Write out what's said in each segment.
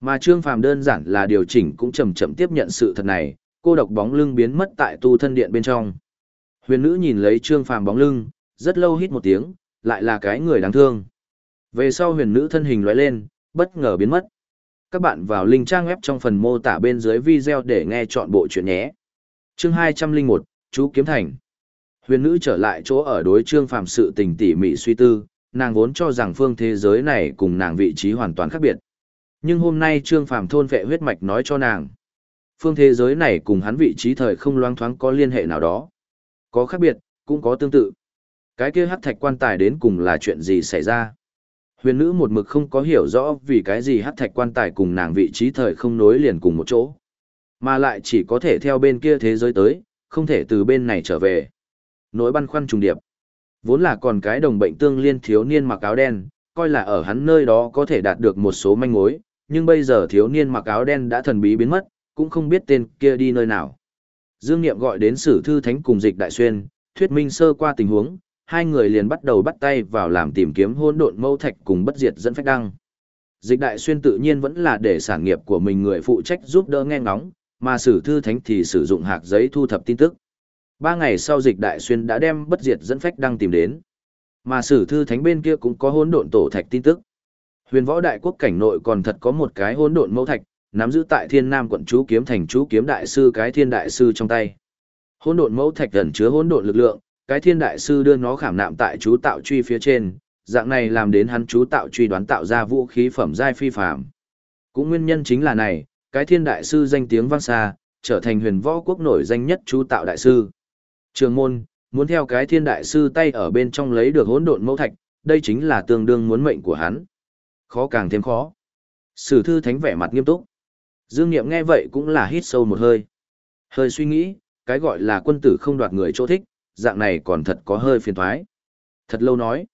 Mà Trương Phàm đơn giản là điều chỉnh cũng chậm chậm tiếp nhận sự thật này, cô độc bóng lưng biến mất tại tu thân điện bên trong. Huyền nữ nhìn lấy Trương Phàm bóng lưng, rất lâu hít một tiếng, lại là cái người đáng thương. Về sau huyền nữ thân hình lóe lên, bất ngờ biến mất. Các bạn vào link trang web trong phần mô tả bên dưới video để nghe chọn bộ chuyện nhé. Chương 201, chú Kiếm Thành. Huyền nữ trở lại chỗ ở đối Trương Phàm sự tình tỉ mỉ suy tư, nàng vốn cho rằng phương thế giới này cùng nàng vị trí hoàn toàn khác biệt. Nhưng hôm nay Trương Phàm thôn vệ huyết mạch nói cho nàng, phương thế giới này cùng hắn vị trí thời không loang thoáng có liên hệ nào đó. Có khác biệt, cũng có tương tự. Cái kia hắc thạch quan tài đến cùng là chuyện gì xảy ra? Huyền nữ một mực không có hiểu rõ vì cái gì hắc thạch quan tài cùng nàng vị trí thời không nối liền cùng một chỗ. Mà lại chỉ có thể theo bên kia thế giới tới, không thể từ bên này trở về. Nỗi băn khoăn trùng điệp. Vốn là còn cái đồng bệnh tương liên thiếu niên mặc áo đen, coi là ở hắn nơi đó có thể đạt được một số manh mối, nhưng bây giờ thiếu niên mặc áo đen đã thần bí biến mất, cũng không biết tên kia đi nơi nào. Dương Niệm gọi đến sử thư thánh cùng dịch đại xuyên, thuyết minh sơ qua tình huống, hai người liền bắt đầu bắt tay vào làm tìm kiếm hỗn độn mâu thạch cùng bất diệt dẫn phách đăng. Dịch đại xuyên tự nhiên vẫn là để sản nghiệp của mình người phụ trách giúp đỡ nghe ngóng, mà sử thư thánh thì sử dụng hạc giấy thu thập tin tức. Ba ngày sau dịch đại xuyên đã đem bất diệt dẫn phách đăng tìm đến. Mà sử thư thánh bên kia cũng có hỗn độn tổ thạch tin tức. Huyền võ đại quốc cảnh nội còn thật có một cái hỗn độn mâu thạch, nắm giữ tại thiên nam quận chú kiếm thành chú kiếm đại sư cái thiên đại sư trong tay. Hỗn độn mâu thạch ẩn chứa hỗn độn lực lượng, cái thiên đại sư đưa nó khảm nạm tại chú tạo truy phía trên, dạng này làm đến hắn chú tạo truy đoán tạo ra vũ khí phẩm giai phi phàm. Cũng nguyên nhân chính là này, cái thiên đại sư danh tiếng vang xa, trở thành huyền võ quốc nổi danh nhất chú tạo đại sư. Trường môn, muốn theo cái thiên đại sư tay ở bên trong lấy được hỗn độn mẫu thạch, đây chính là tương đương muốn mệnh của hắn. Khó càng thêm khó. Sử thư thánh vẻ mặt nghiêm túc. Dương Niệm nghe vậy cũng là hít sâu một hơi. Hơi suy nghĩ, cái gọi là quân tử không đoạt người chỗ thích, dạng này còn thật có hơi phiền thoái. Thật lâu nói.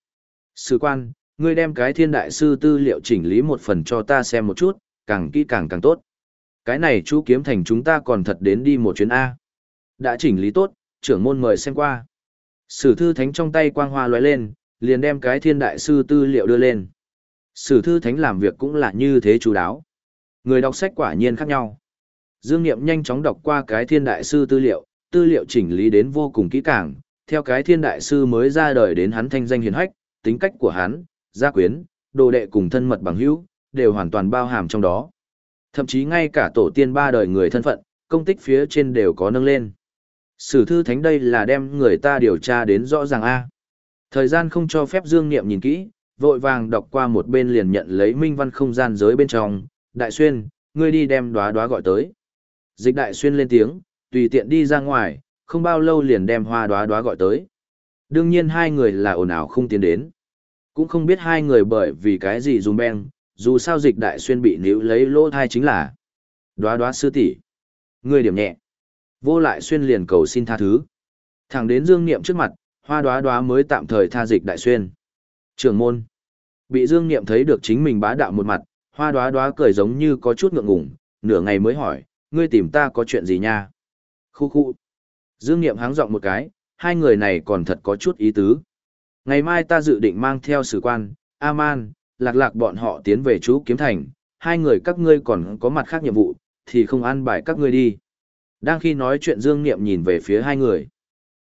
Sử quan, ngươi đem cái thiên đại sư tư liệu chỉnh lý một phần cho ta xem một chút, càng kỹ càng càng tốt. Cái này chú kiếm thành chúng ta còn thật đến đi một chuyến A. Đã chỉnh lý tốt, trưởng môn mời xem qua. Sử thư thánh trong tay quang hoa lóe lên, liền đem cái thiên đại sư tư liệu đưa lên. Sử thư thánh làm việc cũng là như thế chú đáo. Người đọc sách quả nhiên khác nhau. Dương Niệm nhanh chóng đọc qua cái thiên đại sư tư liệu, tư liệu chỉnh lý đến vô cùng kỹ càng, theo cái thiên đại sư mới ra đời đến hắn thanh danh hiền hách, tính cách của hắn, gia quyến, đồ đệ cùng thân mật bằng hữu, đều hoàn toàn bao hàm trong đó. Thậm chí ngay cả tổ tiên ba đời người thân phận, công tích phía trên đều có nâng lên. Sử thư thánh đây là đem người ta điều tra đến rõ ràng A. Thời gian không cho phép Dương Niệm nhìn kỹ, vội vàng đọc qua một bên liền nhận lấy minh văn không gian giới bên trong. Đại xuyên, ngươi đi đem đoá đoá gọi tới. Dịch đại xuyên lên tiếng, tùy tiện đi ra ngoài, không bao lâu liền đem hoa đoá đoá gọi tới. Đương nhiên hai người là ồn ào không tiến đến. Cũng không biết hai người bởi vì cái gì dùm beng, dù sao dịch đại xuyên bị níu lấy lỗ thai chính là. Đoá đoá sư tỷ Người điểm nhẹ. Vô lại xuyên liền cầu xin tha thứ. Thẳng đến dương niệm trước mặt, hoa đoá đoá mới tạm thời tha dịch đại xuyên. Trường môn. Bị dương niệm thấy được chính mình bá đạo một mặt, hoa đoá đoá cười giống như có chút ngượng ngùng, nửa ngày mới hỏi, ngươi tìm ta có chuyện gì nha? Khu khu. Dương Niệm háng giọng một cái, hai người này còn thật có chút ý tứ. Ngày mai ta dự định mang theo sử quan, A-man, lạc lạc bọn họ tiến về chú kiếm thành, hai người các ngươi còn có mặt khác nhiệm vụ, thì không ăn bài các ngươi đi. Đang khi nói chuyện Dương Niệm nhìn về phía hai người.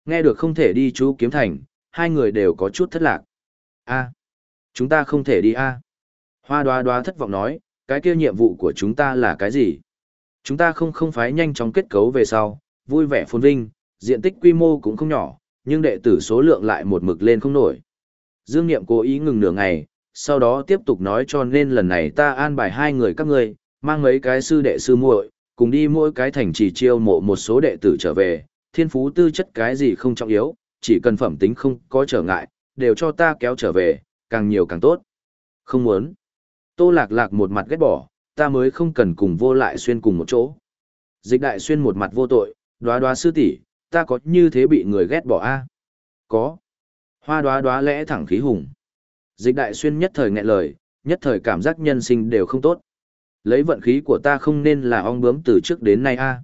Nghe được không thể đi chú kiếm thành, hai người đều có chút thất lạc. A, chúng ta không thể đi a. Hoa đoá đoá thất vọng nói, cái kia nhiệm vụ của chúng ta là cái gì? Chúng ta không không phải nhanh chóng kết cấu về sau, vui vẻ phồn vinh, diện tích quy mô cũng không nhỏ, nhưng đệ tử số lượng lại một mực lên không nổi. Dương Niệm cố ý ngừng nửa ngày, sau đó tiếp tục nói cho nên lần này ta an bài hai người các ngươi, mang mấy cái sư đệ sư muội, cùng đi mỗi cái thành trì chiêu mộ một số đệ tử trở về, thiên phú tư chất cái gì không trọng yếu, chỉ cần phẩm tính không có trở ngại, đều cho ta kéo trở về, càng nhiều càng tốt. Không muốn. Tô lạc lạc một mặt ghét bỏ, ta mới không cần cùng vô lại xuyên cùng một chỗ. Dịch đại xuyên một mặt vô tội, đoá đoá sư tỷ ta có như thế bị người ghét bỏ a Có. Hoa đoá đoá lẽ thẳng khí hùng. Dịch đại xuyên nhất thời nghẹn lời, nhất thời cảm giác nhân sinh đều không tốt. Lấy vận khí của ta không nên là ong bướm từ trước đến nay a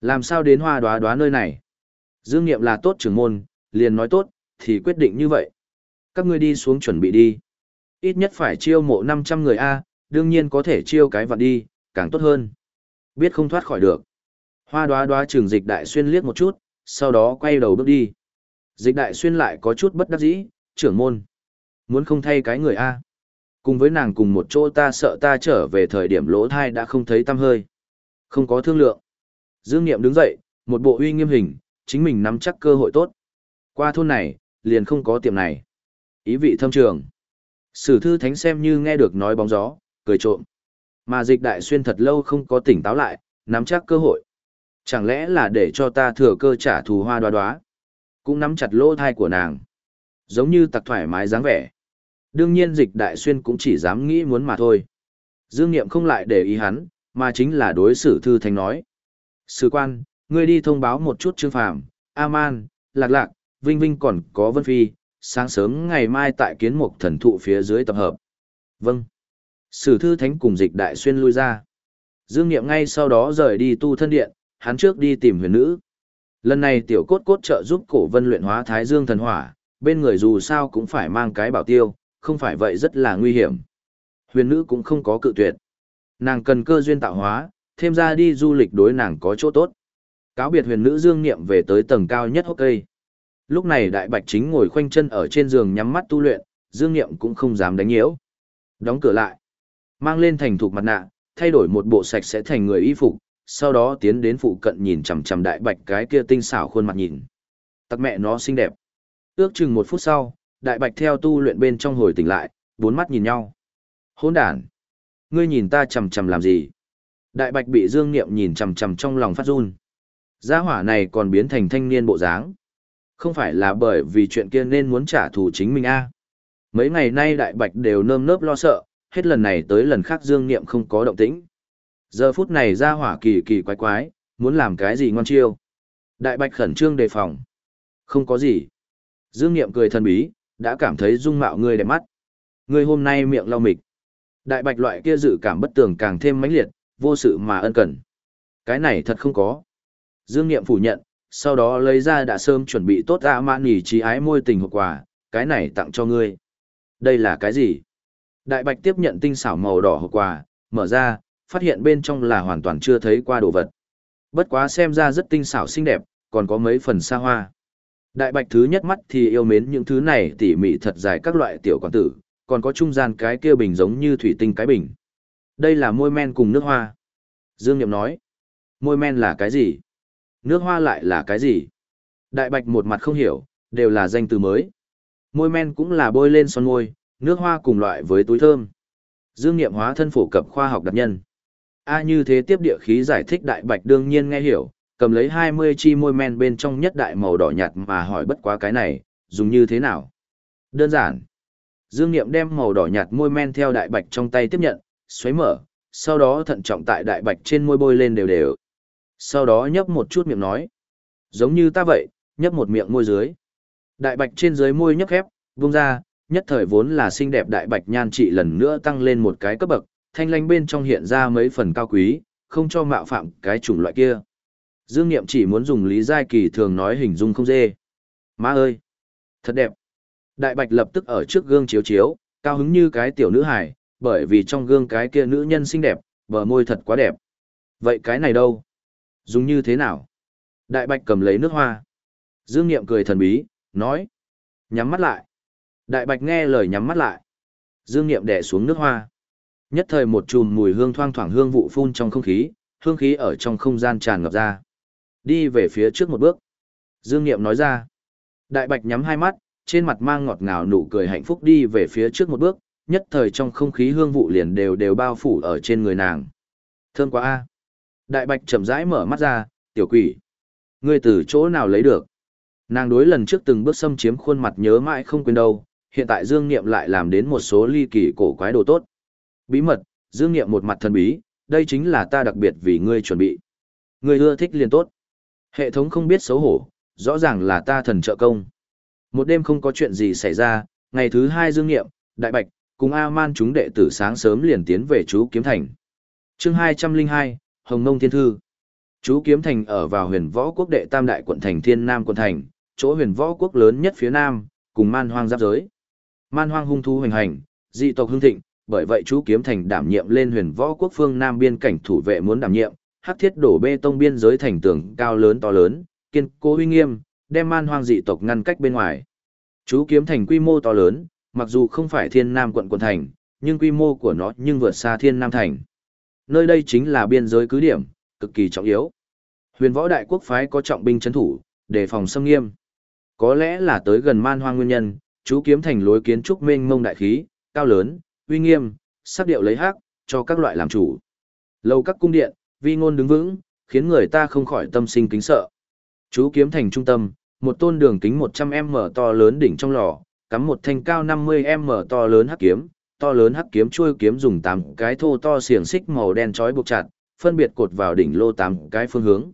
Làm sao đến hoa đoá đoá nơi này? Dương nghiệm là tốt trưởng môn, liền nói tốt, thì quyết định như vậy. Các ngươi đi xuống chuẩn bị đi. Ít nhất phải chiêu mộ 500 người A, đương nhiên có thể chiêu cái vật đi, càng tốt hơn. Biết không thoát khỏi được. Hoa đoá đoá trường dịch đại xuyên liếc một chút, sau đó quay đầu bước đi. Dịch đại xuyên lại có chút bất đắc dĩ, trưởng môn. Muốn không thay cái người A. Cùng với nàng cùng một chỗ ta sợ ta trở về thời điểm lỗ thai đã không thấy tăm hơi. Không có thương lượng. Dương Niệm đứng dậy, một bộ uy nghiêm hình, chính mình nắm chắc cơ hội tốt. Qua thôn này, liền không có tiệm này. Ý vị thâm trường. Sử thư thánh xem như nghe được nói bóng gió, cười trộm. Mà dịch đại xuyên thật lâu không có tỉnh táo lại, nắm chắc cơ hội. Chẳng lẽ là để cho ta thừa cơ trả thù hoa đoá đoá? Cũng nắm chặt lỗ thai của nàng. Giống như tặc thoải mái dáng vẻ. Đương nhiên dịch đại xuyên cũng chỉ dám nghĩ muốn mà thôi. Dương Niệm không lại để ý hắn, mà chính là đối xử thư thành nói. Sử quan, ngươi đi thông báo một chút trương phàm, A-man, lạc lạc, vinh vinh còn có vân phi, sáng sớm ngày mai tại kiến mục thần thụ phía dưới tập hợp. Vâng. Sử thư thánh cùng dịch đại xuyên lui ra. Dương Niệm ngay sau đó rời đi tu thân điện, hắn trước đi tìm huyền nữ. Lần này tiểu cốt cốt trợ giúp cổ vân luyện hóa thái dương thần hỏa, bên người dù sao cũng phải mang cái bảo tiêu, không phải vậy rất là nguy hiểm. Huyền nữ cũng không có cự tuyệt. Nàng cần cơ duyên tạo hóa, thêm ra đi du lịch đối nàng có chỗ tốt. Cáo biệt huyền nữ dương niệm về tới tầng cao nhất hốc cây. Lúc này đại bạch chính ngồi khoanh chân ở trên giường nhắm mắt tu luyện, dương niệm cũng không dám đánh nhiễu. Đóng cửa lại. Mang lên thành thục mặt nạ, thay đổi một bộ sạch sẽ thành người y phục, sau đó tiến đến phụ cận nhìn chằm chằm đại bạch cái kia tinh xảo khuôn mặt nhìn. Tặc mẹ nó xinh đẹp. Ước chừng một phút sau, đại bạch theo tu luyện bên trong hồi tỉnh lại, bốn mắt nhìn nhau. Hỗn đản, ngươi nhìn ta chằm chằm làm gì? Đại bạch bị Dương Niệm nhìn chằm chằm trong lòng phát run. Gia hỏa này còn biến thành thanh niên bộ dáng. Không phải là bởi vì chuyện kia nên muốn trả thù chính mình a? À. Mấy ngày nay đại bạch đều nơm nớp lo sợ, hết lần này tới lần khác Dương Niệm không có động tĩnh. Giờ phút này ra hỏa kỳ kỳ quái quái, muốn làm cái gì ngon chiêu. Đại bạch khẩn trương đề phòng. Không có gì. Dương Niệm cười thần bí, đã cảm thấy dung mạo ngươi đẹp mắt. Ngươi hôm nay miệng lau mịch. Đại bạch loại kia dự cảm bất tường càng thêm mãnh liệt, vô sự mà ân cần. Cái này thật không có. Dương Niệm phủ nhận, sau đó lấy ra đã sớm chuẩn bị tốt ạ mạn nỉ trí ái môi tình hộp quà, cái này tặng cho ngươi. Đây là cái gì? Đại bạch tiếp nhận tinh xảo màu đỏ hộp quà, mở ra, phát hiện bên trong là hoàn toàn chưa thấy qua đồ vật. Bất quá xem ra rất tinh xảo xinh đẹp, còn có mấy phần xa hoa. Đại bạch thứ nhất mắt thì yêu mến những thứ này tỉ mỉ thật dài các loại tiểu quản tử, còn có trung gian cái kia bình giống như thủy tinh cái bình. Đây là môi men cùng nước hoa. Dương Niệm nói, môi men là cái gì? Nước hoa lại là cái gì? Đại bạch một mặt không hiểu, đều là danh từ mới. Môi men cũng là bôi lên son môi, nước hoa cùng loại với túi thơm. Dương Niệm hóa thân phổ cập khoa học đặc nhân. A như thế tiếp địa khí giải thích đại bạch đương nhiên nghe hiểu, cầm lấy 20 chi môi men bên trong nhất đại màu đỏ nhạt mà hỏi bất quá cái này, dùng như thế nào? Đơn giản. Dương Niệm đem màu đỏ nhạt môi men theo đại bạch trong tay tiếp nhận, xoáy mở, sau đó thận trọng tại đại bạch trên môi bôi lên đều đều. Sau đó nhấp một chút miệng nói. Giống như ta vậy, nhấp một miệng môi dưới. Đại bạch trên dưới môi nhấp khép, vung ra, nhất thời vốn là xinh đẹp đại bạch nhan trị lần nữa tăng lên một cái cấp bậc, thanh lanh bên trong hiện ra mấy phần cao quý, không cho mạo phạm cái chủng loại kia. Dương Niệm chỉ muốn dùng lý giai kỳ thường nói hình dung không dê. Má ơi! Thật đẹp! Đại bạch lập tức ở trước gương chiếu chiếu, cao hứng như cái tiểu nữ hài, bởi vì trong gương cái kia nữ nhân xinh đẹp, bờ môi thật quá đẹp. Vậy cái này đâu? Dùng như thế nào? Đại bạch cầm lấy nước hoa. Dương Niệm cười thần bí, nói. Nhắm mắt lại. Đại bạch nghe lời nhắm mắt lại. Dương Niệm đè xuống nước hoa. Nhất thời một chùm mùi hương thoang thoảng hương vụ phun trong không khí, hương khí ở trong không gian tràn ngập ra. Đi về phía trước một bước. Dương Niệm nói ra. Đại bạch nhắm hai mắt, trên mặt mang ngọt ngào nụ cười hạnh phúc đi về phía trước một bước, nhất thời trong không khí hương vụ liền đều đều bao phủ ở trên người nàng. Thơm quá a. Đại bạch chậm rãi mở mắt ra, tiểu quỷ. Ngươi từ chỗ nào lấy được? Nàng đối lần trước từng bước xâm chiếm khuôn mặt nhớ mãi không quên đâu, hiện tại Dương Niệm lại làm đến một số ly kỳ cổ quái đồ tốt. Bí mật, Dương Niệm một mặt thần bí, đây chính là ta đặc biệt vì ngươi chuẩn bị. Ngươi ưa thích liền tốt. Hệ thống không biết xấu hổ, rõ ràng là ta thần trợ công. Một đêm không có chuyện gì xảy ra, ngày thứ hai Dương Niệm, Đại Bạch, cùng A-man chúng đệ tử sáng sớm liền tiến về chú Kiếm Thành. chương 202, Hồng Nông Thiên Thư. Chú Kiếm Thành ở vào huyền võ quốc đệ tam đại quận thành Thiên Nam quận thành, chỗ huyền võ quốc lớn nhất phía Nam, cùng man hoang giáp giới. Man hoang hung thú hoành hành, dị tộc hưng thịnh, bởi vậy chú Kiếm Thành đảm nhiệm lên huyền võ quốc phương Nam biên cảnh thủ vệ muốn đảm nhiệm, hắc thiết đổ bê tông biên giới thành tường cao lớn to lớn, kiên cố uy nghiêm, đem man hoang dị tộc ngăn cách bên ngoài. Chú Kiếm Thành quy mô to lớn, mặc dù không phải thiên nam quận quận thành, nhưng quy mô của nó nhưng vượt xa thiên nam thành. Nơi đây chính là biên giới cứ điểm, cực kỳ trọng yếu. Huyền võ đại quốc phái có trọng binh chấn thủ, đề phòng xâm nghiêm. Có lẽ là tới gần man hoang nguyên nhân, chú kiếm thành lối kiến trúc mênh mông đại khí, cao lớn, uy nghiêm, sắc điệu lấy hắc, cho các loại làm chủ. Lâu các cung điện, vi ngôn đứng vững, khiến người ta không khỏi tâm sinh kính sợ. Chú kiếm thành trung tâm, một tôn đường kính 100m to lớn đỉnh trong lò, cắm một thanh cao 50m to lớn hắc kiếm, to lớn hắc kiếm chuôi kiếm dùng tám cái thô to xiềng xích màu đen trói buộc chặt, phân biệt cột vào đỉnh lô tám cái phương hướng.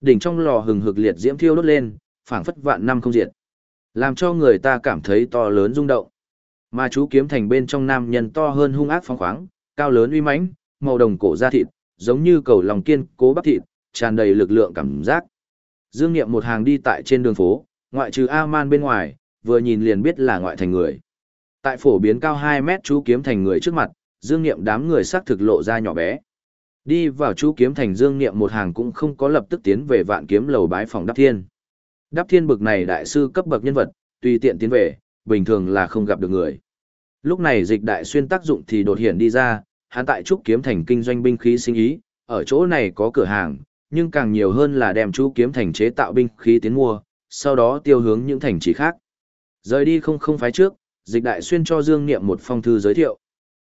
Đỉnh trong lò hừng hực liệt diễm thiêu đốt lên, phảng phất vạn năm không diệt. Làm cho người ta cảm thấy to lớn rung động. Mà chú kiếm thành bên trong nam nhân to hơn hung ác phong khoáng, cao lớn uy mãnh, màu đồng cổ da thịt, giống như cầu lòng kiên cố bắp thịt, tràn đầy lực lượng cảm giác. Dương Nghiệm một hàng đi tại trên đường phố, ngoại trừ A-man bên ngoài, vừa nhìn liền biết là ngoại thành người. Tại phổ biến cao 2 mét chú kiếm thành người trước mặt, Dương Nghiệm đám người sắc thực lộ ra nhỏ bé. Đi vào chú kiếm thành Dương Nghiệm một hàng cũng không có lập tức tiến về vạn kiếm lầu bái phòng đắp thiên. Đắp thiên bực này đại sư cấp bậc nhân vật, tùy tiện tiến về, bình thường là không gặp được người. Lúc này dịch đại xuyên tác dụng thì đột hiện đi ra, hắn tại trúc kiếm thành kinh doanh binh khí sinh ý, ở chỗ này có cửa hàng, nhưng càng nhiều hơn là đem chú kiếm thành chế tạo binh khí tiến mua, sau đó tiêu hướng những thành trì khác. Rời đi không không phái trước, dịch đại xuyên cho Dương Niệm một phong thư giới thiệu.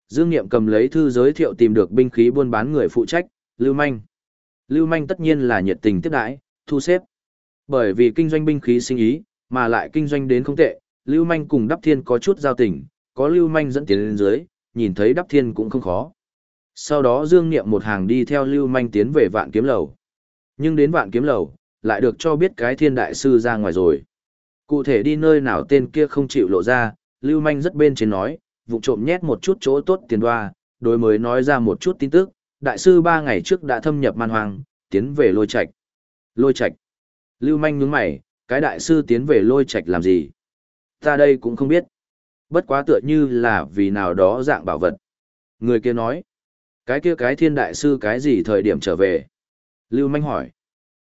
Dương Niệm cầm lấy thư giới thiệu tìm được binh khí buôn bán người phụ trách, Lưu Manh. Lưu Manh tất nhiên là nhiệt tình tiếp đãi, thu xếp. Bởi vì kinh doanh binh khí sinh ý, mà lại kinh doanh đến không tệ, Lưu Manh cùng Đắp Thiên có chút giao tình, có Lưu Manh dẫn tiến lên dưới, nhìn thấy Đắp Thiên cũng không khó. Sau đó Dương Niệm một hàng đi theo Lưu Manh tiến về Vạn Kiếm Lầu. Nhưng đến Vạn Kiếm Lầu, lại được cho biết cái Thiên Đại Sư ra ngoài rồi. Cụ thể đi nơi nào tên kia không chịu lộ ra, Lưu Manh rất bên trên nói, vụ trộm nhét một chút chỗ tốt tiền đoa, đối mới nói ra một chút tin tức, Đại Sư ba ngày trước đã thâm nhập man hoang, tiến về lôi Trạch. Lôi Trạch. Lưu manh nhướng mày, cái đại sư tiến về lôi Trạch làm gì? Ta đây cũng không biết. Bất quá tựa như là vì nào đó dạng bảo vật. Người kia nói, cái kia cái thiên đại sư cái gì thời điểm trở về? Lưu manh hỏi.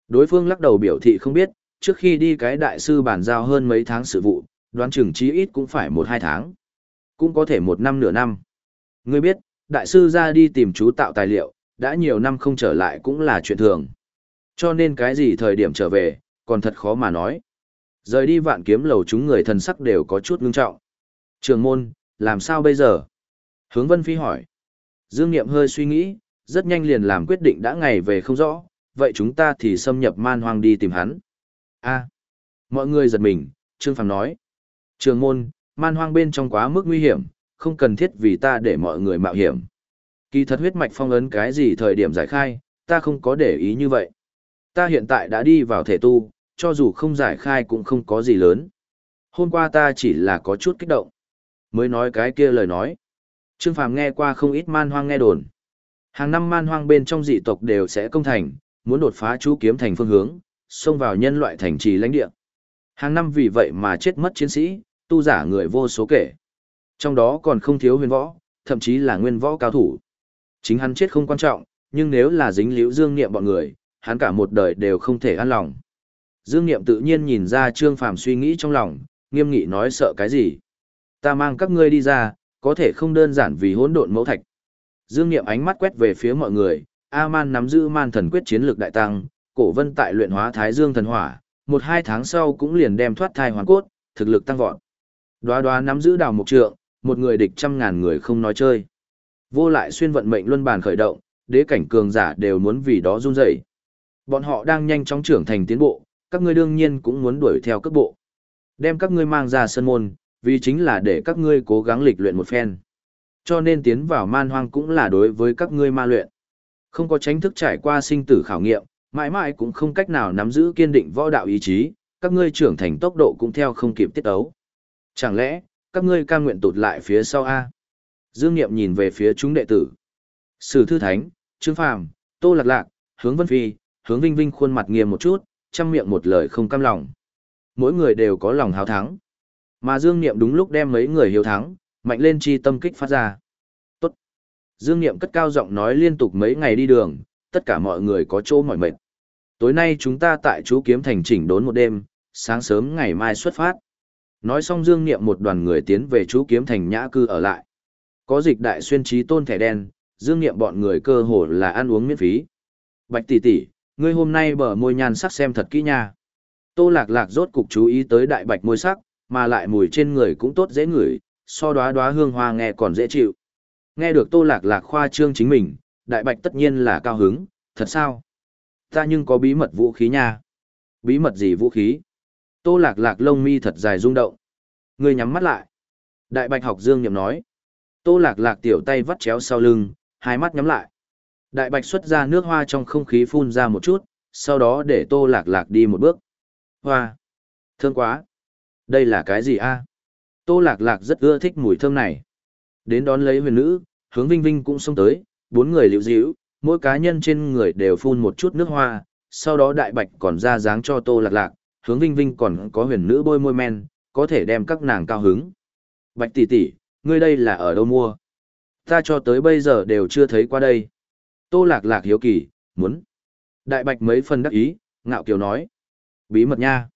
Đối phương lắc đầu biểu thị không biết, trước khi đi cái đại sư bàn giao hơn mấy tháng sự vụ, đoán chừng chí ít cũng phải một hai tháng. Cũng có thể một năm nửa năm. Ngươi biết, đại sư ra đi tìm chú tạo tài liệu, đã nhiều năm không trở lại cũng là chuyện thường. Cho nên cái gì thời điểm trở về, còn thật khó mà nói. Rời đi vạn kiếm lầu chúng người thần sắc đều có chút ngưng trọng. Trường môn, làm sao bây giờ? Hướng Vân Phi hỏi. Dương Niệm hơi suy nghĩ, rất nhanh liền làm quyết định đã ngày về không rõ, vậy chúng ta thì xâm nhập man hoang đi tìm hắn. a mọi người giật mình, Trương Phàm nói. Trường môn, man hoang bên trong quá mức nguy hiểm, không cần thiết vì ta để mọi người mạo hiểm. Kỳ thật huyết mạch phong ấn cái gì thời điểm giải khai, ta không có để ý như vậy. Ta hiện tại đã đi vào thể tu, cho dù không giải khai cũng không có gì lớn. Hôm qua ta chỉ là có chút kích động. Mới nói cái kia lời nói. Trương Phàm nghe qua không ít man hoang nghe đồn. Hàng năm man hoang bên trong dị tộc đều sẽ công thành, muốn đột phá chú kiếm thành phương hướng, xông vào nhân loại thành trì lãnh địa. Hàng năm vì vậy mà chết mất chiến sĩ, tu giả người vô số kể. Trong đó còn không thiếu huyền võ, thậm chí là nguyên võ cao thủ. Chính hắn chết không quan trọng, nhưng nếu là dính liễu dương niệm bọn người, hắn cả một đời đều không thể an lòng. Dương Niệm tự nhiên nhìn ra Trương Phàm suy nghĩ trong lòng, nghiêm nghị nói sợ cái gì. Ta mang các ngươi đi ra, có thể không đơn giản vì hỗn độn mẫu thạch. Dương Niệm ánh mắt quét về phía mọi người, A-man nắm giữ man thần quyết chiến lược đại tăng, cổ vân tại luyện hóa thái dương thần hỏa, một hai tháng sau cũng liền đem thoát thai hoàn cốt, thực lực tăng vọt. Đoá đoá nắm giữ đào mục trượng, một người địch trăm ngàn người không nói chơi. Vô lại xuyên vận mệnh luân bàn khởi động, đế cảnh cường giả đều muốn vì đó run rẩy. Bọn họ đang nhanh chóng trưởng thành tiến bộ, các ngươi đương nhiên cũng muốn đuổi theo cấp bộ. Đem các ngươi mang ra sân môn, vì chính là để các ngươi cố gắng lịch luyện một phen. Cho nên tiến vào man hoang cũng là đối với các ngươi ma luyện. Không có tránh thức trải qua sinh tử khảo nghiệm, mãi mãi cũng không cách nào nắm giữ kiên định võ đạo ý chí, các ngươi trưởng thành tốc độ cũng theo không kịp tiết ấu. Chẳng lẽ, các ngươi cam nguyện tụt lại phía sau A? Dương Niệm nhìn về phía chúng đệ tử. Sử Thư Thánh, Trương Phàm, Tô Lạc Lạc, Hướng Vân Phi, hướng Vinh Vinh khuôn mặt nghiêm một chút, chăm miệng một lời không cam lòng. Mỗi người đều có lòng hào thắng. Mà Dương Niệm đúng lúc đem mấy người hiếu thắng, mạnh lên chi tâm kích phát ra. Tốt. Dương Niệm cất cao giọng nói liên tục mấy ngày đi đường, tất cả mọi người có chỗ mỏi mệt. Tối nay chúng ta tại chú kiếm thành chỉnh đốn một đêm, sáng sớm ngày mai xuất phát. Nói xong Dương Niệm một đoàn người tiến về chú kiếm thành nhã cư ở lại. Có dịch đại xuyên trí tôn thẻ đen, Dương Niệm bọn người cơ hồ là ăn uống miễn phí. Bạch tỷ tỷ, ngươi hôm nay bờ môi nhan sắc xem thật kỹ nha. Tô Lạc Lạc rốt cục chú ý tới đại bạch môi sắc, mà lại mùi trên người cũng tốt dễ ngửi, so đóa đóa hương hoa nghe còn dễ chịu. Nghe được Tô Lạc Lạc khoa trương chính mình, đại bạch tất nhiên là cao hứng, thật sao? Ta nhưng có bí mật vũ khí nha. Bí mật gì vũ khí? Tô Lạc Lạc lông mi thật dài rung động. Ngươi nhắm mắt lại. Đại bạch học dương nhậm nói. Tô Lạc Lạc tiểu tay vắt chéo sau lưng, hai mắt nhắm lại. Đại bạch xuất ra nước hoa trong không khí phun ra một chút, sau đó để Tô Lạc Lạc đi một bước. Hoa! Thơm quá! Đây là cái gì a? Tô Lạc Lạc rất ưa thích mùi thơm này. Đến đón lấy huyền nữ, hướng Vinh Vinh cũng xông tới, bốn người liễu dĩu, mỗi cá nhân trên người đều phun một chút nước hoa, sau đó đại bạch còn ra dáng cho Tô Lạc Lạc, hướng Vinh Vinh còn có huyền nữ bôi môi men, có thể đem các nàng cao hứng. Bạch tỷ tỷ, ngươi đây là ở đâu mua? Ta cho tới bây giờ đều chưa thấy qua đây. Tô Lạc Lạc hiếu kỳ, muốn. Đại bạch mấy phần đắc ý, ngạo kiều nói. Bí mật nha.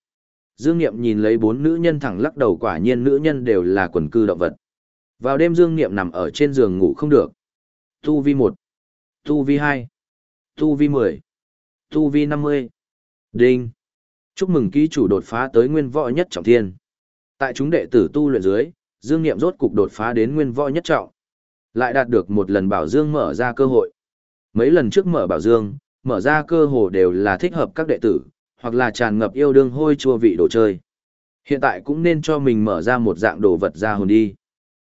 Dương Niệm nhìn lấy bốn nữ nhân thẳng lắc đầu quả nhiên nữ nhân đều là quần cư động vật. Vào đêm Dương Niệm nằm ở trên giường ngủ không được. Tu vi một, Tu vi hai, Tu vi 10, Tu vi 50. Đinh. Chúc mừng ký chủ đột phá tới nguyên võ nhất trọng thiên. Tại chúng đệ tử tu luyện dưới, Dương Niệm rốt cục đột phá đến nguyên võ nhất trọng. Lại đạt được một lần bảo Dương mở ra cơ hội. Mấy lần trước mở bảo Dương, mở ra cơ hội đều là thích hợp các đệ tử, hoặc là tràn ngập yêu đương hôi chua vị đồ chơi. Hiện tại cũng nên cho mình mở ra một dạng đồ vật ra hồn đi.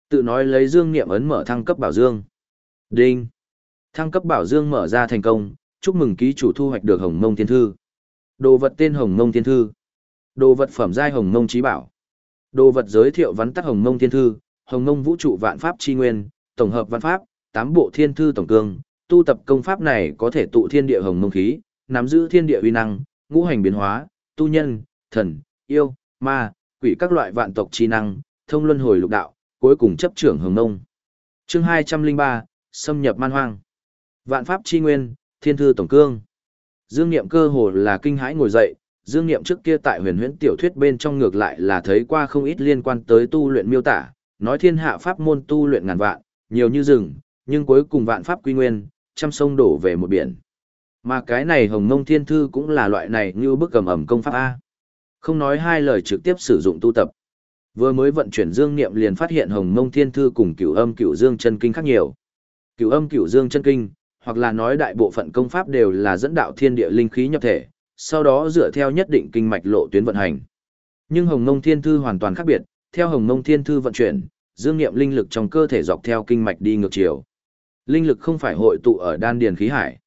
Tự nói lấy Dương Niệm ấn mở thăng cấp bảo Dương. Đinh. Thăng cấp bảo Dương mở ra thành công, chúc mừng ký chủ thu hoạch được Hồng Mông Thiên Thư. Đồ vật tên Hồng ngông Thiên Thư. Đồ vật phẩm giai Hồng ngông Trí Bảo. Đồ vật giới thiệu vắn tắt Hồng ngông Thiên Thư, Hồng ngông Vũ trụ vạn pháp chi nguyên, tổng hợp văn pháp, tám bộ thiên thư tổng cương, tu tập công pháp này có thể tụ thiên địa hồng ngông khí, nắm giữ thiên địa uy năng, ngũ hành biến hóa, tu nhân, thần, yêu, ma, quỷ các loại vạn tộc chi năng, thông luân hồi lục đạo, cuối cùng chấp trưởng hồng ngông. Chương hai trăm linh ba xâm nhập man hoang. Vạn pháp chi nguyên, thiên thư tổng cương. Dương Niệm cơ hồ là kinh hãi ngồi dậy, Dương Niệm trước kia tại huyền huyễn tiểu thuyết bên trong ngược lại là thấy qua không ít liên quan tới tu luyện miêu tả, nói thiên hạ pháp môn tu luyện ngàn vạn, nhiều như rừng, nhưng cuối cùng vạn pháp quy nguyên, trăm sông đổ về một biển. Mà cái này hồng mông thiên thư cũng là loại này như bức cầm ẩm công pháp A. Không nói hai lời trực tiếp sử dụng tu tập. Vừa mới vận chuyển dương niệm liền phát hiện hồng mông thiên thư cùng cửu âm cửu dương chân kinh khác nhiều. Cửu âm cửu dương chân kinh, hoặc là nói đại bộ phận công pháp đều là dẫn đạo thiên địa linh khí nhập thể, sau đó dựa theo nhất định kinh mạch lộ tuyến vận hành. Nhưng hồng Nông thiên thư hoàn toàn khác biệt, theo hồng Nông thiên thư vận chuyển, dương niệm linh lực trong cơ thể dọc theo kinh mạch đi ngược chiều. Linh lực không phải hội tụ ở đan điền khí hải,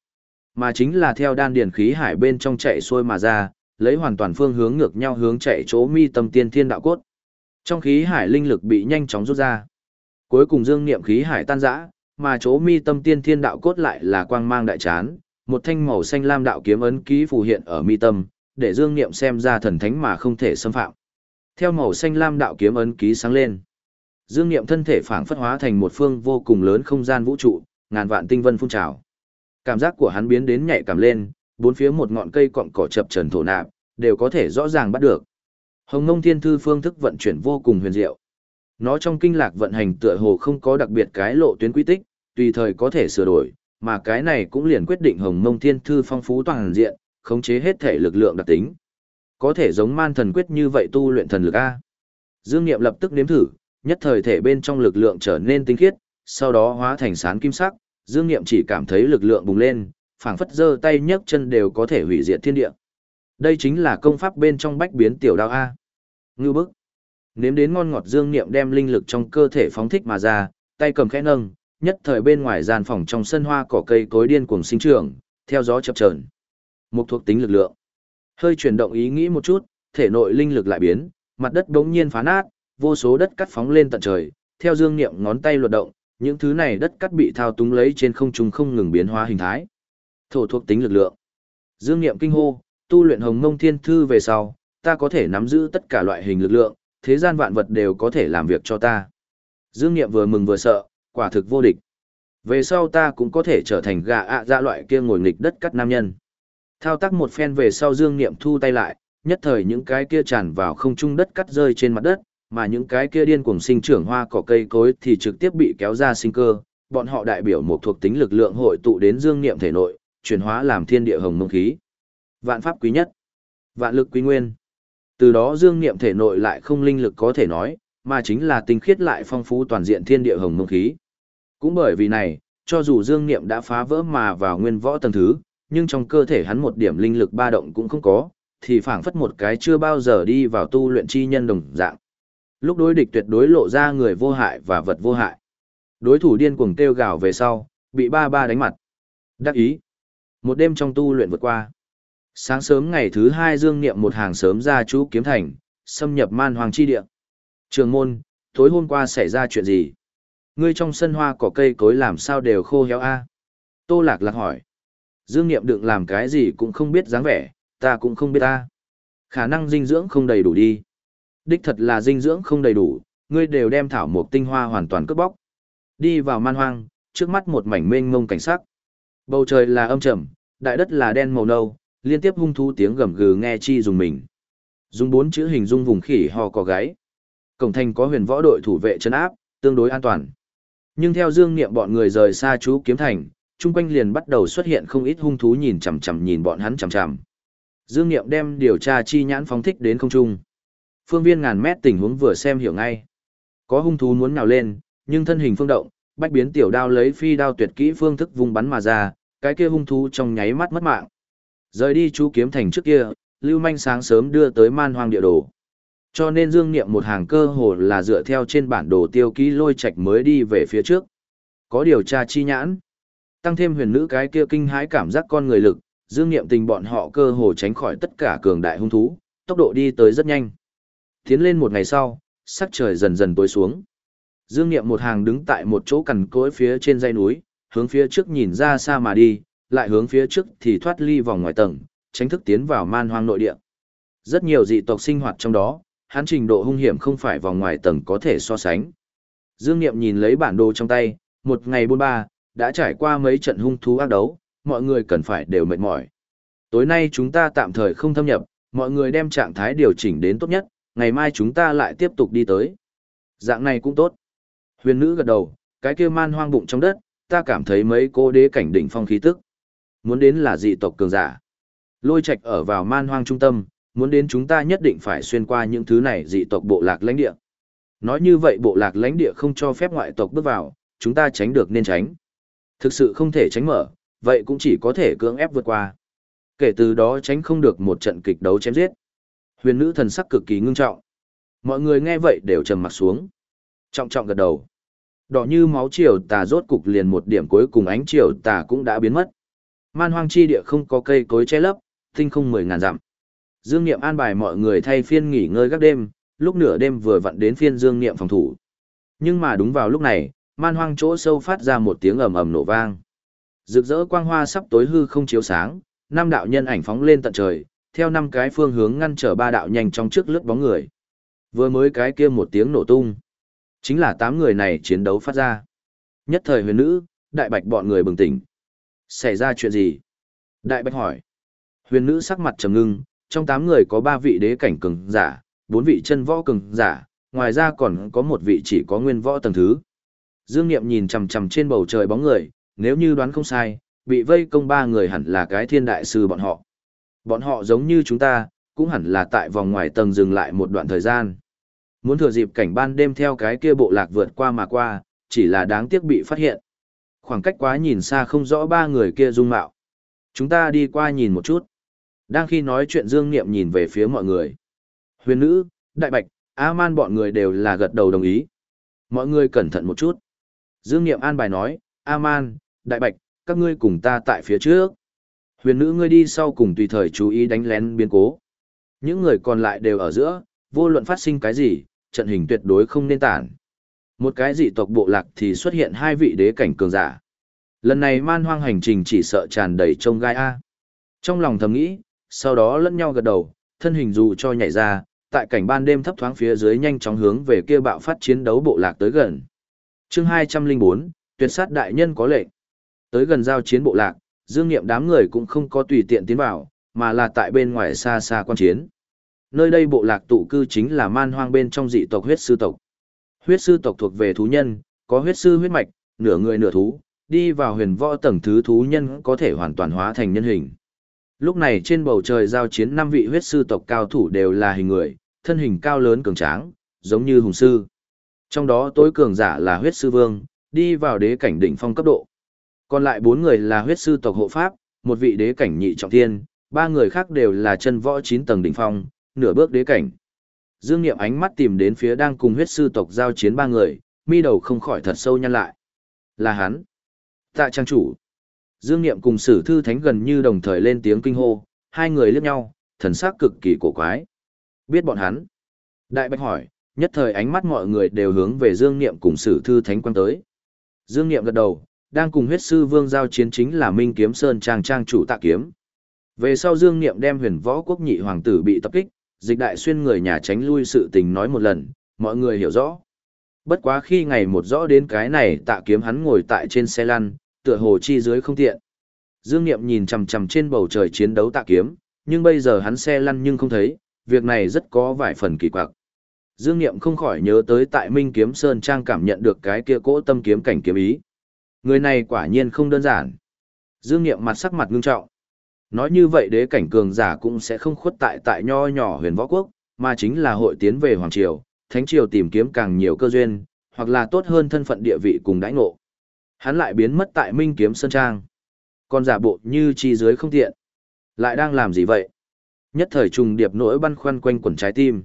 mà chính là theo đan điền khí hải bên trong chạy xuôi mà ra, lấy hoàn toàn phương hướng ngược nhau hướng chạy chỗ mi tâm tiên thiên đạo cốt. Trong khí hải linh lực bị nhanh chóng rút ra. Cuối cùng dương niệm khí hải tan rã, mà chỗ mi tâm tiên thiên đạo cốt lại là quang mang đại chán, một thanh màu xanh lam đạo kiếm ấn ký phù hiện ở mi tâm, để dương niệm xem ra thần thánh mà không thể xâm phạm. Theo màu xanh lam đạo kiếm ấn ký sáng lên, dương niệm thân thể phảng phất hóa thành một phương vô cùng lớn không gian vũ trụ, ngàn vạn tinh vân phun trào. Cảm giác của hắn biến đến nhạy cảm lên, bốn phía một ngọn cây cọng cỏ chập trần thổ nạp, đều có thể rõ ràng bắt được. Hồng Ngông Thiên Thư phương thức vận chuyển vô cùng huyền diệu. Nó trong kinh lạc vận hành tựa hồ không có đặc biệt cái lộ tuyến quy tích, tùy thời có thể sửa đổi, mà cái này cũng liền quyết định Hồng Mông Thiên Thư phong phú toàn diện, khống chế hết thể lực lượng đặc tính. Có thể giống man thần quyết như vậy tu luyện thần lực A. Dương Niệm lập tức nếm thử, nhất thời thể bên trong lực lượng trở nên tinh khiết, sau đó hóa thành sán kim sắc, Dương Niệm chỉ cảm thấy lực lượng bùng lên, phảng phất giơ tay nhấc chân đều có thể hủy diệt thiên địa. Đây chính là công pháp bên trong bách biến tiểu đao a. Ngư bức. Nếm đến ngon ngọt Dương Niệm đem linh lực trong cơ thể phóng thích mà ra, tay cầm khẽ nâng, nhất thời bên ngoài gian phòng trong sân hoa cỏ cây cối điên cuồng sinh trưởng, theo gió chập chờn. Một thuộc tính lực lượng. Hơi chuyển động ý nghĩ một chút, thể nội linh lực lại biến, mặt đất bỗng nhiên phá nát, vô số đất cắt phóng lên tận trời, theo Dương Niệm ngón tay luật động, những thứ này đất cắt bị thao túng lấy trên không trung không ngừng biến hóa hình thái. Thổ thuộc tính lực lượng. Dương Niệm kinh hô, tu luyện Hồng Mông Thiên Thư về sau, ta có thể nắm giữ tất cả loại hình lực lượng, thế gian vạn vật đều có thể làm việc cho ta. Dương Niệm vừa mừng vừa sợ, quả thực vô địch. Về sau ta cũng có thể trở thành gà ạ dạ loại kia ngồi nghịch đất cắt nam nhân. Thao tác một phen về sau Dương Niệm thu tay lại, nhất thời những cái kia tràn vào không trung đất cắt rơi trên mặt đất, mà những cái kia điên cuồng sinh trưởng hoa cỏ cây cối thì trực tiếp bị kéo ra sinh cơ, bọn họ đại biểu một thuộc tính lực lượng hội tụ đến Dương Niệm thể nội, chuyển hóa làm thiên địa hồng mông khí. Vạn pháp quý nhất, vạn lực quý nguyên. Từ đó Dương Niệm thể nội lại không linh lực có thể nói, mà chính là tinh khiết lại phong phú toàn diện thiên địa hồng mông khí. Cũng bởi vì này, cho dù Dương Niệm đã phá vỡ mà vào nguyên võ tầng thứ, nhưng trong cơ thể hắn một điểm linh lực ba động cũng không có, thì phảng phất một cái chưa bao giờ đi vào tu luyện chi nhân đồng dạng. Lúc đối địch tuyệt đối lộ ra người vô hại và vật vô hại. Đối thủ điên cuồng kêu gào về sau, bị ba ba đánh mặt. Đắc ý. Một đêm trong tu luyện vượt qua. Sáng sớm ngày thứ hai Dương Niệm một hàng sớm ra chú kiếm thành, xâm nhập man hoàng chi địa. Trường môn, tối hôm qua xảy ra chuyện gì? Ngươi trong sân hoa cỏ cây cối làm sao đều khô héo a? Tô Lạc Lạc hỏi. Dương Niệm đựng làm cái gì cũng không biết dáng vẻ, ta cũng không biết ta. Khả năng dinh dưỡng không đầy đủ đi. Đích thật là dinh dưỡng không đầy đủ, ngươi đều đem thảo mộc tinh hoa hoàn toàn cướp bóc. Đi vào man hoang, trước mắt một mảnh mênh mông cảnh sắc. Bầu trời là âm trầm, đại đất là đen màu nâu, liên tiếp hung thú tiếng gầm gừ nghe chi dùng mình. Dùng bốn chữ hình dung vùng khỉ ho có gáy. Cổng thành có huyền võ đội thủ vệ trấn áp, tương đối an toàn. Nhưng theo Dương Niệm bọn người rời xa chú kiếm thành, chung quanh liền bắt đầu xuất hiện không ít hung thú nhìn chằm chằm nhìn bọn hắn chằm chằm. Dương Niệm đem điều tra chi nhãn phóng thích đến không trung. Phương viên ngàn mét tình huống vừa xem hiểu ngay. Có hung thú muốn nhào lên, nhưng thân hình phương động, bách biến tiểu đao lấy phi đao tuyệt kỹ phương thức vùng bắn mà ra, cái kia hung thú trong nháy mắt mất mạng. Rời đi chú kiếm thành trước kia, Lưu Manh sáng sớm đưa tới man hoang địa đồ. Cho nên Dương Niệm một hàng cơ hồ là dựa theo trên bản đồ tiêu ký lôi Trạch mới đi về phía trước. Có điều tra chi nhãn. Tăng thêm huyền nữ cái kia kinh hãi cảm giác con người lực, Dương Niệm tình bọn họ cơ hồ tránh khỏi tất cả cường đại hung thú, tốc độ đi tới rất nhanh. Tiến lên một ngày sau, sắc trời dần dần tối xuống. Dương Niệm một hàng đứng tại một chỗ cằn cỗi phía trên dãy núi, hướng phía trước nhìn ra xa mà đi, lại hướng phía trước thì thoát ly vòng ngoài tầng, tránh thức tiến vào man hoang nội địa. Rất nhiều dị tộc sinh hoạt trong đó, hắn trình độ hung hiểm không phải vòng ngoài tầng có thể so sánh. Dương Niệm nhìn lấy bản đồ trong tay, một ngày buôn ba, đã trải qua mấy trận hung thú ác đấu, mọi người cần phải đều mệt mỏi. Tối nay chúng ta tạm thời không thâm nhập, mọi người đem trạng thái điều chỉnh đến tốt nhất, ngày mai chúng ta lại tiếp tục đi tới. Dạng này cũng tốt. Huyền nữ gật đầu, cái kia man hoang bụng trong đất, ta cảm thấy mấy cô đế cảnh đỉnh phong khí tức. Muốn đến là dị tộc cường giả. Lôi Trạch ở vào man hoang trung tâm, muốn đến chúng ta nhất định phải xuyên qua những thứ này dị tộc bộ lạc lãnh địa. Nói như vậy bộ lạc lãnh địa không cho phép ngoại tộc bước vào, chúng ta tránh được nên tránh. Thực sự không thể tránh mở, vậy cũng chỉ có thể cưỡng ép vượt qua. Kể từ đó tránh không được một trận kịch đấu chém giết. Huyền nữ thần sắc cực kỳ ngưng trọng. Mọi người nghe vậy đều trầm mặt xuống. Trọng trọng gật đầu. Đỏ như máu chiều tà rốt cục liền một điểm cuối cùng ánh chiều tà cũng đã biến mất. Man hoang chi địa không có cây cối che lấp, tinh không mười ngàn dặm. Dương Niệm an bài mọi người thay phiên nghỉ ngơi các đêm, lúc nửa đêm vừa vặn đến phiên Dương Niệm phòng thủ. Nhưng mà đúng vào lúc này, man hoang chỗ sâu phát ra một tiếng ầm ầm nổ vang. Rực rỡ quang hoa sắp tối hư không chiếu sáng, năm đạo nhân ảnh phóng lên tận trời, theo năm cái phương hướng ngăn trở ba đạo nhanh trong trước lướt bóng người. Vừa mới cái kia một tiếng nổ tung, chính là tám người này chiến đấu phát ra. Nhất thời huyền nữ, đại bạch bọn người bừng tỉnh. Xảy ra chuyện gì? Đại bạch hỏi. Huyền nữ sắc mặt trầm ngưng, trong tám người có ba vị đế cảnh cường giả, bốn vị chân võ cường giả, ngoài ra còn có một vị chỉ có nguyên võ tầng thứ. Dương Niệm nhìn chằm chằm trên bầu trời bóng người, nếu như đoán không sai, bị vây công ba người hẳn là cái thiên đại sư bọn họ. Bọn họ giống như chúng ta, cũng hẳn là tại vòng ngoài tầng dừng lại một đoạn thời gian. Muốn thừa dịp cảnh ban đêm theo cái kia bộ lạc vượt qua mà qua, chỉ là đáng tiếc bị phát hiện. Khoảng cách quá nhìn xa không rõ ba người kia dung mạo. Chúng ta đi qua nhìn một chút. Đang khi nói chuyện Dương Niệm nhìn về phía mọi người. Huyền nữ, Đại Bạch, A-man bọn người đều là gật đầu đồng ý. Mọi người cẩn thận một chút. Dương Niệm an bài nói, A-man, Đại Bạch, các ngươi cùng ta tại phía trước. Huyền nữ ngươi đi sau cùng tùy thời chú ý đánh lén biến cố. Những người còn lại đều ở giữa, vô luận phát sinh cái gì, trận hình tuyệt đối không nên tản. Một cái dị tộc bộ lạc thì xuất hiện hai vị đế cảnh cường giả. Lần này man hoang hành trình chỉ sợ tràn đầy trông gai A. Trong lòng thầm nghĩ, sau đó lẫn nhau gật đầu, thân hình dù cho nhảy ra, tại cảnh ban đêm thấp thoáng phía dưới nhanh chóng hướng về kia bạo phát chiến đấu bộ lạc tới gần. Chương 204, Tuyệt sát đại nhân có lệnh. Tới gần giao chiến bộ lạc, Dương Niệm đám người cũng không có tùy tiện tiến vào, mà là tại bên ngoài xa xa quan chiến. Nơi đây bộ lạc tụ cư chính là man hoang bên trong dị tộc huyết sư tộc. Huyết sư tộc thuộc về thú nhân, có huyết sư huyết mạch, nửa người nửa thú, đi vào huyền võ tầng thứ thú nhân có thể hoàn toàn hóa thành nhân hình. Lúc này trên bầu trời giao chiến năm vị huyết sư tộc cao thủ đều là hình người, thân hình cao lớn cường tráng, giống như hùng sư. Trong đó tối cường giả là huyết sư vương, đi vào đế cảnh đỉnh phong cấp độ. Còn lại bốn người là huyết sư tộc hộ pháp, một vị đế cảnh nhị trọng thiên, ba người khác đều là chân võ chín tầng đỉnh phong, nửa bước đế cảnh. Dương Niệm ánh mắt tìm đến phía đang cùng huyết sư tộc giao chiến ba người, mi đầu không khỏi thật sâu nhăn lại. Là hắn. Tạ trang chủ. Dương Niệm cùng sử thư thánh gần như đồng thời lên tiếng kinh hô, hai người liếc nhau, thần sắc cực kỳ cổ quái. Biết bọn hắn. Đại Bạch hỏi, nhất thời ánh mắt mọi người đều hướng về Dương Niệm cùng sử thư thánh quan tới. Dương Niệm gật đầu, đang cùng huyết sư vương giao chiến chính là Minh Kiếm Sơn trang trang chủ tạ kiếm. Về sau Dương Niệm đem huyền võ quốc nhị hoàng tử bị tập kích, dịch đại xuyên người nhà tránh lui sự tình nói một lần, mọi người hiểu rõ. Bất quá khi ngày một rõ đến cái này tạ kiếm hắn ngồi tại trên xe lăn, tựa hồ chi dưới không tiện. Dương Niệm nhìn chằm chằm trên bầu trời chiến đấu tạ kiếm, nhưng bây giờ hắn xe lăn nhưng không thấy, việc này rất có vài phần kỳ quặc. Dương Niệm không khỏi nhớ tới tại Minh Kiếm Sơn Trang cảm nhận được cái kia cỗ tâm kiếm cảnh kiếm ý. Người này quả nhiên không đơn giản. Dương Niệm mặt sắc mặt ngưng trọng. Nói như vậy đế cảnh cường giả cũng sẽ không khuất tại tại nho nhỏ huyền võ quốc, mà chính là hội tiến về Hoàng Triều, Thánh Triều tìm kiếm càng nhiều cơ duyên, hoặc là tốt hơn thân phận địa vị cùng đãi ngộ. Hắn lại biến mất tại Minh Kiếm Sơn Trang. Còn giả bộ như chi dưới không tiện. Lại đang làm gì vậy? Nhất thời trùng điệp nỗi băn khoăn quanh quần trái tim.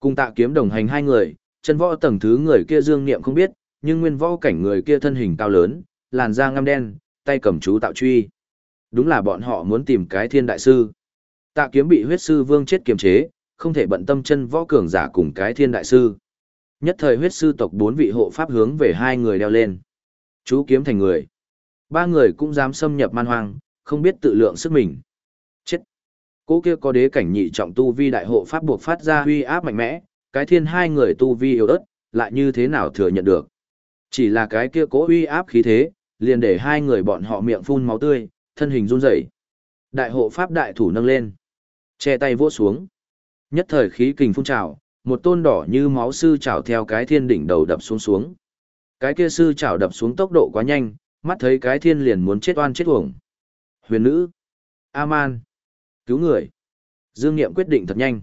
Cùng tạ kiếm đồng hành hai người, chân võ tầng thứ người kia dương niệm không biết, nhưng nguyên võ cảnh người kia thân hình cao lớn, làn da ngăm đen, tay cầm chú tạo truy. Đúng là bọn họ muốn tìm cái thiên đại sư. Tạ kiếm bị huyết sư vương chết kiềm chế, không thể bận tâm chân võ cường giả cùng cái thiên đại sư. Nhất thời huyết sư tộc bốn vị hộ pháp hướng về hai người đeo lên. Chú kiếm thành người. Ba người cũng dám xâm nhập man hoang, không biết tự lượng sức mình. Chết. Cố kia có đế cảnh nhị trọng tu vi đại hộ pháp buộc phát ra huy áp mạnh mẽ, cái thiên hai người tu vi yếu ớt, lại như thế nào thừa nhận được. Chỉ là cái kia cố huy áp khí thế, liền để hai người bọn họ miệng phun máu tươi, thân hình run rẩy. Đại hộ pháp đại thủ nâng lên, che tay vỗ xuống. Nhất thời khí kình phun trào, một tôn đỏ như máu sư trào theo cái thiên đỉnh đầu đập xuống xuống. Cái kia sư trào đập xuống tốc độ quá nhanh, mắt thấy cái thiên liền muốn chết oan chết uổng. Huyền nữ, A-man, cứu người. Dương Niệm quyết định thật nhanh.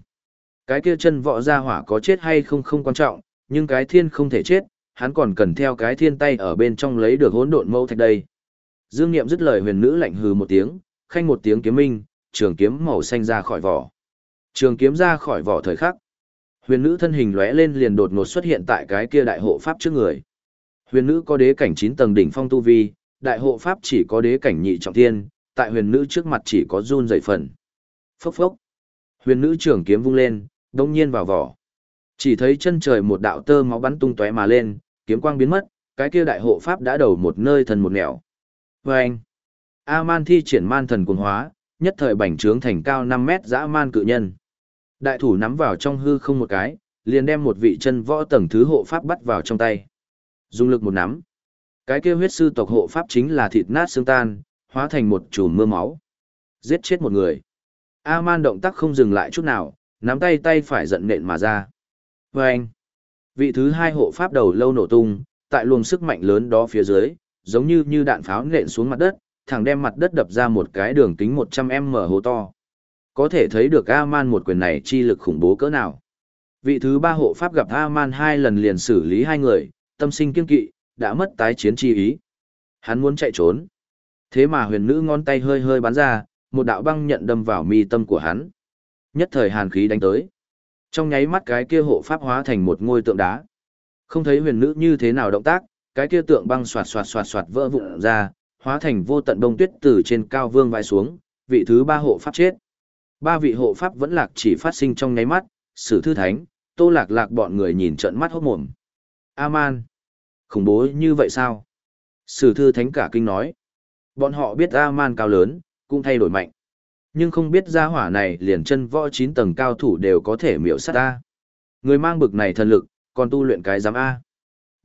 Cái kia chân võ ra hỏa có chết hay không không quan trọng, nhưng cái thiên không thể chết, hắn còn cần theo cái thiên tay ở bên trong lấy được hỗn độn mâu thạch đây. Dương Niệm dứt lời huyền nữ lạnh hừ một tiếng, khanh một tiếng kiếm minh, trường kiếm màu xanh ra khỏi vỏ. Trường kiếm ra khỏi vỏ thời khắc. Huyền nữ thân hình lóe lên liền đột ngột xuất hiện tại cái kia đại hộ pháp trước người. Huyền nữ có đế cảnh 9 tầng đỉnh phong tu vi, đại hộ pháp chỉ có đế cảnh nhị trọng thiên, tại huyền nữ trước mặt chỉ có run rẩy phần. Phốc phốc. Huyền nữ trường kiếm vung lên, đông nhiên vào vỏ. Chỉ thấy chân trời một đạo tơ máu bắn tung tóe mà lên, kiếm quang biến mất, cái kia đại hộ pháp đã đầu một nơi thần một nẻo. Và anh, A-man thi triển man thần cuồng hóa, nhất thời bành trướng thành cao 5 mét dã man cự nhân. Đại thủ nắm vào trong hư không một cái, liền đem một vị chân võ tầng thứ hộ pháp bắt vào trong tay. Dùng lực một nắm. Cái kia huyết sư tộc hộ pháp chính là thịt nát xương tan, hóa thành một chùm mưa máu. Giết chết một người. A-man động tác không dừng lại chút nào, nắm tay tay phải giận nện mà ra. Và anh, vị thứ hai hộ pháp đầu lâu nổ tung, tại luồng sức mạnh lớn đó phía dưới, giống như như đạn pháo nện xuống mặt đất, thẳng đem mặt đất đập ra một cái đường kính 100m hố to. Có thể thấy được A-man một quyền này chi lực khủng bố cỡ nào. Vị thứ ba hộ pháp gặp A-man hai lần liền xử lý hai người, tâm sinh kiên kỵ, đã mất tái chiến chi ý. Hắn muốn chạy trốn. Thế mà huyền nữ ngón tay hơi hơi bắn ra, một đạo băng nhận đâm vào mi tâm của hắn. Nhất thời hàn khí đánh tới. Trong nháy mắt cái kia hộ pháp hóa thành một ngôi tượng đá. Không thấy huyền nữ như thế nào động tác, cái kia tượng băng xoạt xoạt xoạt xoạt vỡ vụn ra, hóa thành vô tận bông tuyết từ trên cao vương vai xuống, vị thứ ba hộ pháp chết. Ba vị hộ pháp vẫn lạc chỉ phát sinh trong nháy mắt, sử thư thánh, tô lạc lạc bọn người nhìn trận mắt hốt mồm. A-man! Khủng bố như vậy sao? Sử thư thánh cả kinh nói. Bọn họ biết A-man cao lớn, cũng thay đổi mạnh. Nhưng không biết gia hỏa này liền chân võ 9 tầng cao thủ đều có thể miểu sát ta Người mang bực này thần lực, còn tu luyện cái giám A.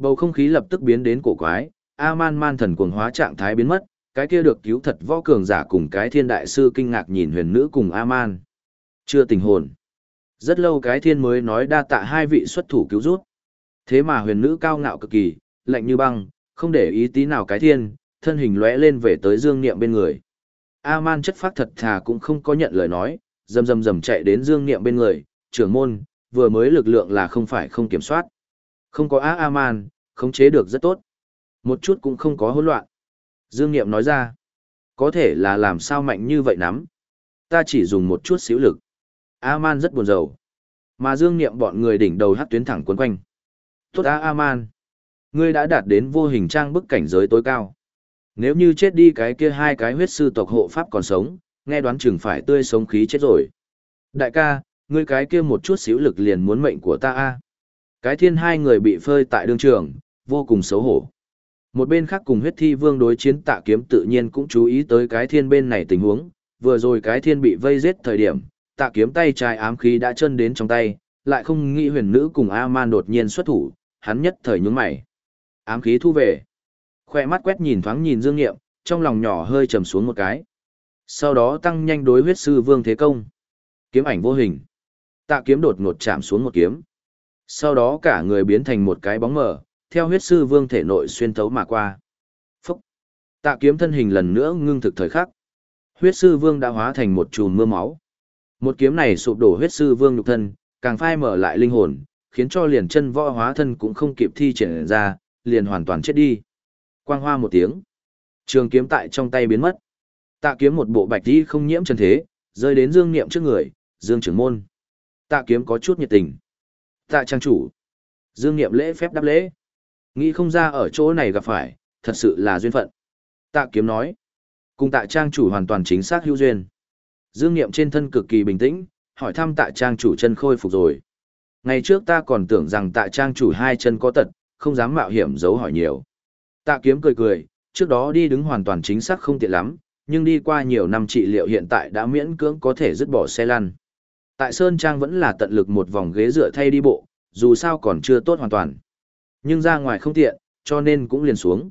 Bầu không khí lập tức biến đến cổ quái, A-man man thần cuồng hóa trạng thái biến mất, cái kia được cứu thật võ cường giả cùng cái thiên đại sư kinh ngạc nhìn huyền nữ cùng A-man. Chưa tình hồn. Rất lâu cái thiên mới nói đa tạ hai vị xuất thủ cứu rút. Thế mà huyền nữ cao ngạo cực kỳ, lạnh như băng, không để ý tí nào cái thiên, thân hình lóe lên về tới dương niệm bên người. A-man chất phát thật thà cũng không có nhận lời nói, rầm rầm rầm chạy đến dương niệm bên người, trưởng môn, vừa mới lực lượng là không phải không kiểm soát. Không có A-man, khống chế được rất tốt. Một chút cũng không có hỗn loạn. Dương Niệm nói ra, có thể là làm sao mạnh như vậy nắm. Ta chỉ dùng một chút xíu lực. A-man rất buồn rầu. Mà Dương Niệm bọn người đỉnh đầu hát tuyến thẳng quấn quanh. Tốt A-man. Ngươi đã đạt đến vô hình trang bức cảnh giới tối cao. Nếu như chết đi cái kia hai cái huyết sư tộc hộ pháp còn sống, nghe đoán chừng phải tươi sống khí chết rồi. Đại ca, ngươi cái kia một chút xíu lực liền muốn mệnh của ta a. Cái thiên hai người bị phơi tại đương trường, vô cùng xấu hổ. Một bên khác cùng huyết thi vương đối chiến tạ kiếm tự nhiên cũng chú ý tới cái thiên bên này tình huống, vừa rồi cái thiên bị vây giết thời điểm, tạ kiếm tay trái ám khí đã chân đến trong tay, lại không nghĩ huyền nữ cùng A-man đột nhiên xuất thủ, hắn nhất thời nhướng mày. Ám khí thu về. Khoe mắt quét nhìn thoáng nhìn dương nghiệm, trong lòng nhỏ hơi trầm xuống một cái. Sau đó tăng nhanh đối huyết sư vương thế công. Kiếm ảnh vô hình. Tạ kiếm đột ngột chạm xuống một kiếm. Sau đó cả người biến thành một cái bóng mờ, theo huyết sư vương thể nội xuyên thấu mà qua. Phúc! Tạ kiếm thân hình lần nữa ngưng thực thời khắc. Huyết sư vương đã hóa thành một chùm mưa máu. Một kiếm này sụp đổ huyết sư vương nhục thân, càng phai mở lại linh hồn, khiến cho liền chân võ hóa thân cũng không kịp thi triển ra, liền hoàn toàn chết đi. Quang hoa một tiếng. Trường kiếm tại trong tay biến mất. Tạ kiếm một bộ bạch đi không nhiễm chân thế, rơi đến dương niệm trước người, dương trưởng môn. Tạ kiếm có chút nhiệt tình. Tạ trang chủ. Dương niệm lễ phép đáp lễ. Nghĩ không ra ở chỗ này gặp phải, thật sự là duyên phận. Tạ kiếm nói. Cùng tạ trang chủ hoàn toàn chính xác hữu duyên. Dương niệm trên thân cực kỳ bình tĩnh, hỏi thăm tạ trang chủ chân khôi phục rồi. Ngày trước ta còn tưởng rằng tạ trang chủ hai chân có tật, không dám mạo hiểm giấu hỏi nhiều. Tạ kiếm cười cười, trước đó đi đứng hoàn toàn chính xác không tiện lắm, nhưng đi qua nhiều năm trị liệu hiện tại đã miễn cưỡng có thể dứt bỏ xe lăn. Tại Sơn Trang vẫn là tận lực một vòng ghế dựa thay đi bộ, dù sao còn chưa tốt hoàn toàn. Nhưng ra ngoài không tiện, cho nên cũng liền xuống.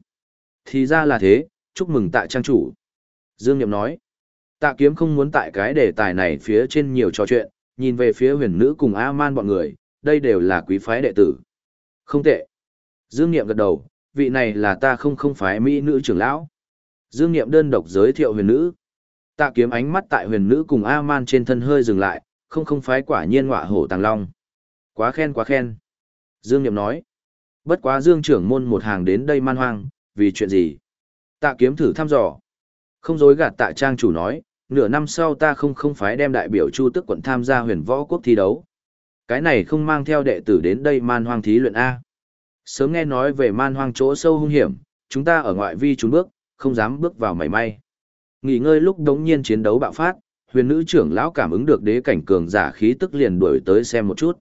Thì ra là thế, chúc mừng tạ trang chủ. Dương Niệm nói, tạ kiếm không muốn tại cái đề tài này phía trên nhiều trò chuyện, nhìn về phía huyền nữ cùng A-man bọn người, đây đều là quý phái đệ tử. Không tệ. Dương Niệm gật đầu, vị này là ta không không phái mỹ nữ trưởng lão. Dương Niệm đơn độc giới thiệu huyền nữ. Tạ kiếm ánh mắt tại huyền nữ cùng A-man trên thân hơi dừng lại, không không phái quả nhiên ngọa hổ tàng long. Quá khen quá khen. Dương Niệm nói. Bất quá Dương trưởng môn một hàng đến đây man hoang, vì chuyện gì? Tạ kiếm thử thăm dò. Không dối gạt tạ trang chủ nói, nửa năm sau ta không không phái đem đại biểu chu tức quận tham gia huyền võ quốc thi đấu. Cái này không mang theo đệ tử đến đây man hoang thí luyện A. Sớm nghe nói về man hoang chỗ sâu hung hiểm, chúng ta ở ngoại vi trốn bước, không dám bước vào mảy may. Nghỉ ngơi lúc đống nhiên chiến đấu bạo phát, huyền nữ trưởng lão cảm ứng được đế cảnh cường giả khí tức liền đuổi tới xem một chút.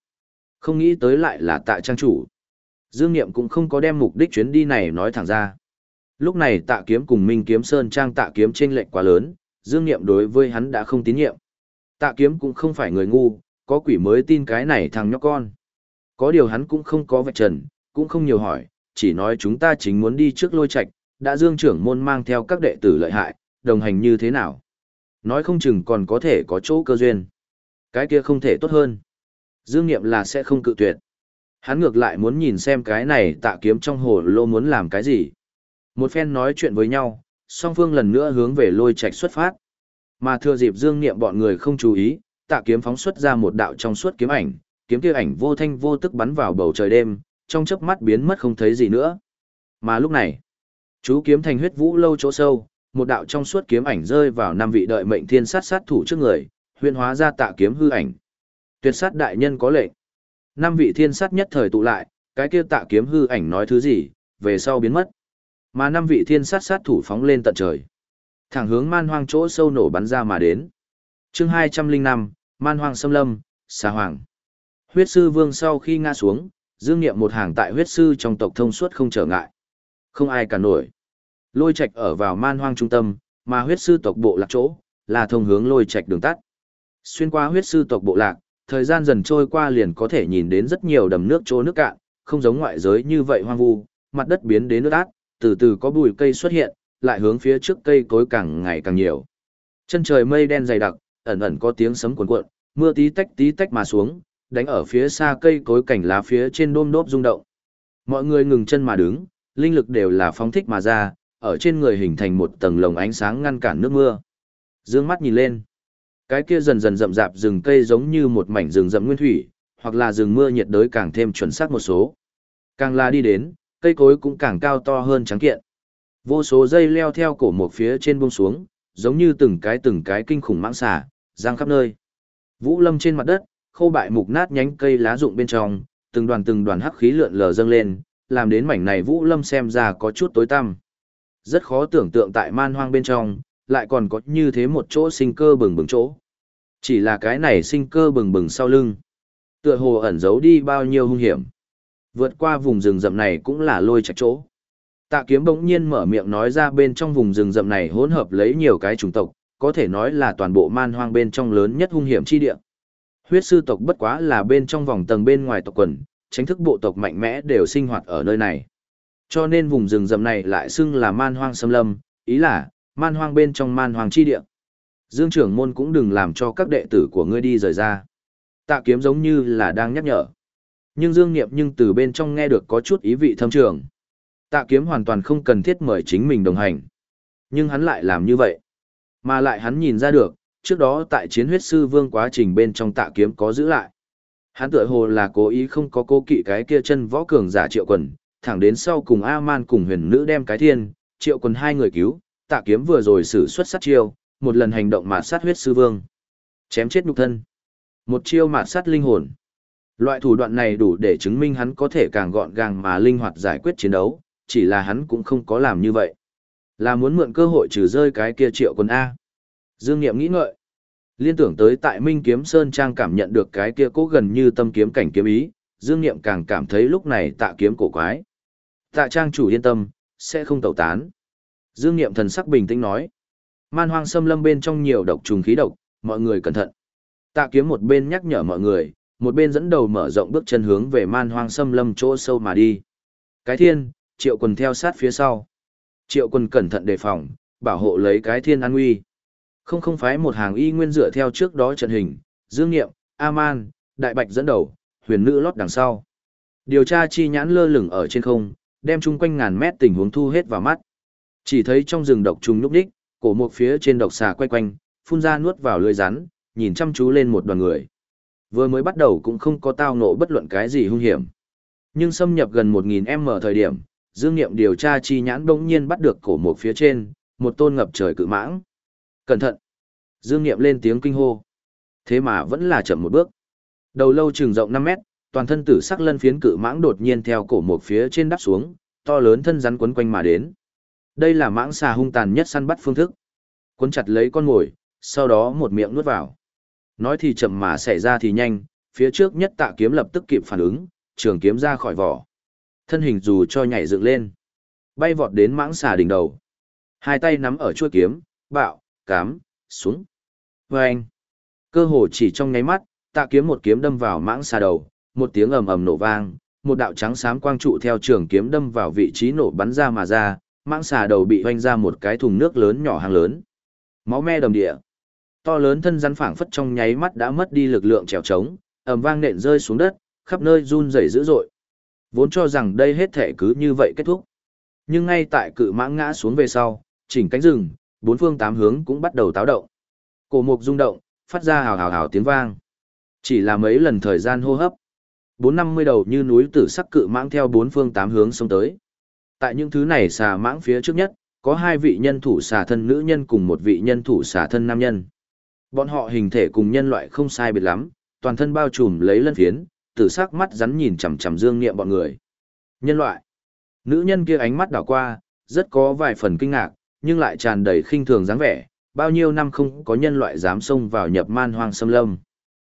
Không nghĩ tới lại là tạ trang chủ. Dương Niệm cũng không có đem mục đích chuyến đi này nói thẳng ra. Lúc này tạ kiếm cùng Minh kiếm sơn trang tạ kiếm chênh lệch quá lớn, Dương Niệm đối với hắn đã không tín nhiệm. Tạ kiếm cũng không phải người ngu, có quỷ mới tin cái này thằng nhóc con. Có điều hắn cũng không có vạch trần, cũng không nhiều hỏi, chỉ nói chúng ta chính muốn đi trước lôi Trạch, đã Dương trưởng môn mang theo các đệ tử lợi hại, đồng hành như thế nào. Nói không chừng còn có thể có chỗ cơ duyên. Cái kia không thể tốt hơn. Dương Niệm là sẽ không cự tuyệt. Hắn ngược lại muốn nhìn xem cái này tạ kiếm trong hồ lô muốn làm cái gì. Một phen nói chuyện với nhau, song phương lần nữa hướng về lôi Trạch xuất phát. Mà thừa dịp Dương Niệm bọn người không chú ý, tạ kiếm phóng xuất ra một đạo trong suốt kiếm ảnh, kiếm kia ảnh vô thanh vô tức bắn vào bầu trời đêm, trong chớp mắt biến mất không thấy gì nữa. Mà lúc này, chú kiếm thành huyết vũ lâu chỗ sâu, một đạo trong suốt kiếm ảnh rơi vào năm vị đợi mệnh thiên sát sát thủ trước người, huyên hóa ra tạ kiếm hư ảnh. Tuyệt sát đại nhân có lệnh. Năm vị thiên sát nhất thời tụ lại, cái kia tạ kiếm hư ảnh nói thứ gì, về sau biến mất. Mà năm vị thiên sát sát thủ phóng lên tận trời. Thẳng hướng man hoang chỗ sâu nổ bắn ra mà đến. chương 205, man hoang xâm lâm, xà hoàng. Huyết sư vương sau khi ngã xuống, dương nghiệm một hàng tại huyết sư trong tộc thông suốt không trở ngại. Không ai cả nổi. Lôi Trạch ở vào man hoang trung tâm, mà huyết sư tộc bộ lạc chỗ, là thông hướng lôi Trạch đường tắt. Xuyên qua huyết sư tộc bộ lạc, thời gian dần trôi qua liền có thể nhìn đến rất nhiều đầm nước chỗ nước cạn, không giống ngoại giới như vậy hoang vu, mặt đất biến đến nước át, từ từ có bụi cây xuất hiện, lại hướng phía trước cây cối càng ngày càng nhiều. Chân trời mây đen dày đặc, ẩn ẩn có tiếng sấm cuồn cuộn, mưa tí tách tí tách mà xuống, đánh ở phía xa cây cối cảnh lá phía trên đôm đốp rung động. Mọi người ngừng chân mà đứng, linh lực đều là phóng thích mà ra, ở trên người hình thành một tầng lồng ánh sáng ngăn cản nước mưa. Dương mắt nhìn lên, cái kia dần dần rậm rạp rừng cây giống như một mảnh rừng rậm nguyên thủy, hoặc là rừng mưa nhiệt đới càng thêm chuẩn xác một số. Càng là đi đến, cây cối cũng càng cao to hơn trắng kiện. Vô số dây leo theo cổ một phía trên buông xuống, giống như từng cái từng cái kinh khủng mãng xà, giang khắp nơi. Vũ lâm trên mặt đất, khô bại mục nát nhánh cây lá rụng bên trong, từng đoàn từng đoàn hắc khí lượn lờ dâng lên, làm đến mảnh này Vũ lâm xem ra có chút tối tăm. Rất khó tưởng tượng tại man hoang bên trong, lại còn có như thế một chỗ sinh cơ bừng bừng chỗ. Chỉ là cái này sinh cơ bừng bừng sau lưng. Tựa hồ ẩn giấu đi bao nhiêu hung hiểm. Vượt qua vùng rừng rậm này cũng là lôi chạch chỗ. Tạ kiếm bỗng nhiên mở miệng nói ra bên trong vùng rừng rậm này hỗn hợp lấy nhiều cái chủng tộc, có thể nói là toàn bộ man hoang bên trong lớn nhất hung hiểm chi địa. Huyết sư tộc bất quá là bên trong vòng tầng bên ngoài tộc quần, tránh thức bộ tộc mạnh mẽ đều sinh hoạt ở nơi này. Cho nên vùng rừng rậm này lại xưng là man hoang xâm lâm, ý là man hoang bên trong man hoang chi địa. Dương trưởng môn cũng đừng làm cho các đệ tử của ngươi đi rời ra. Tạ kiếm giống như là đang nhắc nhở. Nhưng Dương Niệm nhưng từ bên trong nghe được có chút ý vị thâm trường. Tạ kiếm hoàn toàn không cần thiết mời chính mình đồng hành. Nhưng hắn lại làm như vậy. Mà lại hắn nhìn ra được, trước đó tại chiến huyết sư vương quá trình bên trong tạ kiếm có giữ lại. Hắn tựa hồ là cố ý không có cố kỵ cái kia chân võ cường giả triệu quần, thẳng đến sau cùng A-man cùng huyền nữ đem cái thiên, triệu quần hai người cứu, tạ kiếm vừa rồi sử xuất sát chiêu, một lần hành động mạt sát huyết sư vương. Chém chết nhục thân. Một chiêu mạt sát linh hồn. Loại thủ đoạn này đủ để chứng minh hắn có thể càng gọn gàng mà linh hoạt giải quyết chiến đấu, chỉ là hắn cũng không có làm như vậy. Là muốn mượn cơ hội trừ rơi cái kia triệu quân A. Dương Niệm nghĩ ngợi. Liên tưởng tới tại Minh Kiếm Sơn Trang cảm nhận được cái kia cố gần như tâm kiếm cảnh kiếm ý, Dương Niệm càng cảm thấy lúc này tạ kiếm cổ quái. Tạ Trang chủ yên tâm, sẽ không tẩu tán. Dương Niệm thần sắc bình tĩnh nói. Man hoang xâm lâm bên trong nhiều độc trùng khí độc, mọi người cẩn thận. Tạ kiếm một bên nhắc nhở mọi người, một bên dẫn đầu mở rộng bước chân hướng về man hoang xâm lâm chỗ sâu mà đi. Cái thiên, triệu quần theo sát phía sau. Triệu quần cẩn thận đề phòng, bảo hộ lấy cái thiên an nguy. Không không phái một hàng y nguyên dựa theo trước đó trận hình, dương nghiệm, A-man, đại bạch dẫn đầu, huyền nữ lót đằng sau. Điều tra chi nhãn lơ lửng ở trên không, đem chung quanh ngàn mét tình huống thu hết vào mắt. Chỉ thấy trong rừng độc trùng lúc đích, cổ một phía trên độc xà quay quanh, phun ra nuốt vào lưỡi rắn, nhìn chăm chú lên một đoàn người. Vừa mới bắt đầu cũng không có tao nộ bất luận cái gì hung hiểm. Nhưng xâm nhập gần 1000m thời điểm, Dương Nghiệm điều tra chi nhãn bỗng nhiên bắt được cổ một phía trên, một tôn ngập trời cự mãng. Cẩn thận! Dương Nghiệm lên tiếng kinh hô. Thế mà vẫn là chậm một bước. Đầu lâu trường rộng 5 mét, toàn thân tử sắc lân phiến cự mãng đột nhiên theo cổ một phía trên đắp xuống, to lớn thân rắn quấn quanh mà đến. Đây là mãng xà hung tàn nhất săn bắt phương thức. Cuốn chặt lấy con mồi, sau đó một miệng nuốt vào. Nói thì chậm mà xảy ra thì nhanh, phía trước nhất tạ kiếm lập tức kịp phản ứng, trường kiếm ra khỏi vỏ. Thân hình dù cho nhảy dựng lên, bay vọt đến mãng xà đỉnh đầu. Hai tay nắm ở chuôi kiếm, bạo, cám, xuống. Vâng! Cơ hồ chỉ trong nháy mắt, tạ kiếm một kiếm đâm vào mãng xà đầu, một tiếng ầm ầm nổ vang, một đạo trắng xám quang trụ theo trường kiếm đâm vào vị trí nổ bắn ra mà ra, mãng xà đầu bị hoanh ra một cái thùng nước lớn nhỏ hàng lớn. Máu me đầm địa. To lớn thân rắn phảng phất trong nháy mắt đã mất đi lực lượng trèo trống, ầm vang nện rơi xuống đất, khắp nơi run rẩy dữ dội. Vốn cho rằng đây hết thể cứ như vậy kết thúc. Nhưng ngay tại cự mãng ngã xuống về sau, chỉnh cánh rừng, bốn phương tám hướng cũng bắt đầu táo động. Cổ mục rung động, phát ra hào hào hào tiếng vang. Chỉ là mấy lần thời gian hô hấp. Bốn năm mươi đầu như núi tử sắc cự mãng theo bốn phương tám hướng xông tới. Tại những thứ này xà mãng phía trước nhất, có hai vị nhân thủ xà thân nữ nhân cùng một vị nhân thủ xà thân nam nhân. Bọn họ hình thể cùng nhân loại không sai biệt lắm, toàn thân bao trùm lấy lân phiến, tử sắc mắt rắn nhìn chằm chằm dương niệm bọn người. Nhân loại. Nữ nhân kia ánh mắt đảo qua, rất có vài phần kinh ngạc, nhưng lại tràn đầy khinh thường dáng vẻ, bao nhiêu năm không có nhân loại dám xông vào nhập man hoang xâm lâm.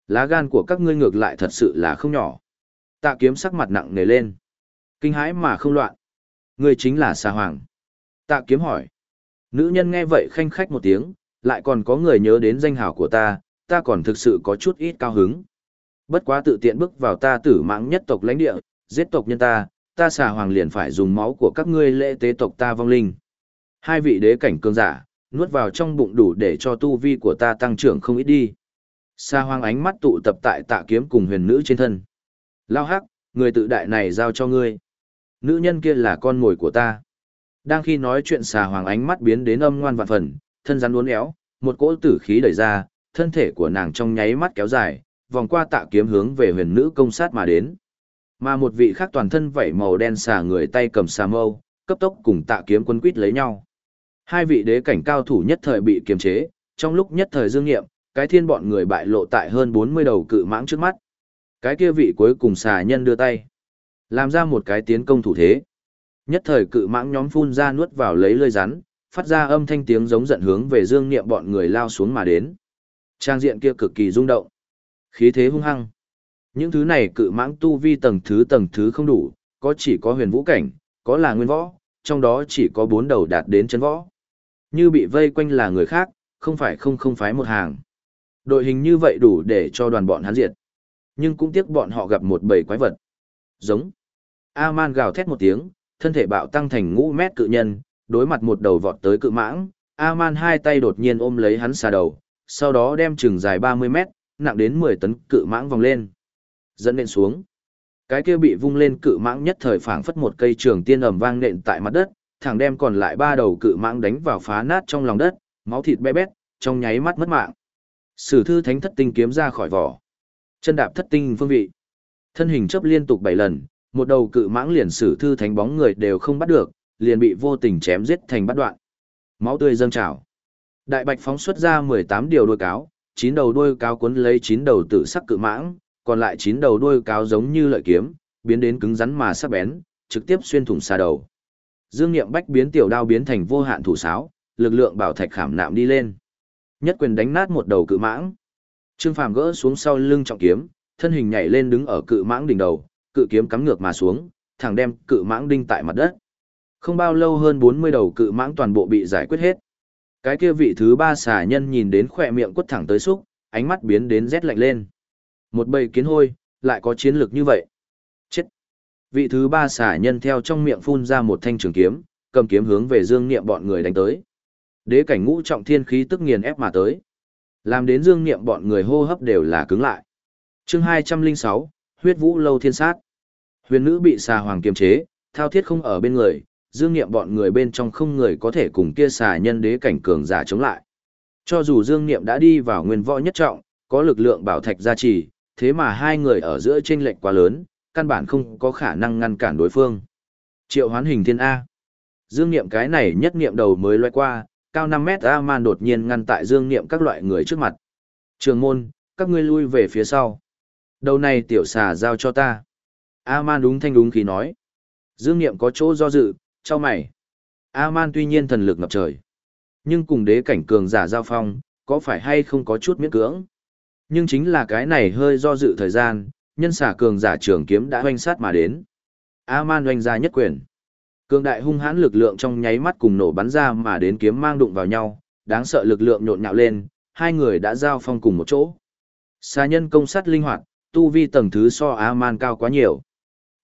Lá gan của các ngươi ngược lại thật sự là không nhỏ. Tạ kiếm sắc mặt nặng nề lên. Kinh hãi mà không loạn. Người chính là xà hoàng. Tạ kiếm hỏi. Nữ nhân nghe vậy khanh khách một tiếng, lại còn có người nhớ đến danh hào của ta, ta còn thực sự có chút ít cao hứng. Bất quá tự tiện bước vào ta tử mạng nhất tộc lãnh địa, giết tộc nhân ta, ta xà hoàng liền phải dùng máu của các ngươi lễ tế tộc ta vong linh. Hai vị đế cảnh cường giả, nuốt vào trong bụng đủ để cho tu vi của ta tăng trưởng không ít đi. Xà hoàng ánh mắt tụ tập tại tạ kiếm cùng huyền nữ trên thân. Lao hắc, người tự đại này giao cho ngươi. Nữ nhân kia là con mồi của ta. Đang khi nói chuyện xà hoàng ánh mắt biến đến âm ngoan vạn phần, thân rắn uốn éo, một cỗ tử khí đẩy ra, thân thể của nàng trong nháy mắt kéo dài, vòng qua tạ kiếm hướng về huyền nữ công sát mà đến. Mà một vị khác toàn thân vảy màu đen xà người tay cầm xà mâu, cấp tốc cùng tạ kiếm quân quýt lấy nhau. Hai vị đế cảnh cao thủ nhất thời bị kiềm chế, trong lúc nhất thời dương nghiệm, cái thiên bọn người bại lộ tại hơn 40 đầu cự mãng trước mắt. Cái kia vị cuối cùng xà nhân đưa tay, làm ra một cái tiến công thủ thế. Nhất thời cự mãng nhóm phun ra nuốt vào lấy lơi rắn, phát ra âm thanh tiếng giống giận hướng về dương niệm bọn người lao xuống mà đến. Trang diện kia cực kỳ rung động. Khí thế hung hăng. Những thứ này cự mãng tu vi tầng thứ tầng thứ không đủ, có chỉ có huyền vũ cảnh, có là nguyên võ, trong đó chỉ có bốn đầu đạt đến chân võ. Như bị vây quanh là người khác, không phải không không phái một hàng. Đội hình như vậy đủ để cho đoàn bọn hắn diệt. Nhưng cũng tiếc bọn họ gặp một bầy quái vật. Giống. A-man gào thét một tiếng, thân thể bạo tăng thành ngũ mét cự nhân, đối mặt một đầu vọt tới cự mãng. A-man hai tay đột nhiên ôm lấy hắn xà đầu, sau đó đem chừng dài 30 mét, nặng đến 10 tấn cự mãng vòng lên. Dẫn lên xuống. Cái kia bị vung lên cự mãng nhất thời phảng phất một cây trường tiên ầm vang nện tại mặt đất, thẳng đem còn lại ba đầu cự mãng đánh vào phá nát trong lòng đất, máu thịt bé bét, trong nháy mắt mất mạng. Sử thư thánh thất tinh kiếm ra khỏi vỏ. Chân đạp thất tinh phương vị. Thân hình chấp liên tục 7 lần, một đầu cự mãng liền sử thư thánh bóng người đều không bắt được, liền bị vô tình chém giết thành bắt đoạn. Máu tươi dâng trào. Đại bạch phóng xuất ra 18 điều đuôi cáo, 9 đầu đuôi cáo cuốn lấy 9 đầu tự sắc cự mãng, còn lại 9 đầu đuôi cáo giống như lợi kiếm, biến đến cứng rắn mà sắc bén, trực tiếp xuyên thủng xa đầu. Dương Niệm Bách biến tiểu đao biến thành vô hạn thủ sáo, lực lượng bảo thạch khảm nạm đi lên. Nhất quyền đánh nát một đầu cự mãng. Trương Phàm gỡ xuống sau lưng trọng kiếm, thân hình nhảy lên đứng ở cự mãng đỉnh đầu, cự kiếm cắm ngược mà xuống, thẳng đem cự mãng đinh tại mặt đất. Không bao lâu hơn 40 đầu cự mãng toàn bộ bị giải quyết hết. Cái kia vị thứ ba xà nhân nhìn đến khỏe miệng quất thẳng tới xúc, ánh mắt biến đến rét lạnh lên. Một bầy kiến hôi, lại có chiến lược như vậy. Chết! Vị thứ ba xà nhân theo trong miệng phun ra một thanh trường kiếm, cầm kiếm hướng về dương niệm bọn người đánh tới. Đế cảnh ngũ trọng thiên khí tức nghiền ép mà tới. Làm đến dương niệm bọn người hô hấp đều là cứng lại. chương 206, huyết vũ lâu thiên sát. Huyền nữ bị xà hoàng kiềm chế, thao thiết không ở bên người, dương niệm bọn người bên trong không người có thể cùng kia xà nhân đế cảnh cường giả chống lại. Cho dù dương niệm đã đi vào nguyên võ nhất trọng, có lực lượng bảo thạch gia trì, thế mà hai người ở giữa chênh lệch quá lớn, căn bản không có khả năng ngăn cản đối phương. Triệu hoán hình thiên A. Dương niệm cái này nhất niệm đầu mới loay qua, cao 5 mét A-man đột nhiên ngăn tại dương niệm các loại người trước mặt. Trường môn, các ngươi lui về phía sau. Đầu này tiểu xà giao cho ta. A-man đúng thanh đúng khí nói. Dương niệm có chỗ do dự, cho mày. A-man tuy nhiên thần lực ngập trời. Nhưng cùng đế cảnh cường giả giao phong, có phải hay không có chút miễn cưỡng. Nhưng chính là cái này hơi do dự thời gian, nhân xả cường giả trường kiếm đã hoanh sát mà đến. A-man hoanh ra nhất quyền. Cường đại hung hãn lực lượng trong nháy mắt cùng nổ bắn ra mà đến kiếm mang đụng vào nhau, đáng sợ lực lượng nhộn nhạo lên, hai người đã giao phong cùng một chỗ. Xà nhân công sát linh hoạt, tu vi tầng thứ so A-man cao quá nhiều.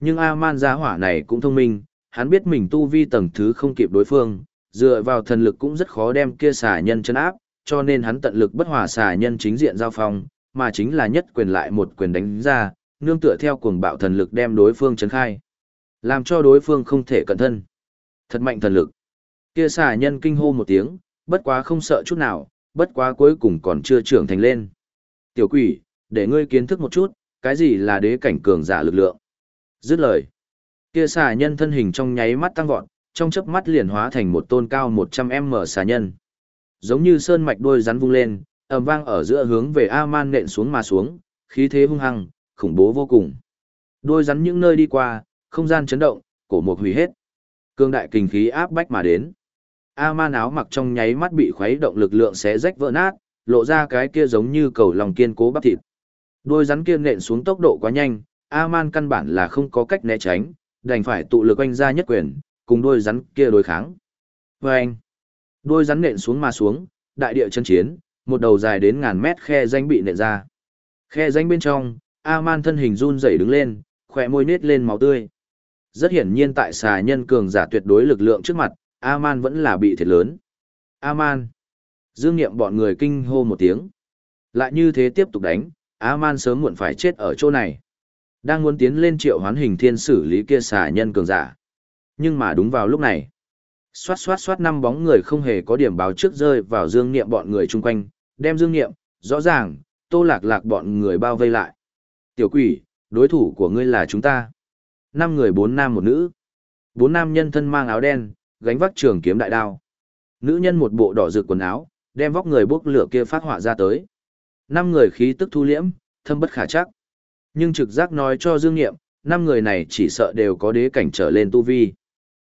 Nhưng A-man gia hỏa này cũng thông minh, hắn biết mình tu vi tầng thứ không kịp đối phương, dựa vào thần lực cũng rất khó đem kia xà nhân chân áp, cho nên hắn tận lực bất hòa xà nhân chính diện giao phong, mà chính là nhất quyền lại một quyền đánh ra, nương tựa theo cuồng bạo thần lực đem đối phương chấn khai. Làm cho đối phương không thể cẩn thân. Thật mạnh thần lực. Kia xà nhân kinh hô một tiếng, bất quá không sợ chút nào, bất quá cuối cùng còn chưa trưởng thành lên. Tiểu quỷ, để ngươi kiến thức một chút, cái gì là đế cảnh cường giả lực lượng. Dứt lời. Kia xà nhân thân hình trong nháy mắt tăng vọt, trong chớp mắt liền hóa thành một tôn cao 100m xà nhân. Giống như sơn mạch đuôi rắn vung lên, ầm vang ở giữa hướng về A-man nện xuống mà xuống, khí thế hung hăng, khủng bố vô cùng. Đuôi rắn những nơi đi qua, không gian chấn động, cổ mục hủy hết. Cương đại kinh khí áp bách mà đến. A-man áo mặc trong nháy mắt bị khuấy động lực lượng xé rách vỡ nát, lộ ra cái kia giống như cầu lòng kiên cố bắp thịt đôi rắn kia nện xuống tốc độ quá nhanh, A-man căn bản là không có cách né tránh, đành phải tụ lực oanh ra nhất quyền, cùng đôi rắn kia đối kháng. Vâng! Đôi rắn nện xuống mà xuống, đại địa chân chiến, một đầu dài đến ngàn mét khe danh bị nện ra. Khe danh bên trong, A-man thân hình run rẩy đứng lên, khỏe môi nết lên máu tươi. Rất hiển nhiên tại xà nhân cường giả tuyệt đối lực lượng trước mặt, A-man vẫn là bị thiệt lớn. A-man. Dương Niệm bọn người kinh hô một tiếng. Lại như thế tiếp tục đánh, A-man sớm muộn phải chết ở chỗ này. Đang muốn tiến lên triệu hoán hình thiên xử lý kia xà nhân cường giả. Nhưng mà đúng vào lúc này. Xoát xoát xoát năm bóng người không hề có điểm báo trước rơi vào Dương Niệm bọn người chung quanh, đem Dương Niệm, rõ ràng, tô lạc lạc bọn người bao vây lại. Tiểu quỷ, đối thủ của ngươi là chúng ta. Năm người bốn nam một nữ. Bốn nam nhân thân mang áo đen, gánh vác trường kiếm đại đao. Nữ nhân một bộ đỏ rực quần áo, đem vóc người bốc lửa kia phát họa ra tới. Năm người khí tức thu liễm, thâm bất khả chắc. Nhưng trực giác nói cho Dương Nghiệm, năm người này chỉ sợ đều có đế cảnh trở lên tu vi.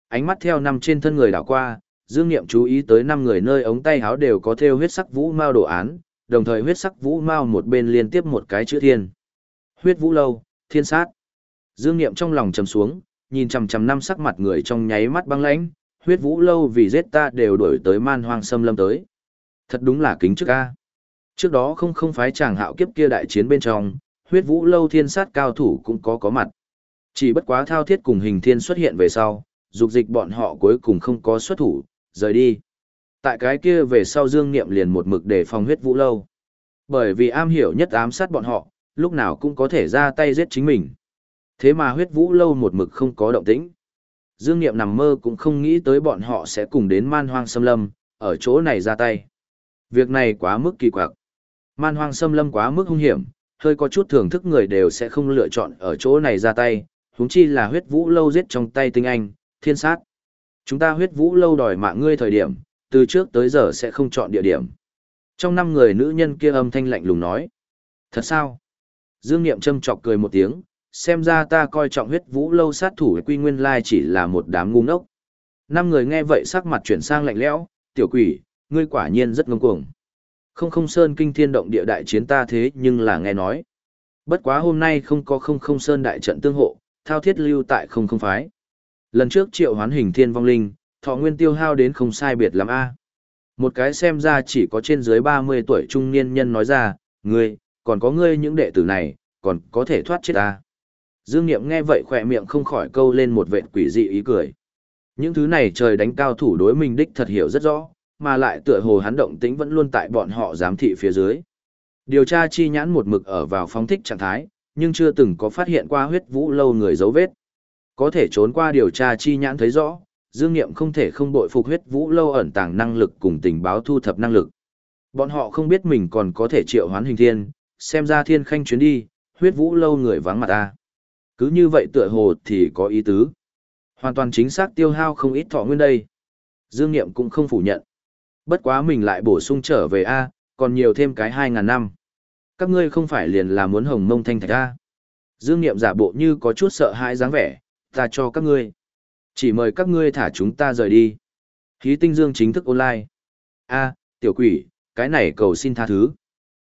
Ánh mắt theo năm trên thân người đảo qua, Dương Nghiệm chú ý tới năm người nơi ống tay áo đều có thêu huyết sắc vũ mao đồ án, đồng thời huyết sắc vũ mao một bên liên tiếp một cái chữ thiên. Huyết vũ lâu, thiên sát. Dương Nghiệm trong lòng trầm xuống, nhìn chằm chằm năm sắc mặt người trong nháy mắt băng lãnh, huyết vũ lâu vì giết ta đều đổi tới man hoang xâm lâm tới. Thật đúng là kính trước a. Trước đó không không phái chàng hạo kiếp kia đại chiến bên trong, huyết vũ lâu thiên sát cao thủ cũng có có mặt. Chỉ bất quá thao thiết cùng hình thiên xuất hiện về sau, dục dịch bọn họ cuối cùng không có xuất thủ, rời đi. Tại cái kia về sau Dương Niệm liền một mực để phòng huyết vũ lâu. Bởi vì am hiểu nhất ám sát bọn họ, lúc nào cũng có thể ra tay giết chính mình. Thế mà huyết vũ lâu một mực không có động tĩnh. Dương Niệm nằm mơ cũng không nghĩ tới bọn họ sẽ cùng đến man hoang xâm lâm, ở chỗ này ra tay. Việc này quá mức kỳ quặc. Man hoang xâm lâm quá mức hung hiểm, hơi có chút thưởng thức người đều sẽ không lựa chọn ở chỗ này ra tay, huống chi là huyết vũ lâu giết trong tay tinh anh, thiên sát. Chúng ta huyết vũ lâu đòi mạng ngươi thời điểm, từ trước tới giờ sẽ không chọn địa điểm. Trong năm người nữ nhân kia âm thanh lạnh lùng nói. Thật sao? Dương Niệm châm chọc cười một tiếng, xem ra ta coi trọng huyết vũ lâu sát thủ quy nguyên lai chỉ là một đám ngu ngốc. Năm người nghe vậy sắc mặt chuyển sang lạnh lẽo, tiểu quỷ, ngươi quả nhiên rất ngông cuồng. Không không sơn kinh thiên động địa đại chiến ta thế nhưng là nghe nói. Bất quá hôm nay không có không không sơn đại trận tương hộ, thao thiết lưu tại không không phái. Lần trước triệu hoán hình thiên vong linh, thọ nguyên tiêu hao đến không sai biệt lắm a. Một cái xem ra chỉ có trên dưới 30 tuổi trung niên nhân nói ra, ngươi, còn có ngươi những đệ tử này, còn có thể thoát chết ta. Dương Niệm nghe vậy khỏe miệng không khỏi câu lên một vệt quỷ dị ý cười. Những thứ này trời đánh cao thủ đối mình đích thật hiểu rất rõ, mà lại tựa hồ hắn động tĩnh vẫn luôn tại bọn họ giám thị phía dưới. Điều tra chi nhãn một mực ở vào phóng thích trạng thái, nhưng chưa từng có phát hiện qua huyết vũ lâu người dấu vết. Có thể trốn qua điều tra chi nhãn thấy rõ, Dương Niệm không thể không bội phục huyết vũ lâu ẩn tàng năng lực cùng tình báo thu thập năng lực. Bọn họ không biết mình còn có thể triệu hoán hình thiên, xem ra thiên khanh chuyến đi, huyết vũ lâu người vắng mặt ta. Cứ như vậy tựa hồ thì có ý tứ. Hoàn toàn chính xác tiêu hao không ít thọ nguyên đây. Dương Niệm cũng không phủ nhận. Bất quá mình lại bổ sung trở về A, còn nhiều thêm cái 2.000 năm. Các ngươi không phải liền là muốn hồng mông thanh thạch A. Dương Niệm giả bộ như có chút sợ hãi dáng vẻ, ta cho các ngươi. Chỉ mời các ngươi thả chúng ta rời đi. Khí tinh dương chính thức online. A, tiểu quỷ, cái này cầu xin tha thứ.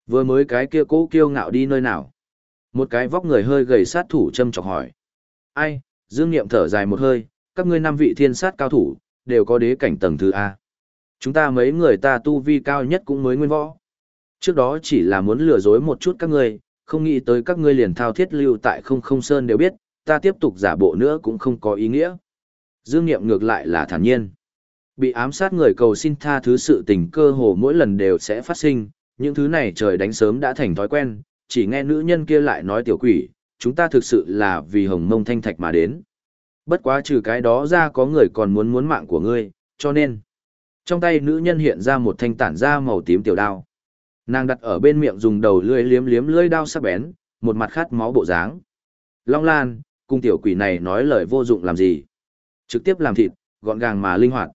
Vừa mới cái kia cố kiêu ngạo đi nơi nào. Một cái vóc người hơi gầy sát thủ châm chọc hỏi. Ai, Dương Niệm thở dài một hơi, các ngươi năm vị thiên sát cao thủ, đều có đế cảnh tầng thứ A. Chúng ta mấy người ta tu vi cao nhất cũng mới nguyên võ. Trước đó chỉ là muốn lừa dối một chút các ngươi, không nghĩ tới các ngươi liền thao thiết lưu tại không không sơn đều biết, ta tiếp tục giả bộ nữa cũng không có ý nghĩa. Dương Niệm ngược lại là thản nhiên. Bị ám sát người cầu xin tha thứ sự tình cơ hồ mỗi lần đều sẽ phát sinh, những thứ này trời đánh sớm đã thành thói quen, chỉ nghe nữ nhân kia lại nói tiểu quỷ, chúng ta thực sự là vì hồng mông thanh thạch mà đến. Bất quá trừ cái đó ra có người còn muốn muốn mạng của ngươi, cho nên. Trong tay nữ nhân hiện ra một thanh tản da màu tím tiểu đao. Nàng đặt ở bên miệng dùng đầu lưỡi liếm liếm lưỡi đao sắc bén, một mặt khát máu bộ dáng. Long Lan, cung tiểu quỷ này nói lời vô dụng làm gì? Trực tiếp làm thịt, gọn gàng mà linh hoạt.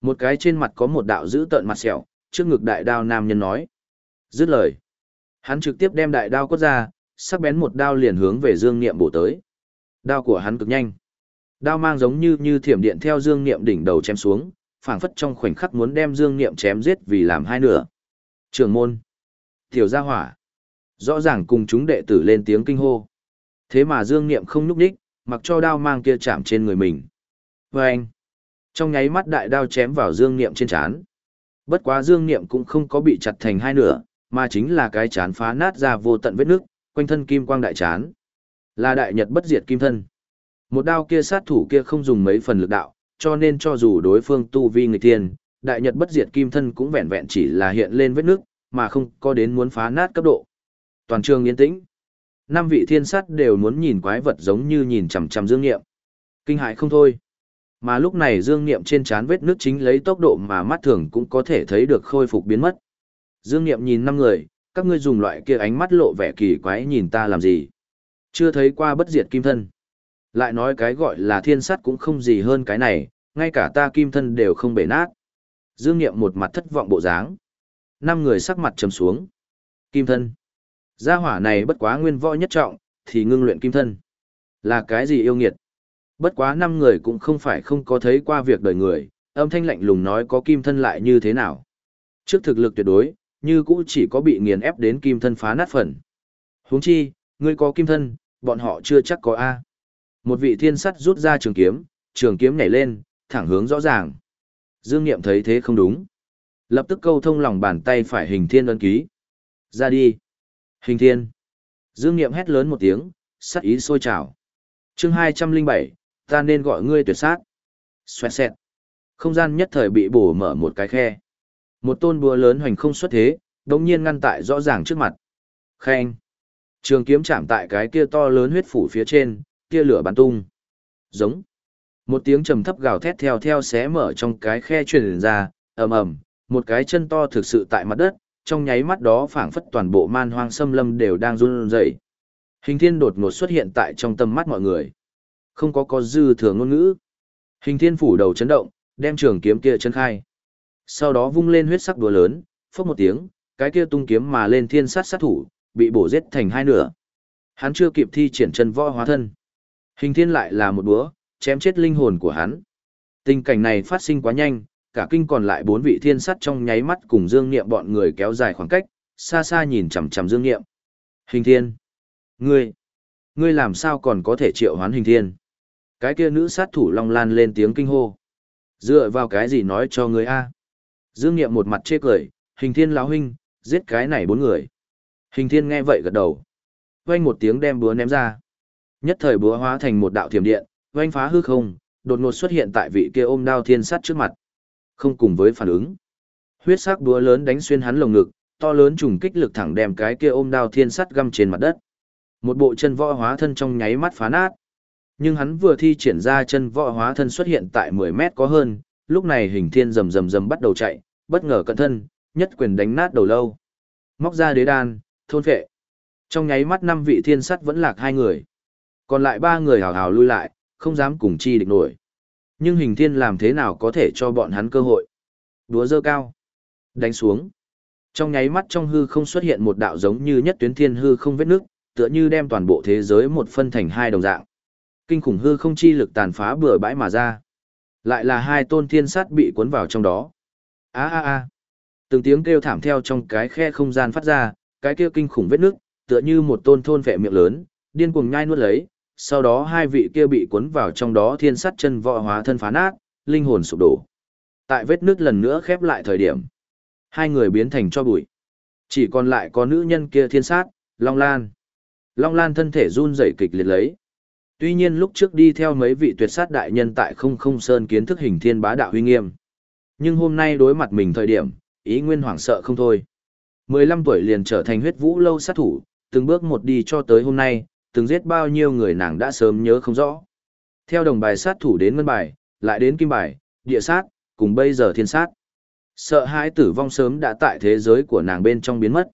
Một cái trên mặt có một đạo dữ tợn mặt sẹo, trước ngực đại đao nam nhân nói. Dứt lời. Hắn trực tiếp đem đại đao quất ra, sắc bén một đao liền hướng về Dương Niệm bổ tới. Đao của hắn cực nhanh. Đao mang giống như như thiểm điện theo Dương Niệm đỉnh đầu chém xuống, phảng phất trong khoảnh khắc muốn đem Dương Niệm chém giết vì làm hai nửa. Trường môn. Tiểu gia hỏa. Rõ ràng cùng chúng đệ tử lên tiếng kinh hô. Thế mà Dương Niệm không nhúc đích, mặc cho đao mang kia chạm trên người mình. vê anh. Trong nháy mắt đại đao chém vào Dương Niệm trên chán. Bất quá Dương Niệm cũng không có bị chặt thành hai nửa, mà chính là cái chán phá nát ra vô tận vết nước, quanh thân kim quang đại chán. Là đại nhật bất diệt kim thân. Một đao kia sát thủ kia không dùng mấy phần lực đạo, cho nên cho dù đối phương tu vi người tiên, đại nhật bất diệt kim thân cũng vẹn vẹn chỉ là hiện lên vết nước, mà không có đến muốn phá nát cấp độ. Toàn trường yên tĩnh. Năm vị thiên sát đều muốn nhìn quái vật giống như nhìn chằm chằm Dương Nghiệm. Kinh hại không thôi. Mà lúc này Dương Nghiệm trên trán vết nước chính lấy tốc độ mà mắt thường cũng có thể thấy được khôi phục biến mất. Dương Nghiệm nhìn năm người, các ngươi dùng loại kia ánh mắt lộ vẻ kỳ quái nhìn ta làm gì? Chưa thấy qua bất diệt kim thân. Lại nói cái gọi là thiên sắt cũng không gì hơn cái này, ngay cả ta kim thân đều không bể nát. Dương Niệm một mặt thất vọng bộ dáng. Năm người sắc mặt trầm xuống. Kim thân. Gia hỏa này bất quá nguyên võ nhất trọng, thì ngưng luyện kim thân. Là cái gì yêu nghiệt? Bất quá năm người cũng không phải không có thấy qua việc đời người, âm thanh lạnh lùng nói có kim thân lại như thế nào. Trước thực lực tuyệt đối, như cũ chỉ có bị nghiền ép đến kim thân phá nát phần. huống chi, ngươi có kim thân, bọn họ chưa chắc có A. Một vị thiên sắt rút ra trường kiếm, trường kiếm nhảy lên, thẳng hướng rõ ràng. Dương Niệm thấy thế không đúng. Lập tức câu thông lòng bàn tay phải hình thiên ấn ký. Ra đi. Hình thiên. Dương Niệm hét lớn một tiếng, sắc ý sôi trào. chương 207, ta nên gọi ngươi tuyệt sát. Xoẹt xẹt. Không gian nhất thời bị bổ mở một cái khe. Một tôn búa lớn hoành không xuất thế, đồng nhiên ngăn tại rõ ràng trước mặt. Khen. Trường kiếm chạm tại cái kia to lớn huyết phủ phía trên, kia lửa bắn tung. Giống. Một tiếng trầm thấp gào thét theo theo xé mở trong cái khe truyền ra, ầm ầm, một cái chân to thực sự tại mặt đất, trong nháy mắt đó phảng phất toàn bộ man hoang xâm lâm đều đang run rẩy. Hình thiên đột ngột xuất hiện tại trong tâm mắt mọi người. Không có có dư thừa ngôn ngữ. Hình thiên phủ đầu chấn động, đem trường kiếm kia chân khai. Sau đó vung lên huyết sắc đùa lớn, phốc một tiếng, cái kia tung kiếm mà lên thiên sát sát thủ, bị bổ giết thành hai nửa. Hắn chưa kịp thi triển chân võ hóa thân. Hình thiên lại là một búa, chém chết linh hồn của hắn. Tình cảnh này phát sinh quá nhanh, cả kinh còn lại bốn vị thiên sắt trong nháy mắt cùng Dương Niệm bọn người kéo dài khoảng cách, xa xa nhìn chằm chằm Dương Niệm. Hình thiên! Ngươi! Ngươi làm sao còn có thể triệu hoán hình thiên? Cái kia nữ sát thủ long lan lên tiếng kinh hô. Dựa vào cái gì nói cho ngươi a? Dương Niệm một mặt chê cười, hình thiên lão huynh, giết cái này bốn người. Hình thiên nghe vậy gật đầu. Vang một tiếng đem búa ném ra. Nhất thời búa hóa thành một đạo thiểm điện, oanh phá hư không, đột ngột xuất hiện tại vị kia ôm đao thiên sắt trước mặt. Không cùng với phản ứng. Huyết sắc búa lớn đánh xuyên hắn lồng ngực, to lớn trùng kích lực thẳng đem cái kia ôm đao thiên sắt găm trên mặt đất. Một bộ chân võ hóa thân trong nháy mắt phá nát. Nhưng hắn vừa thi triển ra chân võ hóa thân xuất hiện tại 10 mét có hơn, lúc này hình thiên rầm rầm rầm bắt đầu chạy, bất ngờ cận thân, nhất quyền đánh nát đầu lâu. Móc ra đế đan, thôn phệ. Trong nháy mắt năm vị thiên sắt vẫn lạc hai người. Còn lại ba người hào hào lui lại, không dám cùng chi địch nổi. Nhưng hình thiên làm thế nào có thể cho bọn hắn cơ hội? Đúa dơ cao. Đánh xuống. Trong nháy mắt trong hư không xuất hiện một đạo giống như nhất tuyến thiên hư không vết nước, tựa như đem toàn bộ thế giới một phân thành hai đồng dạng. Kinh khủng hư không chi lực tàn phá bừa bãi mà ra. Lại là hai tôn thiên sát bị cuốn vào trong đó. a a a Từng tiếng kêu thảm theo trong cái khe không gian phát ra, cái kia kinh khủng vết nước, tựa như một tôn thôn vệ miệng lớn, điên cuồng nhai nuốt lấy, sau đó hai vị kia bị cuốn vào trong đó thiên sắt chân võ hóa thân phá nát, linh hồn sụp đổ. Tại vết nước lần nữa khép lại thời điểm, hai người biến thành cho bụi. Chỉ còn lại có nữ nhân kia thiên sát, Long Lan. Long Lan thân thể run rẩy kịch liệt lấy. Tuy nhiên lúc trước đi theo mấy vị tuyệt sát đại nhân tại không không sơn kiến thức hình thiên bá đạo huy nghiêm. Nhưng hôm nay đối mặt mình thời điểm, ý nguyên hoảng sợ không thôi. 15 tuổi liền trở thành huyết vũ lâu sát thủ, từng bước một đi cho tới hôm nay, từng giết bao nhiêu người nàng đã sớm nhớ không rõ. Theo đồng bài sát thủ đến ngân bài, lại đến kim bài, địa sát, cùng bây giờ thiên sát. Sợ hãi tử vong sớm đã tại thế giới của nàng bên trong biến mất.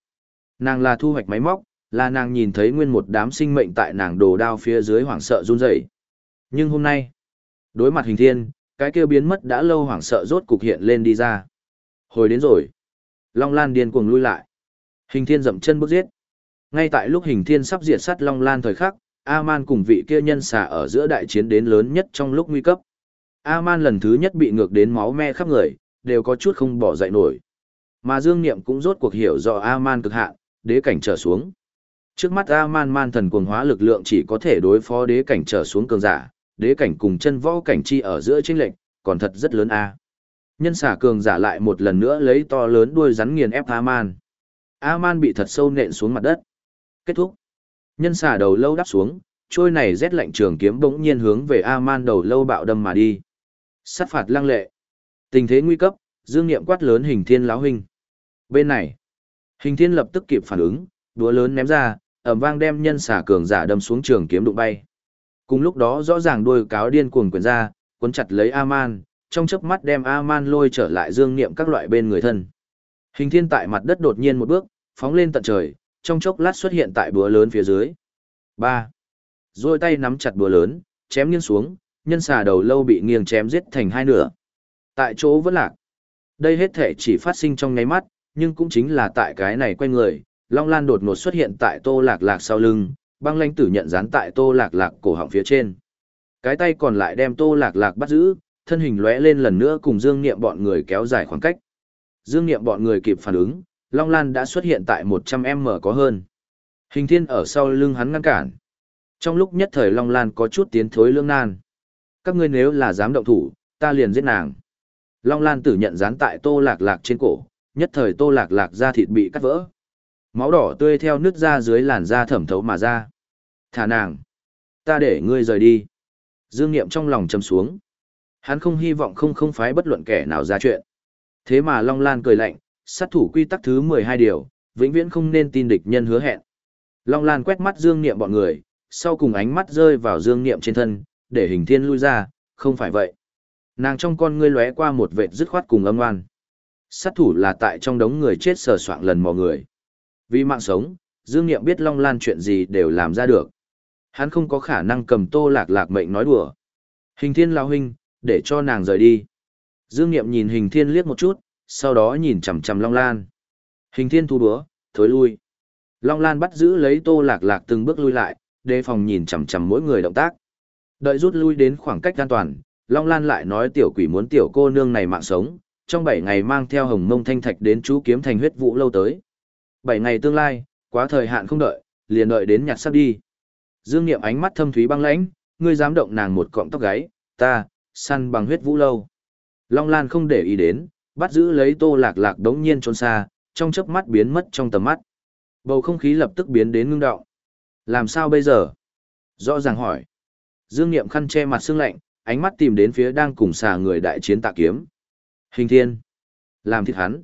Nàng là thu hoạch máy móc, là nàng nhìn thấy nguyên một đám sinh mệnh tại nàng đồ đao phía dưới hoảng sợ run rẩy. Nhưng hôm nay, đối mặt hình thiên, cái kia biến mất đã lâu hoảng sợ rốt cục hiện lên đi ra. Hồi đến rồi. Long Lan điên cuồng lui lại. Hình thiên dậm chân bước giết. Ngay tại lúc hình thiên sắp diệt sát Long Lan thời khắc, A-man cùng vị kia nhân xà ở giữa đại chiến đến lớn nhất trong lúc nguy cấp. A-man lần thứ nhất bị ngược đến máu me khắp người, đều có chút không bỏ dậy nổi. Mà Dương Niệm cũng rốt cuộc hiểu rõ A-man cực hạn, đế cảnh trở xuống. Trước mắt A-man man thần cuồng hóa lực lượng chỉ có thể đối phó đế cảnh trở xuống cường giả, đế cảnh cùng chân võ cảnh chi ở giữa chênh lệnh, còn thật rất lớn A. Nhân xà cường giả lại một lần nữa lấy to lớn đuôi rắn nghiền ép A-man. A-man bị thật sâu nện xuống mặt đất. Kết thúc. Nhân xà đầu lâu đắp xuống, trôi này rét lạnh trường kiếm bỗng nhiên hướng về A-man đầu lâu bạo đâm mà đi. Sát phạt lăng lệ. Tình thế nguy cấp, dương nghiệm quát lớn hình thiên láo huynh. Bên này, hình thiên lập tức kịp phản ứng, đũa lớn ném ra, ầm vang đem nhân xà cường giả đâm xuống trường kiếm đụng bay. Cùng lúc đó rõ ràng đuôi cáo điên cuồng quyền ra, cuốn chặt lấy A-man, trong chớp mắt đem A-man lôi trở lại dương niệm các loại bên người thân. Hình thiên tại mặt đất đột nhiên một bước, phóng lên tận trời, trong chốc lát xuất hiện tại búa lớn phía dưới. 3. Rồi tay nắm chặt búa lớn, chém nghiêng xuống, nhân xà đầu lâu bị nghiêng chém giết thành hai nửa. Tại chỗ vẫn lạc. Đây hết thể chỉ phát sinh trong ngáy mắt, nhưng cũng chính là tại cái này quay người, Long Lan đột ngột xuất hiện tại Tô Lạc Lạc sau lưng, băng lãnh tử nhận dán tại Tô Lạc Lạc cổ họng phía trên. Cái tay còn lại đem Tô Lạc Lạc bắt giữ, thân hình lóe lên lần nữa cùng Dương Niệm bọn người kéo dài khoảng cách. Dương Niệm bọn người kịp phản ứng, Long Lan đã xuất hiện tại 100m có hơn. Hình thiên ở sau lưng hắn ngăn cản. Trong lúc nhất thời Long Lan có chút tiến thối lương nan. Các ngươi nếu là dám động thủ, ta liền giết nàng. Long Lan tử nhận dán tại tô lạc lạc trên cổ, nhất thời tô lạc lạc da thịt bị cắt vỡ. Máu đỏ tươi theo nước da dưới làn da thẩm thấu mà ra. Thả nàng. Ta để ngươi rời đi. Dương Niệm trong lòng chầm xuống. Hắn không hy vọng không không phái bất luận kẻ nào ra chuyện. Thế mà Long Lan cười lạnh, sát thủ quy tắc thứ 12 điều, vĩnh viễn không nên tin địch nhân hứa hẹn. Long Lan quét mắt Dương Niệm bọn người, sau cùng ánh mắt rơi vào Dương Niệm trên thân, để hình thiên lui ra, không phải vậy. Nàng trong con ngươi lóe qua một vệt dứt khoát cùng âm oan. Sát thủ là tại trong đống người chết sờ soạng lần mò người. Vì mạng sống, Dương Niệm biết Long Lan chuyện gì đều làm ra được. Hắn không có khả năng cầm tô lạc lạc mệnh nói đùa. Hình thiên lao huynh, để cho nàng rời đi. Dương Niệm nhìn hình thiên liếc một chút, sau đó nhìn chằm chằm Long Lan. Hình thiên thu đúa, thối lui. Long Lan bắt giữ lấy tô lạc lạc từng bước lui lại, đề phòng nhìn chằm chằm mỗi người động tác. Đợi rút lui đến khoảng cách an toàn, Long Lan lại nói tiểu quỷ muốn tiểu cô nương này mạng sống, trong 7 ngày mang theo hồng mông thanh thạch đến chú kiếm thành huyết vũ lâu tới. 7 ngày tương lai, quá thời hạn không đợi, liền đợi đến nhặt sắp đi. Dương Niệm ánh mắt thâm thúy băng lãnh, ngươi dám động nàng một cọng tóc gáy, ta, săn bằng huyết vũ lâu. Long Lan không để ý đến, bắt giữ lấy tô lạc lạc đống nhiên trốn xa, trong chớp mắt biến mất trong tầm mắt. Bầu không khí lập tức biến đến ngưng đọng. Làm sao bây giờ? Rõ ràng hỏi. Dương Niệm khăn che mặt sương lạnh, ánh mắt tìm đến phía đang cùng xà người đại chiến tạ kiếm. Hình thiên. Làm thịt hắn.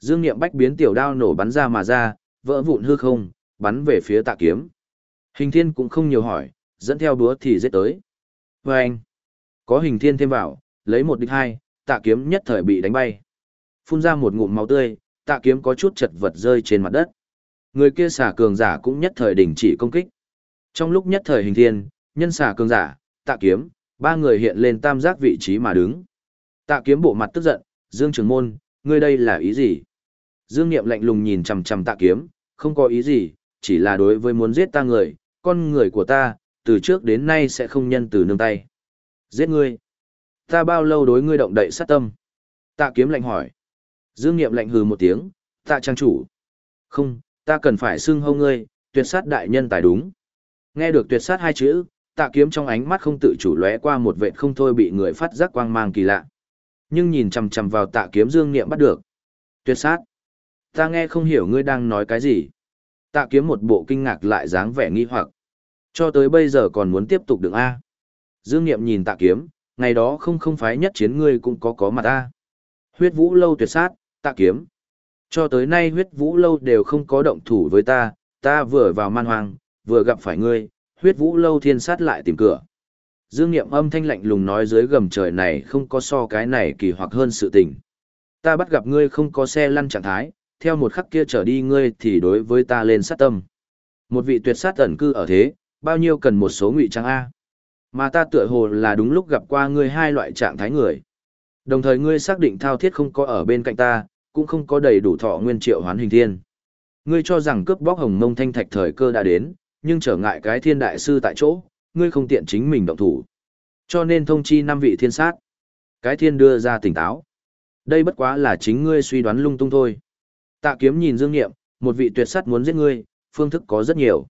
Dương Niệm bách biến tiểu đao nổ bắn ra mà ra, vỡ vụn hư không, bắn về phía tạ kiếm. Hình thiên cũng không nhiều hỏi, dẫn theo búa thì giết tới. Và anh. Có hình thiên thêm vào, lấy một địch hai, tạ kiếm nhất thời bị đánh bay. Phun ra một ngụm máu tươi, tạ kiếm có chút chật vật rơi trên mặt đất. Người kia xả cường giả cũng nhất thời đình chỉ công kích. Trong lúc nhất thời hình thiên, nhân xả cường giả, tạ kiếm, ba người hiện lên tam giác vị trí mà đứng. Tạ kiếm bộ mặt tức giận, Dương Trường Môn, ngươi đây là ý gì? Dương Niệm lạnh lùng nhìn chằm chằm tạ kiếm, không có ý gì, chỉ là đối với muốn giết ta người, con người của ta, từ trước đến nay sẽ không nhân từ nương tay. Giết ngươi. Ta bao lâu đối ngươi động đậy sát tâm? Tạ kiếm lạnh hỏi. Dương Niệm lạnh hừ một tiếng, tạ trang chủ. Không, ta cần phải xưng hô ngươi, tuyệt sát đại nhân tài đúng. Nghe được tuyệt sát hai chữ, tạ kiếm trong ánh mắt không tự chủ lóe qua một vệt không thôi bị người phát giác quang mang kỳ lạ. Nhưng nhìn chằm chằm vào tạ kiếm Dương Niệm bắt được. Tuyệt sát. Ta nghe không hiểu ngươi đang nói cái gì. Tạ kiếm một bộ kinh ngạc lại dáng vẻ nghi hoặc. Cho tới bây giờ còn muốn tiếp tục được A. Dương Niệm nhìn tạ kiếm, ngày đó không không phái nhất chiến ngươi cũng có có mặt ta. Huyết vũ lâu tuyệt sát, tạ kiếm. Cho tới nay huyết vũ lâu đều không có động thủ với ta, ta vừa vào man hoang, vừa gặp phải ngươi, huyết vũ lâu thiên sát lại tìm cửa. Dương Niệm âm thanh lạnh lùng nói dưới gầm trời này không có so cái này kỳ hoặc hơn sự tình. Ta bắt gặp ngươi không có xe lăn trạng thái, theo một khắc kia trở đi ngươi thì đối với ta lên sát tâm. Một vị tuyệt sát ẩn cư ở thế, bao nhiêu cần một số ngụy trang A. Mà ta tựa hồ là đúng lúc gặp qua ngươi hai loại trạng thái người. Đồng thời ngươi xác định thao thiết không có ở bên cạnh ta, cũng không có đầy đủ thọ nguyên triệu hoán hình thiên. Ngươi cho rằng cướp bóc hồng mông thanh thạch thời cơ đã đến, nhưng trở ngại cái thiên đại sư tại chỗ, ngươi không tiện chính mình động thủ. Cho nên thông chi năm vị thiên sát. Cái thiên đưa ra tỉnh táo. Đây bất quá là chính ngươi suy đoán lung tung thôi. Tạ kiếm nhìn dương nghiệm, một vị tuyệt sát muốn giết ngươi, phương thức có rất nhiều.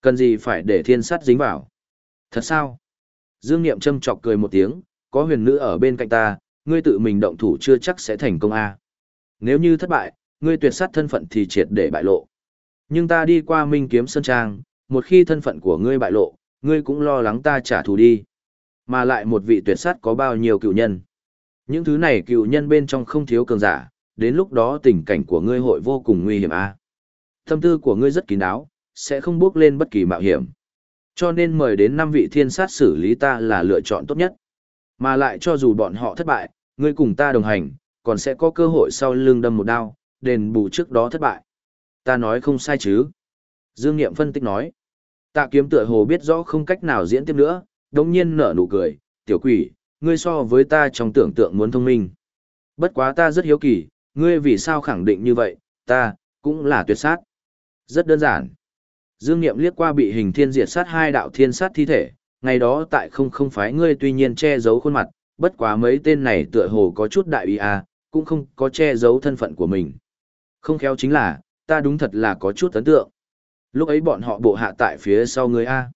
Cần gì phải để thiên sát dính vào? Thật sao? Dương Niệm châm chọc cười một tiếng, có huyền nữ ở bên cạnh ta, ngươi tự mình động thủ chưa chắc sẽ thành công a. Nếu như thất bại, ngươi tuyệt sát thân phận thì triệt để bại lộ. Nhưng ta đi qua Minh Kiếm Sơn Trang, một khi thân phận của ngươi bại lộ, Ngươi cũng lo lắng ta trả thù đi. Mà lại một vị tuyệt sát có bao nhiêu cựu nhân. Những thứ này cựu nhân bên trong không thiếu cường giả, đến lúc đó tình cảnh của ngươi hội vô cùng nguy hiểm a. À? Tâm tư của ngươi rất kín đáo, sẽ không bước lên bất kỳ mạo hiểm. Cho nên mời đến năm vị thiên sát xử lý ta là lựa chọn tốt nhất. Mà lại cho dù bọn họ thất bại, ngươi cùng ta đồng hành, còn sẽ có cơ hội sau lưng đâm một đao, đền bù trước đó thất bại. Ta nói không sai chứ. Dương Niệm phân tích nói. Tạ kiếm tựa hồ biết rõ không cách nào diễn tiếp nữa, đồng nhiên nở nụ cười, tiểu quỷ, ngươi so với ta trong tưởng tượng muốn thông minh. Bất quá ta rất hiếu kỳ, ngươi vì sao khẳng định như vậy, ta, cũng là tuyệt sát. Rất đơn giản. Dương Niệm liếc qua bị hình thiên diệt sát hai đạo thiên sát thi thể, ngày đó tại không không phái ngươi tuy nhiên che giấu khuôn mặt, bất quá mấy tên này tựa hồ có chút đại ý à, cũng không có che giấu thân phận của mình. Không khéo chính là, ta đúng thật là có chút ấn tượng. Lúc ấy bọn họ bộ hạ tại phía sau ngươi A.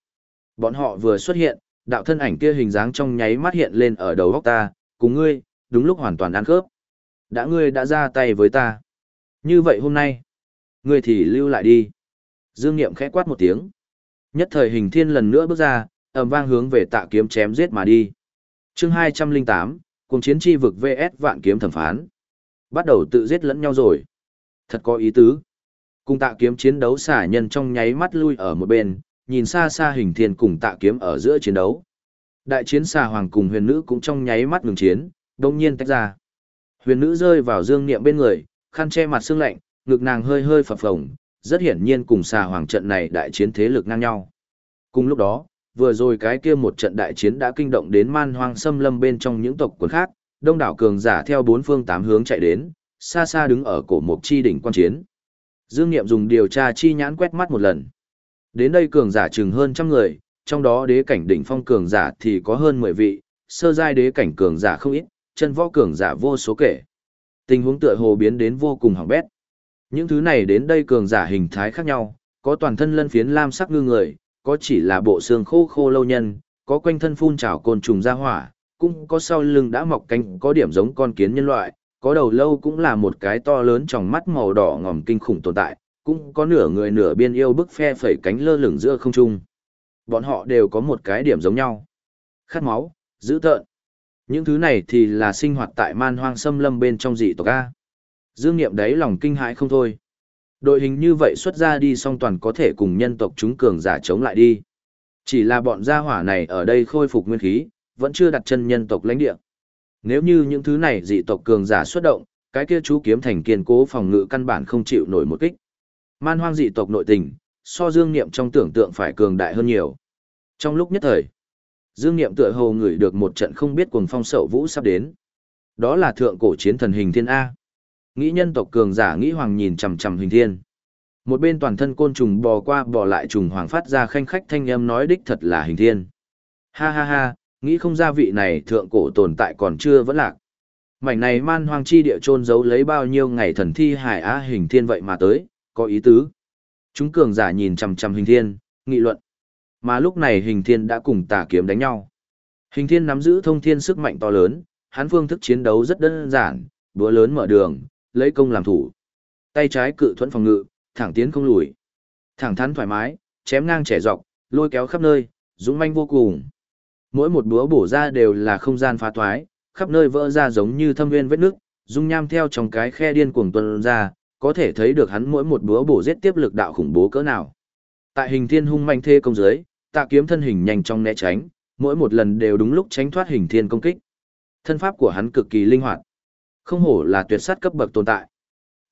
Bọn họ vừa xuất hiện, đạo thân ảnh kia hình dáng trong nháy mắt hiện lên ở đầu góc ta, cùng ngươi, đúng lúc hoàn toàn ăn khớp. Đã ngươi đã ra tay với ta. Như vậy hôm nay, ngươi thì lưu lại đi. Dương Niệm khẽ quát một tiếng. Nhất thời hình thiên lần nữa bước ra, ầm vang hướng về tạ kiếm chém giết mà đi. chương 208, cùng chiến chi vực VS vạn kiếm thẩm phán. Bắt đầu tự giết lẫn nhau rồi. Thật có ý tứ. Cùng tạ kiếm chiến đấu xả nhân trong nháy mắt lui ở một bên, nhìn xa xa hình thiên cùng tạ kiếm ở giữa chiến đấu. Đại chiến xà hoàng cùng huyền nữ cũng trong nháy mắt ngừng chiến, đồng nhiên tách ra. Huyền nữ rơi vào dương niệm bên người, khăn che mặt xương lạnh, ngực nàng hơi hơi phập phồng, rất hiển nhiên cùng xà hoàng trận này đại chiến thế lực ngang nhau. Cùng lúc đó, vừa rồi cái kia một trận đại chiến đã kinh động đến man hoang xâm lâm bên trong những tộc quần khác, đông đảo cường giả theo bốn phương tám hướng chạy đến, xa xa đứng ở cổ mục chi đỉnh quan chiến. Dương Niệm dùng điều tra chi nhãn quét mắt một lần. Đến đây cường giả chừng hơn trăm người, trong đó đế cảnh đỉnh phong cường giả thì có hơn 10 vị, sơ giai đế cảnh cường giả không ít, chân võ cường giả vô số kể. Tình huống tựa hồ biến đến vô cùng hỏng bét. Những thứ này đến đây cường giả hình thái khác nhau, có toàn thân lân phiến lam sắc ngư người, có chỉ là bộ xương khô khô lâu nhân, có quanh thân phun trào côn trùng ra hỏa, cũng có sau lưng đã mọc cánh có điểm giống con kiến nhân loại, có đầu lâu cũng là một cái to lớn trong mắt màu đỏ ngòm kinh khủng tồn tại, cũng có nửa người nửa biên yêu bức phe phẩy cánh lơ lửng giữa không trung. Bọn họ đều có một cái điểm giống nhau. Khát máu, dữ tợn. Những thứ này thì là sinh hoạt tại man hoang xâm lâm bên trong dị tộc A. Dương Niệm đấy lòng kinh hãi không thôi. Đội hình như vậy xuất ra đi song toàn có thể cùng nhân tộc chúng cường giả chống lại đi. Chỉ là bọn gia hỏa này ở đây khôi phục nguyên khí, vẫn chưa đặt chân nhân tộc lãnh địa. Nếu như những thứ này dị tộc cường giả xuất động, cái kia chú kiếm thành kiên cố phòng ngự căn bản không chịu nổi một kích. Man hoang dị tộc nội tình, so Dương Niệm trong tưởng tượng phải cường đại hơn nhiều. Trong lúc nhất thời, Dương Niệm tựa hồ ngửi được một trận không biết cuồng phong sậu vũ sắp đến. Đó là thượng cổ chiến thần hình thiên A. Nghĩ nhân tộc cường giả nghĩ hoàng nhìn chằm chằm hình thiên. Một bên toàn thân côn trùng bò qua bò lại trùng hoàng phát ra khanh khách thanh âm nói đích thật là hình thiên. Ha ha ha, nghĩ không ra vị này thượng cổ tồn tại còn chưa vẫn lạc. Mảnh này man hoang chi địa trôn giấu lấy bao nhiêu ngày thần thi hải á hình thiên vậy mà tới, có ý tứ. Chúng cường giả nhìn chằm chằm hình thiên, nghị luận. Mà lúc này hình thiên đã cùng tà kiếm đánh nhau. Hình thiên nắm giữ thông thiên sức mạnh to lớn, hắn phương thức chiến đấu rất đơn giản, búa lớn mở đường, lấy công làm thủ. Tay trái cự thuẫn phòng ngự, thẳng tiến không lùi. Thẳng thắn thoải mái, chém ngang trẻ dọc, lôi kéo khắp nơi, dũng manh vô cùng. Mỗi một búa bổ ra đều là không gian phá thoái, khắp nơi vỡ ra giống như thâm nguyên vết nước, dung nham theo trong cái khe điên cuồng tuôn ra, có thể thấy được hắn mỗi một búa bổ giết tiếp lực đạo khủng bố cỡ nào. Tại hình thiên hung manh thê công dưới, tạ kiếm thân hình nhanh trong né tránh, mỗi một lần đều đúng lúc tránh thoát hình thiên công kích. Thân pháp của hắn cực kỳ linh hoạt. Không hổ là tuyệt sát cấp bậc tồn tại.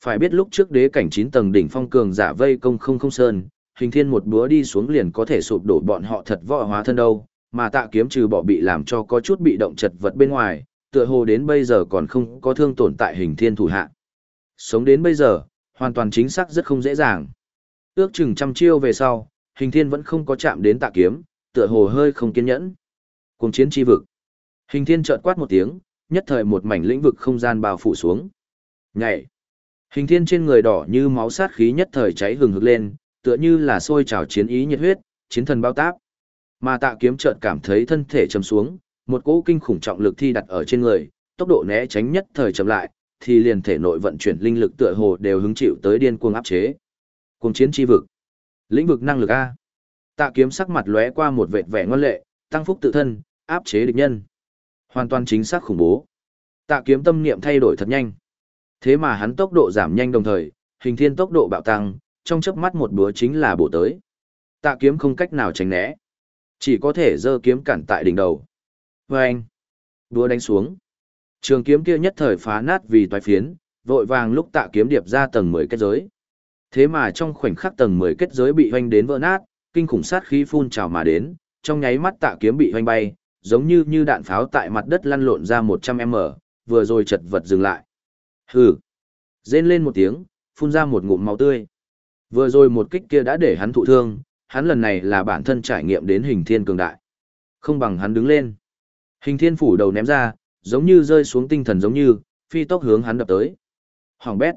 Phải biết lúc trước đế cảnh 9 tầng đỉnh phong cường giả vây công không không sơn, hình thiên một búa đi xuống liền có thể sụp đổ bọn họ thật võ hóa thân đâu, mà tạ kiếm trừ bỏ bị làm cho có chút bị động chật vật bên ngoài, tựa hồ đến bây giờ còn không có thương tổn tại hình thiên thủ hạ. Sống đến bây giờ, hoàn toàn chính xác rất không dễ dàng. Ước chừng trăm chiêu về sau, hình thiên vẫn không có chạm đến tạ kiếm, tựa hồ hơi không kiên nhẫn. Cùng chiến chi vực. Hình thiên chợt quát một tiếng, nhất thời một mảnh lĩnh vực không gian bao phủ xuống. Nhảy. Hình thiên trên người đỏ như máu sát khí nhất thời cháy hừng hực lên, tựa như là sôi trào chiến ý nhiệt huyết, chiến thần bao táp. Mà tạ kiếm chợt cảm thấy thân thể chầm xuống, một cỗ kinh khủng trọng lực thi đặt ở trên người, tốc độ né tránh nhất thời chậm lại, thì liền thể nội vận chuyển linh lực tựa hồ đều hứng chịu tới điên cuồng áp chế. Cuồng chiến chi vực. Lĩnh vực năng lực A. Tạ kiếm sắc mặt lóe qua một vệt vẻ ngoan lệ, tăng phúc tự thân, áp chế địch nhân. Hoàn toàn chính xác khủng bố. Tạ kiếm tâm niệm thay đổi thật nhanh. Thế mà hắn tốc độ giảm nhanh đồng thời, hình thiên tốc độ bạo tăng, trong chớp mắt một búa chính là bổ tới. Tạ kiếm không cách nào tránh né. Chỉ có thể giơ kiếm cản tại đỉnh đầu. Vâng! Búa đánh xuống. Trường kiếm kia nhất thời phá nát vì toái phiến, vội vàng lúc tạ kiếm điệp ra tầng 10 kết giới. Thế mà trong khoảnh khắc tầng 10 kết giới bị hoanh đến vỡ nát, kinh khủng sát khí phun trào mà đến, trong nháy mắt tạ kiếm bị hoanh bay, giống như như đạn pháo tại mặt đất lăn lộn ra 100m, vừa rồi chật vật dừng lại. Hừ. Rên lên một tiếng, phun ra một ngụm máu tươi. Vừa rồi một kích kia đã để hắn thụ thương, hắn lần này là bản thân trải nghiệm đến hình thiên cường đại. Không bằng hắn đứng lên. Hình thiên phủ đầu ném ra, giống như rơi xuống tinh thần giống như, phi tốc hướng hắn đập tới. Hoàng bét.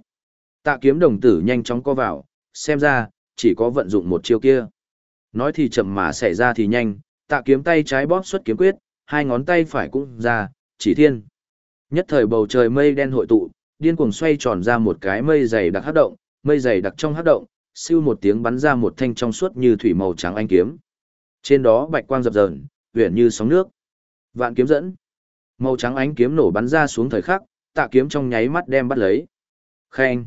Tạ kiếm đồng tử nhanh chóng co vào, xem ra, chỉ có vận dụng một chiêu kia. Nói thì chậm mà xảy ra thì nhanh, tạ kiếm tay trái bóp xuất kiếm quyết, hai ngón tay phải cũng ra, chỉ thiên. Nhất thời bầu trời mây đen hội tụ, điên cuồng xoay tròn ra một cái mây dày đặc hấp động, mây dày đặc trong hấp động, siêu một tiếng bắn ra một thanh trong suốt như thủy màu trắng anh kiếm. Trên đó bạch quang dập dờn, huyền như sóng nước. Vạn kiếm dẫn. Màu trắng ánh kiếm nổ bắn ra xuống thời khắc, tạ kiếm trong nháy mắt đem bắt lấy. Khen.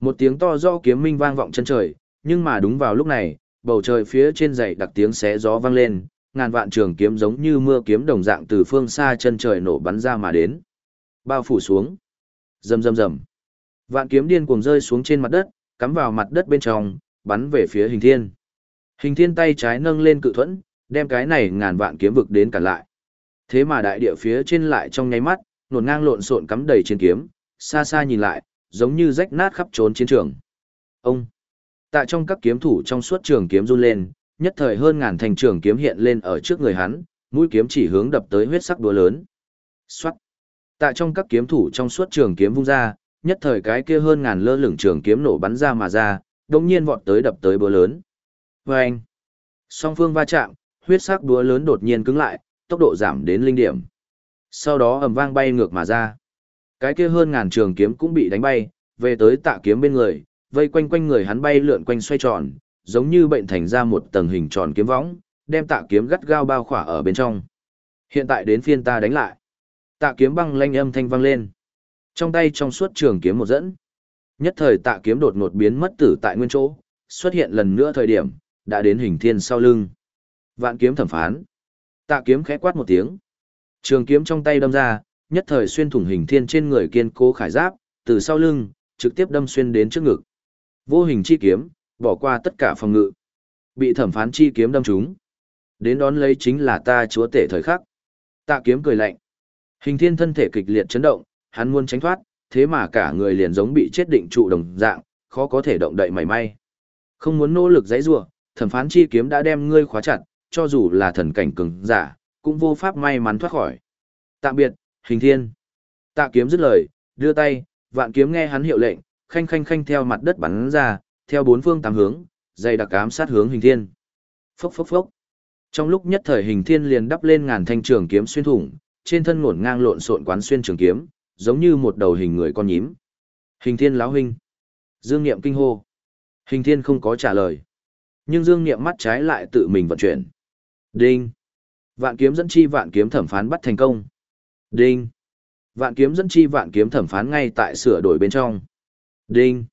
Một tiếng to do kiếm minh vang vọng chân trời, nhưng mà đúng vào lúc này, bầu trời phía trên dày đặc tiếng xé gió vang lên, ngàn vạn trường kiếm giống như mưa kiếm đồng dạng từ phương xa chân trời nổ bắn ra mà đến. Bao phủ xuống. Rầm rầm rầm. Vạn kiếm điên cuồng rơi xuống trên mặt đất, cắm vào mặt đất bên trong, bắn về phía hình thiên. Hình thiên tay trái nâng lên cự thuẫn, đem cái này ngàn vạn kiếm vực đến cả lại. Thế mà đại địa phía trên lại trong nháy mắt, nổn ngang lộn xộn cắm đầy trên kiếm, xa xa nhìn lại, giống như rách nát khắp trốn chiến trường. Ông! Tại trong các kiếm thủ trong suốt trường kiếm run lên, nhất thời hơn ngàn thành trường kiếm hiện lên ở trước người hắn, mũi kiếm chỉ hướng đập tới huyết sắc đúa lớn. Xoát! Tại trong các kiếm thủ trong suốt trường kiếm vung ra, nhất thời cái kia hơn ngàn lơ lửng trường kiếm nổ bắn ra mà ra, đồng nhiên vọt tới đập tới búa lớn. Vâng! Song phương va chạm, huyết sắc đũa lớn đột nhiên cứng lại, tốc độ giảm đến linh điểm. Sau đó ầm vang bay ngược mà ra. Cái kia hơn ngàn trường kiếm cũng bị đánh bay, về tới tạ kiếm bên người, vây quanh quanh người hắn bay lượn quanh xoay tròn, giống như bệnh thành ra một tầng hình tròn kiếm võng, đem tạ kiếm gắt gao bao khỏa ở bên trong. Hiện tại đến phiên ta đánh lại. Tạ kiếm băng lanh âm thanh vang lên. Trong tay trong suốt trường kiếm một dẫn. Nhất thời tạ kiếm đột ngột biến mất tử tại nguyên chỗ, xuất hiện lần nữa thời điểm, đã đến hình thiên sau lưng. Vạn kiếm thẩm phán. Tạ kiếm khẽ quát một tiếng. Trường kiếm trong tay đâm ra, nhất thời xuyên thủng hình thiên trên người kiên cố khải giáp, từ sau lưng, trực tiếp đâm xuyên đến trước ngực. Vô hình chi kiếm, bỏ qua tất cả phòng ngự. Bị thẩm phán chi kiếm đâm trúng. Đến đón lấy chính là ta chúa tể thời khắc. Tạ kiếm cười lạnh. Hình thiên thân thể kịch liệt chấn động, hắn muốn tránh thoát, thế mà cả người liền giống bị chết định trụ đồng dạng, khó có thể động đậy mảy may. Không muốn nỗ lực giãy giụa, thẩm phán chi kiếm đã đem ngươi khóa chặt, cho dù là thần cảnh cường giả, cũng vô pháp may mắn thoát khỏi. Tạm biệt, hình thiên. Tạ kiếm dứt lời, đưa tay, vạn kiếm nghe hắn hiệu lệnh, khanh khanh khanh theo mặt đất bắn ra, theo bốn phương tám hướng, dày đặc ám sát hướng hình thiên. Phốc phốc phốc. Trong lúc nhất thời hình thiên liền đắp lên ngàn thanh trường kiếm xuyên thủng, trên thân ngổn ngang lộn xộn quán xuyên trường kiếm, giống như một đầu hình người con nhím. Hình thiên láo huynh. Dương Niệm kinh hô. Hình thiên không có trả lời. Nhưng Dương Niệm mắt trái lại tự mình vận chuyển. Đinh. Vạn kiếm dẫn chi vạn kiếm thẩm phán bắt thành công. Đinh. Vạn kiếm dẫn chi vạn kiếm thẩm phán ngay tại sửa đổi bên trong. Đinh.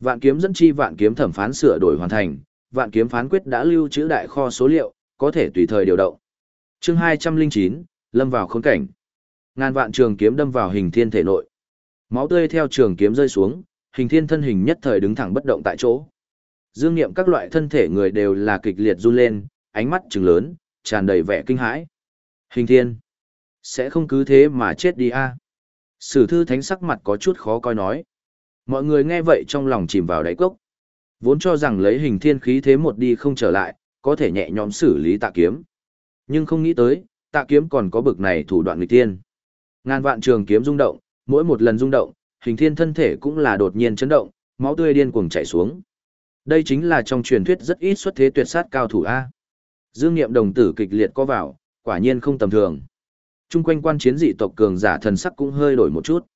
Vạn kiếm dẫn chi vạn kiếm thẩm phán sửa đổi hoàn thành, vạn kiếm phán quyết đã lưu trữ đại kho số liệu, có thể tùy thời điều động. Chương 209, lâm vào khốn cảnh. Ngàn vạn trường kiếm đâm vào hình thiên thể nội. Máu tươi theo trường kiếm rơi xuống, hình thiên thân hình nhất thời đứng thẳng bất động tại chỗ. Dương nghiệm các loại thân thể người đều là kịch liệt run lên, ánh mắt trừng lớn, tràn đầy vẻ kinh hãi. Hình thiên, sẽ không cứ thế mà chết đi a Sử thư thánh sắc mặt có chút khó coi nói. Mọi người nghe vậy trong lòng chìm vào đáy cốc. Vốn cho rằng lấy hình thiên khí thế một đi không trở lại, có thể nhẹ nhõm xử lý tạ kiếm. Nhưng không nghĩ tới, tạ kiếm còn có bực này thủ đoạn nghịch tiên. Ngàn vạn trường kiếm rung động, mỗi một lần rung động, hình thiên thân thể cũng là đột nhiên chấn động, máu tươi điên cuồng chảy xuống. Đây chính là trong truyền thuyết rất ít xuất thế tuyệt sát cao thủ A. Dương Niệm đồng tử kịch liệt có vào, quả nhiên không tầm thường. Trung quanh quan chiến dị tộc cường giả thần sắc cũng hơi đổi một chút.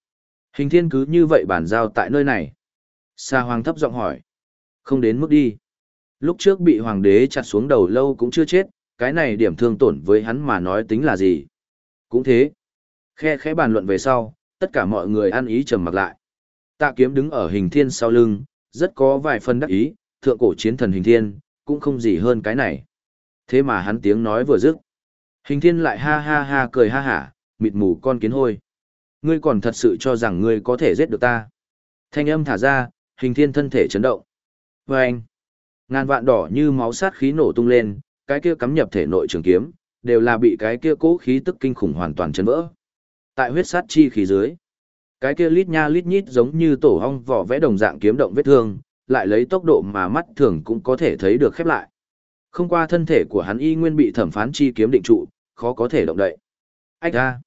Hình thiên cứ như vậy bản giao tại nơi này. Sa Hoàng thấp giọng hỏi. Không đến mức đi. Lúc trước bị hoàng đế chặt xuống đầu lâu cũng chưa chết, cái này điểm thương tổn với hắn mà nói tính là gì. Cũng thế. Khe khẽ bàn luận về sau, tất cả mọi người ăn ý trầm mặc lại. Tạ kiếm đứng ở hình thiên sau lưng, rất có vài phần đắc ý, thượng cổ chiến thần hình thiên, cũng không gì hơn cái này. Thế mà hắn tiếng nói vừa dứt. Hình thiên lại ha ha ha cười ha hả, mịt mù con kiến hôi. Ngươi còn thật sự cho rằng ngươi có thể giết được ta. Thanh âm thả ra, hình thiên thân thể chấn động. Và anh, ngàn vạn đỏ như máu sát khí nổ tung lên, cái kia cắm nhập thể nội trường kiếm, đều là bị cái kia cố khí tức kinh khủng hoàn toàn chấn vỡ. Tại huyết sát chi khí dưới, cái kia lít nha lít nhít giống như tổ hong vỏ vẽ đồng dạng kiếm động vết thương, lại lấy tốc độ mà mắt thường cũng có thể thấy được khép lại. Không qua thân thể của hắn y nguyên bị thẩm phán chi kiếm định trụ, khó có thể động đậy. Ách ra!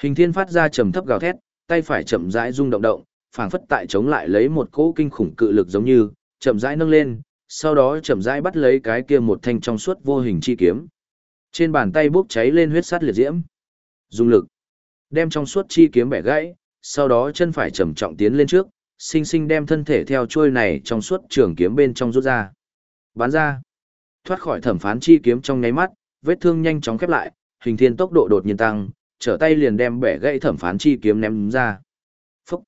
Hình thiên phát ra trầm thấp gào thét, tay phải chậm rãi rung động động, phảng phất tại chống lại lấy một cỗ kinh khủng cự lực giống như, chậm rãi nâng lên, sau đó chậm rãi bắt lấy cái kia một thanh trong suốt vô hình chi kiếm. Trên bàn tay bốc cháy lên huyết sát liệt diễm. Dùng lực, đem trong suốt chi kiếm bẻ gãy, sau đó chân phải trầm trọng tiến lên trước, sinh sinh đem thân thể theo chuôi này trong suốt trường kiếm bên trong rút ra. Bán ra, thoát khỏi thẩm phán chi kiếm trong nháy mắt, vết thương nhanh chóng khép lại, hình thiên tốc độ đột nhiên tăng, trở tay liền đem bẻ gãy thẩm phán chi kiếm ném ra. Phúc!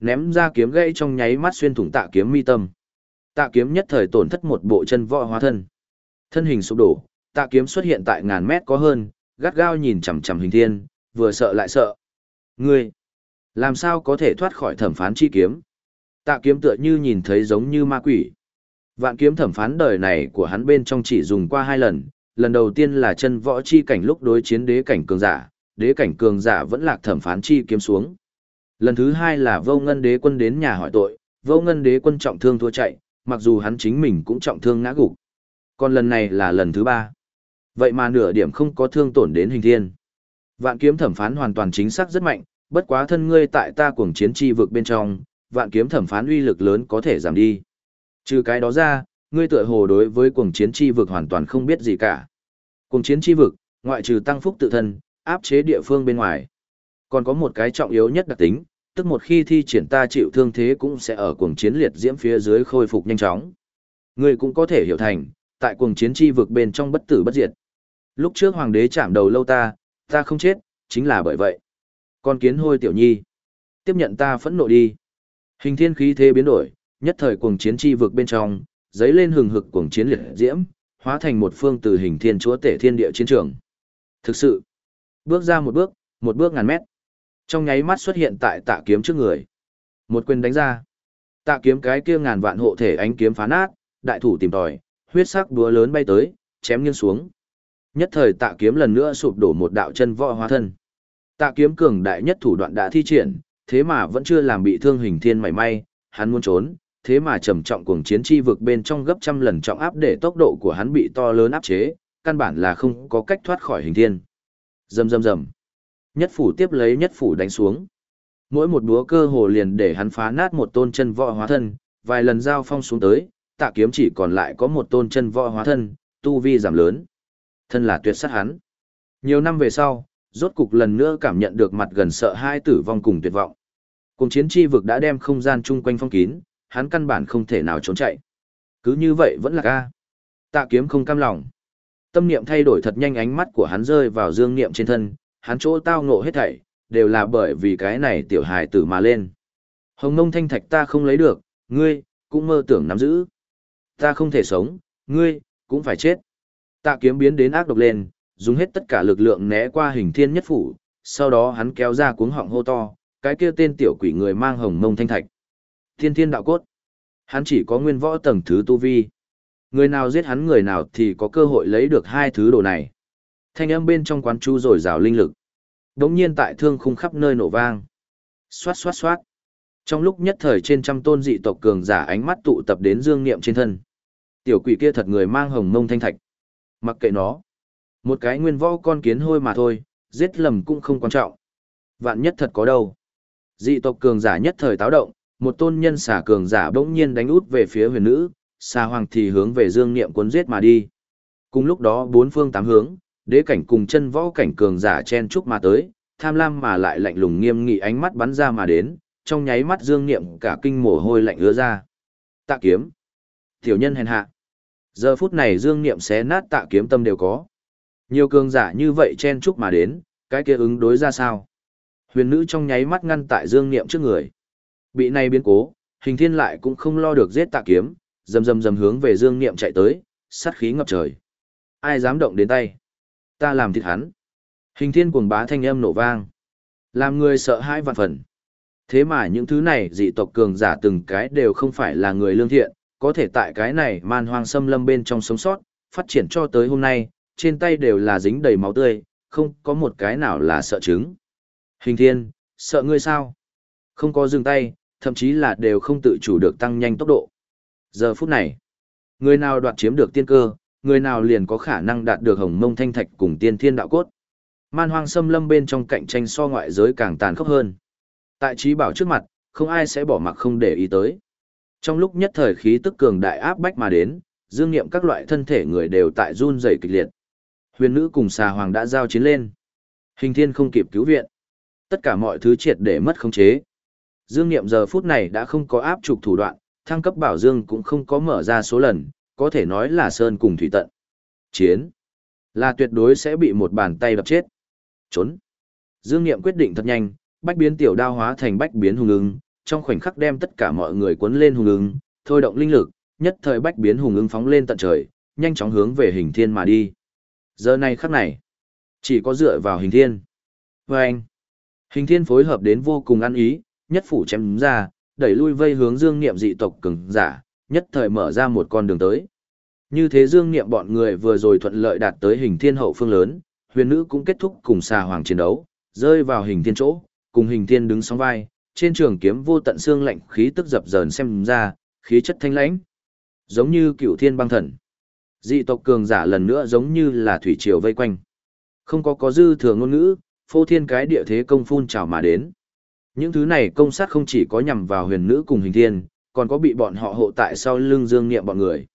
Ném ra kiếm gãy trong nháy mắt xuyên thủng tạ kiếm mi tâm. Tạ kiếm nhất thời tổn thất một bộ chân võ hóa thân. Thân hình sụp đổ, tạ kiếm xuất hiện tại ngàn mét có hơn, gắt gao nhìn chằm chằm hình thiên, vừa sợ lại sợ. Ngươi! Làm sao có thể thoát khỏi thẩm phán chi kiếm? Tạ kiếm tựa như nhìn thấy giống như ma quỷ. Vạn kiếm thẩm phán đời này của hắn bên trong chỉ dùng qua hai lần, lần đầu tiên là chân võ chi cảnh lúc đối chiến đế cảnh cường giả, đế cảnh cường giả vẫn lạc thẩm phán chi kiếm xuống. Lần thứ hai là vô ngân đế quân đến nhà hỏi tội, vô ngân đế quân trọng thương thua chạy, mặc dù hắn chính mình cũng trọng thương ngã gục. Còn lần này là lần thứ ba. Vậy mà nửa điểm không có thương tổn đến hình thiên. Vạn kiếm thẩm phán hoàn toàn chính xác rất mạnh, bất quá thân ngươi tại ta cuồng chiến chi vực bên trong, vạn kiếm thẩm phán uy lực lớn có thể giảm đi. Trừ cái đó ra, ngươi tựa hồ đối với cuồng chiến chi vực hoàn toàn không biết gì cả. Cuồng chiến chi vực, ngoại trừ tăng phúc tự thân, áp chế địa phương bên ngoài. Còn có một cái trọng yếu nhất đặc tính, tức một khi thi triển ta chịu thương thế cũng sẽ ở cuồng chiến liệt diễm phía dưới khôi phục nhanh chóng. Ngươi cũng có thể hiểu thành, tại cuồng chiến chi vực bên trong bất tử bất diệt. Lúc trước hoàng đế chạm đầu lâu ta, ta không chết, chính là bởi vậy. Con kiến hôi tiểu nhi. Tiếp nhận ta phẫn nộ đi. Hình thiên khí thế biến đổi, nhất thời cuồng chiến chi vực bên trong, giấy lên hừng hực cuồng chiến liệt diễm, hóa thành một phương từ hình thiên chúa tể thiên địa chiến trường. Thực sự, bước ra một bước, một bước ngàn mét. Trong nháy mắt xuất hiện tại tạ kiếm trước người. Một quyền đánh ra. Tạ kiếm cái kia ngàn vạn hộ thể ánh kiếm phá nát, đại thủ tìm tòi, huyết sắc đúa lớn bay tới, chém nghiêng xuống. Nhất thời tạ kiếm lần nữa sụp đổ một đạo chân võ hóa thân. Tạ kiếm cường đại nhất thủ đoạn đã thi triển, thế mà vẫn chưa làm bị thương hình thiên mảy may, hắn muốn trốn, thế mà trầm trọng cuồng chiến chi vực bên trong gấp trăm lần trọng áp để tốc độ của hắn bị to lớn áp chế, căn bản là không có cách thoát khỏi hình thiên. Rầm rầm rầm. Nhất phủ tiếp lấy nhất phủ đánh xuống. Mỗi một búa cơ hồ liền để hắn phá nát một tôn chân võ hóa thân, vài lần giao phong xuống tới, tạ kiếm chỉ còn lại có một tôn chân võ hóa thân, tu vi giảm lớn. Thân là tuyệt sát hắn. Nhiều năm về sau, rốt cục lần nữa cảm nhận được mặt gần sợ hai tử vong cùng tuyệt vọng. Cùng chiến chi vực đã đem không gian chung quanh phong kín, hắn căn bản không thể nào trốn chạy. Cứ như vậy vẫn là ca. Tạ kiếm không cam lòng. Tâm niệm thay đổi thật nhanh ánh mắt của hắn rơi vào dương niệm trên thân, hắn chỗ tao ngộ hết thảy, đều là bởi vì cái này tiểu hài tử mà lên. Hồng nông thanh thạch ta không lấy được, ngươi, cũng mơ tưởng nắm giữ. Ta không thể sống, ngươi, cũng phải chết. Tạ kiếm biến đến ác độc lên, dùng hết tất cả lực lượng né qua hình thiên nhất phủ, sau đó hắn kéo ra cuống họng hô to, cái kia tên tiểu quỷ người mang hồng mông thanh thạch. Thiên thiên đạo cốt. Hắn chỉ có nguyên võ tầng thứ tu vi. Người nào giết hắn người nào thì có cơ hội lấy được hai thứ đồ này. Thanh âm bên trong quán chu rồi rào linh lực. Đống nhiên tại thương khung khắp nơi nổ vang. Xoát xoát xoát. Trong lúc nhất thời trên trăm tôn dị tộc cường giả ánh mắt tụ tập đến dương niệm trên thân. Tiểu quỷ kia thật người mang hồng mông thanh thạch. Mặc kệ nó. Một cái nguyên võ con kiến hôi mà thôi, giết lầm cũng không quan trọng. Vạn nhất thật có đâu. Dị tộc cường giả nhất thời táo động, một tôn nhân xả cường giả bỗng nhiên đánh út về phía huyền nữ, xà hoàng thì hướng về dương niệm cuốn giết mà đi. Cùng lúc đó bốn phương tám hướng, đế cảnh cùng chân võ cảnh cường giả chen chúc mà tới, tham lam mà lại lạnh lùng nghiêm nghị ánh mắt bắn ra mà đến, trong nháy mắt dương niệm cả kinh mồ hôi lạnh ứa ra. Tạ kiếm. Tiểu nhân hèn hạ. Giờ phút này Dương Niệm xé nát tạ kiếm tâm đều có. Nhiều cường giả như vậy chen chúc mà đến, cái kia ứng đối ra sao? Huyền nữ trong nháy mắt ngăn tại Dương Niệm trước người. Bị này biến cố, hình thiên lại cũng không lo được giết tạ kiếm, dầm dầm dầm hướng về Dương Niệm chạy tới, sát khí ngập trời. Ai dám động đến tay? Ta làm thịt hắn. Hình thiên cuồng bá thanh âm nổ vang. Làm người sợ hãi vạn phần. Thế mà những thứ này dị tộc cường giả từng cái đều không phải là người lương thiện, có thể tại cái này man hoang xâm lâm bên trong sống sót, phát triển cho tới hôm nay, trên tay đều là dính đầy máu tươi, không có một cái nào là sợ chứng. Hình thiên, sợ ngươi sao? Không có dừng tay, thậm chí là đều không tự chủ được tăng nhanh tốc độ. Giờ phút này, người nào đoạt chiếm được tiên cơ, người nào liền có khả năng đạt được hồng mông thanh thạch cùng tiên thiên đạo cốt. Man hoang xâm lâm bên trong cạnh tranh so ngoại giới càng tàn khốc hơn. Tại trí bảo trước mặt, không ai sẽ bỏ mặc không để ý tới. Trong lúc nhất thời khí tức cường đại áp bách mà đến, dương nghiệm các loại thân thể người đều tại run rẩy kịch liệt. Huyền nữ cùng xà hoàng đã giao chiến lên. Hình thiên không kịp cứu viện. Tất cả mọi thứ triệt để mất khống chế. Dương nghiệm giờ phút này đã không có áp trục thủ đoạn, thăng cấp bảo dương cũng không có mở ra số lần, có thể nói là sơn cùng thủy tận. Chiến là tuyệt đối sẽ bị một bàn tay đập chết. Trốn. Dương niệm quyết định thật nhanh, bách biến tiểu đao hóa thành bách biến hùng ứng, trong khoảnh khắc đem tất cả mọi người cuốn lên hùng ứng, thôi động linh lực, nhất thời bách biến hùng ứng phóng lên tận trời, nhanh chóng hướng về hình thiên mà đi. Giờ này khắc này, chỉ có dựa vào hình thiên. Và anh, hình thiên phối hợp đến vô cùng ăn ý, nhất phủ chém ra, đẩy lui vây hướng dương niệm dị tộc cường giả, nhất thời mở ra một con đường tới. Như thế dương niệm bọn người vừa rồi thuận lợi đạt tới hình thiên hậu phương lớn, huyền nữ cũng kết thúc cùng xà hoàng chiến đấu, rơi vào hình thiên chỗ, cùng hình thiên đứng song vai, trên trường kiếm vô tận xương lạnh khí tức dập dờn xem ra, khí chất thanh lãnh, giống như cựu thiên băng thần. Dị tộc cường giả lần nữa giống như là thủy triều vây quanh. Không có có dư thừa ngôn ngữ, phô thiên cái địa thế công phun trào mà đến. Những thứ này công sát không chỉ có nhằm vào huyền nữ cùng hình thiên, còn có bị bọn họ hộ tại sau lưng dương niệm bọn người.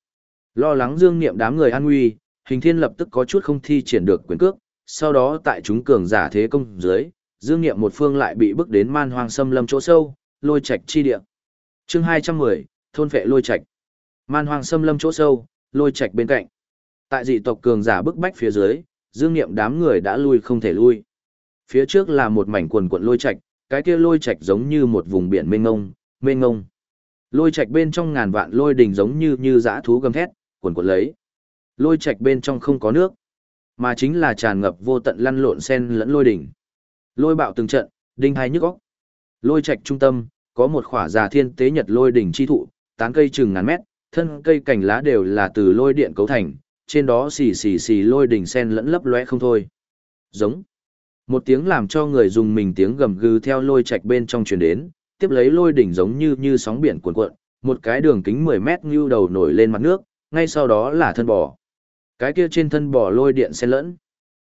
Lo lắng dương niệm đám người an nguy, hình thiên lập tức có chút không thi triển được quyền cước, sau đó tại chúng cường giả thế công dưới, dương niệm một phương lại bị bước đến man hoang xâm lâm chỗ sâu, lôi trạch chi địa. Chương 210, thôn vệ lôi trạch. Man hoang xâm lâm chỗ sâu, lôi trạch bên cạnh. Tại dị tộc cường giả bức bách phía dưới, dương niệm đám người đã lui không thể lui. Phía trước là một mảnh quần quận lôi trạch, cái kia lôi trạch giống như một vùng biển mênh ngông, mênh ngông. Lôi trạch bên trong ngàn vạn lôi đình giống như như dã thú gầm thét, cuồn cuộn lấy. Lôi trạch bên trong không có nước, mà chính là tràn ngập vô tận lăn lộn sen lẫn lôi đỉnh. Lôi bạo từng trận, đinh hai nhức óc. Lôi trạch trung tâm, có một khỏa già thiên tế nhật lôi đỉnh chi thụ, tán cây chừng ngàn mét, thân cây cành lá đều là từ lôi điện cấu thành, trên đó xì xì xì lôi đỉnh sen lẫn lấp lóe không thôi. Giống. Một tiếng làm cho người dùng mình tiếng gầm gừ theo lôi trạch bên trong truyền đến, tiếp lấy lôi đỉnh giống như như sóng biển cuộn cuộn, một cái đường kính 10 mét như đầu nổi lên mặt nước, ngay sau đó là thân bò. Cái kia trên thân bò lôi điện xen lẫn.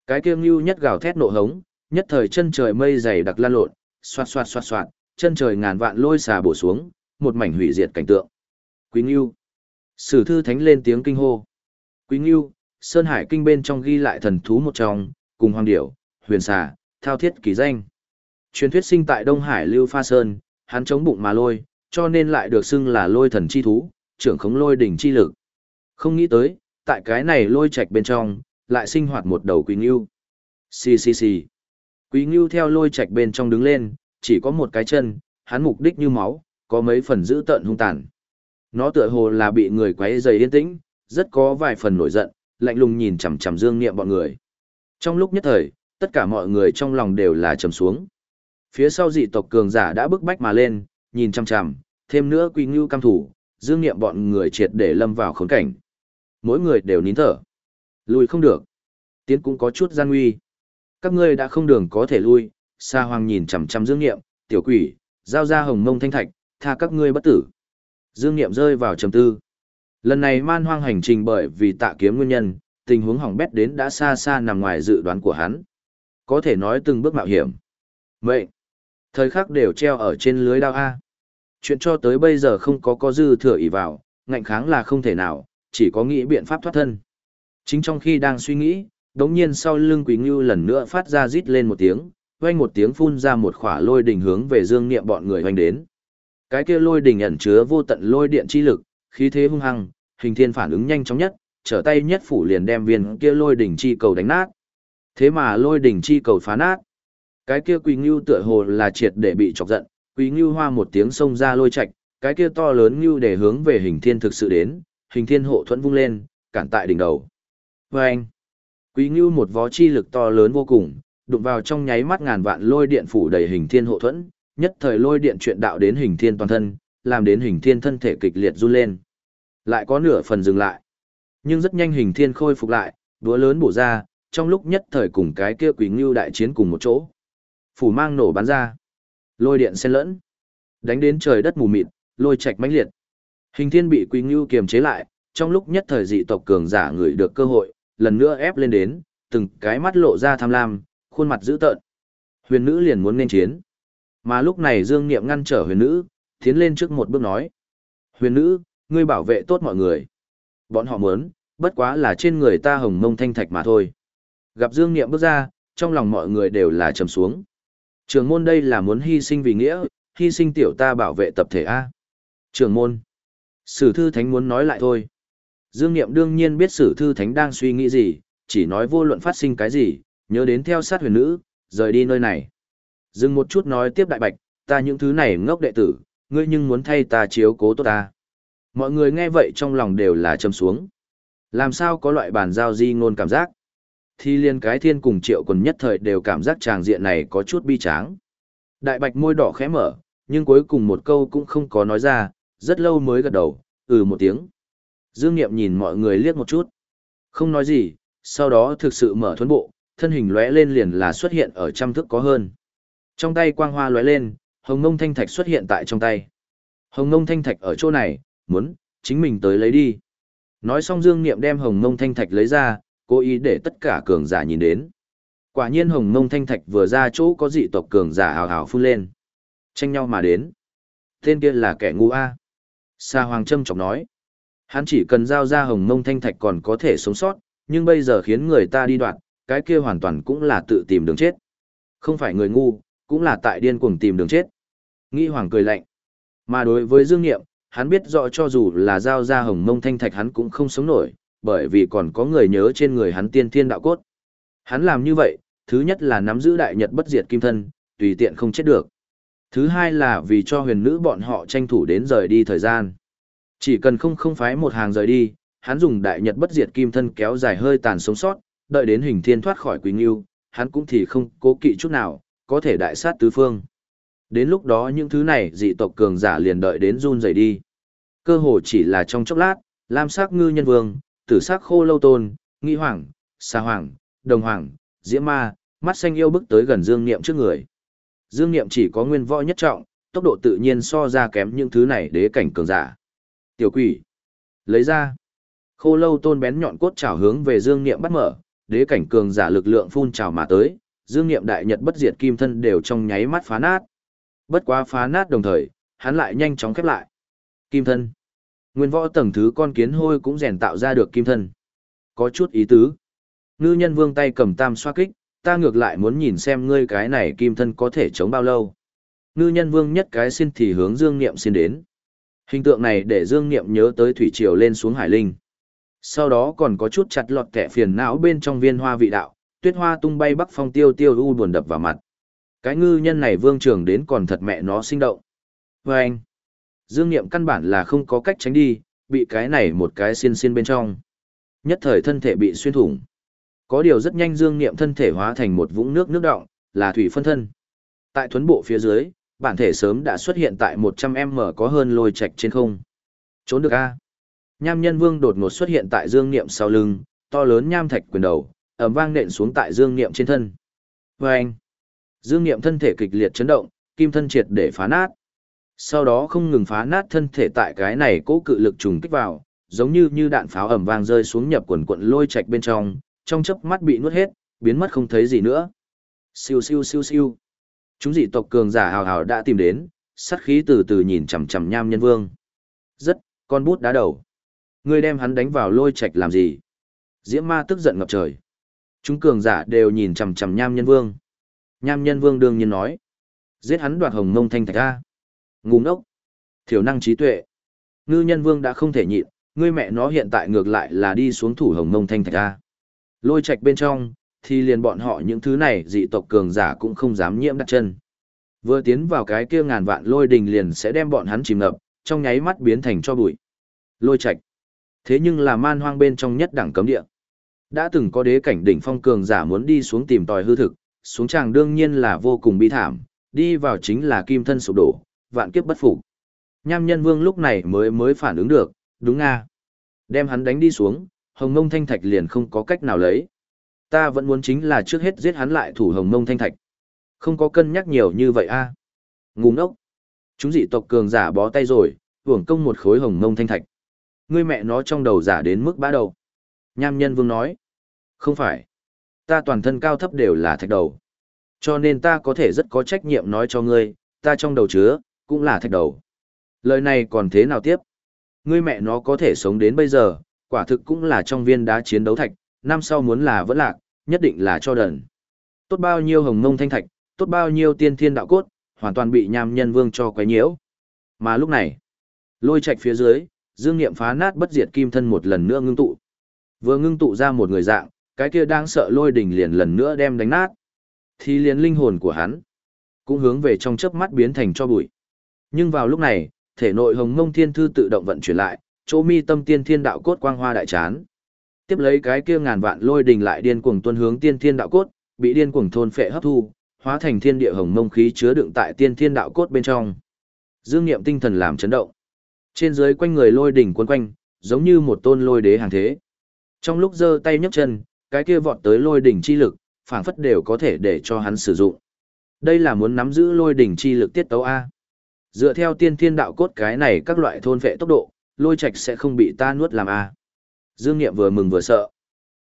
Cái kia như nhất gào thét nộ hống, nhất thời chân trời mây dày đặc lan lộn, xoạt xoạt xoạt xoạt, chân trời ngàn vạn lôi xà bổ xuống, một mảnh hủy diệt cảnh tượng. Quý Ngưu. Sử thư thánh lên tiếng kinh hô. Quý Ngưu, Sơn Hải kinh bên trong ghi lại thần thú một trong, cùng hoàng điểu, huyền xà, thao thiết kỳ danh. Truyền thuyết sinh tại Đông Hải Lưu Pha Sơn, hắn chống bụng mà lôi, cho nên lại được xưng là lôi thần chi thú, trưởng khống lôi đỉnh chi lực. Không nghĩ tới, tại cái này lôi trạch bên trong, lại sinh hoạt một đầu quý ngưu. Xì xì xì. Quý ngưu theo lôi trạch bên trong đứng lên, chỉ có một cái chân, hắn mục đích như máu, có mấy phần dữ tợn hung tàn. Nó tựa hồ là bị người quấy rầy yên tĩnh, rất có vài phần nổi giận, lạnh lùng nhìn chằm chằm Dương Niệm bọn người. Trong lúc nhất thời, tất cả mọi người trong lòng đều là trầm xuống. Phía sau dị tộc cường giả đã bức bách mà lên, nhìn chằm chằm, thêm nữa quy Ngưu cam thủ, Dương Niệm bọn người triệt để lâm vào khốn cảnh. Mỗi người đều nín thở. Lùi không được. Tiến cũng có chút gian nguy. Các ngươi đã không đường có thể lui, Sa Hoàng nhìn chằm chằm Dương Niệm, tiểu quỷ, giao ra hồng mông thanh thạch, tha các ngươi bất tử. Dương Niệm rơi vào trầm tư. Lần này man hoang hành trình bởi vì tạ kiếm nguyên nhân, tình huống hỏng bét đến đã xa xa nằm ngoài dự đoán của hắn. Có thể nói từng bước mạo hiểm. Vậy, thời khắc đều treo ở trên lưới đao A. Chuyện cho tới bây giờ không có có dư thừa ý vào, ngạnh kháng là không thể nào, chỉ có nghĩ biện pháp thoát thân. Chính trong khi đang suy nghĩ, đống nhiên sau lưng Quý Ngưu lần nữa phát ra rít lên một tiếng, vang một tiếng phun ra một khỏa lôi đỉnh hướng về Dương Niệm bọn người hoành đến. Cái kia lôi đỉnh ẩn chứa vô tận lôi điện chi lực, khí thế hung hăng, hình thiên phản ứng nhanh chóng nhất, trở tay nhất phủ liền đem viên kia lôi đỉnh chi cầu đánh nát. Thế mà lôi đỉnh chi cầu phá nát. Cái kia Quỳ Ngưu tựa hồ là triệt để bị chọc giận, Quỳ Ngưu hoa một tiếng xông ra lôi chạch, cái kia to lớn Ngưu để hướng về hình thiên thực sự đến, hình thiên hộ thuẫn vung lên, cản tại đỉnh đầu. Và anh, Quý Ngưu một vó chi lực to lớn vô cùng, đụng vào trong nháy mắt ngàn vạn lôi điện phủ đầy hình thiên hộ thuẫn, nhất thời lôi điện chuyện đạo đến hình thiên toàn thân, làm đến hình thiên thân thể kịch liệt run lên. Lại có nửa phần dừng lại. Nhưng rất nhanh hình thiên khôi phục lại, đũa lớn bổ ra, trong lúc nhất thời cùng cái kia Quý Ngưu đại chiến cùng một chỗ. Phủ mang nổ bắn ra. Lôi điện xen lẫn. Đánh đến trời đất mù mịt, lôi chạch mãnh liệt. Hình thiên bị Quý Ngưu kiềm chế lại, trong lúc nhất thời dị tộc cường giả người được cơ hội, lần nữa ép lên đến, từng cái mắt lộ ra tham lam, khuôn mặt dữ tợn. Huyền nữ liền muốn nên chiến. Mà lúc này Dương Niệm ngăn trở huyền nữ, tiến lên trước một bước nói. Huyền nữ, ngươi bảo vệ tốt mọi người. Bọn họ muốn, bất quá là trên người ta hồng mông thanh thạch mà thôi. Gặp Dương Niệm bước ra, trong lòng mọi người đều là trầm xuống. Trường môn đây là muốn hy sinh vì nghĩa, hy sinh tiểu ta bảo vệ tập thể A. Trường môn. Sử thư thánh muốn nói lại thôi. Dương Niệm đương nhiên biết sử thư thánh đang suy nghĩ gì, chỉ nói vô luận phát sinh cái gì, nhớ đến theo sát huyền nữ, rời đi nơi này. Dừng một chút nói tiếp đại bạch, ta những thứ này ngốc đệ tử, ngươi nhưng muốn thay ta chiếu cố tốt ta. Mọi người nghe vậy trong lòng đều là trầm xuống. Làm sao có loại bàn giao di ngôn cảm giác? Thì liên cái thiên cùng triệu quần nhất thời đều cảm giác tràng diện này có chút bi tráng. Đại bạch môi đỏ khẽ mở, nhưng cuối cùng một câu cũng không có nói ra, rất lâu mới gật đầu, ừ một tiếng. Dương Niệm nhìn mọi người liếc một chút. Không nói gì, sau đó thực sự mở thuấn bộ, thân hình lóe lên liền là xuất hiện ở trăm thước có hơn. Trong tay quang hoa lóe lên, hồng ngông thanh thạch xuất hiện tại trong tay. Hồng ngông thanh thạch ở chỗ này, muốn, chính mình tới lấy đi. Nói xong Dương Niệm đem hồng ngông thanh thạch lấy ra, cố ý để tất cả cường giả nhìn đến. Quả nhiên hồng mông thanh thạch vừa ra chỗ có dị tộc cường giả hào hào phun lên. Tranh nhau mà đến. Tên kia là kẻ ngu A. Sa Hoàng Trâm chọc nói. Hắn chỉ cần giao ra hồng mông thanh thạch còn có thể sống sót, nhưng bây giờ khiến người ta đi đoạn, cái kia hoàn toàn cũng là tự tìm đường chết. Không phải người ngu, cũng là tại điên cuồng tìm đường chết. Nghĩ Hoàng cười lạnh. Mà đối với Dương Nghiệm, hắn biết rõ cho dù là giao ra hồng mông thanh thạch hắn cũng không sống nổi, bởi vì còn có người nhớ trên người hắn tiên thiên đạo cốt. Hắn làm như vậy, thứ nhất là nắm giữ đại nhật bất diệt kim thân, tùy tiện không chết được. Thứ hai là vì cho huyền nữ bọn họ tranh thủ đến rời đi thời gian. Chỉ cần không không phái một hàng rời đi, hắn dùng đại nhật bất diệt kim thân kéo dài hơi tàn sống sót, đợi đến hình thiên thoát khỏi quý nghiêu, hắn cũng thì không cố kỵ chút nào, có thể đại sát tứ phương. Đến lúc đó những thứ này dị tộc cường giả liền đợi đến run rời đi. Cơ hồ chỉ là trong chốc lát, lam sắc ngư nhân vương, tử sắc khô lâu tôn, nghi hoàng, xa hoàng, đồng hoàng, diễm ma, mắt xanh yêu bước tới gần dương niệm trước người. Dương niệm chỉ có nguyên võ nhất trọng, tốc độ tự nhiên so ra kém những thứ này đế cảnh cường giả. Tiểu quỷ. Lấy ra. Khô lâu tôn bén nhọn cốt trào hướng về dương niệm bắt mở, đế cảnh cường giả lực lượng phun trào mà tới, dương niệm đại nhật bất diệt kim thân đều trong nháy mắt phá nát. Bất quá phá nát đồng thời, hắn lại nhanh chóng khép lại. Kim thân. Nguyên võ tầng thứ con kiến hôi cũng rèn tạo ra được kim thân. Có chút ý tứ. Ngư nhân vương tay cầm tam xoa kích, ta ngược lại muốn nhìn xem ngươi cái này kim thân có thể chống bao lâu. Ngư nhân vương nhất cái xin thì hướng dương niệm xin đến. Hình tượng này để Dương Niệm nhớ tới thủy triều lên xuống hải linh. Sau đó còn có chút chặt lọt kẻ phiền não bên trong viên hoa vị đạo, tuyết hoa tung bay bắc phong tiêu tiêu u buồn đập vào mặt. Cái ngư nhân này vương trường đến còn thật mẹ nó sinh động. Và anh, Dương Niệm căn bản là không có cách tránh đi, bị cái này một cái xiên xiên bên trong. Nhất thời thân thể bị xuyên thủng. Có điều rất nhanh Dương Niệm thân thể hóa thành một vũng nước nước động, là thủy phân thân. Tại thuấn bộ phía dưới, bản thể sớm đã xuất hiện tại 100m có hơn lôi trạch trên không. Trốn được a Nham nhân vương đột ngột xuất hiện tại dương niệm sau lưng, to lớn nham thạch quyền đầu, ầm vang nện xuống tại dương niệm trên thân. Vâng! Dương niệm thân thể kịch liệt chấn động, kim thân triệt để phá nát. Sau đó không ngừng phá nát thân thể tại cái này cố cự lực trùng kích vào, giống như như đạn pháo ầm vang rơi xuống nhập quần quận lôi trạch bên trong, trong chớp mắt bị nuốt hết, biến mất không thấy gì nữa. Siêu siêu siêu siêu. Chúng dị tộc cường giả hào hào đã tìm đến, sát khí từ từ nhìn chằm chằm nham nhân vương. Rất, con bút đá đầu. Ngươi đem hắn đánh vào lôi trạch làm gì? Diễm ma tức giận ngập trời. Chúng cường giả đều nhìn chằm chằm nham nhân vương. Nham nhân vương đương nhiên nói. Giết hắn đoạt hồng mông thanh thạch ra. Ngu ngốc. Thiểu năng trí tuệ. Ngư nhân vương đã không thể nhịn, Ngươi mẹ nó hiện tại ngược lại là đi xuống thủ hồng mông thanh thạch a. Lôi Trạch bên trong, thì liền bọn họ những thứ này dị tộc cường giả cũng không dám nhiễm đặt chân. Vừa tiến vào cái kia ngàn vạn lôi đình liền sẽ đem bọn hắn chìm ngập, trong nháy mắt biến thành cho bụi. Lôi Trạch. Thế nhưng là man hoang bên trong nhất đẳng cấm địa. Đã từng có đế cảnh đỉnh phong cường giả muốn đi xuống tìm tòi hư thực, xuống tràng đương nhiên là vô cùng bi thảm, đi vào chính là kim thân sụp đổ, vạn kiếp bất phục. Nham nhân vương lúc này mới mới phản ứng được, đúng nga. Đem hắn đánh đi xuống, hồng mông thanh thạch liền không có cách nào lấy. Ta vẫn muốn chính là trước hết giết hắn lại thủ hồng mông thanh thạch. Không có cân nhắc nhiều như vậy a à. Ngu ngốc. Chúng dị tộc cường giả bó tay rồi, hưởng công một khối hồng mông thanh thạch. Ngươi mẹ nó trong đầu giả đến mức bã đầu. Nham nhân vương nói. Không phải. Ta toàn thân cao thấp đều là thạch đầu. Cho nên ta có thể rất có trách nhiệm nói cho ngươi, ta trong đầu chứa, cũng là thạch đầu. Lời này còn thế nào tiếp? Ngươi mẹ nó có thể sống đến bây giờ, quả thực cũng là trong viên đá chiến đấu thạch, năm sau muốn là vẫn lạc, nhất định là cho đần. Tốt bao nhiêu hồng mông thanh thạch, tốt bao nhiêu tiên thiên đạo cốt, hoàn toàn bị nham nhân vương cho quấy nhiễu. Mà lúc này, lôi Trạch phía dưới, dương nghiệm phá nát bất diệt kim thân một lần nữa ngưng tụ. Vừa ngưng tụ ra một người dạng, cái kia đang sợ lôi đỉnh liền lần nữa đem đánh nát. Thì liền linh hồn của hắn, cũng hướng về trong chớp mắt biến thành cho bụi. Nhưng vào lúc này, thể nội hồng mông thiên thư tự động vận chuyển lại, chỗ mi tâm tiên thiên đạo cốt quang hoa đại chán. Tiếp lấy cái kia ngàn vạn lôi đình lại điên cuồng tuân hướng tiên thiên đạo cốt, bị điên cuồng thôn phệ hấp thu, hóa thành thiên địa hồng mông khí chứa đựng tại tiên thiên đạo cốt bên trong. Dương niệm tinh thần làm chấn động. Trên dưới quanh người lôi đỉnh quấn quanh, giống như một tôn lôi đế hàng thế. Trong lúc giơ tay nhấc chân, cái kia vọt tới lôi đỉnh chi lực, phảng phất đều có thể để cho hắn sử dụng. Đây là muốn nắm giữ lôi đỉnh chi lực tiết tấu A. Dựa theo tiên thiên đạo cốt cái này các loại thôn vệ tốc độ, lôi Trạch sẽ không bị ta nuốt làm A. Dương Niệm vừa mừng vừa sợ.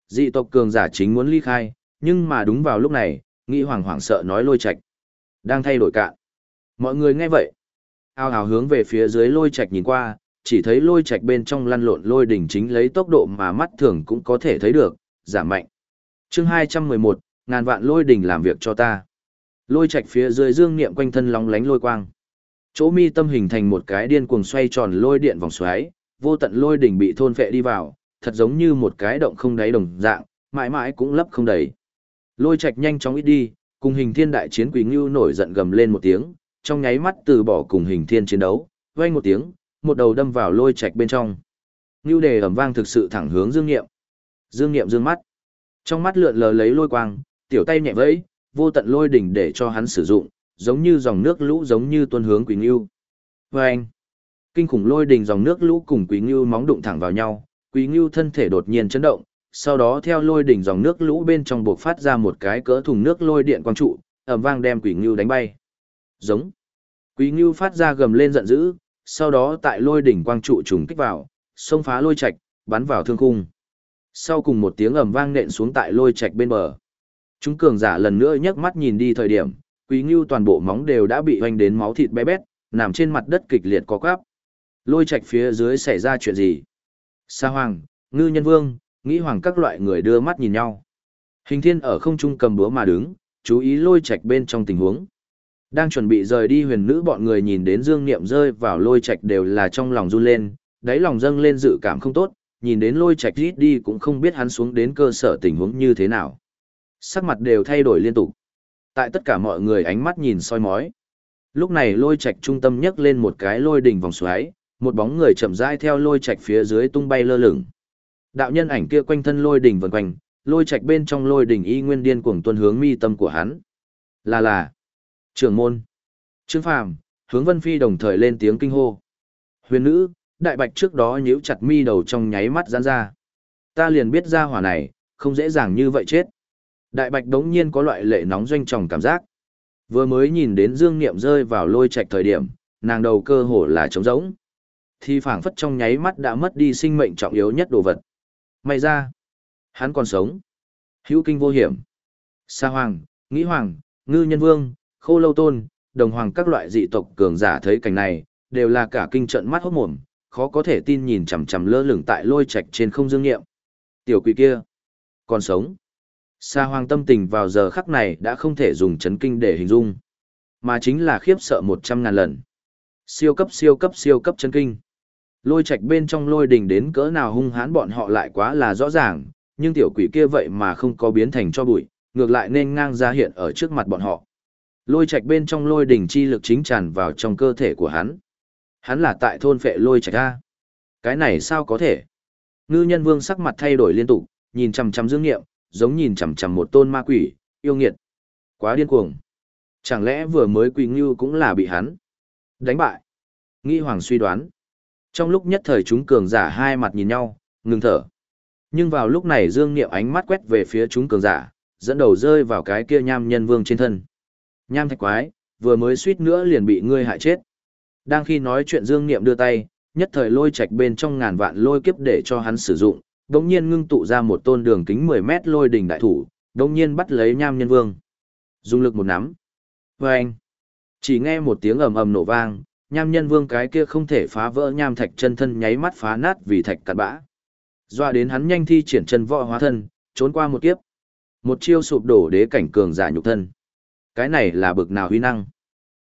Dị tộc cường giả chính muốn ly khai, nhưng mà đúng vào lúc này, nghĩ hoàng hoảng sợ nói lôi Trạch Đang thay đổi cạn. Mọi người nghe vậy. Ao hào hướng về phía dưới lôi Trạch nhìn qua, chỉ thấy lôi Trạch bên trong lăn lộn lôi đỉnh chính lấy tốc độ mà mắt thường cũng có thể thấy được, giảm mạnh. chương 211, ngàn vạn lôi đỉnh làm việc cho ta. Lôi Trạch phía dưới dương niệm quanh thân lóng lánh lôi quang. Chỗ mi tâm hình thành một cái điên cuồng xoay tròn lôi điện vòng xoáy, vô tận lôi đỉnh bị thôn phệ đi vào, thật giống như một cái động không đáy đồng dạng, mãi mãi cũng lấp không đầy. Lôi Trạch nhanh chóng ít đi, cùng hình thiên đại chiến Quỷ Ngưu nổi giận gầm lên một tiếng, trong nháy mắt từ bỏ cùng hình thiên chiến đấu, vang một tiếng, một đầu đâm vào Lôi Trạch bên trong. Ngưu đề ầm vang thực sự thẳng hướng Dương Nghiệm. Dương Nghiệm dương mắt. Trong mắt lượn lờ lấy lôi quang, tiểu tay nhẹ vẫy, vô tận lôi đỉnh để cho hắn sử dụng, giống như dòng nước lũ giống như tuôn hướng Quỷ Ngưu. Vâng! Kinh khủng lôi đỉnh dòng nước lũ cùng Quỷ Ngưu móng đụng thẳng vào nhau, Quỷ Ngưu thân thể đột nhiên chấn động, sau đó theo lôi đỉnh dòng nước lũ bên trong buộc phát ra một cái cỡ thùng nước lôi điện quang trụ, ầm vang đem Quỷ Ngưu đánh bay. Giống! Quỷ Ngưu phát ra gầm lên giận dữ, sau đó tại lôi đỉnh quang trụ trùng kích vào, xông phá lôi trạch, bắn vào thương khung. Sau cùng một tiếng ầm vang nện xuống tại lôi trạch bên bờ. Chúng cường giả lần nữa nhấc mắt nhìn đi thời điểm, Quý Ngưu toàn bộ móng đều đã bị hoành đến máu thịt bé bét, nằm trên mặt đất kịch liệt có quắp. Lôi Trạch phía dưới xảy ra chuyện gì? Sa Hoàng, Ngư Nhân Vương, Nghĩ Hoàng các loại người đưa mắt nhìn nhau. Hình Thiên ở không trung cầm búa mà đứng, chú ý Lôi Trạch bên trong tình huống. Đang chuẩn bị rời đi huyền nữ bọn người nhìn đến Dương Niệm rơi vào Lôi Trạch đều là trong lòng run lên, đáy lòng dâng lên dự cảm không tốt, nhìn đến Lôi Trạch rít đi cũng không biết hắn xuống đến cơ sở tình huống như thế nào. Sắc mặt đều thay đổi liên tục tại tất cả mọi người ánh mắt nhìn soi mói. Lúc này lôi Trạch trung tâm nhấc lên một cái lôi đỉnh vòng xoáy, một bóng người chậm rãi theo lôi Trạch phía dưới tung bay lơ lửng. Đạo nhân ảnh kia quanh thân lôi đỉnh vần quanh, lôi Trạch bên trong lôi đỉnh y nguyên điên cuồng tuân hướng mi tâm của hắn. Là là, trưởng môn, trương phàm, hướng vân phi đồng thời lên tiếng kinh hô. Huyền nữ, đại bạch trước đó nhíu chặt mi đầu trong nháy mắt giãn ra. Ta liền biết ra hỏa này, không dễ dàng như vậy chết. Đại bạch đống nhiên có loại lệ nóng doanh tròng cảm giác. Vừa mới nhìn đến dương niệm rơi vào lôi Trạch thời điểm, nàng đầu cơ hồ là trống rỗng. Thì phảng phất trong nháy mắt đã mất đi sinh mệnh trọng yếu nhất đồ vật. May ra, hắn còn sống. Hữu kinh vô hiểm. Sa hoàng, nghĩ hoàng, ngư nhân vương, khô lâu tôn, đồng hoàng các loại dị tộc cường giả thấy cảnh này, đều là cả kinh trận mắt hốt mồm, khó có thể tin nhìn chằm chằm lơ lửng tại lôi Trạch trên không dương nghiệm. Tiểu quỷ kia, còn sống. Sa hoàng tâm tình vào giờ khắc này đã không thể dùng chấn kinh để hình dung, mà chính là khiếp sợ một trăm ngàn lần. Siêu cấp siêu cấp siêu cấp chấn kinh. Lôi Trạch bên trong lôi đình đến cỡ nào hung hãn bọn họ lại quá là rõ ràng, nhưng tiểu quỷ kia vậy mà không có biến thành cho bụi, ngược lại nên ngang ra hiện ở trước mặt bọn họ. Lôi Trạch bên trong lôi đỉnh chi lực chính tràn vào trong cơ thể của hắn. Hắn là tại thôn phệ lôi Trạch a. Cái này sao có thể? Ngư Nhân Vương sắc mặt thay đổi liên tục, nhìn chằm chằm Dương Nghiệm, giống nhìn chằm chằm một tôn ma quỷ, yêu nghiệt. Quá điên cuồng. Chẳng lẽ vừa mới Quỳ Ngưu cũng là bị hắn đánh bại? Nghi Hoàng suy đoán. Trong lúc nhất thời chúng cường giả hai mặt nhìn nhau, ngừng thở. Nhưng vào lúc này Dương Niệm ánh mắt quét về phía chúng cường giả, dẫn đầu rơi vào cái kia nham nhân vương trên thân. Nham thạch quái, vừa mới suýt nữa liền bị ngươi hại chết. Đang khi nói chuyện Dương Niệm đưa tay, nhất thời lôi trạch bên trong ngàn vạn lôi kiếp để cho hắn sử dụng, đồng nhiên ngưng tụ ra một tôn đường kính 10 mét lôi đỉnh đại thủ, đồng nhiên bắt lấy nham nhân vương. Dùng lực một nắm. Và anh, chỉ nghe một tiếng ầm ầm nổ vang, nham nhân vương cái kia không thể phá vỡ nham thạch chân thân nháy mắt phá nát vì thạch cặn bã. Doa đến hắn nhanh thi triển chân võ hóa thân, trốn qua một kiếp. Một chiêu sụp đổ đế cảnh cường giả nhục thân. Cái này là bực nào huy năng.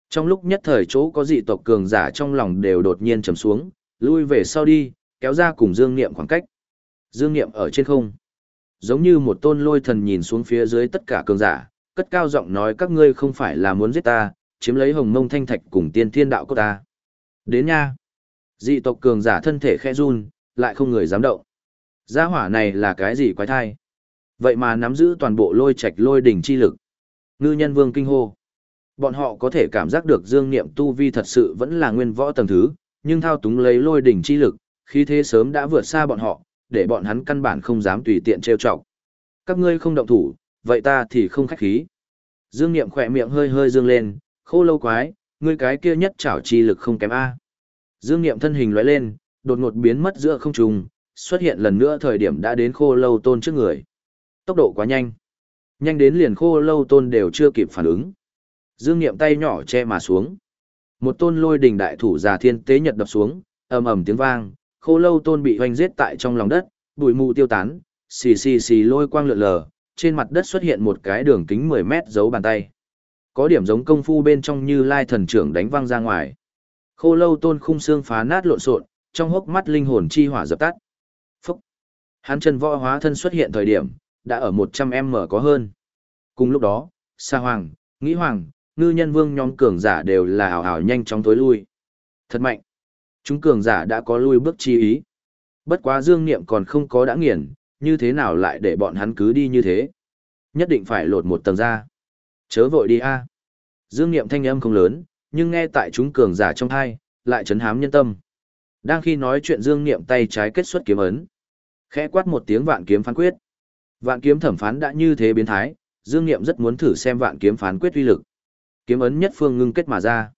Trong lúc nhất thời chỗ có dị tộc cường giả trong lòng đều đột nhiên trầm xuống, lui về sau đi, kéo ra cùng Dương Niệm khoảng cách. Dương Niệm ở trên không. Giống như một tôn lôi thần nhìn xuống phía dưới tất cả cường giả, cất cao giọng nói các ngươi không phải là muốn giết ta, chiếm lấy hồng mông thanh thạch cùng tiên thiên đạo của ta. Đến nha. Dị tộc cường giả thân thể khe run, lại không người dám động. Gia hỏa này là cái gì quái thai? Vậy mà nắm giữ toàn bộ lôi Trạch lôi đỉnh chi lực. Ngư nhân vương kinh hô. Bọn họ có thể cảm giác được dương niệm tu vi thật sự vẫn là nguyên võ tầng thứ, nhưng thao túng lấy lôi đỉnh chi lực, khí thế sớm đã vượt xa bọn họ, để bọn hắn căn bản không dám tùy tiện trêu chọc. Các ngươi không động thủ, vậy ta thì không khách khí. Dương Niệm khỏe miệng hơi hơi dương lên, khô lâu quái, ngươi cái kia nhất trảo chi lực không kém A. Dương Niệm thân hình lóe lên, đột ngột biến mất giữa không trung, xuất hiện lần nữa thời điểm đã đến khô lâu tôn trước người. Tốc độ quá nhanh. Nhanh đến liền khô lâu tôn đều chưa kịp phản ứng. Dương Niệm tay nhỏ che mà xuống. Một tôn lôi đỉnh đại thủ già thiên tế nhật đập xuống, ầm ầm tiếng vang, khô lâu tôn bị hoành giết tại trong lòng đất, bụi mù tiêu tán, xì xì xì lôi quang lượn lờ, trên mặt đất xuất hiện một cái đường kính 10 mét dấu bàn tay. Có điểm giống công phu bên trong như lai thần trưởng đánh văng ra ngoài. Khô lâu tôn khung xương phá nát lộn xộn, trong hốc mắt linh hồn chi hỏa dập tắt. Phúc! Hắn chân võ hóa thân xuất hiện thời điểm, đã ở 100m có hơn. Cùng lúc đó, Sa Hoàng, Nghĩ Hoàng, Ngư Nhân Vương nhóm cường giả đều là hào hào nhanh chóng tối lui. Thật mạnh! Chúng cường giả đã có lui bước chi ý. Bất quá dương niệm còn không có đã nghiền, như thế nào lại để bọn hắn cứ đi như thế? Nhất định phải lột một tầng ra. Chớ vội đi a. Dương Niệm thanh âm không lớn, nhưng nghe tại chúng cường giả trong hai, lại chấn hám nhân tâm. Đang khi nói chuyện Dương Niệm tay trái kết xuất kiếm ấn. Khẽ quát một tiếng vạn kiếm phán quyết. Vạn kiếm thẩm phán đã như thế biến thái, Dương Niệm rất muốn thử xem vạn kiếm phán quyết uy lực. Kiếm ấn nhất phương ngưng kết mà ra.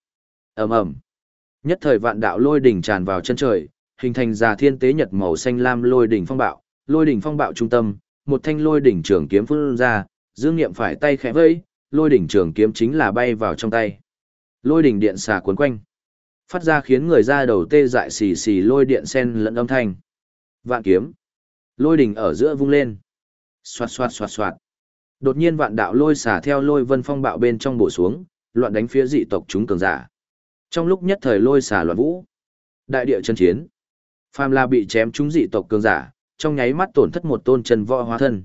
Ầm ầm. Nhất thời vạn đạo lôi đỉnh tràn vào chân trời, hình thành già thiên tế nhật màu xanh lam lôi đỉnh phong bạo, lôi đỉnh phong bạo trung tâm, một thanh lôi đỉnh trường kiếm phun ra, Dương Niệm phải tay khẽ vẫy, lôi đỉnh trường kiếm chính là bay vào trong tay. Lôi đỉnh điện xà cuốn quanh, phát ra khiến người ra đầu tê dại xì xì lôi điện sen lẫn âm thanh. Vạn kiếm, lôi đỉnh ở giữa vung lên. Xoạt xoạt xoạt xoạt. Đột nhiên vạn đạo lôi xả theo lôi vân phong bạo bên trong bổ xuống, loạn đánh phía dị tộc chúng cường giả. Trong lúc nhất thời lôi xả loạn vũ, đại địa chân chiến, phàm la bị chém chúng dị tộc cường giả, trong nháy mắt tổn thất một tôn chân võ hóa thân.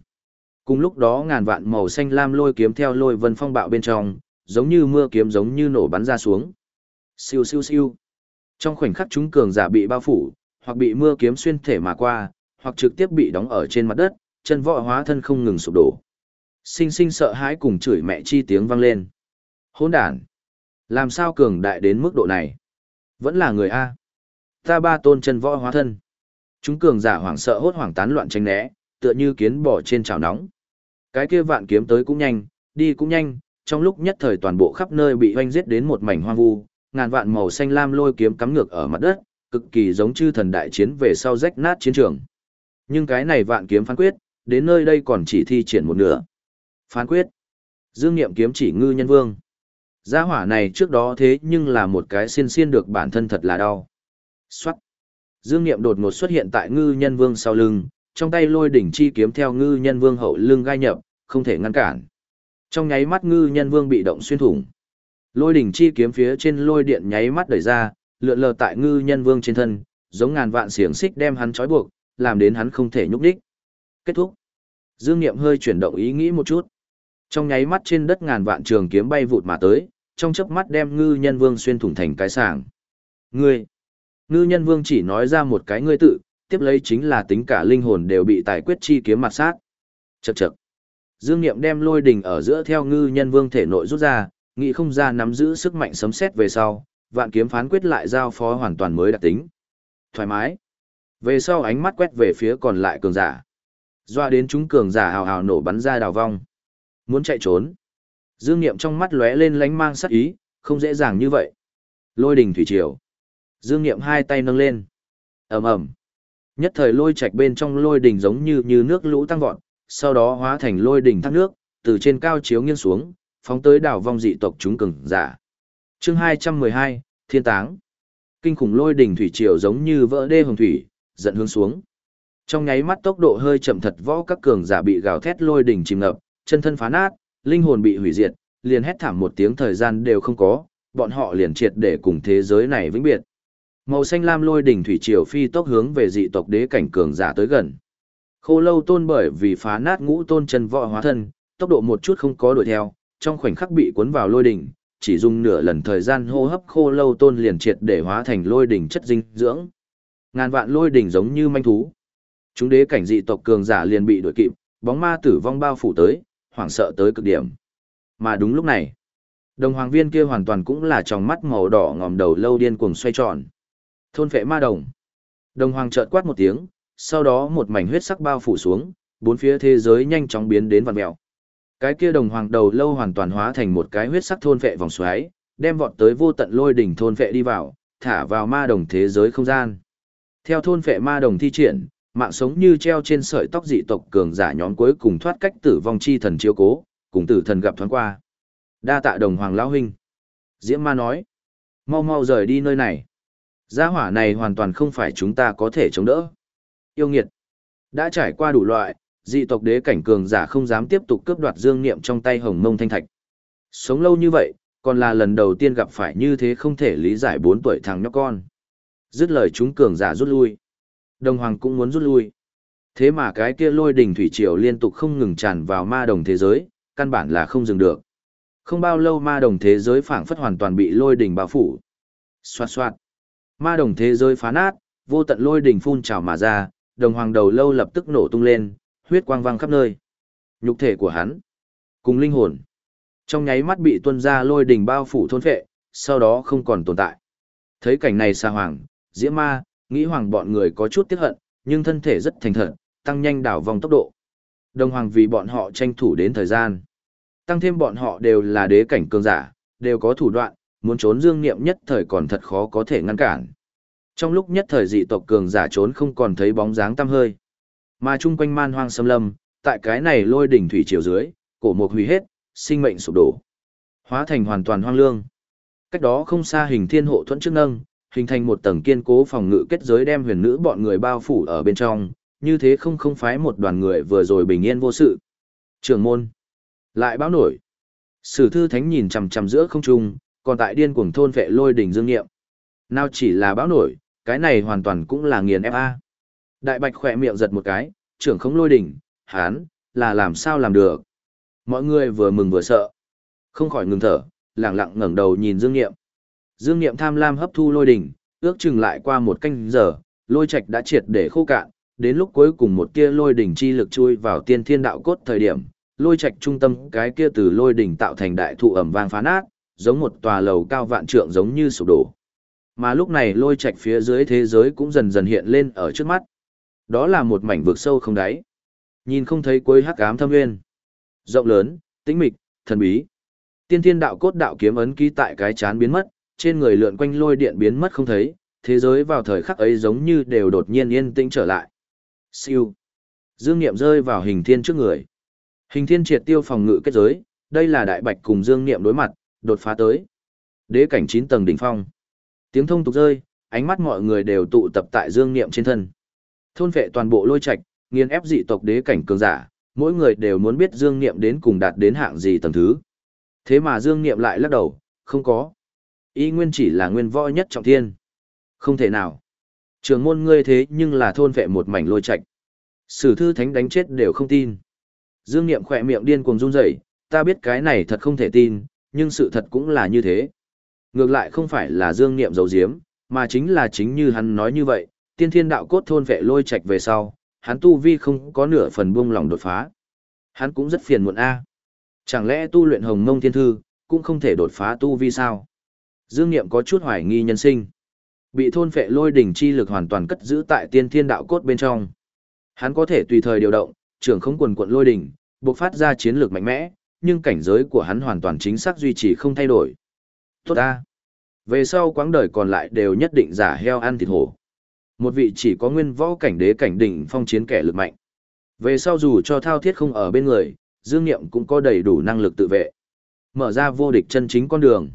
Cùng lúc đó ngàn vạn màu xanh lam lôi kiếm theo lôi vân phong bạo bên trong, giống như mưa kiếm giống như nổ bắn ra xuống. Siêu siêu siêu. Trong khoảnh khắc chúng cường giả bị bao phủ, hoặc bị mưa kiếm xuyên thể mà qua, hoặc trực tiếp bị đóng ở trên mặt đất, chân võ hóa thân không ngừng sụp đổ. Sinh sinh sợ hãi cùng chửi mẹ chi tiếng vang lên. Hỗn đản. Làm sao cường đại đến mức độ này? Vẫn là người A. Ta ba tôn chân võ hóa thân. Chúng cường giả hoảng sợ hốt hoảng tán loạn tranh né, tựa như kiến bò trên chảo nóng. Cái kia vạn kiếm tới cũng nhanh, đi cũng nhanh, trong lúc nhất thời toàn bộ khắp nơi bị hoanh giết đến một mảnh hoang vu, ngàn vạn màu xanh lam lôi kiếm cắm ngược ở mặt đất, cực kỳ giống chư thần đại chiến về sau rách nát chiến trường. Nhưng cái này vạn kiếm phán quyết, đến nơi đây còn chỉ thi triển một nửa. Phán quyết. Dương Niệm kiếm chỉ ngư nhân vương. Gia hỏa này trước đó thế nhưng là một cái xiên xiên được bản thân thật là đau. Xoát. Dương Niệm đột ngột xuất hiện tại ngư nhân vương sau lưng, trong tay lôi đỉnh chi kiếm theo ngư nhân vương hậu lưng gai nhập, không thể ngăn cản. Trong nháy mắt ngư nhân vương bị động xuyên thủng. Lôi đỉnh chi kiếm phía trên lôi điện nháy mắt đẩy ra, lượn lờ tại ngư nhân vương trên thân, giống ngàn vạn xiềng xích đem hắn trói buộc, làm đến hắn không thể nhúc đích. Kết thúc. Dương Niệm hơi chuyển động ý nghĩ một chút. Trong nháy mắt trên đất ngàn vạn trường kiếm bay vụt mà tới, trong chớp mắt đem ngư nhân vương xuyên thủng thành cái sàng. Ngươi! Ngư nhân vương chỉ nói ra một cái ngươi tự, tiếp lấy chính là tính cả linh hồn đều bị tài quyết chi kiếm mặt sát. Chậc chậc. Dương Niệm đem lôi đình ở giữa theo ngư nhân vương thể nội rút ra, nghĩ không ra nắm giữ sức mạnh sấm xét về sau, vạn kiếm phán quyết lại giao phó hoàn toàn mới đặc tính. Thoải mái. Về sau ánh mắt quét về phía còn lại cường giả. Doa đến chúng cường giả hào hào nổ bắn ra đào vong. Muốn chạy trốn. Dương Niệm trong mắt lóe lên lánh mang sắc ý, không dễ dàng như vậy. Lôi đỉnh thủy triều. Dương Niệm hai tay nâng lên. ầm ầm. Nhất thời lôi trạch bên trong lôi đỉnh giống như như nước lũ tăng vọt, sau đó hóa thành lôi đỉnh thác nước, từ trên cao chiếu nghiêng xuống, phóng tới đảo vong dị tộc chúng cường giả. Chương 212, Thiên táng. Kinh khủng lôi đỉnh thủy triều giống như vỡ đê hồng thủy, dẫn hướng xuống. Trong nháy mắt tốc độ hơi chậm thật võ các cường giả bị gào thét lôi đỉnh chìm ngập, chân thân phá nát, linh hồn bị hủy diệt, liền hét thảm một tiếng thời gian đều không có, bọn họ liền triệt để cùng thế giới này vĩnh biệt. Màu xanh lam lôi đỉnh thủy triều phi tốc hướng về dị tộc đế cảnh cường giả tới gần. Khô lâu tôn bởi vì phá nát ngũ tôn chân võ hóa thân, tốc độ một chút không có đuổi theo, trong khoảnh khắc bị cuốn vào lôi đỉnh, chỉ dùng nửa lần thời gian hô hấp khô lâu tôn liền triệt để hóa thành lôi đỉnh chất dinh dưỡng. Ngàn vạn lôi đỉnh giống như manh thú. Chúng đế cảnh dị tộc cường giả liền bị đuổi kịp, bóng ma tử vong bao phủ tới, hoảng sợ tới cực điểm. Mà đúng lúc này, đồng hoàng viên kia hoàn toàn cũng là tròng mắt màu đỏ ngòm đầu lâu điên cuồng xoay tròn. Thôn phệ ma đồng. Đồng hoàng chợt quát một tiếng, sau đó một mảnh huyết sắc bao phủ xuống, bốn phía thế giới nhanh chóng biến đến vặn mèo. Cái kia đồng hoàng đầu lâu hoàn toàn hóa thành một cái huyết sắc thôn phệ vòng xoáy, đem vọt tới vô tận lôi đỉnh thôn phệ đi vào, thả vào ma đồng thế giới không gian. Theo thôn phệ ma đồng thi triển, mạng sống như treo trên sợi tóc dị tộc cường giả nhóm cuối cùng thoát cách tử vong chi thần chiếu cố, cùng tử thần gặp thoáng qua. Đa tạ đồng hoàng lão huynh. Diễm ma nói, mau mau rời đi nơi này. Gia hỏa này hoàn toàn không phải chúng ta có thể chống đỡ. Yêu nghiệt. Đã trải qua đủ loại, dị tộc đế cảnh cường giả không dám tiếp tục cướp đoạt dương niệm trong tay hồng mông thanh thạch. Sống lâu như vậy, còn là lần đầu tiên gặp phải như thế không thể lý giải bốn tuổi thằng nhóc con. Dứt lời chúng cường giả rút lui. Đồng hoàng cũng muốn rút lui. Thế mà cái kia lôi đỉnh thủy triều liên tục không ngừng tràn vào ma đồng thế giới, căn bản là không dừng được. Không bao lâu ma đồng thế giới phảng phất hoàn toàn bị lôi đỉnh bao phủ. Xoạt xoạt. Ma đồng thế giới phá nát, vô tận lôi đỉnh phun trào mà ra, đồng hoàng đầu lâu lập tức nổ tung lên, huyết quang vang khắp nơi. Nhục thể của hắn, cùng linh hồn, trong nháy mắt bị tuân ra lôi đỉnh bao phủ thôn phệ, sau đó không còn tồn tại. Thấy cảnh này xa hoàng, diễm ma, nghĩ hoàng bọn người có chút tiếc hận, nhưng thân thể rất thành thật, tăng nhanh đảo vòng tốc độ. Đồng hoàng vì bọn họ tranh thủ đến thời gian. Tăng thêm bọn họ đều là đế cảnh cường giả, đều có thủ đoạn, muốn trốn dương niệm nhất thời còn thật khó có thể ngăn cản. Trong lúc nhất thời dị tộc cường giả trốn không còn thấy bóng dáng tăm hơi. Mà chung quanh man hoang xâm lâm, tại cái này lôi đỉnh thủy chiều dưới, cổ mục hủy hết, sinh mệnh sụp đổ. Hóa thành hoàn toàn hoang lương. Cách đó không xa hình thiên hộ thuẫn trước nâng, hình thành một tầng kiên cố phòng ngự kết giới đem huyền nữ bọn người bao phủ ở bên trong, như thế không không phái một đoàn người vừa rồi bình yên vô sự. Trường môn. Lại báo nổi. Sử thư thánh nhìn chằm chằm giữa không trung, còn tại điên cuồng thôn vệ lôi đỉnh dương nghiệm. Nào chỉ là báo nổi, cái này hoàn toàn cũng là nghiền FA. Đại bạch khỏe miệng giật một cái, trưởng không lôi đỉnh, hán, là làm sao làm được. Mọi người vừa mừng vừa sợ. Không khỏi ngừng thở, lặng lặng ngẩng đầu nhìn Dương Niệm. Dương Niệm tham lam hấp thu lôi đỉnh, ước chừng lại qua một canh giờ, lôi trạch đã triệt để khô cạn, đến lúc cuối cùng một tia lôi đỉnh chi lực chui vào tiên thiên đạo cốt thời điểm, lôi trạch trung tâm cái kia từ lôi đỉnh tạo thành đại thụ ẩm vang phá nát, giống một tòa lầu cao vạn trượng giống như sụp đổ. Mà lúc này lôi trạch phía dưới thế giới cũng dần dần hiện lên ở trước mắt. Đó là một mảnh vực sâu không đáy. Nhìn không thấy cuối hắc ám thâm nguyên. Rộng lớn, tĩnh mịch, thần bí. Tiên thiên đạo cốt đạo kiếm ấn ký tại cái chán biến mất, trên người lượn quanh lôi điện biến mất không thấy, thế giới vào thời khắc ấy giống như đều đột nhiên yên tĩnh trở lại. Siêu. Dương Niệm rơi vào hình thiên trước người. Hình thiên triệt tiêu phòng ngự kết giới, đây là đại bạch cùng Dương Niệm đối mặt, đột phá tới. Đế cảnh 9 tầng đỉnh phong. Tiếng thông tục rơi, ánh mắt mọi người đều tụ tập tại Dương Niệm trên thân. Thôn vệ toàn bộ lôi Trạch, nghiền ép dị tộc đế cảnh cường giả, mỗi người đều muốn biết Dương Niệm đến cùng đạt đến hạng gì tầng thứ. Thế mà Dương Niệm lại lắc đầu, không có. Y nguyên chỉ là nguyên võ nhất trọng thiên. Không thể nào. Trường môn ngươi thế nhưng là thôn vệ một mảnh lôi Trạch, Sử thư thánh đánh chết đều không tin. Dương Niệm khỏe miệng điên cuồng run rẩy, ta biết cái này thật không thể tin, nhưng sự thật cũng là như thế. Ngược lại không phải là Dương Niệm giấu giếm, mà chính là chính như hắn nói như vậy, tiên thiên đạo cốt thôn vệ lôi Trạch về sau, hắn tu vi không có nửa phần buông lòng đột phá. Hắn cũng rất phiền muộn a. Chẳng lẽ tu luyện hồng mông thiên thư, cũng không thể đột phá tu vi sao? Dương Niệm có chút hoài nghi nhân sinh. Bị thôn phệ lôi đỉnh chi lực hoàn toàn cất giữ tại tiên thiên đạo cốt bên trong. Hắn có thể tùy thời điều động, trưởng không quần quận lôi đỉnh, bộc phát ra chiến lược mạnh mẽ, nhưng cảnh giới của hắn hoàn toàn chính xác duy trì không thay đổi. Tốt ta. Về sau quãng đời còn lại đều nhất định giả heo ăn thịt hổ. Một vị chỉ có nguyên võ cảnh đế cảnh đỉnh phong chiến kẻ lực mạnh. Về sau dù cho thao thiết không ở bên người, Dương Niệm cũng có đầy đủ năng lực tự vệ. Mở ra vô địch chân chính con đường.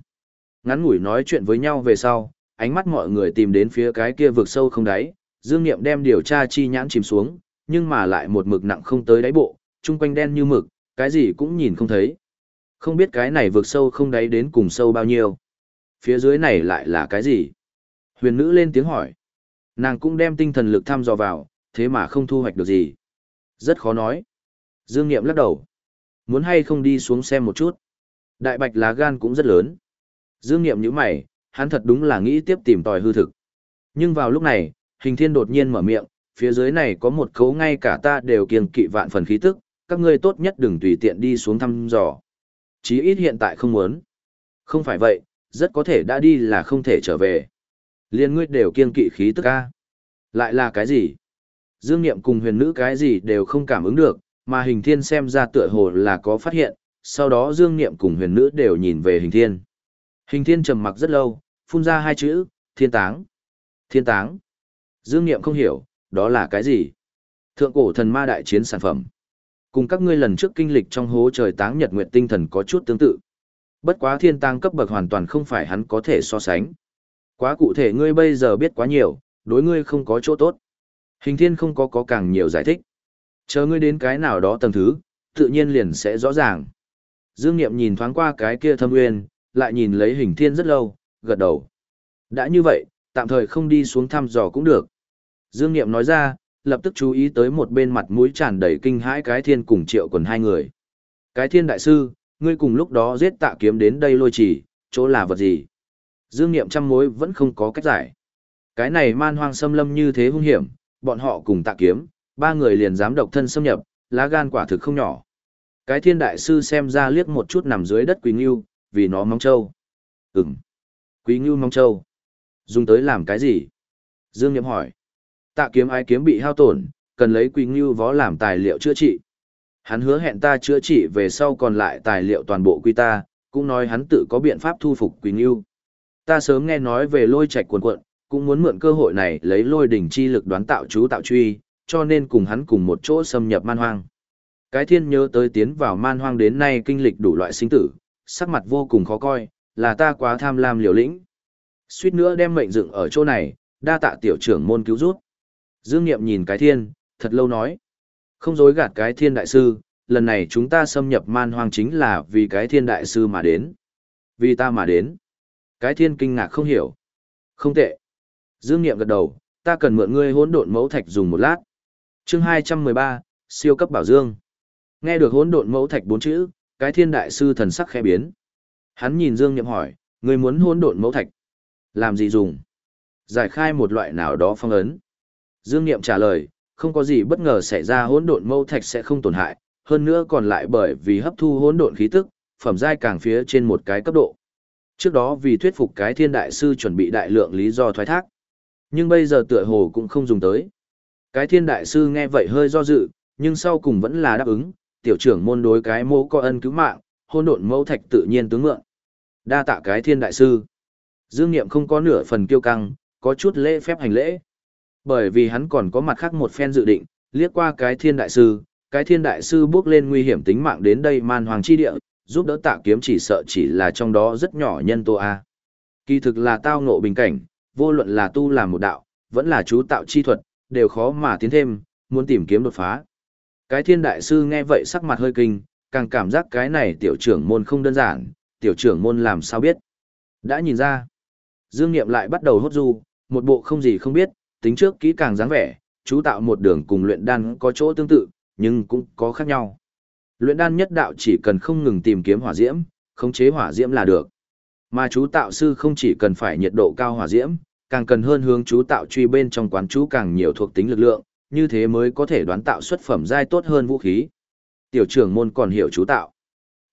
Ngắn ngủi nói chuyện với nhau về sau, ánh mắt mọi người tìm đến phía cái kia vực sâu không đáy, Dương Niệm đem điều tra chi nhãn chìm xuống, nhưng mà lại một mực nặng không tới đáy bộ, chung quanh đen như mực, cái gì cũng nhìn không thấy. Không biết cái này vực sâu không đáy đến cùng sâu bao nhiêu. Phía dưới này lại là cái gì? Huyền nữ lên tiếng hỏi. Nàng cũng đem tinh thần lực thăm dò vào, thế mà không thu hoạch được gì. Rất khó nói. Dương Niệm lắc đầu. Muốn hay không đi xuống xem một chút. Đại bạch lá gan cũng rất lớn. Dương Niệm như mày, hắn thật đúng là nghĩ tiếp tìm tòi hư thực. Nhưng vào lúc này, hình thiên đột nhiên mở miệng, phía dưới này có một cấu ngay cả ta đều kiêng kỵ vạn phần khí tức, các ngươi tốt nhất đừng tùy tiện đi xuống thăm dò. Chí ít hiện tại không muốn. Không phải vậy, rất có thể đã đi là không thể trở về. Liên ngươi đều kiêng kỵ khí tức a. Lại là cái gì? Dương Niệm cùng huyền nữ cái gì đều không cảm ứng được, mà hình thiên xem ra tựa hồ là có phát hiện, sau đó Dương Niệm cùng huyền nữ đều nhìn về hình thiên. Hình thiên trầm mặc rất lâu, phun ra hai chữ, thiên táng. Thiên táng. Dương Niệm không hiểu, đó là cái gì? Thượng cổ thần ma đại chiến sản phẩm. Cùng các ngươi lần trước kinh lịch trong hố trời táng nhật nguyện tinh thần có chút tương tự. Bất quá thiên táng cấp bậc hoàn toàn không phải hắn có thể so sánh. Quá cụ thể ngươi bây giờ biết quá nhiều, đối ngươi không có chỗ tốt. Hình thiên không có có càng nhiều giải thích. Chờ ngươi đến cái nào đó tầng thứ, tự nhiên liền sẽ rõ ràng. Dương Niệm nhìn thoáng qua cái kia thâm nguyên, lại nhìn lấy hình thiên rất lâu, gật đầu. Đã như vậy, tạm thời không đi xuống thăm dò cũng được. Dương Niệm nói ra, lập tức chú ý tới một bên mặt mũi tràn đầy kinh hãi cái thiên cùng triệu quần hai người. Cái thiên đại sư, ngươi cùng lúc đó giết tạ kiếm đến đây lôi chỉ, chỗ là vật gì? Dương Niệm trăm mối vẫn không có cách giải. Cái này man hoang xâm lâm như thế hung hiểm, bọn họ cùng tạ kiếm, ba người liền dám độc thân xâm nhập, lá gan quả thực không nhỏ. Cái thiên đại sư xem ra liếc một chút nằm dưới đất quỳ nghiêu, vì nó mong châu. Ừm. Quý Ngưu mong châu. Dùng tới làm cái gì? Dương Niệm hỏi. Tạ kiếm ai kiếm bị hao tổn, cần lấy Quý Ngưu vó làm tài liệu chữa trị. Hắn hứa hẹn ta chữa trị về sau còn lại tài liệu toàn bộ quy ta, cũng nói hắn tự có biện pháp thu phục Quý Ngưu. Ta sớm nghe nói về lôi Trạch quần quận, cũng muốn mượn cơ hội này lấy lôi đỉnh chi lực đoán tạo chú tạo truy, cho nên cùng hắn cùng một chỗ xâm nhập man hoang. Cái thiên nhớ tới tiến vào man hoang đến nay kinh lịch đủ loại sinh tử, sắc mặt vô cùng khó coi, là ta quá tham lam liều lĩnh. Suýt nữa đem mệnh dựng ở chỗ này, đa tạ tiểu trưởng môn cứu rút. Dương Niệm nhìn cái thiên, thật lâu nói. Không dối gạt cái thiên đại sư, lần này chúng ta xâm nhập man hoang chính là vì cái thiên đại sư mà đến. Vì ta mà đến. Cái thiên kinh ngạc không hiểu. Không tệ. Dương Niệm gật đầu, ta cần mượn ngươi hỗn độn mẫu thạch dùng một lát. Chương 213, siêu cấp bảo dương. Nghe được hỗn độn mẫu thạch bốn chữ, cái thiên đại sư thần sắc khẽ biến. Hắn nhìn Dương Niệm hỏi, ngươi muốn hỗn độn mẫu thạch? Làm gì dùng? Giải khai một loại nào đó phong ấn. Dương Niệm trả lời, không có gì bất ngờ xảy ra hỗn độn mẫu thạch sẽ không tổn hại, hơn nữa còn lại bởi vì hấp thu hỗn độn khí tức, phẩm giai càng phía trên một cái cấp độ. Trước đó vì thuyết phục cái thiên đại sư chuẩn bị đại lượng lý do thoái thác. Nhưng bây giờ tựa hồ cũng không dùng tới. Cái thiên đại sư nghe vậy hơi do dự, nhưng sau cùng vẫn là đáp ứng, tiểu trưởng môn đối cái mô có ân cứu mạng, hôn độn mẫu thạch tự nhiên tướng mượn. Đa tạ cái thiên đại sư. Dương Niệm không có nửa phần kiêu căng, có chút lễ phép hành lễ. Bởi vì hắn còn có mặt khác một phen dự định, liếc qua cái thiên đại sư, cái thiên đại sư bước lên nguy hiểm tính mạng đến đây man hoàng chi địa, giúp đỡ tạ kiếm chỉ sợ chỉ là trong đó rất nhỏ nhân tô a. Kỳ thực là tao ngộ bình cảnh, vô luận là tu làm một đạo, vẫn là chú tạo chi thuật, đều khó mà tiến thêm, muốn tìm kiếm đột phá. Cái thiên đại sư nghe vậy sắc mặt hơi kinh, càng cảm giác cái này tiểu trưởng môn không đơn giản, tiểu trưởng môn làm sao biết. Đã nhìn ra, Dương Niệm lại bắt đầu hốt du, một bộ không gì không biết, tính trước kỹ càng dáng vẻ, chú tạo một đường cùng luyện đan có chỗ tương tự, nhưng cũng có khác nhau. Luyện đan nhất đạo chỉ cần không ngừng tìm kiếm hỏa diễm, khống chế hỏa diễm là được. Mà chú tạo sư không chỉ cần phải nhiệt độ cao hỏa diễm, càng cần hơn hướng chú tạo truy bên trong quán chú càng nhiều thuộc tính lực lượng, như thế mới có thể đoán tạo xuất phẩm giai tốt hơn vũ khí. Tiểu trưởng môn còn hiểu chú tạo.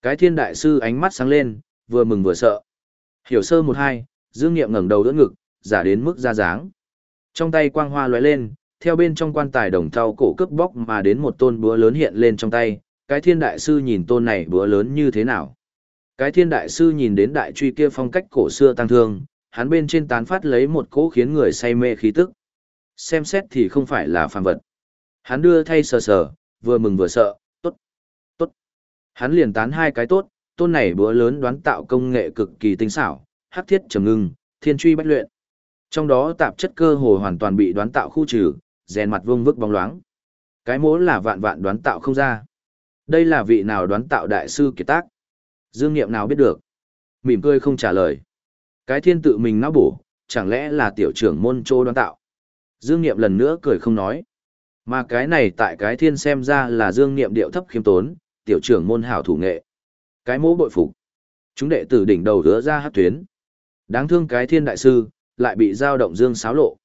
Cái thiên đại sư ánh mắt sáng lên, vừa mừng vừa sợ. Hiểu sơ một hai, dương nghiệm ngẩng đầu đỡ ngực, giả đến mức ra dáng. Trong tay quang hoa lóe lên, theo bên trong quan tài đồng thau cổ cướp bóc mà đến một tôn búa lớn hiện lên trong tay, cái thiên đại sư nhìn tôn này búa lớn như thế nào. Cái thiên đại sư nhìn đến đại truy kia phong cách cổ xưa tăng thương, hắn bên trên tán phát lấy một cỗ khiến người say mê khí tức. Xem xét thì không phải là phàm vật. Hắn đưa thay sờ sờ, vừa mừng vừa sợ, tốt, tốt. Hắn liền tán hai cái tốt, tôn này búa lớn đoán tạo công nghệ cực kỳ tinh xảo, hắc thiết trầm ngưng, thiên truy bách luyện. Trong đó tạp chất cơ hồ hoàn toàn bị đoán tạo khu trừ, rèn mặt vương vức bóng loáng. Cái mỗ là vạn vạn đoán tạo không ra. Đây là vị nào đoán tạo đại sư kiệt tác? Dương Niệm nào biết được? Mỉm cười không trả lời. Cái thiên tự mình não bổ, chẳng lẽ là tiểu trưởng môn trô đoán tạo? Dương Niệm lần nữa cười không nói. Mà cái này tại cái thiên xem ra là Dương Niệm điệu thấp khiêm tốn, tiểu trưởng môn hảo thủ nghệ. Cái mỗ bội phục. Chúng đệ tử đỉnh đầu rứa ra hát tuyến. Đáng thương cái thiên đại sư, lại bị dao động Dương xáo lộ.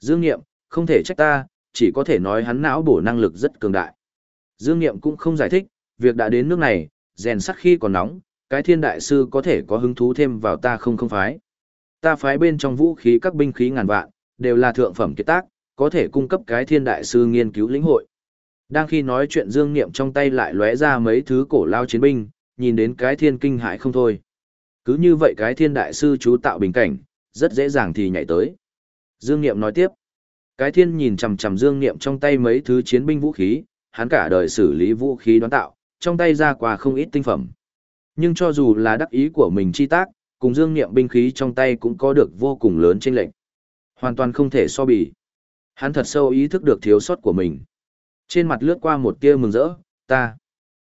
Dương Niệm, không thể trách ta, chỉ có thể nói hắn não bổ năng lực rất cường đại. Dương Niệm cũng không giải thích, việc đã đến nước này, rèn sắt khi còn nóng, cái thiên đại sư có thể có hứng thú thêm vào ta không không phái. Ta phái bên trong vũ khí các binh khí ngàn vạn, đều là thượng phẩm kiệt tác, có thể cung cấp cái thiên đại sư nghiên cứu lĩnh hội. Đang khi nói chuyện Dương Niệm trong tay lại lóe ra mấy thứ cổ lao chiến binh, nhìn đến cái thiên kinh hãi không thôi. Cứ như vậy cái thiên đại sư chú tạo bình cảnh, rất dễ dàng thì nhảy tới. Dương Niệm nói tiếp. Cái thiên nhìn chằm chằm Dương Niệm trong tay mấy thứ chiến binh vũ khí, hắn cả đời xử lý vũ khí đoán tạo, trong tay ra quà không ít tinh phẩm. Nhưng cho dù là đắc ý của mình chi tác, cùng Dương Niệm binh khí trong tay cũng có được vô cùng lớn chênh lệch. Hoàn toàn không thể so bì. Hắn thật sâu ý thức được thiếu sót của mình. Trên mặt lướt qua một tia mừng rỡ, ta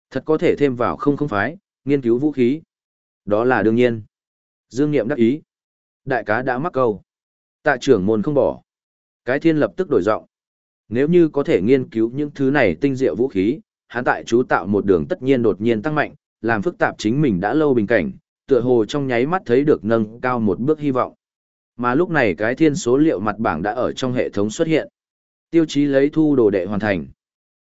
thật có thể thêm vào không không phái, nghiên cứu vũ khí. Đó là đương nhiên. Dương Niệm đắc ý. Đại cá đã mắc câu. Tạ trưởng môn không bỏ. Cái thiên lập tức đổi giọng. Nếu như có thể nghiên cứu những thứ này tinh diệu vũ khí, hắn tại chú tạo một đường tất nhiên đột nhiên tăng mạnh, làm phức tạp chính mình đã lâu bình cảnh, tựa hồ trong nháy mắt thấy được nâng cao một bước hy vọng. Mà lúc này cái thiên số liệu mặt bảng đã ở trong hệ thống xuất hiện. Tiêu chí lấy thu đồ đệ hoàn thành.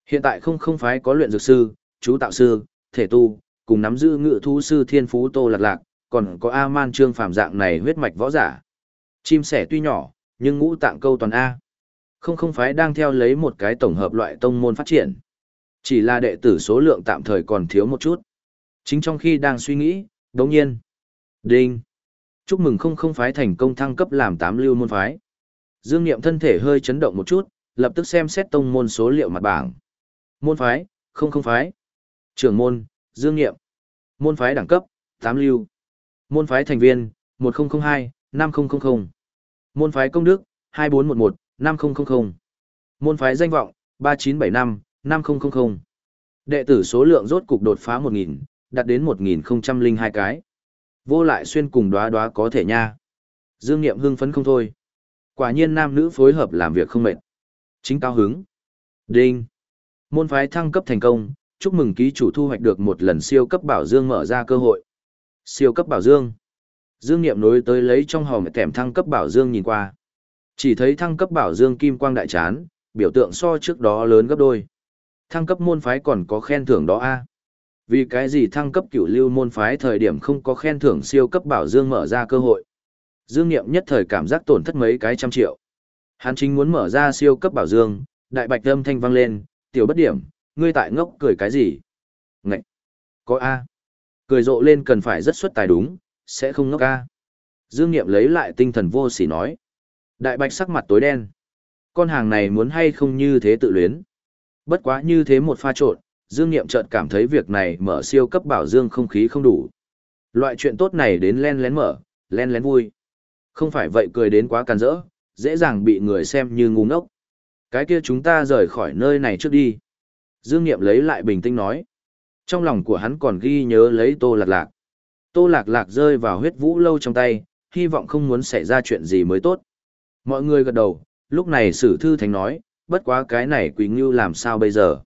Hiện tại không không phái có luyện dược sư, chú tạo sư, thể tu, cùng nắm giữ ngự thú sư thiên phú tô lạc lạc, còn có A-man trương phàm dạng này huyết mạch võ giả. Chim sẻ tuy nhỏ, nhưng ngũ tạng câu toàn A. Không không phái đang theo lấy một cái tổng hợp loại tông môn phát triển. Chỉ là đệ tử số lượng tạm thời còn thiếu một chút. Chính trong khi đang suy nghĩ, đồng nhiên. Đinh. Chúc mừng không không phái thành công thăng cấp làm tám lưu môn phái. Dương Niệm thân thể hơi chấn động một chút, lập tức xem xét tông môn số liệu mặt bảng. Môn phái, không không phái. Trưởng môn, Dương Niệm. Môn phái đẳng cấp, tám lưu. Môn phái thành viên, một nghìn hai năm nghìn Môn phái công đức, hai bốn một một năm nghìn Môn phái danh vọng, ba chín bảy năm năm nghìn Đệ tử số lượng rốt cục đột phá một nghìn đạt đến một nghìn hai cái. Vô lại xuyên cùng đoá đoá có thể nha. Dương Niệm hưng phấn không thôi. Quả nhiên nam nữ phối hợp làm việc không mệt. Chính cao hứng. Đinh. Môn phái thăng cấp thành công, chúc mừng ký chủ thu hoạch được một lần siêu cấp bảo dương mở ra cơ hội. Siêu cấp bảo dương. Dương Niệm nối tới lấy trong hòm kèm thăng cấp bảo dương nhìn qua. Chỉ thấy thăng cấp bảo dương kim quang đại chán, biểu tượng so trước đó lớn gấp đôi. Thăng cấp môn phái còn có khen thưởng đó a. Vì cái gì thăng cấp cửu lưu môn phái thời điểm không có khen thưởng siêu cấp bảo dương mở ra cơ hội. Dương Niệm nhất thời cảm giác tổn thất mấy cái trăm triệu. Hắn chính muốn mở ra siêu cấp bảo dương, đại bạch âm thanh vang lên, tiểu bất điểm, ngươi tại ngốc cười cái gì? Ngậy! Có A. Cười rộ lên cần phải rất xuất tài đúng, sẽ không ngốc A. Dương Niệm lấy lại tinh thần vô sỉ nói. Đại bạch sắc mặt tối đen. Con hàng này muốn hay không như thế tự luyến. Bất quá như thế một pha trộn, Dương Niệm chợt cảm thấy việc này mở siêu cấp bảo dương không khí không đủ. Loại chuyện tốt này đến len lén mở, len lén vui. Không phải vậy cười đến quá càn rỡ, dễ dàng bị người xem như ngu ngốc. Cái kia chúng ta rời khỏi nơi này trước đi. Dương Niệm lấy lại bình tĩnh nói. Trong lòng của hắn còn ghi nhớ lấy Tô Lạc Lạc. Tô Lạc Lạc rơi vào huyết vũ lâu trong tay, hy vọng không muốn xảy ra chuyện gì mới tốt. Mọi người gật đầu, Lúc này sử thư thánh nói, bất quá cái này Quỳnh Ngưu làm sao bây giờ?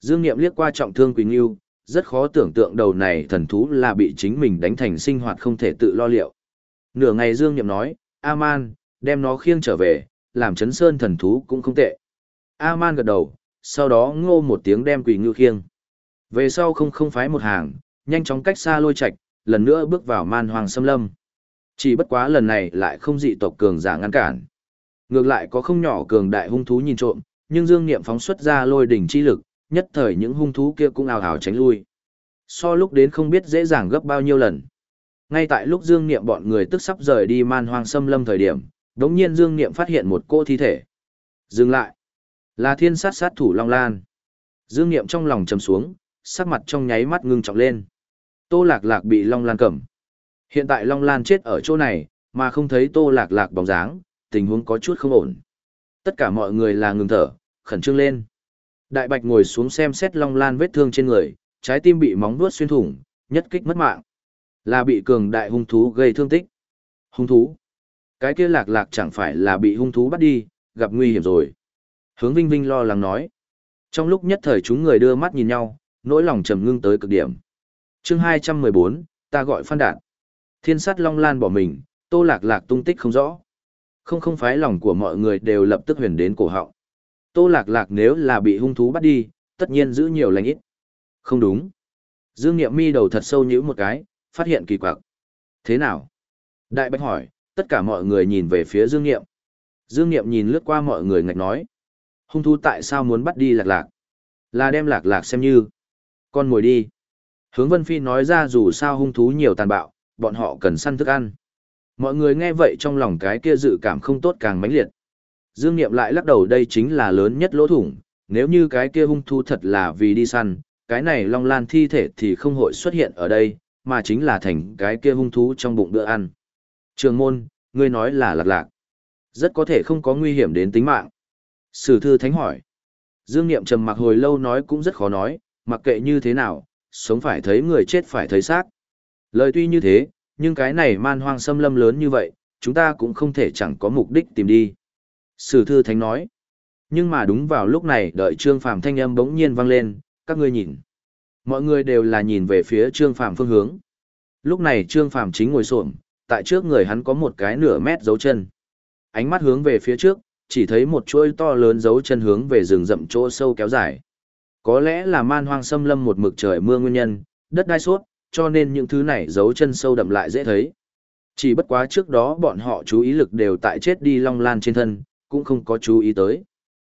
Dương Niệm liếc qua trọng thương Quỳnh Ngưu, rất khó tưởng tượng đầu này thần thú là bị chính mình đánh thành sinh hoạt không thể tự lo liệu. Nửa ngày Dương Niệm nói, A-man, đem nó khiêng trở về, làm chấn sơn thần thú cũng không tệ. A-man gật đầu, sau đó ngô một tiếng đem Quỳnh Ngưu khiêng. Về sau không không phái một hàng, nhanh chóng cách xa lôi Trạch, lần nữa bước vào man hoàng xâm lâm. Chỉ bất quá lần này lại không dị tộc cường giả ngăn cản. Ngược lại có không nhỏ cường đại hung thú nhìn trộm, nhưng Dương Niệm phóng xuất ra lôi đỉnh chi lực, nhất thời những hung thú kia cũng ào ào tránh lui. So lúc đến không biết dễ dàng gấp bao nhiêu lần. Ngay tại lúc Dương Niệm bọn người tức sắp rời đi man hoang xâm lâm thời điểm, đống nhiên Dương Niệm phát hiện một cô thi thể. Dừng lại. Là thiên sát sát thủ Long Lan. Dương Niệm trong lòng trầm xuống, sắc mặt trong nháy mắt ngưng trọng lên. Tô Lạc Lạc bị Long Lan cầm. Hiện tại Long Lan chết ở chỗ này, mà không thấy Tô Lạc Lạc bóng dáng, tình huống có chút không ổn. Tất cả mọi người là ngừng thở, khẩn trương lên. Đại Bạch ngồi xuống xem xét Long Lan vết thương trên người, trái tim bị móng vuốt xuyên thủng, nhất kích mất mạng. Là bị cường đại hung thú gây thương tích. Hung thú? Cái kia Lạc Lạc chẳng phải là bị hung thú bắt đi, gặp nguy hiểm rồi. Hướng Vinh Vinh lo lắng nói. Trong lúc nhất thời chúng người đưa mắt nhìn nhau, nỗi lòng trầm ngưng tới cực điểm. chương 214, ta gọi Phan Đạt. Thiên sát Long Lan bỏ mình, Tô Lạc Lạc tung tích không rõ. Không không phái lòng của mọi người đều lập tức huyền đến cổ họng. Tô Lạc Lạc nếu là bị hung thú bắt đi, tất nhiên giữ nhiều lành ít. Không đúng. Dương Niệm mi đầu thật sâu nhíu một cái, phát hiện kỳ quặc. Thế nào? Đại Bạch hỏi, tất cả mọi người nhìn về phía Dương Niệm. Dương Niệm nhìn lướt qua mọi người ngạch nói. Hung thú tại sao muốn bắt đi Lạc Lạc? Là đem Lạc Lạc xem như. Con mồi đi. Hướng Vân Phi nói ra dù sao hung thú nhiều tàn bạo, bọn họ cần săn thức ăn. Mọi người nghe vậy trong lòng cái kia dự cảm không tốt càng mãnh liệt. Dương Niệm lại lắc đầu đây chính là lớn nhất lỗ thủng, nếu như cái kia hung thú thật là vì đi săn, cái này long lan thi thể thì không hội xuất hiện ở đây, mà chính là thành cái kia hung thú trong bụng bữa ăn. Trường môn, ngươi nói là lạc lạc. Rất có thể không có nguy hiểm đến tính mạng. Sử thư thánh hỏi. Dương Niệm trầm mặc hồi lâu nói cũng rất khó nói, mặc kệ như thế nào, sống phải thấy người chết phải thấy xác. Lời tuy như thế, nhưng cái này man hoang xâm lâm lớn như vậy, chúng ta cũng không thể chẳng có mục đích tìm đi. Sử thư thánh nói. Nhưng mà đúng vào lúc này đợi Trương Phàm thanh âm bỗng nhiên vang lên, các ngươi nhìn. Mọi người đều là nhìn về phía Trương Phàm phương hướng. Lúc này Trương Phàm chính ngồi xổm, tại trước người hắn có một cái nửa mét dấu chân. Ánh mắt hướng về phía trước, chỉ thấy một chuỗi to lớn dấu chân hướng về rừng rậm chỗ sâu kéo dài. Có lẽ là man hoang xâm lâm một mực trời mưa nguyên nhân, đất đai suốt, cho nên những thứ này dấu chân sâu đậm lại dễ thấy. Chỉ bất quá trước đó bọn họ chú ý lực đều tại chết đi long lan trên thân, cũng không có chú ý tới.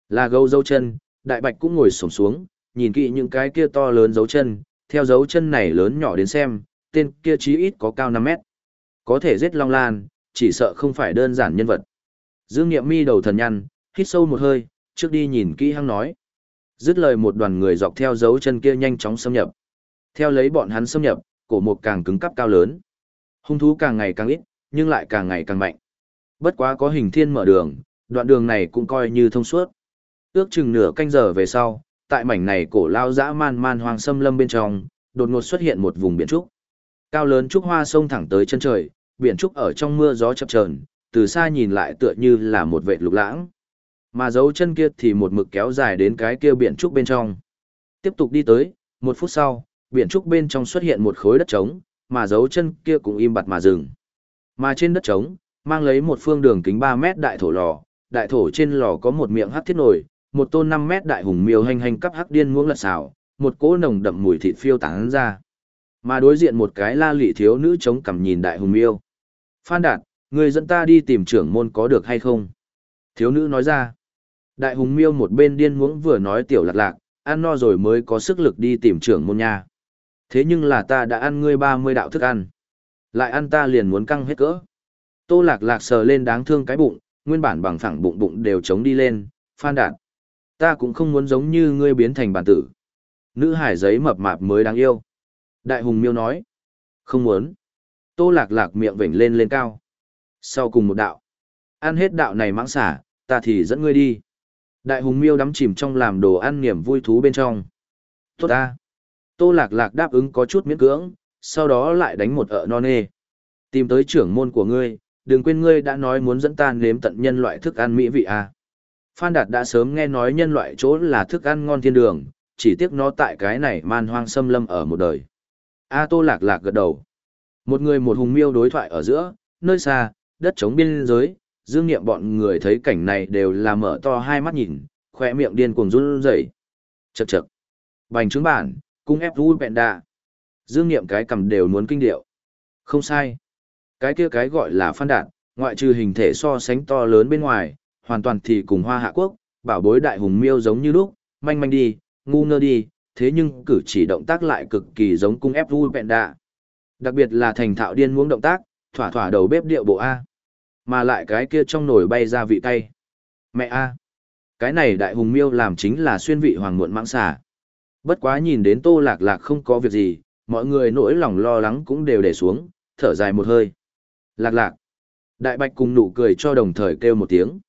Là gấu dấu chân, đại bạch cũng ngồi sổm xuống, nhìn kỹ những cái kia to lớn dấu chân, theo dấu chân này lớn nhỏ đến xem, tên kia chí ít có cao 5 mét. Có thể giết long lan, chỉ sợ không phải đơn giản nhân vật. Dương Niệm Mi đầu thần nhăn, hít sâu một hơi, trước đi nhìn kỹ hăng nói. Dứt lời một đoàn người dọc theo dấu chân kia nhanh chóng xâm nhập. Theo lấy bọn hắn xâm nhập, cổ mục càng cứng cắp cao lớn. Hung thú càng ngày càng ít, nhưng lại càng ngày càng mạnh. Bất quá có hình thiên mở đường, đoạn đường này cũng coi như thông suốt. Ước chừng nửa canh giờ về sau, tại mảnh này cổ lao dã man man hoang xâm lâm bên trong, đột ngột xuất hiện một vùng biển trúc. Cao lớn trúc hoa sông thẳng tới chân trời, biển trúc ở trong mưa gió chập chờn, từ xa nhìn lại tựa như là một vệt lục lãng. Mà dấu chân kia thì một mực kéo dài đến cái kia biển trúc bên trong. Tiếp tục đi tới, một phút sau, biển trúc bên trong xuất hiện một khối đất trống, mà dấu chân kia cũng im bặt mà dừng. Mà trên đất trống, mang lấy một phương đường kính 3 mét đại thổ lò, đại thổ trên lò có một miệng hắc thiết nồi, một tôn 5 mét đại hùng miêu hành hành cấp hắc điên muỗng lật xào, một cỗ nồng đậm mùi thịt phiêu tán ra. Mà đối diện một cái la lị thiếu nữ chống cằm nhìn đại hùng miêu. Phan Đạt, người dẫn ta đi tìm trưởng môn có được hay không? Thiếu nữ nói ra. Đại hùng miêu một bên điên muỗng vừa nói tiểu lạc lạc, ăn no rồi mới có sức lực đi tìm trưởng môn nha. Thế nhưng là ta đã ăn ngươi 30 đạo thức ăn. Lại ăn ta liền muốn căng hết cỡ. Tô lạc lạc sờ lên đáng thương cái bụng, nguyên bản bằng phẳng bụng bụng đều chống đi lên, phan đạt. Ta cũng không muốn giống như ngươi biến thành bản tử. Nữ hải giấy mập mạp mới đáng yêu. Đại hùng miêu nói. Không muốn. Tô lạc lạc miệng vểnh lên lên cao. Sau cùng một đạo. Ăn hết đạo này mãng xả, ta thì dẫn ngươi đi. Đại hùng miêu đắm chìm trong làm đồ ăn niềm vui thú bên trong. Tốt ta. Tô lạc lạc đáp ứng có chút miễn cưỡng, sau đó lại đánh một ợ non nê. Tìm tới trưởng môn của ngươi, đừng quên ngươi đã nói muốn dẫn ta nếm tận nhân loại thức ăn mỹ vị à. Phan Đạt đã sớm nghe nói nhân loại chỗ là thức ăn ngon thiên đường, chỉ tiếc nó tại cái này man hoang xâm lâm ở một đời. A Tô lạc lạc gật đầu. Một người một hùng miêu đối thoại ở giữa, nơi xa, đất trống biên giới, dương nghiệm bọn người thấy cảnh này đều là mở to hai mắt nhìn, khỏe miệng điên cuồng run rẩy. Chậc chậc. Bành trướng bản, cung ép vui bẹn đà. Dương nghiệm cái cầm đều muốn kinh điệu. Không sai. Cái kia cái gọi là phan đạn, ngoại trừ hình thể so sánh to lớn bên ngoài, hoàn toàn thì cùng hoa hạ quốc, bảo bối đại hùng miêu giống như lúc, manh manh đi, ngu ngơ đi, thế nhưng cử chỉ động tác lại cực kỳ giống cung ép vui vẹn đạ. Đặc biệt là thành thạo điên muống động tác, thỏa thỏa đầu bếp điệu bộ A. Mà lại cái kia trong nồi bay ra vị cay. Mẹ A. Cái này đại hùng miêu làm chính là xuyên vị hoàng muộn mãng xà. Bất quá nhìn đến tô lạc lạc không có việc gì, mọi người nỗi lòng lo lắng cũng đều để xuống, thở dài một hơi. Lạc lạc. Đại bạch cùng nụ cười cho đồng thời kêu một tiếng.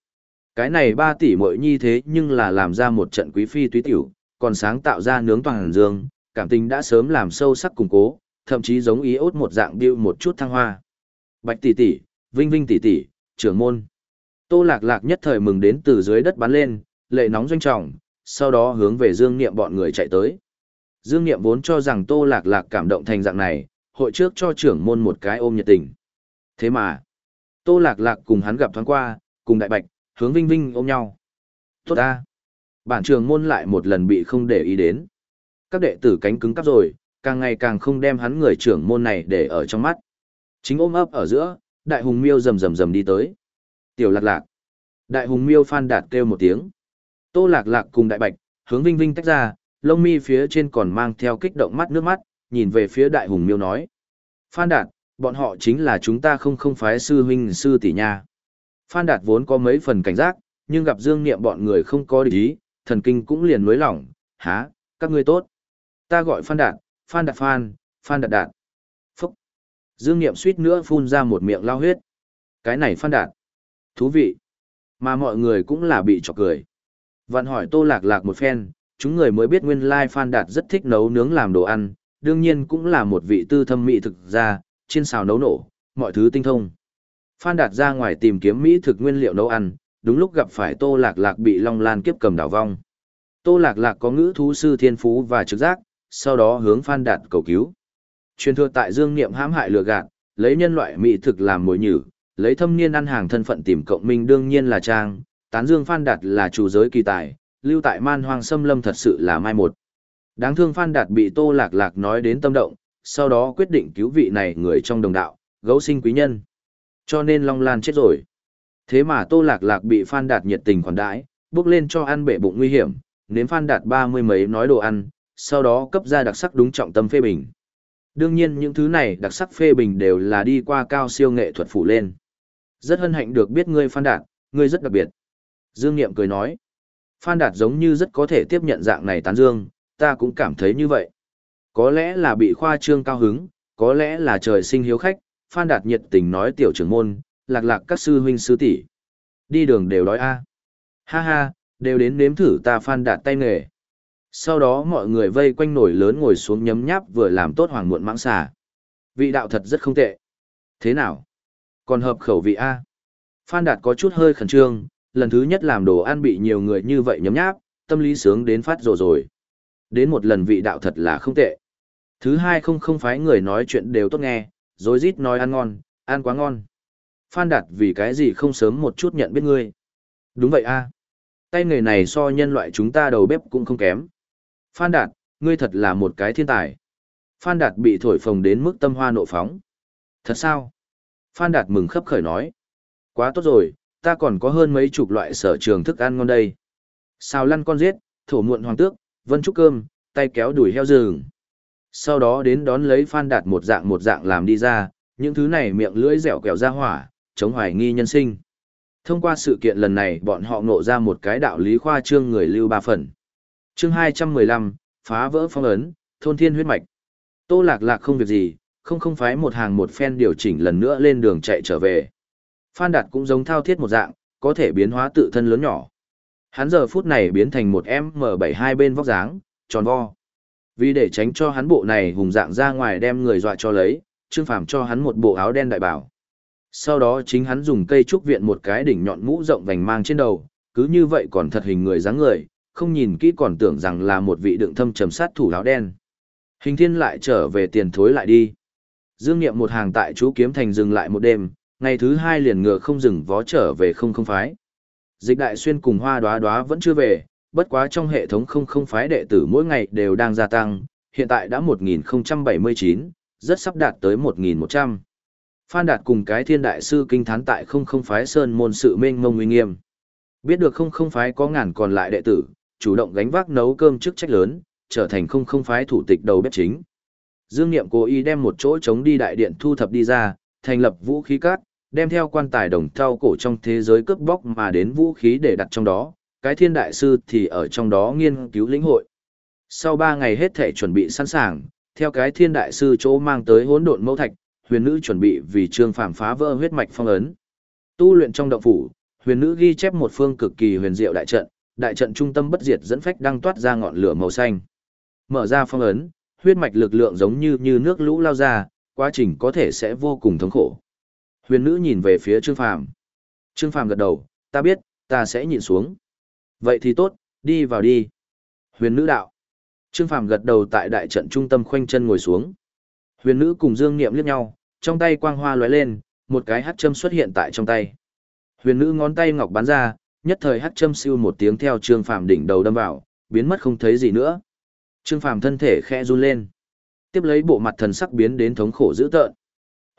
Cái này ba tỷ mội nhi thế nhưng là làm ra một trận quý phi túy tiểu, còn sáng tạo ra nướng toàn dương, cảm tình đã sớm làm sâu sắc củng cố, thậm chí giống ý ốt một dạng điệu một chút thăng hoa. Bạch tỷ tỷ, Vinh Vinh tỷ tỷ, trưởng môn. Tô Lạc Lạc nhất thời mừng đến từ dưới đất bắn lên, lệ nóng doanh trọng, sau đó hướng về Dương Niệm bọn người chạy tới. Dương Niệm vốn cho rằng Tô Lạc Lạc cảm động thành dạng này, hội trước cho trưởng môn một cái ôm nhiệt tình. Thế mà, Tô Lạc Lạc cùng hắn gặp thoáng qua, cùng Đại Bạch, hướng Vinh Vinh ôm nhau. Tốt ta! Bản trưởng môn lại một lần bị không để ý đến. Các đệ tử cánh cứng cắp rồi, càng ngày càng không đem hắn người trưởng môn này để ở trong mắt. Chính ôm ấp ở giữa, đại hùng miêu rầm rầm rầm đi tới. Tiểu lạc lạc. Đại hùng miêu phan đạt kêu một tiếng. Tô lạc lạc cùng đại bạch, hướng vinh vinh tách ra, lông mi phía trên còn mang theo kích động mắt nước mắt, nhìn về phía đại hùng miêu nói. Phan đạt, bọn họ chính là chúng ta không không phái sư huynh sư tỷ nha. Phan đạt vốn có mấy phần cảnh giác, nhưng gặp dương niệm bọn người không có địch ý, thần kinh cũng liền nới lỏng, há, các ngươi tốt. Ta gọi Phan Đạt, Phan Đạt Phan, Phan Đạt Đạt. Phúc. Dương Niệm suýt nữa phun ra một miệng lao huyết. Cái này Phan Đạt. Thú vị. Mà mọi người cũng là bị chọc cười. Vạn hỏi Tô Lạc Lạc một phen, chúng người mới biết nguyên lai Phan Đạt rất thích nấu nướng làm đồ ăn, đương nhiên cũng là một vị tư thâm mỹ thực gia, trên xào nấu nổ, mọi thứ tinh thông. Phan Đạt ra ngoài tìm kiếm mỹ thực nguyên liệu nấu ăn, đúng lúc gặp phải Tô Lạc Lạc bị Long Lan kiếp cầm đảo vong. Tô Lạc Lạc có ngữ thú sư thiên phú và trực giác, sau đó hướng Phan Đạt cầu cứu. Truyền thừa tại Dương Niệm hãm hại lừa gạt, lấy nhân loại mỹ thực làm mồi nhử, lấy thâm niên ăn hàng thân phận tìm cộng minh đương nhiên là trang, tán Dương Phan Đạt là chủ giới kỳ tài, lưu tại man hoang xâm lâm thật sự là mai một. Đáng thương Phan Đạt bị Tô Lạc Lạc nói đến tâm động, sau đó quyết định cứu vị này người trong đồng đạo, gấu sinh quý nhân. Cho nên Long Lan chết rồi. Thế mà Tô Lạc Lạc bị Phan Đạt nhiệt tình khoản đãi, bước lên cho ăn bể bụng nguy hiểm, nếm Phan Đạt ba mươi mấy nói đồ ăn, sau đó cấp ra đặc sắc đúng trọng tâm phê bình. Đương nhiên những thứ này đặc sắc phê bình đều là đi qua cao siêu nghệ thuật phủ lên. Rất hân hạnh được biết ngươi Phan Đạt, ngươi rất đặc biệt. Dương Niệm cười nói. Phan Đạt giống như rất có thể tiếp nhận dạng này tán dương, ta cũng cảm thấy như vậy. Có lẽ là bị khoa trương cao hứng, có lẽ là trời sinh hiếu khách, Phan Đạt nhiệt tình nói tiểu trưởng môn, lạc lạc các sư huynh sư tỷ Đi đường đều đói a. Ha ha, đều đến nếm thử ta Phan Đạt tay nghề. Sau đó mọi người vây quanh nổi lớn ngồi xuống nhấm nháp vừa làm tốt hoàng muộn mãng xà. Vị đạo thật rất không tệ. Thế nào? Còn hợp khẩu vị A. Phan Đạt có chút hơi khẩn trương, lần thứ nhất làm đồ ăn bị nhiều người như vậy nhấm nháp, tâm lý sướng đến phát rồi rồi. Đến một lần vị đạo thật là không tệ. Thứ hai không không phải người nói chuyện đều tốt nghe, rồi rít nói ăn ngon, ăn quá ngon. Phan Đạt vì cái gì không sớm một chút nhận biết ngươi. Đúng vậy a Tay nghề này so nhân loại chúng ta đầu bếp cũng không kém. Phan Đạt, ngươi thật là một cái thiên tài. Phan Đạt bị thổi phồng đến mức tâm hoa nộ phóng. Thật sao? Phan Đạt mừng khấp khởi nói. Quá tốt rồi, ta còn có hơn mấy chục loại sở trường thức ăn ngon đây. Xào lăn con giết, thổ muộn hoàng tước, vân trúc cơm, tay kéo đuổi heo rừng. Sau đó đến đón lấy Phan Đạt một dạng một dạng làm đi ra, những thứ này miệng lưỡi dẻo kẹo ra hỏa, chống hoài nghi nhân sinh. Thông qua sự kiện lần này bọn họ ngộ ra một cái đạo lý khoa trương người lưu ba phần. Chương hai trăm mười lăm phá vỡ phong ấn thôn thiên huyết mạch. Tô lạc lạc không việc gì không không phái một hàng một phen điều chỉnh lần nữa lên đường chạy trở về. Phan đạt cũng giống thao thiết một dạng có thể biến hóa tự thân lớn nhỏ. Hắn giờ phút này biến thành một m bảy hai bên vóc dáng tròn vo vì để tránh cho hắn bộ này hùng dạng ra ngoài đem người dọa cho lấy trương phàm cho hắn một bộ áo đen đại bảo sau đó chính hắn dùng cây trúc viện một cái đỉnh nhọn mũ rộng vành mang trên đầu cứ như vậy còn thật hình người dáng người, không nhìn kỹ còn tưởng rằng là một vị đựng thâm trầm sát thủ áo đen. Hình thiên lại trở về tiền thối lại đi. Dương Niệm một hàng tại chú kiếm thành dừng lại một đêm, ngày thứ hai liền ngựa không dừng vó trở về không không phái. Dịch đại xuyên cùng hoa đoá đoá vẫn chưa về, bất quá trong hệ thống không không phái đệ tử mỗi ngày đều đang gia tăng, hiện tại đã 1079, rất sắp đạt tới 1100. Phan Đạt cùng cái thiên đại sư kinh thán tại không không phái sơn môn sự mênh mông uy nghiêm. Biết được không không phái có ngàn còn lại đệ tử, chủ động gánh vác nấu cơm chức trách lớn, trở thành không không phái thủ tịch đầu bếp chính. Dương Niệm cố ý đem một chỗ trống đi đại điện thu thập đi ra, thành lập vũ khí cát, đem theo quan tài đồng thau cổ trong thế giới cướp bóc mà đến vũ khí để đặt trong đó, cái thiên đại sư thì ở trong đó nghiên cứu lĩnh hội. Sau 3 ngày hết thể chuẩn bị sẵn sàng, theo cái thiên đại sư chỗ mang tới hỗn độn mẫu thạch, huyền nữ chuẩn bị vì trương phàm phá vỡ huyết mạch phong ấn. Tu luyện trong động phủ, huyền nữ ghi chép một phương cực kỳ huyền diệu đại trận, đại trận trung tâm bất diệt dẫn phách đang toát ra ngọn lửa màu xanh. Mở ra phong ấn, huyết mạch lực lượng giống như như nước lũ lao ra, quá trình có thể sẽ vô cùng thống khổ. Huyền nữ nhìn về phía Trương Phàm. Trương Phàm gật đầu, ta biết, ta sẽ nhìn xuống. Vậy thì tốt, đi vào đi. Huyền nữ đạo. Trương Phàm gật đầu tại đại trận trung tâm khoanh chân ngồi xuống. Huyền nữ cùng Dương Niệm liếc nhau, trong tay quang hoa lóe lên, một cái hắc châm xuất hiện tại trong tay. Huyền nữ ngón tay ngọc bắn ra, nhất thời hắc châm siêu một tiếng theo Trương Phàm đỉnh đầu đâm vào, biến mất không thấy gì nữa. Trương Phàm thân thể khẽ run lên. Tiếp lấy bộ mặt thần sắc biến đến thống khổ dữ tợn.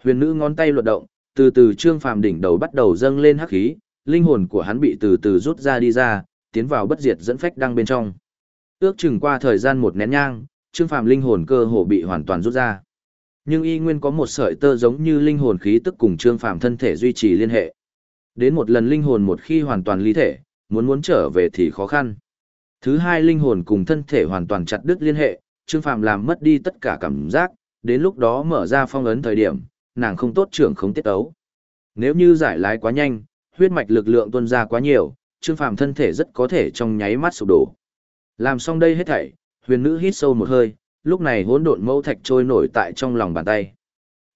Huyền nữ ngón tay luật động, từ từ Trương Phàm đỉnh đầu bắt đầu dâng lên hắc khí, linh hồn của hắn bị từ từ rút ra đi ra, tiến vào bất diệt dẫn phách đăng bên trong. Ước chừng qua thời gian một nén nhang, Trương Phàm linh hồn cơ hồ bị hoàn toàn rút ra. Nhưng y nguyên có một sợi tơ giống như linh hồn khí tức cùng Trương Phàm thân thể duy trì liên hệ. Đến một lần linh hồn một khi hoàn toàn ly thể, muốn muốn trở về thì khó khăn. Thứ hai linh hồn cùng thân thể hoàn toàn chặt đứt liên hệ, Trương Phàm làm mất đi tất cả cảm giác, đến lúc đó mở ra phong ấn thời điểm, nàng không tốt trưởng không tiết ấu. Nếu như giải lái quá nhanh, huyết mạch lực lượng tuôn ra quá nhiều, Trương Phàm thân thể rất có thể trong nháy mắt sụp đổ. Làm xong đây hết thảy, huyền nữ hít sâu một hơi, lúc này hỗn độn mẫu thạch trôi nổi tại trong lòng bàn tay.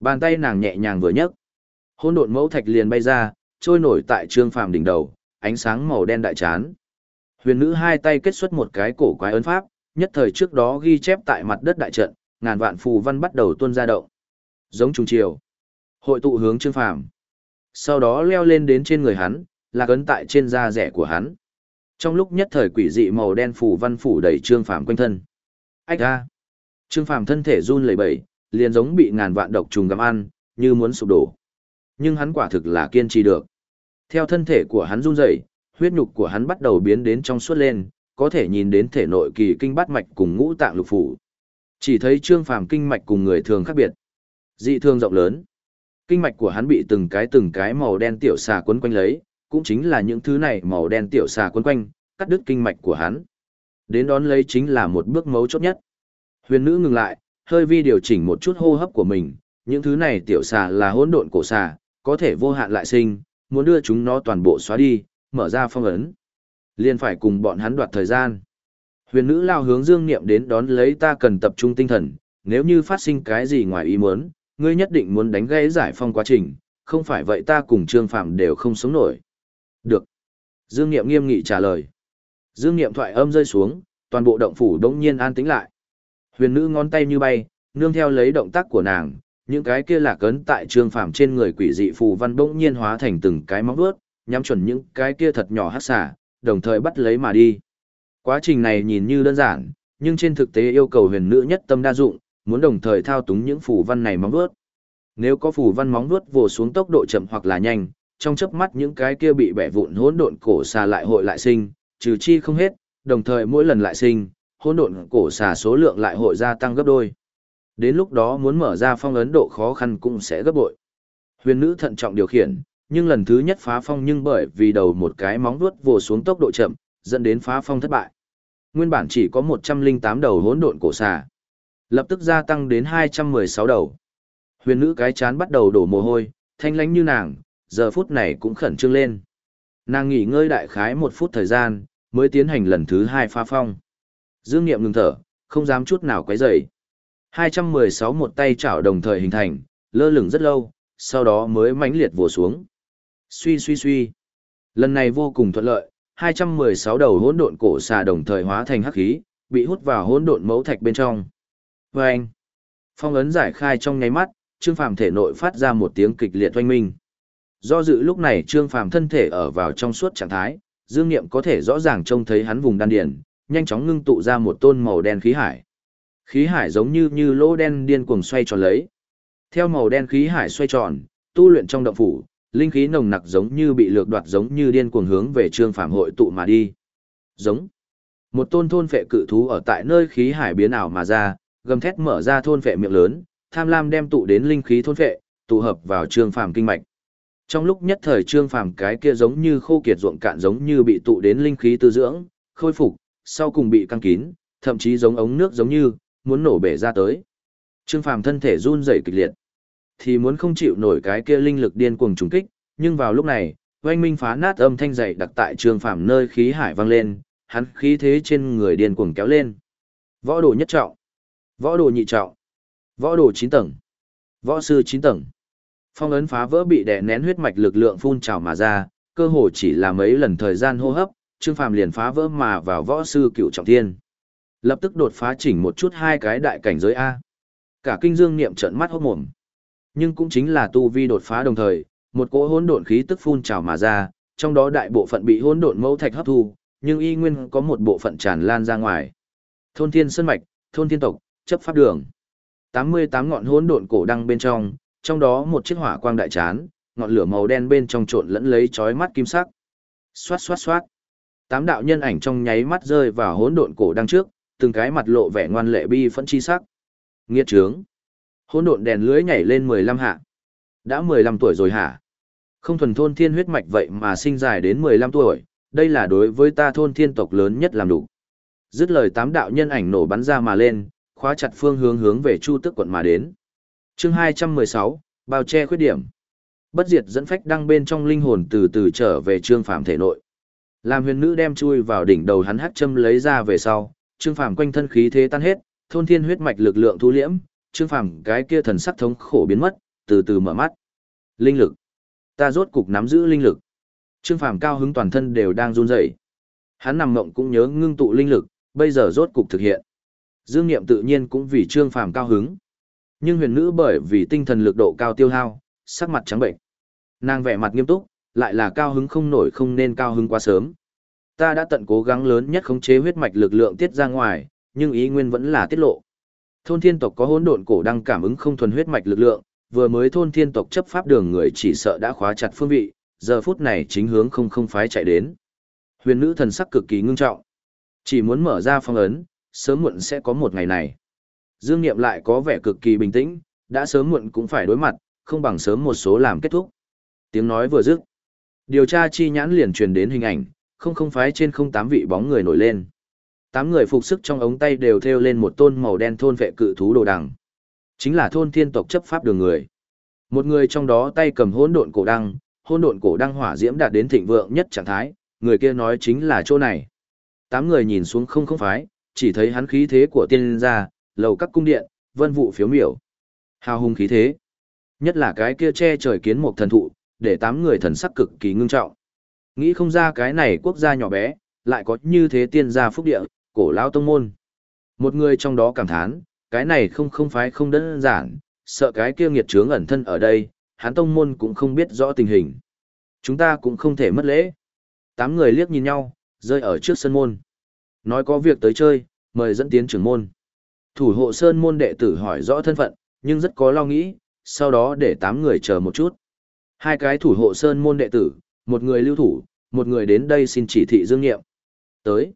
Bàn tay nàng nhẹ nhàng vừa nhấc, hỗn độn mẫu thạch liền bay ra, trôi nổi tại Trương Phàm đỉnh đầu, ánh sáng màu đen đại chán. Huyền nữ hai tay kết xuất một cái cổ quái ấn pháp, nhất thời trước đó ghi chép tại mặt đất đại trận, ngàn vạn phù văn bắt đầu tuôn ra động. Giống trùng chiều, hội tụ hướng Trương Phàm. Sau đó leo lên đến trên người hắn, là cấn tại trên da rẻ của hắn. Trong lúc nhất thời quỷ dị màu đen phủ văn phủ đầy Trương Phàm quanh thân. Ách a. Trương Phàm thân thể run lẩy bẩy, liền giống bị ngàn vạn độc trùng gặm ăn, như muốn sụp đổ. Nhưng hắn quả thực là kiên trì được. Theo thân thể của hắn run rẩy, huyết nhục của hắn bắt đầu biến đến trong suốt lên, có thể nhìn đến thể nội kỳ kinh bát mạch cùng ngũ tạng lục phủ. Chỉ thấy Trương Phàm kinh mạch cùng người thường khác biệt. Dị thường rộng lớn. Kinh mạch của hắn bị từng cái từng cái màu đen tiểu xà quấn quanh lấy, cũng chính là những thứ này màu đen tiểu xà quấn quanh, cắt đứt kinh mạch của hắn. Đến đón lấy chính là một bước mấu chốt nhất. Huyền nữ ngừng lại, hơi vi điều chỉnh một chút hô hấp của mình, những thứ này tiểu xà là hỗn độn cổ xà, có thể vô hạn lại sinh, muốn đưa chúng nó toàn bộ xóa đi, mở ra phong ấn. Liền phải cùng bọn hắn đoạt thời gian. Huyền nữ lao hướng Dương Niệm đến đón lấy ta cần tập trung tinh thần, nếu như phát sinh cái gì ngoài ý muốn, ngươi nhất định muốn đánh gãy giải phong quá trình, không phải vậy ta cùng Trương Phạm đều không sống nổi. Được. Dương Niệm nghiêm nghị trả lời. Dương Niệm thoại âm rơi xuống, toàn bộ động phủ đống nhiên an tĩnh lại. Huyền nữ ngón tay như bay, nương theo lấy động tác của nàng, những cái kia lạc cấn tại Trương Phạm trên người quỷ dị phù văn đống nhiên hóa thành từng cái móng vuốt, nhắm chuẩn những cái kia thật nhỏ hắc xả, đồng thời bắt lấy mà đi. Quá trình này nhìn như đơn giản, nhưng trên thực tế yêu cầu huyền nữ nhất tâm đa dụng, muốn đồng thời thao túng những phù văn này móng vuốt. Nếu có phù văn móng vuốt vồ xuống tốc độ chậm hoặc là nhanh, trong chớp mắt những cái kia bị bẻ vụn hỗn độn cổ xà lại hội lại sinh, trừ chi không hết, đồng thời mỗi lần lại sinh, hỗn độn cổ xà số lượng lại hội gia tăng gấp đôi. Đến lúc đó muốn mở ra phong ấn độ khó khăn cũng sẽ gấp bội. Huyền nữ thận trọng điều khiển, nhưng lần thứ nhất phá phong nhưng bởi vì đầu một cái móng vuốt vồ xuống tốc độ chậm, dẫn đến phá phong thất bại. Nguyên bản chỉ có 108 đầu hỗn độn cổ xà, lập tức gia tăng đến 216 đầu. Huyền nữ cái chán bắt đầu đổ mồ hôi, thanh lánh như nàng, giờ phút này cũng khẩn trương lên. Nàng nghỉ ngơi đại khái một phút thời gian, mới tiến hành lần thứ hai pha phong. Dương Niệm ngừng thở, không dám chút nào quấy rầy. 216 một tay chảo đồng thời hình thành, lơ lửng rất lâu, sau đó mới mãnh liệt vồ xuống. Suy suy suy. Lần này vô cùng thuận lợi, 216 đầu hỗn độn cổ xà đồng thời hóa thành hắc khí, bị hút vào hỗn độn mẫu thạch bên trong. Vâng! Phong ấn giải khai trong nháy mắt, Trương Phàm thể nội phát ra một tiếng kịch liệt oanh minh. Do dự lúc này Trương Phàm thân thể ở vào trong suốt trạng thái, dương nghiệm có thể rõ ràng trông thấy hắn vùng đan điền, nhanh chóng ngưng tụ ra một tôn màu đen khí hải. Khí hải giống như như lỗ đen điên cuồng xoay tròn lấy. Theo màu đen khí hải xoay tròn, tu luyện trong động phủ, linh khí nồng nặc giống như bị lược đoạt giống như điên cuồng hướng về Trương Phàm hội tụ mà đi. Giống. Một tôn thôn phệ cự thú ở tại nơi khí hải biến ảo mà ra, gầm thét mở ra thôn phệ miệng lớn, tham lam đem tụ đến linh khí thôn phệ, tụ hợp vào Trương Phàm kinh mạch. Trong lúc nhất thời Trương Phàm cái kia giống như khô kiệt ruộng cạn giống như bị tụ đến linh khí tư dưỡng, khôi phục, sau cùng bị căng kín, thậm chí giống ống nước giống như muốn nổ bể ra tới. Trương Phàm thân thể run rẩy kịch liệt, thì muốn không chịu nổi cái kia linh lực điên cuồng trùng kích, nhưng vào lúc này, oanh minh phá nát âm thanh dậy đặc tại Trương Phàm nơi khí hải vang lên, hắn khí thế trên người điên cuồng kéo lên. Võ đồ nhất trọng, võ đồ nhị trọng, võ đồ chín tầng, võ sư chín tầng. Phong ấn phá vỡ bị đè nén huyết mạch lực lượng phun trào mà ra, cơ hồ chỉ là mấy lần thời gian hô hấp, Trương Phàm liền phá vỡ mà vào võ sư cựu trọng thiên. Lập tức đột phá chỉnh một chút hai cái đại cảnh giới a. Cả kinh dương niệm trợn mắt hốt mồm. Nhưng cũng chính là tu vi đột phá đồng thời, một cỗ hỗn độn khí tức phun trào mà ra, trong đó đại bộ phận bị hỗn độn mẫu thạch hấp thu, nhưng y nguyên có một bộ phận tràn lan ra ngoài. Thôn Thiên Sơn mạch, thôn Thiên tộc, chấp pháp đường. 88 ngọn hỗn độn cổ đăng bên trong, trong đó một chiếc hỏa quang đại chán, ngọn lửa màu đen bên trong trộn lẫn lấy chói mắt kim sắc. Xoát xoát xoát. Tám đạo nhân ảnh trong nháy mắt rơi vào hỗn độn cổ đăng trước, từng cái mặt lộ vẻ ngoan lệ bi phẫn chi sắc. Nghiệt trướng. Hỗn độn đèn lưới nhảy lên 15 hạ. Đã 15 tuổi rồi hả? Không thuần thôn thiên huyết mạch vậy mà sinh dài đến 15 tuổi, đây là đối với ta thôn thiên tộc lớn nhất làm đủ. Dứt lời tám đạo nhân ảnh nổ bắn ra mà lên, khóa chặt phương hướng hướng về Chu Tức quận mà đến. Chương 216, bao che khuyết điểm. Bất diệt dẫn phách đăng bên trong linh hồn từ từ trở về Trương Phàm thể nội. Làm huyền nữ đem chui vào đỉnh đầu hắn hắc châm lấy ra về sau, Trương Phàm quanh thân khí thế tan hết, thôn thiên huyết mạch lực lượng thu liễm, Trương Phàm cái kia thần sắc thống khổ biến mất, từ từ mở mắt. Linh lực. Ta rốt cục nắm giữ linh lực. Trương Phàm cao hứng toàn thân đều đang run rẩy. Hắn nằm mộng cũng nhớ ngưng tụ linh lực, bây giờ rốt cục thực hiện. Dương Nghiệm tự nhiên cũng vì Trương Phàm cao hứng. Nhưng huyền nữ bởi vì tinh thần lực độ cao tiêu hao, sắc mặt trắng bệnh. Nàng vẻ mặt nghiêm túc, lại là cao hứng không nổi không nên cao hứng quá sớm. Ta đã tận cố gắng lớn nhất khống chế huyết mạch lực lượng tiết ra ngoài, nhưng ý nguyên vẫn là tiết lộ. Thôn thiên tộc có hỗn độn cổ đang cảm ứng không thuần huyết mạch lực lượng, vừa mới thôn thiên tộc chấp pháp đường người chỉ sợ đã khóa chặt phương vị, giờ phút này chính hướng không không phái chạy đến. Huyền nữ thần sắc cực kỳ ngưng trọng. Chỉ muốn mở ra phong ấn, sớm muộn sẽ có một ngày này. Dương Niệm lại có vẻ cực kỳ bình tĩnh, đã sớm muộn cũng phải đối mặt, không bằng sớm một số làm kết thúc. Tiếng nói vừa dứt, điều tra chi nhãn liền truyền đến hình ảnh, không không phái trên không tám vị bóng người nổi lên. Tám người phục sức trong ống tay đều thêu lên một tôn màu đen thôn vệ cự thú đồ đằng. Chính là thôn thiên tộc chấp pháp đường người. Một người trong đó tay cầm hỗn độn cổ đăng, hỗn độn cổ đăng hỏa diễm đạt đến thịnh vượng nhất trạng thái, người kia nói chính là chỗ này. Tám người nhìn xuống không không phái, chỉ thấy hắn khí thế của tiên gia, lầu các cung điện, vân vụ phiếu miểu. Hào hùng khí thế. Nhất là cái kia che trời kiến một thần thụ, để tám người thần sắc cực kỳ ngưng trọng. Nghĩ không ra cái này quốc gia nhỏ bé, lại có như thế tiên gia phúc địa, cổ lao tông môn. Một người trong đó cảm thán, cái này không không phái không đơn giản, sợ cái kia nghiệt trướng ẩn thân ở đây, hắn tông môn cũng không biết rõ tình hình. Chúng ta cũng không thể mất lễ. Tám người liếc nhìn nhau, rơi ở trước sân môn. Nói có việc tới chơi, mời dẫn tiến trưởng môn. Thủ hộ sơn môn đệ tử hỏi rõ thân phận, nhưng rất có lo nghĩ, sau đó để tám người chờ một chút. Hai cái thủ hộ sơn môn đệ tử, một người lưu thủ, một người đến đây xin chỉ thị Dương Nghiệm. Tới.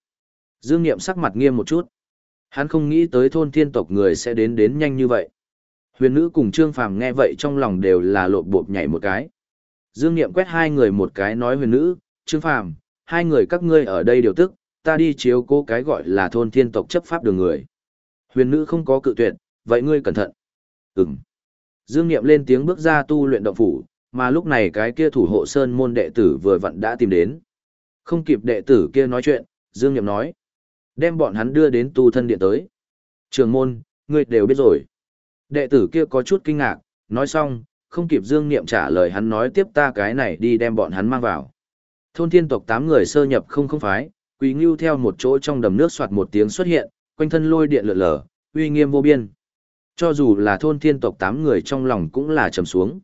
Dương Nghiệm sắc mặt nghiêm một chút. Hắn không nghĩ tới thôn thiên tộc người sẽ đến đến nhanh như vậy. Huyền nữ cùng Trương Phàm nghe vậy trong lòng đều là lộp bộp nhảy một cái. Dương Nghiệm quét hai người một cái nói huyền nữ, Trương Phàm, hai người các ngươi ở đây điều tức, ta đi chiếu cố cái gọi là thôn thiên tộc chấp pháp đường người. Huyền nữ không có cự tuyệt, vậy ngươi cẩn thận. Ừm. Dương Niệm lên tiếng bước ra tu luyện động phủ, mà lúc này cái kia thủ hộ sơn môn đệ tử vừa vặn đã tìm đến. Không kịp đệ tử kia nói chuyện, Dương Niệm nói. Đem bọn hắn đưa đến tu thân điện tới. Trường môn, ngươi đều biết rồi. Đệ tử kia có chút kinh ngạc, nói xong, không kịp Dương Niệm trả lời hắn nói tiếp ta cái này đi đem bọn hắn mang vào. Thôn thiên tộc tám người sơ nhập không không phái, Quỳ Ngưu theo một chỗ trong đầm nước soạt một tiếng xuất hiện, quanh thân lôi điện lượn lờ, uy nghiêm vô biên. Cho dù là thôn thiên tộc tám người trong lòng cũng là trầm xuống.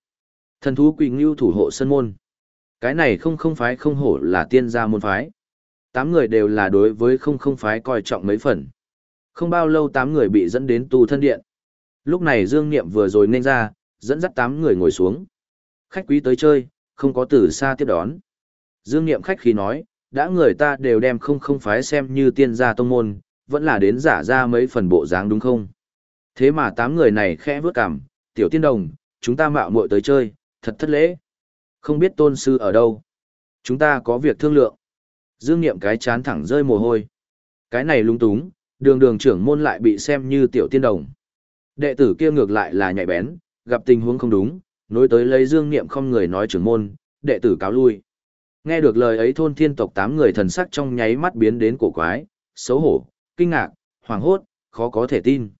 Thần thú Quỳ Ngưu thủ hộ sân môn. Cái này không không phái không hổ là tiên gia môn phái. Tám người đều là đối với không không phái coi trọng mấy phần. Không bao lâu tám người bị dẫn đến tu thân điện. Lúc này Dương Niệm vừa rồi nên ra, dẫn dắt tám người ngồi xuống. Khách quý tới chơi, không có từ xa tiếp đón. Dương Niệm khách khí nói, đã người ta đều đem không không phái xem như tiên gia tông môn, vẫn là đến giả ra mấy phần bộ dáng đúng không? Thế mà tám người này khẽ vướt cằm, tiểu tiên đồng, chúng ta mạo muội tới chơi, thật thất lễ. Không biết tôn sư ở đâu. Chúng ta có việc thương lượng. Dương Niệm cái chán thẳng rơi mồ hôi. Cái này lung túng, đường đường trưởng môn lại bị xem như tiểu tiên đồng. Đệ tử kia ngược lại là nhạy bén, gặp tình huống không đúng, nối tới lấy Dương Niệm không người nói trưởng môn, đệ tử cáo lui. Nghe được lời ấy thôn thiên tộc tám người thần sắc trong nháy mắt biến đến cổ quái, xấu hổ, kinh ngạc, hoảng hốt, khó có thể tin.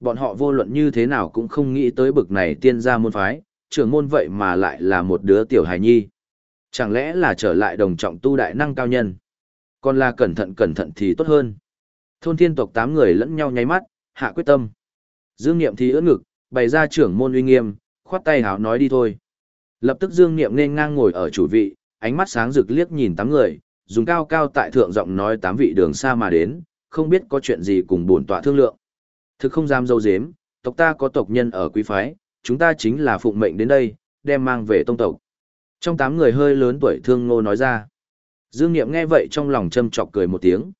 Bọn họ vô luận như thế nào cũng không nghĩ tới bực này tiên gia môn phái, trưởng môn vậy mà lại là một đứa tiểu hài nhi. Chẳng lẽ là trở lại đồng trọng tu đại năng cao nhân? Còn là cẩn thận cẩn thận thì tốt hơn. Thôn thiên tộc tám người lẫn nhau nháy mắt, hạ quyết tâm. Dương Niệm thì ưỡn ngực, bày ra trưởng môn uy nghiêm, khoát tay háo nói đi thôi. Lập tức Dương Niệm nên ngang ngồi ở chủ vị, ánh mắt sáng rực liếc nhìn tám người, dùng cao cao tại thượng giọng nói tám vị đường xa mà đến, không biết có chuyện gì cùng bổn tọa thương lượng. Thực không dám dâu dếm, tộc ta có tộc nhân ở quý phái, chúng ta chính là phụng mệnh đến đây, đem mang về tông tộc. Trong tám người hơi lớn tuổi thương ngô nói ra. Dương Niệm nghe vậy trong lòng châm chọc cười một tiếng.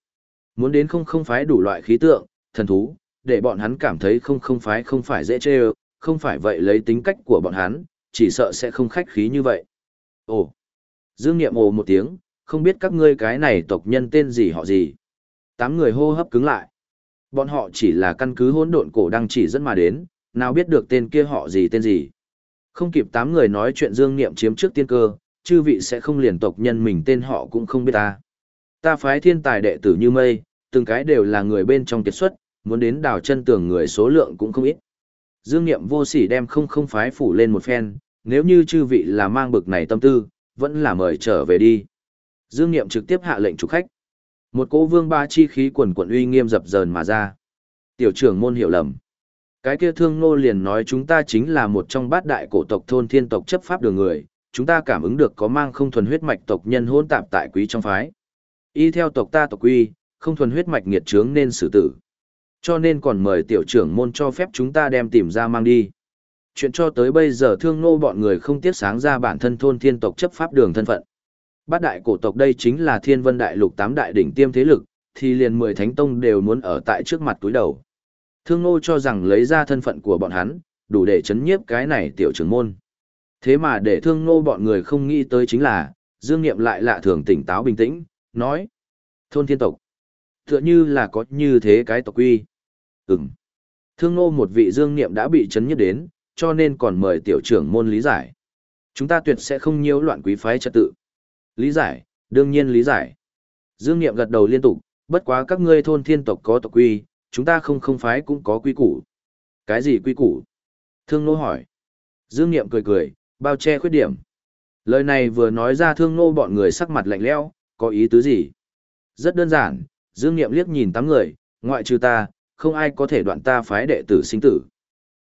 Muốn đến không không phái đủ loại khí tượng, thần thú, để bọn hắn cảm thấy không không phái không phải dễ chê không phải vậy lấy tính cách của bọn hắn, chỉ sợ sẽ không khách khí như vậy. Ồ! Dương Niệm ồ một tiếng, không biết các ngươi cái này tộc nhân tên gì họ gì. Tám người hô hấp cứng lại. Bọn họ chỉ là căn cứ hỗn độn cổ đăng chỉ dẫn mà đến, nào biết được tên kia họ gì tên gì. Không kịp tám người nói chuyện Dương Niệm chiếm trước tiên cơ, chư vị sẽ không liền tộc nhân mình tên họ cũng không biết ta. Ta phái thiên tài đệ tử như mây, từng cái đều là người bên trong kiệt xuất, muốn đến đào chân tường người số lượng cũng không ít. Dương Niệm vô sỉ đem không không phái phủ lên một phen, nếu như chư vị là mang bực này tâm tư, vẫn là mời trở về đi. Dương Niệm trực tiếp hạ lệnh chủ khách. Một cỗ vương ba chi khí quần quận uy nghiêm dập dờn mà ra. Tiểu trưởng môn hiểu lầm. Cái kia thương nô liền nói chúng ta chính là một trong bát đại cổ tộc thôn thiên tộc chấp pháp đường người, chúng ta cảm ứng được có mang không thuần huyết mạch tộc nhân hỗn tạp tại quý trong phái. Y theo tộc ta tộc quy, không thuần huyết mạch nghiệt trướng nên xử tử. Cho nên còn mời tiểu trưởng môn cho phép chúng ta đem tìm ra mang đi. Chuyện cho tới bây giờ thương nô bọn người không tiếc sáng ra bản thân thôn thiên tộc chấp pháp đường thân phận. Bát đại cổ tộc đây chính là thiên vân đại lục tám đại đỉnh tiêm thế lực, thì liền mười thánh tông đều muốn ở tại trước mặt túi đầu. Thương Ngô cho rằng lấy ra thân phận của bọn hắn, đủ để chấn nhiếp cái này tiểu trưởng môn. Thế mà để thương Ngô bọn người không nghĩ tới chính là, Dương Niệm lại lạ thường tỉnh táo bình tĩnh, nói. Thôn thiên tộc. Tựa như là có như thế cái tộc quy. Ừm. Thương Ngô một vị Dương Niệm đã bị chấn nhiếp đến, cho nên còn mời tiểu trưởng môn lý giải. Chúng ta tuyệt sẽ không nhiễu loạn quý phái trật tự. Lý giải, đương nhiên lý giải. Dương Niệm gật đầu liên tục, bất quá các ngươi thôn thiên tộc có tộc quy, chúng ta không không phái cũng có quy củ. Cái gì quy củ? Thương nô hỏi. Dương Niệm cười cười, bao che khuyết điểm. Lời này vừa nói ra thương nô bọn người sắc mặt lạnh lẽo, có ý tứ gì? Rất đơn giản, Dương Niệm liếc nhìn tám người, ngoại trừ ta, không ai có thể đoạn ta phái đệ tử sinh tử.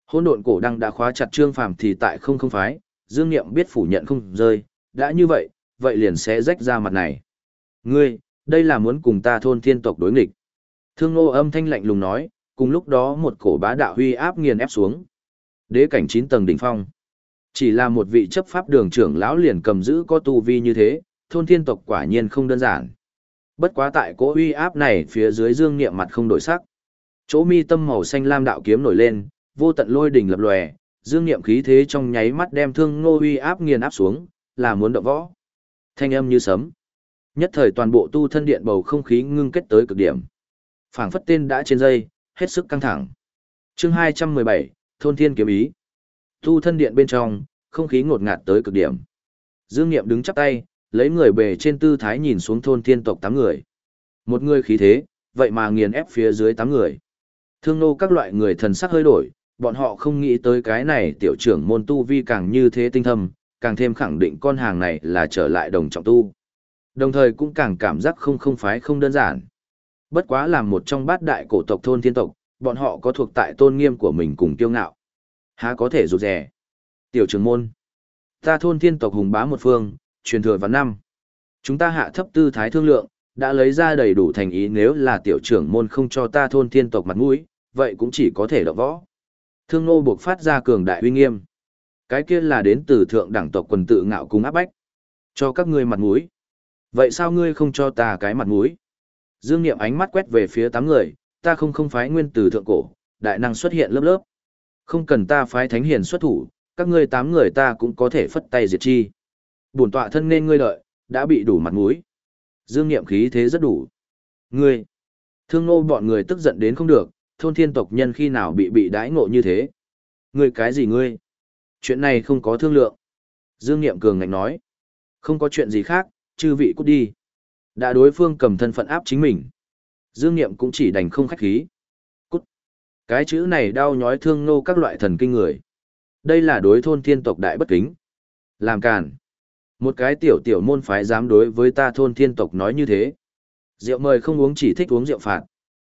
Hôn độn cổ đăng đã khóa chặt trương phàm thì tại không không phái, Dương Niệm biết phủ nhận không rơi, đã như vậy, vậy liền sẽ rách ra mặt này. Ngươi, đây là muốn cùng ta thôn thiên tộc đối nghịch. Thương nô âm thanh lạnh lùng nói, cùng lúc đó một cổ bá đạo huy áp nghiền ép xuống. Đế cảnh 9 tầng đỉnh phong. Chỉ là một vị chấp pháp đường trưởng lão liền cầm giữ có tu vi như thế, thôn thiên tộc quả nhiên không đơn giản. Bất quá tại cỗ uy áp này phía dưới dương niệm mặt không đổi sắc. Chỗ mi tâm màu xanh lam đạo kiếm nổi lên, vô tận lôi đỉnh lập lòe, dương niệm khí thế trong nháy mắt đem thương ngô uy áp nghiền áp xuống, là muốn động võ. Thanh âm như sấm. Nhất thời toàn bộ tu thân điện bầu không khí ngưng kết tới cực điểm. Phảng phất tên đã trên dây, hết sức căng thẳng. Chương 217, thôn thiên kiếm ý. Tu thân điện bên trong, không khí ngột ngạt tới cực điểm. Dương Niệm đứng chắp tay, lấy người bề trên tư thái nhìn xuống thôn thiên tộc tám người. Một người khí thế, vậy mà nghiền ép phía dưới tám người. Thương nô các loại người thần sắc hơi đổi, bọn họ không nghĩ tới cái này tiểu trưởng môn tu vi càng như thế tinh thâm, càng thêm khẳng định con hàng này là trở lại đồng trọng tu. Đồng thời cũng càng cảm giác không không phái không đơn giản. Bất quá làm một trong bát đại cổ tộc thôn thiên tộc, bọn họ có thuộc tại tôn nghiêm của mình cùng kiêu ngạo. Há có thể rụt rẻ. Tiểu trưởng môn. Ta thôn thiên tộc hùng bá một phương, truyền thừa vào năm. Chúng ta hạ thấp tư thái thương lượng, đã lấy ra đầy đủ thành ý nếu là tiểu trưởng môn không cho ta thôn thiên tộc mặt mũi, vậy cũng chỉ có thể đọ võ. Thương nô buộc phát ra cường đại uy nghiêm. Cái kia là đến từ thượng đẳng tộc quần tự ngạo cung áp bách. Cho các ngươi mặt mũi. Vậy sao ngươi không cho ta cái mặt mũi? Dương Niệm ánh mắt quét về phía tám người, ta không không phái nguyên từ thượng cổ, đại năng xuất hiện lớp lớp. Không cần ta phái thánh hiền xuất thủ, các ngươi tám người ta cũng có thể phất tay diệt chi. Bổn tọa thân nên ngươi lợi, đã bị đủ mặt mũi. Dương Niệm khí thế rất đủ. Ngươi, thương nô bọn người tức giận đến không được, thôn thiên tộc nhân khi nào bị bị đãi ngộ như thế. Ngươi cái gì ngươi? Chuyện này không có thương lượng. Dương Niệm cường ngạnh nói. Không có chuyện gì khác, chư vị cút đi. Đã đối phương cầm thân phận áp chính mình. Dương Niệm cũng chỉ đành không khách khí. Cút. Cái chữ này đau nhói thương nô các loại thần kinh người. Đây là đối thôn thiên tộc đại bất kính. Làm càn. Một cái tiểu tiểu môn phái dám đối với ta thôn thiên tộc nói như thế. Rượu mời không uống chỉ thích uống rượu phạt.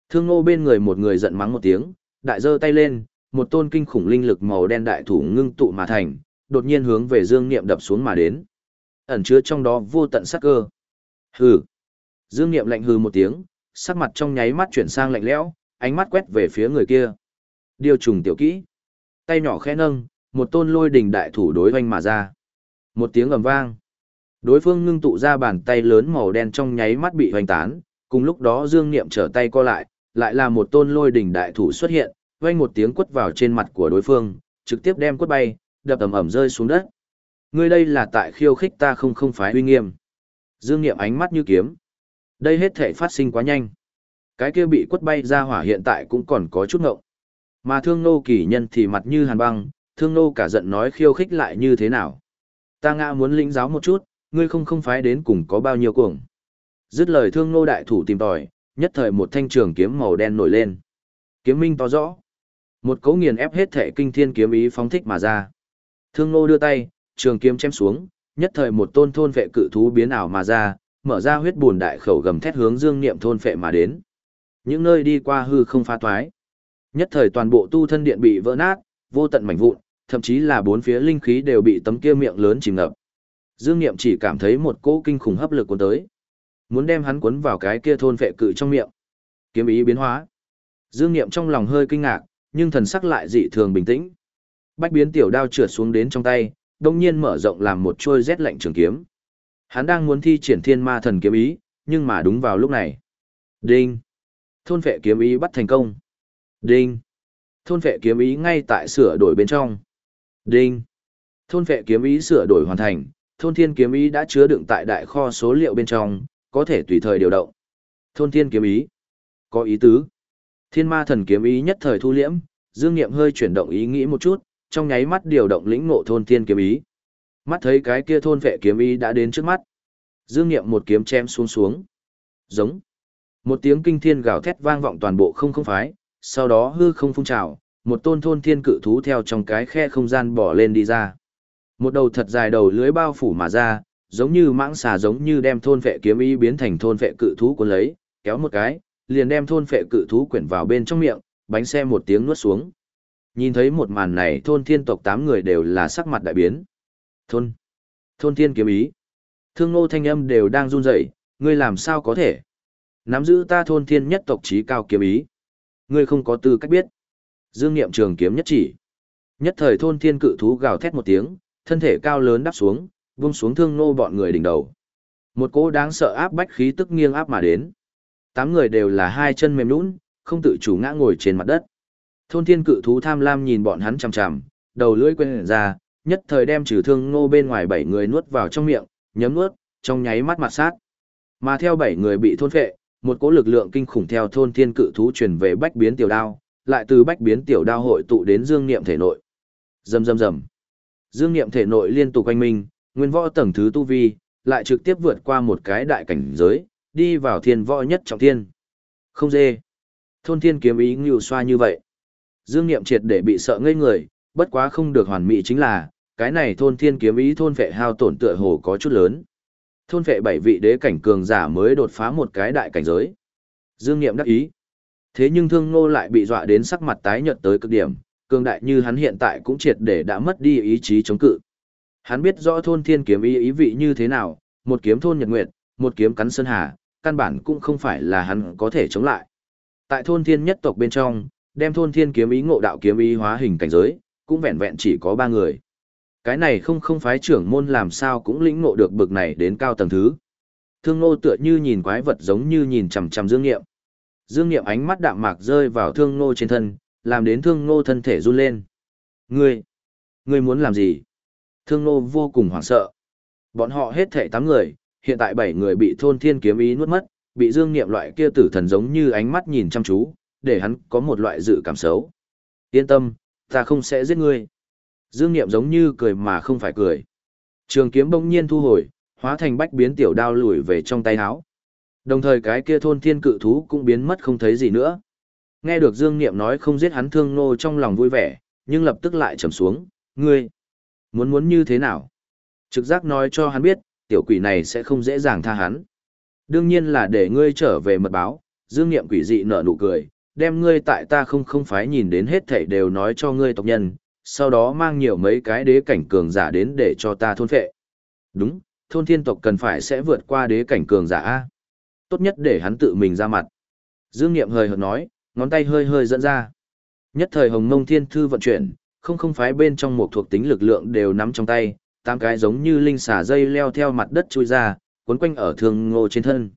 Thương nô bên người một người giận mắng một tiếng, đại giơ tay lên, một tôn kinh khủng linh lực màu đen đại thủ ngưng tụ mà thành, đột nhiên hướng về Dương Niệm đập xuống mà đến. Ẩn chứa trong đó vô tận sát cơ. Hừ. Dương Niệm lạnh hừ một tiếng, sắc mặt trong nháy mắt chuyển sang lạnh lẽo, ánh mắt quét về phía người kia. Điều trùng tiểu kỹ. Tay nhỏ khẽ nâng, một tôn lôi đỉnh đại thủ đối hoành mà ra. Một tiếng ầm vang. Đối phương ngưng tụ ra bàn tay lớn màu đen trong nháy mắt bị hoành tán, cùng lúc đó Dương Niệm trở tay co lại, lại là một tôn lôi đỉnh đại thủ xuất hiện, vang một tiếng quất vào trên mặt của đối phương, trực tiếp đem quất bay, đập ầm ầm rơi xuống đất. Ngươi đây là tại khiêu khích ta không không phái uy nghiêm. Dương Niệm ánh mắt như kiếm. Đây hết thể phát sinh quá nhanh. Cái kia bị quất bay ra hỏa hiện tại cũng còn có chút ngộng. Mà thương nô kỳ nhân thì mặt như hàn băng, thương nô cả giận nói khiêu khích lại như thế nào. Ta ngã muốn lĩnh giáo một chút, ngươi không không phái đến cùng có bao nhiêu cuồng. Dứt lời thương nô đại thủ tìm tòi, nhất thời một thanh trường kiếm màu đen nổi lên. Kiếm minh to rõ. Một cấu nghiền ép hết thể kinh thiên kiếm ý phóng thích mà ra. Thương nô đưa tay, trường kiếm chém xuống, nhất thời một tôn thôn vệ cự thú biến ảo mà ra, mở ra huyết buồn đại khẩu gầm thét hướng dương niệm thôn vệ mà đến. Những nơi đi qua hư không phá toái. Nhất thời toàn bộ tu thân điện bị vỡ nát, vô tận mảnh vụn, thậm chí là bốn phía linh khí đều bị tấm kia miệng lớn chìm ngập. Dương Niệm chỉ cảm thấy một cỗ kinh khủng hấp lực cuốn tới, muốn đem hắn cuốn vào cái kia thôn vệ cự trong miệng. Kiếm ý biến hóa. Dương Niệm trong lòng hơi kinh ngạc, nhưng thần sắc lại dị thường bình tĩnh. Bách biến tiểu đao trượt xuống đến trong tay, đồng nhiên mở rộng làm một chuôi rét lạnh trường kiếm. Hắn đang muốn thi triển thiên ma thần kiếm ý, nhưng mà đúng vào lúc này. Đinh! Thôn vệ kiếm ý bắt thành công. Đinh! Thôn vệ kiếm ý ngay tại sửa đổi bên trong. Đinh! Thôn vệ kiếm ý sửa đổi hoàn thành, thôn thiên kiếm ý đã chứa đựng tại đại kho số liệu bên trong, có thể tùy thời điều động. Thôn thiên kiếm ý. Có ý tứ. Thiên ma thần kiếm ý nhất thời thu liễm, dương nghiệm hơi chuyển động ý nghĩ một chút, trong nháy mắt điều động lĩnh ngộ thôn thiên kiếm ý. Mắt thấy cái kia thôn vệ kiếm ý đã đến trước mắt. Dương nghiệm một kiếm chém xuống xuống. Giống. Một tiếng kinh thiên gào thét vang vọng toàn bộ không không phái, sau đó hư không phun trào, một tôn thôn thiên cự thú theo trong cái khe không gian bỏ lên đi ra. Một đầu thật dài đầu lưới bao phủ mà ra, giống như mãng xà giống như đem thôn vệ kiếm ý biến thành thôn vệ cự thú cuốn lấy, kéo một cái, liền đem thôn phệ cự thú quyển vào bên trong miệng, bánh xe một tiếng nuốt xuống. Nhìn thấy một màn này thôn thiên tộc tám người đều là sắc mặt đại biến. Thôn, thôn thiên kiếm ý. Thương ngô thanh âm đều đang run rẩy, ngươi làm sao có thể? Nắm giữ ta thôn thiên nhất tộc trí cao kiếm ý. Ngươi không có tư cách biết. Dương Niệm trường kiếm nhất chỉ. Nhất thời thôn thiên cự thú gào thét một tiếng, thân thể cao lớn đáp xuống, vung xuống thương nô bọn người đỉnh đầu. Một cỗ đáng sợ áp bách khí tức nghiêng áp mà đến. Tám người đều là hai chân mềm lũn, không tự chủ ngã ngồi trên mặt đất. Thôn thiên cự thú tham lam nhìn bọn hắn chằm chằm, đầu lưỡi quên ra, nhất thời đem trừ thương nô bên ngoài bảy người nuốt vào trong miệng, nhấm nuốt, trong nháy mắt mặt sát. Mà theo bảy người bị thôn phệ, một cỗ lực lượng kinh khủng theo thôn thiên cự thú truyền về bách biến tiểu đao, lại từ bách biến tiểu đao hội tụ đến dương niệm thể nội. Rầm rầm rầm. Dương niệm thể nội liên tục quanh minh, nguyên võ tầng thứ tu vi, lại trực tiếp vượt qua một cái đại cảnh giới, đi vào thiên võ nhất trọng thiên. Không dê. Thôn thiên kiếm ý ngưu xoa như vậy. Dương niệm triệt để bị sợ ngây người, bất quá không được hoàn mỹ chính là, cái này thôn thiên kiếm ý thôn vệ hao tổn tựa hồ có chút lớn. Thôn vệ bảy vị đế cảnh cường giả mới đột phá một cái đại cảnh giới. Dương Niệm đắc ý. Thế nhưng Thương Ngô lại bị dọa đến sắc mặt tái nhợt tới cực điểm, cường đại như hắn hiện tại cũng triệt để đã mất đi ý chí chống cự. Hắn biết rõ thôn thiên kiếm ý ý vị như thế nào, một kiếm thôn nhật nguyệt, một kiếm cắn sơn hà, căn bản cũng không phải là hắn có thể chống lại. Tại thôn thiên nhất tộc bên trong, đem thôn thiên kiếm ý ngộ đạo kiếm ý hóa hình cảnh giới, cũng vẹn vẹn chỉ có ba người. Cái này không không phái trưởng môn làm sao cũng lĩnh ngộ được bực này đến cao tầng thứ. Thương Ngô tựa như nhìn quái vật giống như nhìn chằm chằm Dương Nghiệm. Dương Nghiệm ánh mắt đạm mạc rơi vào Thương Ngô trên thân, làm đến Thương Ngô thân thể run lên. Ngươi, ngươi muốn làm gì? Thương Ngô vô cùng hoảng sợ. Bọn họ hết thảy tám người, hiện tại bảy người bị thôn thiên kiếm ý nuốt mất, bị Dương Nghiệm loại kia tử thần giống như ánh mắt nhìn chăm chú, để hắn có một loại dự cảm xấu. Yên tâm, ta không sẽ giết ngươi. Dương Niệm giống như cười mà không phải cười. Trường kiếm bỗng nhiên thu hồi, hóa thành bách biến tiểu đao lùi về trong tay áo. Đồng thời cái kia thôn thiên cự thú cũng biến mất không thấy gì nữa. Nghe được Dương Niệm nói không giết hắn thương nô trong lòng vui vẻ, nhưng lập tức lại trầm xuống, ngươi, muốn muốn như thế nào? Trực giác nói cho hắn biết, tiểu quỷ này sẽ không dễ dàng tha hắn. Đương nhiên là để ngươi trở về mật báo, Dương Niệm quỷ dị nở nụ cười, đem ngươi tại ta không không phái nhìn đến hết thảy đều nói cho ngươi tộc nhân, sau đó mang nhiều mấy cái đế cảnh cường giả đến để cho ta thôn phệ. Đúng, thôn thiên tộc cần phải sẽ vượt qua đế cảnh cường giả A. Tốt nhất để hắn tự mình ra mặt. Dương Niệm hơi hợt nói, ngón tay hơi hơi dẫn ra. Nhất thời hồng mông thiên thư vận chuyển, không không phái bên trong một thuộc tính lực lượng đều nắm trong tay, tám cái giống như linh xà dây leo theo mặt đất chui ra, cuốn quanh ở thương ngô trên thân.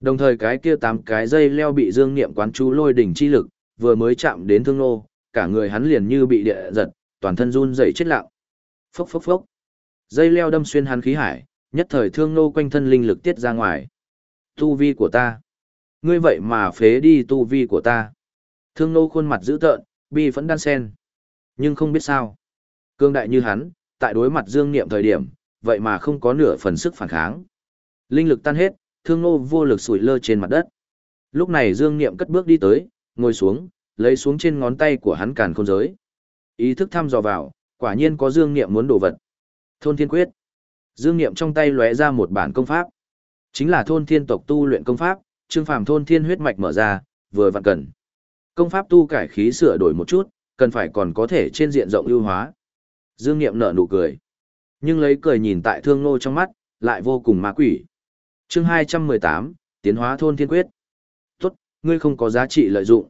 Đồng thời cái kia tám cái dây leo bị dương niệm quán chú lôi đỉnh chi lực, vừa mới chạm đến thương ngô, cả người hắn liền như bị địa giật, toàn thân run rẩy chết lặng. Phốc phốc phốc. Dây leo đâm xuyên hắn khí hải, nhất thời thương nô quanh thân linh lực tiết ra ngoài. Tu vi của ta. Ngươi vậy mà phế đi tu vi của ta. Thương nô khuôn mặt dữ tợn, bi vẫn đan sen. Nhưng không biết sao. Cương đại như hắn, tại đối mặt dương niệm thời điểm, vậy mà không có nửa phần sức phản kháng. Linh lực tan hết, thương nô vô lực sủi lơ trên mặt đất. Lúc này dương niệm cất bước đi tới, ngồi xuống, lấy xuống trên ngón tay của hắn càn khôn giới. Ý thức thăm dò vào, quả nhiên có Dương Niệm muốn đổ vật. Thôn Thiên Quyết. Dương Niệm trong tay lóe ra một bản công pháp. Chính là thôn thiên tộc tu luyện công pháp, Trương Phàm thôn thiên huyết mạch mở ra, vừa vặn cần. Công pháp tu cải khí sửa đổi một chút, cần phải còn có thể trên diện rộng ưu hóa. Dương Niệm nở nụ cười. Nhưng lấy cười nhìn tại Thương Nô trong mắt, lại vô cùng ma quỷ. Chương 218, Tiến hóa thôn thiên quyết. Tốt, ngươi không có giá trị lợi dụng.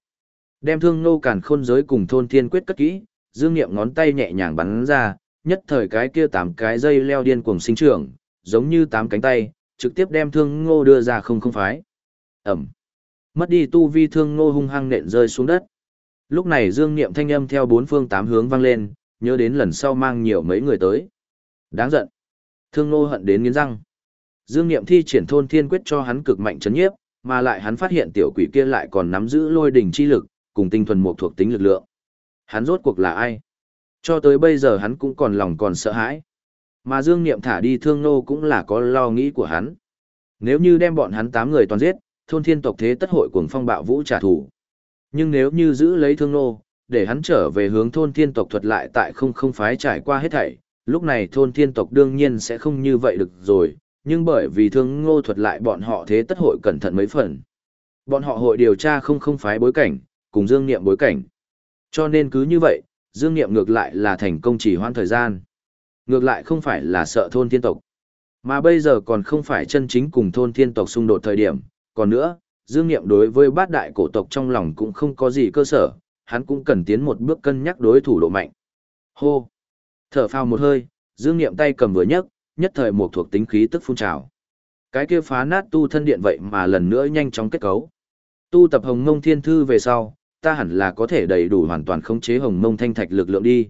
Đem Thương Nô càn khôn giới cùng thôn thiên quyết cất kỹ, dương nghiệm ngón tay nhẹ nhàng bắn ra, nhất thời cái kia tám cái dây leo điên cuồng sinh trưởng, giống như tám cánh tay, trực tiếp đem thương ngô đưa ra không không phái. Ẩm. Mất đi tu vi thương ngô hung hăng nện rơi xuống đất. Lúc này dương nghiệm thanh âm theo bốn phương tám hướng vang lên, nhớ đến lần sau mang nhiều mấy người tới. Đáng giận. Thương ngô hận đến nghiến răng. Dương nghiệm thi triển thôn thiên quyết cho hắn cực mạnh chấn nhiếp, mà lại hắn phát hiện tiểu quỷ kia lại còn nắm giữ lôi đỉnh chi lực, cùng tinh thuần một thuộc tính lực lượng. Hắn rốt cuộc là ai? Cho tới bây giờ hắn cũng còn lòng còn sợ hãi. Mà Dương Niệm thả đi thương nô cũng là có lo nghĩ của hắn. Nếu như đem bọn hắn tám người toàn giết, thôn thiên tộc thế tất hội cuồng phong bạo vũ trả thù. Nhưng nếu như giữ lấy thương nô, để hắn trở về hướng thôn thiên tộc thuật lại tại không không phái trải qua hết thảy, lúc này thôn thiên tộc đương nhiên sẽ không như vậy được rồi, nhưng bởi vì thương ngô thuật lại bọn họ thế tất hội cẩn thận mấy phần. Bọn họ hội điều tra không không phái bối cảnh, cùng dương niệm bối cảnh. Cho nên cứ như vậy, Dương Niệm ngược lại là thành công chỉ hoãn thời gian. Ngược lại không phải là sợ thôn thiên tộc. Mà bây giờ còn không phải chân chính cùng thôn thiên tộc xung đột thời điểm. Còn nữa, Dương Niệm đối với bát đại cổ tộc trong lòng cũng không có gì cơ sở, hắn cũng cần tiến một bước cân nhắc đối thủ độ mạnh. Hô! Thở phào một hơi, Dương Niệm tay cầm vừa nhấc, nhất thời một thuộc tính khí tức phun trào. Cái kia phá nát tu thân điện vậy mà lần nữa nhanh chóng kết cấu. Tu tập Hồng mông Thiên Thư về sau, ta hẳn là có thể đầy đủ hoàn toàn khống chế hồng mông thanh thạch lực lượng đi.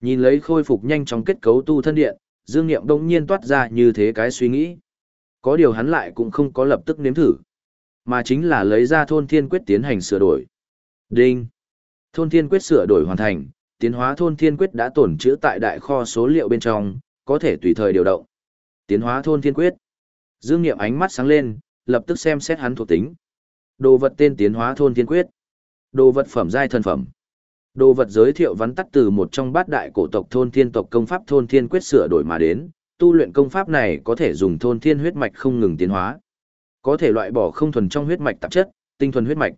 Nhìn lấy khôi phục nhanh chóng kết cấu tu thân điện, Dương Niệm đông nhiên toát ra như thế cái suy nghĩ. Có điều hắn lại cũng không có lập tức nếm thử, mà chính là lấy ra thôn thiên quyết tiến hành sửa đổi. Đinh! Thôn thiên quyết sửa đổi hoàn thành, tiến hóa thôn thiên quyết đã tổn trữ tại đại kho số liệu bên trong, có thể tùy thời điều động. Tiến hóa thôn thiên quyết. Dương Niệm ánh mắt sáng lên, lập tức xem xét hắn thuộc tính. Đồ vật tên tiến hóa thôn thiên quyết. Đồ vật phẩm giai thần phẩm. Đồ vật giới thiệu vắn tắt từ một trong bát đại cổ tộc thôn thiên tộc công pháp thôn thiên quyết sửa đổi mà đến, tu luyện công pháp này có thể dùng thôn thiên huyết mạch không ngừng tiến hóa. Có thể loại bỏ không thuần trong huyết mạch tạp chất, tinh thuần huyết mạch.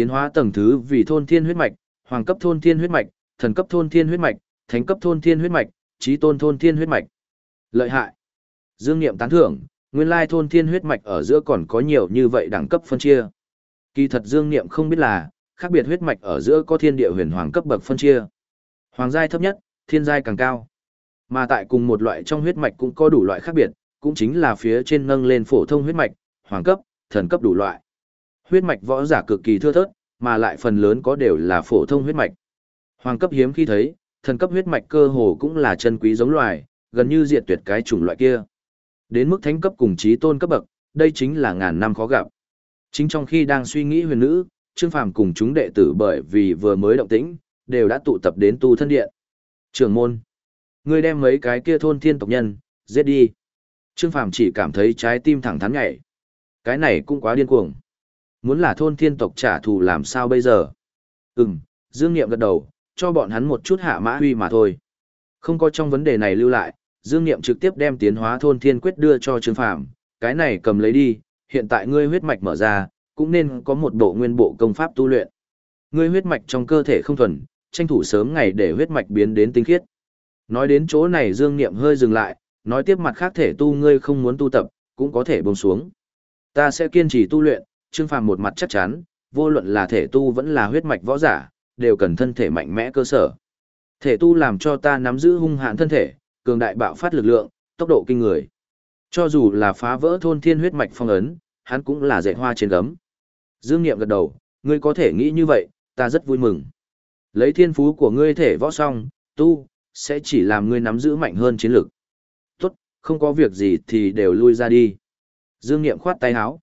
Tiến hóa tầng thứ vì thôn thiên huyết mạch, hoàng cấp thôn thiên huyết mạch, thần cấp thôn thiên huyết mạch, thánh cấp thôn thiên huyết mạch, trí tôn thôn thiên huyết mạch. Lợi hại. Dương Nghiệm tán thưởng, nguyên lai thôn thiên huyết mạch ở giữa còn có nhiều như vậy đẳng cấp phân chia. Kỳ thật Dương Nghiệm không biết là, khác biệt huyết mạch ở giữa có thiên địa huyền hoàng cấp bậc phân chia. Hoàng giai thấp nhất, thiên giai càng cao. Mà tại cùng một loại trong huyết mạch cũng có đủ loại khác biệt, cũng chính là phía trên nâng lên phổ thông huyết mạch, hoàng cấp, thần cấp đủ loại. Huyết mạch võ giả cực kỳ thưa thớt, mà lại phần lớn có đều là phổ thông huyết mạch. Hoàng cấp hiếm khi thấy, thần cấp huyết mạch cơ hồ cũng là chân quý giống loài, gần như diệt tuyệt cái chủng loại kia. Đến mức thánh cấp cùng chí tôn cấp bậc, đây chính là ngàn năm khó gặp. Chính trong khi đang suy nghĩ huyền nữ, Trương Phàm cùng chúng đệ tử bởi vì vừa mới động tĩnh, đều đã tụ tập đến tu thân điện. Trường môn, ngươi đem mấy cái kia thôn thiên tộc nhân, giết đi. Trương Phàm chỉ cảm thấy trái tim thẳng thắn nhảy. Cái này cũng quá điên cuồng. Muốn là thôn thiên tộc trả thù làm sao bây giờ? Ừm, Dương Niệm gật đầu, cho bọn hắn một chút hạ mã huy mà thôi. Không có trong vấn đề này lưu lại, Dương Niệm trực tiếp đem tiến hóa thôn thiên quyết đưa cho Trương Phàm, cái này cầm lấy đi, hiện tại ngươi huyết mạch mở ra, cũng nên có một bộ nguyên bộ công pháp tu luyện. Ngươi huyết mạch trong cơ thể không thuần, tranh thủ sớm ngày để huyết mạch biến đến tinh khiết. Nói đến chỗ này Dương Niệm hơi dừng lại, nói tiếp mặt khác thể tu ngươi không muốn tu tập, cũng có thể buông xuống. Ta sẽ kiên trì tu luyện, Trương Phàm một mặt chắc chắn, vô luận là thể tu vẫn là huyết mạch võ giả, đều cần thân thể mạnh mẽ cơ sở. Thể tu làm cho ta nắm giữ hung hãn thân thể, cường đại bạo phát lực lượng, tốc độ kinh người. Cho dù là phá vỡ thôn thiên huyết mạch phong ấn, hắn cũng là dạy hoa trên gấm. Dương Niệm gật đầu, ngươi có thể nghĩ như vậy, ta rất vui mừng. Lấy thiên phú của ngươi thể võ song, tu, sẽ chỉ làm ngươi nắm giữ mạnh hơn chiến lực Tốt, không có việc gì thì đều lui ra đi. Dương Niệm khoát tay áo.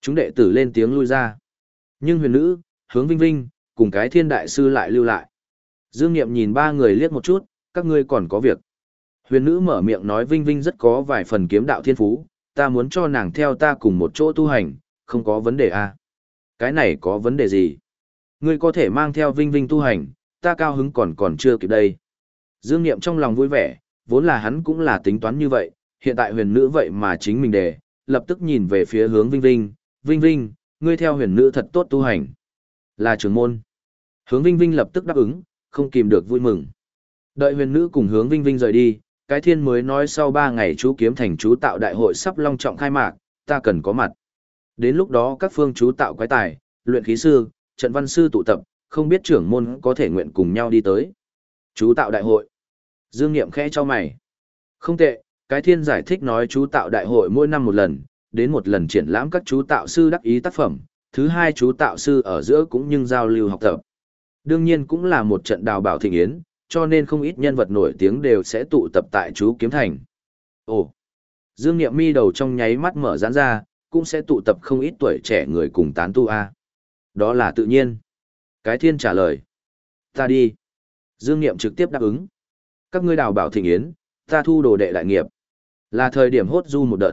Chúng đệ tử lên tiếng lui ra. Nhưng huyền nữ, hướng vinh vinh, cùng cái thiên đại sư lại lưu lại. Dương Niệm nhìn ba người liếc một chút, các ngươi còn có việc. Huyền nữ mở miệng nói vinh vinh rất có vài phần kiếm đạo thiên phú, ta muốn cho nàng theo ta cùng một chỗ tu hành, không có vấn đề à. Cái này có vấn đề gì? Ngươi có thể mang theo vinh vinh tu hành, ta cao hứng còn còn chưa kịp đây. Dương Niệm trong lòng vui vẻ, vốn là hắn cũng là tính toán như vậy, hiện tại huyền nữ vậy mà chính mình đề, lập tức nhìn về phía hướng vinh vinh, vinh vinh, ngươi theo huyền nữ thật tốt tu hành. Là trưởng môn. Hướng vinh vinh lập tức đáp ứng, không kìm được vui mừng. Đợi huyền nữ cùng hướng vinh vinh rời đi, cái thiên mới nói sau ba ngày chú kiếm thành chú tạo đại hội sắp long trọng khai mạc, ta cần có mặt. Đến lúc đó các phương chú tạo quái tài, luyện khí sư, trận văn sư tụ tập, không biết trưởng môn có thể nguyện cùng nhau đi tới. Chú tạo đại hội. Dương Niệm khẽ cho mày. Không tệ, cái thiên giải thích nói chú tạo đại hội mỗi năm một lần, đến một lần triển lãm các chú tạo sư đắc ý tác phẩm, thứ hai chú tạo sư ở giữa cũng nhưng giao lưu học tập. Đương nhiên cũng là một trận đào bảo thịnh yến, cho nên không ít nhân vật nổi tiếng đều sẽ tụ tập tại chú kiếm thành. Ồ! Dương Niệm mi đầu trong nháy mắt mở giãn ra, cũng sẽ tụ tập không ít tuổi trẻ người cùng tán tu A. Đó là tự nhiên. Cái thiên trả lời. Ta đi. Dương Niệm trực tiếp đáp ứng. Các ngươi đào bảo thịnh yến, ta thu đồ đệ đại nghiệp. Là thời điểm hốt du một đợt.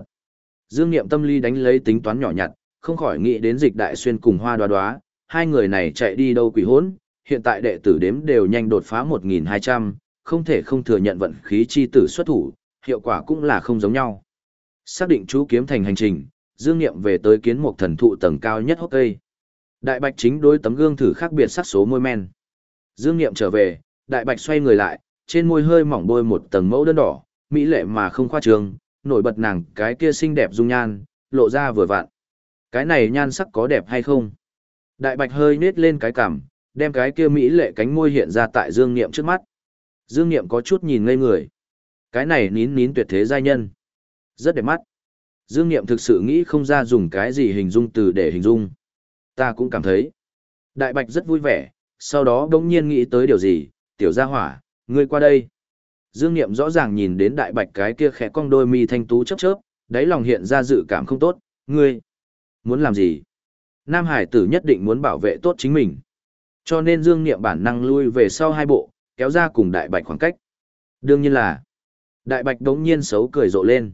Dương Niệm tâm lý đánh lấy tính toán nhỏ nhặt, không khỏi nghĩ đến dịch đại xuyên cùng hoa đoá đoá, hai người này chạy đi đâu quỷ hốn, hiện tại đệ tử đếm đều nhanh đột phá 1.200, không thể không thừa nhận vận khí chi tử xuất thủ, hiệu quả cũng là không giống nhau. Xác định chú kiếm thành hành trình, Dương Niệm về tới kiến một thần thụ tầng cao nhất hốc cây. Đại Bạch chính đối tấm gương thử khác biệt sắc số môi men. Dương Niệm trở về, Đại Bạch xoay người lại, trên môi hơi mỏng bôi một tầng mẫu đơn đỏ, mỹ lệ mà không khoa trương, nổi bật nàng cái kia xinh đẹp dung nhan, lộ ra vừa vặn. Cái này nhan sắc có đẹp hay không? Đại Bạch hơi nết lên cái cằm, đem cái kia mỹ lệ cánh môi hiện ra tại Dương Niệm trước mắt. Dương Niệm có chút nhìn ngây người. Cái này nín nín tuyệt thế giai nhân. Rất đẹp mắt. Dương Niệm thực sự nghĩ không ra dùng cái gì hình dung từ để hình dung. Ta cũng cảm thấy. Đại Bạch rất vui vẻ, sau đó đống nhiên nghĩ tới điều gì, tiểu gia hỏa, ngươi qua đây. Dương Niệm rõ ràng nhìn đến Đại Bạch cái kia khẽ cong đôi mi thanh tú chớp chớp, đáy lòng hiện ra dự cảm không tốt, ngươi muốn làm gì? Nam Hải tử nhất định muốn bảo vệ tốt chính mình. Cho nên Dương Niệm bản năng lui về sau hai bộ, kéo ra cùng Đại Bạch khoảng cách. Đương nhiên là, Đại Bạch đống nhiên xấu cười rộ lên.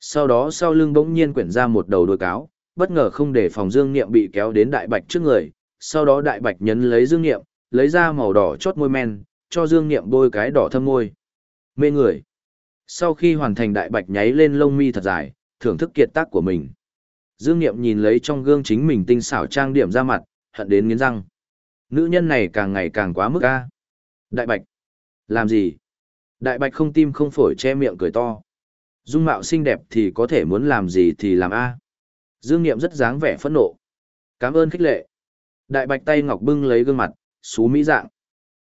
Sau đó sau lưng đống nhiên quyển ra một đầu đuôi cáo, bất ngờ không để phòng Dương Niệm bị kéo đến Đại Bạch trước người. Sau đó Đại Bạch nhấn lấy Dương Niệm, lấy ra màu đỏ chót môi men, cho Dương Niệm bôi cái đỏ thâm môi. Mê người. Sau khi hoàn thành đại bạch nháy lên lông mi thật dài, thưởng thức kiệt tác của mình. Dương Niệm nhìn lấy trong gương chính mình tinh xảo trang điểm ra mặt, hận đến nghiến răng. Nữ nhân này càng ngày càng quá mức a. Đại bạch. Làm gì? Đại bạch không tim không phổi che miệng cười to. Dung mạo xinh đẹp thì có thể muốn làm gì thì làm a. Dương Niệm rất dáng vẻ phẫn nộ. Cảm ơn khích lệ. Đại bạch tay ngọc bưng lấy gương mặt, xú mỹ dạng.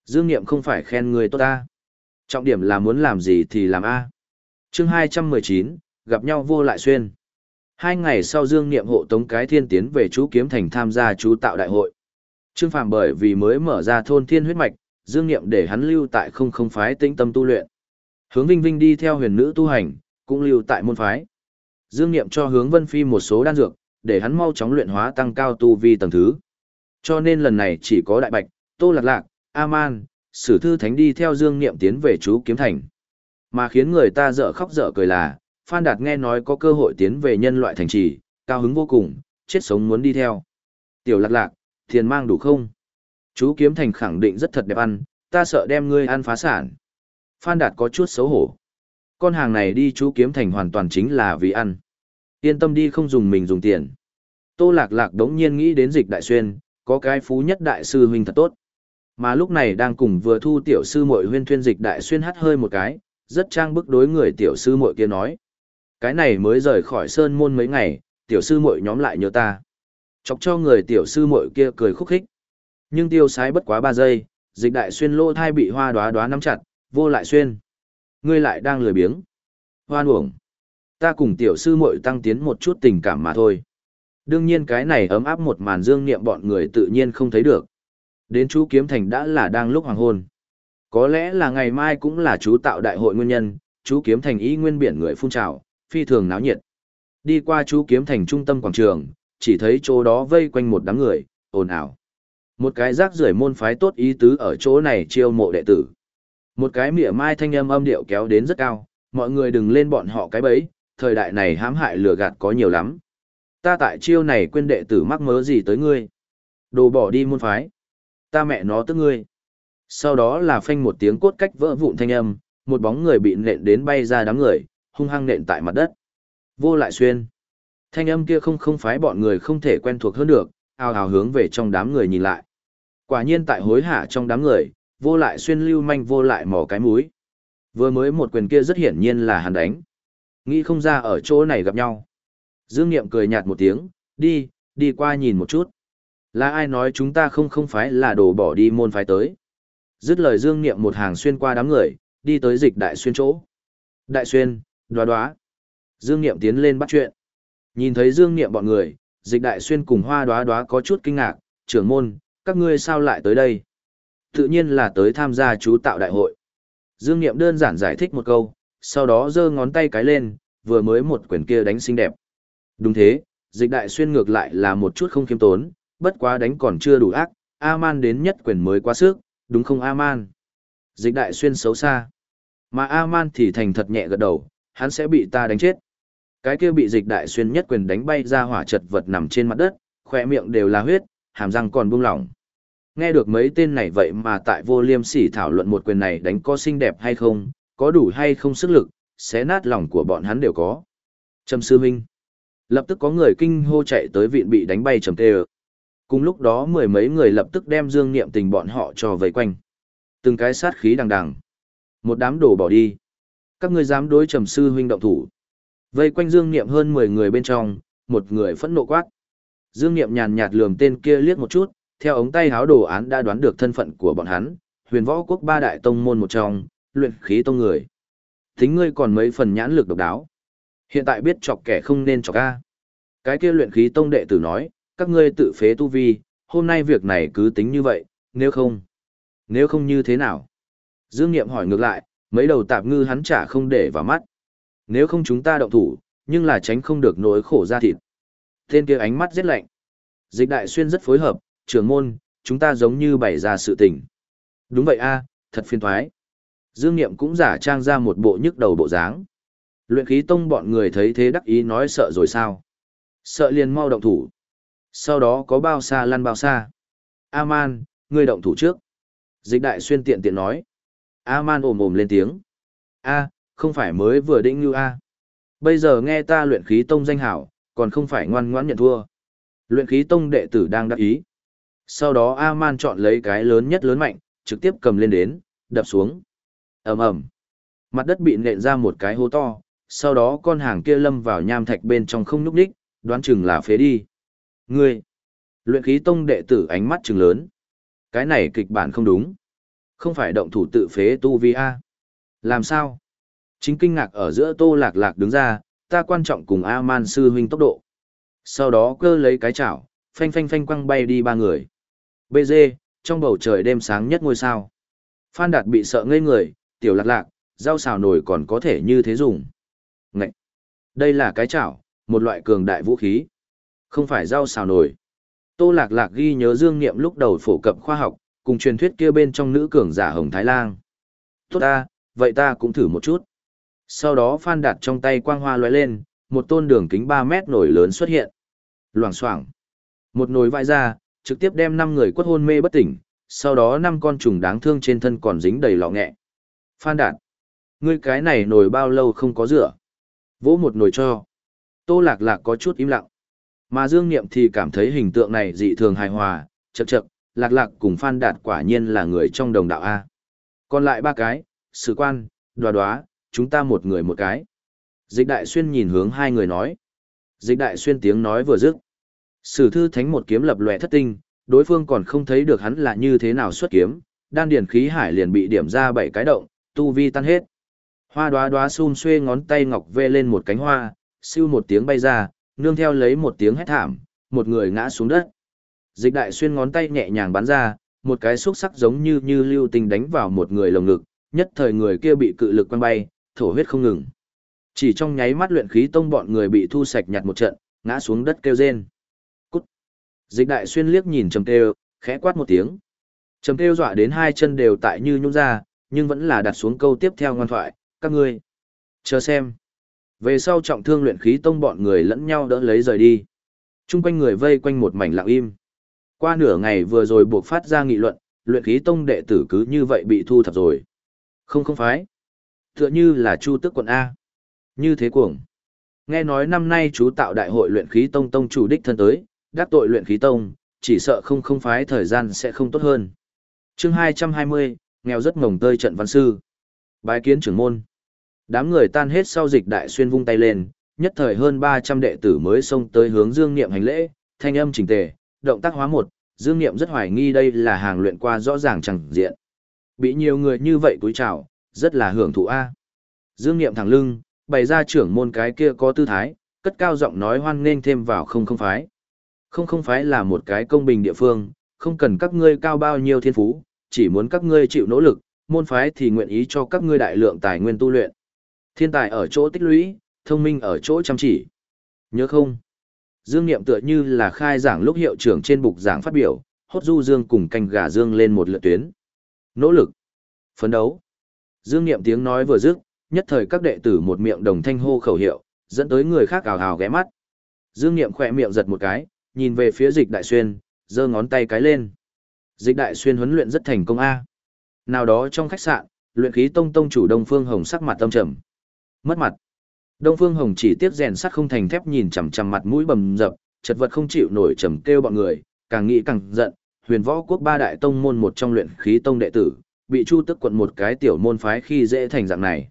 Dương Niệm không phải khen người tốt ta. Trọng điểm là muốn làm gì thì làm A. chương 219, gặp nhau vô lại xuyên. Hai ngày sau Dương Niệm hộ tống cái thiên tiến về chú Kiếm Thành tham gia chú tạo đại hội. Trương phàm bởi vì mới mở ra thôn thiên huyết mạch, Dương Niệm để hắn lưu tại không không phái tĩnh tâm tu luyện. Hướng Vinh Vinh đi theo huyền nữ tu hành, cũng lưu tại môn phái. Dương Niệm cho hướng Vân Phi một số đan dược, để hắn mau chóng luyện hóa tăng cao tu vi tầng thứ. Cho nên lần này chỉ có Đại Bạch, Tô Lạc Lạc, A-man, Sử Thư Thánh đi theo Dương Niệm tiến về chú Kiếm Thành. Mà khiến người ta dở khóc dở cười là, Phan Đạt nghe nói có cơ hội tiến về nhân loại thành trì, cao hứng vô cùng, chết sống muốn đi theo. Tiểu Lạc Lạc, thiền mang đủ không? Chú Kiếm Thành khẳng định rất thật đẹp ăn, ta sợ đem ngươi ăn phá sản. Phan Đạt có chút xấu hổ. Con hàng này đi chú Kiếm Thành hoàn toàn chính là vì ăn. Yên tâm đi không dùng mình dùng tiền. Tô Lạc Lạc đống nhiên nghĩ đến dịch đại xuyên, có cái phú nhất đại sư huynh thật tốt. Mà lúc này đang cùng vừa thu tiểu sư muội huyên thuyên dịch đại xuyên hắt hơi một cái, rất trang bức đối người tiểu sư muội kia nói. Cái này mới rời khỏi sơn môn mấy ngày, tiểu sư muội nhóm lại nhớ ta. Chọc cho người tiểu sư muội kia cười khúc khích. Nhưng tiêu sái bất quá ba giây, dịch đại xuyên lỗ thai bị hoa đoá đoá nắm chặt, vô lại xuyên. Ngươi lại đang lười biếng. Hoan uổng. Ta cùng tiểu sư muội tăng tiến một chút tình cảm mà thôi. Đương nhiên cái này ấm áp một màn dương niệm bọn người tự nhiên không thấy được. Đến chú Kiếm Thành đã là đang lúc hoàng hôn. Có lẽ là ngày mai cũng là chú tạo đại hội nguyên nhân, chú Kiếm Thành ý nguyên biển người phun trào, phi thường náo nhiệt. Đi qua chú Kiếm Thành trung tâm quảng trường, chỉ thấy chỗ đó vây quanh một đám người, ồn ào. Một cái rác rưởi môn phái tốt ý tứ ở chỗ này chiêu mộ đệ tử. Một cái mỉa mai thanh âm âm điệu kéo đến rất cao, mọi người đừng lên bọn họ cái bẫy, thời đại này hãm hại lừa gạt có nhiều lắm. Ta tại chiêu này quên đệ tử mắc mớ gì tới ngươi. Đồ bỏ đi môn phái. Ta mẹ nó tức ngươi. Sau đó là phanh một tiếng cốt cách vỡ vụn thanh âm, một bóng người bị nện đến bay ra đám người, hung hăng nện tại mặt đất. Vô lại xuyên. Thanh âm kia không không phái bọn người không thể quen thuộc hơn được, ào ào hướng về trong đám người nhìn lại. Quả nhiên tại hối hả trong đám người, vô lại xuyên lưu manh vô lại mỏ cái múi. Vừa mới một quyền kia rất hiển nhiên là hắn đánh. Nghĩ không ra ở chỗ này gặp nhau. Dương Niệm cười nhạt một tiếng, đi, đi qua nhìn một chút. Là ai nói chúng ta không không phải là đồ bỏ đi môn phái tới. Dứt lời Dương Niệm một hàng xuyên qua đám người, đi tới dịch đại xuyên chỗ. Đại xuyên, đoá đoá. Dương Niệm tiến lên bắt chuyện. Nhìn thấy Dương Niệm bọn người, dịch đại xuyên cùng hoa đoá đoá có chút kinh ngạc, trưởng môn, các ngươi sao lại tới đây? Tự nhiên là tới tham gia chú tạo đại hội. Dương Niệm đơn giản giải thích một câu, sau đó giơ ngón tay cái lên, vừa mới một quyền kia đánh xinh đẹp. Đúng thế, dịch đại xuyên ngược lại là một chút không khiêm tốn, bất quá đánh còn chưa đủ ác, A-man đến nhất quyền mới quá sức, đúng không A-man? Dịch đại xuyên xấu xa. Mà A-man thì thành thật nhẹ gật đầu, hắn sẽ bị ta đánh chết. Cái kia bị dịch đại xuyên nhất quyền đánh bay ra hỏa chật vật nằm trên mặt đất, khỏe miệng đều là huyết, hàm răng còn buông lỏng. Nghe được mấy tên này vậy mà tại vô liêm sỉ thảo luận một quyền này đánh có xinh đẹp hay không, có đủ hay không sức lực, xé nát lòng của bọn hắn đều có. Trầm sư huynh. Lập tức có người kinh hô chạy tới viện bị đánh bay trầm tê Cùng lúc đó mười mấy người lập tức đem dương niệm tình bọn họ cho vây quanh. Từng cái sát khí đằng đằng. Một đám đồ bỏ đi. Các ngươi dám đối trầm sư huynh động thủ. Vây quanh dương niệm hơn mười người bên trong, một người phẫn nộ quát. Dương niệm nhàn nhạt lườm tên kia liếc một chút, theo ống tay háo đồ án đã đoán được thân phận của bọn hắn, huyền võ quốc ba đại tông môn một trong, luyện khí tông người. thính ngươi còn mấy phần nhãn lực độc đáo. Hiện tại biết chọc kẻ không nên chọc ca Cái kia luyện khí tông đệ tử nói, các ngươi tự phế tu vi, hôm nay việc này cứ tính như vậy, nếu không. Nếu không như thế nào? Dương Niệm hỏi ngược lại, mấy đầu tạp ngư hắn chả không để vào mắt. Nếu không chúng ta động thủ, nhưng là tránh không được nỗi khổ ra thịt. Tên kia ánh mắt rất lạnh. Dịch đại xuyên rất phối hợp, trưởng môn, chúng ta giống như bày ra sự tình. Đúng vậy a, thật phiền thoái. Dương Niệm cũng giả trang ra một bộ nhức đầu bộ dáng. Luyện khí tông bọn người thấy thế đắc ý nói sợ rồi sao. Sợ liền mau động thủ. Sau đó có bao xa lăn bao xa. A-man, ngươi động thủ trước. Dịch đại xuyên tiện tiện nói. A-man ồm ồm lên tiếng. A, không phải mới vừa định như A. Bây giờ nghe ta luyện khí tông danh hảo, còn không phải ngoan ngoãn nhận thua. Luyện khí tông đệ tử đang đắc ý. Sau đó A-man chọn lấy cái lớn nhất lớn mạnh, trực tiếp cầm lên đến, đập xuống. ầm ầm Mặt đất bị nện ra một cái hố to, sau đó con hàng kia lâm vào nham thạch bên trong không nhúc đích, đoán chừng là phế đi. Ngươi! Luyện khí tông đệ tử ánh mắt chừng lớn. Cái này kịch bản không đúng. Không phải động thủ tự phế tu vi A. Làm sao? Chính kinh ngạc ở giữa tô lạc lạc đứng ra, ta quan trọng cùng A-man sư huynh tốc độ. Sau đó cơ lấy cái chảo, phanh phanh phanh quăng bay đi ba người. BG, trong bầu trời đêm sáng nhất ngôi sao. Phan Đạt bị sợ ngây người, tiểu lạc lạc, rau xào nổi còn có thể như thế dùng. Ngậy! Đây là cái chảo, một loại cường đại vũ khí. Không phải rau xào nổi. Tô lạc lạc ghi nhớ dương niệm lúc đầu phổ cập khoa học, cùng truyền thuyết kia bên trong nữ cường giả Hồng Thái Lang. Tốt ta, vậy ta cũng thử một chút. Sau đó Phan Đạt trong tay quang hoa lóe lên, một tôn đường kính 3 mét nổi lớn xuất hiện. Loảng xoảng. Một nồi vãi ra, trực tiếp đem 5 người quất hôn mê bất tỉnh, sau đó năm con trùng đáng thương trên thân còn dính đầy lọ nghẹ. Phan Đạt. Ngươi cái này nồi bao lâu không có rửa? Vỗ một nồi cho. Tô Lạc Lạc có chút im lặng. Mà Dương Niệm thì cảm thấy hình tượng này dị thường hài hòa, chậm chậm, Lạc Lạc cùng Phan Đạt quả nhiên là người trong đồng đạo A. Còn lại ba cái, sử quan, đoá đoá, chúng ta một người một cái. Dịch đại xuyên nhìn hướng hai người nói. Dịch đại xuyên tiếng nói vừa dứt. Sử thư thánh một kiếm lập lòe thất tinh, đối phương còn không thấy được hắn là như thế nào xuất kiếm, đan điển khí hải liền bị điểm ra bảy cái động, tu vi tan hết. Hoa đoá đoá xun xuê ngón tay ngọc vê lên một cánh hoa, siêu một tiếng bay ra, nương theo lấy một tiếng hét thảm, một người ngã xuống đất. Dịch đại xuyên ngón tay nhẹ nhàng bắn ra, một cái xúc sắc giống như như lưu tình đánh vào một người lồng ngực, nhất thời người kia bị cự lực quăng bay, thổ huyết không ngừng. Chỉ trong nháy mắt luyện khí tông bọn người bị thu sạch nhặt một trận, ngã xuống đất kêu rên. Cút. Dịch đại xuyên liếc nhìn trầm kêu, khẽ quát một tiếng. Trầm kêu dọa đến hai chân đều tại như nhũn ra, nhưng vẫn là đặt xuống câu tiếp theo ngoan thoại, các ngươi. Chờ xem. Về sau trọng thương luyện khí tông bọn người lẫn nhau đỡ lấy rời đi. Trung quanh người vây quanh một mảnh lặng im. Qua nửa ngày vừa rồi buộc phát ra nghị luận, luyện khí tông đệ tử cứ như vậy bị thu thập rồi. Không không phái. Tựa như là Chu Tức quận A. Như thế cuồng. Nghe nói năm nay chú tạo đại hội luyện khí tông tông chủ đích thân tới, đắc tội luyện khí tông, chỉ sợ không không phái thời gian sẽ không tốt hơn. chương 220, nghèo rất mồng tơi trận văn sư. Bái kiến trưởng môn. Đám người tan hết sau dịch đại xuyên vung tay lên, nhất thời hơn 300 đệ tử mới xông tới hướng Dương Niệm hành lễ, thanh âm chỉnh tề, động tác hóa một, Dương Niệm rất hoài nghi đây là hàng luyện qua rõ ràng chẳng diện. Bị nhiều người như vậy cúi chào, rất là hưởng thụ A. Dương Niệm thẳng lưng, bày ra trưởng môn cái kia có tư thái, cất cao giọng nói hoan nghênh thêm vào không không phái. Không không phái là một cái công bình địa phương, không cần các ngươi cao bao nhiêu thiên phú, chỉ muốn các ngươi chịu nỗ lực, môn phái thì nguyện ý cho các ngươi đại lượng tài nguyên tu luyện. Thiên tài ở chỗ tích lũy, thông minh ở chỗ chăm chỉ. Nhớ không? Dương Niệm tựa như là khai giảng lúc hiệu trưởng trên bục giảng phát biểu, hốt du dương cùng canh gà dương lên một lượt tuyến. Nỗ lực. Phấn đấu. Dương Niệm tiếng nói vừa dứt, nhất thời các đệ tử một miệng đồng thanh hô khẩu hiệu, dẫn tới người khác ào ào ghé mắt. Dương Niệm khỏe miệng giật một cái, nhìn về phía Dịch Đại Xuyên, giơ ngón tay cái lên. Dịch Đại Xuyên huấn luyện rất thành công a. Nào đó trong khách sạn, luyện khí tông tông chủ Đông Phương Hồng sắc mặt tâm trầm. Mất mặt. Đông Phương Hồng chỉ tiếc rèn sắt không thành thép nhìn chằm chằm mặt mũi bầm dập, chật vật không chịu nổi trầm kêu bọn người, càng nghĩ càng giận, huyền võ quốc ba đại tông môn một trong luyện khí tông đệ tử, bị Chu Tức quận một cái tiểu môn phái khi dễ thành dạng này.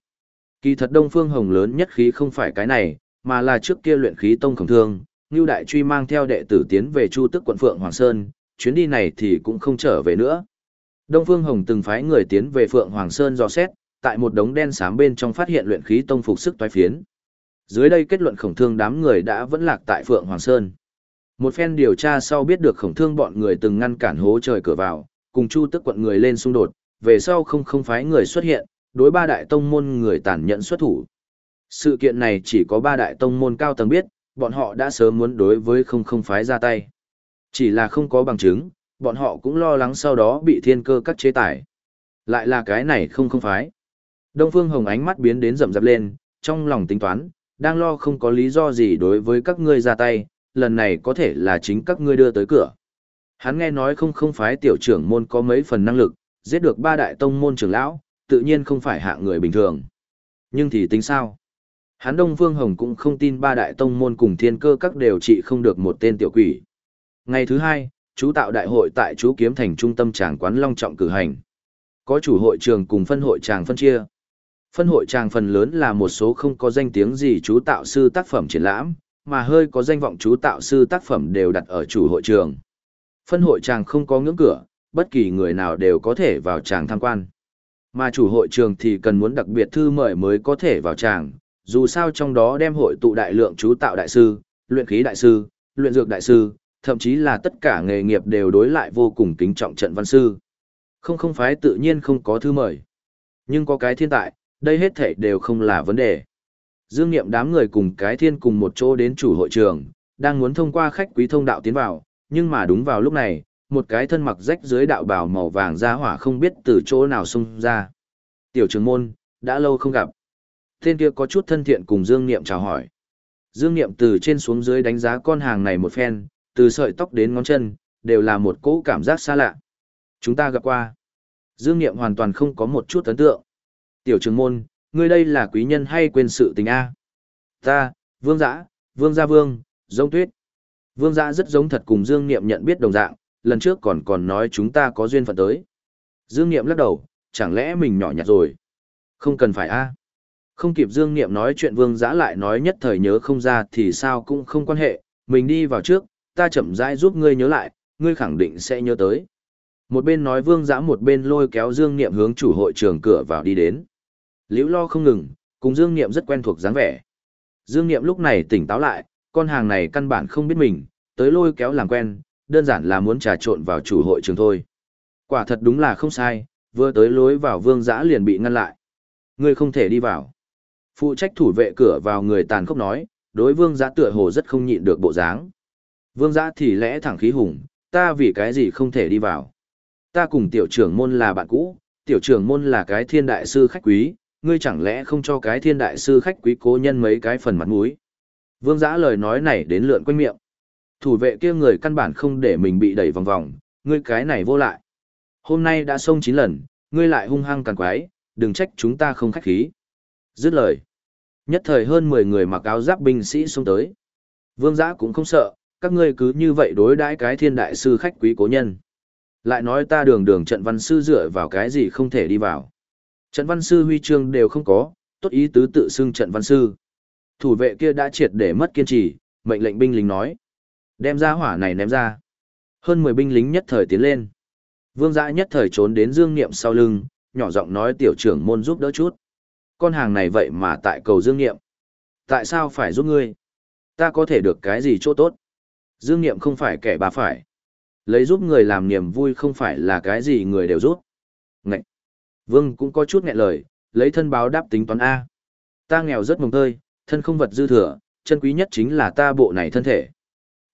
Kỳ thật Đông Phương Hồng lớn nhất khí không phải cái này, mà là trước kia luyện khí tông khổng thương, Ngưu Đại Truy mang theo đệ tử tiến về Chu Tức quận Phượng Hoàng Sơn, chuyến đi này thì cũng không trở về nữa. Đông Phương Hồng từng phái người tiến về Phượng Hoàng Sơn dò xét, tại một đống đen xám bên trong phát hiện luyện khí tông phục sức toái phiến. Dưới đây kết luận khổng thương đám người đã vẫn lạc tại Phượng Hoàng Sơn. Một phen điều tra sau biết được khổng thương bọn người từng ngăn cản hố trời cửa vào, cùng Chu Tức quận người lên xung đột, về sau không không phái người xuất hiện, đối ba đại tông môn người tàn nhẫn xuất thủ. Sự kiện này chỉ có ba đại tông môn cao tầng biết, bọn họ đã sớm muốn đối với không không phái ra tay. Chỉ là không có bằng chứng, bọn họ cũng lo lắng sau đó bị thiên cơ các chế tài. Lại là cái này không không phái. Đông Phương Hồng ánh mắt biến đến rậm rạp lên, trong lòng tính toán, đang lo không có lý do gì đối với các ngươi ra tay, lần này có thể là chính các ngươi đưa tới cửa. Hắn nghe nói không không phái tiểu trưởng môn có mấy phần năng lực, giết được ba đại tông môn trưởng lão, tự nhiên không phải hạ người bình thường. Nhưng thì tính sao? Hắn Đông Phương Hồng cũng không tin ba đại tông môn cùng thiên cơ các đều trị không được một tên tiểu quỷ. Ngày thứ hai, chú tạo đại hội tại chú kiếm thành trung tâm tràng quán long trọng cử hành. Có chủ hội trường cùng phân hội tràng phân chia. Phân hội tràng phần lớn là một số không có danh tiếng gì chú tạo sư tác phẩm triển lãm, mà hơi có danh vọng chú tạo sư tác phẩm đều đặt ở chủ hội trường. Phân hội tràng không có ngưỡng cửa, bất kỳ người nào đều có thể vào tràng tham quan. Mà chủ hội trường thì cần muốn đặc biệt thư mời mới có thể vào tràng, dù sao trong đó đem hội tụ đại lượng chú tạo đại sư, luyện khí đại sư, luyện dược đại sư, thậm chí là tất cả nghề nghiệp đều đối lại vô cùng kính trọng trận văn sư. Không không phái tự nhiên không có thư mời. Nhưng có cái thiên tại, đây hết thảy đều không là vấn đề. Dương Niệm đám người cùng cái thiên cùng một chỗ đến chủ hội trường, đang muốn thông qua khách quý thông đạo tiến vào, nhưng mà đúng vào lúc này, một cái thân mặc rách dưới đạo bào màu vàng ra hỏa không biết từ chỗ nào xung ra. Tiểu trưởng môn, đã lâu không gặp. Tên kia có chút thân thiện cùng Dương Niệm chào hỏi. Dương Niệm từ trên xuống dưới đánh giá con hàng này một phen, từ sợi tóc đến ngón chân, đều là một cỗ cảm giác xa lạ. Chúng ta gặp qua. Dương Niệm hoàn toàn không có một chút ấn tượng. Tiểu trưởng môn, ngươi đây là quý nhân hay quên sự tình A? Ta, Vương Giã, Vương Gia Vương, giống tuyết. Vương Giã rất giống thật cùng Dương Niệm nhận biết đồng dạng, lần trước còn còn nói chúng ta có duyên phận tới. Dương Niệm lắc đầu, chẳng lẽ mình nhỏ nhặt rồi? Không cần phải A. Không kịp Dương Niệm nói chuyện Vương Giã lại nói nhất thời nhớ không ra thì sao cũng không quan hệ, mình đi vào trước, ta chậm rãi giúp ngươi nhớ lại, ngươi khẳng định sẽ nhớ tới. Một bên nói Vương Giã một bên lôi kéo Dương Niệm hướng chủ hội trường cửa vào đi đến. Liễu lo không ngừng, cùng Dương Niệm rất quen thuộc dáng vẻ. Dương Niệm lúc này tỉnh táo lại, con hàng này căn bản không biết mình, tới lôi kéo làm quen, đơn giản là muốn trà trộn vào chủ hội trường thôi. Quả thật đúng là không sai, vừa tới lối vào Vương Giã liền bị ngăn lại. Ngươi không thể đi vào. Phụ trách thủ vệ cửa vào người tàn khốc nói, đối Vương Giã tựa hồ rất không nhịn được bộ dáng. Vương Giã thì lẽ thẳng khí hùng, ta vì cái gì không thể đi vào. Ta cùng tiểu trưởng môn là bạn cũ, tiểu trưởng môn là cái thiên đại sư khách quý, ngươi chẳng lẽ không cho cái thiên đại sư khách quý cố nhân mấy cái phần mặt mũi. Vương giã lời nói này đến lượn quanh miệng. Thủ vệ kia người căn bản không để mình bị đẩy vòng vòng, ngươi cái này vô lại. Hôm nay đã xông chín lần, ngươi lại hung hăng càng quái, đừng trách chúng ta không khách khí. Dứt lời. Nhất thời hơn 10 người mặc áo giáp binh sĩ xông tới. Vương giã cũng không sợ, các ngươi cứ như vậy đối đãi cái thiên đại sư khách quý cố nhân. Lại nói ta đường đường trận văn sư dựa vào cái gì không thể đi vào. Trận văn sư huy chương đều không có, tốt ý tứ tự xưng trận văn sư. Thủ vệ kia đã triệt để mất kiên trì, mệnh lệnh binh lính nói. Đem ra hỏa này ném ra. Hơn 10 binh lính nhất thời tiến lên. Vương dã nhất thời trốn đến dương niệm sau lưng, nhỏ giọng nói tiểu trưởng môn giúp đỡ chút. Con hàng này vậy mà tại cầu dương niệm. Tại sao phải giúp ngươi? Ta có thể được cái gì chỗ tốt? Dương niệm không phải kẻ bà phải. Lấy giúp người làm niềm vui không phải là cái gì người đều giúp. Vương cũng có chút nghẹn lời, lấy thân báo đáp tính toán A. Ta nghèo rất mồng tơi, thân không vật dư thừa, chân quý nhất chính là ta bộ này thân thể.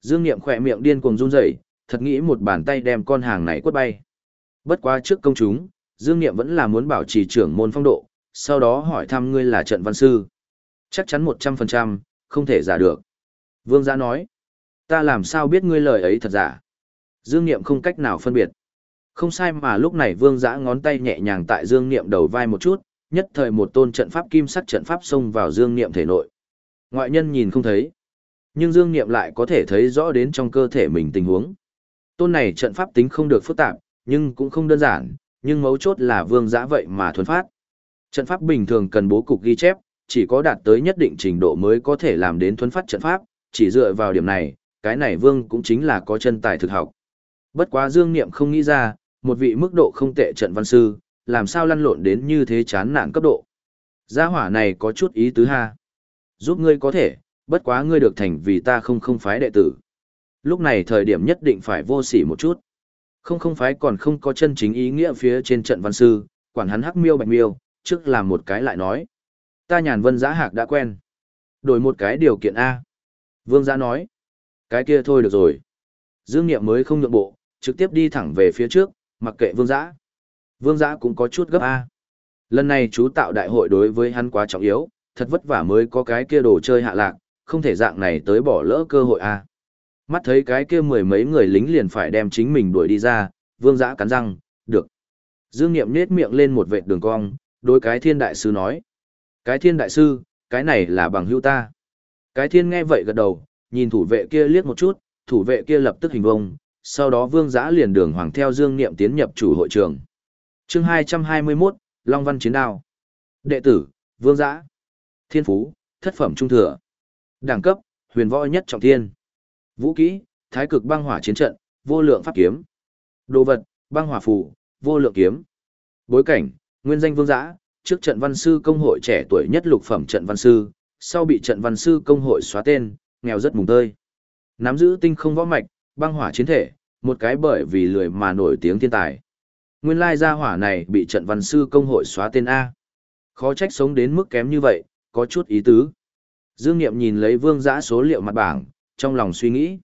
Dương Niệm khỏe miệng điên cuồng run rẩy, thật nghĩ một bàn tay đem con hàng này quất bay. Bất quá trước công chúng, Dương Niệm vẫn là muốn bảo trì trưởng môn phong độ, sau đó hỏi thăm ngươi là trận văn sư. Chắc chắn 100%, không thể giả được. Vương gia nói, ta làm sao biết ngươi lời ấy thật giả. Dương Niệm không cách nào phân biệt. Không sai mà lúc này vương giã ngón tay nhẹ nhàng tại dương niệm đầu vai một chút, nhất thời một tôn trận pháp kim sắc trận pháp xông vào dương niệm thể nội. Ngoại nhân nhìn không thấy, nhưng dương niệm lại có thể thấy rõ đến trong cơ thể mình tình huống. Tôn này trận pháp tính không được phức tạp, nhưng cũng không đơn giản, nhưng mấu chốt là vương giã vậy mà thuần phát. Trận pháp bình thường cần bố cục ghi chép, chỉ có đạt tới nhất định trình độ mới có thể làm đến thuần phát trận pháp, chỉ dựa vào điểm này, cái này vương cũng chính là có chân tài thực học. Bất quá dương niệm không nghĩ ra, một vị mức độ không tệ trận văn sư, làm sao lăn lộn đến như thế chán nản cấp độ. Gia hỏa này có chút ý tứ ha. Giúp ngươi có thể, bất quá ngươi được thành vì ta không không phái đệ tử. Lúc này thời điểm nhất định phải vô sỉ một chút. Không không phái còn không có chân chính ý nghĩa phía trên trận văn sư, quản hắn hắc miêu bạch miêu, trước làm một cái lại nói. Ta nhàn vân giã hạc đã quen. Đổi một cái điều kiện A. Vương giã nói. Cái kia thôi được rồi. Dương Niệm mới không nhượng bộ, trực tiếp đi thẳng về phía trước, Mặc kệ vương giã. Vương giã cũng có chút gấp A. Lần này chú tạo đại hội đối với hắn quá trọng yếu, thật vất vả mới có cái kia đồ chơi hạ lạc, không thể dạng này tới bỏ lỡ cơ hội A. Mắt thấy cái kia mười mấy người lính liền phải đem chính mình đuổi đi ra, vương giã cắn răng, được. Dương Niệm nết miệng lên một vệt đường cong, đối cái thiên đại sư nói. Cái thiên đại sư, cái này là bằng hữu ta. Cái thiên nghe vậy gật đầu, nhìn thủ vệ kia liếc một chút, thủ vệ kia lập tức hình vông, sau đó vương giã liền đường hoàng theo dương niệm tiến nhập chủ hội trường. chương 221, Long Văn Chiến Đao. Đệ tử, vương giã. Thiên phú, thất phẩm trung thừa. Đẳng cấp, huyền võ nhất trọng thiên. Vũ kỹ, thái cực băng hỏa chiến trận, vô lượng pháp kiếm. Đồ vật, băng hỏa phù, vô lượng kiếm. Bối cảnh, nguyên danh vương giã, trước trận văn sư công hội trẻ tuổi nhất lục phẩm trận văn sư, sau bị trận văn sư công hội xóa tên, nghèo rất mùng tơi. Nắm giữ tinh không võ mạch, băng hỏa chiến thể, một cái bởi vì lười mà nổi tiếng thiên tài. Nguyên lai gia hỏa này bị trận văn sư công hội xóa tên A. Khó trách sống đến mức kém như vậy, có chút ý tứ. Dương Niệm nhìn lấy vương giã số liệu mặt bảng, trong lòng suy nghĩ.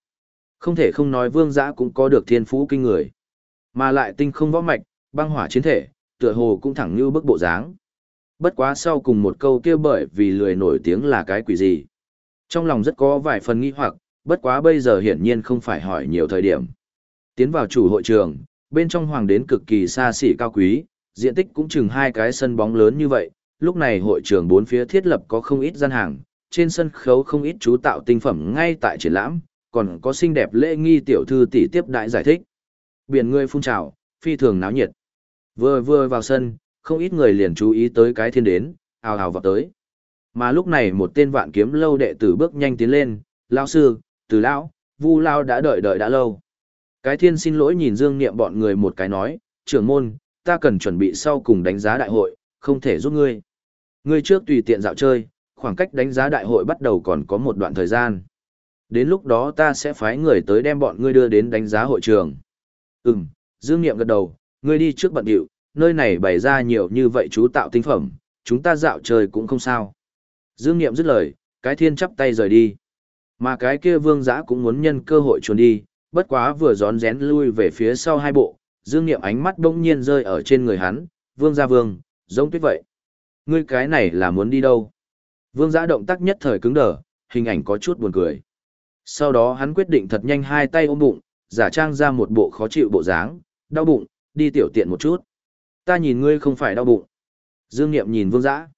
Không thể không nói vương giã cũng có được thiên phú kinh người. Mà lại tinh không võ mạch, băng hỏa chiến thể, tựa hồ cũng thẳng như bức bộ dáng. Bất quá sau cùng một câu kia bởi vì lười nổi tiếng là cái quỷ gì. Trong lòng rất có vài phần nghi hoặc, bất quá bây giờ hiển nhiên không phải hỏi nhiều thời điểm. Tiến vào chủ hội trường, bên trong hoàng đến cực kỳ xa xỉ cao quý, diện tích cũng chừng hai cái sân bóng lớn như vậy, lúc này hội trường bốn phía thiết lập có không ít gian hàng, trên sân khấu không ít chú tạo tinh phẩm ngay tại triển lãm, còn có xinh đẹp lễ nghi tiểu thư tỷ tiếp đại giải thích. Biển người phun trào, phi thường náo nhiệt. Vừa vừa vào sân, không ít người liền chú ý tới cái thiên đến, ào ào vào tới. Mà lúc này một tên vạn kiếm lâu đệ tử bước nhanh tiến lên, lão sư, từ lão, vu lao đã đợi đợi đã lâu. Cái thiên xin lỗi nhìn dương niệm bọn người một cái nói, trưởng môn, ta cần chuẩn bị sau cùng đánh giá đại hội, không thể giúp ngươi. Ngươi trước tùy tiện dạo chơi, khoảng cách đánh giá đại hội bắt đầu còn có một đoạn thời gian. Đến lúc đó ta sẽ phái người tới đem bọn ngươi đưa đến đánh giá hội trường. Ừm, Dương Niệm gật đầu, ngươi đi trước bận điệu, nơi này bày ra nhiều như vậy chú tạo tinh phẩm, chúng ta dạo chơi cũng không sao. Dương Niệm dứt lời, cái thiên chắp tay rời đi. Mà cái kia vương giã cũng muốn nhân cơ hội chuồn đi, bất quá vừa gión rén lui về phía sau hai bộ, Dương Niệm ánh mắt bỗng nhiên rơi ở trên người hắn, vương ra vương, giống tuyết vậy. Ngươi cái này là muốn đi đâu? Vương giã động tác nhất thời cứng đờ, hình ảnh có chút buồn cười. Sau đó hắn quyết định thật nhanh hai tay ôm bụng, giả trang ra một bộ khó chịu bộ dáng, đau bụng, đi tiểu tiện một chút. Ta nhìn ngươi không phải đau bụng. Dương Niệm nhìn vương giã.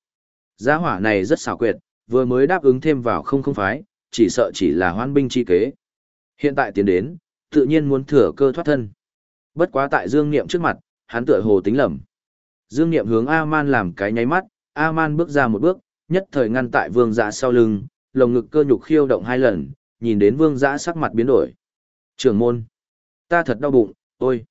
Giá hỏa này rất xảo quyệt, vừa mới đáp ứng thêm vào không không phái, chỉ sợ chỉ là hoan binh chi kế. Hiện tại tiến đến, tự nhiên muốn thừa cơ thoát thân. Bất quá tại Dương Niệm trước mặt, hắn tựa hồ tính lầm. Dương Niệm hướng A-man làm cái nháy mắt, A-man bước ra một bước, nhất thời ngăn tại vương giã sau lưng, lồng ngực cơ nhục khiêu động hai lần, nhìn đến vương giã sắc mặt biến đổi. Trưởng môn, ta thật đau bụng, ôi.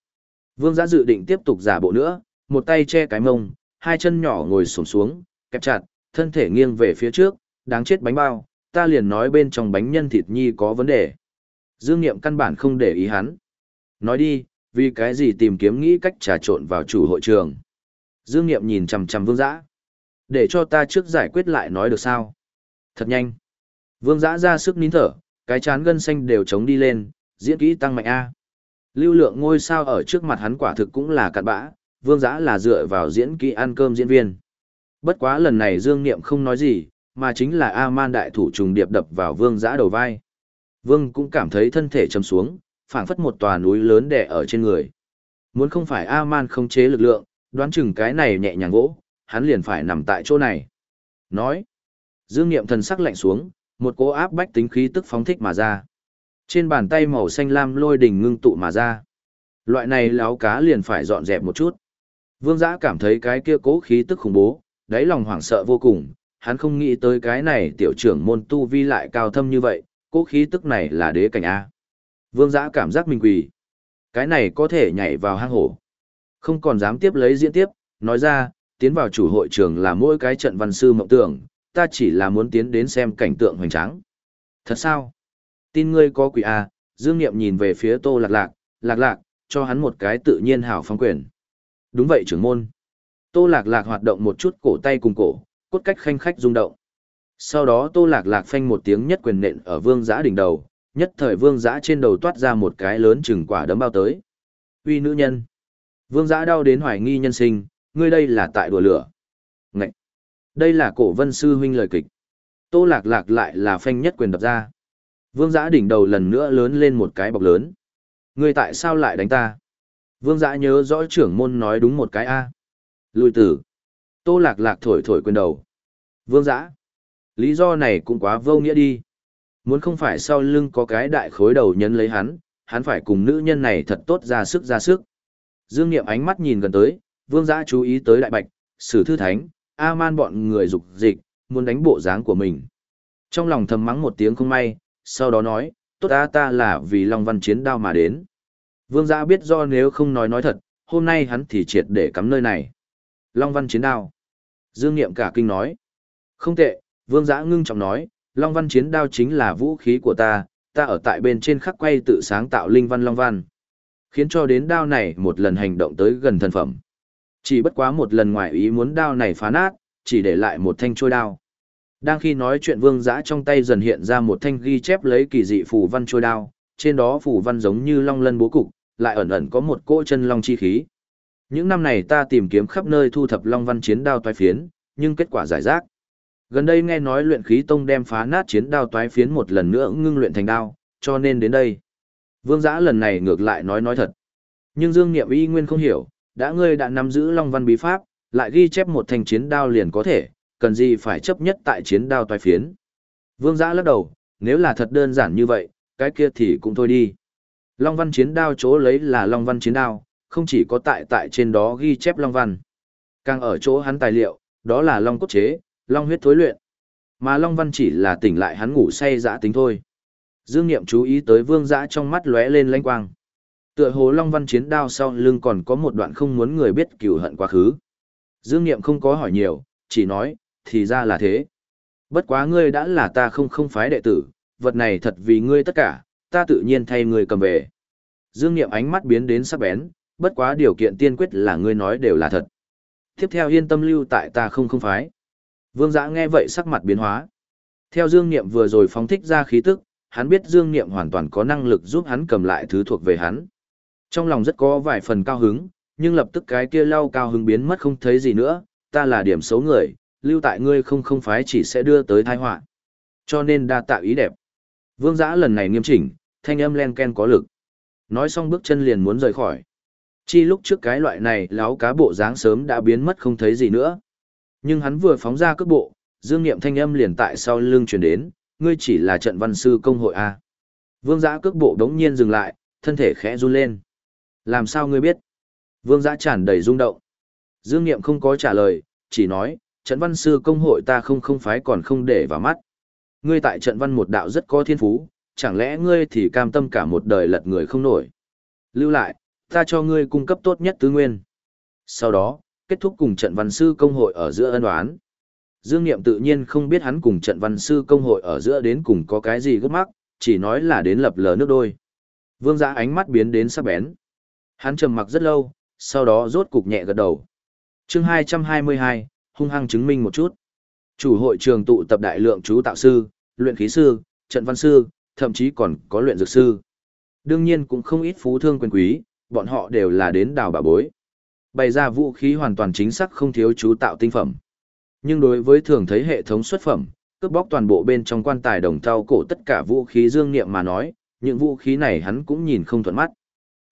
Vương giã dự định tiếp tục giả bộ nữa, một tay che cái mông, hai chân nhỏ ngồi sổm xuống, kẹp chặt, thân thể nghiêng về phía trước, đáng chết bánh bao, ta liền nói bên trong bánh nhân thịt nhi có vấn đề. Dương Niệm căn bản không để ý hắn. Nói đi, vì cái gì tìm kiếm nghĩ cách trà trộn vào chủ hội trường. Dương Niệm nhìn chằm chằm Vương Giã. Để cho ta trước giải quyết lại nói được sao? Thật nhanh. Vương Giã ra sức nín thở, cái chán gân xanh đều chống đi lên, diễn kỹ tăng mạnh A. Lưu lượng ngôi sao ở trước mặt hắn quả thực cũng là cặn bã, Vương Giã là dựa vào diễn kỹ ăn cơm diễn viên. Bất quá lần này Dương Niệm không nói gì, mà chính là A-man đại thủ trùng điệp đập vào Vương Giã đầu vai. Vương cũng cảm thấy thân thể chầm xuống, phảng phất một tòa núi lớn đè ở trên người. Muốn không phải A-man không chế lực lượng, đoán chừng cái này nhẹ nhàng gỗ, hắn liền phải nằm tại chỗ này. Nói, dương nghiệm thần sắc lạnh xuống, một cỗ áp bách tính khí tức phóng thích mà ra. Trên bàn tay màu xanh lam lôi đỉnh ngưng tụ mà ra. Loại này láo cá liền phải dọn dẹp một chút. Vương giã cảm thấy cái kia cố khí tức khủng bố, đáy lòng hoảng sợ vô cùng, hắn không nghĩ tới cái này tiểu trưởng môn tu vi lại cao thâm như vậy, cố khí tức này là đế cảnh A. Vương giã cảm giác mình quỳ. Cái này có thể nhảy vào hang hổ. Không còn dám tiếp lấy diễn tiếp, nói ra, tiến vào chủ hội trường là mỗi cái trận văn sư mộng tưởng, ta chỉ là muốn tiến đến xem cảnh tượng hoành tráng. Thật sao? Tin ngươi có quỷ A, Dương Niệm nhìn về phía Tô Lạc Lạc, Lạc Lạc, cho hắn một cái tự nhiên hảo phong quyền. Đúng vậy trưởng môn. Tô Lạc Lạc hoạt động một chút cổ tay cùng cổ, cốt cách khanh khách rung động. Sau đó Tô Lạc Lạc phanh một tiếng nhất quyền nện ở vương giã đỉnh đầu, nhất thời vương giã trên đầu toát ra một cái lớn chừng quả đấm bao tới. Uy nữ nhân. Vương giã đau đến hoài nghi nhân sinh, ngươi đây là tại đùa lửa. Ngậy! Đây là cổ vân sư huynh lời kịch. Tô lạc lạc lại là phanh nhất quyền đập ra. Vương giã đỉnh đầu lần nữa lớn lên một cái bọc lớn. Ngươi tại sao lại đánh ta? Vương giã nhớ rõ trưởng môn nói đúng một cái A. Lùi tử. Tô lạc lạc thổi thổi quyền đầu. Vương giã. Lý do này cũng quá vô nghĩa đi. Muốn không phải sau lưng có cái đại khối đầu nhấn lấy hắn, hắn phải cùng nữ nhân này thật tốt ra sức ra sức. Dương Niệm ánh mắt nhìn gần tới, vương giã chú ý tới đại bạch, sử thư thánh, A-man bọn người dục dịch, muốn đánh bộ dáng của mình. Trong lòng thầm mắng một tiếng không may, sau đó nói, tốt ta ta là vì Long Văn chiến đao mà đến. Vương giã biết do nếu không nói nói thật, hôm nay hắn thì triệt để cắm nơi này. Long Văn chiến đao. Dương Niệm cả kinh nói. Không tệ, Vương giã ngưng trọng nói, Long Văn chiến đao chính là vũ khí của ta, ta ở tại bên trên khắc quay tự sáng tạo linh văn Long Văn. Khiến cho đến đao này một lần hành động tới gần thần phẩm. Chỉ bất quá một lần ngoài ý muốn đao này phá nát, chỉ để lại một thanh trôi đao. Đang khi nói chuyện vương giã trong tay dần hiện ra một thanh ghi chép lấy kỳ dị phù văn trôi đao, trên đó phù văn giống như long lân bố cục, lại ẩn ẩn có một cỗ chân long chi khí. Những năm này ta tìm kiếm khắp nơi thu thập long văn chiến đao toái phiến, nhưng kết quả giải rác. Gần đây nghe nói luyện khí tông đem phá nát chiến đao toái phiến một lần nữa ngưng luyện thành đao, cho nên đến đây. Vương giã lần này ngược lại nói nói thật. Nhưng Dương Niệm y nguyên không hiểu, đã ngươi đã nắm giữ long văn bí pháp, lại ghi chép một thành chiến đao liền có thể, cần gì phải chấp nhất tại chiến đao toái phiến. Vương giã lắc đầu, nếu là thật đơn giản như vậy, cái kia thì cũng thôi đi. Long văn chiến đao chỗ lấy là long văn chiến đao, không chỉ có tại tại trên đó ghi chép long văn. Càng ở chỗ hắn tài liệu, đó là long cốt chế, long huyết thối luyện. Mà long văn chỉ là tỉnh lại hắn ngủ say dã tính thôi. Dương Niệm chú ý tới vương dã trong mắt lóe lên lanh quang. Tựa hồ long văn chiến đao sau lưng còn có một đoạn không muốn người biết cửu hận quá khứ. Dương Niệm không có hỏi nhiều, chỉ nói, thì ra là thế. Bất quá ngươi đã là ta không không phái đệ tử, vật này thật vì ngươi tất cả, ta tự nhiên thay ngươi cầm về. Dương Niệm ánh mắt biến đến sắc bén, bất quá điều kiện tiên quyết là ngươi nói đều là thật. Tiếp theo yên tâm lưu tại ta không không phái. Vương Giã nghe vậy sắc mặt biến hóa. Theo Dương Niệm vừa rồi phóng thích ra khí tức, hắn biết Dương Niệm hoàn toàn có năng lực giúp hắn cầm lại thứ thuộc về hắn. Trong lòng rất có vài phần cao hứng, nhưng lập tức cái kia lau cao hứng biến mất không thấy gì nữa, ta là điểm xấu người, lưu tại ngươi không không phái chỉ sẽ đưa tới tai họa. Cho nên đa tạo ý đẹp. Vương giã lần này nghiêm chỉnh, thanh âm len ken có lực. Nói xong bước chân liền muốn rời khỏi. Chi lúc trước cái loại này láo cá bộ dáng sớm đã biến mất không thấy gì nữa. Nhưng hắn vừa phóng ra cước bộ, dương nghiệm thanh âm liền tại sau lưng chuyển đến, ngươi chỉ là trận văn sư công hội A. Vương giã cước bộ đống nhiên dừng lại, thân thể khẽ run lên. Làm sao ngươi biết? Vương giã tràn đầy rung động. Dương nghiệm không có trả lời, chỉ nói, trận văn sư công hội ta không không phái còn không để vào mắt. Ngươi tại trận văn một đạo rất có thiên phú, chẳng lẽ ngươi thì cam tâm cả một đời lật người không nổi. Lưu lại, ta cho ngươi cung cấp tốt nhất tứ nguyên. Sau đó, kết thúc cùng trận văn sư công hội ở giữa ân oán. Dương Niệm tự nhiên không biết hắn cùng trận văn sư công hội ở giữa đến cùng có cái gì gấp mắc, chỉ nói là đến lập lờ nước đôi. Vương giã ánh mắt biến đến sắc bén. Hắn trầm mặc rất lâu, sau đó rốt cục nhẹ gật đầu. chương 222, hung hăng chứng minh một chút. Chủ hội trường tụ tập đại lượng chú tạo sư, luyện khí sư, trận văn sư, thậm chí còn có luyện dược sư. Đương nhiên cũng không ít phú thương quyền quý, bọn họ đều là đến đào bà bối. Bày ra vũ khí hoàn toàn chính xác không thiếu chú tạo tinh phẩm. Nhưng đối với thường thấy hệ thống xuất phẩm, cướp bóc toàn bộ bên trong quan tài đồng thau cổ tất cả vũ khí dương niệm mà nói, những vũ khí này hắn cũng nhìn không thuận mắt.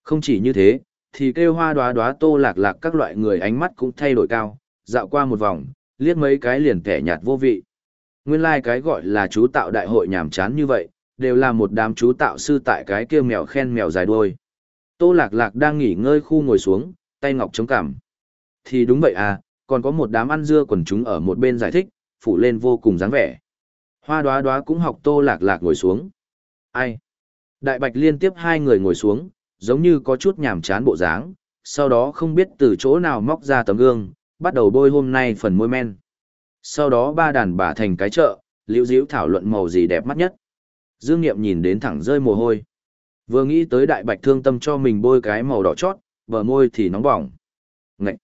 Không chỉ như thế, thì kêu hoa đoá đoá tô lạc lạc các loại người ánh mắt cũng thay đổi cao, dạo qua một vòng, liếc mấy cái liền kẻ nhạt vô vị. Nguyên lai like cái gọi là chú tạo đại hội nhàm chán như vậy, đều là một đám chú tạo sư tại cái kia mèo khen mèo dài đuôi. Tô lạc lạc đang nghỉ ngơi khu ngồi xuống, tay ngọc chống cằm. Thì đúng vậy à, còn có một đám ăn dưa quần chúng ở một bên giải thích, phủ lên vô cùng dáng vẻ. Hoa đoá đoá cũng học tô lạc lạc ngồi xuống. Ai? Đại bạch liên tiếp hai người ngồi xuống, giống như có chút nhàm chán bộ dáng, sau đó không biết từ chỗ nào móc ra tấm gương, bắt đầu bôi hôm nay phần môi men. Sau đó ba đàn bà thành cái chợ, liễu diễu thảo luận màu gì đẹp mắt nhất. Dương Niệm nhìn đến thẳng rơi mồ hôi. Vừa nghĩ tới đại bạch thương tâm cho mình bôi cái màu đỏ chót, bờ môi thì nóng bỏng. Ngậy!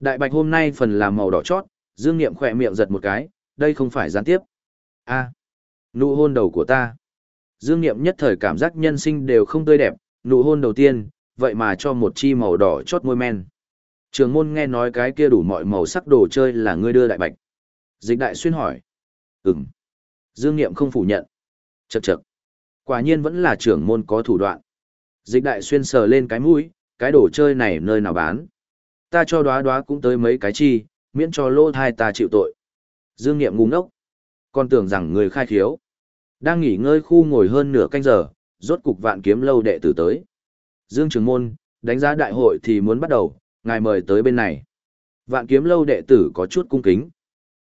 Đại bạch hôm nay phần là màu đỏ chót, Dương Niệm khỏe miệng giật một cái, đây không phải gián tiếp. a nụ hôn đầu của ta. Dương Niệm nhất thời cảm giác nhân sinh đều không tươi đẹp, nụ hôn đầu tiên, vậy mà cho một chi màu đỏ chót môi men. Trường môn nghe nói cái kia đủ mọi màu sắc đồ chơi là ngươi đưa đại bạch. Dịch đại xuyên hỏi. Ừm. Dương Niệm không phủ nhận. Chậc chậc. Quả nhiên vẫn là trưởng môn có thủ đoạn. Dịch đại xuyên sờ lên cái mũi, cái đồ chơi này nơi nào bán. Ta cho đoá đoá cũng tới mấy cái chi, miễn cho lô thai ta chịu tội. Dương Niệm ngu ngốc. Còn tưởng rằng người khai khiếu. Đang nghỉ ngơi khu ngồi hơn nửa canh giờ, rốt cục vạn kiếm lâu đệ tử tới. Dương Trường Môn, đánh giá đại hội thì muốn bắt đầu, ngài mời tới bên này. Vạn kiếm lâu đệ tử có chút cung kính.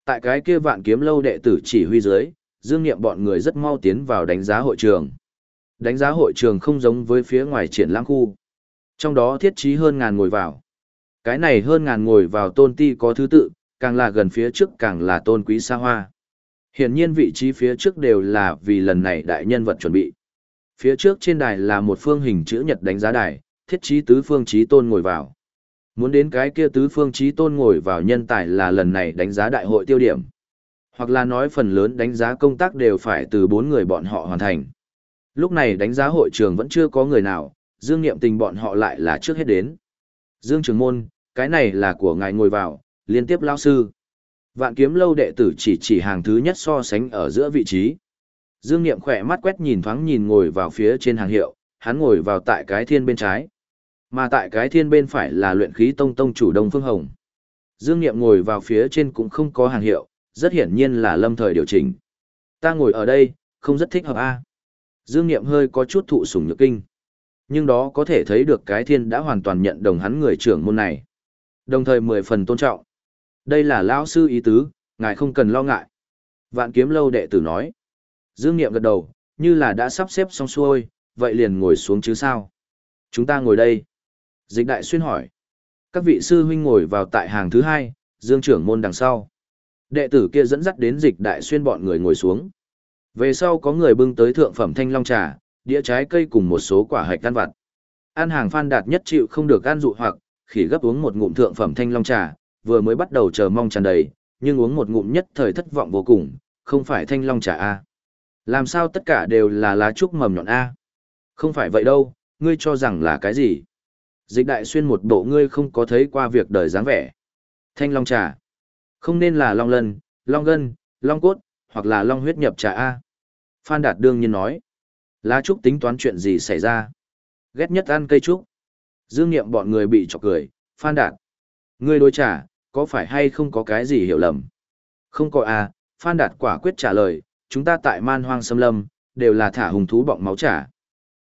Tại cái kia vạn kiếm lâu đệ tử chỉ huy dưới, Dương Niệm bọn người rất mau tiến vào đánh giá hội trường. Đánh giá hội trường không giống với phía ngoài triển lãm khu. Trong đó thiết trí hơn ngàn ngồi vào. Cái này hơn ngàn ngồi vào tôn ti có thứ tự, càng là gần phía trước càng là tôn quý xa hoa. Hiển nhiên vị trí phía trước đều là vì lần này đại nhân vật chuẩn bị. Phía trước trên đài là một phương hình chữ nhật đánh giá đài, thiết trí tứ phương trí tôn ngồi vào. Muốn đến cái kia tứ phương trí tôn ngồi vào nhân tài là lần này đánh giá đại hội tiêu điểm. Hoặc là nói phần lớn đánh giá công tác đều phải từ bốn người bọn họ hoàn thành. Lúc này đánh giá hội trường vẫn chưa có người nào, Dương Niệm Tình bọn họ lại là trước hết đến. Dương Trường Môn, cái này là của ngài ngồi vào, liên tiếp lao sư. Vạn kiếm lâu đệ tử chỉ chỉ hàng thứ nhất so sánh ở giữa vị trí. Dương Niệm khỏe mắt quét nhìn thoáng nhìn ngồi vào phía trên hàng hiệu, hắn ngồi vào tại cái thiên bên trái. Mà tại cái thiên bên phải là luyện khí tông tông chủ Đông Phương Hồng. Dương Niệm ngồi vào phía trên cũng không có hàng hiệu, rất hiển nhiên là lâm thời điều chỉnh. Ta ngồi ở đây, không rất thích hợp a. Dương Niệm hơi có chút thụ sủng nhược kinh. Nhưng đó có thể thấy được cái thiên đã hoàn toàn nhận đồng hắn người trưởng môn này. Đồng thời mười phần tôn trọng. Đây là lão sư ý tứ, ngài không cần lo ngại. Vạn kiếm lâu đệ tử nói. Dương Niệm gật đầu, như là đã sắp xếp xong xuôi, vậy liền ngồi xuống chứ sao. Chúng ta ngồi đây. Dịch đại xuyên hỏi. Các vị sư huynh ngồi vào tại hàng thứ hai, dương trưởng môn đằng sau. Đệ tử kia dẫn dắt đến dịch đại xuyên bọn người ngồi xuống. Về sau có người bưng tới thượng phẩm thanh long trà, đĩa trái cây cùng một số quả hạch ăn vặt. Ăn hàng phan đạt nhất chịu không được ăn dụ hoặc, khỉ gấp uống một ngụm thượng phẩm thanh long trà, vừa mới bắt đầu chờ mong tràn đầy, nhưng uống một ngụm nhất thời thất vọng vô cùng, không phải thanh long trà a. Làm sao tất cả đều là lá trúc mầm nhọn a? Không phải vậy đâu, ngươi cho rằng là cái gì? Dịch đại xuyên một bộ ngươi không có thấy qua việc đời dáng vẻ. Thanh long trà. Không nên là long lân, long gân, long cốt, hoặc là long huyết nhập trà A. Phan Đạt đương nhiên nói. Lá trúc tính toán chuyện gì xảy ra? Ghét nhất ăn cây trúc. Dương Niệm bọn người bị chọc cười, Phan Đạt. Ngươi đối trà, có phải hay không có cái gì hiểu lầm? Không có à, Phan Đạt quả quyết trả lời, chúng ta tại man hoang xâm lâm, đều là thả hùng thú bọng máu trà.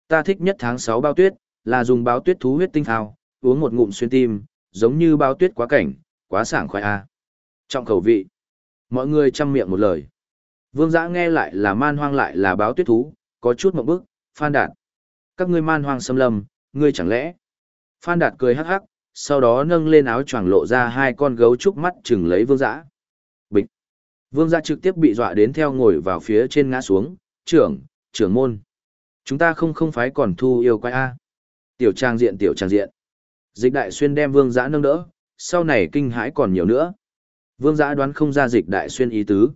Ta thích nhất tháng 6 bao tuyết, là dùng báo tuyết thú huyết tinh thao, uống một ngụm xuyên tim, giống như bao tuyết quá cảnh, quá sảng khoái a. À. Trọng khẩu vị. Mọi người chăm miệng một lời. Vương giã nghe lại là man hoang lại là báo tuyết thú, có chút một bức, Phan Đạt. Các ngươi man hoang xâm lâm, ngươi chẳng lẽ? Phan Đạt cười hắc hắc, sau đó nâng lên áo choàng lộ ra hai con gấu trúc mắt chừng lấy vương giã. Bịch. Vương giã trực tiếp bị dọa đến theo ngồi vào phía trên ngã xuống, trưởng, trưởng môn. Chúng ta không không phái còn thu yêu quái A. Tiểu trang diện tiểu trang diện. Dịch đại xuyên đem vương giã nâng đỡ, sau này kinh hãi còn nhiều nữa. Vương giã đoán không ra dịch đại xuyên ý tứ.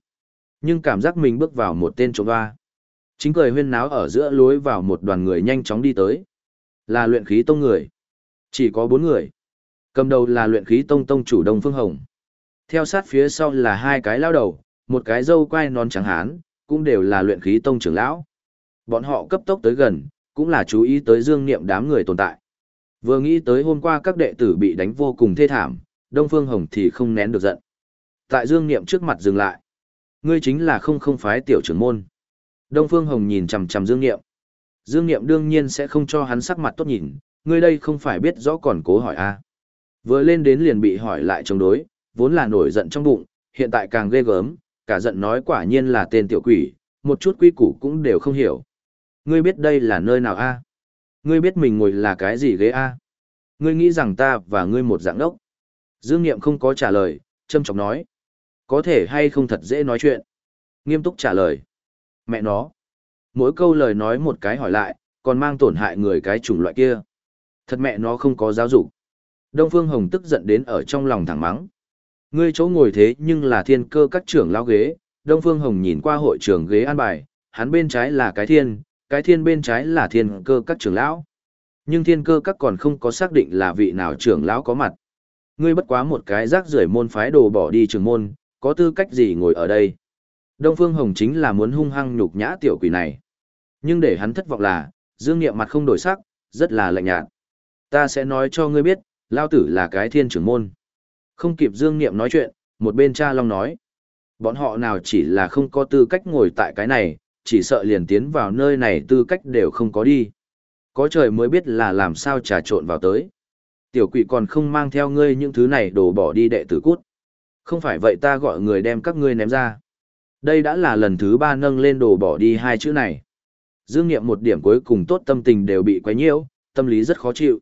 Nhưng cảm giác mình bước vào một tên trộm hoa. Chính cười huyên náo ở giữa lối vào một đoàn người nhanh chóng đi tới. Là luyện khí tông người. Chỉ có bốn người. Cầm đầu là luyện khí tông tông chủ Đông Phương Hồng. Theo sát phía sau là hai cái lao đầu, một cái dâu quai non trắng hán, cũng đều là luyện khí tông trưởng lão. Bọn họ cấp tốc tới gần, cũng là chú ý tới dương niệm đám người tồn tại. Vừa nghĩ tới hôm qua các đệ tử bị đánh vô cùng thê thảm, Đông Phương Hồng thì không nén được giận. Tại dương niệm trước mặt dừng lại. Ngươi chính là không không phái tiểu trưởng môn. Đông Phương Hồng nhìn chằm chằm Dương Niệm. Dương Niệm đương nhiên sẽ không cho hắn sắc mặt tốt nhìn, ngươi đây không phải biết rõ còn cố hỏi a. À. Vừa lên đến liền bị hỏi lại chống đối, vốn là nổi giận trong bụng, hiện tại càng ghê gớm, cả giận nói quả nhiên là tên tiểu quỷ, một chút quy củ cũng đều không hiểu. Ngươi biết đây là nơi nào a? Ngươi biết mình ngồi là cái gì ghế a? Ngươi nghĩ rằng ta và ngươi một dạng đốc. Dương Niệm không có trả lời, trâm chọc nói. Có thể hay không thật dễ nói chuyện. Nghiêm túc trả lời. Mẹ nó. Mỗi câu lời nói một cái hỏi lại, còn mang tổn hại người cái chủng loại kia. Thật mẹ nó không có giáo dục. Đông Phương Hồng tức giận đến ở trong lòng thẳng mắng. Ngươi chỗ ngồi thế nhưng là thiên cơ các trưởng lao ghế. Đông Phương Hồng nhìn qua hội trưởng ghế an bài, hắn bên trái là cái thiên, cái thiên bên trái là thiên cơ các trưởng lão. Nhưng thiên cơ các còn không có xác định là vị nào trưởng lão có mặt. Ngươi bất quá một cái rác rưởi môn phái đồ bỏ đi trường môn, có tư cách gì ngồi ở đây? Đông Phương Hồng chính là muốn hung hăng nhục nhã tiểu quỷ này. Nhưng để hắn thất vọng là, Dương Niệm mặt không đổi sắc, rất là lạnh nhạt. Ta sẽ nói cho ngươi biết, Lao Tử là cái thiên trưởng môn. Không kịp Dương Niệm nói chuyện, một bên cha Long nói. Bọn họ nào chỉ là không có tư cách ngồi tại cái này, chỉ sợ liền tiến vào nơi này tư cách đều không có đi. Có trời mới biết là làm sao trà trộn vào tới. Tiểu quỷ còn không mang theo ngươi những thứ này đổ bỏ đi đệ tử cút. Không phải vậy ta gọi người đem các ngươi ném ra. Đây đã là lần thứ ba nâng lên đồ bỏ đi hai chữ này. Dương Niệm một điểm cuối cùng tốt tâm tình đều bị quấy nhiễu, tâm lý rất khó chịu.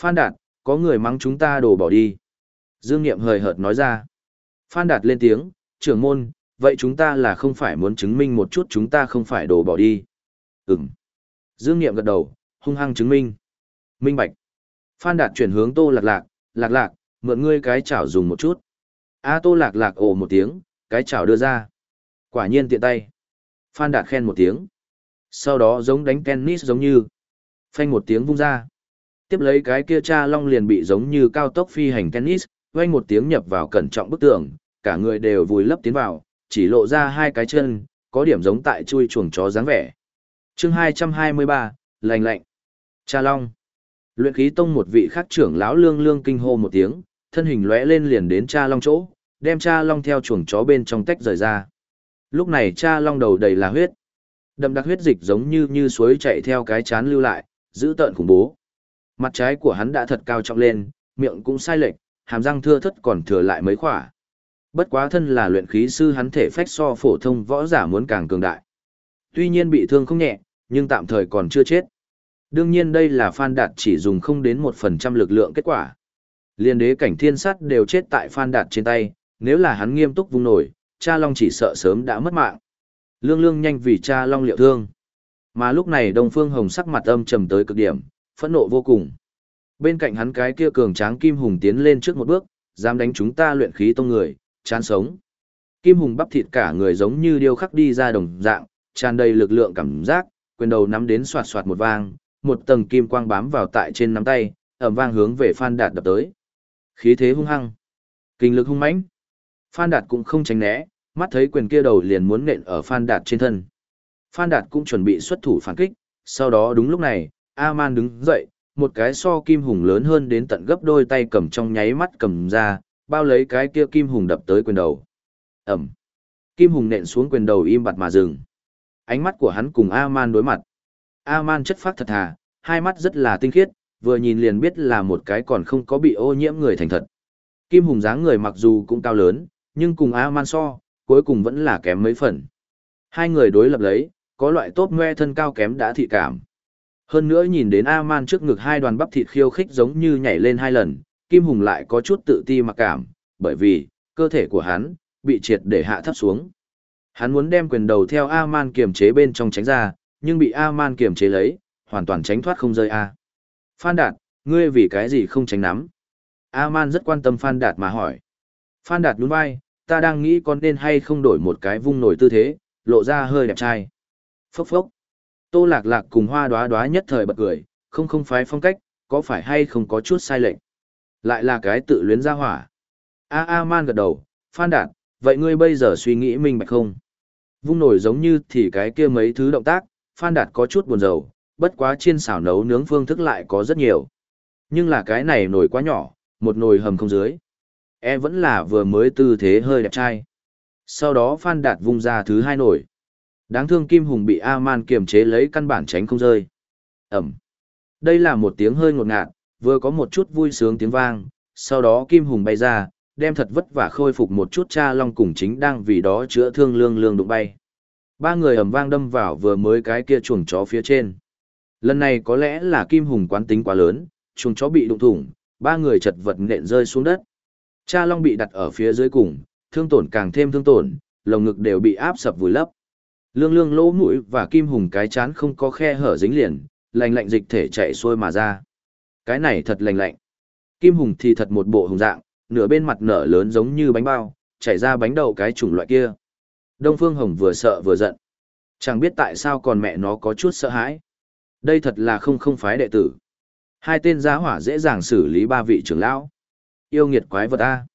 Phan Đạt, có người mắng chúng ta đồ bỏ đi. Dương Niệm hời hợt nói ra. Phan Đạt lên tiếng, trưởng môn, vậy chúng ta là không phải muốn chứng minh một chút chúng ta không phải đồ bỏ đi. Ừm. Dương Niệm gật đầu, hung hăng chứng minh. Minh Bạch. Phan Đạt chuyển hướng Tô Lạc Lạc, Lạc Lạc, mượn ngươi cái chảo dùng một chút. A Tô Lạc Lạc ồ một tiếng, cái chảo đưa ra. Quả nhiên tiện tay. Phan Đạt khen một tiếng. Sau đó giống đánh tennis giống như. Phanh một tiếng vung ra. Tiếp lấy cái kia cha long liền bị giống như cao tốc phi hành tennis, vang một tiếng nhập vào cẩn trọng bức tường, cả người đều vùi lấp tiến vào, chỉ lộ ra hai cái chân, có điểm giống tại chui chuồng chó dáng vẻ. Chương 223, lạnh lạnh. Cha long. Luyện khí tông một vị khác trưởng lão lương lương kinh hô một tiếng, thân hình lóe lên liền đến cha long chỗ, đem cha long theo chuồng chó bên trong tách rời ra. Lúc này cha long đầu đầy là huyết. Đậm đặc huyết dịch giống như như suối chạy theo cái chán lưu lại, giữ tợn khủng bố. Mặt trái của hắn đã thật cao trọng lên, miệng cũng sai lệch, hàm răng thưa thất còn thừa lại mấy khỏa. Bất quá thân là luyện khí sư hắn thể phách so phổ thông võ giả muốn càng cường đại. Tuy nhiên bị thương không nhẹ, nhưng tạm thời còn chưa chết. Đương nhiên đây là Phan Đạt chỉ dùng không đến một phần trăm lực lượng kết quả. Liên đế cảnh thiên sát đều chết tại Phan Đạt trên tay, nếu là hắn nghiêm túc vung nổi, cha Long chỉ sợ sớm đã mất mạng. Lương lương nhanh vì cha Long liệu thương. Mà lúc này Đông Phương Hồng sắc mặt âm trầm tới cực điểm, phẫn nộ vô cùng. Bên cạnh hắn cái kia cường tráng Kim Hùng tiến lên trước một bước, dám đánh chúng ta luyện khí tông người, chán sống. Kim Hùng bắp thịt cả người giống như điêu khắc đi ra đồng dạng, tràn đầy lực lượng cảm giác, quyền đầu nắm đến xoạt xoạt một vang, một tầng kim quang bám vào tại trên nắm tay, ầm vang hướng về Phan Đạt đập tới. Khí thế hung hăng, kinh lực hung mãnh. Phan Đạt cũng không tránh né, mắt thấy quyền kia đầu liền muốn nện ở Phan Đạt trên thân. Phan Đạt cũng chuẩn bị xuất thủ phản kích, sau đó đúng lúc này, A-man đứng dậy, một cái so kim hùng lớn hơn đến tận gấp đôi tay cầm trong nháy mắt cầm ra, bao lấy cái kia kim hùng đập tới quyền đầu. Ẩm. Kim hùng nện xuống quyền đầu im bặt mà dừng. Ánh mắt của hắn cùng A-man đối mặt. A-man chất phát thật thà, hai mắt rất là tinh khiết, vừa nhìn liền biết là một cái còn không có bị ô nhiễm người thành thật. Kim hùng dáng người mặc dù cũng cao lớn, nhưng cùng A-man so, cuối cùng vẫn là kém mấy phần. Hai người đối lập lấy, có loại tốt ngoe thân cao kém đã thị cảm. Hơn nữa nhìn đến A-man trước ngực hai đoàn bắp thịt khiêu khích giống như nhảy lên hai lần, Kim Hùng lại có chút tự ti mặc cảm, bởi vì, cơ thể của hắn, bị triệt để hạ thấp xuống. Hắn muốn đem quyền đầu theo A-man kiềm chế bên trong tránh ra, nhưng bị A-man kiềm chế lấy, hoàn toàn tránh thoát không rơi A. Phan Đạt, ngươi vì cái gì không tránh nắm? A-man rất quan tâm Phan Đạt mà hỏi. Phan Đạt nhún vai, ta đang nghĩ con nên hay không đổi một cái vung nổi tư thế, lộ ra hơi đẹp trai. Phốc phốc. Tô lạc lạc cùng hoa đoá đoá nhất thời bật cười, không không phái phong cách, có phải hay không có chút sai lệch. Lại là cái tự luyến ra hỏa. A A man gật đầu, phan đạt, vậy ngươi bây giờ suy nghĩ minh bạch không? Vung nổi giống như thì cái kia mấy thứ động tác, phan đạt có chút buồn rầu, bất quá chiên xào nấu nướng phương thức lại có rất nhiều. Nhưng là cái này nổi quá nhỏ, một nồi hầm không dưới. E vẫn là vừa mới tư thế hơi đẹp trai. Sau đó Phan Đạt vung ra thứ hai nổi. Đáng thương Kim Hùng bị A-man kiềm chế lấy căn bản tránh không rơi. Ẩm. Đây là một tiếng hơi ngột ngạt, vừa có một chút vui sướng tiếng vang, sau đó Kim Hùng bay ra, đem thật vất vả khôi phục một chút cha long cùng chính đang vì đó chữa thương lương lương đụng bay. Ba người ầm vang đâm vào vừa mới cái kia chuồng chó phía trên. Lần này có lẽ là Kim Hùng quán tính quá lớn, chuồng chó bị đụng thủng, ba người chật vật nện rơi xuống đất. Cha long bị đặt ở phía dưới cùng, thương tổn càng thêm thương tổn, lồng ngực đều bị áp sập vùi lấp. Lương lương lỗ mũi và kim hùng cái chán không có khe hở dính liền, lành lạnh dịch thể chạy xuôi mà ra. Cái này thật lành lạnh. Kim hùng thì thật một bộ hùng dạng, nửa bên mặt nở lớn giống như bánh bao, chảy ra bánh đậu cái chủng loại kia. Đông Phương Hồng vừa sợ vừa giận. Chẳng biết tại sao còn mẹ nó có chút sợ hãi. Đây thật là không không phái đệ tử. Hai tên giá hỏa dễ dàng xử lý ba vị trưởng lão. Yêu nghiệt quái vật A.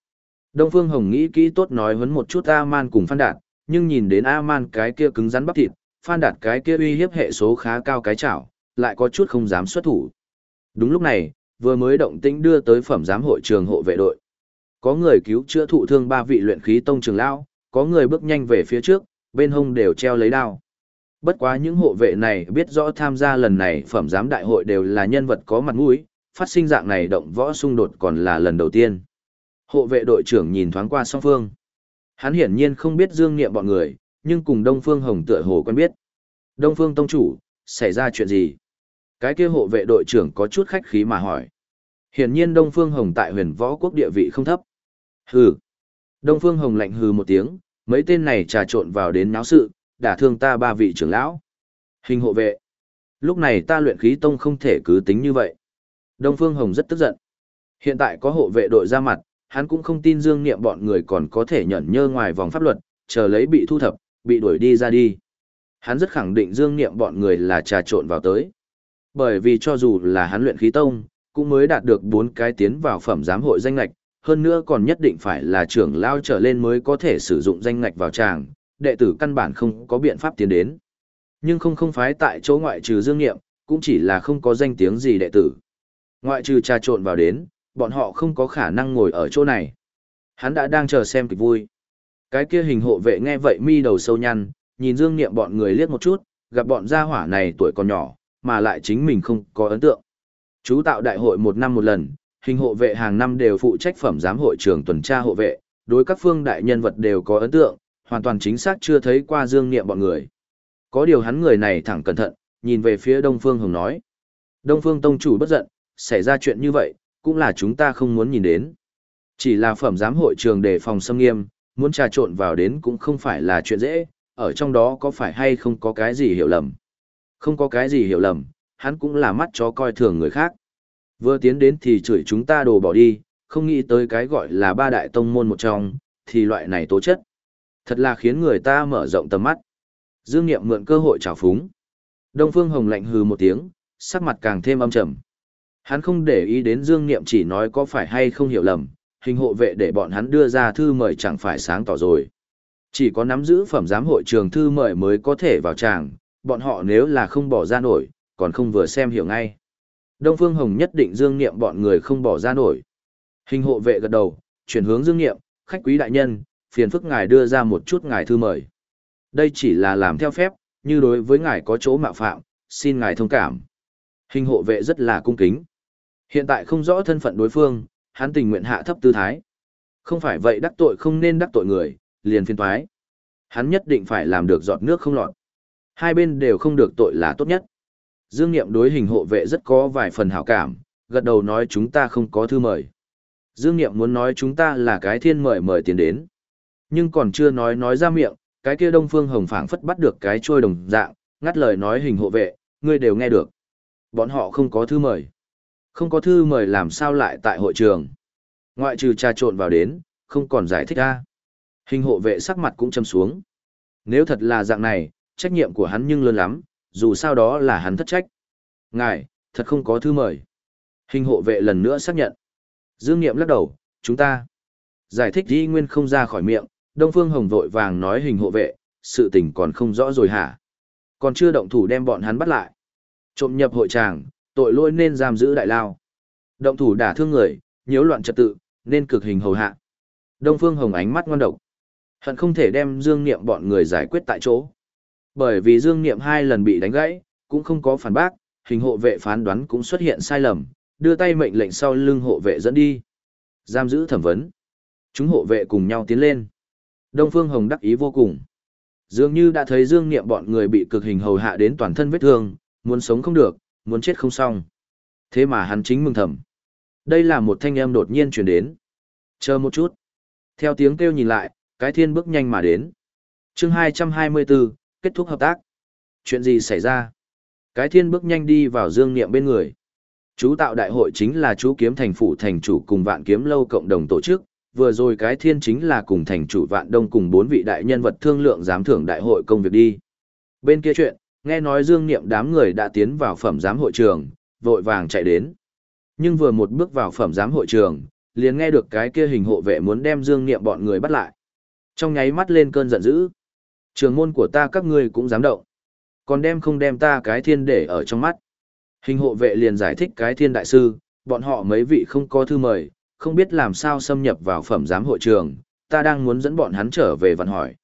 Đông Phương Hồng nghĩ kỹ tốt nói huấn một chút A-man cùng Phan Đạt, nhưng nhìn đến A-man cái kia cứng rắn bắp thịt, Phan Đạt cái kia uy hiếp hệ số khá cao cái chảo, lại có chút không dám xuất thủ. Đúng lúc này, vừa mới động tĩnh đưa tới phẩm giám hội trường hộ vệ đội. Có người cứu chữa thụ thương ba vị luyện khí tông trường lão, có người bước nhanh về phía trước, bên hông đều treo lấy đao. Bất quá những hộ vệ này biết rõ tham gia lần này phẩm giám đại hội đều là nhân vật có mặt mũi, phát sinh dạng này động võ xung đột còn là lần đầu tiên. Hộ vệ đội trưởng nhìn thoáng qua song phương. Hắn hiển nhiên không biết dương nghiệm bọn người, nhưng cùng Đông Phương Hồng tựa hồ quen biết. Đông Phương Tông Chủ, xảy ra chuyện gì? Cái kia hộ vệ đội trưởng có chút khách khí mà hỏi. Hiển nhiên Đông Phương Hồng tại huyền võ quốc địa vị không thấp. Hừ. Đông Phương Hồng lạnh hừ một tiếng, mấy tên này trà trộn vào đến náo sự, đả thương ta ba vị trưởng lão. Hình hộ vệ. Lúc này ta luyện khí tông không thể cứ tính như vậy. Đông Phương Hồng rất tức giận. Hiện tại có hộ vệ đội ra mặt, hắn cũng không tin Dương Niệm bọn người còn có thể nhẫn nhơ ngoài vòng pháp luật, chờ lấy bị thu thập, bị đuổi đi ra đi. Hắn rất khẳng định Dương Niệm bọn người là trà trộn vào tới. Bởi vì cho dù là hắn luyện khí tông, cũng mới đạt được bốn cái tiến vào phẩm giám hội danh ngạch, hơn nữa còn nhất định phải là trưởng lao trở lên mới có thể sử dụng danh ngạch vào tràng, đệ tử căn bản không có biện pháp tiến đến. Nhưng không không phái tại chỗ ngoại trừ dương Niệm, cũng chỉ là không có danh tiếng gì đệ tử. Ngoại trừ trà trộn vào đến, bọn họ không có khả năng ngồi ở chỗ này. Hắn đã đang chờ xem kịch vui. Cái kia hình hộ vệ nghe vậy mi đầu sâu nhăn, nhìn dương niệm bọn người liếc một chút, gặp bọn gia hỏa này tuổi còn nhỏ, mà lại chính mình không có ấn tượng. Chú tạo đại hội một năm một lần, hình hộ vệ hàng năm đều phụ trách phẩm giám hội trường tuần tra hộ vệ, đối các phương đại nhân vật đều có ấn tượng, hoàn toàn chính xác chưa thấy qua dương niệm bọn người. Có điều hắn người này thẳng cẩn thận, nhìn về phía Đông Phương Hồng nói. Đông Phương Tông chủ bất giận, xảy ra chuyện như vậy, cũng là chúng ta không muốn nhìn đến. Chỉ là phẩm giám hội trường để phòng xâm nghiêm, muốn trà trộn vào đến cũng không phải là chuyện dễ, ở trong đó có phải hay không có cái gì hiểu lầm. Không có cái gì hiểu lầm, hắn cũng là mắt chó coi thường người khác. Vừa tiến đến thì chửi chúng ta đồ bỏ đi, không nghĩ tới cái gọi là ba đại tông môn một trong, thì loại này tố chất. Thật là khiến người ta mở rộng tầm mắt. Dương Niệm mượn cơ hội trào phúng. Đông Phương Hồng lạnh hừ một tiếng, sắc mặt càng thêm âm trầm. Hắn không để ý đến Dương Niệm chỉ nói có phải hay không hiểu lầm, hình hộ vệ để bọn hắn đưa ra thư mời chẳng phải sáng tỏ rồi. Chỉ có nắm giữ phẩm giám hội trường thư mời mới có thể vào tràng, bọn họ nếu là không bỏ ra nổi, còn không vừa xem hiểu ngay. Đông Phương Hồng nhất định Dương Niệm bọn người không bỏ ra nổi. Hình hộ vệ gật đầu, chuyển hướng Dương Niệm, khách quý đại nhân, phiền phức ngài đưa ra một chút ngài thư mời. Đây chỉ là làm theo phép, như đối với ngài có chỗ mạo phạm, xin ngài thông cảm. Hình hộ vệ rất là cung kính. Hiện tại không rõ thân phận đối phương, hắn tình nguyện hạ thấp tư thái. Không phải vậy đắc tội không nên đắc tội người, liền phiên thoái. Hắn nhất định phải làm được giọt nước không lọt. Hai bên đều không được tội là tốt nhất. Dương Niệm đối hình hộ vệ rất có vài phần hảo cảm, gật đầu nói chúng ta không có thư mời. Dương Niệm muốn nói chúng ta là cái thiên mời mời tiền đến. Nhưng còn chưa nói nói ra miệng, cái kia Đông Phương Hồng phảng phất bắt được cái trôi đồng dạng, ngắt lời nói hình hộ vệ, ngươi đều nghe được. Bọn họ không có thư mời. Không có thư mời làm sao lại tại hội trường. Ngoại trừ trà trộn vào đến, không còn giải thích ra. Hình hộ vệ sắc mặt cũng châm xuống. Nếu thật là dạng này, trách nhiệm của hắn nhưng lớn lắm, dù sao đó là hắn thất trách. Ngài, thật không có thư mời. Hình hộ vệ lần nữa xác nhận. Dương Niệm lắc đầu, chúng ta. Giải thích đi nguyên không ra khỏi miệng, Đông Phương Hồng vội vàng nói hình hộ vệ, sự tình còn không rõ rồi hả? Còn chưa động thủ đem bọn hắn bắt lại. Trộm nhập hội tràng, tội lỗi nên giam giữ đại lao. Động thủ đả thương người, nhiễu loạn trật tự, nên cực hình hầu hạ. Đông Phương Hồng ánh mắt ngoan độc. Hận không thể đem Dương Niệm bọn người giải quyết tại chỗ. Bởi vì Dương Niệm hai lần bị đánh gãy, cũng không có phản bác, hình hộ vệ phán đoán cũng xuất hiện sai lầm, đưa tay mệnh lệnh sau lưng hộ vệ dẫn đi. Giam giữ thẩm vấn. Chúng hộ vệ cùng nhau tiến lên. Đông Phương Hồng đắc ý vô cùng. Dường như đã thấy Dương Niệm bọn người bị cực hình hầu hạ đến toàn thân vết thương, muốn sống không được, muốn chết không xong. Thế mà hắn chính mừng thầm. Đây là một thanh âm đột nhiên truyền đến. Chờ một chút. Theo tiếng kêu nhìn lại, cái thiên bước nhanh mà đến. chương 224, kết thúc hợp tác. Chuyện gì xảy ra? Cái thiên bước nhanh đi vào dương niệm bên người. Chú tạo đại hội chính là chú kiếm thành phủ thành chủ cùng vạn kiếm lâu cộng đồng tổ chức. Vừa rồi cái thiên chính là cùng thành chủ vạn đông cùng bốn vị đại nhân vật thương lượng giám thưởng đại hội công việc đi. Bên kia chuyện, nghe nói dương niệm đám người đã tiến vào phẩm giám hội trường, vội vàng chạy đến. Nhưng vừa một bước vào phẩm giám hội trường, liền nghe được cái kia hình hộ vệ muốn đem dương niệm bọn người bắt lại. Trong nháy mắt lên cơn giận dữ. Trường môn của ta các ngươi cũng dám động. Còn đem không đem ta cái thiên để ở trong mắt. Hình hộ vệ liền giải thích cái thiên đại sư, bọn họ mấy vị không có thư mời, không biết làm sao xâm nhập vào phẩm giám hội trường, ta đang muốn dẫn bọn hắn trở về vặn hỏi.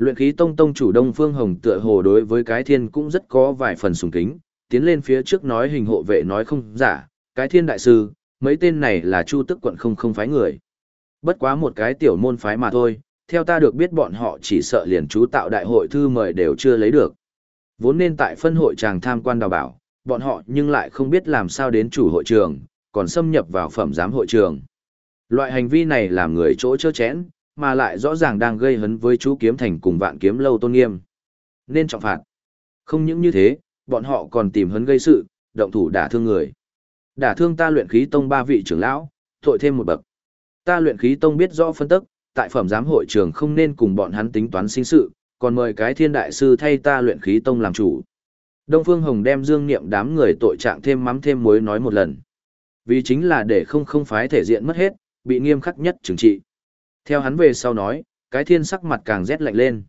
Luyện khí tông tông chủ Đông Phương Hồng tựa hồ đối với cái thiên cũng rất có vài phần sùng kính, tiến lên phía trước nói hình hộ vệ nói không giả, cái thiên đại sư, mấy tên này là chu tức quận không không phái người. Bất quá một cái tiểu môn phái mà thôi, theo ta được biết bọn họ chỉ sợ liền chú tạo đại hội thư mời đều chưa lấy được. Vốn nên tại phân hội chàng tham quan đào bảo, bọn họ nhưng lại không biết làm sao đến chủ hội trường, còn xâm nhập vào phẩm giám hội trường. Loại hành vi này làm người chỗ chơ chẽn, mà lại rõ ràng đang gây hấn với chú kiếm thành cùng vạn kiếm lâu tôn nghiêm. Nên trọng phạt. Không những như thế, bọn họ còn tìm hấn gây sự, động thủ đả thương người. Đả thương ta luyện khí tông ba vị trưởng lão, tội thêm một bậc. Ta luyện khí tông biết rõ phân tức, tại phẩm giám hội trường không nên cùng bọn hắn tính toán sinh sự, còn mời cái thiên đại sư thay ta luyện khí tông làm chủ. Đông Phương Hồng đem dương niệm đám người tội trạng thêm mắm thêm muối nói một lần. Vì chính là để không không phái thể diện mất hết, bị nghiêm khắc nhất trừng trị. Theo hắn về sau nói, cái thiên sắc mặt càng rét lạnh lên.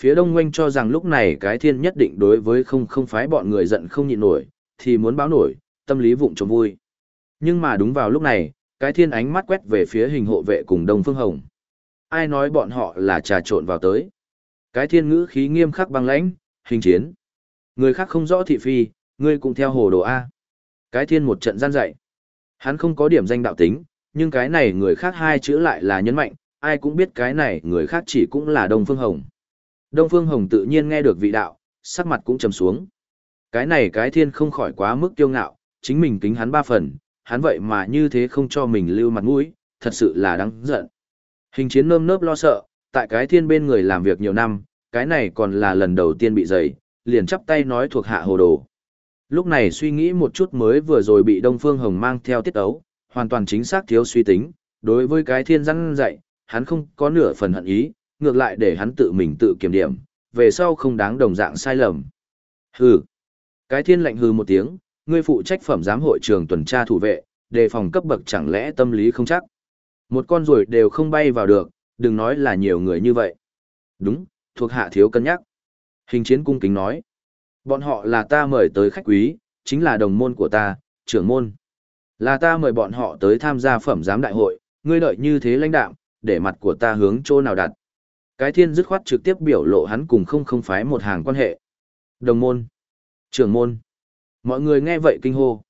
Phía đông ngoanh cho rằng lúc này cái thiên nhất định đối với không không phái bọn người giận không nhịn nổi, thì muốn báo nổi, tâm lý vụng trộm vui. Nhưng mà đúng vào lúc này, cái thiên ánh mắt quét về phía hình hộ vệ cùng Đông Phương Hồng. Ai nói bọn họ là trà trộn vào tới. Cái thiên ngữ khí nghiêm khắc băng lãnh, hình chiến. Người khác không rõ thị phi, ngươi cũng theo hồ đồ A. Cái thiên một trận gian dạy. Hắn không có điểm danh đạo tính, nhưng cái này người khác hai chữ lại là nhấn mạnh, ai cũng biết cái này người khác chỉ cũng là Đông Phương Hồng. Đông Phương Hồng tự nhiên nghe được vị đạo, sắc mặt cũng trầm xuống. Cái này cái thiên không khỏi quá mức kiêu ngạo, chính mình kính hắn ba phần, hắn vậy mà như thế không cho mình lưu mặt mũi, thật sự là đáng giận. Hình chiến nơm nớp lo sợ, tại cái thiên bên người làm việc nhiều năm, cái này còn là lần đầu tiên bị dày, liền chắp tay nói thuộc hạ hồ đồ. Lúc này suy nghĩ một chút mới vừa rồi bị Đông Phương Hồng mang theo tiết ấu, hoàn toàn chính xác thiếu suy tính, đối với cái thiên răn dạy, hắn không có nửa phần hận ý, ngược lại để hắn tự mình tự kiểm điểm, về sau không đáng đồng dạng sai lầm. Hừ. Cái thiên lạnh hừ một tiếng, ngươi phụ trách phẩm giám hội trường tuần tra thủ vệ, đề phòng cấp bậc chẳng lẽ tâm lý không chắc. Một con ruồi đều không bay vào được, đừng nói là nhiều người như vậy. Đúng, thuộc hạ thiếu cân nhắc. Hình chiến cung kính nói. Bọn họ là ta mời tới khách quý, chính là đồng môn của ta, trưởng môn. Là ta mời bọn họ tới tham gia phẩm giám đại hội, ngươi đợi như thế lãnh đạm, để mặt của ta hướng chỗ nào đặt. Cái thiên dứt khoát trực tiếp biểu lộ hắn cùng không không phái một hàng quan hệ. Đồng môn. Trưởng môn. Mọi người nghe vậy kinh hô.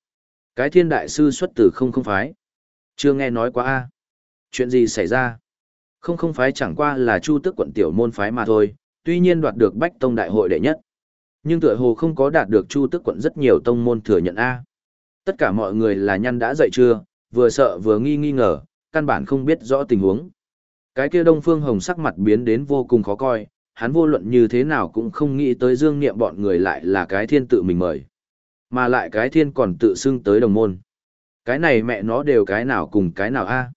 Cái thiên đại sư xuất từ không không phái. Chưa nghe nói quá a Chuyện gì xảy ra? Không không phái chẳng qua là chu tức quận tiểu môn phái mà thôi, tuy nhiên đoạt được bách tông đại hội đệ nhất. Nhưng tựa hồ không có đạt được chu tức quận rất nhiều tông môn thừa nhận A. Tất cả mọi người là nhăn đã dậy chưa, vừa sợ vừa nghi nghi ngờ, căn bản không biết rõ tình huống. Cái kia Đông Phương Hồng sắc mặt biến đến vô cùng khó coi, hắn vô luận như thế nào cũng không nghĩ tới dương niệm bọn người lại là cái thiên tự mình mời. Mà lại cái thiên còn tự xưng tới đồng môn. Cái này mẹ nó đều cái nào cùng cái nào a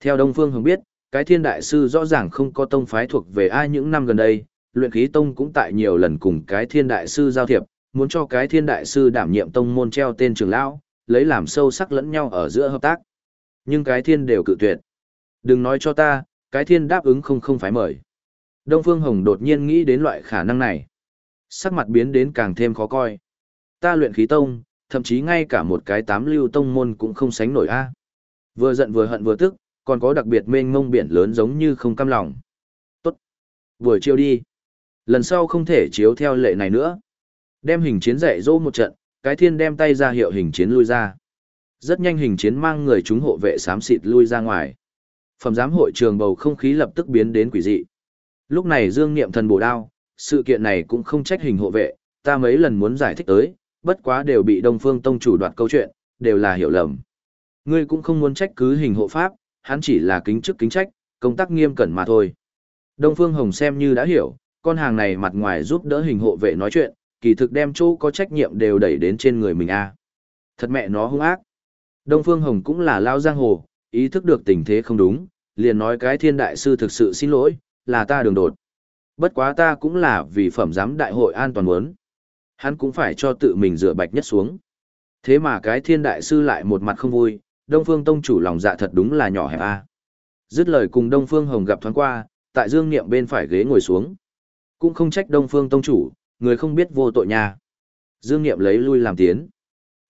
Theo Đông Phương Hồng biết, cái thiên đại sư rõ ràng không có tông phái thuộc về ai những năm gần đây, luyện khí tông cũng tại nhiều lần cùng cái thiên đại sư giao thiệp, muốn cho cái thiên đại sư đảm nhiệm tông môn treo tên trường lão, lấy làm sâu sắc lẫn nhau ở giữa hợp tác. Nhưng cái thiên đều cự tuyệt. Đừng nói cho ta, cái thiên đáp ứng không không phải mời. Đông Phương Hồng đột nhiên nghĩ đến loại khả năng này. Sắc mặt biến đến càng thêm khó coi. Ta luyện khí tông, thậm chí ngay cả một cái tám lưu tông môn cũng không sánh nổi a. Vừa giận vừa hận vừa tức, còn có đặc biệt mênh mông biển lớn giống như không cam lòng. Tốt. Buổi chiều đi. Lần sau không thể chiếu theo lệ này nữa. Đem hình chiến dạy dỗ một trận, cái thiên đem tay ra hiệu hình chiến lui ra. Rất nhanh hình chiến mang người chúng hộ vệ xám xịt lui ra ngoài. Phẩm giám hội trường bầu không khí lập tức biến đến quỷ dị. Lúc này Dương Niệm thần bổ đao, sự kiện này cũng không trách hình hộ vệ, ta mấy lần muốn giải thích tới, bất quá đều bị Đông Phương Tông chủ đoạt câu chuyện, đều là hiểu lầm. Ngươi cũng không muốn trách cứ hình hộ pháp, hắn chỉ là kính chức kính trách, công tác nghiêm cẩn mà thôi. Đông Phương Hồng xem như đã hiểu, con hàng này mặt ngoài giúp đỡ hình hộ vệ nói chuyện, kỳ thực đem chỗ có trách nhiệm đều đẩy đến trên người mình a. Thật mẹ nó hung ác. Đông Phương Hồng cũng là lao giang hồ, ý thức được tình thế không đúng, liền nói cái thiên đại sư thực sự xin lỗi, là ta đường đột. Bất quá ta cũng là vì phẩm giám đại hội an toàn muốn. Hắn cũng phải cho tự mình rửa bạch nhất xuống. Thế mà cái thiên đại sư lại một mặt không vui, Đông Phương Tông chủ lòng dạ thật đúng là nhỏ hẹp a. Dứt lời cùng Đông Phương Hồng gặp thoáng qua, tại Dương Niệm bên phải ghế ngồi xuống. Cũng không trách Đông Phương Tông chủ, người không biết vô tội nha. Dương Niệm lấy lui làm tiến.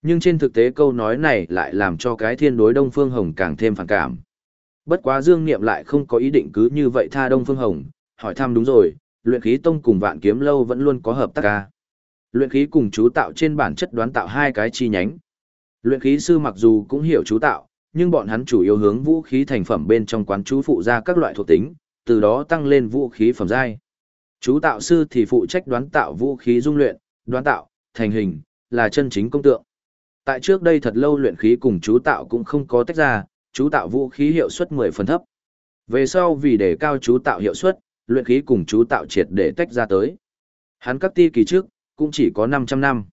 Nhưng trên thực tế câu nói này lại làm cho cái thiên đối Đông Phương Hồng càng thêm phản cảm. Bất quá Dương Niệm lại không có ý định cứ như vậy tha Đông Phương Hồng, hỏi thăm đúng rồi, luyện khí tông cùng vạn kiếm lâu vẫn luôn có hợp tác ca. Luyện khí cùng chú tạo trên bản chất đoán tạo hai cái chi nhánh. Luyện khí sư mặc dù cũng hiểu chú tạo, nhưng bọn hắn chủ yếu hướng vũ khí thành phẩm bên trong quán chú phụ ra các loại thuộc tính, từ đó tăng lên vũ khí phẩm giai. Chú tạo sư thì phụ trách đoán tạo vũ khí dung luyện, đoán tạo, thành hình, là chân chính công tượng. Tại trước đây thật lâu luyện khí cùng chú tạo cũng không có tách ra, chú tạo vũ khí hiệu suất 10 phần thấp. Về sau vì để cao chú tạo hiệu suất, luyện khí cùng chú tạo triệt để tách ra tới. Hắn các ti kỳ trước, cũng chỉ có 500 năm.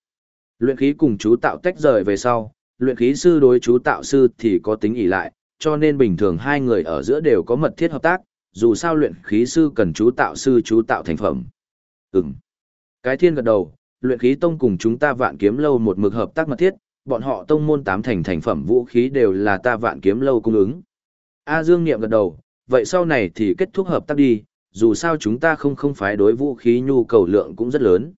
Luyện khí cùng chú tạo tách rời về sau, luyện khí sư đối chú tạo sư thì có tính ỷ lại, cho nên bình thường hai người ở giữa đều có mật thiết hợp tác, dù sao luyện khí sư cần chú tạo sư chú tạo thành phẩm. Ừm. Cái thiên gật đầu, luyện khí tông cùng chúng ta vạn kiếm lâu một mực hợp tác mật thiết, bọn họ tông môn tám thành thành phẩm vũ khí đều là ta vạn kiếm lâu cung ứng. A Dương Niệm gật đầu, vậy sau này thì kết thúc hợp tác đi, dù sao chúng ta không không phái đối vũ khí nhu cầu lượng cũng rất lớn.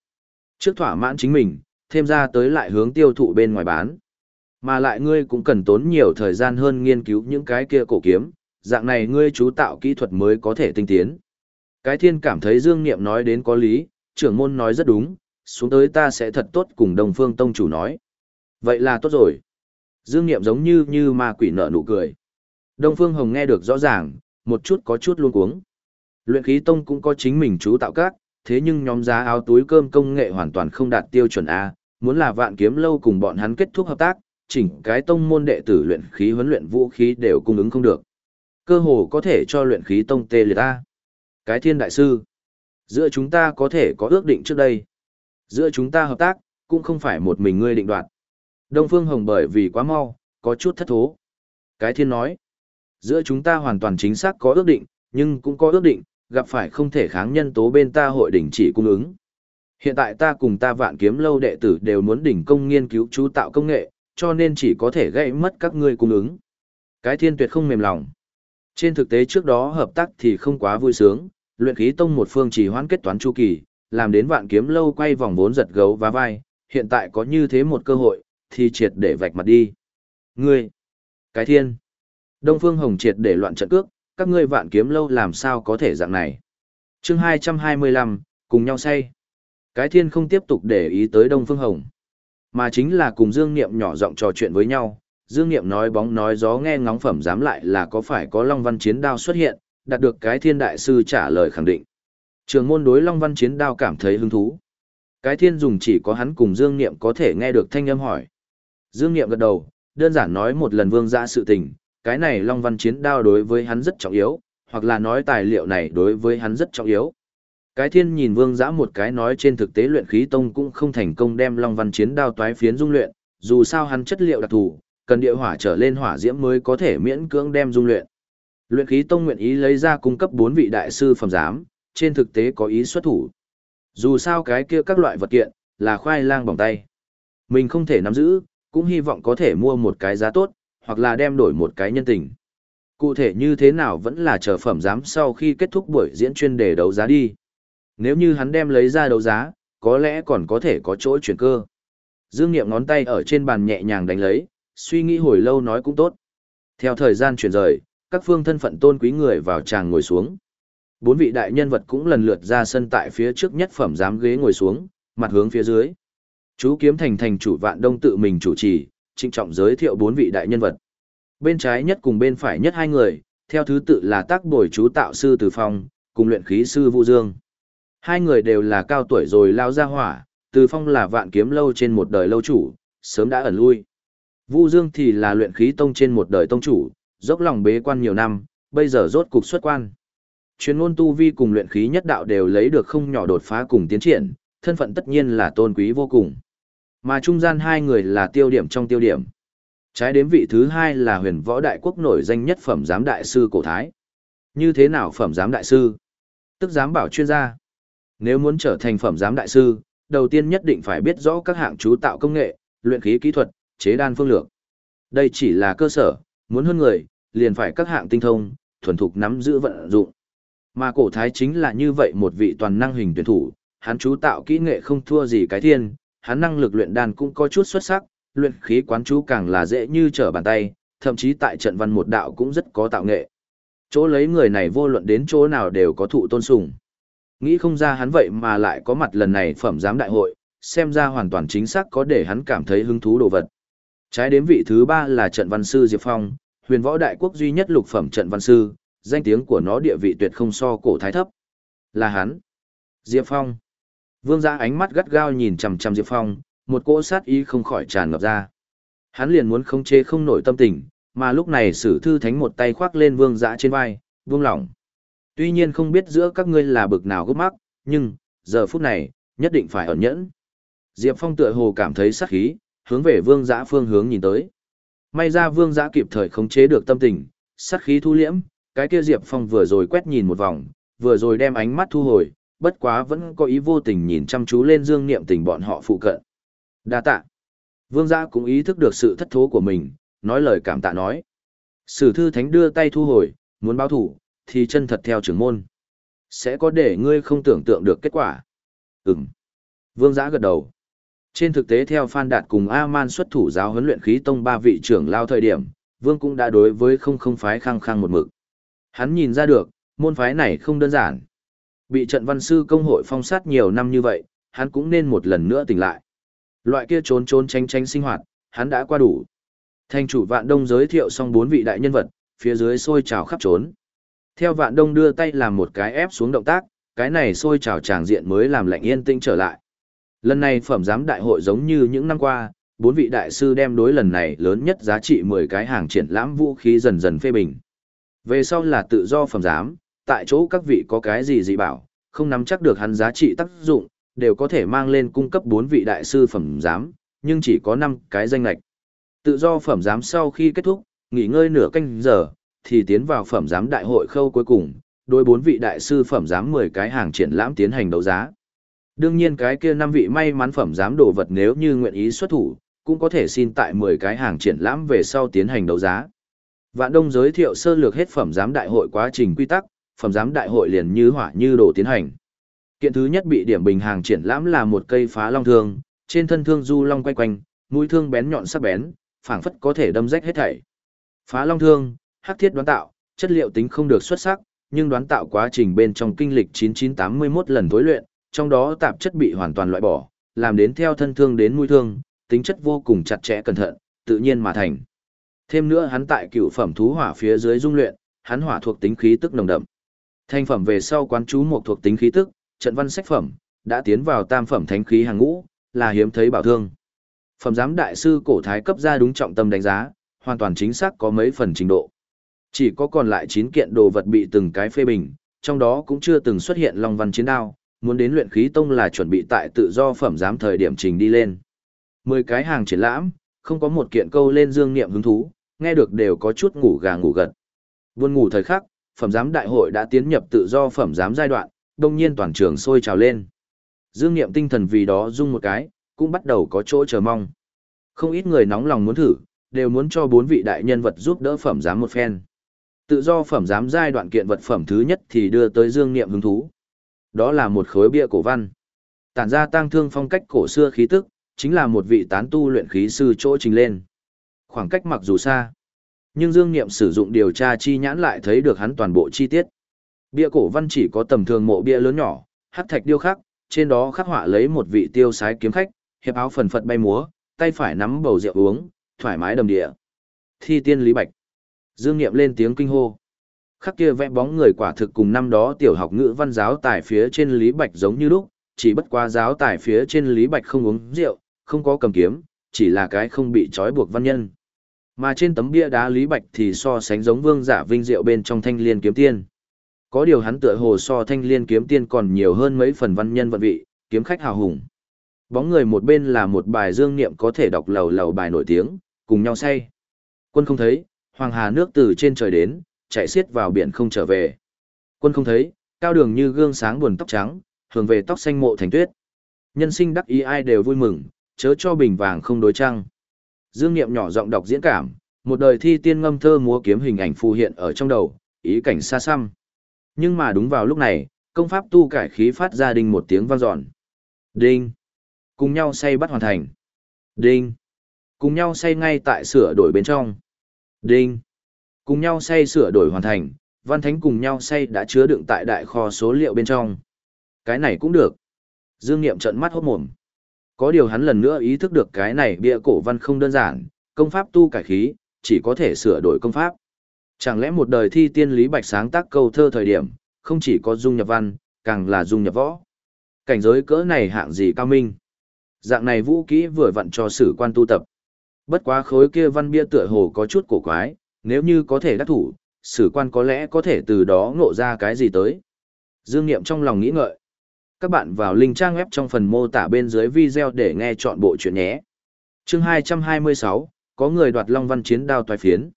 Trước thỏa mãn chính mình, thêm ra tới lại hướng tiêu thụ bên ngoài bán. Mà lại ngươi cũng cần tốn nhiều thời gian hơn nghiên cứu những cái kia cổ kiếm, dạng này ngươi chú tạo kỹ thuật mới có thể tinh tiến. Cái thiên cảm thấy Dương Niệm nói đến có lý, trưởng môn nói rất đúng, xuống tới ta sẽ thật tốt cùng đồng phương tông chủ nói. Vậy là tốt rồi. Dương Niệm giống như như ma quỷ nợ nụ cười. Đông Phương Hồng nghe được rõ ràng, một chút có chút luôn cuống. Luyện khí tông cũng có chính mình chú tạo các, thế nhưng nhóm giá áo túi cơm công nghệ hoàn toàn không đạt tiêu chuẩn A, muốn là vạn kiếm lâu cùng bọn hắn kết thúc hợp tác, chỉnh cái tông môn đệ tử luyện khí huấn luyện vũ khí đều cung ứng không được. Cơ hồ có thể cho luyện khí tông tê liệt ta, Cái thiên đại sư. Giữa chúng ta có thể có ước định trước đây. Giữa chúng ta hợp tác, cũng không phải một mình ngươi định đoạt. Đông Phương Hồng bởi vì quá mau, có chút thất thố. Cái thiên nói, giữa chúng ta hoàn toàn chính xác có ước định, nhưng cũng có ước định, gặp phải không thể kháng nhân tố bên ta hội đỉnh chỉ cung ứng. Hiện tại ta cùng ta vạn kiếm lâu đệ tử đều muốn đỉnh công nghiên cứu chú tạo công nghệ, cho nên chỉ có thể gây mất các ngươi cung ứng. Cái thiên tuyệt không mềm lòng. Trên thực tế trước đó hợp tác thì không quá vui sướng, luyện khí tông một phương chỉ hoãn kết toán chu kỳ, làm đến vạn kiếm lâu quay vòng vốn giật gấu và vai, hiện tại có như thế một cơ hội, thì triệt để vạch mặt đi. Ngươi, cái thiên, Đông Phương Hồng triệt để loạn trận cước, các ngươi vạn kiếm lâu làm sao có thể dạng này. chương 225, cùng nhau say. Cái thiên không tiếp tục để ý tới Đông Phương Hồng, mà chính là cùng Dương Niệm nhỏ giọng trò chuyện với nhau. Dương Niệm nói bóng nói gió nghe ngóng phẩm dám lại là có phải có Long Văn Chiến Đao xuất hiện, đạt được cái thiên đại sư trả lời khẳng định. Trường môn đối Long Văn Chiến Đao cảm thấy hứng thú. Cái thiên dùng chỉ có hắn cùng Dương Niệm có thể nghe được thanh âm hỏi. Dương Niệm gật đầu, đơn giản nói một lần vương ra sự tình, cái này Long Văn Chiến Đao đối với hắn rất trọng yếu, hoặc là nói tài liệu này đối với hắn rất trọng yếu. Cái thiên nhìn vương giã một cái nói trên thực tế luyện khí tông cũng không thành công đem Long Văn Chiến Đao toái phiến dung luyện, dù sao hắn chất liệu đặc thù, cần địa hỏa trở lên hỏa diễm mới có thể miễn cưỡng đem dung luyện. Luyện khí tông nguyện ý lấy ra cung cấp 4 vị đại sư phẩm giám, trên thực tế có ý xuất thủ. Dù sao cái kia các loại vật kiện, là khoai lang bỏng tay. Mình không thể nắm giữ, cũng hy vọng có thể mua một cái giá tốt, hoặc là đem đổi một cái nhân tình. Cụ thể như thế nào vẫn là chờ phẩm giám sau khi kết thúc buổi diễn chuyên đề đấu giá đi. Nếu như hắn đem lấy ra đấu giá, có lẽ còn có thể có chỗ chuyển cơ. Dương Niệm ngón tay ở trên bàn nhẹ nhàng đánh lấy, suy nghĩ hồi lâu nói cũng tốt. Theo thời gian chuyển rời, các phương thân phận tôn quý người vào tràng ngồi xuống. Bốn vị đại nhân vật cũng lần lượt ra sân tại phía trước nhất phẩm giám ghế ngồi xuống, mặt hướng phía dưới. Chú kiếm thành thành chủ vạn đông tự mình chủ trì, trinh trọng giới thiệu bốn vị đại nhân vật. Bên trái nhất cùng bên phải nhất hai người, theo thứ tự là tác bồi chú tạo sư Từ Phong, cùng luyện khí sư Vu Dương. Hai người đều là cao tuổi rồi lao ra hỏa, Từ Phong là vạn kiếm lâu trên một đời lâu chủ, sớm đã ẩn lui. Vu Dương thì là luyện khí tông trên một đời tông chủ, dốc lòng bế quan nhiều năm, bây giờ rốt cục xuất quan. Chuyên môn tu vi cùng luyện khí nhất đạo đều lấy được không nhỏ đột phá cùng tiến triển, thân phận tất nhiên là tôn quý vô cùng. Mà trung gian hai người là tiêu điểm trong tiêu điểm. Trái đếm vị thứ hai là huyền võ đại quốc nổi danh nhất phẩm giám đại sư cổ thái. Như thế nào phẩm giám đại sư? Tức giám bảo chuyên gia. Nếu muốn trở thành phẩm giám đại sư, đầu tiên nhất định phải biết rõ các hạng chú tạo công nghệ, luyện khí kỹ thuật, chế đan phương lược. Đây chỉ là cơ sở, muốn hơn người, liền phải các hạng tinh thông, thuần thục nắm giữ vận dụng. Mà cổ thái chính là như vậy một vị toàn năng hình tuyển thủ, hắn chú tạo kỹ nghệ không thua gì cái thiên, hắn năng lực luyện đan cũng có chút xuất sắc, luyện khí quán chú càng là dễ như trở bàn tay, thậm chí tại trận văn một đạo cũng rất có tạo nghệ. Chỗ lấy người này vô luận đến chỗ nào đều có thụ tôn sùng. Nghĩ không ra hắn vậy mà lại có mặt lần này phẩm giám đại hội, xem ra hoàn toàn chính xác có để hắn cảm thấy hứng thú đồ vật. Trái đến vị thứ ba là trận văn sư Diệp Phong, huyền võ đại quốc duy nhất lục phẩm trận văn sư, danh tiếng của nó địa vị tuyệt không so cổ thái thấp. Là hắn. Diệp Phong. Vương gia ánh mắt gắt gao nhìn chằm chằm Diệp Phong, một cỗ sát ý không khỏi tràn ngập ra. Hắn liền muốn khống chế không nổi tâm tình, mà lúc này sử thư thánh một tay khoác lên vương gia trên vai, vương lỏng. Tuy nhiên không biết giữa các ngươi là bực nào gấp mắc, nhưng, giờ phút này, nhất định phải ẩn nhẫn. Diệp Phong tựa hồ cảm thấy sát khí, hướng về vương giã phương hướng nhìn tới. May ra vương giã kịp thời khống chế được tâm tình, sát khí thu liễm, cái kia Diệp Phong vừa rồi quét nhìn một vòng, vừa rồi đem ánh mắt thu hồi, bất quá vẫn có ý vô tình nhìn chăm chú lên dương niệm tình bọn họ phụ cận. Đa tạ. Vương giã cũng ý thức được sự thất thố của mình, nói lời cảm tạ nói. Sử thư thánh đưa tay thu hồi, muốn báo thủ, thì chân thật theo trưởng môn. Sẽ có để ngươi không tưởng tượng được kết quả. Ừm. Vương giã gật đầu. Trên thực tế theo Phan Đạt cùng A-man xuất thủ giáo huấn luyện khí tông ba vị trưởng lao thời điểm, Vương cũng đã đối với không không phái khăng khăng một mực. Hắn nhìn ra được, môn phái này không đơn giản. Bị trận văn sư công hội phong sát nhiều năm như vậy, hắn cũng nên một lần nữa tỉnh lại. Loại kia trốn trốn tránh tránh sinh hoạt, hắn đã qua đủ. Thành chủ Vạn Đông giới thiệu xong bốn vị đại nhân vật, phía dưới sôi trào khắp trốn. Theo Vạn Đông đưa tay làm một cái ép xuống động tác, cái này sôi trào tràng diện mới làm lạnh yên tĩnh trở lại. Lần này phẩm giám đại hội giống như những năm qua, bốn vị đại sư đem đối lần này lớn nhất giá trị 10 cái hàng triển lãm vũ khí dần dần phê bình. Về sau là tự do phẩm giám, tại chỗ các vị có cái gì dị bảo, không nắm chắc được hắn giá trị tác dụng, đều có thể mang lên cung cấp bốn vị đại sư phẩm giám, nhưng chỉ có 5 cái danh lạch. Tự do phẩm giám sau khi kết thúc, nghỉ ngơi nửa canh giờ, thì tiến vào phẩm giám đại hội khâu cuối cùng, đối bốn vị đại sư phẩm giám 10 cái hàng triển lãm tiến hành đấu giá. Đương nhiên cái kia năm vị may mắn phẩm giám đồ vật nếu như nguyện ý xuất thủ, cũng có thể xin tại 10 cái hàng triển lãm về sau tiến hành đấu giá. Vạn Đông giới thiệu sơ lược hết phẩm giám đại hội quá trình quy tắc, phẩm giám đại hội liền như hỏa như đồ tiến hành. Kiện thứ nhất bị điểm bình hàng triển lãm là một cây phá long thương, trên thân thương du long quay quanh, mũi thương bén nhọn sắc bén, phảng phất có thể đâm rách hết thảy. Phá long thương, hắc thiết đoán tạo, chất liệu tính không được xuất sắc, nhưng đoán tạo quá trình bên trong kinh lịch 9981 lần tối luyện, trong đó tạp chất bị hoàn toàn loại bỏ, làm đến theo thân thương đến mũi thương, tính chất vô cùng chặt chẽ cẩn thận, tự nhiên mà thành. Thêm nữa hắn tại cựu phẩm thú hỏa phía dưới dung luyện, hắn hỏa thuộc tính khí tức nồng đậm. Thanh phẩm về sau quán chú một thuộc tính khí tức, trận văn sách phẩm, đã tiến vào tam phẩm thánh khí hàng ngũ, là hiếm thấy bảo thương. Phẩm giám đại sư cổ thái cấp ra đúng trọng tâm đánh giá, hoàn toàn chính xác có mấy phần trình độ. Chỉ có còn lại 9 kiện đồ vật bị từng cái phê bình, trong đó cũng chưa từng xuất hiện long văn chiến đao, muốn đến luyện khí tông là chuẩn bị tại tự do phẩm giám thời điểm trình đi lên. 10 cái hàng triển lãm, không có một kiện câu lên dương niệm hứng thú, nghe được đều có chút ngủ gà ngủ gật. Buồn ngủ thời khắc, phẩm giám đại hội đã tiến nhập tự do phẩm giám giai đoạn, đông nhiên toàn trường sôi trào lên. Dương niệm tinh thần vì đó rung một cái, cũng bắt đầu có chỗ chờ mong. Không ít người nóng lòng muốn thử, đều muốn cho bốn vị đại nhân vật giúp đỡ phẩm giám một phen. Tự do phẩm giám giai đoạn kiện vật phẩm thứ nhất thì đưa tới dương niệm hứng thú. Đó là một khối bia cổ văn. Tản ra tang thương phong cách cổ xưa khí tức, chính là một vị tán tu luyện khí sư chỗ trình lên. Khoảng cách mặc dù xa, nhưng Dương Niệm sử dụng điều tra chi nhãn lại thấy được hắn toàn bộ chi tiết. Bia cổ văn chỉ có tầm thường mộ bia lớn nhỏ, hắc thạch điêu khắc, trên đó khắc họa lấy một vị tiêu sái kiếm khách, hiệp áo phần phật bay múa, tay phải nắm bầu rượu uống, thoải mái đầm địa. Thi tiên Lý Bạch. Dương Niệm lên tiếng kinh hô. Khắc kia vẽ bóng người quả thực cùng năm đó tiểu học ngữ văn giáo tài phía trên Lý Bạch giống như lúc, chỉ bất qua giáo tài phía trên Lý Bạch không uống rượu, không có cầm kiếm, chỉ là cái không bị trói buộc văn nhân. Mà trên tấm bia đá Lý Bạch thì so sánh giống vương giả vinh diệu bên trong thanh liên kiếm tiên. Có điều hắn tựa hồ so thanh liên kiếm tiên còn nhiều hơn mấy phần văn nhân vận vị, kiếm khách hào hùng. Bóng người một bên là một bài dương niệm có thể đọc lầu lầu bài nổi tiếng, cùng nhau say. Quân không thấy, hoàng hà nước từ trên trời đến, chạy xiết vào biển không trở về. Quân không thấy, cao đường như gương sáng buồn tóc trắng, hướng về tóc xanh mộ thành tuyết. Nhân sinh đắc ý ai đều vui mừng, chớ cho bình vàng không đối trăng. Dương Niệm nhỏ giọng đọc diễn cảm, một đời thi tiên ngâm thơ múa kiếm hình ảnh phù hiện ở trong đầu, ý cảnh xa xăm. Nhưng mà đúng vào lúc này, công pháp tu cải khí phát ra đinh một tiếng vang dọn. Đinh! Cùng nhau say bắt hoàn thành. Đinh! Cùng nhau say ngay tại sửa đổi bên trong. Đinh! Cùng nhau say sửa đổi hoàn thành, văn thánh cùng nhau say đã chứa đựng tại đại kho số liệu bên trong. Cái này cũng được. Dương Niệm trợn mắt hốt mồm. Có điều hắn lần nữa ý thức được cái này bia cổ văn không đơn giản, công pháp tu cải khí, chỉ có thể sửa đổi công pháp. Chẳng lẽ một đời thi tiên lý bạch sáng tác câu thơ thời điểm, không chỉ có dung nhập văn, càng là dung nhập võ. Cảnh giới cỡ này hạng gì cao minh. Dạng này vũ kỹ vừa vặn cho sử quan tu tập. Bất quá khối kia văn bia tựa hồ có chút cổ quái, nếu như có thể đắc thủ, sử quan có lẽ có thể từ đó ngộ ra cái gì tới. Dương Niệm trong lòng nghĩ ngợi. Các bạn vào link trang web trong phần mô tả bên dưới video để nghe chọn bộ chuyện nhé. Chương 226, có người đoạt Long Văn chiến đao toái phiến.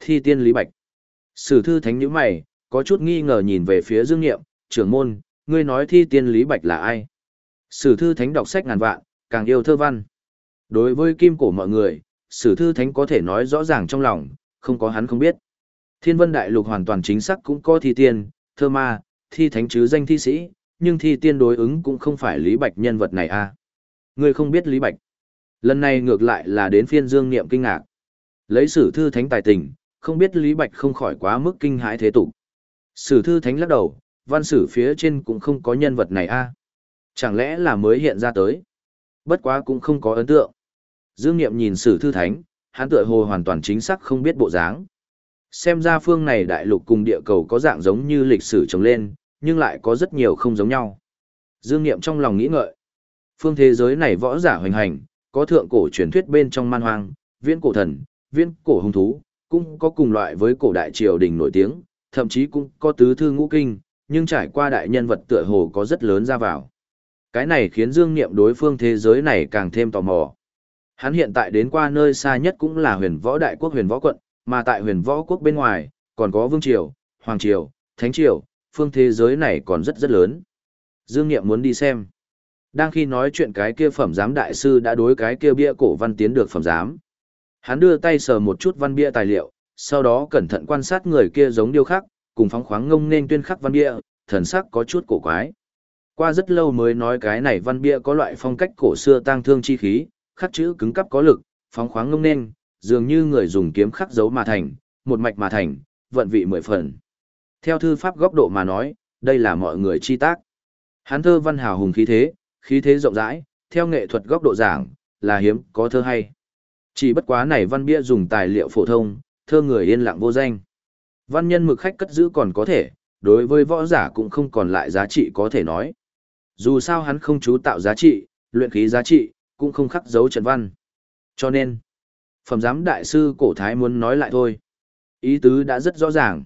Thi tiên Lý Bạch. Sử thư thánh nhíu mày, có chút nghi ngờ nhìn về phía Dương Niệm, trưởng môn, ngươi nói thi tiên Lý Bạch là ai? Sử thư thánh đọc sách ngàn vạn, càng yêu thơ văn. Đối với kim cổ mọi người, sử thư thánh có thể nói rõ ràng trong lòng, không có hắn không biết. Thiên vân đại lục hoàn toàn chính xác cũng có thi tiên, thơ ma, thi thánh chứ danh thi sĩ, nhưng thi tiên đối ứng cũng không phải Lý Bạch nhân vật này a. À. Ngươi không biết Lý Bạch. Lần này ngược lại là đến phiên Dương Niệm kinh ngạc. Lấy sử thư thánh tài tình, không biết Lý Bạch không khỏi quá mức kinh hãi thế tục. Sử thư thánh lắc đầu, văn sử phía trên cũng không có nhân vật này a. Chẳng lẽ là mới hiện ra tới? Bất quá cũng không có ấn tượng. Dương Niệm nhìn sử thư thánh, hắn tựa hồ hoàn toàn chính xác không biết bộ dáng. Xem ra phương này đại lục cùng địa cầu có dạng giống như lịch sử trồng lên, nhưng lại có rất nhiều không giống nhau. Dương Niệm trong lòng nghĩ ngợi. Phương thế giới này võ giả hoành hành, có thượng cổ truyền thuyết bên trong man hoang, viễn cổ thần, viễn cổ hung thú, cũng có cùng loại với cổ đại triều đình nổi tiếng, thậm chí cũng có tứ thư ngũ kinh, nhưng trải qua đại nhân vật tựa hồ có rất lớn ra vào. Cái này khiến Dương Niệm đối phương thế giới này càng thêm tò mò. Hắn hiện tại đến qua nơi xa nhất cũng là huyền võ đại quốc huyền võ quận, mà tại huyền võ quốc bên ngoài, còn có vương triều, hoàng triều, thánh triều, phương thế giới này còn rất rất lớn. Dương Niệm muốn đi xem. Đang khi nói chuyện cái kia phẩm giám đại sư đã đối cái kia bia cổ văn tiến được phẩm giám. Hắn đưa tay sờ một chút văn bia tài liệu, sau đó cẩn thận quan sát người kia giống điêu khắc, cùng phóng khoáng ngông nên tuyên khắc văn bia, thần sắc có chút cổ quái. Qua rất lâu mới nói cái này văn bia có loại phong cách cổ xưa tang thương chi khí, khắc chữ cứng cắp có lực, phóng khoáng ngông nên, dường như người dùng kiếm khắc dấu mà thành, một mạch mà thành, vận vị mười phần. Theo thư pháp góc độ mà nói, đây là mọi người chi tác. Hán thơ văn hào hùng khí thế, khí thế rộng rãi, theo nghệ thuật góc độ giảng, là hiếm, có thơ hay. Chỉ bất quá này văn bia dùng tài liệu phổ thông, thơ người yên lặng vô danh. Văn nhân mực khách cất giữ còn có thể, đối với võ giả cũng không còn lại giá trị có thể nói. Dù sao hắn không chú tạo giá trị, luyện khí giá trị, cũng không khắc dấu trận văn. Cho nên, phẩm giám đại sư cổ thái muốn nói lại thôi. Ý tứ đã rất rõ ràng.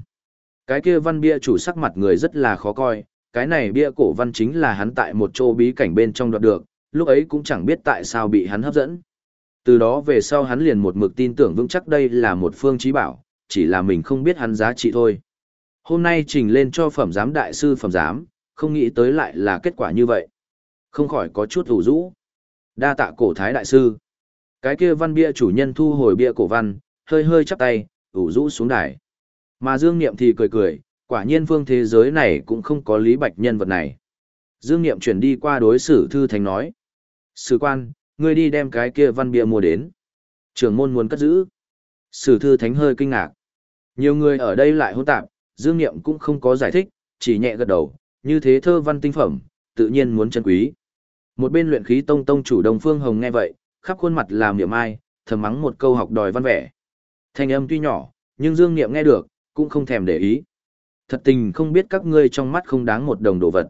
Cái kia văn bia chủ sắc mặt người rất là khó coi, cái này bia cổ văn chính là hắn tại một chỗ bí cảnh bên trong đoạt được, lúc ấy cũng chẳng biết tại sao bị hắn hấp dẫn. Từ đó về sau hắn liền một mực tin tưởng vững chắc đây là một phương trí bảo, chỉ là mình không biết hắn giá trị thôi. Hôm nay trình lên cho phẩm giám đại sư phẩm giám, không nghĩ tới lại là kết quả như vậy. Không khỏi có chút ủ rũ. Đa tạ cổ thái đại sư. Cái kia văn bia chủ nhân thu hồi bia cổ văn, hơi hơi chắp tay, ủ rũ xuống đài. Mà Dương Niệm thì cười cười, quả nhiên phương thế giới này cũng không có lý bạch nhân vật này. Dương Niệm chuyển đi qua đối xử thư thành nói. Sử quan, ngươi đi đem cái kia văn bia mua đến. Trưởng môn muốn cất giữ. Sử thư thánh hơi kinh ngạc. Nhiều người ở đây lại hỗn tạp, Dương Niệm cũng không có giải thích, chỉ nhẹ gật đầu, như thế thơ văn tinh phẩm, tự nhiên muốn chân quý. Một bên luyện khí tông tông chủ Đông Phương Hồng nghe vậy, khắp khuôn mặt làm niệm ai, thầm mắng một câu học đòi văn vẻ. Thanh âm tuy nhỏ, nhưng Dương Niệm nghe được, cũng không thèm để ý. Thật tình không biết các ngươi trong mắt không đáng một đồng đồ vật.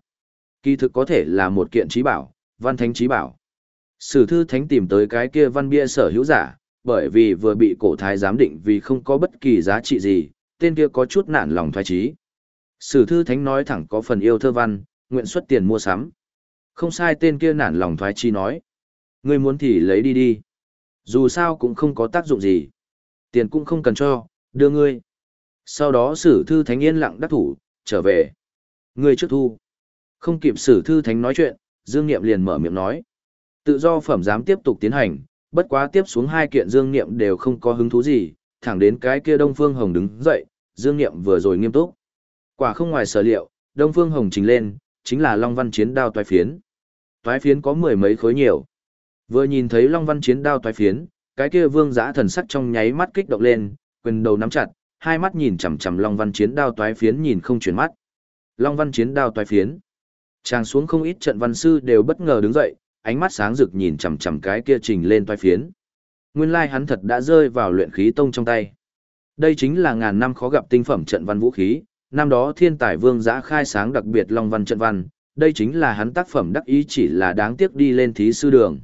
Kỳ thực có thể là một kiện trí bảo, văn thánh trí bảo. Sử thư thánh tìm tới cái kia văn bia sở hữu giả, bởi vì vừa bị cổ thái giám định vì không có bất kỳ giá trị gì, tên kia có chút nản lòng thoái trí. Sử thư thánh nói thẳng có phần yêu thơ văn, nguyện xuất tiền mua sắm. Không sai tên kia nản lòng thoái chi nói. Ngươi muốn thì lấy đi đi. Dù sao cũng không có tác dụng gì. Tiền cũng không cần cho, đưa ngươi. Sau đó sử thư thánh yên lặng đắc thủ, trở về. Ngươi trước thu. Không kịp sử thư thánh nói chuyện, Dương Niệm liền mở miệng nói. Tự do phẩm giám tiếp tục tiến hành, bất quá tiếp xuống hai kiện Dương Niệm đều không có hứng thú gì, thẳng đến cái kia Đông Phương Hồng đứng dậy, Dương Niệm vừa rồi nghiêm túc. Quả không ngoài sở liệu, Đông Phương Hồng trình lên, chính là Long Văn chiến đao toái phiến. Toái phiến có mười mấy khối nhiều. Vừa nhìn thấy Long Văn chiến đao toái phiến, cái kia vương giã thần sắc trong nháy mắt kích động lên, quyền đầu nắm chặt, hai mắt nhìn chằm chằm Long Văn Chiến đao toái phiến nhìn không chuyển mắt. Long Văn Chiến đao toái phiến. Tràng xuống không ít trận văn sư đều bất ngờ đứng dậy, ánh mắt sáng rực nhìn chằm chằm cái kia trình lên toái phiến. Nguyên lai hắn thật đã rơi vào luyện khí tông trong tay. Đây chính là ngàn năm khó gặp tinh phẩm trận văn vũ khí, năm đó thiên tài vương giã khai sáng đặc biệt Long Văn trận văn, đây chính là hắn tác phẩm đắc ý chỉ là đáng tiếc đi lên thí sư đường.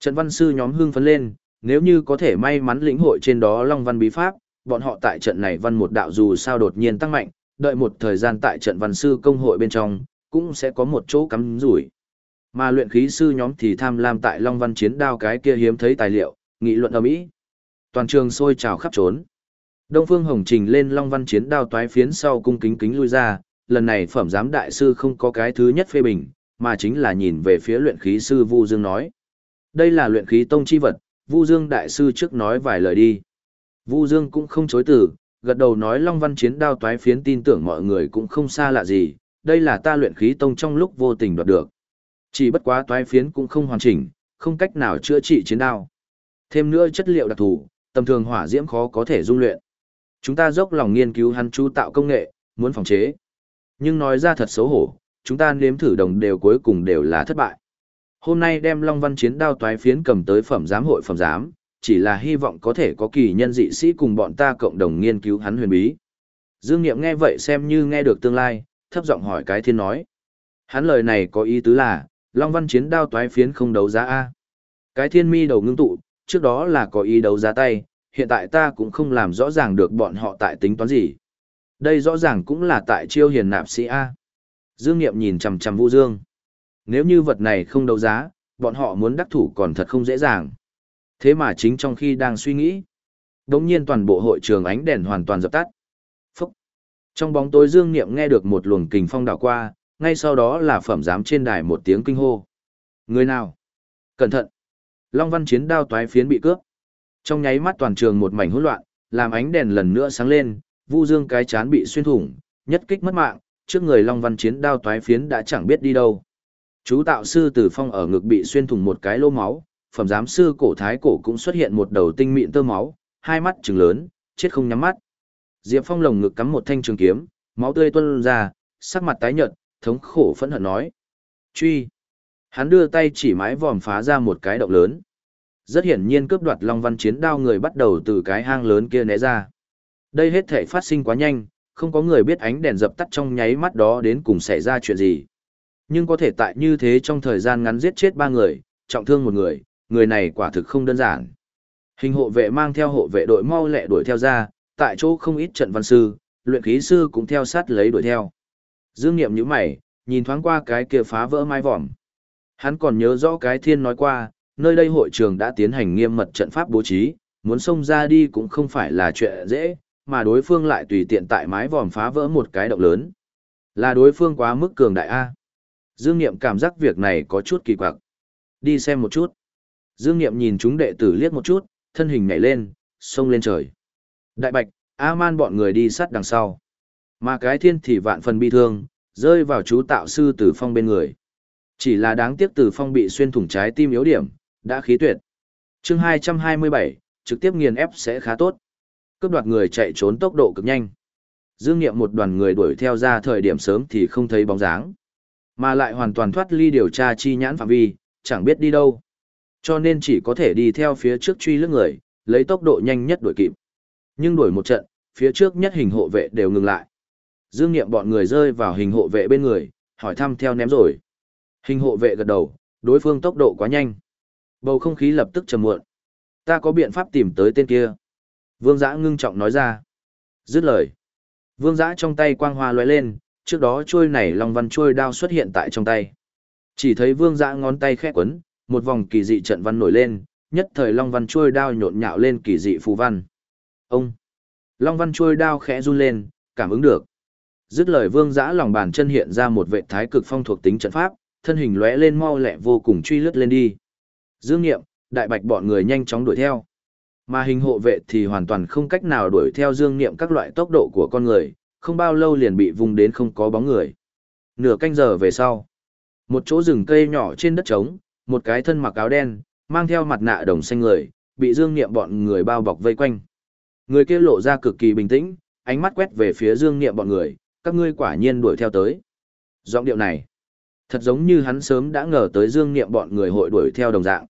Trận văn sư nhóm hưng phấn lên, nếu như có thể may mắn lĩnh hội trên đó Long Văn bí pháp, bọn họ tại trận này văn một đạo dù sao đột nhiên tăng mạnh, đợi một thời gian tại trận văn sư công hội bên trong, cũng sẽ có một chỗ cắm rủi. Mà luyện khí sư nhóm thì tham lam tại Long Văn chiến đao cái kia hiếm thấy tài liệu, nghị luận ầm ĩ. Toàn trường sôi trào khắp trốn. Đông Phương Hồng Trình lên Long Văn chiến đao toái phiến sau cung kính kính lui ra, lần này phẩm giám đại sư không có cái thứ nhất phê bình, mà chính là nhìn về phía luyện khí sư Vu Dương nói. Đây là luyện khí tông chi vật, Vu Dương đại sư trước nói vài lời đi. Vu Dương cũng không chối từ, gật đầu nói Long Văn chiến đao toái phiến tin tưởng mọi người cũng không xa lạ gì, đây là ta luyện khí tông trong lúc vô tình đoạt được. Chỉ bất quá toái phiến cũng không hoàn chỉnh, không cách nào chữa trị chiến đao. Thêm nữa chất liệu đặc thù, tầm thường hỏa diễm khó có thể dung luyện. Chúng ta dốc lòng nghiên cứu hắn chú tạo công nghệ, muốn phòng chế. Nhưng nói ra thật xấu hổ, chúng ta nếm thử đồng đều cuối cùng đều là thất bại. Hôm nay đem Long Văn chiến đao toái phiến cầm tới phẩm giám hội phẩm giám, chỉ là hy vọng có thể có kỳ nhân dị sĩ cùng bọn ta cộng đồng nghiên cứu hắn huyền bí. Dương Niệm nghe vậy xem như nghe được tương lai, thấp giọng hỏi cái thiên nói. Hắn lời này có ý tứ là, Long Văn chiến đao toái phiến không đấu giá A. Cái thiên mi đầu ngưng tụ, trước đó là có ý đấu giá tay, hiện tại ta cũng không làm rõ ràng được bọn họ tại tính toán gì. Đây rõ ràng cũng là tại chiêu hiền nạp sĩ A. Dương Niệm nhìn chằm chằm Vũ Dương. Nếu như vật này không đấu giá, bọn họ muốn đắc thủ còn thật không dễ dàng. Thế mà chính trong khi đang suy nghĩ, đống nhiên toàn bộ hội trường ánh đèn hoàn toàn dập tắt. Phúc! Trong bóng tối Dương Niệm nghe được một luồng kình phong đảo qua, ngay sau đó là phẩm giám trên đài một tiếng kinh hô. Người nào? Cẩn thận! Long văn chiến đao toái phiến bị cướp. Trong nháy mắt toàn trường một mảnh hỗn loạn, làm ánh đèn lần nữa sáng lên, Vu Dương cái chán bị xuyên thủng, nhất kích mất mạng, trước người Long Văn chiến đao toái phiến đã chẳng biết đi đâu. Chú tạo sư Tử Phong ở ngực bị xuyên thủng một cái lỗ máu, phẩm giám sư cổ thái cổ cũng xuất hiện một đầu tinh mịn tơ máu, hai mắt trừng lớn, chết không nhắm mắt. Diệp Phong lồng ngực cắm một thanh trường kiếm, máu tươi tuôn ra, sắc mặt tái nhợt, thống khổ phẫn hận nói: "Truy!" Hắn đưa tay chỉ mái vòm phá ra một cái động lớn. Rất hiển nhiên cướp đoạt Long Văn chiến đao người bắt đầu từ cái hang lớn kia né ra. Đây hết thể phát sinh quá nhanh, không có người biết ánh đèn dập tắt trong nháy mắt đó đến cùng xảy ra chuyện gì. Nhưng có thể tại như thế trong thời gian ngắn giết chết ba người, trọng thương một người, người này quả thực không đơn giản. Hình hộ vệ mang theo hộ vệ đội mau lẹ đuổi theo ra, tại chỗ không ít trận văn sư, luyện khí sư cũng theo sát lấy đuổi theo. Dương Niệm như mày, nhìn thoáng qua cái kia phá vỡ mái vòm. Hắn còn nhớ rõ cái thiên nói qua, nơi đây hội trường đã tiến hành nghiêm mật trận pháp bố trí, muốn xông ra đi cũng không phải là chuyện dễ, mà đối phương lại tùy tiện tại mái vòm phá vỡ một cái động lớn. Là đối phương quá mức cường đại A. Dương Niệm cảm giác việc này có chút kỳ quặc. Đi xem một chút. Dương Niệm nhìn chúng đệ tử liếc một chút, thân hình nhảy lên, xông lên trời. Đại Bạch, A-man bọn người đi sát đằng sau. Mà cái thiên thì vạn phần bi thương, rơi vào chú tạo sư Tử Phong bên người. Chỉ là đáng tiếc Tử Phong bị xuyên thủng trái tim yếu điểm, đã khí tuyệt. chương 227, trực tiếp nghiền ép sẽ khá tốt. Cướp đoạt người chạy trốn tốc độ cực nhanh. Dương Nghiệm một đoàn người đuổi theo ra thời điểm sớm thì không thấy bóng dáng. Mà lại hoàn toàn thoát ly điều tra chi nhãn phạm vi, chẳng biết đi đâu. Cho nên chỉ có thể đi theo phía trước truy lướt người, lấy tốc độ nhanh nhất đuổi kịp. Nhưng đuổi một trận, phía trước nhất hình hộ vệ đều ngừng lại. Dương Nghiệm bọn người rơi vào hình hộ vệ bên người, hỏi thăm theo ném rồi. Hình hộ vệ gật đầu, đối phương tốc độ quá nhanh. Bầu không khí lập tức trầm muộn. Ta có biện pháp tìm tới tên kia. Vương giã ngưng trọng nói ra. Dứt lời. Vương giã trong tay quang hoa lóe lên, trước đó trôi này long văn trôi đao xuất hiện tại trong tay. Chỉ thấy vương giã ngón tay khẽ quấn, một vòng kỳ dị trận văn nổi lên, nhất thời long văn trôi đao nhộn nhạo lên kỳ dị phù văn. Ông! Long văn trôi đao khẽ run lên, cảm ứng được. Dứt lời vương giã lòng bàn chân hiện ra một vệ thái cực phong thuộc tính trận pháp, thân hình lóe lên mau lẹ vô cùng truy lướt lên đi. Dương Nghiệm, đại bạch bọn người nhanh chóng đuổi theo. Mà hình hộ vệ thì hoàn toàn không cách nào đuổi theo Dương niệm các loại tốc độ của con người, không bao lâu liền bị vùng đến không có bóng người. Nửa canh giờ về sau, một chỗ rừng cây nhỏ trên đất trống, một cái thân mặc áo đen, mang theo mặt nạ đồng xanh người, bị Dương niệm bọn người bao bọc vây quanh. Người kia lộ ra cực kỳ bình tĩnh, ánh mắt quét về phía Dương Niệm bọn người, các ngươi quả nhiên đuổi theo tới. Giọng điệu này, thật giống như hắn sớm đã ngờ tới Dương Niệm bọn người hội đuổi theo đồng dạng.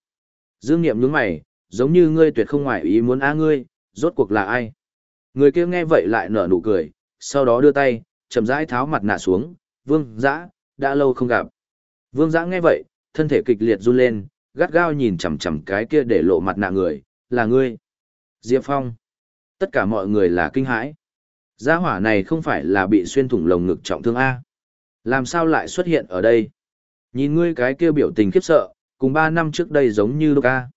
Dương Niệm nhướng mày, giống như ngươi tuyệt không ngoại ý muốn a ngươi, rốt cuộc là ai? Người kia nghe vậy lại nở nụ cười, sau đó đưa tay, chậm rãi tháo mặt nạ xuống, vương dã, đã lâu không gặp. Vương dã nghe vậy, thân thể kịch liệt run lên, gắt gao nhìn chằm chằm cái kia để lộ mặt nạ người, là ngươi. Diệp Phong. Tất cả mọi người là kinh hãi. Gia hỏa này không phải là bị xuyên thủng lồng ngực trọng thương A. Làm sao lại xuất hiện ở đây? Nhìn ngươi cái kia biểu tình khiếp sợ, cùng ba năm trước đây giống như lúc A.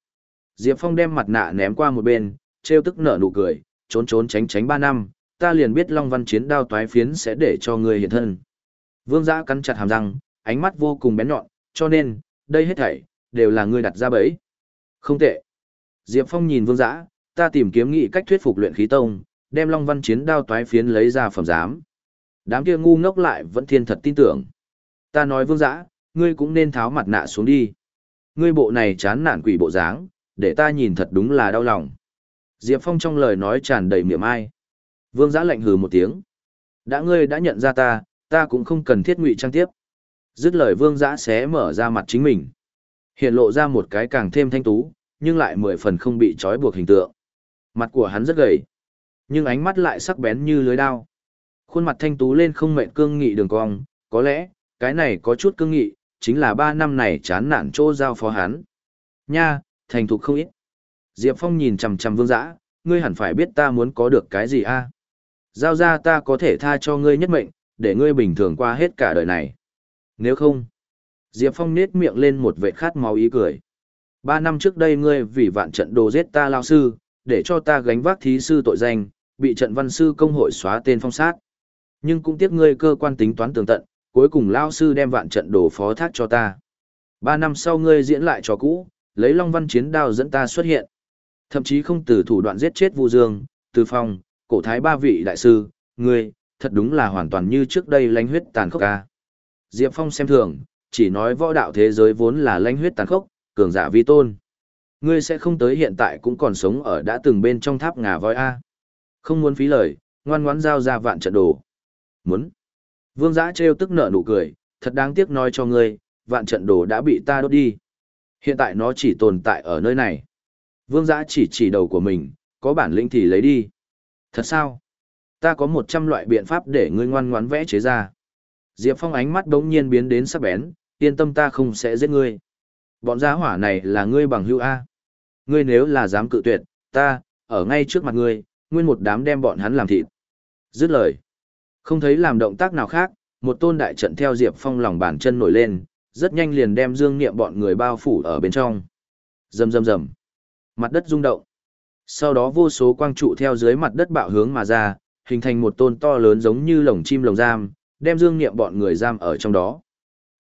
Diệp Phong đem mặt nạ ném qua một bên, trêu tức nở nụ cười, trốn trốn tránh tránh ba năm, ta liền biết Long Văn chiến đao toái phiến sẽ để cho ngươi hiện thân. Vương giã cắn chặt hàm răng, ánh mắt vô cùng bén nhọn, cho nên, đây hết thảy, đều là ngươi đặt ra bẫy. Không tệ. Diệp Phong nhìn vương giã, ta tìm kiếm nghị cách thuyết phục luyện khí tông, đem Long Văn chiến đao toái phiến lấy ra phẩm giám. Đám kia ngu ngốc lại vẫn thiên thật tin tưởng. Ta nói vương giã, ngươi cũng nên tháo mặt nạ xuống đi. Ngươi bộ này chán nản quỷ bộ dáng, để ta nhìn thật đúng là đau lòng. Diệp Phong trong lời nói tràn đầy miệng ai. Vương giã lạnh hừ một tiếng. Đã ngươi đã nhận ra ta, ta cũng không cần thiết ngụy trang tiếp. Dứt lời vương giã xé mở ra mặt chính mình. Hiện lộ ra một cái càng thêm thanh tú, nhưng lại mười phần không bị trói buộc hình tượng. Mặt của hắn rất gầy, nhưng ánh mắt lại sắc bén như lưới đao. Khuôn mặt thanh tú lên không mệnh cương nghị đường cong, có lẽ, cái này có chút cương nghị, chính là ba năm này chán nản chỗ giao phó hắn. Nha, thành thục không ít. Diệp Phong nhìn chằm chằm vương dã, ngươi hẳn phải biết ta muốn có được cái gì a? Giao ra ta có thể tha cho ngươi nhất mệnh, để ngươi bình thường qua hết cả đời này. Nếu không, Diệp Phong nết miệng lên một vệ khát máu ý cười. Ba năm trước đây ngươi vì vạn trận đồ giết ta lao sư, để cho ta gánh vác thí sư tội danh, bị trận văn sư công hội xóa tên phong sát. Nhưng cũng tiếc ngươi cơ quan tính toán tường tận, cuối cùng lao sư đem vạn trận đồ phó thác cho ta. Ba năm sau ngươi diễn lại trò cũ, lấy long văn chiến đao dẫn ta xuất hiện. Thậm chí không từ thủ đoạn giết chết Vu Dương, Từ Phong, cổ thái ba vị đại sư, ngươi, thật đúng là hoàn toàn như trước đây lãnh huyết tàn khốc ca. Diệp Phong xem thường, chỉ nói võ đạo thế giới vốn là lãnh huyết tàn khốc, cường giả vi tôn. Ngươi sẽ không tới hiện tại cũng còn sống ở đã từng bên trong tháp ngà voi A. Không muốn phí lời, ngoan ngoãn giao ra vạn trận đồ. Muốn. Vương giã trêu tức nở nụ cười, thật đáng tiếc nói cho ngươi, vạn trận đồ đã bị ta đốt đi. Hiện tại nó chỉ tồn tại ở nơi này. Vương giã chỉ chỉ đầu của mình, có bản lĩnh thì lấy đi. Thật sao? Ta có một trăm loại biện pháp để ngươi ngoan ngoãn vẽ chế ra. Diệp Phong ánh mắt đống nhiên biến đến sắc bén, yên tâm ta không sẽ giết ngươi. Bọn giá hỏa này là ngươi bằng hữu A. Ngươi nếu là dám cự tuyệt, ta, ở ngay trước mặt ngươi, nguyên một đám đem bọn hắn làm thịt. Dứt lời. Không thấy làm động tác nào khác, một tôn đại trận theo Diệp Phong lòng bàn chân nổi lên, rất nhanh liền đem dương niệm bọn người bao phủ ở bên trong. Rầm rầm rầm. Mặt đất rung động. Sau đó vô số quang trụ theo dưới mặt đất bạo hướng mà ra, hình thành một tôn to lớn giống như lồng chim lồng giam, đem dương niệm bọn người giam ở trong đó.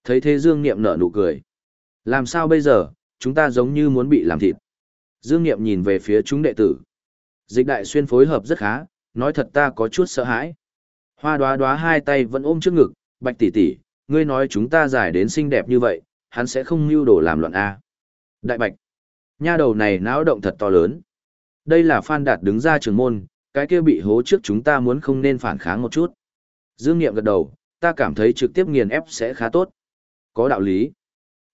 Thấy thế dương niệm nở nụ cười. Làm sao bây giờ, chúng ta giống như muốn bị làm thịt. Dương niệm nhìn về phía chúng đệ tử. Dịch đại xuyên phối hợp rất khá, nói thật ta có chút sợ hãi. Hoa đoá đoá hai tay vẫn ôm trước ngực, bạch tỷ tỷ, ngươi nói chúng ta giải đến xinh đẹp như vậy, hắn sẽ không mưu đồ làm loạn A. Đại bạch, nha đầu này náo động thật to lớn. Đây là Phan Đạt đứng ra trường môn, cái kia bị hố trước chúng ta muốn không nên phản kháng một chút. Dương Niệm gật đầu, ta cảm thấy trực tiếp nghiền ép sẽ khá tốt. Có đạo lý.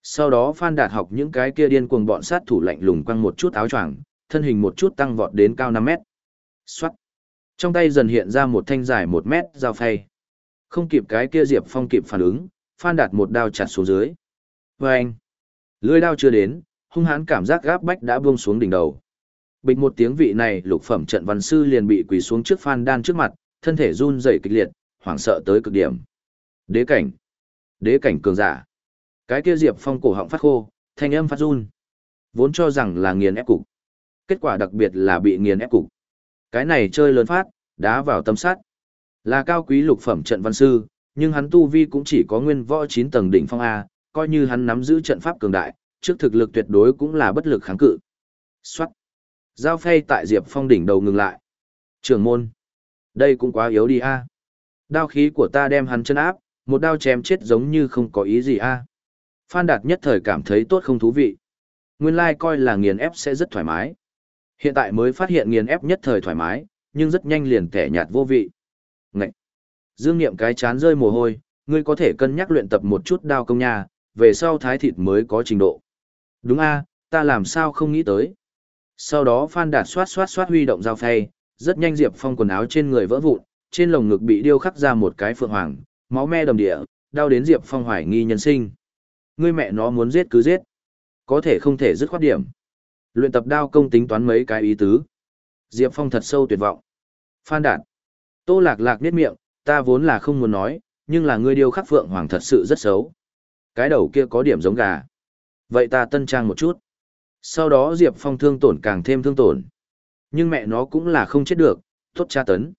Sau đó Phan Đạt học những cái kia điên cuồng bọn sát thủ lạnh lùng quăng một chút áo choàng, thân hình một chút tăng vọt đến cao 5 mét. Xoát. Trong tay dần hiện ra một thanh dài 1 mét dao phay. Không kịp cái kia Diệp Phong kịp phản ứng, Phan Đạt một đao chặt xuống dưới. Vâng! Lưỡi đao chưa đến, hung hãn cảm giác gáp bách đã buông xuống đỉnh đầu. Bịch một tiếng vị này lục phẩm trận văn sư liền bị quỳ xuống trước Phan Đan trước mặt, thân thể run rẩy kịch liệt, hoảng sợ tới cực điểm. Đế cảnh! Đế cảnh cường giả! Cái kia Diệp Phong cổ họng phát khô, thanh âm phát run. Vốn cho rằng là nghiền ép cục. Kết quả đặc biệt là bị nghiền ép cục. Cái này chơi lớn phát, đá vào tâm sát. Là cao quý lục phẩm trận văn sư, nhưng hắn tu vi cũng chỉ có nguyên võ 9 tầng đỉnh phong A, coi như hắn nắm giữ trận pháp cường đại, trước thực lực tuyệt đối cũng là bất lực kháng cự. Xoát. Giao phay tại Diệp Phong đỉnh đầu ngừng lại. Trường môn. Đây cũng quá yếu đi A. Đao khí của ta đem hắn chân áp, một đao chém chết giống như không có ý gì A. Phan Đạt nhất thời cảm thấy tốt không thú vị. Nguyên lai coi là nghiền ép sẽ rất thoải mái. Hiện tại mới phát hiện nghiền ép nhất thời thoải mái, nhưng rất nhanh liền tẻ nhạt vô vị. Ngậy! Dương Niệm cái chán rơi mồ hôi, ngươi có thể cân nhắc luyện tập một chút đao công nha, về sau thái thịt mới có trình độ. Đúng a, ta làm sao không nghĩ tới. Sau đó Phan Đạt xoát xoát xoát huy động dao phay, rất nhanh Diệp Phong quần áo trên người vỡ vụn, trên lồng ngực bị điêu khắc ra một cái phượng hoàng, máu me đầm địa, đau đến Diệp Phong hoài nghi nhân sinh. Ngươi mẹ nó muốn giết cứ giết, có thể không thể dứt khoát điểm. Luyện tập đao công tính toán mấy cái ý tứ. Diệp Phong thật sâu tuyệt vọng. Phan Đạt. Tô Lạc Lạc niết miệng, ta vốn là không muốn nói, nhưng là ngươi điêu khắc phượng hoàng thật sự rất xấu. Cái đầu kia có điểm giống gà. Vậy ta tân trang một chút. Sau đó Diệp Phong thương tổn càng thêm thương tổn. Nhưng mẹ nó cũng là không chết được, tốt tra tấn.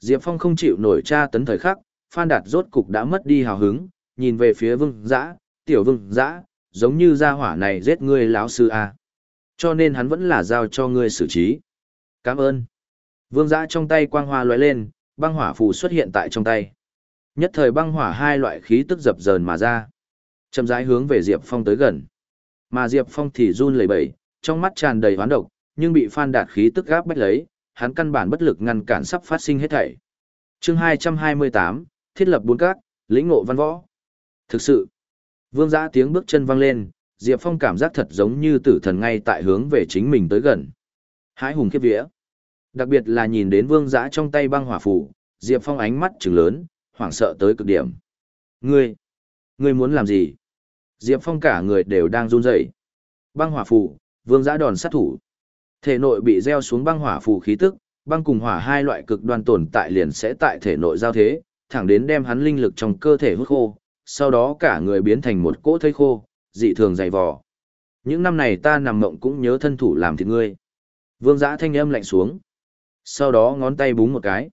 Diệp Phong không chịu nổi tra tấn thời khắc, Phan Đạt rốt cục đã mất đi hào hứng, nhìn về phía vương dã, tiểu vương dã, giống như gia hỏa này giết ngươi lão sư a. Cho nên hắn vẫn là giao cho ngươi xử trí. Cảm ơn. Vương dã trong tay quang hoa lóe lên, băng hỏa phù xuất hiện tại trong tay. Nhất thời băng hỏa hai loại khí tức dập dờn mà ra. Chậm rãi hướng về Diệp Phong tới gần. Mà Diệp Phong thì run lẩy bẩy, trong mắt tràn đầy hoán độc, nhưng bị Phan Đạt khí tức gáp bách lấy, hắn căn bản bất lực ngăn cản sắp phát sinh hết thảy. Chương 228, thiết lập bốn các, lĩnh ngộ văn võ. Thực sự, Vương Giã tiếng bước chân vang lên, Diệp Phong cảm giác thật giống như tử thần ngay tại hướng về chính mình tới gần. Hái hùng khiếp vía. Đặc biệt là nhìn đến Vương Giã trong tay băng hỏa phủ, Diệp Phong ánh mắt trừng lớn, hoảng sợ tới cực điểm. Ngươi, ngươi muốn làm gì? Diệp Phong cả người đều đang run rẩy. Băng hỏa phủ, vương giã đòn sát thủ. Thể nội bị gieo xuống băng hỏa phủ khí tức, băng cùng hỏa hai loại cực đoan tồn tại liền sẽ tại thể nội giao thế, thẳng đến đem hắn linh lực trong cơ thể hút khô, sau đó cả người biến thành một cỗ thây khô, dị thường dày vò. Những năm này ta nằm mộng cũng nhớ thân thủ làm thịt ngươi. Vương giã thanh âm lạnh xuống. Sau đó ngón tay búng một cái.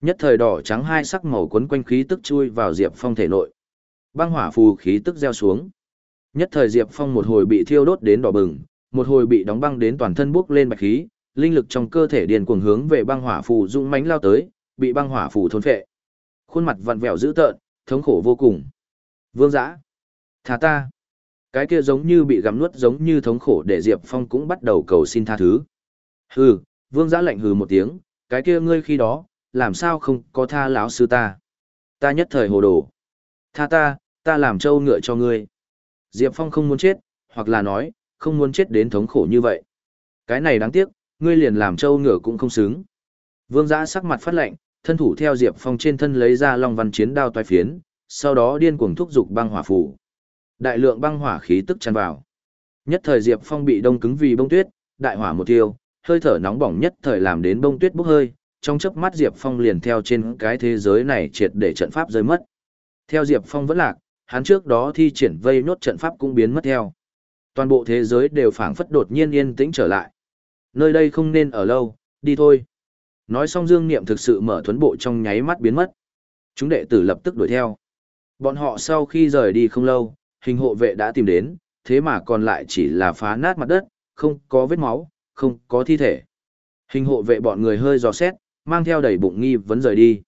Nhất thời đỏ trắng hai sắc màu quấn quanh khí tức chui vào Diệp Phong thể nội. Băng hỏa phù khí tức gieo xuống. Nhất thời Diệp Phong một hồi bị thiêu đốt đến đỏ bừng, một hồi bị đóng băng đến toàn thân bốc lên bạch khí, linh lực trong cơ thể điền cuồng hướng về băng hỏa phù dũng mãnh lao tới, bị băng hỏa phù thôn phệ. Khuôn mặt vặn vẹo dữ tợn, thống khổ vô cùng. Vương Dã, tha ta. Cái kia giống như bị gặm nuốt giống như thống khổ để Diệp Phong cũng bắt đầu cầu xin tha thứ. Hừ, Vương Giã lạnh hừ một tiếng, cái kia ngươi khi đó, làm sao không có tha lão sư ta? Ta nhất thời hồ đồ. Tha ta, ta làm trâu ngựa cho ngươi. Diệp Phong không muốn chết, hoặc là nói, không muốn chết đến thống khổ như vậy. Cái này đáng tiếc, ngươi liền làm trâu ngựa cũng không xứng. Vương giã sắc mặt phát lạnh, thân thủ theo Diệp Phong trên thân lấy ra long văn chiến đao toái phiến, sau đó điên cuồng thúc giục băng hỏa phủ. Đại lượng băng hỏa khí tức tràn vào. Nhất thời Diệp Phong bị đông cứng vì bông tuyết, đại hỏa một tiêu, hơi thở nóng bỏng nhất thời làm đến bông tuyết bốc hơi, trong chớp mắt Diệp Phong liền theo trên cái thế giới này triệt để trận pháp rơi mất. Theo Diệp Phong vẫn lạc, hắn trước đó thi triển vây nốt trận pháp cũng biến mất theo. Toàn bộ thế giới đều phảng phất đột nhiên yên tĩnh trở lại. Nơi đây không nên ở lâu, đi thôi. Nói xong Dương Niệm thực sự mở thuấn bộ trong nháy mắt biến mất. Chúng đệ tử lập tức đuổi theo. Bọn họ sau khi rời đi không lâu, hình hộ vệ đã tìm đến, thế mà còn lại chỉ là phá nát mặt đất, không có vết máu, không có thi thể. Hình hộ vệ bọn người hơi dò xét, mang theo đầy bụng nghi vấn rời đi.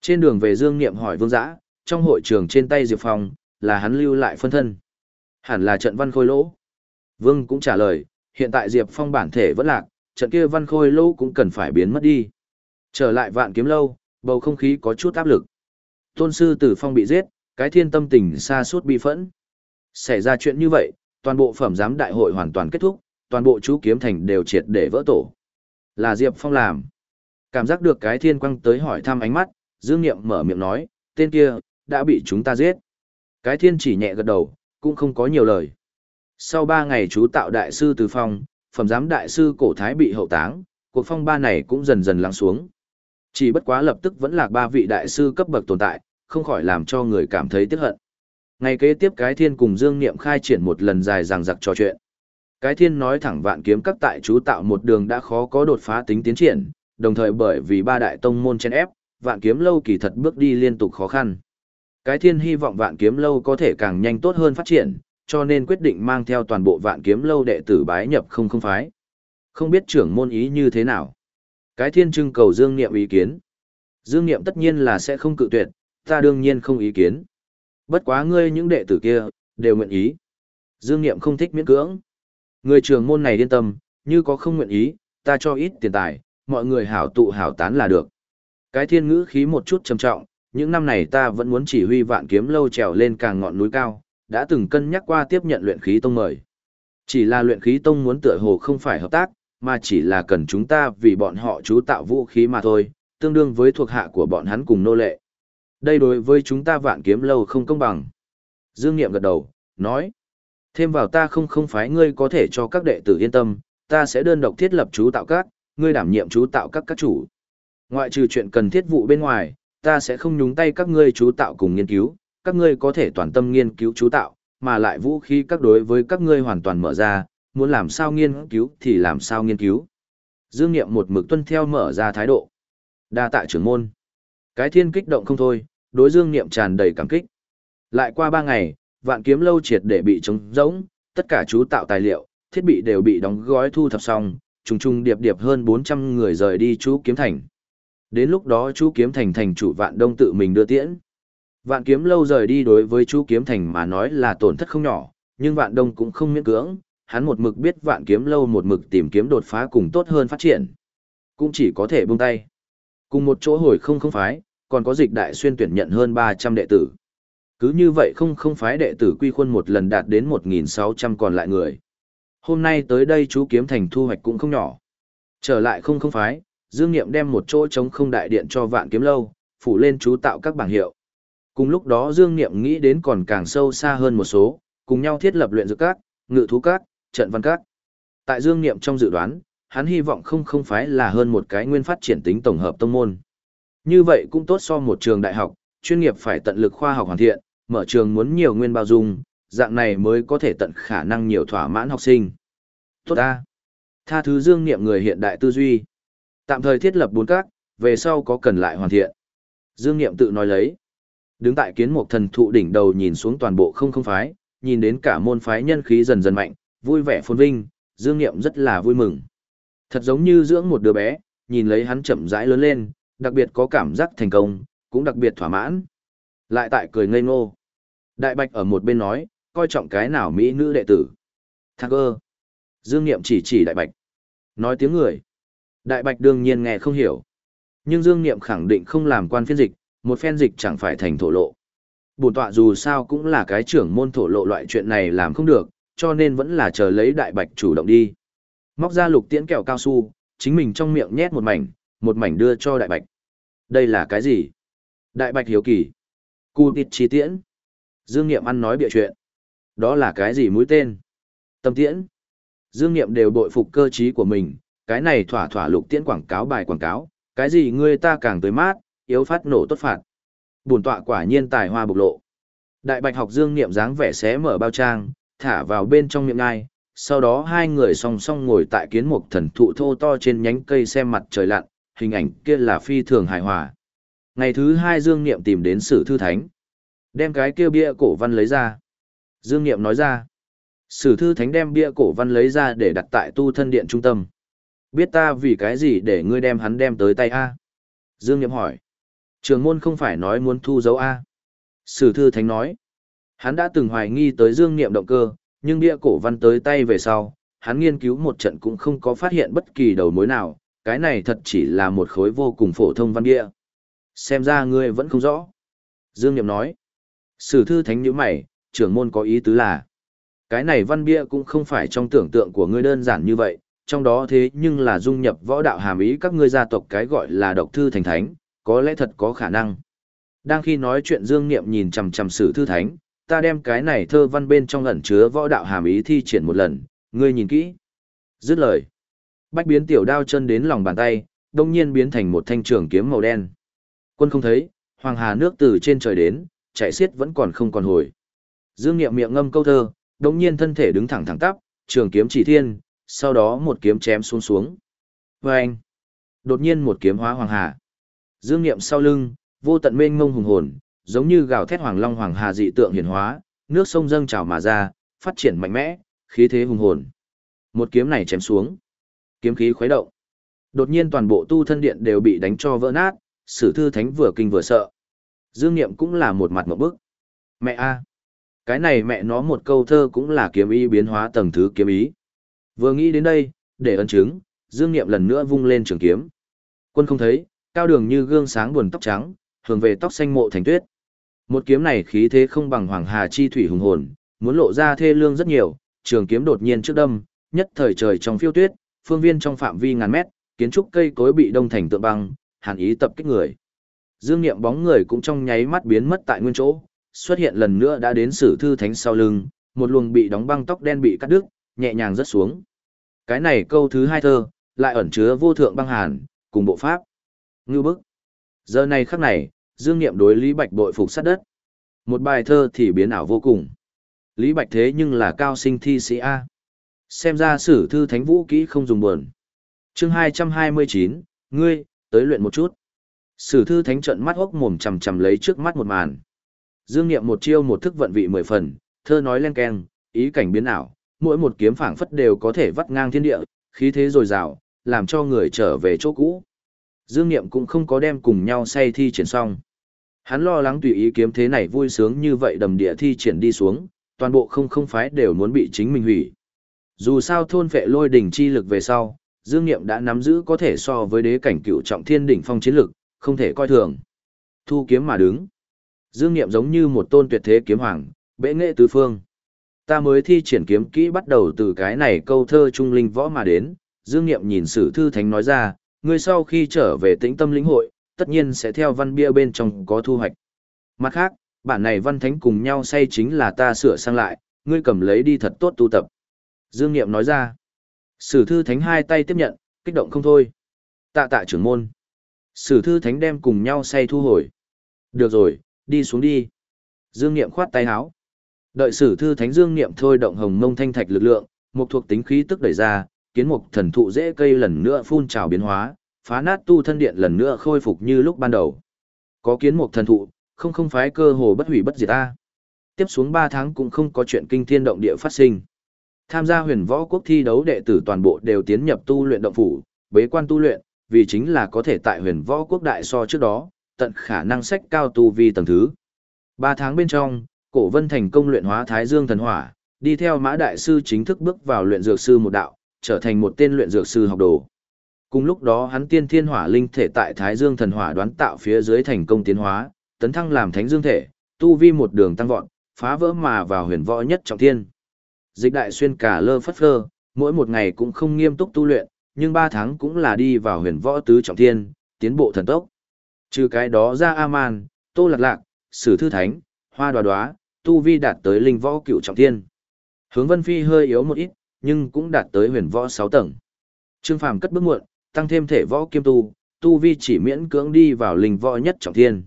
Trên đường về Dương Niệm hỏi Vương Giã, trong hội trường trên tay Diệp Phong, là hắn lưu lại phân thân. Hẳn là trận văn khôi lỗ. Vương cũng trả lời, hiện tại Diệp Phong bản thể vẫn lạc, trận kia văn khôi lỗ cũng cần phải biến mất đi. Trở lại vạn kiếm lâu, bầu không khí có chút áp lực. Tôn sư tử phong bị giết, cái thiên tâm tình xa suốt bi phẫn. Xảy ra chuyện như vậy, toàn bộ phẩm giám đại hội hoàn toàn kết thúc, toàn bộ chú kiếm thành đều triệt để vỡ tổ. Là Diệp Phong làm. Cảm giác được cái thiên quăng tới hỏi thăm ánh mắt, Dương Niệm mở miệng nói, tên kia, đã bị chúng ta giết. Cái thiên chỉ nhẹ gật đầu, cũng không có nhiều lời. Sau ba ngày chú tạo đại sư từ phong, phẩm giám đại sư cổ thái bị hậu táng, cuộc phong ba này cũng dần dần lắng xuống. Chỉ bất quá lập tức vẫn là ba vị đại sư cấp bậc tồn tại, không khỏi làm cho người cảm thấy tiếc hận. Ngày kế tiếp cái thiên cùng Dương Niệm khai triển một lần dài dằng dặc trò chuyện. Cái thiên nói thẳng vạn kiếm các tại chú tạo một đường đã khó có đột phá tính tiến triển, đồng thời bởi vì ba đại tông môn chen ép, vạn kiếm lâu kỳ thật bước đi liên tục khó khăn. Cái thiên hy vọng vạn kiếm lâu có thể càng nhanh tốt hơn phát triển, cho nên quyết định mang theo toàn bộ vạn kiếm lâu đệ tử bái nhập không không phái. Không biết trưởng môn ý như thế nào. Cái thiên trưng cầu Dương Niệm ý kiến. Dương Niệm tất nhiên là sẽ không cự tuyệt, ta đương nhiên không ý kiến. Bất quá ngươi những đệ tử kia, đều nguyện ý. Dương Niệm không thích miễn cưỡng. Người trưởng môn này yên tâm, như có không nguyện ý, ta cho ít tiền tài, mọi người hảo tụ hảo tán là được. Cái thiên ngữ khí một chút trầm trọng, những năm này ta vẫn muốn chỉ huy vạn kiếm lâu trèo lên càng ngọn núi cao, đã từng cân nhắc qua tiếp nhận luyện khí tông mời. Chỉ là luyện khí tông muốn tựa hồ không phải hợp tác, mà chỉ là cần chúng ta vì bọn họ chú tạo vũ khí mà thôi, tương đương với thuộc hạ của bọn hắn cùng nô lệ. Đây đối với chúng ta vạn kiếm lâu không công bằng. Dương Niệm gật đầu, nói. Thêm vào ta không không phái ngươi có thể cho các đệ tử yên tâm, ta sẽ đơn độc thiết lập chú tạo các, ngươi đảm nhiệm chú tạo các các chủ. Ngoại trừ chuyện cần thiết vụ bên ngoài, ta sẽ không nhúng tay các ngươi chú tạo cùng nghiên cứu, các ngươi có thể toàn tâm nghiên cứu chú tạo, mà lại vũ khí các đối với các ngươi hoàn toàn mở ra, muốn làm sao nghiên cứu thì làm sao nghiên cứu. Dương Niệm một mực tuân theo mở ra thái độ. Đa tạ trưởng môn. Cái thiên kích động không thôi, đối Dương Niệm tràn đầy cảm kích. Lại qua ba ngày, vạn kiếm lâu triệt để bị trống rỗng, tất cả chú tạo tài liệu, thiết bị đều bị đóng gói thu thập xong, trùng trùng điệp điệp hơn 400 người rời đi chú kiếm thành. Đến lúc đó chú kiếm thành thành chủ vạn đông tự mình đưa tiễn. Vạn kiếm lâu rời đi đối với chú kiếm thành mà nói là tổn thất không nhỏ, nhưng vạn đông cũng không miễn cưỡng, hắn một mực biết vạn kiếm lâu một mực tìm kiếm đột phá cùng tốt hơn phát triển. Cũng chỉ có thể buông tay. Cùng một chỗ hồi không không phái, còn có dịch đại xuyên tuyển nhận hơn 300 đệ tử. Cứ như vậy không không phái đệ tử quy khuôn một lần đạt đến 1.600 còn lại người. Hôm nay tới đây chú kiếm thành thu hoạch cũng không nhỏ. Trở lại không không phái, Dương Niệm đem một chỗ trống không đại điện cho vạn kiếm lâu, phủ lên chú tạo các bảng hiệu. Cùng lúc đó Dương Niệm nghĩ đến còn càng sâu xa hơn một số, cùng nhau thiết lập luyện dược các, ngự thú các, trận văn các. Tại Dương Niệm trong dự đoán, hắn hy vọng không không phái là hơn một cái nguyên phát triển tính tổng hợp tông môn. Như vậy cũng tốt so một trường đại học, chuyên nghiệp phải tận lực khoa học hoàn thiện, mở trường muốn nhiều nguyên bao dung, dạng này mới có thể tận khả năng nhiều thỏa mãn học sinh. Tốt ta. Tha thứ Dương Niệm người hiện đại tư duy. Tạm thời thiết lập bốn các, về sau có cần lại hoàn thiện. Dương Niệm tự nói lấy. Đứng tại kiến một thần thụ đỉnh đầu nhìn xuống toàn bộ không không phái, nhìn đến cả môn phái nhân khí dần dần mạnh, vui vẻ phồn vinh, Dương Niệm rất là vui mừng. Thật giống như dưỡng một đứa bé, nhìn lấy hắn chậm rãi lớn lên, đặc biệt có cảm giác thành công, cũng đặc biệt thỏa mãn. Lại tại cười ngây ngô. Đại Bạch ở một bên nói, coi trọng cái nào mỹ nữ đệ tử. Thạc ơ. Dương Niệm chỉ chỉ Đại Bạch. Nói tiếng người. Đại Bạch đương nhiên nghe không hiểu. Nhưng Dương Niệm khẳng định không làm quan phiên dịch, một phen dịch chẳng phải thành thổ lộ. Bổn tọa dù sao cũng là cái trưởng môn thổ lộ loại chuyện này làm không được, cho nên vẫn là chờ lấy Đại Bạch chủ động đi. Móc ra lục tiễn kẹo cao su, chính mình trong miệng nhét một mảnh, một mảnh đưa cho Đại Bạch. Đây là cái gì? Đại Bạch hiếu kỳ. Cú tịt chi tiễn. Dương Niệm ăn nói bịa chuyện. Đó là cái gì mũi tên? Tâm tiễn. Dương Niệm đều bội phục cơ trí của mình, cái này thỏa thỏa lục tiễn quảng cáo bài quảng cáo, cái gì ngươi ta càng tới mát, yếu phát nổ tốt phạt. Bổn tọa quả nhiên tài hoa bộc lộ. Đại Bạch học Dương Niệm dáng vẻ xé mở bao trang, thả vào bên trong miệng ngai, sau đó hai người song song ngồi tại kiến mục thần thụ thô to trên nhánh cây xem mặt trời lặn, hình ảnh kia là phi thường hài hòa. Ngày thứ hai Dương Niệm tìm đến Sử Thư Thánh. Đem cái kia bia cổ văn lấy ra. Dương Niệm nói ra. Sử Thư Thánh đem bia cổ văn lấy ra để đặt tại tu thân điện trung tâm. Biết ta vì cái gì để ngươi đem hắn đem tới tay A? Dương Niệm hỏi. Trường môn không phải nói muốn thu dấu A. Sử Thư Thánh nói. Hắn đã từng hoài nghi tới Dương Niệm động cơ, nhưng bia cổ văn tới tay về sau, hắn nghiên cứu một trận cũng không có phát hiện bất kỳ đầu mối nào, cái này thật chỉ là một khối vô cùng phổ thông văn bia. Xem ra ngươi vẫn không rõ. Dương Niệm nói. Sử thư thánh nhíu mày, trưởng môn có ý tứ là. Cái này văn bia cũng không phải trong tưởng tượng của ngươi đơn giản như vậy, trong đó thế nhưng là dung nhập võ đạo hàm ý các ngươi gia tộc cái gọi là độc thư thành thánh, có lẽ thật có khả năng. Đang khi nói chuyện Dương Niệm nhìn chằm chằm sử thư thánh, ta đem cái này thơ văn bên trong ẩn chứa võ đạo hàm ý thi triển một lần, ngươi nhìn kỹ. Dứt lời. Bách biến tiểu đao chân đến lòng bàn tay, đông nhiên biến thành một thanh trường kiếm màu đen. Quân không thấy, hoàng hà nước từ trên trời đến, chạy xiết vẫn còn không còn hồi. Dương Niệm miệng ngâm câu thơ, đông nhiên thân thể đứng thẳng thẳng tắp, trường kiếm chỉ thiên, sau đó một kiếm chém xuống xuống. Và anh, đột nhiên một kiếm hóa hoàng hà. Dương Niệm sau lưng, vô tận mênh mông hùng hồn, giống như gào thét hoàng long hoàng hà dị tượng hiển hóa, nước sông dâng trào mà ra, phát triển mạnh mẽ, khí thế hùng hồn. Một kiếm này chém xuống, kiếm khí khuấy động. Đột nhiên toàn bộ tu thân điện đều bị đánh cho vỡ nát, Sử thư thánh vừa kinh vừa sợ. Dương Niệm cũng là một mặt một bức. Mẹ a, cái này mẹ nó một câu thơ cũng là kiếm ý biến hóa tầng thứ kiếm ý. Vừa nghĩ đến đây, để ấn chứng, Dương Niệm lần nữa vung lên trường kiếm. Quân không thấy, cao đường như gương sáng buồn tóc trắng, hướng về tóc xanh mộ thành tuyết. Một kiếm này khí thế không bằng Hoàng Hà chi thủy hùng hồn, muốn lộ ra thê lương rất nhiều, trường kiếm đột nhiên trước đâm, nhất thời trời trong phiêu tuyết, phương viên trong phạm vi ngàn mét, kiến trúc cây cối bị đông thành tượng băng, hàn ý tập kích người. Dương Niệm bóng người cũng trong nháy mắt biến mất tại nguyên chỗ, xuất hiện lần nữa đã đến Sử Thư Thánh sau lưng, một luồng bị đóng băng tóc đen bị cắt đứt, nhẹ nhàng rớt xuống. Cái này câu thứ hai thơ, lại ẩn chứa vô thượng băng hàn, cùng bộ pháp. Ngưu bức. Giờ này khắc này, Dương Niệm đối Lý Bạch bội phục sát đất. Một bài thơ thì biến ảo vô cùng. Lý Bạch thế nhưng là cao sinh thi sĩ A. Xem ra sử thư thánh vũ kỹ không dùng buồn. chương 229, ngươi, tới luyện một chút. Sử thư thánh trận mắt hốc mồm chầm chầm lấy trước mắt một màn. Dương Niệm một chiêu một thức vận vị mười phần, thơ nói len keng, ý cảnh biến ảo, mỗi một kiếm phảng phất đều có thể vắt ngang thiên địa, khí thế dồi dào, làm cho người trở về chỗ cũ. Dương Niệm cũng không có đem cùng nhau say thi triển xong. Hắn lo lắng tùy ý kiếm thế này vui sướng như vậy đầm địa thi triển đi xuống, toàn bộ không không phái đều muốn bị chính mình hủy. Dù sao thôn phệ lôi đỉnh chi lực về sau, Dương Niệm đã nắm giữ có thể so với đế cảnh cựu trọng thiên đỉnh phong chiến lực, không thể coi thường. Thu kiếm mà đứng. Dương Niệm giống như một tôn tuyệt thế kiếm hoàng, bệ nghệ tứ phương. Ta mới thi triển kiếm kỹ bắt đầu từ cái này câu thơ trung linh võ mà đến, Dương Niệm nhìn sử thư thánh nói ra, ngươi sau khi trở về tĩnh tâm lĩnh hội, tất nhiên sẽ theo văn bia bên trong có thu hoạch. Mặt khác, bản này văn thánh cùng nhau say chính là ta sửa sang lại, ngươi cầm lấy đi thật tốt tu tập. Dương Niệm nói ra. Sử thư thánh hai tay tiếp nhận, kích động không thôi. Tạ tạ trưởng môn. Sử thư thánh đem cùng nhau say thu hồi. Được rồi, đi xuống đi. Dương Niệm khoát tay áo. Đợi sử thư thánh Dương Niệm thôi động hồng mông thanh thạch lực lượng, một thuộc tính khí tức đẩy ra, kiến mục thần thụ dễ cây lần nữa phun trào biến hóa, phá nát tu thân điện lần nữa khôi phục như lúc ban đầu. Có kiến mục thần thụ, không không phái cơ hồ bất hủy bất diệt ta. Tiếp xuống 3 tháng cũng không có chuyện kinh thiên động địa phát sinh. Tham gia huyền võ quốc thi đấu đệ tử toàn bộ đều tiến nhập tu luyện động phủ, bế quan tu luyện, vì chính là có thể tại huyền võ quốc đại so trước đó, tận khả năng sách cao tu vi tầng thứ. 3 tháng bên trong, cổ vân thành công luyện hóa thái dương thần hỏa, đi theo mã đại sư chính thức bước vào luyện dược sư một đạo, trở thành một tên luyện dược sư học đồ. Cùng lúc đó hắn tiên thiên hỏa linh thể tại Thái Dương thần hỏa đoán tạo phía dưới thành công tiến hóa, tấn thăng làm thánh dương thể, tu vi một đường tăng vọt, phá vỡ mà vào huyền võ nhất trọng thiên. Dịch đại xuyên cả lơ phất phơ, mỗi một ngày cũng không nghiêm túc tu luyện, nhưng ba tháng cũng là đi vào huyền võ tứ trọng thiên, tiến bộ thần tốc. Trừ cái đó ra A-man, Tô Lạc Lạc, Sử Thư Thánh, Hoa Đoá Đoá, tu vi đạt tới linh võ cựu trọng thiên. Hướng Vân Phi hơi yếu một ít, nhưng cũng đạt tới huyền võ 6 tầng. Trương Phàm cất bước muộn, tăng thêm thể võ kiêm tu, tu vi chỉ miễn cưỡng đi vào linh võ nhất trọng thiên.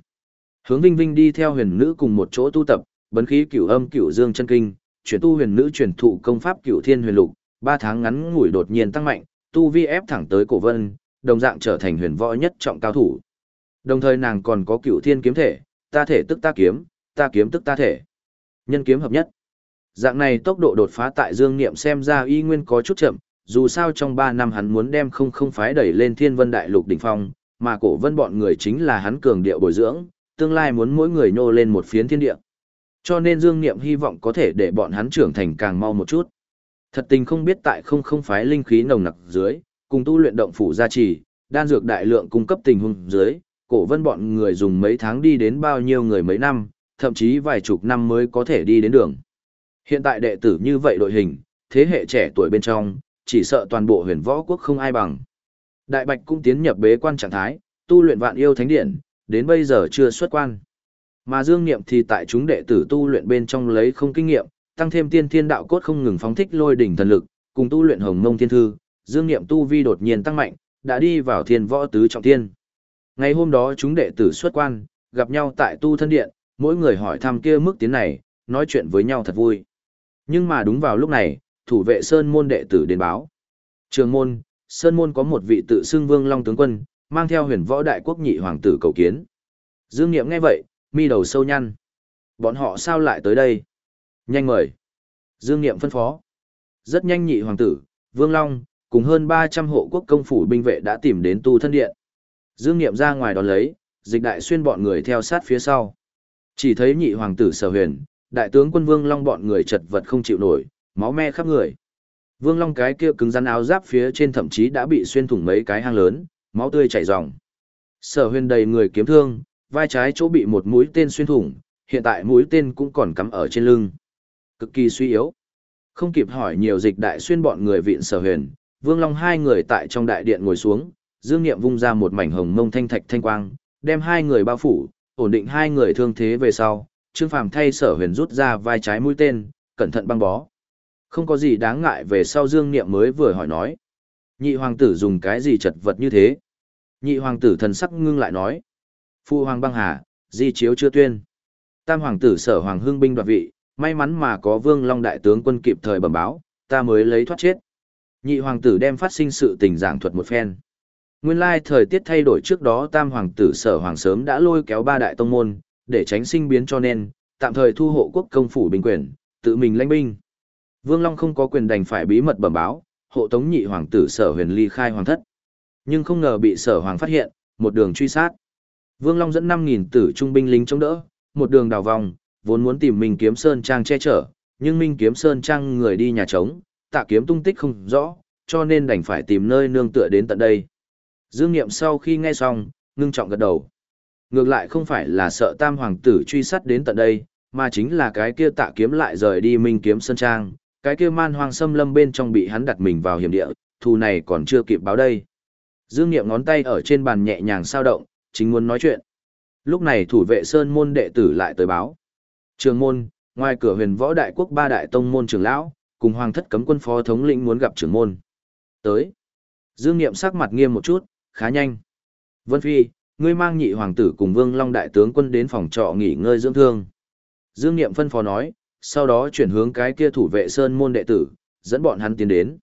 Hướng Vinh Vinh đi theo huyền nữ cùng một chỗ tu tập, bấn khí cửu âm cửu dương chân kinh, chuyển tu huyền nữ truyền thụ công pháp cửu thiên huyền lục, ba tháng ngắn ngủi đột nhiên tăng mạnh, tu vi ép thẳng tới cổ vân, đồng dạng trở thành huyền võ nhất trọng cao thủ. Đồng thời nàng còn có cửu thiên kiếm thể, ta thể tức ta kiếm, ta kiếm tức ta thể. Nhân kiếm hợp nhất. Dạng này tốc độ đột phá tại Dương Niệm xem ra y nguyên có chút chậm, dù sao trong 3 năm hắn muốn đem không không phái đẩy lên thiên vân đại lục đỉnh phong, mà cổ vân bọn người chính là hắn cường điệu bồi dưỡng, tương lai muốn mỗi người nhô lên một phiến thiên địa. Cho nên Dương Niệm hy vọng có thể để bọn hắn trưởng thành càng mau một chút. Thật tình không biết tại không không phái linh khí nồng nặc dưới, cùng tu luyện động phủ gia trì, đan dược đại lượng cung cấp tình huống dưới, cổ vân bọn người dùng mấy tháng đi đến bao nhiêu người mấy năm, thậm chí vài chục năm mới có thể đi đến đường. Hiện tại đệ tử như vậy đội hình, thế hệ trẻ tuổi bên trong, chỉ sợ toàn bộ huyền võ quốc không ai bằng. Đại Bạch cũng tiến nhập bế quan trạng thái, tu luyện vạn yêu thánh điện, đến bây giờ chưa xuất quan. Mà Dương Niệm thì tại chúng đệ tử tu luyện bên trong lấy không kinh nghiệm, tăng thêm tiên thiên đạo cốt không ngừng phóng thích lôi đỉnh thần lực, cùng tu luyện hồng mông thiên thư, Dương Niệm tu vi đột nhiên tăng mạnh, đã đi vào thiên võ tứ trọng thiên. Ngày hôm đó chúng đệ tử xuất quan, gặp nhau tại tu thân điện, mỗi người hỏi thăm kia mức tiến này, nói chuyện với nhau thật vui. Nhưng mà đúng vào lúc này, thủ vệ Sơn môn đệ tử đến báo. Trường môn, Sơn môn có một vị tự xưng Vương Long tướng quân, mang theo huyền võ đại quốc nhị hoàng tử cầu kiến. Dương Niệm nghe vậy, mi đầu sâu nhăn. Bọn họ sao lại tới đây? Nhanh mời. Dương Niệm phân phó. Rất nhanh nhị hoàng tử, Vương Long, cùng hơn 300 hộ quốc công phủ binh vệ đã tìm đến tu thân điện. Dương Niệm ra ngoài đón lấy, dịch đại xuyên bọn người theo sát phía sau. Chỉ thấy nhị hoàng tử sở huyền, đại tướng quân Vương Long bọn người chật vật không chịu nổi, máu me khắp người. Vương Long cái kia cứng rắn áo giáp phía trên thậm chí đã bị xuyên thủng mấy cái hang lớn, máu tươi chảy ròng. Sở huyền đầy người kiếm thương, vai trái chỗ bị một mũi tên xuyên thủng, hiện tại mũi tên cũng còn cắm ở trên lưng. Cực kỳ suy yếu. Không kịp hỏi nhiều dịch đại xuyên bọn người viện sở huyền, Vương Long hai người tại trong đại điện ngồi xuống, Dương Niệm vung ra một mảnh hồng mông thanh thạch thanh quang, đem hai người bao phủ, ổn định hai người thương thế về sau, Trương Phàm thay Sở Huyền rút ra vai trái mũi tên, cẩn thận băng bó. Không có gì đáng ngại về sau Dương Niệm mới vừa hỏi nói. Nhị hoàng tử dùng cái gì chật vật như thế? Nhị hoàng tử thần sắc ngưng lại nói. Phu hoàng băng hà, di chiếu chưa tuyên. Tam hoàng tử sở hoàng hưng binh đoạt vị, may mắn mà có vương long đại tướng quân kịp thời bẩm báo, ta mới lấy thoát chết. Nhị hoàng tử đem phát sinh sự tình giảng thuật một phen. Nguyên lai thời tiết thay đổi trước đó tam hoàng tử sở hoàng sớm đã lôi kéo ba đại tông môn, để tránh sinh biến cho nên, tạm thời thu hộ quốc công phủ bình quyền, tự mình lãnh binh. Vương Long không có quyền đành phải bí mật bẩm báo, hộ tống nhị hoàng tử sở huyền ly khai hoàng thất. Nhưng không ngờ bị sở hoàng phát hiện, một đường truy sát. Vương Long dẫn 5.000 tử trung binh lính chống đỡ, một đường đào vòng, vốn muốn tìm Minh Kiếm Sơn Trang che chở, nhưng Minh Kiếm Sơn Trang người đi nhà trống, tạ kiếm tung tích không rõ, cho nên đành phải tìm nơi nương tựa đến tận đây. Dương Niệm sau khi nghe xong, ngưng trọng gật đầu. Ngược lại không phải là sợ tam hoàng tử truy sát đến tận đây, mà chính là cái kia tạ kiếm lại rời đi Minh Kiếm Sơn Trang, cái kia man hoang xâm lâm bên trong bị hắn đặt mình vào hiểm địa, thù này còn chưa kịp báo đây. Dương Niệm ngón tay ở trên bàn nhẹ nhàng sao động, chính muốn nói chuyện. Lúc này thủ vệ Sơn môn đệ tử lại tới báo. Trường môn, ngoài cửa huyền võ đại quốc ba đại tông môn trưởng lão, cùng hoàng thất cấm quân phó thống lĩnh muốn gặp trưởng môn. Tới. Dương Niệm sắc mặt nghiêm một chút, khá nhanh. Vân Phi, ngươi mang nhị hoàng tử cùng Vương Long đại tướng quân đến phòng trọ nghỉ ngơi dưỡng thương. Dương Niệm phân phó nói, sau đó chuyển hướng cái kia thủ vệ sơn môn đệ tử, dẫn bọn hắn tiến đến.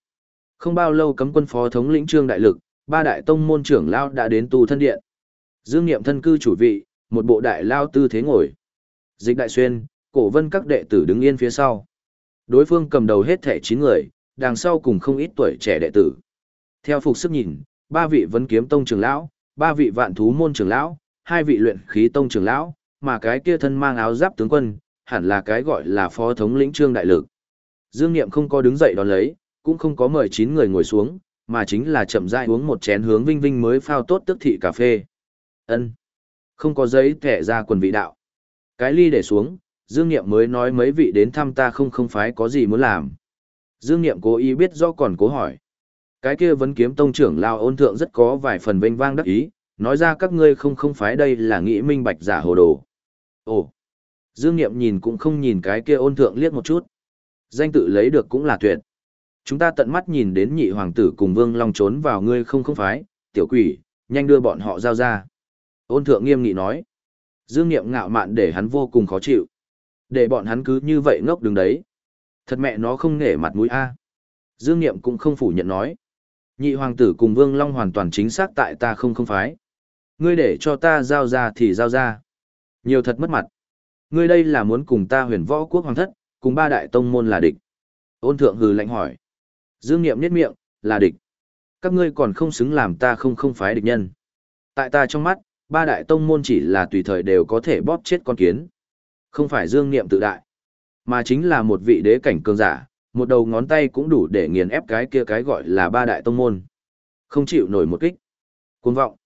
Không bao lâu cấm quân phó thống lĩnh Trương Đại Lực, ba đại tông môn trưởng lao đã đến tu thân điện. Dương Niệm thân cư chủ vị, một bộ đại lao tư thế ngồi. Dịch đại xuyên, cổ vân các đệ tử đứng yên phía sau. Đối phương cầm đầu hết thẻ 9 người, đằng sau cùng không ít tuổi trẻ đệ tử. Theo phục sức nhìn, ba vị vấn kiếm tông trưởng lão, ba vị vạn thú môn trưởng lão, hai vị luyện khí tông trưởng lão, mà cái kia thân mang áo giáp tướng quân, hẳn là cái gọi là phó thống lĩnh trương đại lực. Dương Niệm không có đứng dậy đón lấy, cũng không có mời 9 người ngồi xuống, mà chính là chậm rãi uống một chén hướng vinh vinh mới phao tốt tức thị cà phê. Ân, Không có giấy thẻ ra quần vị đạo. Cái ly để xuống, Dương Niệm mới nói mấy vị đến thăm ta không không phái có gì muốn làm. Dương Niệm cố ý biết do còn cố hỏi. Cái kia vấn kiếm tông trưởng lao ôn thượng rất có vài phần vinh vang đắc ý, nói ra các ngươi không không phái đây là nghĩ minh bạch giả hồ đồ. Ồ! Dương Niệm nhìn cũng không nhìn cái kia ôn thượng liếc một chút. Danh tự lấy được cũng là tuyệt. Chúng ta tận mắt nhìn đến nhị hoàng tử cùng vương long trốn vào ngươi không không phái, tiểu quỷ, nhanh đưa bọn họ giao ra. Ôn thượng nghiêm nghị nói. Dương Niệm ngạo mạn để hắn vô cùng khó chịu. Để bọn hắn cứ như vậy ngốc đứng đấy. Thật mẹ nó không nể mặt mũi a. Dương Niệm cũng không phủ nhận nói. Nhị hoàng tử cùng Vương Long hoàn toàn chính xác tại ta không không phái. Ngươi để cho ta giao ra thì giao ra. Nhiều thật mất mặt. Ngươi đây là muốn cùng ta huyền võ quốc hoàng thất, cùng ba đại tông môn là địch. Ôn thượng hừ lạnh hỏi. Dương Niệm nhất miệng, là địch. Các ngươi còn không xứng làm ta không không phái địch nhân. Tại ta trong mắt, ba đại tông môn chỉ là tùy thời đều có thể bóp chết con kiến. Không phải Dương Niệm tự đại, mà chính là một vị đế cảnh cường giả, một đầu ngón tay cũng đủ để nghiền ép cái kia cái gọi là ba đại tông môn. Không chịu nổi một kích. Cuồng vọng.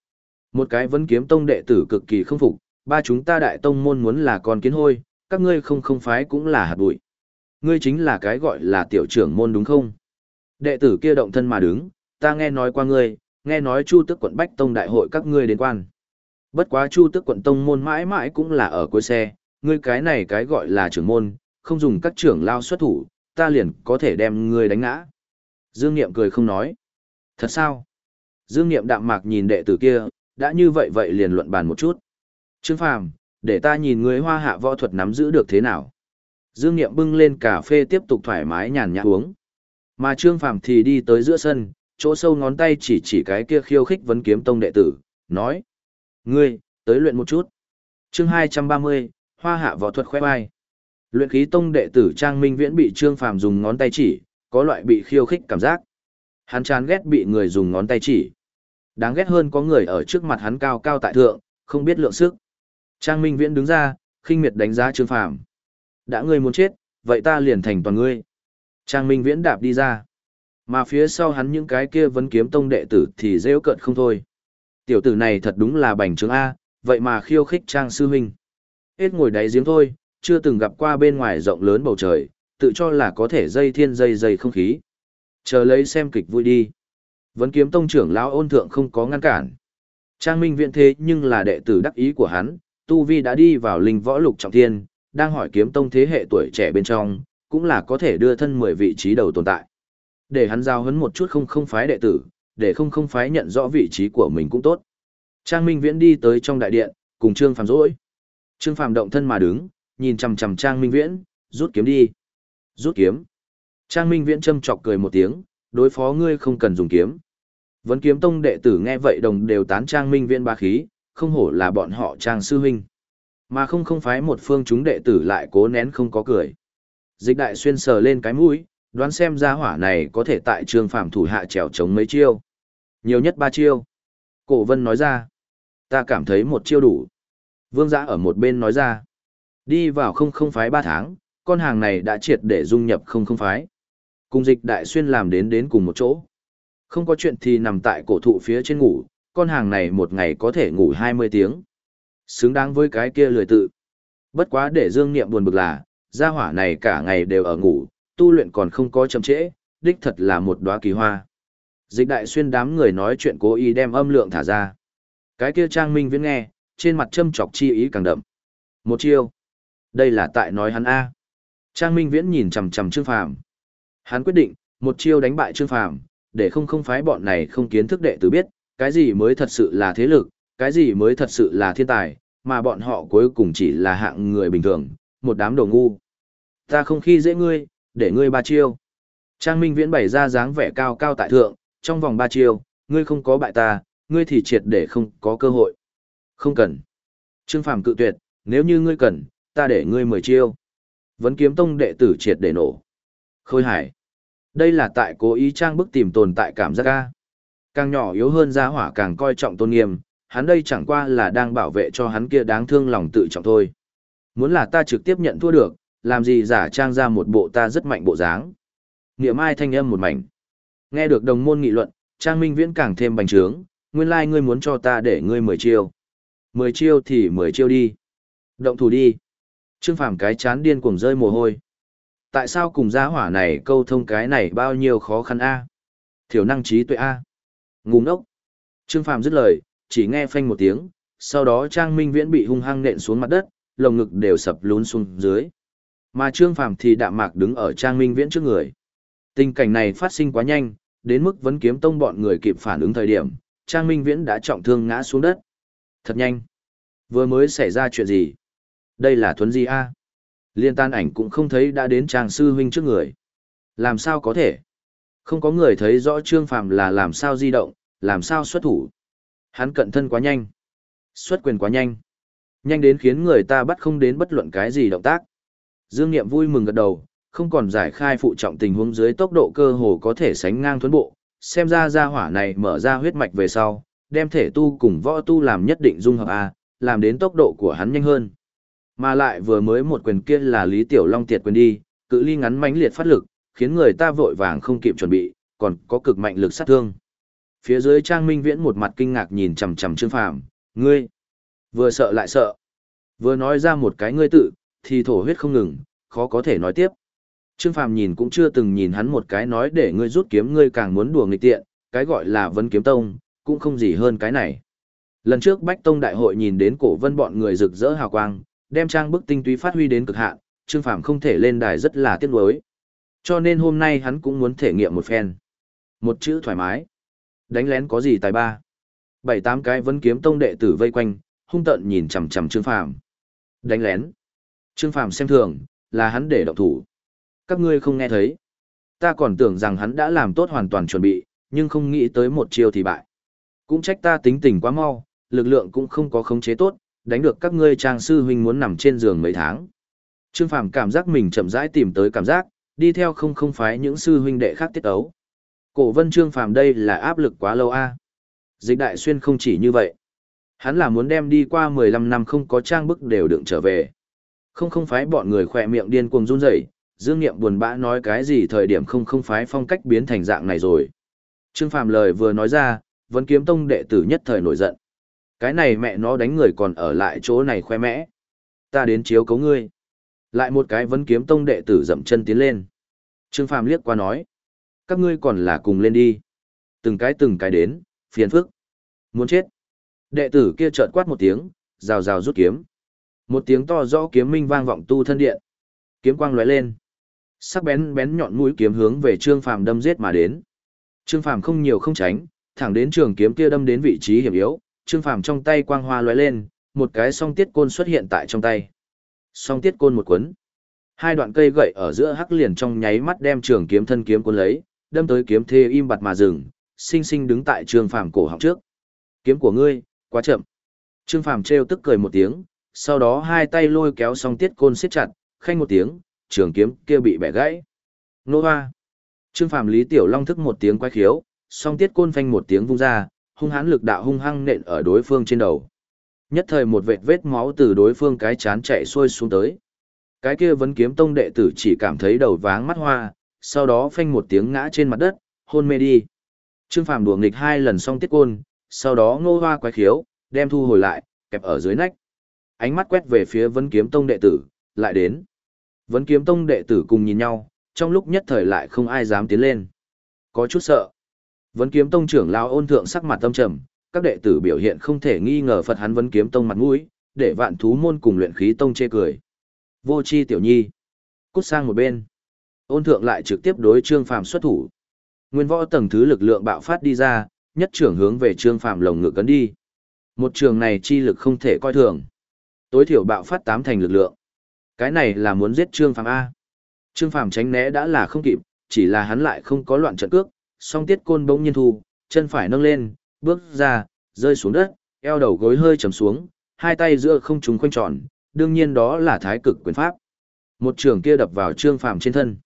Một cái vấn kiếm tông đệ tử cực kỳ không phục, ba chúng ta đại tông môn muốn là con kiến hôi, các ngươi không không phái cũng là hạt bụi. Ngươi chính là cái gọi là tiểu trưởng môn đúng không? Đệ tử kia động thân mà đứng, ta nghe nói qua ngươi, nghe nói Chu Tức quận Bách Tông đại hội các ngươi đến quan. Bất quá Chu Tức quận Tông môn mãi mãi cũng là ở cuối xe, ngươi cái này cái gọi là trưởng môn, không dùng các trưởng lao xuất thủ, ta liền có thể đem ngươi đánh ngã. Dương Niệm cười không nói. Thật sao? Dương Niệm đạm mạc nhìn đệ tử kia, đã như vậy vậy liền luận bàn một chút. Trương Phàm, để ta nhìn ngươi hoa hạ võ thuật nắm giữ được thế nào. Dương Niệm bưng lên cà phê tiếp tục thoải mái nhàn nhã uống. Mà Trương Phàm thì đi tới giữa sân, chỗ sâu ngón tay chỉ chỉ cái kia khiêu khích vấn kiếm tông đệ tử, nói. Ngươi, tới luyện một chút. chương 230, hoa hạ võ thuật khoe vai. Luyện khí tông đệ tử Trang Minh Viễn bị Trương Phàm dùng ngón tay chỉ, có loại bị khiêu khích cảm giác. Hắn chán ghét bị người dùng ngón tay chỉ. Đáng ghét hơn có người ở trước mặt hắn cao cao tại thượng, không biết lượng sức. Trang Minh Viễn đứng ra, khinh miệt đánh giá Trương Phàm. Đã ngươi muốn chết, vậy ta liền thành toàn ngươi. Trang Minh Viễn đạp đi ra. Mà phía sau hắn những cái kia vấn kiếm tông đệ tử thì rêu cợt không thôi. Tiểu tử này thật đúng là bành trướng A, vậy mà khiêu khích trang sư huynh. Hết ngồi đáy giếng thôi, chưa từng gặp qua bên ngoài rộng lớn bầu trời, tự cho là có thể dây thiên dây dây không khí. Chờ lấy xem kịch vui đi. Vẫn kiếm tông trưởng lão ôn thượng không có ngăn cản. Trang Minh viện thế nhưng là đệ tử đắc ý của hắn, Tu Vi đã đi vào linh võ lục trọng thiên, đang hỏi kiếm tông thế hệ tuổi trẻ bên trong, cũng là có thể đưa thân 10 vị trí đầu tồn tại. Để hắn giao hấn một chút không không phái đệ tử, để không không phái nhận rõ vị trí của mình cũng tốt. Trang Minh Viễn đi tới trong đại điện, cùng Trương Phàm rỗi. Trương Phàm động thân mà đứng, nhìn chằm chằm Trang Minh Viễn, rút kiếm đi. Rút kiếm. Trang Minh Viễn châm chọc cười một tiếng, đối phó ngươi không cần dùng kiếm. Vấn kiếm tông đệ tử nghe vậy đồng đều tán Trang Minh Viễn ba khí, không hổ là bọn họ Trang sư huynh. Mà không không phái một phương chúng đệ tử lại cố nén không có cười. Dịch đại xuyên sờ lên cái mũi, đoán xem ra hỏa này có thể tại Trương Phàm thủ hạ trèo chống mấy chiêu. Nhiều nhất ba chiêu. Cổ vân nói ra. Ta cảm thấy một chiêu đủ. Vương giã ở một bên nói ra. Đi vào không không phái ba tháng, con hàng này đã triệt để dung nhập không không phái. Cùng dịch đại xuyên làm đến đến cùng một chỗ. Không có chuyện thì nằm tại cổ thụ phía trên ngủ, con hàng này một ngày có thể ngủ 20 tiếng. Xứng đáng với cái kia lười tự. Bất quá để dương niệm buồn bực là, gia hỏa này cả ngày đều ở ngủ, tu luyện còn không có chậm trễ, đích thật là một đóa kỳ hoa. Dịch đại xuyên đám người nói chuyện cố ý đem âm lượng thả ra. Cái kia trang minh viễn nghe, trên mặt châm chọc chi ý càng đậm. Một chiêu. Đây là tại nói hắn A. Trang minh viễn nhìn chằm chằm Trương Phàm. Hắn quyết định, một chiêu đánh bại Trương Phàm, để không không phái bọn này không kiến thức đệ tử biết, cái gì mới thật sự là thế lực, cái gì mới thật sự là thiên tài, mà bọn họ cuối cùng chỉ là hạng người bình thường, một đám đồ ngu. Ta không khi dễ ngươi, để ngươi ba chiêu. Trang Minh Viễn bày ra dáng vẻ cao cao tại thượng, trong vòng ba chiêu, ngươi không có bại ta, ngươi thì triệt để không có cơ hội. Không cần. Trương Phàm cự tuyệt, nếu như ngươi cần, ta để ngươi mười chiêu. Vấn kiếm tông đệ tử triệt để nổ. Khôi hải. Đây là tại cố ý trang bức tìm tồn tại cảm giác ca. Càng nhỏ yếu hơn gia hỏa càng coi trọng tôn nghiêm, hắn đây chẳng qua là đang bảo vệ cho hắn kia đáng thương lòng tự trọng thôi. Muốn là ta trực tiếp nhận thua được, làm gì giả trang ra một bộ ta rất mạnh bộ dáng. Niệm ai thanh âm một mảnh. Nghe được đồng môn nghị luận, Trang Minh Viễn càng thêm bành trướng, nguyên lai like ngươi muốn cho ta để ngươi mười chiêu. mười chiêu thì mười chiêu đi. Động thủ đi. Trương Phàm cái chán điên cuồng rơi mồ hôi. Tại sao cùng gia hỏa này câu thông cái này bao nhiêu khó khăn a? Thiểu năng trí tuệ a. Ngu ngốc. Trương Phàm dứt lời, chỉ nghe phanh một tiếng, sau đó Trang Minh Viễn bị hung hăng nện xuống mặt đất, lồng ngực đều sập lún xuống dưới. Mà Trương Phàm thì đạm mạc đứng ở Trang Minh Viễn trước người. Tình cảnh này phát sinh quá nhanh, đến mức vấn kiếm tông bọn người kịp phản ứng thời điểm, Trang Minh Viễn đã trọng thương ngã xuống đất. Thật nhanh. Vừa mới xảy ra chuyện gì? Đây là thuấn di A. Liên tan ảnh cũng không thấy đã đến Trang Sư Huynh trước người. Làm sao có thể? Không có người thấy rõ Trương Phàm là làm sao di động, làm sao xuất thủ. Hắn cận thân quá nhanh. Xuất quyền quá nhanh. Nhanh đến khiến người ta bắt không đến bất luận cái gì động tác. Dương Niệm vui mừng gật đầu, không còn giải khai phụ trọng tình huống dưới tốc độ cơ hồ có thể sánh ngang thuấn bộ, xem ra gia hỏa này mở ra huyết mạch về sau, đem thể tu cùng võ tu làm nhất định dung hợp A, làm đến tốc độ của hắn nhanh hơn. Mà lại vừa mới một quyền kia là Lý Tiểu Long tiệt quyền đi, cự ly ngắn mãnh liệt phát lực, khiến người ta vội vàng không kịp chuẩn bị, còn có cực mạnh lực sát thương. Phía dưới Trang Minh Viễn một mặt kinh ngạc nhìn chằm chằm Trương Phàm, "Ngươi?" Vừa sợ lại sợ. Vừa nói ra một cái ngươi tự, thì thổ huyết không ngừng, khó có thể nói tiếp. Trương Phàm nhìn cũng chưa từng nhìn hắn một cái nói để ngươi rút kiếm ngươi càng muốn đùa nghịch tiện, cái gọi là Vân Kiếm Tông, cũng không gì hơn cái này. Lần trước Bách Tông đại hội nhìn đến cổ vân bọn người rực rỡ hào quang, đem trang bức tinh túy phát huy đến cực hạn, Trương Phàm không thể lên đài rất là tiếc nuối. Cho nên hôm nay hắn cũng muốn thể nghiệm một phen. Một chữ thoải mái. Đánh lén có gì tài ba? Bảy tám cái Vân Kiếm Tông đệ tử vây quanh, hung tợn nhìn chằm chằm Trương Phàm. Đánh lén. Trương Phàm xem thường, là hắn để động thủ. Các ngươi không nghe thấy. Ta còn tưởng rằng hắn đã làm tốt hoàn toàn chuẩn bị, nhưng không nghĩ tới một chiêu thì bại. Cũng trách ta tính tình quá mau, lực lượng cũng không có khống chế tốt, đánh được các ngươi trang sư huynh muốn nằm trên giường mấy tháng. Trương Phàm cảm giác mình chậm rãi tìm tới cảm giác, đi theo không không phái những sư huynh đệ khác tiết ấu. Cổ vân Trương Phàm đây là áp lực quá lâu a. Dịch đại xuyên không chỉ như vậy. Hắn là muốn đem đi qua 15 năm không có trang bức đều đựng trở về. Không không phái bọn người khỏe miệng điên cuồng run rẩy, Dương Niệm buồn bã nói cái gì thời điểm không không phái phong cách biến thành dạng này rồi. Trương Phàm lời vừa nói ra, vẫn kiếm tông đệ tử nhất thời nổi giận. Cái này mẹ nó đánh người còn ở lại chỗ này khoe mẽ. Ta đến chiếu cấu ngươi. Lại một cái vẫn kiếm tông đệ tử dậm chân tiến lên. Trương Phàm liếc qua nói. Các ngươi còn là cùng lên đi. Từng cái từng cái đến, phiền phức. Muốn chết. Đệ tử kia chợt quát một tiếng, rào rào rút kiếm. Một tiếng to rõ kiếm minh vang vọng tu thân điện. Kiếm quang lóe lên. Sắc bén bén nhọn mũi kiếm hướng về Trương Phàm đâm giết mà đến. Trương Phàm không nhiều không tránh, thẳng đến trường kiếm kia đâm đến vị trí hiểm yếu, Trương Phàm trong tay quang hoa lóe lên, một cái song tiết côn xuất hiện tại trong tay. Song tiết côn một quấn Hai đoạn cây gậy ở giữa hắc liền trong nháy mắt đem trường kiếm thân kiếm cuốn lấy, đâm tới kiếm thê im bặt mà dừng, sinh sinh đứng tại Trương Phàm cổ họng trước. Kiếm của ngươi, quá chậm. Trương Phàm trêu tức cười một tiếng, sau đó hai tay lôi kéo song tiết côn siết chặt, khanh một tiếng, trường kiếm kia bị bẻ gãy. Nô hoa. Trương Phàm Lý Tiểu Long thức một tiếng quái khiếu, song tiết côn phanh một tiếng vung ra, hung hãn lực đạo hung hăng nện ở đối phương trên đầu. Nhất thời một vệt vết máu từ đối phương cái chán chạy xuôi xuống tới. Cái kia vấn kiếm tông đệ tử chỉ cảm thấy đầu váng mắt hoa, sau đó phanh một tiếng ngã trên mặt đất, hôn mê đi. Trương Phàm đùa nghịch hai lần xong tiết côn, sau đó ngô hoa quái khiếu, đem thu hồi lại, kẹp ở dưới nách. Ánh mắt quét về phía vấn kiếm tông đệ tử, lại đến. Vấn kiếm tông đệ tử cùng nhìn nhau, trong lúc nhất thời lại không ai dám tiến lên. Có chút sợ. Vấn kiếm tông trưởng lão ôn thượng sắc mặt tâm trầm, các đệ tử biểu hiện không thể nghi ngờ Phật hắn vấn kiếm tông mặt mũi, để vạn thú môn cùng luyện khí tông chê cười. Vô chi tiểu nhi. Cút sang một bên. Ôn thượng lại trực tiếp đối trương phàm xuất thủ. Nguyên võ tầng thứ lực lượng bạo phát đi ra, nhất trưởng hướng về trương phàm lồng ngực cấn đi. Một trường này chi lực không thể coi thường. Tối thiểu bạo phát tám thành lực lượng. Cái này là muốn giết trương phàm A. Trương phàm tránh né đã là không kịp, chỉ là hắn lại không có loạn trận cước, song tiết côn bỗng nhiên thu, chân phải nâng lên, bước ra, rơi xuống đất, eo đầu gối hơi trầm xuống, hai tay giữa không trùng quanh tròn, đương nhiên đó là thái cực quyền pháp. Một trường kia đập vào Trương Phàm trên thân.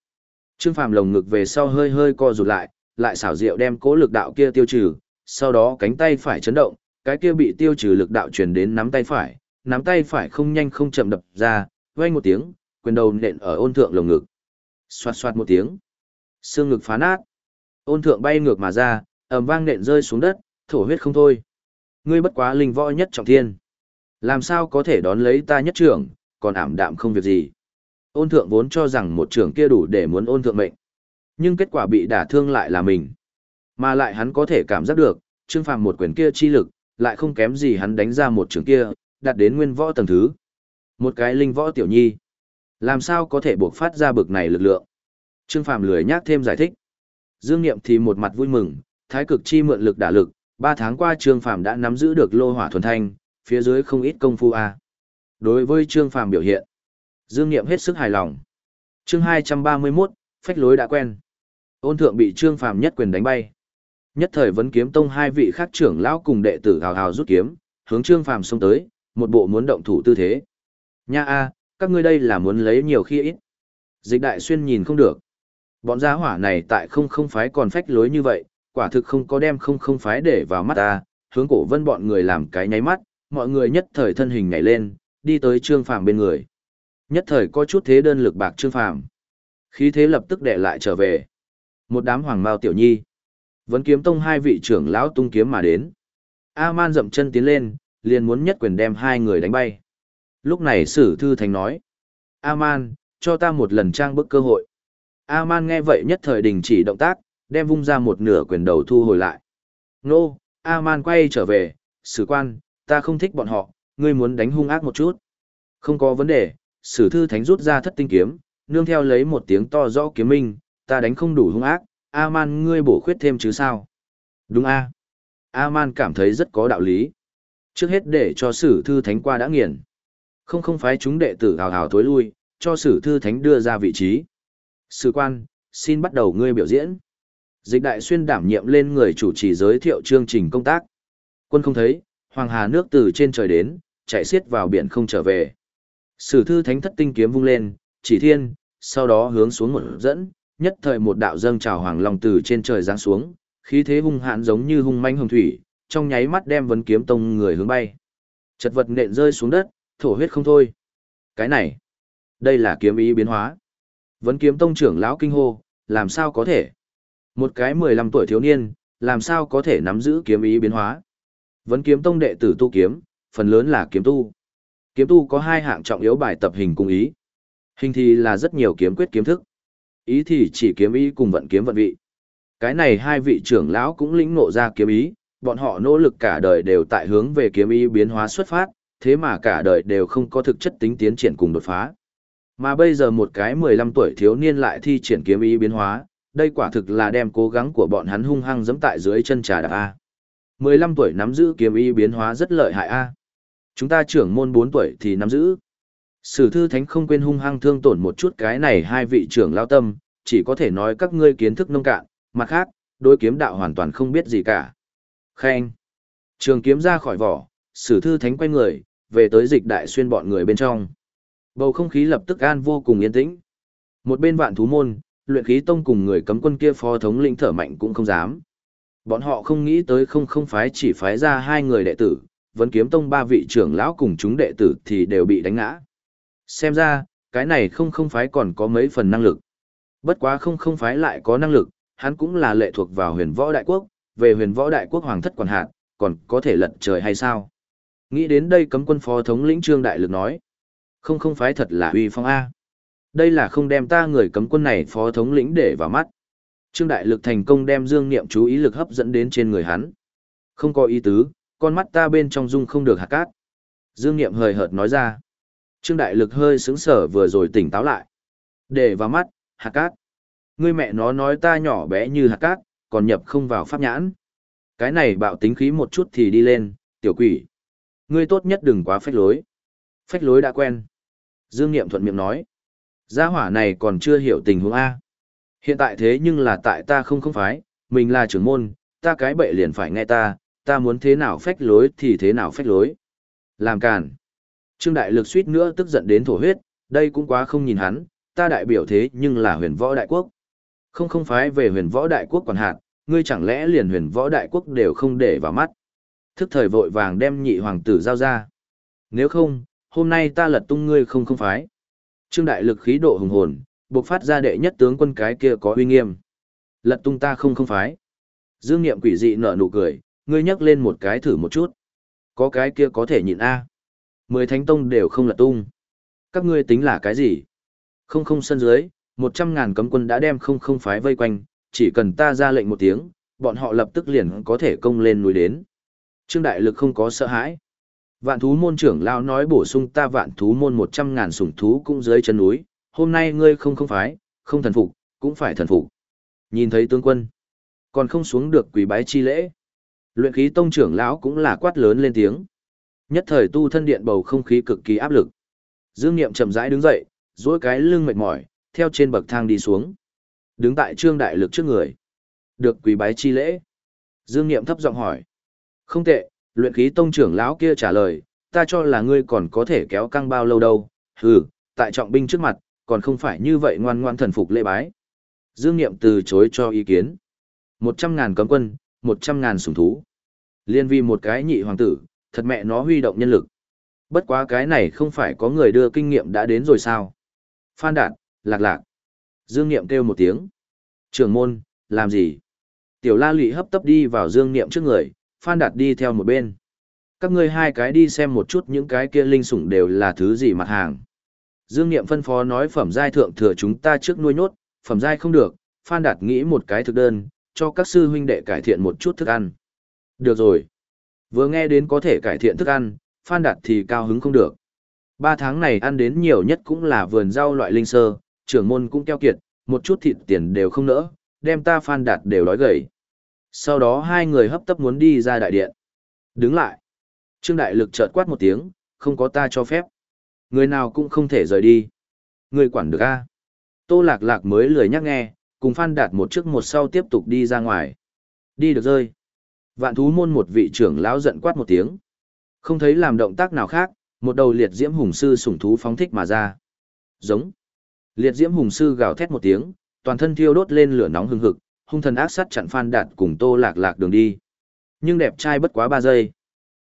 Trương Phàm lồng ngực về sau hơi hơi co rụt lại, lại xảo diệu đem cố lực đạo kia tiêu trừ, sau đó cánh tay phải chấn động, cái kia bị tiêu trừ lực đạo truyền đến nắm tay phải, nắm tay phải không nhanh không chậm đập ra, vang một tiếng, quyền đầu nện ở ôn thượng lồng ngực. Xoạt xoạt một tiếng, xương ngực phá nát. Ôn thượng bay ngược mà ra, ầm vang nện rơi xuống đất, thổ huyết không thôi. Ngươi bất quá linh võ nhất trọng thiên. Làm sao có thể đón lấy ta nhất trưởng, còn ảm đạm không việc gì. Ôn thượng vốn cho rằng một trưởng kia đủ để muốn ôn thượng mệnh. Nhưng kết quả bị đả thương lại là mình. Mà lại hắn có thể cảm giác được, trương phàm một quyền kia chi lực, lại không kém gì hắn đánh ra một trưởng kia, đạt đến nguyên võ tầng thứ. Một cái linh võ tiểu nhi. Làm sao có thể buộc phát ra bực này lực lượng? Trương Phàm lười nhắc thêm giải thích. Dương Niệm thì một mặt vui mừng, thái cực chi mượn lực đả lực, ba tháng qua Trương Phàm đã nắm giữ được lô hỏa thuần thanh, phía dưới không ít công phu a. Đối với Trương Phàm biểu hiện, Dương Niệm hết sức hài lòng. Chương 231, phách lối đã quen. Ôn thượng bị Trương Phàm nhất quyền đánh bay. Nhất thời vấn kiếm tông hai vị khác trưởng lão cùng đệ tử hào hào rút kiếm, hướng Trương Phàm xông tới, một bộ muốn động thủ tư thế. Nha a, các ngươi đây là muốn lấy nhiều khi ít. Dịch đại xuyên nhìn không được. Bọn gia hỏa này tại không không phái còn phách lối như vậy, quả thực không có đem không không phái để vào mắt ta, hướng cổ vân bọn người làm cái nháy mắt, mọi người nhất thời thân hình nhảy lên, đi tới Trương Phàm bên người. Nhất thời có chút thế đơn lực bạc Trương Phàm. Khí thế lập tức đệ lại trở về. Một đám hoàng mao tiểu nhi. Vẫn kiếm tông hai vị trưởng lão tung kiếm mà đến. A-man dậm chân tiến lên, liền muốn nhất quyền đem hai người đánh bay. Lúc này sử thư thành nói. A-man, cho ta một lần trang bức cơ hội. A-man nghe vậy nhất thời đình chỉ động tác, đem vung ra một nửa quyền đầu thu hồi lại. Nô, A-man quay trở về, sử quan, ta không thích bọn họ, ngươi muốn đánh hung ác một chút. Không có vấn đề, sử thư thánh rút ra thất tinh kiếm, nương theo lấy một tiếng to rõ kiếm minh, ta đánh không đủ hung ác, A-man ngươi bổ khuyết thêm chứ sao? Đúng a A-man cảm thấy rất có đạo lý. Trước hết để cho sử thư thánh qua đã nghiền. Không không phái chúng đệ tử hào hào thối lui, cho sử thư thánh đưa ra vị trí. Sử quan, xin bắt đầu ngươi biểu diễn. Dịch đại xuyên đảm nhiệm lên người chủ trì giới thiệu chương trình công tác. Quân không thấy, hoàng hà nước từ trên trời đến, chạy xiết vào biển không trở về. Sử thư thánh thất tinh kiếm vung lên, chỉ thiên, sau đó hướng xuống một dẫn, nhất thời một đạo dâng trào hoàng long từ trên trời giáng xuống, khí thế hung hãn giống như hung manh hồng thủy, trong nháy mắt đem vấn kiếm tông người hướng bay. Chật vật nện rơi xuống đất, thổ huyết không thôi. Cái này, đây là kiếm ý biến hóa. Vấn kiếm tông trưởng lão kinh hô, làm sao có thể? Một cái 15 tuổi thiếu niên, làm sao có thể nắm giữ kiếm ý biến hóa. Vấn kiếm tông đệ tử tu kiếm, phần lớn là kiếm tu. Kiếm tu có hai hạng trọng yếu bài tập hình cùng ý. Hình thì là rất nhiều kiếm quyết kiếm thức. Ý thì chỉ kiếm ý cùng vận kiếm vận vị. Cái này hai vị trưởng lão cũng lĩnh ngộ ra kiếm ý, bọn họ nỗ lực cả đời đều tại hướng về kiếm ý biến hóa xuất phát, thế mà cả đời đều không có thực chất tính tiến triển cùng đột phá. Mà bây giờ một cái 15 tuổi thiếu niên lại thi triển kiếm ý biến hóa, đây quả thực là đem cố gắng của bọn hắn hung hăng giẫm tại dưới chân trà đạp A. 15 tuổi nắm giữ kiếm ý biến hóa rất lợi hại A. Chúng ta trưởng môn 4 tuổi thì nắm giữ. Sử thư thánh không quên hung hăng thương tổn một chút cái này hai vị trưởng lao tâm, chỉ có thể nói các ngươi kiến thức nông cạn, mặt khác, đối kiếm đạo hoàn toàn không biết gì cả. Khen. Trường kiếm ra khỏi vỏ, sử thư thánh quay người, về tới dịch đại xuyên bọn người bên trong. Bầu không khí lập tức an vô cùng yên tĩnh. Một bên vạn thú môn, luyện khí tông cùng người cấm quân kia phó thống lĩnh thở mạnh cũng không dám. Bọn họ không nghĩ tới không không phái chỉ phái ra hai người đệ tử, vẫn kiếm tông ba vị trưởng lão cùng chúng đệ tử thì đều bị đánh ngã. Xem ra, cái này không không phái còn có mấy phần năng lực. Bất quá không không phái lại có năng lực, hắn cũng là lệ thuộc vào huyền võ đại quốc, về huyền võ đại quốc hoàng thất quản hạt, còn có thể lật trời hay sao? Nghĩ đến đây cấm quân phó thống lĩnh trương đại lực nói. Không không phái thật là uy phong A. Đây là không đem ta người cấm quân này phó thống lĩnh để vào mắt. Trương đại lực thành công đem dương niệm chú ý lực hấp dẫn đến trên người hắn. Không có ý tứ, con mắt ta bên trong dung không được hạt cát. Dương niệm hời hợt nói ra. Trương đại lực hơi sững sở vừa rồi tỉnh táo lại. Để vào mắt, hạt cát. Ngươi mẹ nó nói ta nhỏ bé như hạt cát, còn nhập không vào pháp nhãn. Cái này bạo tính khí một chút thì đi lên, tiểu quỷ. Ngươi tốt nhất đừng quá phách lối. Phách lối đã quen. Dương Niệm thuận miệng nói. Gia hỏa này còn chưa hiểu tình huống A. Hiện tại thế nhưng là tại ta không không phái, mình là trưởng môn, ta cái bệ liền phải nghe ta, ta muốn thế nào phách lối thì thế nào phách lối. Làm càn. Trương Đại Lực suýt nữa tức giận đến thổ huyết, đây cũng quá không nhìn hắn, ta đại biểu thế nhưng là huyền võ đại quốc. Không không phái về huyền võ đại quốc còn hạt, ngươi chẳng lẽ liền huyền võ đại quốc đều không để vào mắt. Thức thời vội vàng đem nhị hoàng tử giao ra. Nếu không, hôm nay ta lật tung ngươi không không phái. Trương đại lực khí độ hùng hồn, buộc phát ra đệ nhất tướng quân cái kia có uy nghiêm. Lật tung ta không không phái. Dương Niệm quỷ dị nở nụ cười, ngươi nhắc lên một cái thử một chút. Có cái kia có thể nhịn a. Mười thánh tông đều không lật tung. Các ngươi tính là cái gì? Không không sân dưới, một trăm ngàn cấm quân đã đem không không phái vây quanh, chỉ cần ta ra lệnh một tiếng, bọn họ lập tức liền có thể công lên núi đến. Trương Đại Lực không có sợ hãi. Vạn thú môn trưởng lão nói bổ sung ta vạn thú môn một trăm ngàn sủng thú cũng dưới chân núi, hôm nay ngươi không không phái, không thần phục, cũng phải thần phục. Nhìn thấy tướng quân, còn không xuống được quỳ bái chi lễ. Luyện khí tông trưởng lão cũng là quát lớn lên tiếng. Nhất thời tu thân điện bầu không khí cực kỳ áp lực. Dương Niệm chậm rãi đứng dậy, duỗi cái lưng mệt mỏi, theo trên bậc thang đi xuống. Đứng tại trương đại lực trước người. Được quỳ bái chi lễ. Dương Niệm thấp giọng hỏi. Không tệ, luyện khí tông trưởng lão kia trả lời, ta cho là ngươi còn có thể kéo căng bao lâu đâu. Hừ, tại trọng binh trước mặt, còn không phải như vậy ngoan ngoan thần phục lễ bái. Dương Niệm từ chối cho ý kiến. Một trăm ngàn cấm quân, một trăm ngàn sủng thú. Liên vi một cái nhị hoàng tử, thật mẹ nó huy động nhân lực. Bất quá cái này không phải có người đưa kinh nghiệm đã đến rồi sao? Phan Đạt, lạc lạc. Dương Niệm kêu một tiếng. Trưởng môn, làm gì? Tiểu la lụy hấp tấp đi vào Dương Niệm trước người, Phan Đạt đi theo một bên. Các ngươi hai cái đi xem một chút những cái kia linh sủng đều là thứ gì mặt hàng. Dương Niệm phân phó nói phẩm giai thượng thừa chúng ta trước nuôi nốt, phẩm giai không được, Phan Đạt nghĩ một cái thực đơn, cho các sư huynh đệ cải thiện một chút thức ăn. Được rồi. Vừa nghe đến có thể cải thiện thức ăn, Phan Đạt thì cao hứng không được. Ba tháng này ăn đến nhiều nhất cũng là vườn rau loại linh sơ, trưởng môn cũng keo kiệt, một chút thịt tiền đều không nỡ, đem ta Phan Đạt đều đói gầy. Sau đó hai người hấp tấp muốn đi ra đại điện. Đứng lại. Trương Đại Lực chợt quát một tiếng, không có ta cho phép. Người nào cũng không thể rời đi. Người quản được a Tô Lạc Lạc mới lười nhắc nghe, cùng Phan Đạt một trước một sau tiếp tục đi ra ngoài. Đi được rơi. Vạn thú môn một vị trưởng lão giận quát một tiếng. Không thấy làm động tác nào khác, một đầu liệt diễm hùng sư sủng thú phóng thích mà ra. Giống. Liệt diễm hùng sư gào thét một tiếng, toàn thân thiêu đốt lên lửa nóng hừng hực, hung thần ác sát chặn Phan Đạt cùng Tô Lạc Lạc đường đi. Nhưng đẹp trai bất quá ba giây.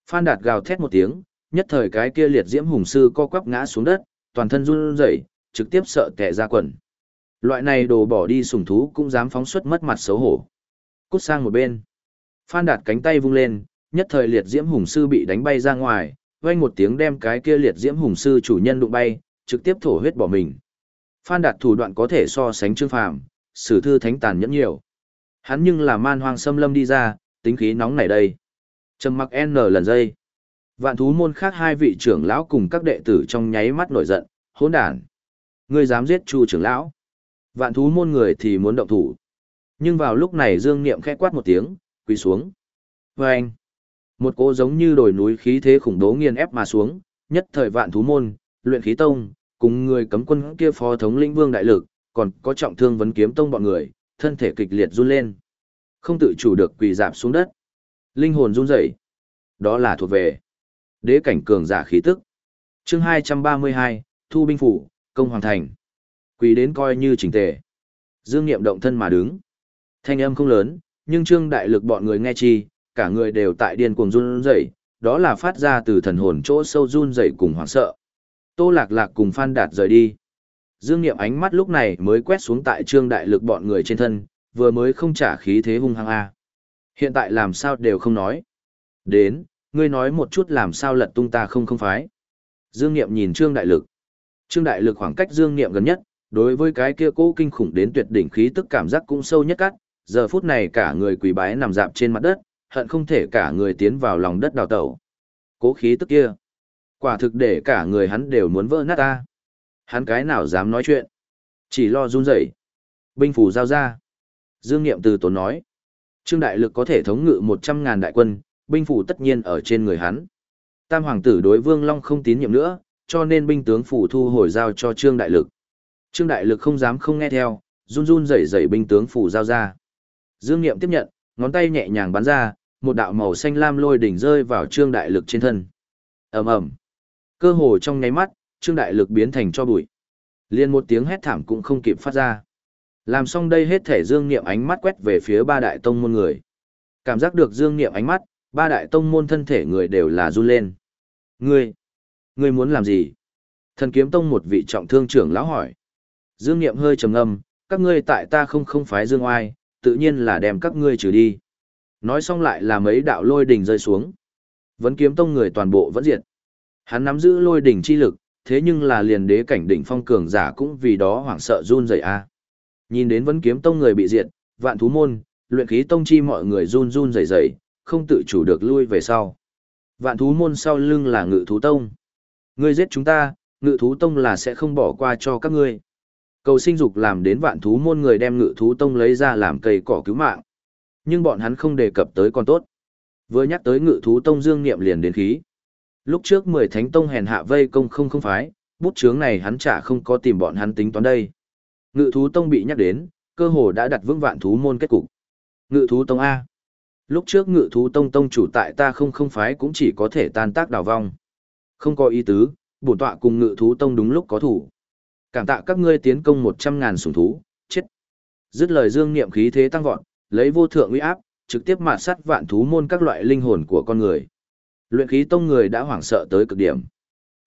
Phan Đạt gào thét một tiếng, nhất thời cái kia liệt diễm hùng sư co quắp ngã xuống đất, toàn thân run rẩy, trực tiếp sợ tè ra quần. Loại này đồ bỏ đi sủng thú cũng dám phóng xuất mất mặt xấu hổ. Cút sang một bên. Phan Đạt cánh tay vung lên, nhất thời liệt diễm hùng sư bị đánh bay ra ngoài, vang một tiếng đem cái kia liệt diễm hùng sư chủ nhân đụng bay, trực tiếp thổ huyết bỏ mình. Phan Đạt thủ đoạn có thể so sánh Trương Phàm, sử thư thánh tàn nhẫn nhiều. Hắn nhưng là man hoang xâm lâm đi ra, tính khí nóng này đây. Trầm mặc N lần dây. Vạn thú môn khác hai vị trưởng lão cùng các đệ tử trong nháy mắt nổi giận, hỗn đản. Ngươi dám giết Chu trưởng lão? Vạn thú môn người thì muốn động thủ. Nhưng vào lúc này Dương Niệm khẽ quát một tiếng, quỳ xuống. Và anh, một cô giống như đồi núi khí thế khủng bố nghiền ép mà xuống, nhất thời vạn thú môn, luyện khí tông, cùng người cấm quân kia phó thống lĩnh vương đại lực, còn có trọng thương vấn kiếm tông bọn người, thân thể kịch liệt run lên. Không tự chủ được quỳ dạp xuống đất. Linh hồn run rẩy. Đó là thuộc về đế cảnh cường giả khí tức. Chương 232, Thu binh phủ, công hoàng thành. Quỳ đến coi như chỉnh tề. Dương Nghiệm động thân mà đứng. Thanh âm không lớn, nhưng trương đại lực bọn người nghe chi, cả người đều tại điên cuồng run rẩy, đó là phát ra từ thần hồn chỗ sâu run rẩy cùng hoảng sợ. Tô Lạc Lạc cùng Phan Đạt rời đi. Dương Nghiệm ánh mắt lúc này mới quét xuống tại trương đại lực bọn người trên thân, vừa mới không trả khí thế hung hăng a. Hiện tại làm sao đều không nói. Đến, ngươi nói một chút làm sao lật tung ta không không phái. Dương Nghiệm nhìn trương đại lực. Trương đại lực khoảng cách Dương Nghiệm gần nhất, đối với cái kia cố kinh khủng đến tuyệt đỉnh khí tức cảm giác cũng sâu nhất cắt, giờ phút này cả người quỳ bái nằm dạp trên mặt đất, hận không thể cả người tiến vào lòng đất đào tẩu. Cố khí tức kia, quả thực để cả người hắn đều muốn vỡ nát ta. Hắn cái nào dám nói chuyện, chỉ lo run rẩy. Binh phủ giao ra. Dương Niệm từ tốn nói, Trương Đại Lực có thể thống ngự 100.000 đại quân, binh phủ tất nhiên ở trên người hắn. Tam hoàng tử đối Vương Long không tín nhiệm nữa, cho nên binh tướng phủ thu hồi giao cho Trương Đại Lực. Trương Đại Lực không dám không nghe theo, run run rẩy rẩy binh tướng phủ giao ra. Dương Niệm tiếp nhận, ngón tay nhẹ nhàng bắn ra, một đạo màu xanh lam lôi đỉnh rơi vào Trương Đại Lực trên thân. Ầm ầm. Cơ hồ trong nháy mắt, Trương Đại Lực biến thành cho bụi. Liên một tiếng hét thảm cũng không kịp phát ra. Làm xong đây hết thể Dương Niệm ánh mắt quét về phía ba đại tông môn người. Cảm giác được Dương Niệm ánh mắt, ba đại tông môn thân thể người đều là run lên. Ngươi, ngươi muốn làm gì? Thần kiếm tông một vị trọng thương trưởng lão hỏi. Dương Niệm hơi trầm ngâm, các ngươi tại ta không không phái Dương Oai, tự nhiên là đem các ngươi trừ đi. Nói xong lại là mấy đạo lôi đỉnh rơi xuống. Vấn kiếm tông người toàn bộ vẫn diệt. Hắn nắm giữ lôi đỉnh chi lực, thế nhưng là liền đế cảnh đỉnh phong cường giả cũng vì đó hoảng sợ run rẩy a. Nhìn đến vấn kiếm tông người bị diệt, vạn thú môn, luyện khí tông chi mọi người run run rẩy rẩy, không tự chủ được lui về sau. Vạn thú môn sau lưng là ngự thú tông. Ngươi giết chúng ta, ngự thú tông là sẽ không bỏ qua cho các ngươi. Cầu sinh dục làm đến vạn thú môn người đem ngự thú tông lấy ra làm cây cỏ cứu mạng. Nhưng bọn hắn không đề cập tới con tốt. Vừa nhắc tới ngự thú tông dương niệm liền đến khí. Lúc trước mười thánh tông hèn hạ vây công không không phái, bút chướng này hắn chả không có tìm bọn hắn tính toán đây. Ngự thú tông bị nhắc đến, cơ hồ đã đặt vững vạn thú môn kết cục. Ngự thú tông A. Lúc trước ngự thú tông tông chủ tại ta không không phái cũng chỉ có thể tan tác đào vong. Không có ý tứ, bổn tọa cùng ngự thú tông đúng lúc có thủ. Cảm tạ các ngươi tiến công một trăm ngàn sủng thú, chết. Dứt lời dương niệm khí thế tăng vọt, lấy vô thượng uy áp, trực tiếp mạt sát vạn thú môn các loại linh hồn của con người. Luyện khí tông người đã hoảng sợ tới cực điểm.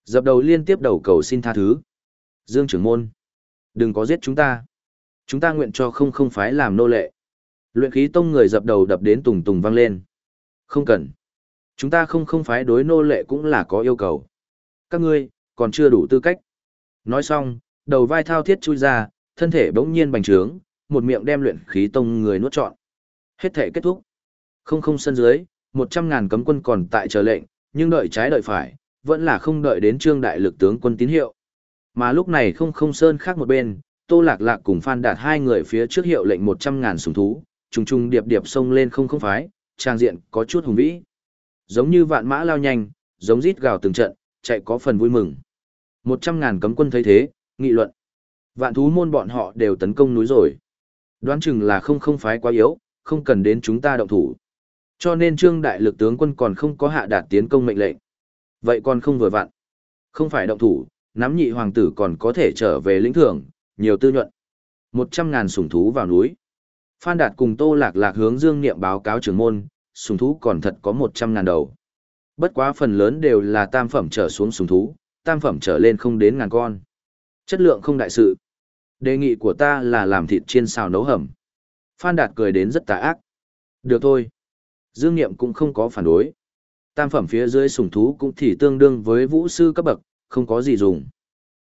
Dập đầu liên tiếp đầu cầu xin tha thứ. Dương trưởng môn, đừng có giết chúng ta. Chúng ta nguyện cho không không phái làm nô lệ. Luyện khí tông người dập đầu đập đến tùng tùng vang lên. Không cần. Chúng ta không không phái đối nô lệ cũng là có yêu cầu. Các ngươi, còn chưa đủ tư cách. Nói xong, đầu vai thao thiết chui ra, thân thể bỗng nhiên bành trướng, một miệng đem luyện khí tông người nuốt trọn. Hết thể kết thúc. Không không sân dưới, một trăm ngàn cấm quân còn tại chờ lệnh, nhưng đợi trái đợi phải, vẫn là không đợi đến trương đại lực tướng quân tín hiệu. Mà lúc này không không sơn khác một bên, Tô Lạc Lạc cùng Phan Đạt hai người phía trước hiệu lệnh một trăm ngàn sùng thú, trùng trùng điệp điệp xông lên không không phái, trang diện có chút hùng vĩ. Giống như vạn mã lao nhanh, giống rít gào từng trận, chạy có phần vui mừng. Một trăm ngàn cấm quân thấy thế, nghị luận. Vạn thú môn bọn họ đều tấn công núi rồi. Đoán chừng là không không phái quá yếu, không cần đến chúng ta động thủ. Cho nên trương đại lực tướng quân còn không có hạ đạt tiến công mệnh lệnh. Vậy còn không vừa vặn. Không phải động thủ, nắm nhị hoàng tử còn có thể trở về lĩnh thưởng, nhiều tư nhuận. Một trăm ngàn sủng thú vào núi. Phan Đạt cùng Tô Lạc Lạc hướng Dương Niệm báo cáo trưởng môn, sủng thú còn thật có một trăm ngàn đầu. Bất quá phần lớn đều là tam phẩm trở xuống sủng thú, tam phẩm trở lên không đến ngàn con. Chất lượng không đại sự. Đề nghị của ta là làm thịt chiên xào nấu hầm. Phan Đạt cười đến rất tà ác. Được thôi. Dương Niệm cũng không có phản đối. Tam phẩm phía dưới sủng thú cũng thì tương đương với vũ sư cấp bậc, không có gì dùng.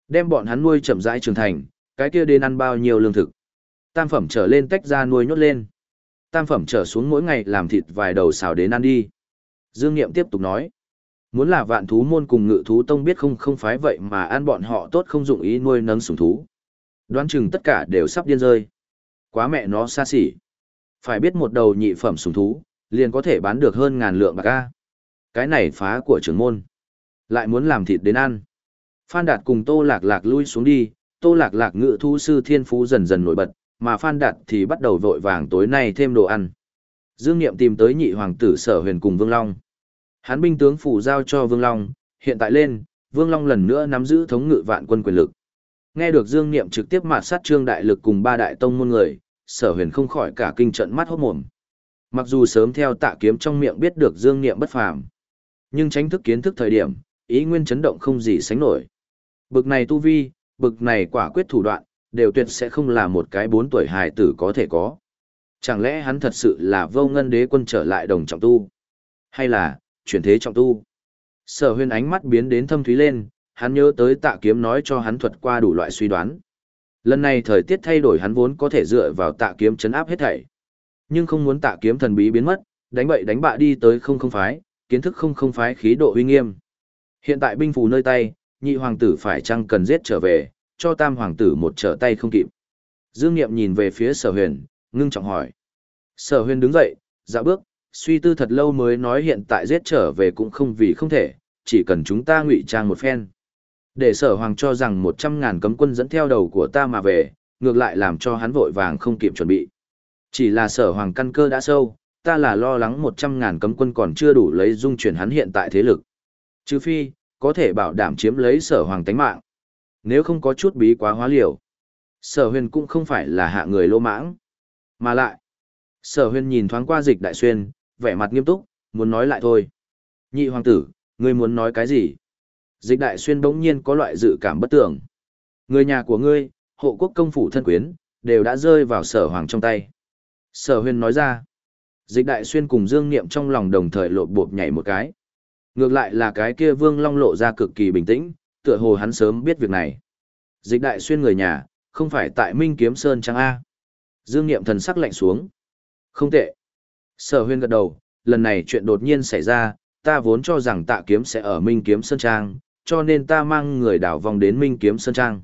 Đem bọn hắn nuôi chậm rãi trưởng thành, cái kia đến ăn bao nhiêu lương thực. Tam phẩm trở lên tách ra nuôi nhốt lên. Tam phẩm trở xuống mỗi ngày làm thịt vài đầu xào đến ăn đi. Dương Niệm tiếp tục nói. Muốn là vạn thú môn cùng ngự thú tông biết không không phái vậy mà ăn bọn họ tốt không dụng ý nuôi nấng sủng thú. Đoán chừng tất cả đều sắp điên rơi. Quá mẹ nó xa xỉ. Phải biết một đầu nhị phẩm sủng thú, liền có thể bán được hơn ngàn lượng bạc ca. Cái này phá của trưởng môn. Lại muốn làm thịt đến ăn. Phan Đạt cùng Tô Lạc Lạc lui xuống đi, Tô Lạc Lạc ngự thu sư thiên phú dần dần nổi bật, mà Phan Đạt thì bắt đầu vội vàng tối nay thêm đồ ăn. Dương Niệm tìm tới nhị hoàng tử Sở Huyền cùng Vương Long. Hắn binh tướng phủ giao cho Vương Long, hiện tại lên, Vương Long lần nữa nắm giữ thống ngự vạn quân quyền lực. Nghe được Dương Niệm trực tiếp mạt sát Trương Đại Lực cùng ba đại tông môn người, Sở Huyền không khỏi cả kinh trận mắt hốt mồm. Mặc dù sớm theo tạ kiếm trong miệng biết được Dương Niệm bất phàm, nhưng tránh thức kiến thức thời điểm, ý nguyên chấn động không gì sánh nổi. Bực này tu vi, bực này quả quyết thủ đoạn, đều tuyệt sẽ không là một cái bốn tuổi hài tử có thể có. Chẳng lẽ hắn thật sự là vô ngân đế quân trở lại đồng trọng tu? Hay là, chuyển thế trọng tu? Sở huyên ánh mắt biến đến thâm thúy lên, hắn nhớ tới tạ kiếm nói cho hắn thuật qua đủ loại suy đoán. Lần này thời tiết thay đổi hắn vốn có thể dựa vào tạ kiếm chấn áp hết thảy. Nhưng không muốn tạ kiếm thần bí biến mất, đánh bậy đánh bạ đi tới không không phái, kiến thức không không phái khí độ uy nghiêm. Hiện tại binh phù nơi tay, nhị hoàng tử phải chăng cần giết trở về, cho tam hoàng tử một trở tay không kịp. Dương Niệm nhìn về phía sở huyền, ngưng trọng hỏi. Sở huyền đứng dậy, dạ bước, suy tư thật lâu mới nói hiện tại giết trở về cũng không vì không thể, chỉ cần chúng ta ngụy trang một phen. Để sở hoàng cho rằng một trăm ngàn cấm quân dẫn theo đầu của ta mà về, ngược lại làm cho hắn vội vàng không kịp chuẩn bị. Chỉ là sở hoàng căn cơ đã sâu, ta là lo lắng một trăm ngàn cấm quân còn chưa đủ lấy dung chuyển hắn hiện tại thế lực. Trừ phi, có thể bảo đảm chiếm lấy sở hoàng tánh mạng. Nếu không có chút bí quá hóa liều, sở huyền cũng không phải là hạ người lô mãng. Mà lại, sở huyền nhìn thoáng qua dịch đại xuyên, vẻ mặt nghiêm túc, muốn nói lại thôi. Nhị hoàng tử, ngươi muốn nói cái gì? Dịch đại xuyên bỗng nhiên có loại dự cảm bất tưởng. Người nhà của ngươi, hộ quốc công phủ thân quyến, đều đã rơi vào sở hoàng trong tay. Sở huyền nói ra, dịch đại xuyên cùng dương niệm trong lòng đồng thời lộ bộp nhảy một cái. Ngược lại là cái kia vương long lộ ra cực kỳ bình tĩnh, tựa hồ hắn sớm biết việc này. Dịch đại xuyên người nhà, không phải tại Minh Kiếm Sơn Trang A. Dương Niệm thần sắc lạnh xuống. Không tệ. Sở huyên gật đầu, lần này chuyện đột nhiên xảy ra, ta vốn cho rằng tạ kiếm sẽ ở Minh Kiếm Sơn Trang, cho nên ta mang người đảo vòng đến Minh Kiếm Sơn Trang.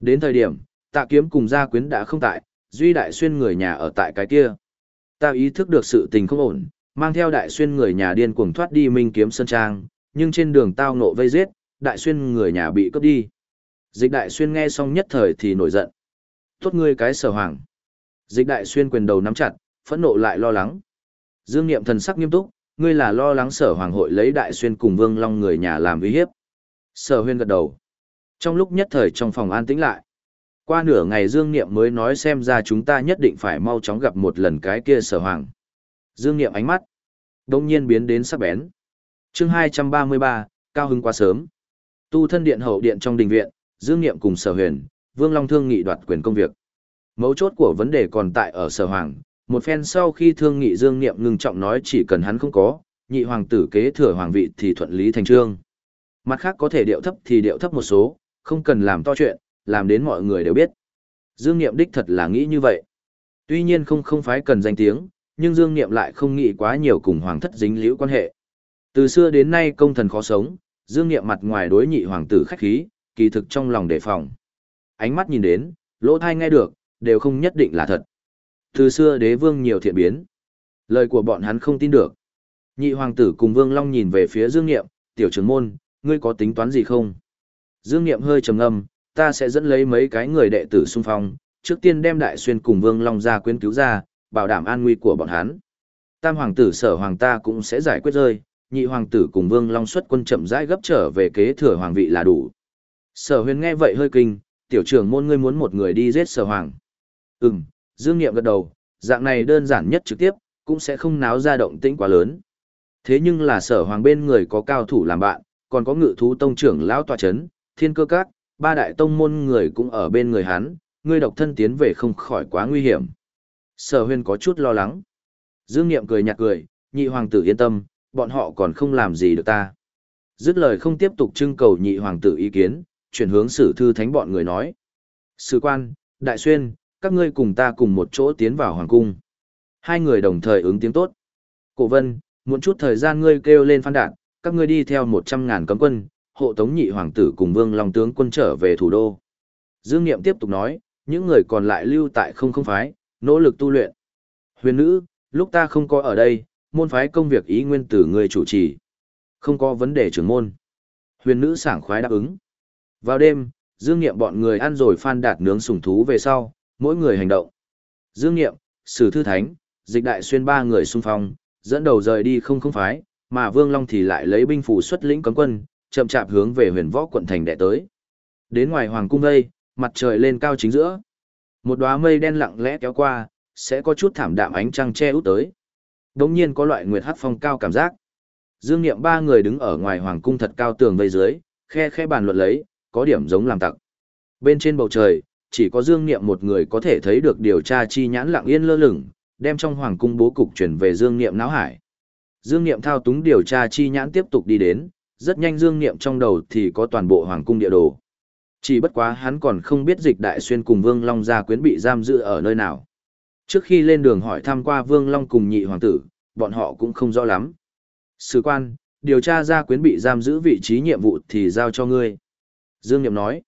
Đến thời điểm, tạ kiếm cùng gia quyến đã không tại, duy đại xuyên người nhà ở tại cái kia. Ta ý thức được sự tình không ổn, mang theo đại xuyên người nhà điên cuồng thoát đi Minh Kiếm Sơn Trang, nhưng trên đường tao nộ vây giết, đại xuyên người nhà bị cướp đi. Dịch đại xuyên nghe xong nhất thời thì nổi giận. Tốt ngươi cái sở hoàng. Dịch đại xuyên quyền đầu nắm chặt, phẫn nộ lại lo lắng. Dương Niệm thần sắc nghiêm túc, ngươi là lo lắng sở hoàng hội lấy đại xuyên cùng vương long người nhà làm uy hiếp. Sở huyên gật đầu. Trong lúc nhất thời trong phòng an tĩnh lại. Qua nửa ngày Dương Niệm mới nói xem ra chúng ta nhất định phải mau chóng gặp một lần cái kia sở hoàng. Dương Niệm ánh mắt. Đông nhiên biến đến sắc bén. chương 233, cao hứng quá sớm. Tu thân điện hậu điện trong đình viện, Dương Niệm cùng Sở Huyền, Vương Long thương nghị đoạt quyền công việc. Mấu chốt của vấn đề còn tại ở Sở Hoàng, một phen sau khi thương nghị Dương Niệm ngừng trọng nói chỉ cần hắn không có, nhị hoàng tử kế thừa hoàng vị thì thuận lý thành trương. Mặt khác có thể điệu thấp thì điệu thấp một số, không cần làm to chuyện, làm đến mọi người đều biết. Dương Niệm đích thật là nghĩ như vậy. Tuy nhiên không không phải cần danh tiếng, nhưng Dương Niệm lại không nghĩ quá nhiều cùng hoàng thất dính liễu quan hệ. Từ xưa đến nay công thần khó sống, Dương Niệm mặt ngoài đối nhị hoàng tử khách khí, kỳ thực trong lòng đề phòng. Ánh mắt nhìn đến, lỗ thai nghe được, đều không nhất định là thật. Từ xưa đế vương nhiều thiện biến. Lời của bọn hắn không tin được. Nhị hoàng tử cùng Vương Long nhìn về phía Dương Niệm, tiểu trưởng môn, ngươi có tính toán gì không? Dương Niệm hơi trầm ngâm, ta sẽ dẫn lấy mấy cái người đệ tử xung phong, trước tiên đem đại xuyên cùng Vương Long ra quyến cứu ra, bảo đảm an nguy của bọn hắn. Tam hoàng tử sở hoàng ta cũng sẽ giải quyết rơi, nhị hoàng tử cùng Vương Long xuất quân chậm rãi gấp trở về kế thừa hoàng vị là đủ. Sở huyền nghe vậy hơi kinh, tiểu trưởng môn ngươi muốn một người đi giết sở hoàng. Ừm, Dương Niệm gật đầu, dạng này đơn giản nhất trực tiếp, cũng sẽ không náo ra động tĩnh quá lớn. Thế nhưng là sở hoàng bên người có cao thủ làm bạn, còn có ngự thú tông trưởng lão tòa chấn, thiên cơ các, ba đại tông môn người cũng ở bên người hắn, ngươi độc thân tiến về không khỏi quá nguy hiểm. Sở Huyên có chút lo lắng. Dương Niệm cười nhạt cười, nhị hoàng tử yên tâm, bọn họ còn không làm gì được ta. Dứt lời không tiếp tục trưng cầu nhị hoàng tử ý kiến, chuyển hướng sử thư thánh bọn người nói. Sử quan, đại xuyên, các ngươi cùng ta cùng một chỗ tiến vào hoàng cung. Hai người đồng thời ứng tiếng tốt. Cổ vân, muốn chút thời gian ngươi kêu lên phan đạn, các ngươi đi theo một trăm ngàn cấm quân, hộ tống nhị hoàng tử cùng vương long tướng quân trở về thủ đô. Dương Niệm tiếp tục nói, những người còn lại lưu tại không không phái, nỗ lực tu luyện. Huyền nữ, lúc ta không có ở đây, môn phái công việc ý nguyên tử người chủ trì. Không có vấn đề trưởng môn. Huyền nữ sảng khoái đáp ứng. Vào đêm, Dương Niệm bọn người ăn rồi phan đạt nướng sủng thú về sau, mỗi người hành động. Dương Niệm, Sử Thư Thánh, Dịch Đại Xuyên ba người xung phong, dẫn đầu rời đi không không phái, mà Vương Long thì lại lấy binh phủ xuất lĩnh cấm quân, chậm chạp hướng về huyền võ quận thành đệ tới. Đến ngoài hoàng cung đây, mặt trời lên cao chính giữa. Một đóa mây đen lặng lẽ kéo qua, sẽ có chút thảm đạm ánh trăng che út tới. Đống nhiên có loại nguyệt hát phong cao cảm giác. Dương Niệm ba người đứng ở ngoài hoàng cung thật cao tường vây dưới, khe khe bàn luận lấy, có điểm giống làm tặc. Bên trên bầu trời, chỉ có Dương Niệm một người có thể thấy được điều tra chi nhãn lặng yên lơ lửng, đem trong hoàng cung bố cục chuyển về Dương Niệm náo hải. Dương Niệm thao túng điều tra chi nhãn tiếp tục đi đến, rất nhanh Dương Niệm trong đầu thì có toàn bộ hoàng cung địa đồ. Chỉ bất quá hắn còn không biết dịch đại xuyên cùng Vương Long gia quyến bị giam giữ ở nơi nào. Trước khi lên đường hỏi thăm qua Vương Long cùng nhị hoàng tử, bọn họ cũng không rõ lắm. Sử quan, điều tra gia quyến bị giam giữ vị trí nhiệm vụ thì giao cho ngươi. Dương Niệm nói.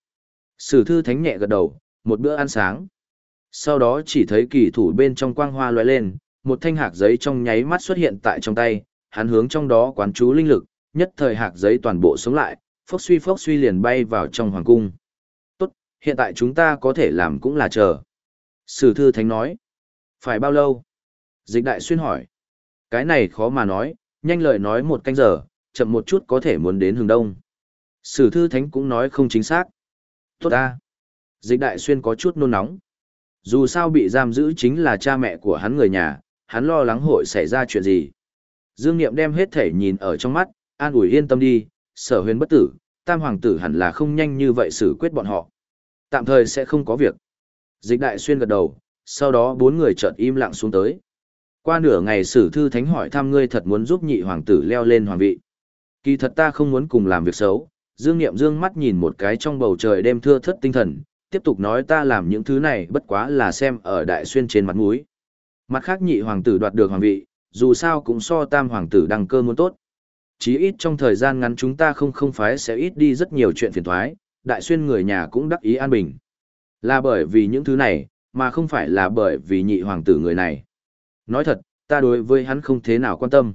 Sử thư thánh nhẹ gật đầu, một bữa ăn sáng. Sau đó chỉ thấy kỳ thủ bên trong quang hoa lóe lên, một thanh hạc giấy trong nháy mắt xuất hiện tại trong tay, hắn hướng trong đó quán chú linh lực, nhất thời hạc giấy toàn bộ sống lại, phốc suy phốc suy liền bay vào trong hoàng cung. Tốt, hiện tại chúng ta có thể làm cũng là chờ. Sử thư thánh nói. Phải bao lâu? Dịch đại xuyên hỏi. Cái này khó mà nói, nhanh lời nói một canh giờ, chậm một chút có thể muốn đến hướng đông. Sử thư thánh cũng nói không chính xác. Tốt ta. Dịch đại xuyên có chút nôn nóng. Dù sao bị giam giữ chính là cha mẹ của hắn người nhà, hắn lo lắng hội xảy ra chuyện gì. Dương Niệm đem hết thể nhìn ở trong mắt, an ủi yên tâm đi, sở huyền bất tử, tam hoàng tử hẳn là không nhanh như vậy xử quyết bọn họ. Tạm thời sẽ không có việc. Dịch đại xuyên gật đầu, sau đó bốn người chợt im lặng xuống tới. Qua nửa ngày sử thư thánh hỏi thăm ngươi thật muốn giúp nhị hoàng tử leo lên hoàng vị. Kỳ thật ta không muốn cùng làm việc xấu, Dương Niệm dương mắt nhìn một cái trong bầu trời đêm thưa thất tinh thần, tiếp tục nói ta làm những thứ này bất quá là xem ở đại xuyên trên mặt mũi. Mặt khác nhị hoàng tử đoạt được hoàng vị, dù sao cũng so tam hoàng tử đăng cơ muốn tốt. Chí ít trong thời gian ngắn chúng ta không không phái sẽ ít đi rất nhiều chuyện phiền thoái, đại xuyên người nhà cũng đắc ý an bình. Là bởi vì những thứ này, mà không phải là bởi vì nhị hoàng tử người này. Nói thật, ta đối với hắn không thế nào quan tâm.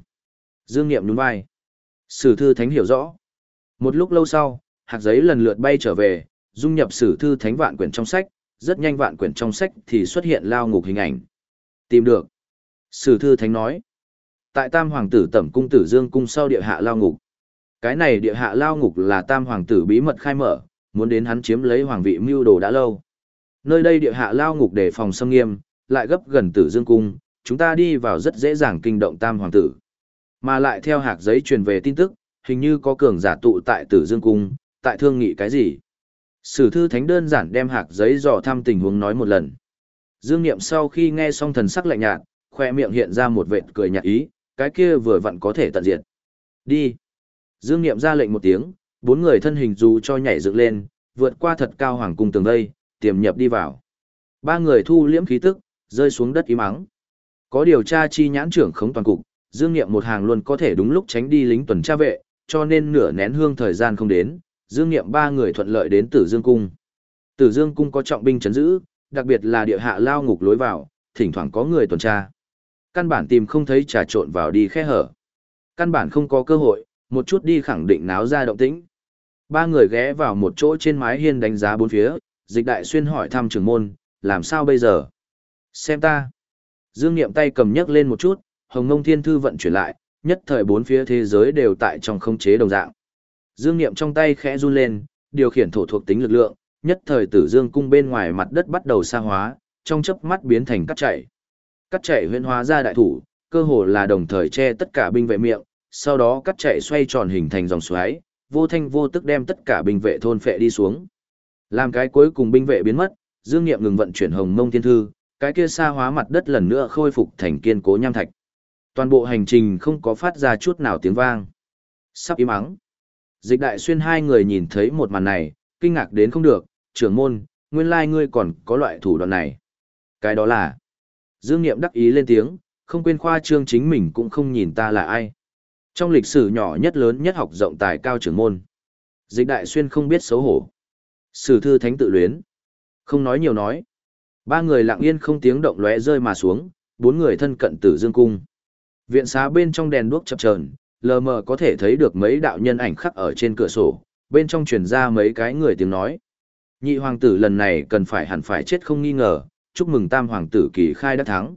Dương Niệm nhún vai. Sử thư thánh hiểu rõ. Một lúc lâu sau, hạt giấy lần lượt bay trở về, dung nhập sử thư thánh vạn quyển trong sách, rất nhanh vạn quyển trong sách thì xuất hiện lao ngục hình ảnh. Tìm được. Sử thư thánh nói. Tại tam hoàng tử tẩm cung tử dương cung sau địa hạ lao ngục. Cái này địa hạ lao ngục là tam hoàng tử bí mật khai mở, muốn đến hắn chiếm lấy hoàng vị mưu đồ đã lâu. Nơi đây địa hạ lao ngục để phòng xâm nghiêm, lại gấp gần tử dương cung, chúng ta đi vào rất dễ dàng kinh động tam hoàng tử. Mà lại theo hạc giấy truyền về tin tức, hình như có cường giả tụ tại tử dương cung, tại thương nghị cái gì. Sử thư thánh đơn giản đem hạc giấy dò thăm tình huống nói một lần. Dương Niệm sau khi nghe xong thần sắc lạnh nhạt, khoe miệng hiện ra một vệt cười nhạt ý, cái kia vừa vặn có thể tận diệt. Đi. Dương Niệm ra lệnh một tiếng, bốn người thân hình dù cho nhảy dựng lên, vượt qua thật cao hoàng cung tường vây, tiềm nhập đi vào. Ba người thu liễm khí tức, rơi xuống đất ý mắng. Có điều tra chi nhãn trưởng khống toàn cục, Dương Niệm một hàng luôn có thể đúng lúc tránh đi lính tuần tra vệ, cho nên nửa nén hương thời gian không đến, Dương Niệm ba người thuận lợi đến Tử Dương cung. Tử Dương cung có trọng binh chấn giữ, đặc biệt là địa hạ lao ngục lối vào, thỉnh thoảng có người tuần tra. Căn bản tìm không thấy trà trộn vào đi khe hở. Căn bản không có cơ hội, một chút đi khẳng định náo ra động tĩnh. Ba người ghé vào một chỗ trên mái hiên đánh giá bốn phía, dịch đại xuyên hỏi thăm trưởng môn, làm sao bây giờ? Xem ta. Dương Niệm tay cầm nhấc lên một chút, Hồng Ngông Thiên Thư vận chuyển lại, nhất thời bốn phía thế giới đều tại trong không chế đồng dạng. Dương Niệm trong tay khẽ run lên, điều khiển thổ thuộc tính lực lượng, nhất thời Tử Dương cung bên ngoài mặt đất bắt đầu xa hóa, trong chớp mắt biến thành cắt chảy. Cắt chạy huyễn hóa ra đại thủ, cơ hồ là đồng thời che tất cả binh vệ miệng, sau đó cắt chạy xoay tròn hình thành dòng xoáy, vô thanh vô tức đem tất cả binh vệ thôn phệ đi xuống. Làm cái cuối cùng binh vệ biến mất, Dương Niệm ngừng vận chuyển Hồng Mông Thiên Thư, cái kia xa hóa mặt đất lần nữa khôi phục thành kiên cố nham thạch. Toàn bộ hành trình không có phát ra chút nào tiếng vang. Sắp im ắng. Dịch đại xuyên hai người nhìn thấy một màn này, kinh ngạc đến không được, trưởng môn, nguyên lai ngươi còn có loại thủ đoạn này. Cái đó là, Dương Niệm đắc ý lên tiếng, không quên khoa trương chính mình cũng không nhìn ta là ai. Trong lịch sử nhỏ nhất lớn nhất học rộng tài cao trưởng môn. Dịch đại xuyên không biết xấu hổ. Sử thư thánh tự luyến. Không nói nhiều nói. Ba người lặng yên không tiếng động lóe rơi mà xuống, bốn người thân cận tử dương cung. Viện xá bên trong đèn đuốc chập chờn, lờ mờ có thể thấy được mấy đạo nhân ảnh khắc ở trên cửa sổ, bên trong truyền ra mấy cái người tiếng nói. Nhị hoàng tử lần này cần phải hẳn phải chết không nghi ngờ, chúc mừng tam hoàng tử kỳ khai đã thắng.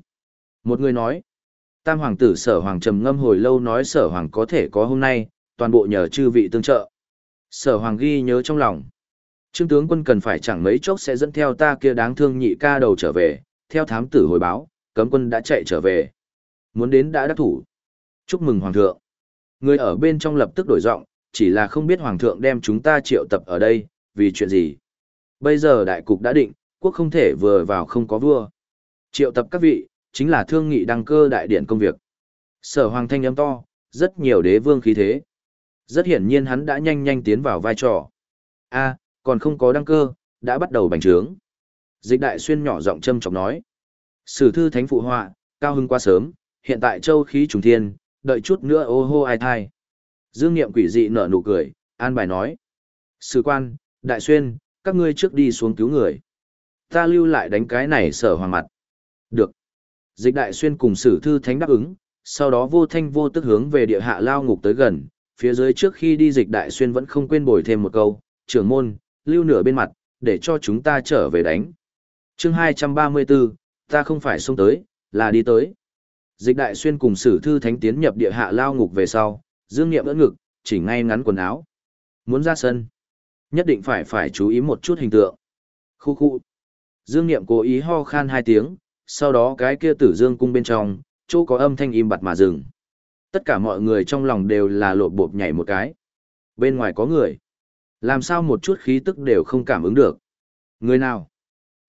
Một người nói, tam hoàng tử sở hoàng trầm ngâm hồi lâu nói sở hoàng có thể có hôm nay, toàn bộ nhờ chư vị tương trợ. Sở hoàng ghi nhớ trong lòng. Trương tướng quân cần phải chẳng mấy chốc sẽ dẫn theo ta kia đáng thương nhị ca đầu trở về, theo thám tử hồi báo, cấm quân đã chạy trở về. Muốn đến đã đắc thủ. Chúc mừng hoàng thượng. Người ở bên trong lập tức đổi giọng, chỉ là không biết hoàng thượng đem chúng ta triệu tập ở đây, vì chuyện gì. Bây giờ đại cục đã định, quốc không thể vừa vào không có vua. Triệu tập các vị, chính là thương nghị đăng cơ đại điện công việc. Sở hoàng thanh âm to, rất nhiều đế vương khí thế. Rất hiển nhiên hắn đã nhanh nhanh tiến vào vai trò. a còn không có đăng cơ, đã bắt đầu bành trướng. Dịch đại xuyên nhỏ giọng châm chọc nói. Sử thư thánh phụ họa, cao hưng quá sớm, hiện tại châu khí trùng thiên, đợi chút nữa ô hô ai thai. Dương Niệm quỷ dị nở nụ cười, an bài nói. Sử quan, đại xuyên, các ngươi trước đi xuống cứu người. Ta lưu lại đánh cái này sở hoàng mặt. Được. Dịch đại xuyên cùng sử thư thánh đáp ứng, sau đó vô thanh vô tức hướng về địa hạ lao ngục tới gần, phía dưới trước khi đi dịch đại xuyên vẫn không quên bồi thêm một câu, trưởng môn, lưu nửa bên mặt, để cho chúng ta trở về đánh. chương 234, ta không phải xông tới, là đi tới. Dịch đại xuyên cùng sử thư thánh tiến nhập địa hạ lao ngục về sau, dương nghiệm ưỡn ngực, chỉ ngay ngắn quần áo. Muốn ra sân, nhất định phải phải chú ý một chút hình tượng. Khu khu. Dương Niệm cố ý ho khan hai tiếng, sau đó cái kia tử dương cung bên trong, chỗ có âm thanh im bặt mà dừng. Tất cả mọi người trong lòng đều là lộ bộp nhảy một cái. Bên ngoài có người. Làm sao một chút khí tức đều không cảm ứng được. Người nào?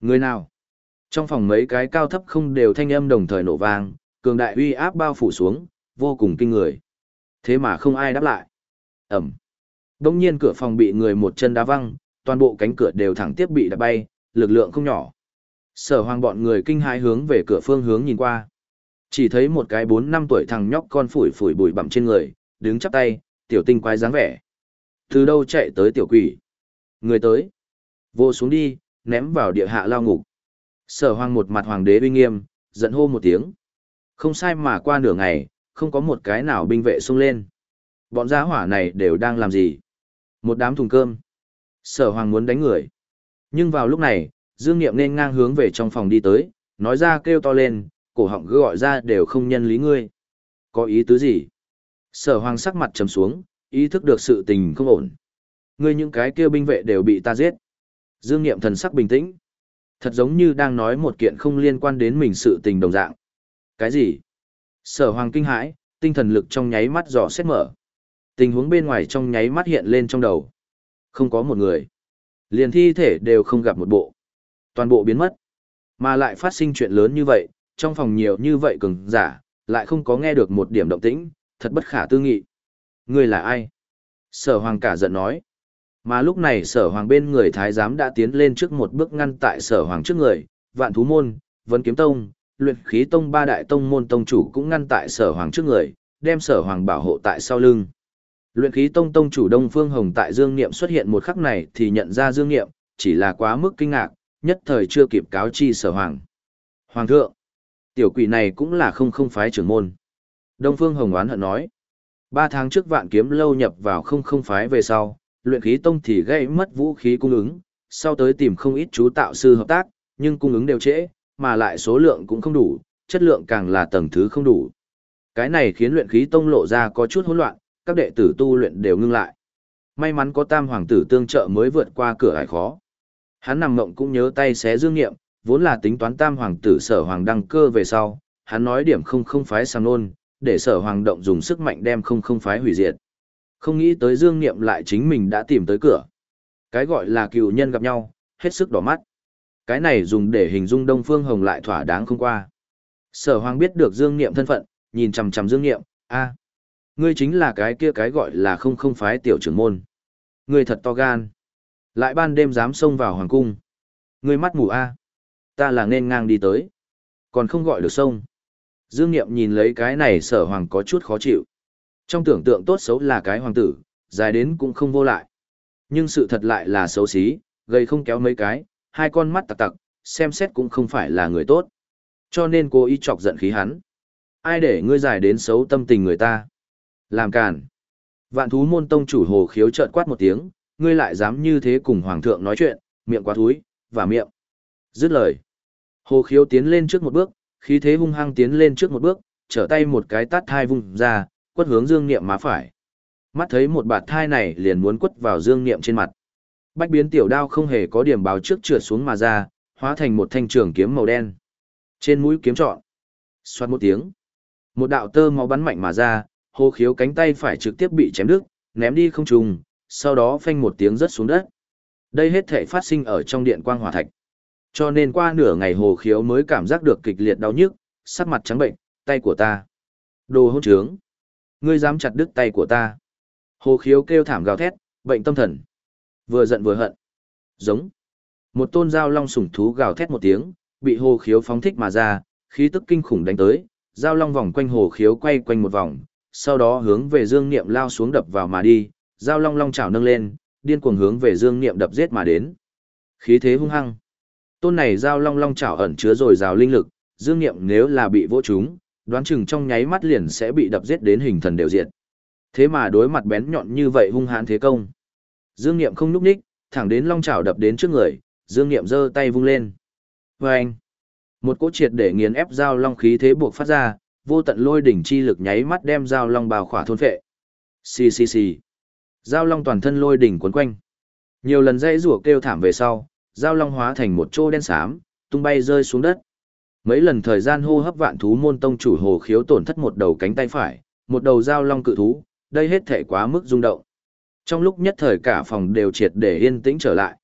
Người nào? Trong phòng mấy cái cao thấp không đều thanh âm đồng thời nổ vang, cường đại uy áp bao phủ xuống, vô cùng kinh người. Thế mà không ai đáp lại. Ẩm. Đông nhiên cửa phòng bị người một chân đá văng, toàn bộ cánh cửa đều thẳng tiếp bị đập bay, lực lượng không nhỏ. Sở hoàng bọn người kinh hãi hướng về cửa phương hướng nhìn qua. Chỉ thấy một cái bốn năm tuổi thằng nhóc con phủi phủi bụi bặm trên người, đứng chắp tay, tiểu tinh quái dáng vẻ. Từ đâu chạy tới tiểu quỷ? Người tới. Vô xuống đi, ném vào địa hạ lao ngục. Sở hoàng một mặt hoàng đế uy nghiêm, giận hô một tiếng. Không sai mà qua nửa ngày, không có một cái nào binh vệ xông lên. Bọn giá hỏa này đều đang làm gì? Một đám thùng cơm. Sở hoàng muốn đánh người. Nhưng vào lúc này, Dương Niệm nên ngang hướng về trong phòng đi tới, nói ra kêu to lên, cổ họng cứ gọi ra đều không nhân lý ngươi. Có ý tứ gì? Sở hoàng sắc mặt trầm xuống, ý thức được sự tình không ổn. Ngươi những cái kia binh vệ đều bị ta giết. Dương Niệm thần sắc bình tĩnh. Thật giống như đang nói một kiện không liên quan đến mình sự tình đồng dạng. Cái gì? Sở hoàng kinh hãi, tinh thần lực trong nháy mắt dò xét mở. Tình huống bên ngoài trong nháy mắt hiện lên trong đầu. Không có một người. Liền thi thể đều không gặp một bộ. Toàn bộ biến mất. Mà lại phát sinh chuyện lớn như vậy, trong phòng nhiều như vậy cường giả, lại không có nghe được một điểm động tĩnh, thật bất khả tư nghị. Người là ai? Sở hoàng cả giận nói. Mà lúc này sở hoàng bên người thái giám đã tiến lên trước một bước ngăn tại sở hoàng trước người, vạn thú môn, vấn kiếm tông, luyện khí tông ba đại tông môn tông chủ cũng ngăn tại sở hoàng trước người, đem sở hoàng bảo hộ tại sau lưng. Luyện khí tông tông chủ Đông Phương Hồng tại Dương Niệm xuất hiện một khắc này thì nhận ra Dương Niệm, chỉ là quá mức kinh ngạc, nhất thời chưa kịp cáo chi sở hoàng. Hoàng thượng, tiểu quỷ này cũng là không không phái trưởng môn. Đông Phương Hồng oán hận nói, ba tháng trước vạn kiếm lâu nhập vào không không phái về sau, luyện khí tông thì gây mất vũ khí cung ứng, sau tới tìm không ít chú tạo sư hợp tác, nhưng cung ứng đều trễ, mà lại số lượng cũng không đủ, chất lượng càng là tầng thứ không đủ. Cái này khiến luyện khí tông lộ ra có chút hỗn loạn, các đệ tử tu luyện đều ngưng lại. May mắn có tam hoàng tử tương trợ mới vượt qua cửa ải khó. Hắn nằm ngộng cũng nhớ tay xé dương nghiệm, vốn là tính toán tam hoàng tử sở hoàng đăng cơ về sau, hắn nói điểm không không phái sang nôn, để sở hoàng động dùng sức mạnh đem không không phái hủy diệt. Không nghĩ tới dương nghiệm lại chính mình đã tìm tới cửa. Cái gọi là cựu nhân gặp nhau, hết sức đỏ mắt. Cái này dùng để hình dung Đông Phương Hồng lại thỏa đáng không qua. Sở Hoàng biết được Dương Niệm thân phận, nhìn chằm chằm Dương Nghiệm, "A, ngươi chính là cái kia cái gọi là không không phái tiểu trưởng môn. Ngươi thật to gan. Lại ban đêm dám xông vào hoàng cung. Ngươi mắt mù a. Ta là nên ngang đi tới, còn không gọi được sông." Dương Niệm nhìn lấy cái này Sở Hoàng có chút khó chịu. Trong tưởng tượng tốt xấu là cái hoàng tử, dài đến cũng không vô lại. Nhưng sự thật lại là xấu xí, gây không kéo mấy cái, hai con mắt tặc tặc, xem xét cũng không phải là người tốt. Cho nên cô ý chọc giận khí hắn. Ai để ngươi dài đến xấu tâm tình người ta? Làm càn. Vạn thú môn tông chủ hồ khiếu trợn quát một tiếng, ngươi lại dám như thế cùng hoàng thượng nói chuyện, miệng quá thúi, và miệng. Dứt lời. Hồ khiếu tiến lên trước một bước, khí thế hung hăng tiến lên trước một bước, trở tay một cái tát thai vung ra, quất hướng dương niệm má phải. Mắt thấy một bạt thai này liền muốn quất vào dương niệm trên mặt. Bách biến tiểu đao không hề có điểm báo trước trượt xuống mà ra, hóa thành một thanh trường kiếm màu đen. Trên mũi kiếm trọn. Xoát một tiếng. Một đạo tơ máu bắn mạnh mà ra, Hồ khiếu cánh tay phải trực tiếp bị chém đứt, ném đi không trùng, sau đó phanh một tiếng rớt xuống đất. Đây hết thể phát sinh ở trong điện quang hỏa thạch. Cho nên qua nửa ngày hồ khiếu mới cảm giác được kịch liệt đau nhức, sắc mặt trắng bệnh, tay của ta. Đồ hôn trướng. Ngươi dám chặt đứt tay của ta. Hồ khiếu kêu thảm gào thét, bệnh tâm thần. Vừa giận vừa hận. Giống. Một tôn dao long sủng thú gào thét một tiếng, bị hồ khiếu phóng thích mà ra, khí tức kinh khủng đánh tới, dao long vòng quanh hồ khiếu quay quanh một vòng, sau đó hướng về dương niệm lao xuống đập vào mà đi, dao long long chảo nâng lên, điên cuồng hướng về dương niệm đập giết mà đến. Khí thế hung hăng. Tôn này dao long long chảo ẩn chứa rồi rào linh lực, dương niệm nếu là bị vỗ chúng, đoán chừng trong nháy mắt liền sẽ bị đập giết đến hình thần đều diệt. Thế mà đối mặt bén nhọn như vậy hung hãn thế công. Dương Niệm không núp ních, thẳng đến long chảo đập đến trước người, Dương Niệm giơ tay vung lên. Và anh, một cỗ triệt để nghiền ép dao long khí thế buộc phát ra, vô tận lôi đỉnh chi lực nháy mắt đem giao long bào khỏa thôn phệ. Xì xì xì. Giao long toàn thân lôi đỉnh quấn quanh. Nhiều lần dây rủa kêu thảm về sau, giao long hóa thành một chỗ đen xám, tung bay rơi xuống đất. Mấy lần thời gian hô hấp vạn thú môn tông chủ hồ khiếu tổn thất một đầu cánh tay phải, một đầu giao long cự thú, đây hết thể quá mức rung động. Trong lúc nhất thời cả phòng đều triệt để yên tĩnh trở lại.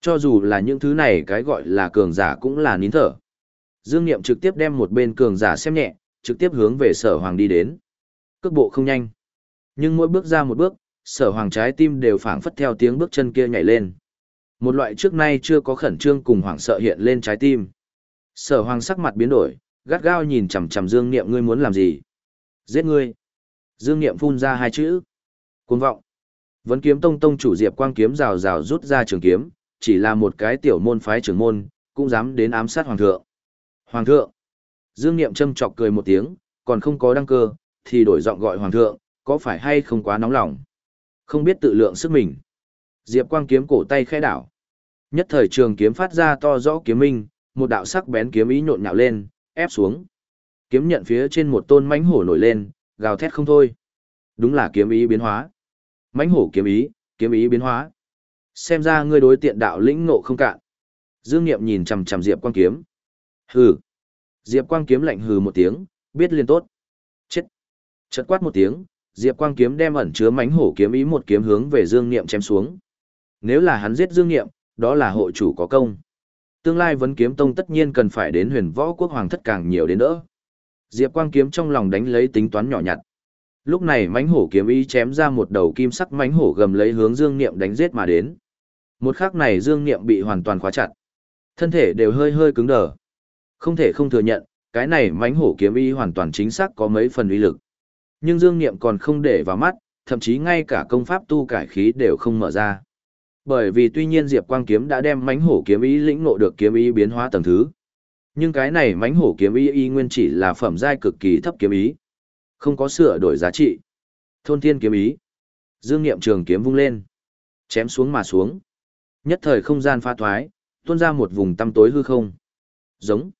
Cho dù là những thứ này cái gọi là cường giả cũng là nín thở. Dương Niệm trực tiếp đem một bên cường giả xem nhẹ, trực tiếp hướng về sở hoàng đi đến. Cước bộ không nhanh. Nhưng mỗi bước ra một bước, sở hoàng trái tim đều phảng phất theo tiếng bước chân kia nhảy lên. Một loại trước nay chưa có khẩn trương cùng hoảng sợ hiện lên trái tim. Sở hoàng sắc mặt biến đổi, gắt gao nhìn chằm chằm Dương Niệm ngươi muốn làm gì? Giết ngươi. Dương Niệm phun ra hai chữ. Cuồng vọng. Vấn kiếm tông tông chủ Diệp Quang kiếm rào rào rút ra trường kiếm, chỉ là một cái tiểu môn phái trưởng môn, cũng dám đến ám sát hoàng thượng. Hoàng thượng. Dương Niệm châm chọc cười một tiếng, còn không có đăng cơ, thì đổi giọng gọi hoàng thượng, có phải hay không quá nóng lòng? Không biết tự lượng sức mình. Diệp Quang kiếm cổ tay khẽ đảo. Nhất thời trường kiếm phát ra to rõ kiếm minh, một đạo sắc bén kiếm ý nhộn nhạo lên, ép xuống. Kiếm nhận phía trên một tôn mãnh hổ nổi lên, gào thét không thôi. Đúng là kiếm ý biến hóa. Mãnh hổ kiếm ý, kiếm ý biến hóa. Xem ra ngươi đối tiện đạo lĩnh ngộ không cạn. Dương Nghiệm nhìn chằm chằm Diệp Quang kiếm. Hừ. Diệp Quang kiếm lạnh hừ một tiếng, biết liên tốt. Chết. Chợt quát một tiếng, Diệp Quang kiếm đem ẩn chứa mãnh hổ kiếm ý một kiếm hướng về Dương Nghiệm chém xuống. Nếu là hắn giết Dương Nghiệm, đó là hộ chủ có công. Tương lai vấn kiếm tông tất nhiên cần phải đến huyền võ quốc hoàng thất càng nhiều đến nữa. Diệp Quang kiếm trong lòng đánh lấy tính toán nhỏ nhặt. Lúc này mãnh hổ kiếm ý chém ra một đầu kim sắc mãnh hổ gầm lấy hướng Dương Niệm đánh giết mà đến. Một khắc này Dương Niệm bị hoàn toàn khóa chặt. Thân thể đều hơi hơi cứng đờ. Không thể không thừa nhận, cái này mánh hổ kiếm ý hoàn toàn chính xác có mấy phần uy lực. Nhưng Dương Niệm còn không để vào mắt, thậm chí ngay cả công pháp tu cải khí đều không mở ra. Bởi vì tuy nhiên Diệp Quang kiếm đã đem mánh hổ kiếm ý lĩnh ngộ được kiếm ý biến hóa tầng thứ. Nhưng cái này mánh hổ kiếm ý y nguyên chỉ là phẩm giai cực kỳ thấp kiếm ý. Không có sửa đổi giá trị. Thôn thiên kiếm ý. Dương Niệm trường kiếm vung lên. Chém xuống mà xuống. Nhất thời không gian pha thoái, tuôn ra một vùng tăm tối hư không. Giống.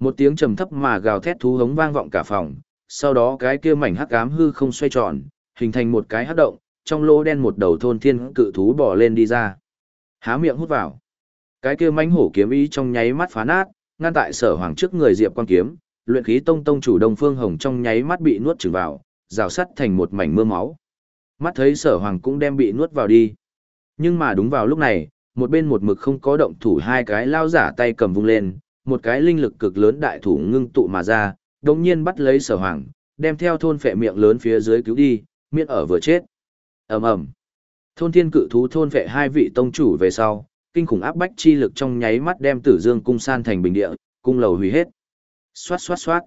Một tiếng trầm thấp mà gào thét thú hống vang vọng cả phòng, sau đó cái kia mảnh hắc ám hư không xoay tròn, hình thành một cái hắc động, trong lỗ đen một đầu thôn thiên cự thú bò lên đi ra. Há miệng hút vào. Cái kia mãnh hổ kiếm ý trong nháy mắt phá nát, ngăn tại sở hoàng trước người diệp quan kiếm, luyện khí tông tông chủ đông phương hồng trong nháy mắt bị nuốt trừng vào, rào sắt thành một mảnh mưa máu. Mắt thấy sở hoàng cũng đem bị nuốt vào đi. Nhưng mà đúng vào lúc này, một bên một mực không có động thủ hai cái lao giả tay cầm vung lên, một cái linh lực cực lớn đại thủ ngưng tụ mà ra, đồng nhiên bắt lấy sở hoàng, đem theo thôn phệ miệng lớn phía dưới cứu đi, miễn ở vừa chết. ầm ầm Thôn thiên cự thú thôn phệ hai vị tông chủ về sau, kinh khủng áp bách chi lực trong nháy mắt đem tử dương cung san thành bình địa, cung lầu hủy hết. Xoát xoát xoát.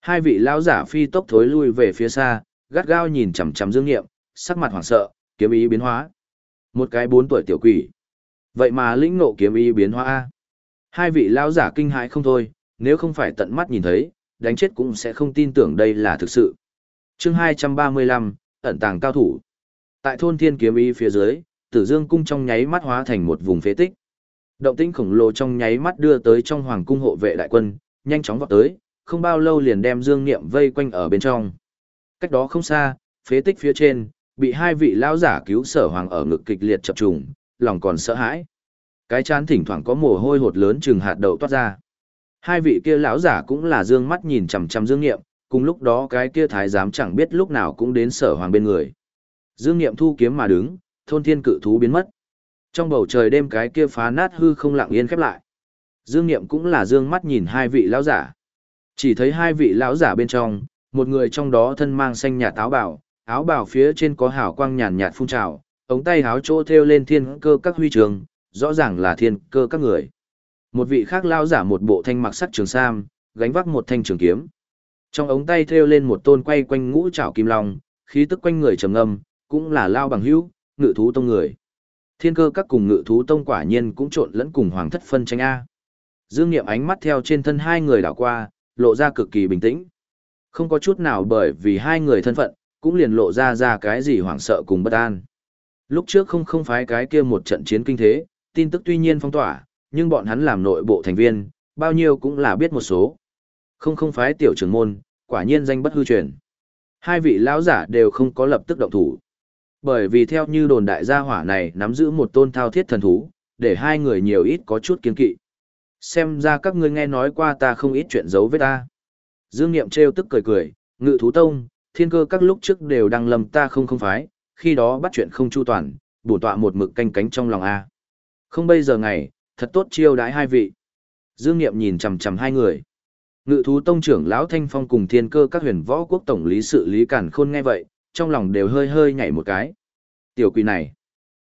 Hai vị lão giả phi tốc thối lui về phía xa, gắt gao nhìn chằm chằm dương nghiệm, sắc mặt hoảng sợ, kiếm ý biến hóa. Một cái bốn tuổi tiểu quỷ. Vậy mà lĩnh ngộ kiếm ý biến hóa A. Hai vị lão giả kinh hãi không thôi, nếu không phải tận mắt nhìn thấy, đánh chết cũng sẽ không tin tưởng đây là thực sự. chương 235, ẩn tàng cao thủ. Tại thôn thiên kiếm y phía dưới, tử dương cung trong nháy mắt hóa thành một vùng phế tích. Động tĩnh khổng lồ trong nháy mắt đưa tới trong hoàng cung hộ vệ đại quân, nhanh chóng vọt tới, không bao lâu liền đem dương niệm vây quanh ở bên trong. Cách đó không xa, phế tích phía trên, bị hai vị lão giả cứu sở hoàng ở ngực kịch liệt chập trùng, lòng còn sợ hãi. Cái chán thỉnh thoảng có mồ hôi hột lớn chừng hạt đậu toát ra. Hai vị kia lão giả cũng là dương mắt nhìn chằm chằm Dương Nghiệm, cùng lúc đó cái kia thái giám chẳng biết lúc nào cũng đến sở hoàng bên người. Dương Nghiệm thu kiếm mà đứng, thôn thiên cự thú biến mất. Trong bầu trời đêm cái kia phá nát hư không lặng yên khép lại. Dương Nghiệm cũng là dương mắt nhìn hai vị lão giả. Chỉ thấy hai vị lão giả bên trong, một người trong đó thân mang xanh nhạt áo bào, áo bào phía trên có hào quang nhàn nhạt phun trào, ống tay áo chỗ thêu lên thiên cơ các huy trường, rõ ràng là thiên cơ các người. Một vị khác lao giả một bộ thanh mặc sắc trường sam, gánh vác một thanh trường kiếm. Trong ống tay thêu lên một tôn quay quanh ngũ trảo kim long, khí tức quanh người trầm ngâm, cũng là lao bằng hữu, ngự thú tông người. Thiên cơ các cùng ngự thú tông quả nhiên cũng trộn lẫn cùng hoàng thất phân tranh A. Dương Niệm ánh mắt theo trên thân hai người đảo qua, lộ ra cực kỳ bình tĩnh. Không có chút nào bởi vì hai người thân phận, cũng liền lộ ra ra cái gì hoảng sợ cùng bất an. Lúc trước không không phái cái kia một trận chiến kinh thế, tin tức tuy nhiên phong tỏa, nhưng bọn hắn làm nội bộ thành viên, bao nhiêu cũng là biết một số. Không không phái tiểu trưởng môn, quả nhiên danh bất hư truyền. Hai vị lão giả đều không có lập tức động thủ. Bởi vì theo như đồn đại gia hỏa này nắm giữ một tôn thao thiết thần thú, để hai người nhiều ít có chút kiên kỵ. Xem ra các ngươi nghe nói qua ta không ít chuyện giấu với ta. Dương Niệm trêu tức cười cười, ngự thú tông, thiên cơ các lúc trước đều đang lầm ta không không phái, khi đó bắt chuyện không chu toàn, bổ tọa một mực canh cánh trong lòng A. Không bây giờ ngày, thật tốt chiêu đãi hai vị. Dương Niệm nhìn chằm chằm hai người. Ngự thú tông trưởng lão Thanh Phong cùng thiên cơ các huyền võ quốc tổng lý sự Lý Cản Khôn nghe vậy, trong lòng đều hơi hơi nhảy một cái. Tiểu quỷ này,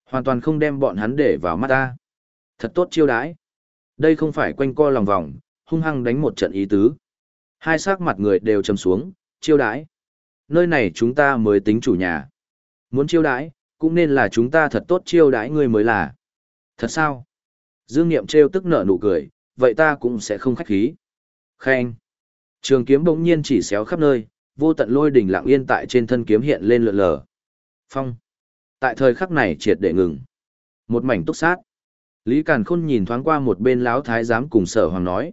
hoàn toàn không đem bọn hắn để vào mắt ta. Thật tốt chiêu đãi. Đây không phải quanh co lòng vòng, hung hăng đánh một trận ý tứ. Hai sắc mặt người đều trầm xuống, chiêu đãi. Nơi này chúng ta mới tính chủ nhà. Muốn chiêu đãi, cũng nên là chúng ta thật tốt chiêu đãi người mới là. Thật sao? Dương Niệm trêu tức nở nụ cười, vậy ta cũng sẽ không khách khí. Khen. Trường kiếm bỗng nhiên chỉ xéo khắp nơi, vô tận lôi đỉnh lặng yên tại trên thân kiếm hiện lên lượn lờ. Phong. Tại thời khắc này triệt để ngừng. Một mảnh túc sát. Lý Càn Khôn nhìn thoáng qua một bên lão thái giám cùng sở hoàng nói.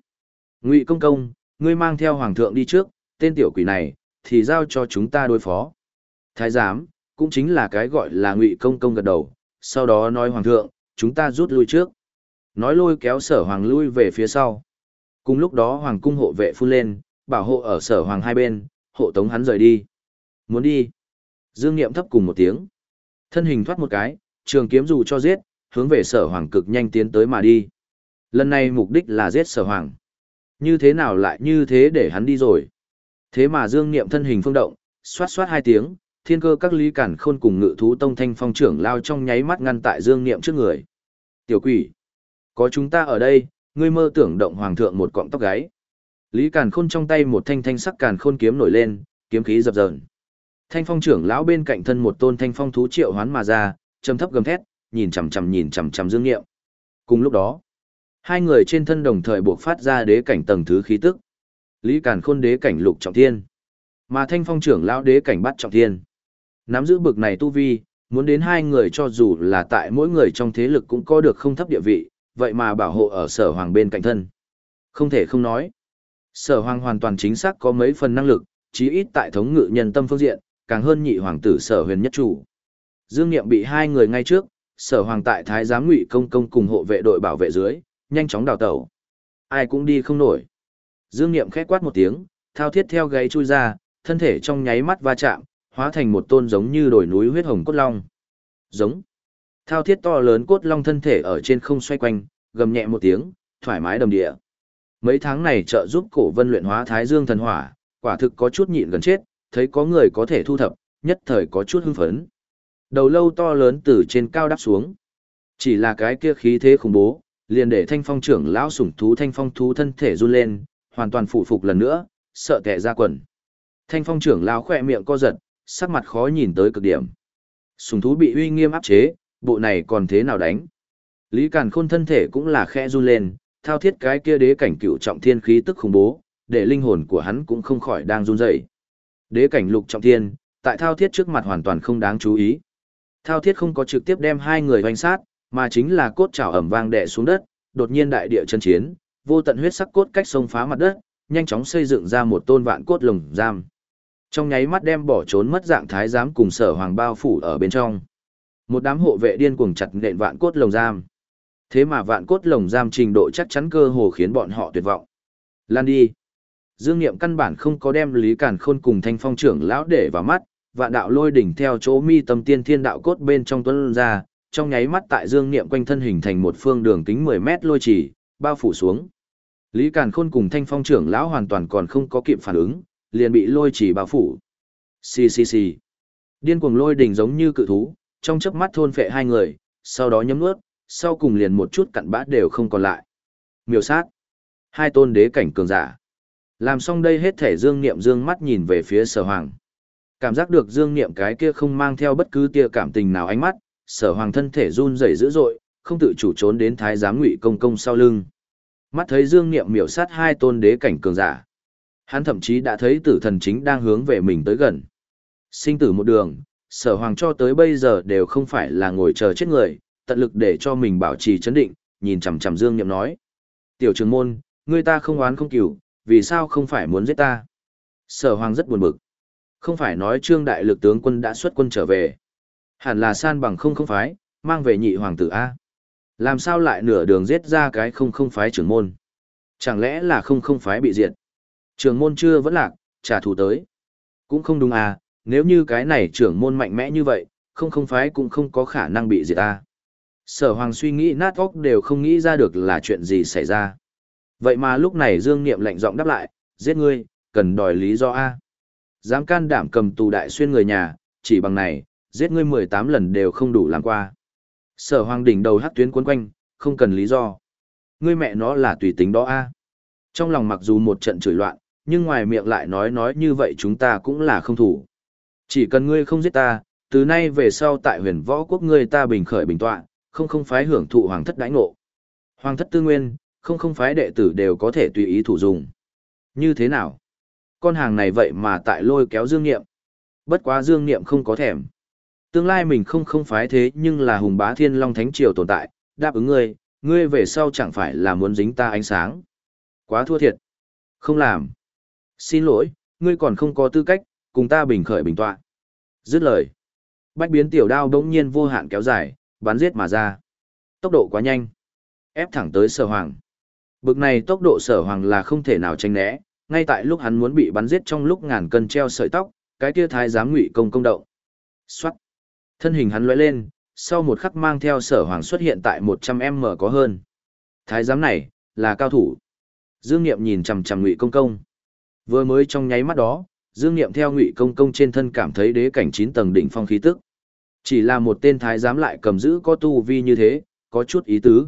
Ngụy công công, ngươi mang theo hoàng thượng đi trước, tên tiểu quỷ này, thì giao cho chúng ta đối phó. Thái giám, cũng chính là cái gọi là ngụy công công gật đầu, sau đó nói hoàng thượng, chúng ta rút lui trước. Nói lôi kéo sở hoàng lui về phía sau. Cùng lúc đó hoàng cung hộ vệ phun lên, bảo hộ ở sở hoàng hai bên, hộ tống hắn rời đi. Muốn đi. Dương Niệm thấp cùng một tiếng. Thân hình thoát một cái, trường kiếm dù cho giết, hướng về sở hoàng cực nhanh tiến tới mà đi. Lần này mục đích là giết sở hoàng. Như thế nào lại như thế để hắn đi rồi. Thế mà Dương Niệm thân hình phương động, xoát xoát hai tiếng, thiên cơ các lý cản khôn cùng ngự thú tông thanh phong trưởng lao trong nháy mắt ngăn tại Dương Niệm trước người. Tiểu quỷ, có chúng ta ở đây, ngươi mơ tưởng động hoàng thượng một cọng tóc gáy. Lý Càn Khôn trong tay một thanh thanh sắc càn khôn kiếm nổi lên, kiếm khí dập dờn. Thanh phong trưởng lão bên cạnh thân một tôn thanh phong thú triệu hoán mà ra, trầm thấp gầm thét, nhìn chằm chằm nhìn chằm chằm Dương Nghiệm. Cùng lúc đó, hai người trên thân đồng thời buộc phát ra đế cảnh tầng thứ khí tức. Lý Càn Khôn đế cảnh lục trọng thiên, mà Thanh Phong trưởng lão đế cảnh bắt trọng thiên. Nắm giữ bực này tu vi, muốn đến hai người cho dù là tại mỗi người trong thế lực cũng có được không thấp địa vị, vậy mà bảo hộ ở sở hoàng bên cạnh thân. Không thể không nói. Sở hoàng hoàn toàn chính xác có mấy phần năng lực, chí ít tại thống ngự nhân tâm phương diện, càng hơn nhị hoàng tử sở huyền nhất chủ. Dương Niệm bị hai người ngay trước, sở hoàng tại thái giám ngụy công công cùng hộ vệ đội bảo vệ dưới, nhanh chóng đào tẩu. Ai cũng đi không nổi. Dương Niệm khẽ quát một tiếng, thao thiết theo gáy chui ra, thân thể trong nháy mắt va chạm, hóa thành một tôn giống như đồi núi huyết hồng cốt long. Giống. Thao thiết to lớn cốt long thân thể ở trên không xoay quanh, gầm nhẹ một tiếng, thoải mái đầm địa. Mấy tháng này trợ giúp cổ vân luyện hóa thái dương thần hỏa, quả thực có chút nhịn gần chết, thấy có người có thể thu thập, nhất thời có chút hưng phấn. Đầu lâu to lớn từ trên cao đắp xuống. Chỉ là cái kia khí thế khủng bố, liền để thanh phong trưởng lão sủng thú thanh phong thú thân thể run lên, hoàn toàn phụ phục lần nữa, sợ kẻ ra quần. Thanh phong trưởng lão khỏe miệng co giật, sắc mặt khó nhìn tới cực điểm. sùng thú bị uy nghiêm áp chế, bộ này còn thế nào đánh? Lý Càn Khôn thân thể cũng là khẽ run lên, thao thiết cái kia đế cảnh cựu trọng thiên khí tức khủng bố, để linh hồn của hắn cũng không khỏi đang run rẩy. Đế cảnh lục trọng thiên, tại thao thiết trước mặt hoàn toàn không đáng chú ý. Thao thiết không có trực tiếp đem hai người hoành sát, mà chính là cốt chảo ẩm vang đè xuống đất, đột nhiên đại địa chân chiến, vô tận huyết sắc cốt cách sông phá mặt đất, nhanh chóng xây dựng ra một tôn vạn cốt lồng giam. Trong nháy mắt đem bỏ trốn mất dạng thái giám cùng sở hoàng bao phủ ở bên trong. Một đám hộ vệ điên cuồng chặt nện vạn cốt lồng giam. Thế mà vạn cốt lồng giam trình độ chắc chắn cơ hồ khiến bọn họ tuyệt vọng. Lan đi. Dương Niệm căn bản không có đem Lý Càn Khôn cùng Thanh Phong trưởng lão để vào mắt, vạn đạo lôi đỉnh theo chỗ mi tâm tiên thiên đạo cốt bên trong tuấn ra, trong nháy mắt tại Dương Niệm quanh thân hình thành một phương đường kính 10 mét lôi chỉ, bao phủ xuống. Lý Càn Khôn cùng Thanh Phong trưởng lão hoàn toàn còn không có kịp phản ứng, liền bị lôi chỉ bao phủ. Xì xì xì. Điên cuồng lôi đỉnh giống như cự thú, trong chớp mắt thôn phệ hai người, sau đó nhấm nuốt, sau cùng liền một chút cặn bã đều không còn lại. Miêu sát. Hai tôn đế cảnh cường giả. Làm xong đây hết thể Dương Niệm dương mắt nhìn về phía sở hoàng. Cảm giác được Dương Niệm cái kia không mang theo bất cứ tia cảm tình nào ánh mắt, sở hoàng thân thể run rẩy dữ dội, không tự chủ trốn đến thái giám ngụy công công sau lưng. Mắt thấy Dương Niệm miểu sát hai tôn đế cảnh cường giả. Hắn thậm chí đã thấy tử thần chính đang hướng về mình tới gần. Sinh tử một đường, sở hoàng cho tới bây giờ đều không phải là ngồi chờ chết người, tận lực để cho mình bảo trì chấn định, nhìn chằm chằm Dương Niệm nói. Tiểu trường môn, người ta không oán không cửu, vì sao không phải muốn giết ta? Sở hoàng rất buồn bực. Không phải nói trương đại lực tướng quân đã xuất quân trở về. Hẳn là san bằng không không phái, mang về nhị hoàng tử A. Làm sao lại nửa đường giết ra cái không không phái trưởng môn? Chẳng lẽ là không không phái bị diệt? Trưởng môn chưa vẫn lạc, trả thù tới. Cũng không đúng à, nếu như cái này trưởng môn mạnh mẽ như vậy, không không phái cũng không có khả năng bị diệt à? Sở hoàng suy nghĩ nát óc đều không nghĩ ra được là chuyện gì xảy ra. Vậy mà lúc này Dương Niệm lạnh giọng đáp lại, giết ngươi, cần đòi lý do A. Dám can đảm cầm tù đại xuyên người nhà, chỉ bằng này, giết ngươi 18 lần đều không đủ làm qua. Sở hoàng đỉnh đầu hắc tuyến cuốn quanh, không cần lý do. Ngươi mẹ nó là tùy tính đó A. Trong lòng mặc dù một trận chửi loạn, nhưng ngoài miệng lại nói nói như vậy chúng ta cũng là không thủ. Chỉ cần ngươi không giết ta, từ nay về sau tại huyền võ quốc ngươi ta bình khởi bình tọa, không không phái hưởng thụ hoàng thất đãi ngộ. Hoàng thất tư nguyên, không không phái đệ tử đều có thể tùy ý thủ dùng. Như thế nào? Con hàng này vậy mà tại lôi kéo dương nghiệm. Bất quá dương nghiệm không có thèm. Tương lai mình không không phái thế nhưng là hùng bá thiên long thánh triều tồn tại, đáp ứng ngươi, ngươi về sau chẳng phải là muốn dính ta ánh sáng. Quá thua thiệt. Không làm. Xin lỗi, ngươi còn không có tư cách, cùng ta bình khởi bình tọa. Dứt lời. Bách biến tiểu đao đống nhiên vô hạn kéo dài, bắn giết mà ra. Tốc độ quá nhanh. Ép thẳng tới sở hoàng. Bực này tốc độ sở hoàng là không thể nào tránh né, ngay tại lúc hắn muốn bị bắn giết trong lúc ngàn cân treo sợi tóc, cái kia thái giám ngụy công công động. Xoát. Thân hình hắn lóe lên, sau một khắc mang theo sở hoàng xuất hiện tại 100m có hơn. Thái giám này, là cao thủ. Dương Niệm nhìn chằm chằm ngụy công công. Vừa mới trong nháy mắt đó, Dương Niệm theo ngụy công công trên thân cảm thấy đế cảnh 9 tầng đỉnh phong khí tức. Chỉ là một tên thái giám lại cầm giữ có tu vi như thế, có chút ý tứ.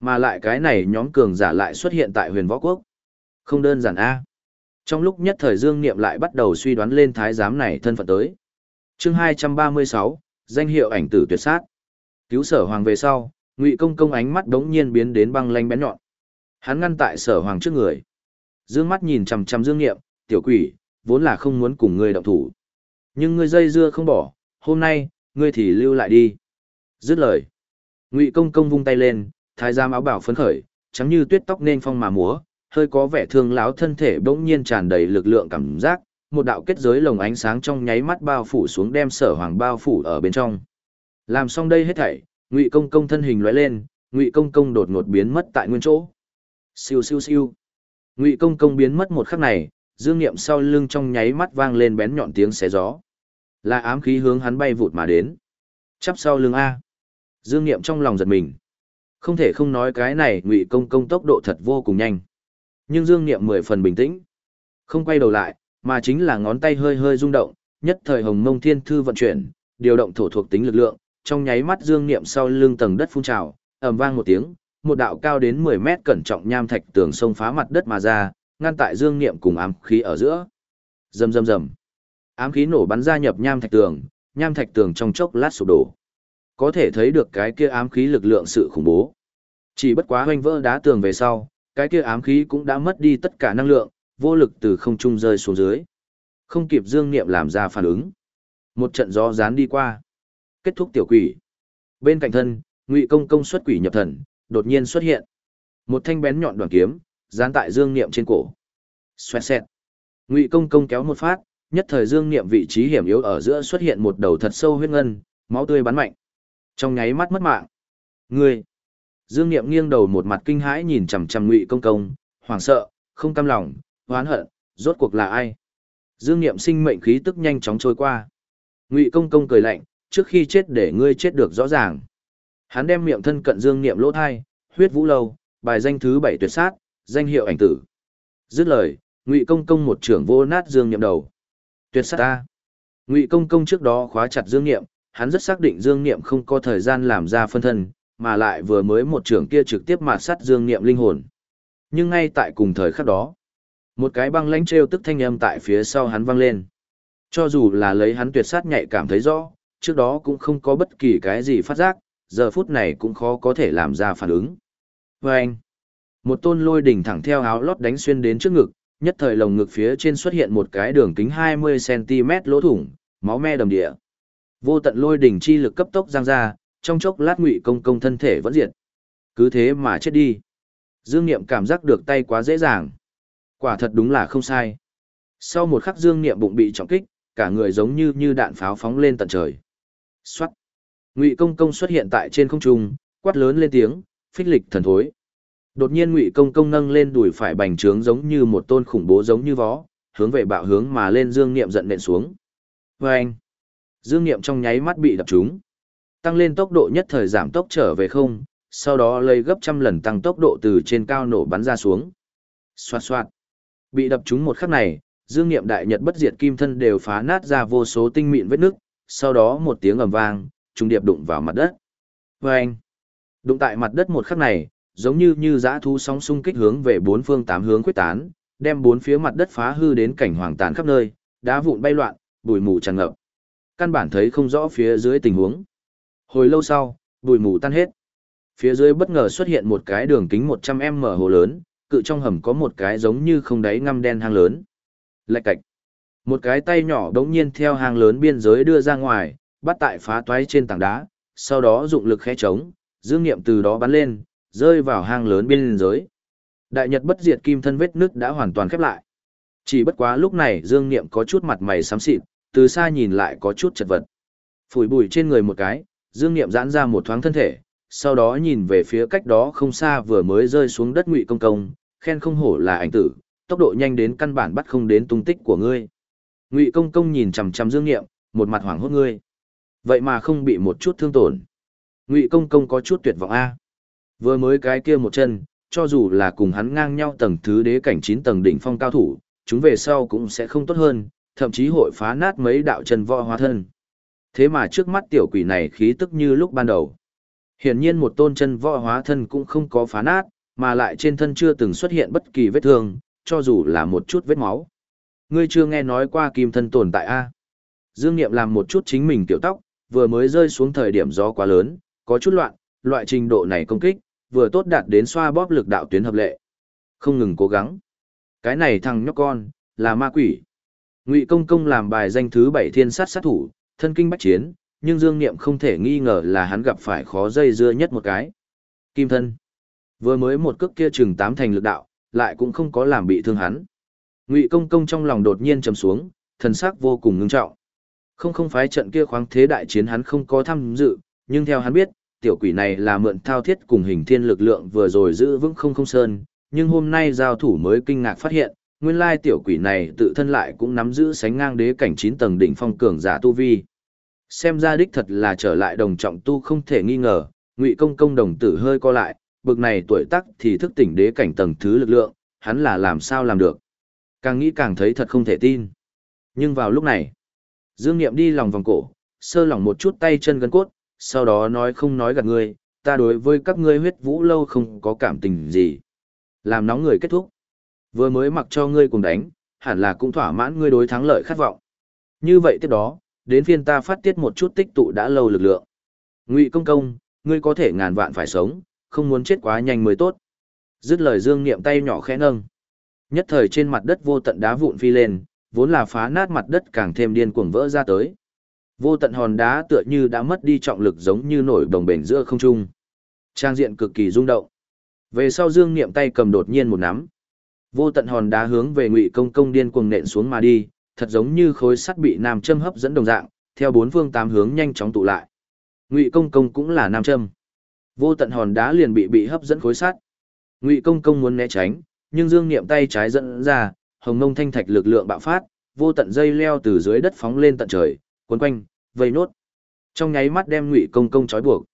Mà lại cái này nhóm cường giả lại xuất hiện tại huyền võ quốc. Không đơn giản A. Trong lúc nhất thời Dương Niệm lại bắt đầu suy đoán lên thái giám này thân phận tới. chương 236, danh hiệu ảnh tử tuyệt sát. Cứu sở hoàng về sau, ngụy công công ánh mắt đống nhiên biến đến băng lanh bén nhọn. Hắn ngăn tại sở hoàng trước người. Dương mắt nhìn chằm chằm Dương Niệm, tiểu quỷ, vốn là không muốn cùng ngươi động thủ. Nhưng ngươi dây dưa không bỏ, hôm nay, ngươi thì lưu lại đi. Dứt lời. Ngụy công công vung tay lên, thái giám áo bảo phấn khởi, trắng như tuyết tóc nên phong mà múa, hơi có vẻ thương láo thân thể bỗng nhiên tràn đầy lực lượng cảm giác, một đạo kết giới lồng ánh sáng trong nháy mắt bao phủ xuống đem sở hoàng bao phủ ở bên trong. Làm xong đây hết thảy, Ngụy Công Công thân hình lóe lên, Ngụy Công Công đột ngột biến mất tại nguyên chỗ. Siêu siêu siêu. Ngụy Công Công biến mất một khắc này, dương niệm sau lưng trong nháy mắt vang lên bén nhọn tiếng xé gió. Là ám khí hướng hắn bay vụt mà đến. Chắp sau lưng A. Dương niệm trong lòng giật mình. Không thể không nói cái này ngụy công công tốc độ thật vô cùng nhanh. Nhưng Dương niệm mười phần bình tĩnh. Không quay đầu lại, Mà chính là ngón tay hơi hơi rung động, nhất thời hồng mông thiên thư vận chuyển, điều động thổ thuộc tính lực lượng, trong nháy mắt dương niệm sau lưng tầng đất phun trào, ầm vang một tiếng, một đạo cao đến 10 mét cẩn trọng nham thạch tường sông phá mặt đất mà ra, ngăn tại dương niệm cùng ám khí ở giữa. Rầm rầm rầm. Ám khí nổ bắn ra nhập nham thạch tường, nham thạch tường trong chốc lát sụp đổ. Có thể thấy được cái kia ám khí lực lượng sự khủng bố. Chỉ bất quá hoành vỡ đá tường về sau, cái kia ám khí cũng đã mất đi tất cả năng lượng, vô lực từ không trung rơi xuống dưới. Không kịp dương niệm làm ra phản ứng. Một trận gió rán đi qua. Kết thúc tiểu quỷ. Bên cạnh thân, Ngụy Công công xuất quỷ nhập thần, đột nhiên xuất hiện. Một thanh bén nhọn đoàn kiếm, dán tại dương niệm trên cổ. Xoẹt xẹt. Ngụy Công công kéo một phát, nhất thời dương niệm vị trí hiểm yếu ở giữa xuất hiện một đầu thật sâu huyết ngân, máu tươi bắn mạnh. Trong nháy mắt mất mạng. Ngươi. Dương niệm nghiêng đầu một mặt kinh hãi nhìn chằm chằm Ngụy Công công, hoảng sợ, không cam lòng, oán hận, rốt cuộc là ai? Dương niệm sinh mệnh khí tức nhanh chóng trôi qua. Ngụy Công công cười lạnh, trước khi chết để ngươi chết được rõ ràng. Hắn đem miệng thân cận Dương niệm lỗ thai, huyết vũ lâu, bài danh thứ bảy tuyệt sát, danh hiệu ảnh tử. Dứt lời, Ngụy Công công một trưởng vô nát Dương niệm đầu. Tuyệt sát ta. Ngụy Công công trước đó khóa chặt Dương niệm, hắn rất xác định Dương niệm không có thời gian làm ra phân thân, mà lại vừa mới một trưởng kia trực tiếp mạt sát Dương niệm linh hồn. Nhưng ngay tại cùng thời khắc đó, một cái băng lãnh trêu tức thanh âm tại phía sau hắn vang lên. Cho dù là lấy hắn tuyệt sát nhạy cảm thấy rõ, trước đó cũng không có bất kỳ cái gì phát giác, giờ phút này cũng khó có thể làm ra phản ứng. Và anh, một tôn lôi đỉnh thẳng theo áo lót đánh xuyên đến trước ngực, nhất thời lồng ngực phía trên xuất hiện một cái đường kính 20cm lỗ thủng, máu me đầm địa. Vô tận lôi đỉnh chi lực cấp tốc giang ra, trong chốc lát ngụy công công thân thể vẫn diệt. Cứ thế mà chết đi. Dương Niệm cảm giác được tay quá dễ dàng. Quả thật đúng là không sai. Sau một khắc Dương Niệm bụng bị trọng kích, cả người giống như như đạn pháo phóng lên tận trời. Xoát. Ngụy Công Công xuất hiện tại trên không trung, quát lớn lên tiếng, phích lịch thần thối. Đột nhiên Ngụy Công Công nâng lên đùi phải bành trướng giống như một tôn khủng bố giống như vó, hướng về bạo hướng mà lên Dương Niệm giận nện xuống. Và anh. Dương Niệm trong nháy mắt bị đập trúng. Tăng lên tốc độ nhất thời giảm tốc trở về không, sau đó lấy gấp trăm lần tăng tốc độ từ trên cao nổ bắn ra xuống. Xoạt xoạt. Bị đập trúng một khắc này, Dương Niệm đại nhật bất diệt kim thân đều phá nát ra vô số tinh mịn vết nứt. sau đó một tiếng ầm vang, trùng điệp đụng vào mặt đất. Và anh, đụng tại mặt đất một khắc này, giống như như giã thu sóng xung kích hướng về bốn phương tám hướng quyết tán, đem bốn phía mặt đất phá hư đến cảnh hoàng tàn khắp nơi, đá vụn bay loạn, bụi mù tràn ngập. Căn bản thấy không rõ phía dưới tình huống. Hồi lâu sau, bụi mù tan hết. Phía dưới bất ngờ xuất hiện một cái đường kính 100m hồ lớn, cự trong hầm có một cái giống như không đáy ngăm đen hang lớn. Lạch cạch. Một cái tay nhỏ đống nhiên theo hang lớn biên giới đưa ra ngoài, bắt tại phá toái trên tảng đá, sau đó dụng lực khẽ trống, dương nghiệm từ đó bắn lên, rơi vào hang lớn bên giới. Đại nhật bất diệt kim thân vết nứt đã hoàn toàn khép lại. Chỉ bất quá lúc này dương niệm có chút mặt mày xám xịt, từ xa nhìn lại có chút chật vật. Phủi bụi trên người một cái, dương niệm giãn ra một thoáng thân thể, sau đó nhìn về phía cách đó không xa vừa mới rơi xuống đất ngụy công công, khen không hổ là ảnh tử, tốc độ nhanh đến căn bản bắt không đến tung tích của ngươi. Ngụy công công nhìn chằm chằm dương niệm, một mặt hoảng hốt ngươi. Vậy mà không bị một chút thương tổn. Ngụy công công có chút tuyệt vọng a. Vừa mới cái kia một chân, cho dù là cùng hắn ngang nhau tầng thứ đế cảnh chín tầng đỉnh phong cao thủ, chúng về sau cũng sẽ không tốt hơn, thậm chí hội phá nát mấy đạo chân võ hóa thân. Thế mà trước mắt tiểu quỷ này khí tức như lúc ban đầu. Hiển nhiên một tôn chân võ hóa thân cũng không có phá nát, mà lại trên thân chưa từng xuất hiện bất kỳ vết thương, cho dù là một chút vết máu. Ngươi chưa nghe nói qua kim thân tồn tại A. Dương Niệm làm một chút chính mình tiểu tóc, vừa mới rơi xuống thời điểm gió quá lớn, có chút loạn, loại trình độ này công kích, vừa tốt đạt đến xoa bóp lực đạo tuyến hợp lệ. Không ngừng cố gắng. Cái này thằng nhóc con, là ma quỷ. Ngụy Công Công làm bài danh thứ bảy thiên sát sát thủ, thân kinh bách chiến, nhưng Dương Niệm không thể nghi ngờ là hắn gặp phải khó dây dưa nhất một cái. Kim thân. Vừa mới một cước kia chừng tám thành lực đạo, lại cũng không có làm bị thương hắn. Ngụy Công Công trong lòng đột nhiên trầm xuống, thần sắc vô cùng ngưng trọng. Không không phái trận kia khoáng thế đại chiến hắn không có tham dự, nhưng theo hắn biết, tiểu quỷ này là mượn thao thiết cùng hình thiên lực lượng vừa rồi giữ vững không không sơn, nhưng hôm nay giao thủ mới kinh ngạc phát hiện, nguyên lai tiểu quỷ này tự thân lại cũng nắm giữ sánh ngang đế cảnh 9 tầng đỉnh phong cường giả tu vi. Xem ra đích thật là trở lại đồng trọng tu không thể nghi ngờ, Ngụy Công công đồng tử hơi co lại, bực này tuổi tác thì thức tỉnh đế cảnh tầng thứ lực lượng, hắn là làm sao làm được. Càng nghĩ càng thấy thật không thể tin. Nhưng vào lúc này, Dương Niệm đi lòng vòng cổ, sơ lỏng một chút tay chân gân cốt, sau đó nói không nói gạt ngươi, ta đối với các ngươi huyết vũ lâu không có cảm tình gì. Làm nóng người kết thúc. Vừa mới mặc cho ngươi cùng đánh, hẳn là cũng thỏa mãn ngươi đối thắng lợi khát vọng. Như vậy tiếp đó, đến phiên ta phát tiết một chút tích tụ đã lâu lực lượng. Ngụy công công, ngươi có thể ngàn vạn phải sống, không muốn chết quá nhanh mới tốt. Dứt lời Dương Niệm tay nhỏ khẽ nâng. Nhất thời trên mặt đất vô tận đá vụn phi lên, vốn là phá nát mặt đất càng thêm điên cuồng vỡ ra tới. Vô tận hòn đá tựa như đã mất đi trọng lực giống như nổi đồng bền giữa không trung. Trang diện cực kỳ rung động. Về sau Dương Niệm tay cầm đột nhiên một nắm. Vô tận hòn đá hướng về Ngụy Công Công điên cuồng nện xuống mà đi, thật giống như khối sắt bị nam châm hấp dẫn đồng dạng, theo bốn phương tám hướng nhanh chóng tụ lại. Ngụy Công Công cũng là nam châm. Vô tận hòn đá liền bị bị hấp dẫn khối sắt. Ngụy Công Công muốn né tránh, nhưng Dương Niệm tay trái dẫn ra, hồng ngông thanh thạch lực lượng bạo phát, vô tận dây leo từ dưới đất phóng lên tận trời, cuốn quanh, vây nốt. Trong nháy mắt đem Ngụy Công Công trói buộc.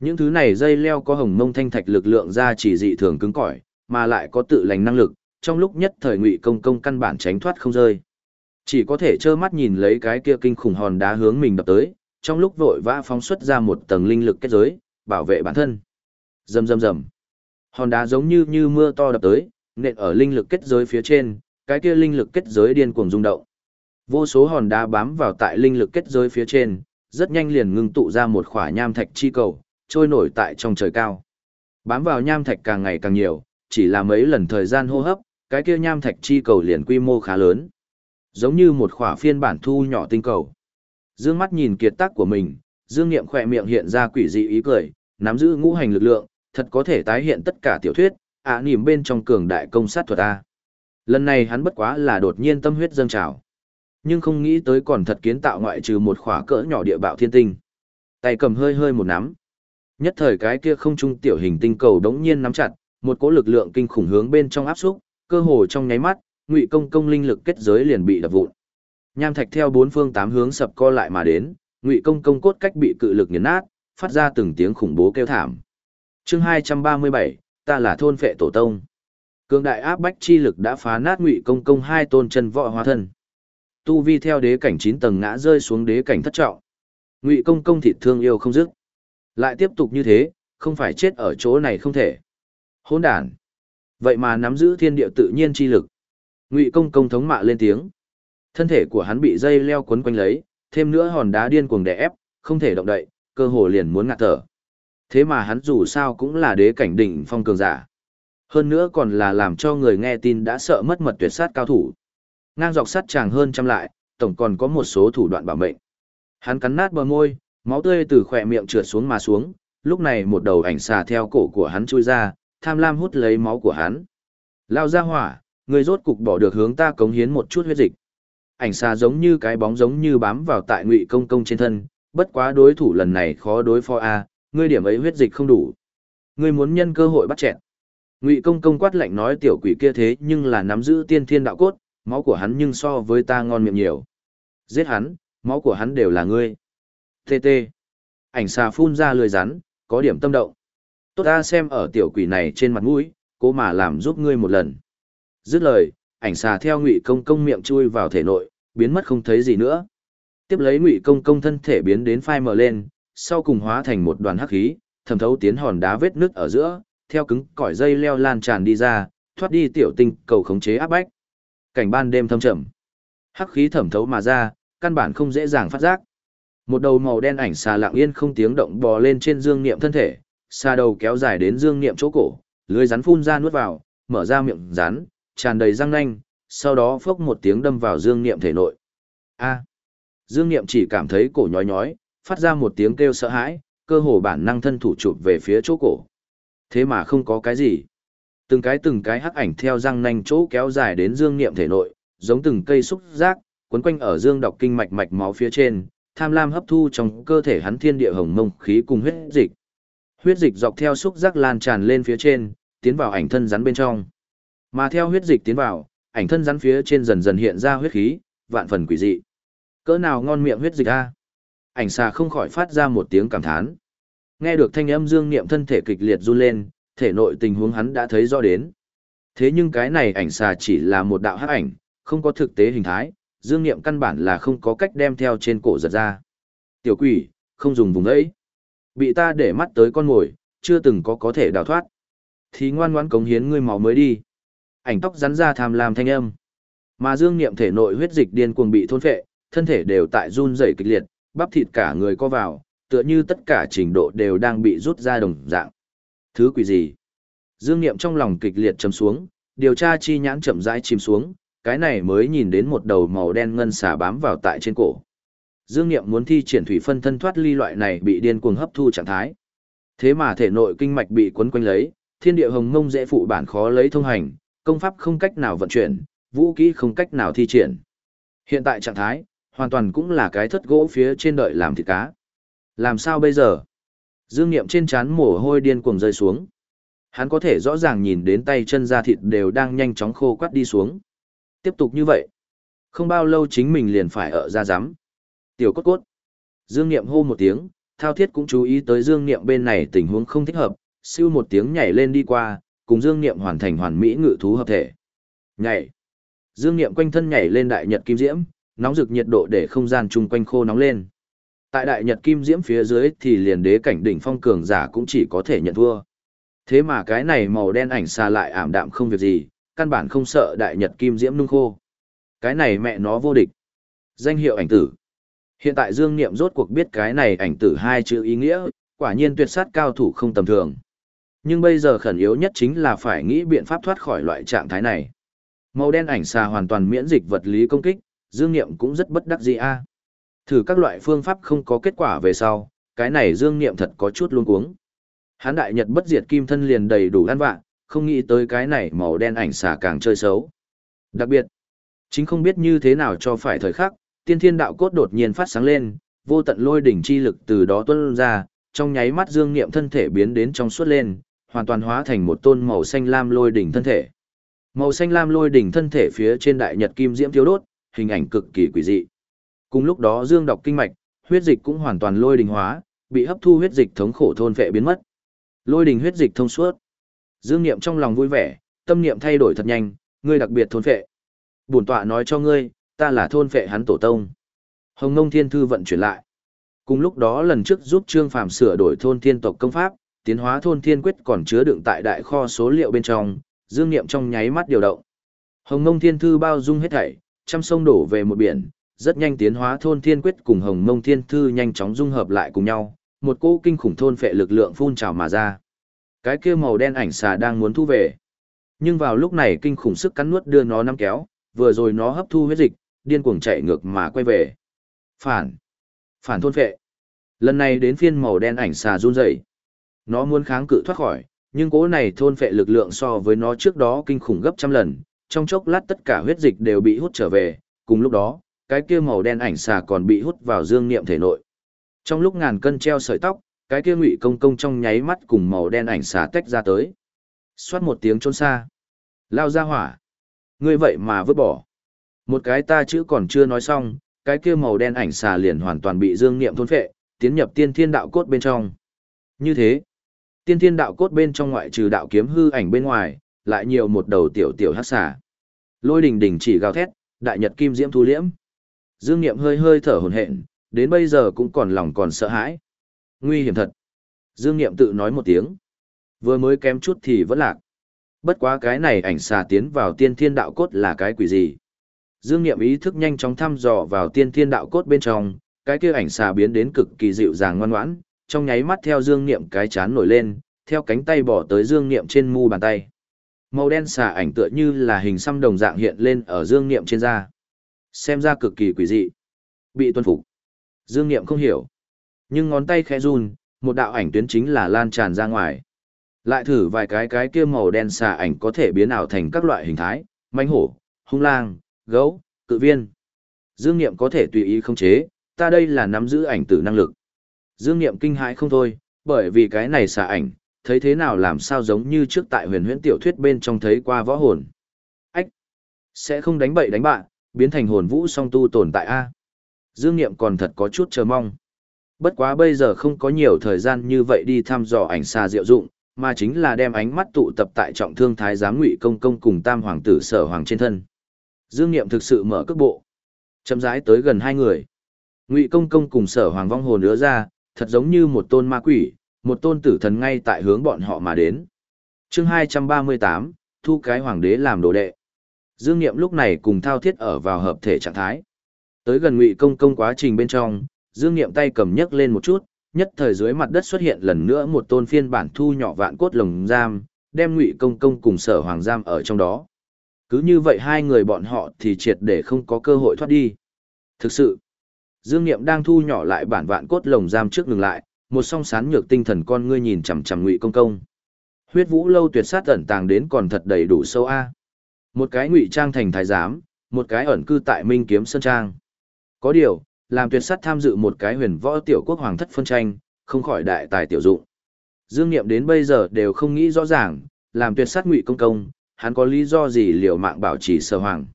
Những thứ này dây leo có hồng mông thanh thạch lực lượng ra chỉ dị thường cứng cỏi, mà lại có tự lành năng lực, trong lúc nhất thời Ngụy Công Công căn bản tránh thoát không rơi. Chỉ có thể trơ mắt nhìn lấy cái kia kinh khủng hòn đá hướng mình đập tới, trong lúc vội vã phóng xuất ra một tầng linh lực kết giới, bảo vệ bản thân. Rầm rầm rầm. Hòn đá giống như như mưa to đập tới, nện ở linh lực kết giới phía trên, cái kia linh lực kết giới điên cuồng rung động. Vô số hòn đá bám vào tại linh lực kết giới phía trên, rất nhanh liền ngưng tụ ra một khỏa nham thạch chi cầu, trôi nổi tại trong trời cao. Bám vào nham thạch càng ngày càng nhiều, chỉ là mấy lần thời gian hô hấp, cái kia nham thạch chi cầu liền quy mô khá lớn. Giống như một khỏa phiên bản thu nhỏ tinh cầu. Dương mắt nhìn kiệt tác của mình, Dương Niệm khỏe miệng hiện ra quỷ dị ý cười, nắm giữ ngũ hành lực lượng, thật có thể tái hiện tất cả tiểu thuyết, ạ à, bên trong cường đại công sát thuật A. Lần này hắn bất quá là đột nhiên tâm huyết dâng trào. Nhưng không nghĩ tới còn thật kiến tạo ngoại trừ một khỏa cỡ nhỏ địa bạo thiên tinh. Tay cầm hơi hơi một nắm. Nhất thời cái kia không trung tiểu hình tinh cầu đống nhiên nắm chặt, một cỗ lực lượng kinh khủng hướng bên trong áp xúc, cơ hồ trong nháy mắt, ngụy công công linh lực kết giới liền bị đập vụn. Nham thạch theo bốn phương tám hướng sập co lại mà đến, ngụy công công cốt cách bị cự lực nghiền nát, phát ra từng tiếng khủng bố kêu thảm. Chương 237, ta là thôn phệ tổ tông. Cường đại áp bách chi lực đã phá nát ngụy công công hai tôn chân võ hóa thân. Tu vi theo đế cảnh 9 tầng ngã rơi xuống đế cảnh thất trọng. Ngụy công công thịt thương yêu không dứt. Lại tiếp tục như thế, không phải chết ở chỗ này không thể. Hỗn đản. Vậy mà nắm giữ thiên địa tự nhiên chi lực. Ngụy công công thống mạ lên tiếng. Thân thể của hắn bị dây leo quấn quanh lấy, thêm nữa hòn đá điên cuồng đè ép, không thể động đậy, cơ hồ liền muốn ngạt thở. Thế mà hắn dù sao cũng là đế cảnh đỉnh phong cường giả. Hơn nữa còn là làm cho người nghe tin đã sợ mất mật tuyệt sát cao thủ. Ngang dọc sắt chàng hơn trăm lại, tổng còn có một số thủ đoạn bảo mệnh. Hắn cắn nát bờ môi, máu tươi từ khỏe miệng trượt xuống mà xuống, lúc này một đầu ảnh xà theo cổ của hắn chui ra, tham lam hút lấy máu của hắn. Lao ra hỏa, người rốt cục bỏ được hướng ta cống hiến một chút huyết dịch. Ảnh xà giống như cái bóng giống như bám vào tại ngụy công công trên thân, bất quá đối thủ lần này khó đối phó a, ngươi điểm ấy huyết dịch không đủ. Ngươi muốn nhân cơ hội bắt chẹn. Ngụy công công quát lạnh nói tiểu quỷ kia thế nhưng là nắm giữ tiên thiên đạo cốt, máu của hắn nhưng so với ta ngon miệng nhiều. Giết hắn, máu của hắn đều là ngươi. TT. Ảnh xà phun ra lười rắn, có điểm tâm động. Tốt ta xem ở tiểu quỷ này trên mặt mũi, cố mà làm giúp ngươi một lần. Dứt lời, ảnh xà theo ngụy công công miệng chui vào thể nội, biến mất không thấy gì nữa. Tiếp lấy ngụy công công thân thể biến đến phai mờ lên, sau cùng hóa thành một đoàn hắc khí, thẩm thấu tiến hòn đá vết nước ở giữa, theo cứng cỏi dây leo lan tràn đi ra, thoát đi tiểu tinh cầu khống chế áp bách. Cảnh ban đêm thâm trầm. Hắc khí thẩm thấu mà ra, căn bản không dễ dàng phát giác. Một đầu màu đen ảnh xà lặng yên không tiếng động bò lên trên dương niệm thân thể, xà đầu kéo dài đến dương niệm chỗ cổ, lưới rắn phun ra nuốt vào, mở ra miệng rắn, tràn đầy răng nanh, sau đó phốc một tiếng đâm vào dương niệm thể nội. A. Dương niệm chỉ cảm thấy cổ nhói nhói, phát ra một tiếng kêu sợ hãi, cơ hồ bản năng thân thủ chụp về phía chỗ cổ. Thế mà không có cái gì. Từng cái từng cái hắc ảnh theo răng nanh chỗ kéo dài đến dương niệm thể nội, giống từng cây xúc giác, quấn quanh ở dương đọc kinh mạch mạch máu phía trên, tham lam hấp thu trong cơ thể hắn thiên địa hồng mông khí cùng huyết dịch. Huyết dịch dọc theo xúc giác lan tràn lên phía trên, tiến vào ảnh thân rắn bên trong. Mà theo huyết dịch tiến vào, ảnh thân rắn phía trên dần dần hiện ra huyết khí, vạn phần quỷ dị. Cỡ nào ngon miệng huyết dịch a? Ảnh xà không khỏi phát ra một tiếng cảm thán. Nghe được thanh âm dương niệm thân thể kịch liệt run lên, thể nội tình huống hắn đã thấy rõ đến. Thế nhưng cái này ảnh xà chỉ là một đạo hắc ảnh, không có thực tế hình thái, Dương Niệm căn bản là không có cách đem theo trên cổ giật ra. Tiểu quỷ, không dùng vùng ấy. Bị ta để mắt tới con ngồi, chưa từng có có thể đào thoát. Thì ngoan ngoãn cống hiến ngươi máu mới đi. Ảnh tóc rắn ra tham lam thanh âm. Mà Dương Niệm thể nội huyết dịch điên cuồng bị thôn phệ, thân thể đều tại run rẩy kịch liệt, bắp thịt cả người co vào, tựa như tất cả trình độ đều đang bị rút ra đồng dạng. Thứ quỷ gì? Dương Niệm trong lòng kịch liệt trầm xuống, điều tra chi nhãn chậm rãi chìm xuống, cái này mới nhìn đến một đầu màu đen ngân xà bám vào tại trên cổ. Dương Niệm muốn thi triển thủy phân thân thoát ly loại này bị điên cuồng hấp thu trạng thái. Thế mà thể nội kinh mạch bị quấn quanh lấy, thiên địa hồng mông dễ phụ bản khó lấy thông hành, công pháp không cách nào vận chuyển, vũ kỹ không cách nào thi triển. Hiện tại trạng thái, hoàn toàn cũng là cái thất gỗ phía trên đợi làm thịt cá. Làm sao bây giờ? Dương Niệm trên trán mồ hôi điên cuồng rơi xuống. Hắn có thể rõ ràng nhìn đến tay chân da thịt đều đang nhanh chóng khô quắt đi xuống. Tiếp tục như vậy. Không bao lâu chính mình liền phải ở ra giám. Tiểu cốt cốt. Dương Niệm hô một tiếng, thao thiết cũng chú ý tới Dương Niệm bên này tình huống không thích hợp, siêu một tiếng nhảy lên đi qua, cùng Dương Niệm hoàn thành hoàn mỹ ngự thú hợp thể. Nhảy. Dương Niệm quanh thân nhảy lên đại nhật kim diễm, nóng rực nhiệt độ để không gian chung quanh khô nóng lên. Tại đại nhật kim diễm phía dưới thì liền đế cảnh đỉnh phong cường giả cũng chỉ có thể nhận thua. Thế mà cái này màu đen ảnh xa lại ảm đạm không việc gì, căn bản không sợ đại nhật kim diễm nung khô. Cái này mẹ nó vô địch. Danh hiệu ảnh tử. Hiện tại Dương Niệm rốt cuộc biết cái này ảnh tử hai chữ ý nghĩa, quả nhiên tuyệt sát cao thủ không tầm thường. Nhưng bây giờ khẩn yếu nhất chính là phải nghĩ biện pháp thoát khỏi loại trạng thái này. Màu đen ảnh xà hoàn toàn miễn dịch vật lý công kích, Dương Niệm cũng rất bất đắc dĩ a. Thử các loại phương pháp không có kết quả về sau, cái này Dương Niệm thật có chút luống cuống. Hán đại nhật bất diệt kim thân liền đầy đủ ăn vạ, không nghĩ tới cái này màu đen ảnh xà càng chơi xấu. Đặc biệt, chính không biết như thế nào cho phải thời khắc, tiên thiên đạo cốt đột nhiên phát sáng lên, vô tận lôi đỉnh chi lực từ đó tuôn ra, trong nháy mắt dương niệm thân thể biến đến trong suốt lên, hoàn toàn hóa thành một tôn màu xanh lam lôi đỉnh thân thể. Màu xanh lam lôi đỉnh thân thể phía trên đại nhật kim diễm thiếu đốt, hình ảnh cực kỳ quỷ dị. Cùng lúc đó dương đọc kinh mạch, huyết dịch cũng hoàn toàn lôi đình hóa, bị hấp thu huyết dịch thống khổ thôn vệ biến mất. Lôi đình huyết dịch thông suốt. Dương Niệm trong lòng vui vẻ, tâm niệm thay đổi thật nhanh, ngươi đặc biệt thôn phệ. Bổn tọa nói cho ngươi, ta là thôn phệ hắn tổ tông. Hồng Nông Thiên Thư vận chuyển lại. Cùng lúc đó lần trước giúp Trương Phàm sửa đổi thôn thiên tộc công pháp, tiến hóa thôn thiên quyết còn chứa đựng tại đại kho số liệu bên trong, dương niệm trong nháy mắt điều động. Hồng Nông Thiên Thư bao dung hết thảy, trăm sông đổ về một biển, rất nhanh tiến hóa thôn thiên quyết cùng Hồng mông Thiên Thư nhanh chóng dung hợp lại cùng nhau, một cỗ kinh khủng thôn phệ lực lượng phun trào mà ra. Cái kia màu đen ảnh xà đang muốn thu về. Nhưng vào lúc này kinh khủng sức cắn nuốt đưa nó nắm kéo, vừa rồi nó hấp thu huyết dịch, điên cuồng chạy ngược mà quay về. Phản. Phản thôn phệ. Lần này đến phiên màu đen ảnh xà run rẩy. Nó muốn kháng cự thoát khỏi, nhưng cỗ này thôn phệ lực lượng so với nó trước đó kinh khủng gấp trăm lần, trong chốc lát tất cả huyết dịch đều bị hút trở về, cùng lúc đó, cái kia màu đen ảnh xà còn bị hút vào dương niệm thể nội. Trong lúc ngàn cân treo sợi tóc, cái kia ngụy công công trong nháy mắt cùng màu đen ảnh xà tách ra tới. Xoát một tiếng trốn xa. Lao ra hỏa. Ngươi vậy mà vứt bỏ. Một cái ta chữ còn chưa nói xong, cái kia màu đen ảnh xà liền hoàn toàn bị dương niệm thôn phệ, tiến nhập tiên thiên đạo cốt bên trong. Như thế, tiên thiên đạo cốt bên trong ngoại trừ đạo kiếm hư ảnh bên ngoài, lại nhiều một đầu tiểu tiểu hắc xà. Lôi đình đình chỉ gào thét, đại nhật kim diễm thu liễm. Dương niệm hơi hơi thở hổn hển, đến bây giờ cũng còn lòng còn sợ hãi. Nguy hiểm thật. Dương Niệm tự nói một tiếng. Vừa mới kém chút thì vẫn lạc. Bất quá cái này ảnh xà tiến vào tiên thiên đạo cốt là cái quỷ gì? Dương Niệm ý thức nhanh chóng thăm dò vào tiên thiên đạo cốt bên trong, cái kia ảnh xà biến đến cực kỳ dịu dàng ngoan ngoãn, trong nháy mắt theo Dương Niệm cái chán nổi lên, theo cánh tay bỏ tới Dương Niệm trên mu bàn tay. Màu đen xà ảnh tựa như là hình xăm đồng dạng hiện lên ở Dương Niệm trên da. Xem ra cực kỳ quỷ dị. Bị tuân phục. Dương Niệm không hiểu. Nhưng ngón tay khẽ run, một đạo ảnh tuyến chính là lan tràn ra ngoài. Lại thử vài cái cái kia màu đen xà ảnh có thể biến ảo thành các loại hình thái, manh hổ, hung lang, gấu, cự viên. Dương Niệm có thể tùy ý không chế, ta đây là nắm giữ ảnh tử năng lực. Dương Niệm kinh hãi không thôi, bởi vì cái này xà ảnh, thấy thế nào làm sao giống như trước tại huyền huyễn tiểu thuyết bên trong thấy qua võ hồn. Ách! Sẽ không đánh bậy đánh bạn, biến thành hồn vũ song tu tồn tại A. Dương Niệm còn thật có chút chờ mong. Bất quá bây giờ không có nhiều thời gian như vậy đi thăm dò ảnh xa diệu dụng, mà chính là đem ánh mắt tụ tập tại trọng thương thái giám ngụy công công cùng tam hoàng tử sở hoàng trên thân. Dương Niệm thực sự mở cước bộ. Chậm rãi tới gần hai người. Ngụy Công Công cùng Sở Hoàng vong hồn nữa ra, thật giống như một tôn ma quỷ, một tôn tử thần ngay tại hướng bọn họ mà đến. Chương 238, thu cái hoàng đế làm đồ đệ. Dương Nghiệm lúc này cùng Thao Thiết ở vào hợp thể trạng thái. Tới gần Ngụy Công Công quá trình bên trong, Dương Nghiệm tay cầm nhấc lên một chút, nhất thời dưới mặt đất xuất hiện lần nữa một tôn phiên bản thu nhỏ vạn cốt lồng giam, đem Ngụy Công Công cùng Sở Hoàng giam ở trong đó. Cứ như vậy hai người bọn họ thì triệt để không có cơ hội thoát đi. Thực sự, Dương Niệm đang thu nhỏ lại bản vạn cốt lồng giam trước ngừng lại, một song sán nhược tinh thần con ngươi nhìn chằm chằm Ngụy Công Công. Huyết Vũ lâu tuyệt sát ẩn tàng đến còn thật đầy đủ sâu a. Một cái ngụy trang thành thái giám, một cái ẩn cư tại Minh Kiếm Sơn Trang. Có điều, làm tuyệt sát tham dự một cái huyền võ tiểu quốc hoàng thất phân tranh, không khỏi đại tài tiểu dụng. Dương Niệm đến bây giờ đều không nghĩ rõ ràng, làm tuyệt sát Ngụy Công Công, hắn có lý do gì liều mạng bảo trì sở hoàng.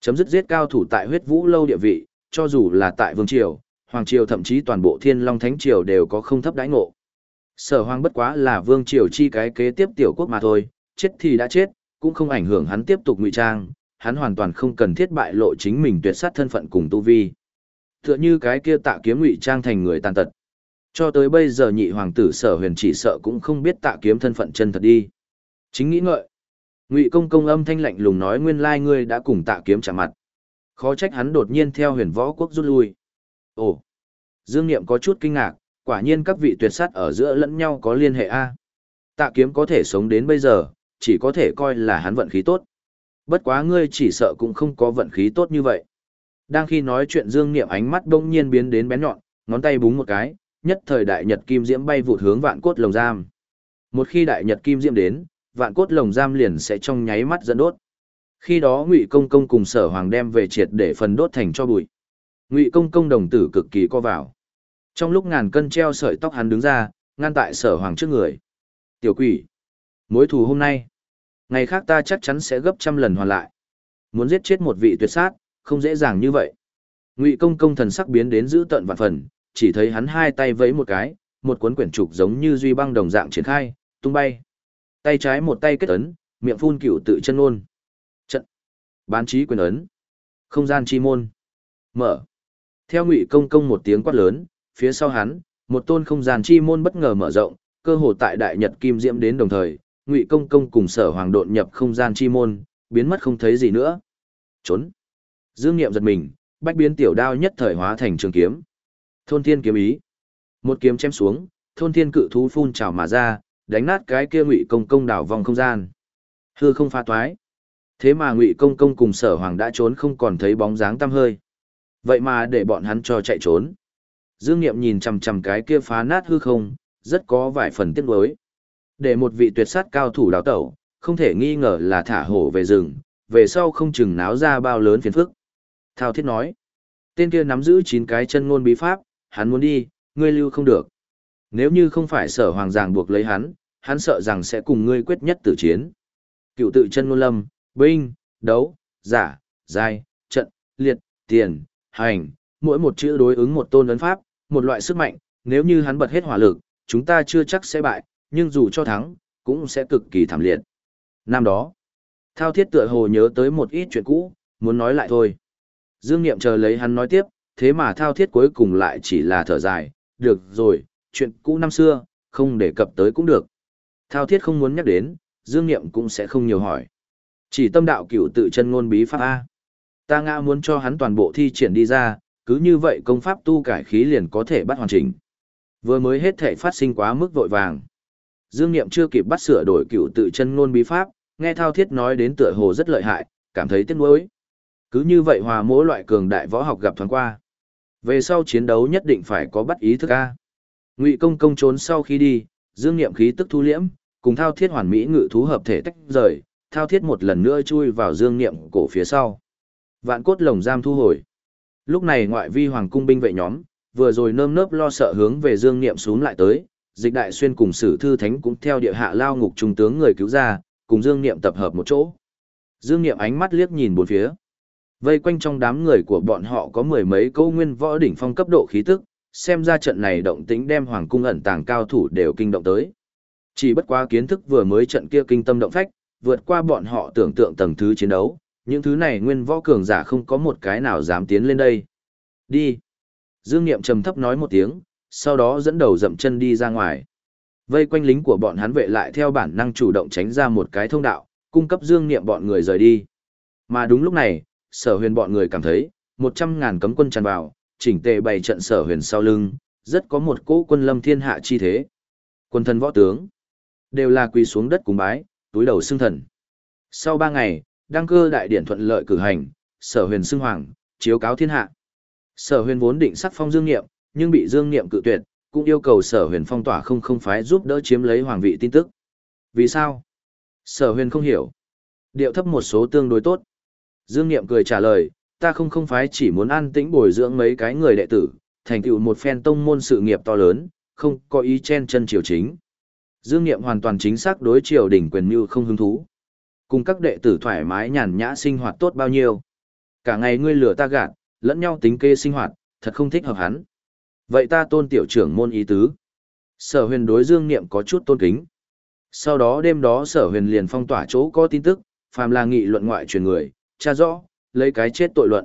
Chấm dứt giết cao thủ tại huyết vũ lâu địa vị, cho dù là tại vương triều, hoàng triều thậm chí toàn bộ thiên long thánh triều đều có không thấp đãi ngộ. Sở hoàng bất quá là vương triều chi cái kế tiếp tiểu quốc mà thôi, chết thì đã chết, cũng không ảnh hưởng hắn tiếp tục ngụy trang, hắn hoàn toàn không cần thiết bại lộ chính mình tuyệt sát thân phận cùng tu vi. Tựa như cái kia tạ kiếm ngụy trang thành người tàn tật. Cho tới bây giờ nhị hoàng tử sở huyền chỉ sợ cũng không biết tạ kiếm thân phận chân thật đi. Chính nghĩ ngợi. Ngụy công công âm thanh lạnh lùng nói nguyên lai ngươi đã cùng tạ kiếm chạm mặt. Khó trách hắn đột nhiên theo huyền võ quốc rút lui. Ồ! Dương Niệm có chút kinh ngạc, quả nhiên các vị tuyệt sát ở giữa lẫn nhau có liên hệ A. Tạ kiếm có thể sống đến bây giờ, chỉ có thể coi là hắn vận khí tốt. Bất quá ngươi chỉ sợ cũng không có vận khí tốt như vậy. Đang khi nói chuyện Dương Niệm ánh mắt đông nhiên biến đến bén nhọn, ngón tay búng một cái, nhất thời đại nhật kim diễm bay vụt hướng vạn cốt lồng giam. Một khi đại nhật kim diễm đến, vạn cốt lồng giam liền sẽ trong nháy mắt dẫn đốt. Khi đó Ngụy Công Công cùng Sở Hoàng đem về triệt để phần đốt thành cho bụi. Ngụy Công Công đồng tử cực kỳ co vào. Trong lúc ngàn cân treo sợi tóc hắn đứng ra, ngăn tại Sở Hoàng trước người. "Tiểu quỷ, mối thù hôm nay, ngày khác ta chắc chắn sẽ gấp trăm lần hoàn lại. Muốn giết chết một vị tuyệt sát, không dễ dàng như vậy." Ngụy Công Công thần sắc biến đến dữ tợn vạn phần, chỉ thấy hắn hai tay vẫy một cái, một cuốn quyển trục giống như duy băng đồng dạng triển khai, tung bay. Tay trái một tay kết ấn, miệng phun cửu tự chân ôn. Trận. Bán trí quyền ấn. Không gian chi môn. Mở. Theo Ngụy Công công một tiếng quát lớn, phía sau hắn, một tôn không gian chi môn bất ngờ mở rộng, cơ hồ tại đại nhật kim diễm đến đồng thời, Ngụy Công công cùng Sở Hoàng độn nhập không gian chi môn, biến mất không thấy gì nữa. Trốn. Dương Nghiệm giật mình, bách biến tiểu đao nhất thời hóa thành trường kiếm. Thôn Thiên kiếm ý. Một kiếm chém xuống, Thôn Thiên cự thú phun trào mà ra, đánh nát cái kia ngụy công công đảo vòng không gian hư không pha toái thế mà ngụy công công cùng sở hoàng đã trốn không còn thấy bóng dáng tăm hơi vậy mà để bọn hắn cho chạy trốn dương nghiệm nhìn chằm chằm cái kia phá nát hư không rất có vài phần tiếc nuối để một vị tuyệt sát cao thủ đào tẩu không thể nghi ngờ là thả hổ về rừng về sau không chừng náo ra bao lớn phiền phức thao thiết nói tên kia nắm giữ chín cái chân ngôn bí pháp hắn muốn đi ngươi lưu không được nếu như không phải sở hoàng giàng buộc lấy hắn, hắn sợ rằng sẽ cùng ngươi quyết nhất tử chiến. Cựu tự chân ngôn lâm, binh, đấu, giả, giai, trận, liệt, tiền, hành, mỗi một chữ đối ứng một tôn ấn pháp, một loại sức mạnh, nếu như hắn bật hết hỏa lực, chúng ta chưa chắc sẽ bại, nhưng dù cho thắng, cũng sẽ cực kỳ thảm liệt. Năm đó, Thao Thiết tựa hồ nhớ tới một ít chuyện cũ, muốn nói lại thôi. Dương Niệm chờ lấy hắn nói tiếp, thế mà Thao Thiết cuối cùng lại chỉ là thở dài, được rồi, chuyện cũ năm xưa, không đề cập tới cũng được. Thao thiết không muốn nhắc đến, Dương Niệm cũng sẽ không nhiều hỏi. Chỉ tâm đạo cửu tự chân ngôn bí pháp A. Ta ngã muốn cho hắn toàn bộ thi triển đi ra, cứ như vậy công pháp tu cải khí liền có thể bắt hoàn chỉnh. Vừa mới hết thể phát sinh quá mức vội vàng. Dương Niệm chưa kịp bắt sửa đổi cửu tự chân ngôn bí pháp, nghe Thao Thiết nói đến tựa hồ rất lợi hại, cảm thấy tiếc nuối. Cứ như vậy hòa mỗi loại cường đại võ học gặp thoáng qua. Về sau chiến đấu nhất định phải có bắt ý thức A. Ngụy công công trốn sau khi đi, dương niệm khí tức thu liễm, cùng thao thiết hoàn mỹ ngự thú hợp thể tách rời, thao thiết một lần nữa chui vào dương niệm cổ phía sau. Vạn cốt lồng giam thu hồi. Lúc này ngoại vi hoàng cung binh vệ nhóm, vừa rồi nơm nớp lo sợ hướng về dương niệm xuống lại tới, dịch đại xuyên cùng sử thư thánh cũng theo địa hạ lao ngục trung tướng người cứu ra, cùng dương niệm tập hợp một chỗ. Dương niệm ánh mắt liếc nhìn bốn phía. Vây quanh trong đám người của bọn họ có mười mấy câu nguyên võ đỉnh phong cấp độ khí tức, xem ra trận này động tĩnh đem hoàng cung ẩn tàng cao thủ đều kinh động tới. Chỉ bất quá kiến thức vừa mới trận kia kinh tâm động phách, vượt qua bọn họ tưởng tượng tầng thứ chiến đấu, những thứ này nguyên võ cường giả không có một cái nào dám tiến lên đây. Đi. Dương Niệm trầm thấp nói một tiếng, sau đó dẫn đầu dậm chân đi ra ngoài. Vây quanh lính của bọn hắn vệ lại theo bản năng chủ động tránh ra một cái thông đạo, cung cấp Dương Niệm bọn người rời đi. Mà đúng lúc này, sở huyền bọn người cảm thấy, một trăm ngàn cấm quân tràn vào, chỉnh tề bày trận sở huyền sau lưng, rất có một cỗ quân lâm thiên hạ chi thế. Quân thân võ tướng, đều là quỳ xuống đất cùng bái, túi đầu xưng thần. Sau ba ngày, đăng cơ đại điển thuận lợi cử hành, sở huyền xưng hoàng, chiếu cáo thiên hạ. Sở huyền vốn định sắc phong dương nghiệm, nhưng bị dương Niệm cự tuyệt, cũng yêu cầu sở huyền phong tỏa không không phái giúp đỡ chiếm lấy hoàng vị tin tức. Vì sao? Sở huyền không hiểu. Điệu thấp một số tương đối tốt. Dương Niệm cười trả lời, ta không không phái chỉ muốn an tĩnh bồi dưỡng mấy cái người đệ tử, thành tựu một phen tông môn sự nghiệp to lớn, không có ý chen chân triều chính. Dương Niệm hoàn toàn chính xác đối triều đỉnh quyền như không hứng thú. Cùng các đệ tử thoải mái nhàn nhã sinh hoạt tốt bao nhiêu. Cả ngày ngươi lừa ta gạt, lẫn nhau tính kê sinh hoạt, thật không thích hợp hắn. Vậy ta tôn tiểu trưởng môn ý tứ. Sở huyền đối dương niệm có chút tôn kính. Sau đó đêm đó sở huyền liền phong tỏa chỗ có tin tức, phàm là nghị luận ngoại truyền người, tra rõ, lấy cái chết tội luận.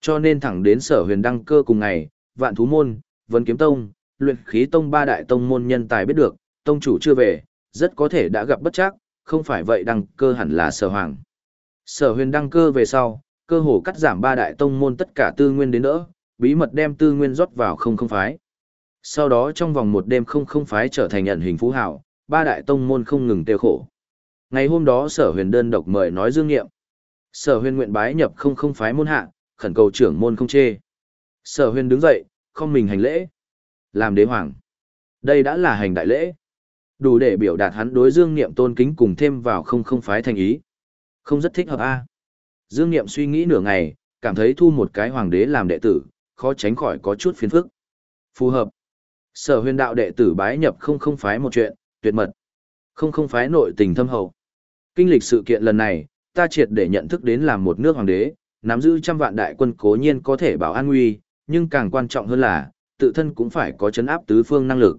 Cho nên thẳng đến sở huyền đăng cơ cùng ngày, vạn thú môn, vấn kiếm tông, luyện khí tông ba đại tông môn nhân tài biết được, tông chủ chưa về, rất có thể đã gặp bất chắc, không phải vậy đăng cơ hẳn là sở hoàng. Sở huyền đăng cơ về sau, cơ hồ cắt giảm ba đại tông môn tất cả tư nguyên đến đỡ, bí mật đem tư nguyên rót vào không không phái. Sau đó trong vòng một đêm không không phái trở thành nhận hình phú hảo, ba đại tông môn không ngừng tiêu khổ. Ngày hôm đó sở huyền đơn độc mời nói dương nghiệm. Sở huyền nguyện bái nhập không không phái môn hạ, khẩn cầu trưởng môn không chê. Sở huyền đứng dậy, không mình hành lễ. Làm đế hoàng. Đây đã là hành đại lễ. Đủ để biểu đạt hắn đối dương nghiệm tôn kính cùng thêm vào không không phái thành ý. Không rất thích hợp a Dương nghiệm suy nghĩ nửa ngày, cảm thấy thu một cái hoàng đế làm đệ tử, khó tránh khỏi có chút phiền phức. Phù hợp. Sở huyền đạo đệ tử bái nhập không không phái một chuyện, tuyệt mật. Không không phái nội tình thâm hậu. Kinh lịch sự kiện lần này, ta triệt để nhận thức đến làm một nước hoàng đế, nắm giữ trăm vạn đại quân cố nhiên có thể bảo an nguy, nhưng càng quan trọng hơn là, tự thân cũng phải có chấn áp tứ phương năng lực.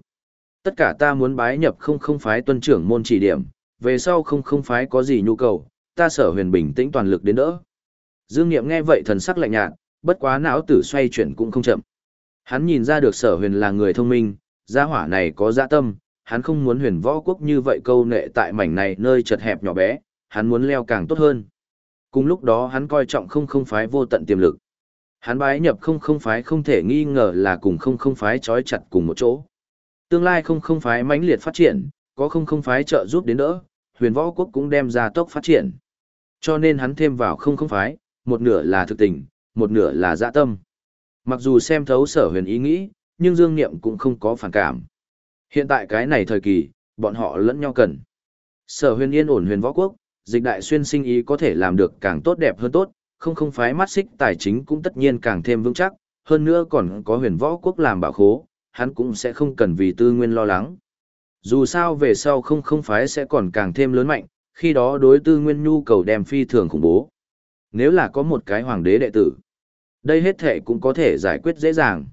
Tất cả ta muốn bái nhập không không phái tuân trưởng môn chỉ điểm, về sau không không phái có gì nhu cầu, ta sở huyền bình tĩnh toàn lực đến đỡ. Dương Niệm nghe vậy thần sắc lạnh nhạt, bất quá não tử xoay chuyển cũng không chậm. Hắn nhìn ra được sở huyền là người thông minh, gia hỏa này có dạ tâm, hắn không muốn huyền võ quốc như vậy câu nệ tại mảnh này nơi chật hẹp nhỏ bé, hắn muốn leo càng tốt hơn. Cùng lúc đó hắn coi trọng không không phái vô tận tiềm lực. Hắn bái nhập không không phái không thể nghi ngờ là cùng không không phái trói chặt cùng một chỗ. Tương lai không không phái mãnh liệt phát triển, có không không phái trợ giúp đến đỡ, huyền võ quốc cũng đem ra tốc phát triển. Cho nên hắn thêm vào không không phái, một nửa là thực tình, một nửa là dạ tâm. Mặc dù xem thấu sở huyền ý nghĩ, nhưng Dương Niệm cũng không có phản cảm. Hiện tại cái này thời kỳ, bọn họ lẫn nhau cần. Sở huyền yên ổn huyền võ quốc, dịch đại xuyên sinh ý có thể làm được càng tốt đẹp hơn tốt, không không phái mắt xích tài chính cũng tất nhiên càng thêm vững chắc, hơn nữa còn có huyền võ quốc làm bảo khố, hắn cũng sẽ không cần vì tư nguyên lo lắng. Dù sao về sau không không phái sẽ còn càng thêm lớn mạnh, khi đó đối tư nguyên nhu cầu đem phi thường khủng bố. Nếu là có một cái hoàng đế đệ tử, đây hết thể cũng có thể giải quyết dễ dàng.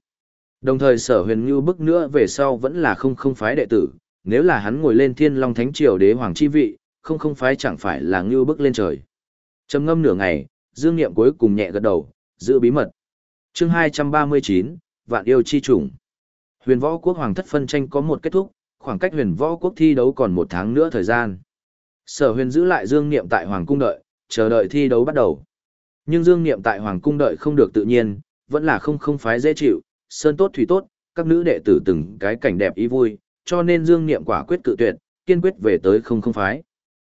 Đồng thời sở huyền như bức nữa về sau vẫn là không không phái đệ tử, nếu là hắn ngồi lên thiên long thánh triều đế hoàng chi vị, không không phái chẳng phải là như bức lên trời. trầm ngâm nửa ngày, dương nghiệm cuối cùng nhẹ gật đầu, giữ bí mật. chương 239, Vạn yêu chi trùng. Huyền võ quốc hoàng thất phân tranh có một kết thúc, khoảng cách huyền võ quốc thi đấu còn một tháng nữa thời gian. Sở huyền giữ lại dương nghiệm tại hoàng cung đợi, chờ đợi thi đấu bắt đầu. Nhưng dương Niệm tại hoàng cung đợi không được tự nhiên, vẫn là không không phái dễ chịu, sơn tốt thủy tốt, các nữ đệ tử từng cái cảnh đẹp ý vui, cho nên dương Niệm quả quyết cự tuyệt, kiên quyết về tới không không phái.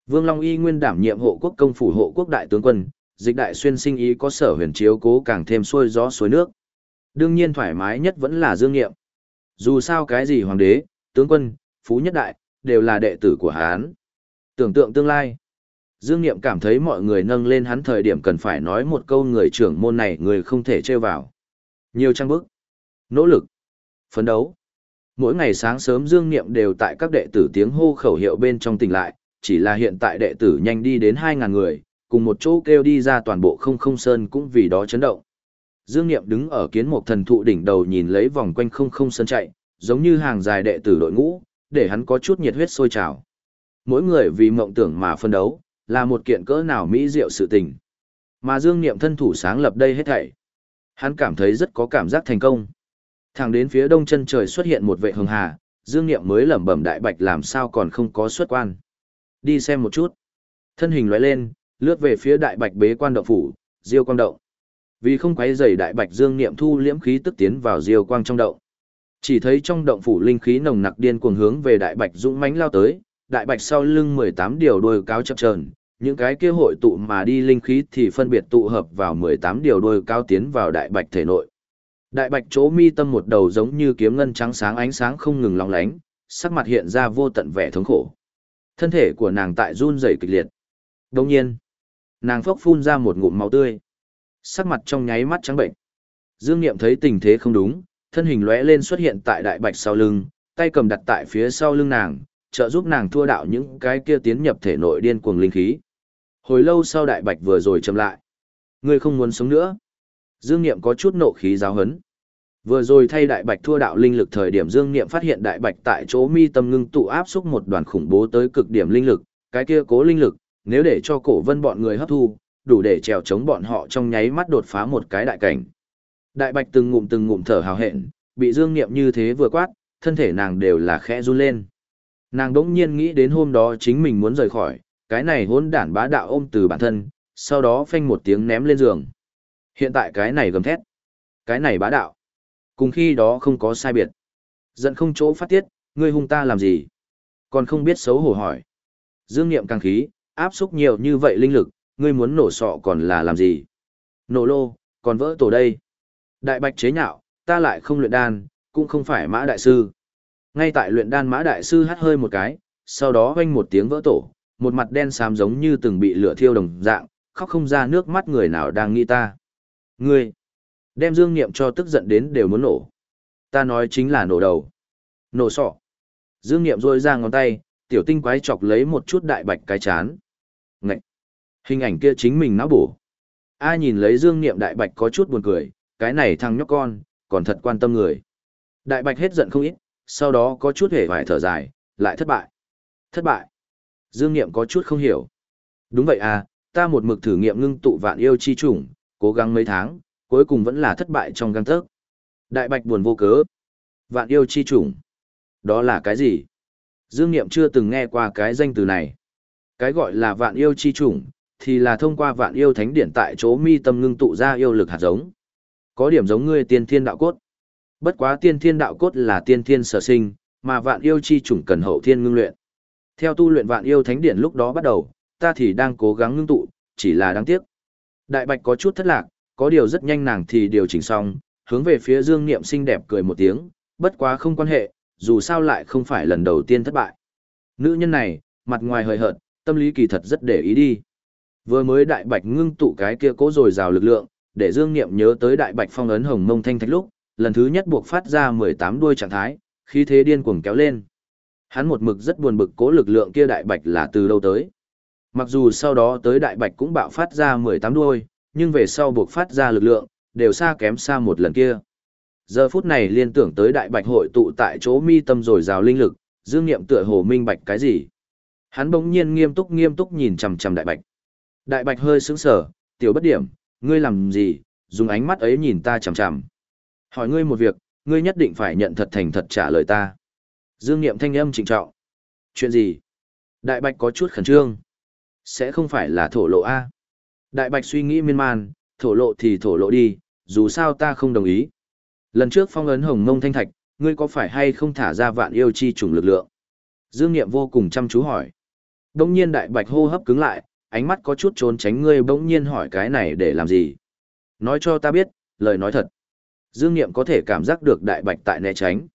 Vương Long Y nguyên đảm nhiệm hộ quốc công phủ hộ quốc đại tướng quân, dịch đại xuyên sinh ý có sở huyền chiếu cố càng thêm xuôi gió suối nước. Đương nhiên thoải mái nhất vẫn là dương Niệm. Dù sao cái gì hoàng đế, tướng quân, phú nhất đại, đều là đệ tử của Hán. Tưởng tượng tương lai. Dương Niệm cảm thấy mọi người nâng lên hắn thời điểm cần phải nói một câu người trưởng môn này người không thể trêu vào. Nhiều trang bức. Nỗ lực. Phấn đấu. Mỗi ngày sáng sớm Dương Niệm đều tại các đệ tử tiếng hô khẩu hiệu bên trong tỉnh lại, chỉ là hiện tại đệ tử nhanh đi đến 2.000 người, cùng một chỗ kêu đi ra toàn bộ không không sơn cũng vì đó chấn động. Dương Niệm đứng ở kiến một thần thụ đỉnh đầu nhìn lấy vòng quanh không không sơn chạy, giống như hàng dài đệ tử đội ngũ, để hắn có chút nhiệt huyết sôi trào. Mỗi người vì mộng tưởng mà phân đấu, là một kiện cỡ nào mỹ diệu sự tình. Mà Dương Niệm thân thủ sáng lập đây hết thảy. Hắn cảm thấy rất có cảm giác thành công. Thẳng đến phía đông chân trời xuất hiện một vệ hường hà, Dương Niệm mới lẩm bẩm đại bạch làm sao còn không có xuất quan. Đi xem một chút. Thân hình lóe lên, lướt về phía đại bạch bế quan động phủ, diêu quang động. Vì không quấy rầy đại bạch Dương Niệm thu liễm khí tức tiến vào diêu quang trong động. Chỉ thấy trong động phủ linh khí nồng nặc điên cuồng hướng về đại bạch dũng mãnh lao tới, đại bạch sau lưng 18 điều đôi cáo chập chờn, những cái kia hội tụ mà đi linh khí thì phân biệt tụ hợp vào 18 điều đôi cao tiến vào đại bạch thể nội. Đại bạch chỗ mi tâm một đầu giống như kiếm ngân trắng sáng ánh sáng không ngừng long lánh, sắc mặt hiện ra vô tận vẻ thống khổ. Thân thể của nàng tại run rẩy kịch liệt. Đồng nhiên, nàng phốc phun ra một ngụm máu tươi. Sắc mặt trong nháy mắt trắng bệnh. Dương Niệm thấy tình thế không đúng, thân hình lóe lên xuất hiện tại đại bạch sau lưng, tay cầm đặt tại phía sau lưng nàng, trợ giúp nàng thua đạo những cái kia tiến nhập thể nội điên cuồng linh khí. Hồi lâu sau đại bạch vừa rồi chậm lại. Ngươi không muốn sống nữa. Dương Niệm có chút nộ khí giáo hấn. Vừa rồi thay đại bạch thua đạo linh lực thời điểm Dương Niệm phát hiện đại bạch tại chỗ mi tâm ngưng tụ áp xúc một đoàn khủng bố tới cực điểm linh lực, cái kia cố linh lực, nếu để cho cổ vân bọn người hấp thu, đủ để trèo chống bọn họ trong nháy mắt đột phá một cái đại cảnh. Đại bạch từng ngụm từng ngụm thở hào hẹn, bị Dương Niệm như thế vừa quát, thân thể nàng đều là khẽ run lên. Nàng đỗng nhiên nghĩ đến hôm đó chính mình muốn rời khỏi, cái này hỗn đản bá đạo ôm từ bản thân, sau đó phanh một tiếng ném lên giường. Hiện tại cái này gầm thét. Cái này bá đạo. Cùng khi đó không có sai biệt. Giận không chỗ phát tiết, ngươi hung ta làm gì? Còn không biết xấu hổ hỏi. Dương Niệm càng khí, áp xúc nhiều như vậy linh lực, ngươi muốn nổ sọ còn là làm gì? Nổ lô, còn vỡ tổ đây. Đại bạch chế nhạo, ta lại không luyện đan, cũng không phải mã đại sư. Ngay tại luyện đan mã đại sư hắt hơi một cái, sau đó hoanh một tiếng vỡ tổ, một mặt đen xám giống như từng bị lửa thiêu đồng dạng, khóc không ra nước mắt người nào đang nghĩ ta. Ngươi, đem dương niệm cho tức giận đến đều muốn nổ. Ta nói chính là nổ đầu. Nổ sọ. Dương niệm rôi ra ngón tay, tiểu tinh quái chọc lấy một chút đại bạch cái chán. Ngậy! Hình ảnh kia chính mình não bổ. A nhìn lấy dương niệm đại bạch có chút buồn cười, cái này thằng nhóc con, còn thật quan tâm người. Đại bạch hết giận không ít, sau đó có chút hề vải thở dài, lại thất bại. Thất bại. Dương Niệm có chút không hiểu. Đúng vậy à, ta một mực thử nghiệm ngưng tụ vạn yêu chi chủng, cố gắng mấy tháng, cuối cùng vẫn là thất bại trong găng tấc. Đại bạch buồn vô cớ. Vạn yêu chi chủng. Đó là cái gì? Dương Niệm chưa từng nghe qua cái danh từ này. Cái gọi là vạn yêu chi chủng, thì là thông qua vạn yêu thánh điển tại chỗ mi tâm ngưng tụ ra yêu lực hạt giống. Có điểm giống ngươi tiên thiên đạo cốt. Bất quá tiên thiên đạo cốt là tiên thiên sở sinh, mà vạn yêu chi chủng cần hậu thiên ngưng luyện. Theo tu luyện vạn yêu thánh điển lúc đó bắt đầu, ta thì đang cố gắng ngưng tụ, chỉ là đáng tiếc. Đại bạch có chút thất lạc, có điều rất nhanh nàng thì điều chỉnh xong, hướng về phía Dương Niệm xinh đẹp cười một tiếng, bất quá không quan hệ, dù sao lại không phải lần đầu tiên thất bại. Nữ nhân này, mặt ngoài hời hợt, tâm lý kỳ thật rất để ý đi. Vừa mới đại bạch ngưng tụ cái kia cố rồi rào lực lượng, để Dương Niệm nhớ tới đại bạch phong ấn hồng mông thanh thạch lúc, lần thứ nhất buộc phát ra 18 đuôi trạng thái, khí thế điên cuồng kéo lên. Hắn một mực rất buồn bực cố lực lượng kia đại bạch là từ đâu tới. Mặc dù sau đó tới đại bạch cũng bạo phát ra 18 đuôi, nhưng về sau buộc phát ra lực lượng, đều xa kém xa một lần kia. Giờ phút này liên tưởng tới đại bạch hội tụ tại chỗ mi tâm rồi rào linh lực, dương nghiệm tựa hồ minh bạch cái gì. Hắn bỗng nhiên nghiêm túc nghiêm túc nhìn chằm chằm đại bạch. Đại bạch hơi sững sờ, tiểu bất điểm, ngươi làm gì, dùng ánh mắt ấy nhìn ta chằm chằm. Hỏi ngươi một việc, ngươi nhất định phải nhận thật thành thật trả lời ta. Dương Niệm thanh âm trịnh trọng. Chuyện gì? Đại Bạch có chút khẩn trương. Sẽ không phải là thổ lộ A. Đại Bạch suy nghĩ miên man, thổ lộ thì thổ lộ đi, dù sao ta không đồng ý. Lần trước phong ấn hồng mông thanh thạch, ngươi có phải hay không thả ra vạn yêu chi trùng lực lượng? Dương Niệm vô cùng chăm chú hỏi. Đông nhiên Đại Bạch hô hấp cứng lại, ánh mắt có chút trốn tránh ngươi bỗng nhiên hỏi cái này để làm gì? Nói cho ta biết, lời nói thật. Dương Niệm có thể cảm giác được Đại Bạch tại né tránh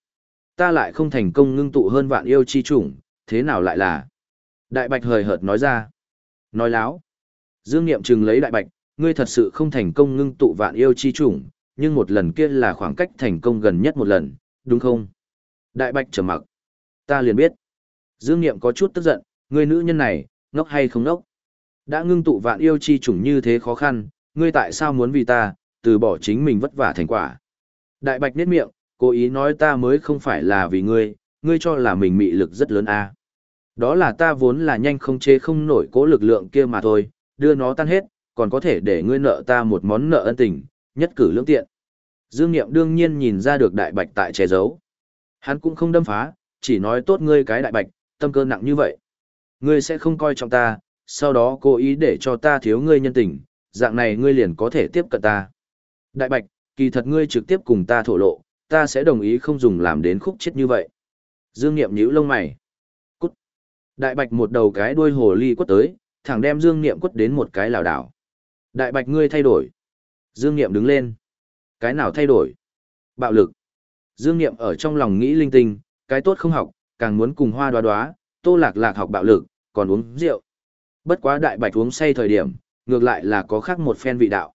ta lại không thành công ngưng tụ hơn vạn yêu chi chủng, thế nào lại là? Đại bạch hời hợt nói ra. Nói láo. Dương Niệm chừng lấy đại bạch, ngươi thật sự không thành công ngưng tụ vạn yêu chi chủng, nhưng một lần kia là khoảng cách thành công gần nhất một lần, đúng không? Đại bạch trầm mặc. Ta liền biết. Dương Niệm có chút tức giận, ngươi nữ nhân này, ngốc hay không ngốc? Đã ngưng tụ vạn yêu chi chủng như thế khó khăn, ngươi tại sao muốn vì ta, từ bỏ chính mình vất vả thành quả? Đại bạch nết miệng, cố ý nói ta mới không phải là vì ngươi, ngươi cho là mình mị lực rất lớn à. Đó là ta vốn là nhanh không chế không nổi cố lực lượng kia mà thôi, đưa nó tan hết, còn có thể để ngươi nợ ta một món nợ ân tình, nhất cử lưỡng tiện. Dương Niệm đương nhiên nhìn ra được đại bạch tại che giấu. Hắn cũng không đâm phá, chỉ nói tốt ngươi cái đại bạch, tâm cơ nặng như vậy. Ngươi sẽ không coi trọng ta, sau đó cố ý để cho ta thiếu ngươi nhân tình, dạng này ngươi liền có thể tiếp cận ta. Đại bạch, kỳ thật ngươi trực tiếp cùng ta thổ lộ, ta sẽ đồng ý không dùng làm đến khúc chết như vậy. Dương Niệm nhíu lông mày. Cút. Đại bạch một đầu cái đuôi hồ ly quất tới, thẳng đem Dương Niệm quất đến một cái lảo đảo. Đại bạch ngươi thay đổi. Dương Niệm đứng lên. Cái nào thay đổi? Bạo lực. Dương Niệm ở trong lòng nghĩ linh tinh, cái tốt không học, càng muốn cùng hoa đoá đoá, tô lạc lạc học bạo lực, còn uống rượu. Bất quá đại bạch uống say thời điểm, ngược lại là có khác một phen vị đạo.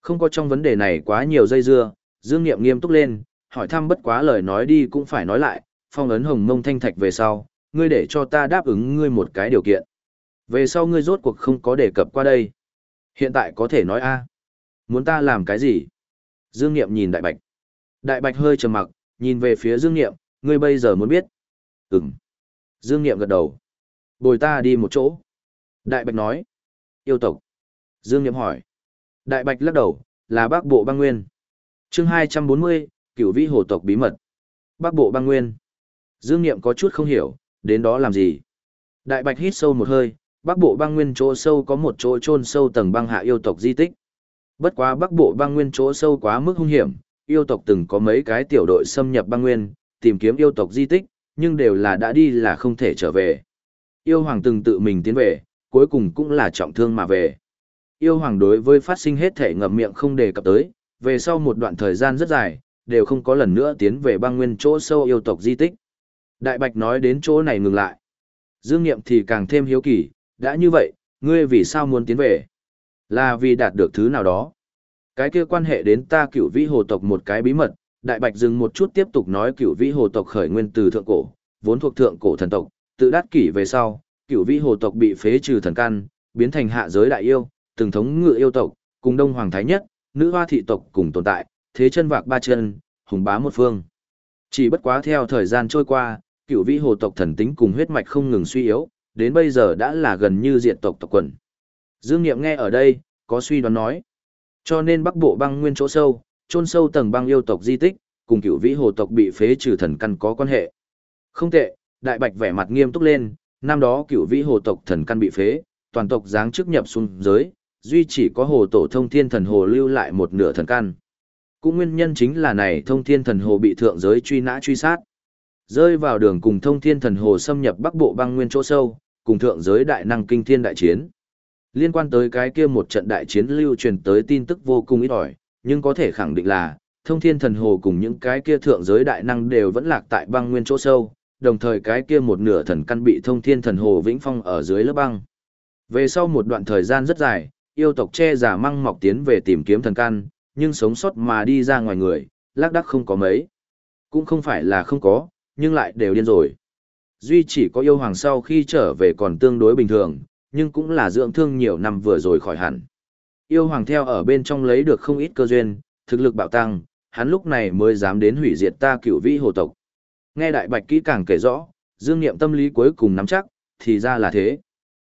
Không có trong vấn đề này quá nhiều dây dưa, Dương Niệm nghiêm túc lên, hỏi thăm bất quá lời nói đi cũng phải nói lại, phong ấn hồng mông thanh thạch về sau, ngươi để cho ta đáp ứng ngươi một cái điều kiện. Về sau ngươi rốt cuộc không có đề cập qua đây. Hiện tại có thể nói a Muốn ta làm cái gì? Dương Niệm nhìn Đại Bạch. Đại Bạch hơi trầm mặc, nhìn về phía Dương Niệm, ngươi bây giờ muốn biết. Ừm. Dương Niệm gật đầu. Bồi ta đi một chỗ. Đại Bạch nói. Yêu tộc. Dương Niệm hỏi. Đại Bạch lắc đầu, là Bắc bộ băng nguyên. chương 240, cửu vĩ hồ tộc bí mật. Bắc bộ băng nguyên. Dương Niệm có chút không hiểu, đến đó làm gì? Đại Bạch hít sâu một hơi, bắc bộ băng nguyên chỗ sâu có một chỗ chôn sâu tầng băng hạ yêu tộc di tích. Bất quá bắc bộ băng nguyên chỗ sâu quá mức hung hiểm, yêu tộc từng có mấy cái tiểu đội xâm nhập băng nguyên, tìm kiếm yêu tộc di tích, nhưng đều là đã đi là không thể trở về. Yêu hoàng từng tự mình tiến về, cuối cùng cũng là trọng thương mà về. Yêu hoàng đối với phát sinh hết thể ngậm miệng không đề cập tới, về sau một đoạn thời gian rất dài, đều không có lần nữa tiến về băng nguyên chỗ sâu yêu tộc di tích. Đại Bạch nói đến chỗ này ngừng lại. Dương Niệm thì càng thêm hiếu kỳ, đã như vậy, ngươi vì sao muốn tiến về? Là vì đạt được thứ nào đó. Cái kia quan hệ đến ta cửu vĩ hồ tộc một cái bí mật, Đại Bạch dừng một chút tiếp tục nói cửu vĩ hồ tộc khởi nguyên từ thượng cổ, vốn thuộc thượng cổ thần tộc, tự đắt kỷ về sau, cửu vĩ hồ tộc bị phế trừ thần căn, biến thành hạ giới đại yêu, từng thống ngựa yêu tộc, cùng đông hoàng thái nhất, nữ hoa thị tộc cùng tồn tại, thế chân vạc ba chân, hùng bá một phương. Chỉ bất quá theo thời gian trôi qua, cựu vĩ hồ tộc thần tính cùng huyết mạch không ngừng suy yếu, đến bây giờ đã là gần như diện tộc tộc quần. Dương Niệm nghe ở đây, có suy đoán nói. Cho nên bắc bộ băng nguyên chỗ sâu, chôn sâu tầng băng yêu tộc di tích, cùng cựu vĩ hồ tộc bị phế trừ thần căn có quan hệ. Không tệ, đại bạch vẻ mặt nghiêm túc lên, năm đó cựu vĩ hồ tộc thần căn bị phế, toàn tộc giáng chức nhập xuống giới, duy chỉ có hồ tổ thông thiên thần hồ lưu lại một nửa thần căn. Cũng nguyên nhân chính là này thông thiên thần hồ bị thượng giới truy nã truy sát rơi vào đường cùng thông thiên thần hồ xâm nhập bắc bộ băng nguyên chỗ sâu, cùng thượng giới đại năng kinh thiên đại chiến. Liên quan tới cái kia một trận đại chiến lưu truyền tới tin tức vô cùng ít ỏi, nhưng có thể khẳng định là, thông thiên thần hồ cùng những cái kia thượng giới đại năng đều vẫn lạc tại băng nguyên chỗ sâu, đồng thời cái kia một nửa thần căn bị thông thiên thần hồ vĩnh phong ở dưới lớp băng. Về sau một đoạn thời gian rất dài, yêu tộc che giả măng mọc tiến về tìm kiếm thần căn, nhưng sống sót mà đi ra ngoài người, lác đắc không có mấy. Cũng không phải là không có, nhưng lại đều điên rồi. Duy chỉ có yêu hoàng sau khi trở về còn tương đối bình thường, nhưng cũng là dưỡng thương nhiều năm vừa rồi khỏi hẳn. Yêu hoàng theo ở bên trong lấy được không ít cơ duyên, thực lực bạo tăng, hắn lúc này mới dám đến hủy diệt ta cửu vĩ hồ tộc. Nghe đại bạch kỹ càng kể rõ, dương nghiệm tâm lý cuối cùng nắm chắc, thì ra là thế.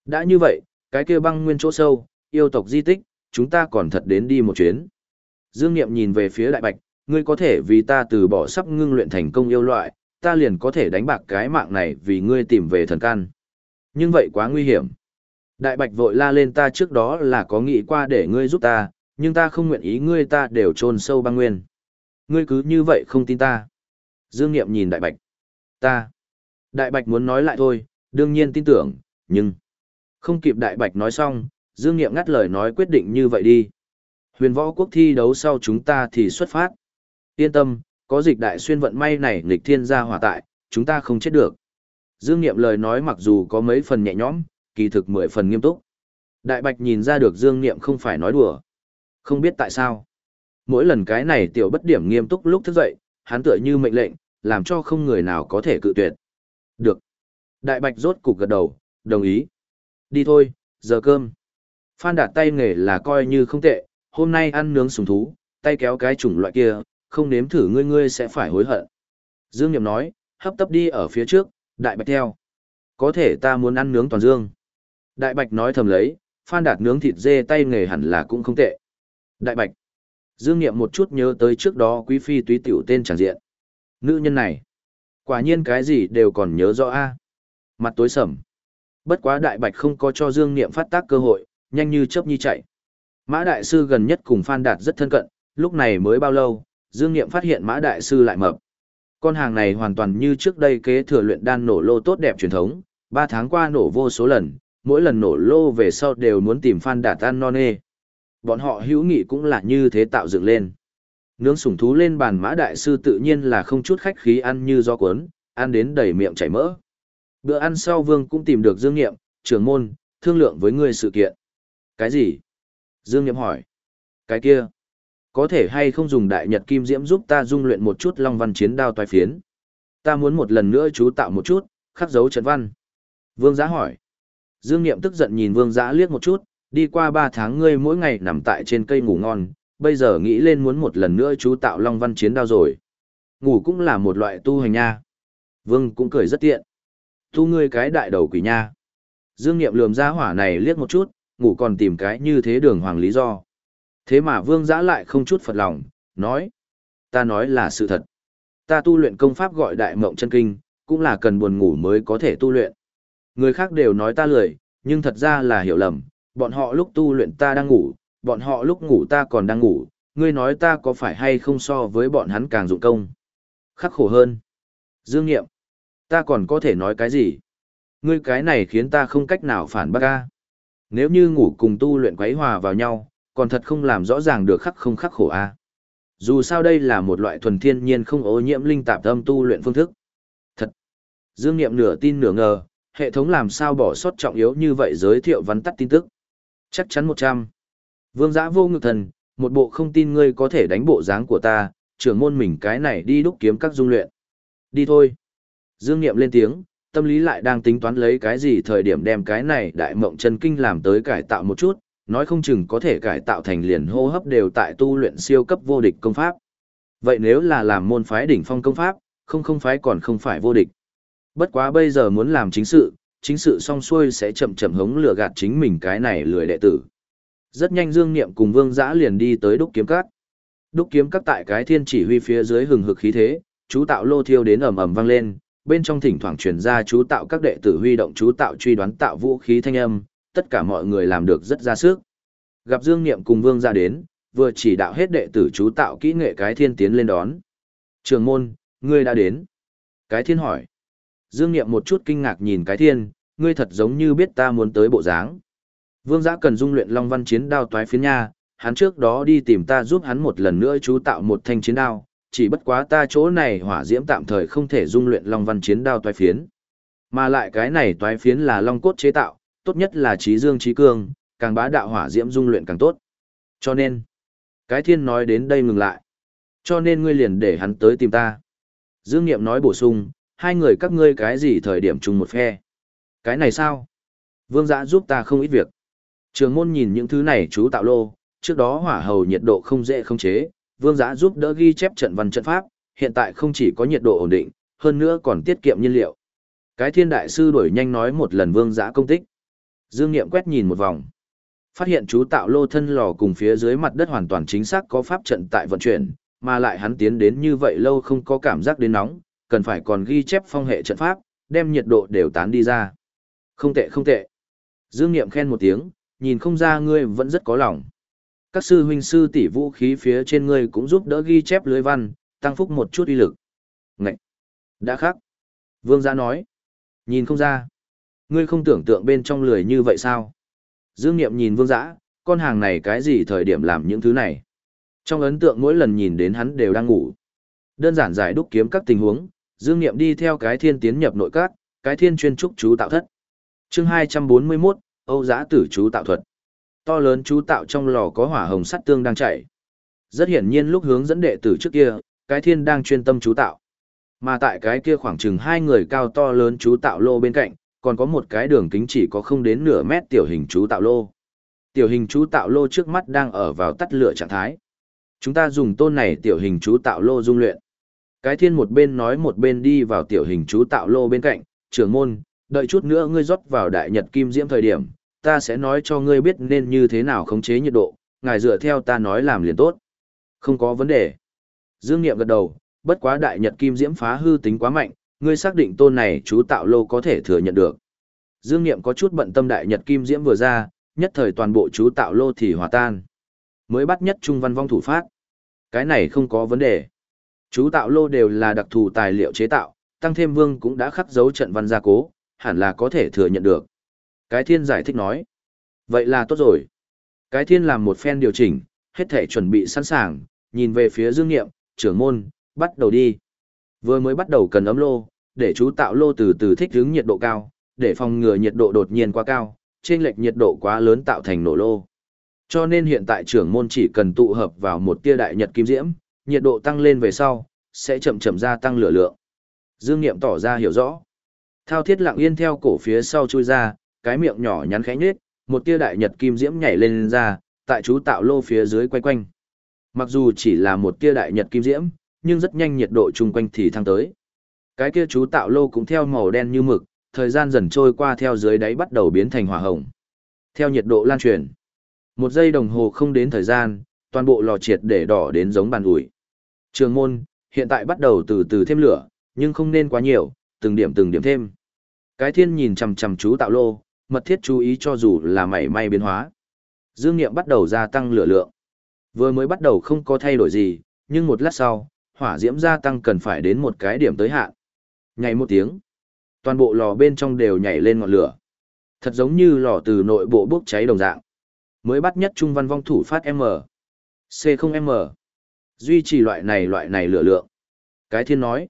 Đã như vậy, cái kia băng nguyên chỗ sâu, yêu tộc di tích, chúng ta còn thật đến đi một chuyến. Dương Niệm nhìn về phía đại bạch, ngươi có thể vì ta từ bỏ sắp ngưng luyện thành công yêu loại, ta liền có thể đánh bạc cái mạng này vì ngươi tìm về thần căn. Nhưng vậy quá nguy hiểm. Đại bạch vội la lên ta trước đó là có nghĩ qua để ngươi giúp ta, nhưng ta không nguyện ý ngươi ta đều trôn sâu băng nguyên. Ngươi cứ như vậy không tin ta. Dương Niệm nhìn đại bạch. Ta. Đại bạch muốn nói lại thôi, đương nhiên tin tưởng, nhưng... Không kịp đại bạch nói xong, Dương Niệm ngắt lời nói quyết định như vậy đi. Huyền võ quốc thi đấu sau chúng ta thì xuất phát. Yên tâm, có dịch đại xuyên vận may này nghịch thiên gia hỏa tại, chúng ta không chết được. Dương Niệm lời nói mặc dù có mấy phần nhẹ nhõm, kỳ thực mười phần nghiêm túc. Đại Bạch nhìn ra được Dương Niệm không phải nói đùa. Không biết tại sao. Mỗi lần cái này tiểu bất điểm nghiêm túc lúc thức dậy, hắn tựa như mệnh lệnh, làm cho không người nào có thể cự tuyệt. Được. Đại Bạch rốt cục gật đầu, đồng ý. Đi thôi, giờ cơm. Phan đạt tay nghề là coi như không tệ, hôm nay ăn nướng sùng thú, tay kéo cái chủng loại kia, không nếm thử ngươi ngươi sẽ phải hối hận. Dương Niệm nói, hấp tấp đi ở phía trước, đại bạch theo. Có thể ta muốn ăn nướng toàn dương. Đại bạch nói thầm lấy, Phan Đạt nướng thịt dê tay nghề hẳn là cũng không tệ. Đại Bạch. Dương Niệm một chút nhớ tới trước đó quý phi túy tiểu tên tràn diện. Nữ nhân này. Quả nhiên cái gì đều còn nhớ rõ a. Mặt tối sầm. Bất quá Đại Bạch không có cho Dương Niệm phát tác cơ hội, nhanh như chớp nhi chạy. Mã Đại Sư gần nhất cùng Phan Đạt rất thân cận, lúc này mới bao lâu, Dương Nghiệm phát hiện Mã Đại Sư lại mập. Con hàng này hoàn toàn như trước đây kế thừa luyện đan nổ lô tốt đẹp truyền thống, ba tháng qua nổ vô số lần, mỗi lần nổ lô về sau đều muốn tìm Phan Đạt ăn non nê. Bọn họ hữu nghị cũng là như thế tạo dựng lên. Nướng sủng thú lên bàn mã đại sư tự nhiên là không chút khách khí ăn như do cuốn, ăn đến đầy miệng chảy mỡ. Bữa ăn sau vương cũng tìm được Dương Nghiệm, trưởng môn, thương lượng với ngươi sự kiện. Cái gì? Dương Niệm hỏi. Cái kia. Có thể hay không dùng đại nhật kim diễm giúp ta dung luyện một chút long văn chiến đao toái phiến? Ta muốn một lần nữa chú tạo một chút, khắc dấu trận văn. Vương Giá hỏi. Dương Niệm tức giận nhìn Vương Giá liếc một chút, đi qua ba tháng ngươi mỗi ngày nằm tại trên cây ngủ ngon, bây giờ nghĩ lên muốn một lần nữa chú tạo long văn chiến đao rồi. Ngủ cũng là một loại tu hành nha. Vương cũng cười rất tiện. Tu ngươi cái đại đầu quỷ nha. Dương Niệm lườm ra hỏa này liếc một chút, ngủ còn tìm cái như thế đường hoàng lý do. Thế mà Vương Giã lại không chút phật lòng, nói. Ta nói là sự thật. Ta tu luyện công pháp gọi đại mộng chân kinh, cũng là cần buồn ngủ mới có thể tu luyện. Người khác đều nói ta lười, nhưng thật ra là hiểu lầm, bọn họ lúc tu luyện ta đang ngủ, bọn họ lúc ngủ ta còn đang ngủ, ngươi nói ta có phải hay không so với bọn hắn càng dụng công. Khắc khổ hơn. Dương nghiệm, ta còn có thể nói cái gì? Ngươi cái này khiến ta không cách nào phản bác ca. Nếu như ngủ cùng tu luyện quấy hòa vào nhau, còn thật không làm rõ ràng được khắc không khắc khổ a. Dù sao đây là một loại thuần thiên nhiên không ô nhiễm linh tạp âm tu luyện phương thức. Thật. Dương Niệm nửa tin nửa ngờ, hệ thống làm sao bỏ sót trọng yếu như vậy giới thiệu vắn tắt tin tức. Chắc chắn 100. Vương giã vô ngực thần, một bộ không tin ngươi có thể đánh bộ dáng của ta, trưởng môn mình cái này đi đúc kiếm các dung luyện. Đi thôi. Dương Niệm lên tiếng, tâm lý lại đang tính toán lấy cái gì thời điểm đem cái này đại mộng chân kinh làm tới cải tạo một chút, nói không chừng có thể cải tạo thành liền hô hấp đều tại tu luyện siêu cấp vô địch công pháp. Vậy nếu là làm môn phái đỉnh phong công pháp, không không phái còn không phải vô địch. Bất quá bây giờ muốn làm chính sự, chính sự xong xuôi sẽ chậm chậm hống lừa gạt chính mình cái này lười đệ tử. Rất nhanh Dương Niệm cùng Vương Giã liền đi tới đúc kiếm cát. Đúc kiếm cát tại cái thiên chỉ huy phía dưới hừng hực khí thế, chú tạo lô thiêu đến ầm ầm vang lên, bên trong thỉnh thoảng truyền ra chú tạo các đệ tử huy động chú tạo truy đoán tạo vũ khí thanh âm, tất cả mọi người làm được rất ra sức. Gặp Dương Niệm cùng Vương ra đến, vừa chỉ đạo hết đệ tử chú tạo kỹ nghệ cái thiên tiến lên đón. Trường môn, ngươi đã đến. Cái thiên hỏi. Dương Niệm một chút kinh ngạc nhìn cái thiên, ngươi thật giống như biết ta muốn tới bộ dáng. Vương giã cần dung luyện Long Văn chiến đao toái phiến nha, hắn trước đó đi tìm ta giúp hắn một lần nữa chú tạo một thanh chiến đao, chỉ bất quá ta chỗ này hỏa diễm tạm thời không thể dung luyện Long Văn chiến đao toái phiến. Mà lại cái này toái phiến là long cốt chế tạo, tốt nhất là trí dương trí cương, càng bá đạo hỏa diễm dung luyện càng tốt. Cho nên, cái thiên nói đến đây ngừng lại. Cho nên ngươi liền để hắn tới tìm ta. Dương Nghiệm nói bổ sung, hai người các ngươi cái gì thời điểm chung một phe. Cái này sao? Vương giã giúp ta không ít việc. Trường môn nhìn những thứ này chú tạo lô, trước đó hỏa hầu nhiệt độ không dễ không chế, vương giã giúp đỡ ghi chép trận văn trận pháp, hiện tại không chỉ có nhiệt độ ổn định, hơn nữa còn tiết kiệm nhiên liệu. Cái thiên đại sư đuổi nhanh nói một lần vương giã công tích. Dương Niệm quét nhìn một vòng. Phát hiện chú tạo lô thân lò cùng phía dưới mặt đất hoàn toàn chính xác có pháp trận tại vận chuyển, mà lại hắn tiến đến như vậy lâu không có cảm giác đến nóng, cần phải còn ghi chép phong hệ trận pháp, đem nhiệt độ đều tán đi ra. Không tệ không tệ. Dương Niệm khen một tiếng, nhìn không ra ngươi vẫn rất có lòng. Các sư huynh sư tỷ vũ khí phía trên ngươi cũng giúp đỡ ghi chép lưới văn, tăng phúc một chút uy lực. Ngậy! Đã khắc. Vương gia nói. Nhìn không ra. Ngươi không tưởng tượng bên trong lười như vậy sao? Dương Niệm nhìn Vương giã, con hàng này cái gì thời điểm làm những thứ này? Trong ấn tượng mỗi lần nhìn đến hắn đều đang ngủ. Đơn giản giải đúc kiếm các tình huống, Dương Niệm đi theo cái thiên tiến nhập nội các, cái thiên chuyên trúc chú tạo thất. Chương 241, Âu Giã tử chú tạo thuật. To lớn chú tạo trong lò có hỏa hồng sắt tương đang chảy. Rất hiển nhiên lúc hướng dẫn đệ tử trước kia, cái thiên đang chuyên tâm chú tạo. Mà tại cái kia khoảng chừng hai người cao to lớn chú tạo lô bên cạnh, còn có một cái đường kính chỉ có không đến nửa mét tiểu hình chú tạo lô. Tiểu hình chú tạo lô trước mắt đang ở vào tắt lửa trạng thái. Chúng ta dùng tôn này tiểu hình chú tạo lô dung luyện. Cái thiên một bên nói một bên đi vào tiểu hình chú tạo lô bên cạnh, trưởng môn, đợi chút nữa ngươi rót vào đại nhật kim diễm thời điểm, ta sẽ nói cho ngươi biết nên như thế nào khống chế nhiệt độ, ngài dựa theo ta nói làm liền tốt. Không có vấn đề. Dương Niệm gật đầu, bất quá đại nhật kim diễm phá hư tính quá mạnh, ngươi xác định tôn này chú tạo lô có thể thừa nhận được. Dương Niệm có chút bận tâm đại nhật kim diễm vừa ra, nhất thời toàn bộ chú tạo lô thì hòa tan. Mới bắt nhất trung văn vong thủ phát. Cái này không có vấn đề. Chú tạo lô đều là đặc thù tài liệu chế tạo, tăng thêm vương cũng đã khắc dấu trận văn gia cố, hẳn là có thể thừa nhận được. Cái thiên giải thích nói. Vậy là tốt rồi. Cái thiên làm một phen điều chỉnh, hết thể chuẩn bị sẵn sàng, nhìn về phía dương nghiệm, trưởng môn, bắt đầu đi. Vừa mới bắt đầu cần ấm lô, để chú tạo lô từ từ thích ứng nhiệt độ cao, để phòng ngừa nhiệt độ đột nhiên quá cao, trên lệch nhiệt độ quá lớn tạo thành nổ lô. Cho nên hiện tại trưởng môn chỉ cần tụ hợp vào một tia đại nhật kim diễm, nhiệt độ tăng lên về sau, sẽ chậm chậm gia tăng lửa lượng. Dương Nghiệm tỏ ra hiểu rõ. Thao thiết lặng yên theo cổ phía sau chui ra, cái miệng nhỏ nhắn khẽ nhếch, một tia đại nhật kim diễm nhảy lên, lên ra, tại chú tạo lô phía dưới quay quanh. Mặc dù chỉ là một tia đại nhật kim diễm, nhưng rất nhanh nhiệt độ chung quanh thì thăng tới. Cái kia chú tạo lô cũng theo màu đen như mực, thời gian dần trôi qua theo dưới đáy bắt đầu biến thành hỏa hồng. Theo nhiệt độ lan truyền, một giây đồng hồ không đến thời gian, toàn bộ lò triệt để đỏ đến giống bàn ủi. Trường môn, hiện tại bắt đầu từ từ thêm lửa, nhưng không nên quá nhiều, từng điểm từng điểm thêm. Cái thiên nhìn chằm chằm chú tạo lô, mật thiết chú ý cho dù là mảy may biến hóa. Dương Niệm bắt đầu gia tăng lửa lượng. Vừa mới bắt đầu không có thay đổi gì, nhưng một lát sau, hỏa diễm gia tăng cần phải đến một cái điểm tới hạn. Nhảy một tiếng, toàn bộ lò bên trong đều nhảy lên ngọn lửa. Thật giống như lò từ nội bộ bốc cháy đồng dạng. Mới bắt nhất trung văn vong thủ phát M. C0M. Duy trì loại này loại này lửa lượng. Cái thiên nói.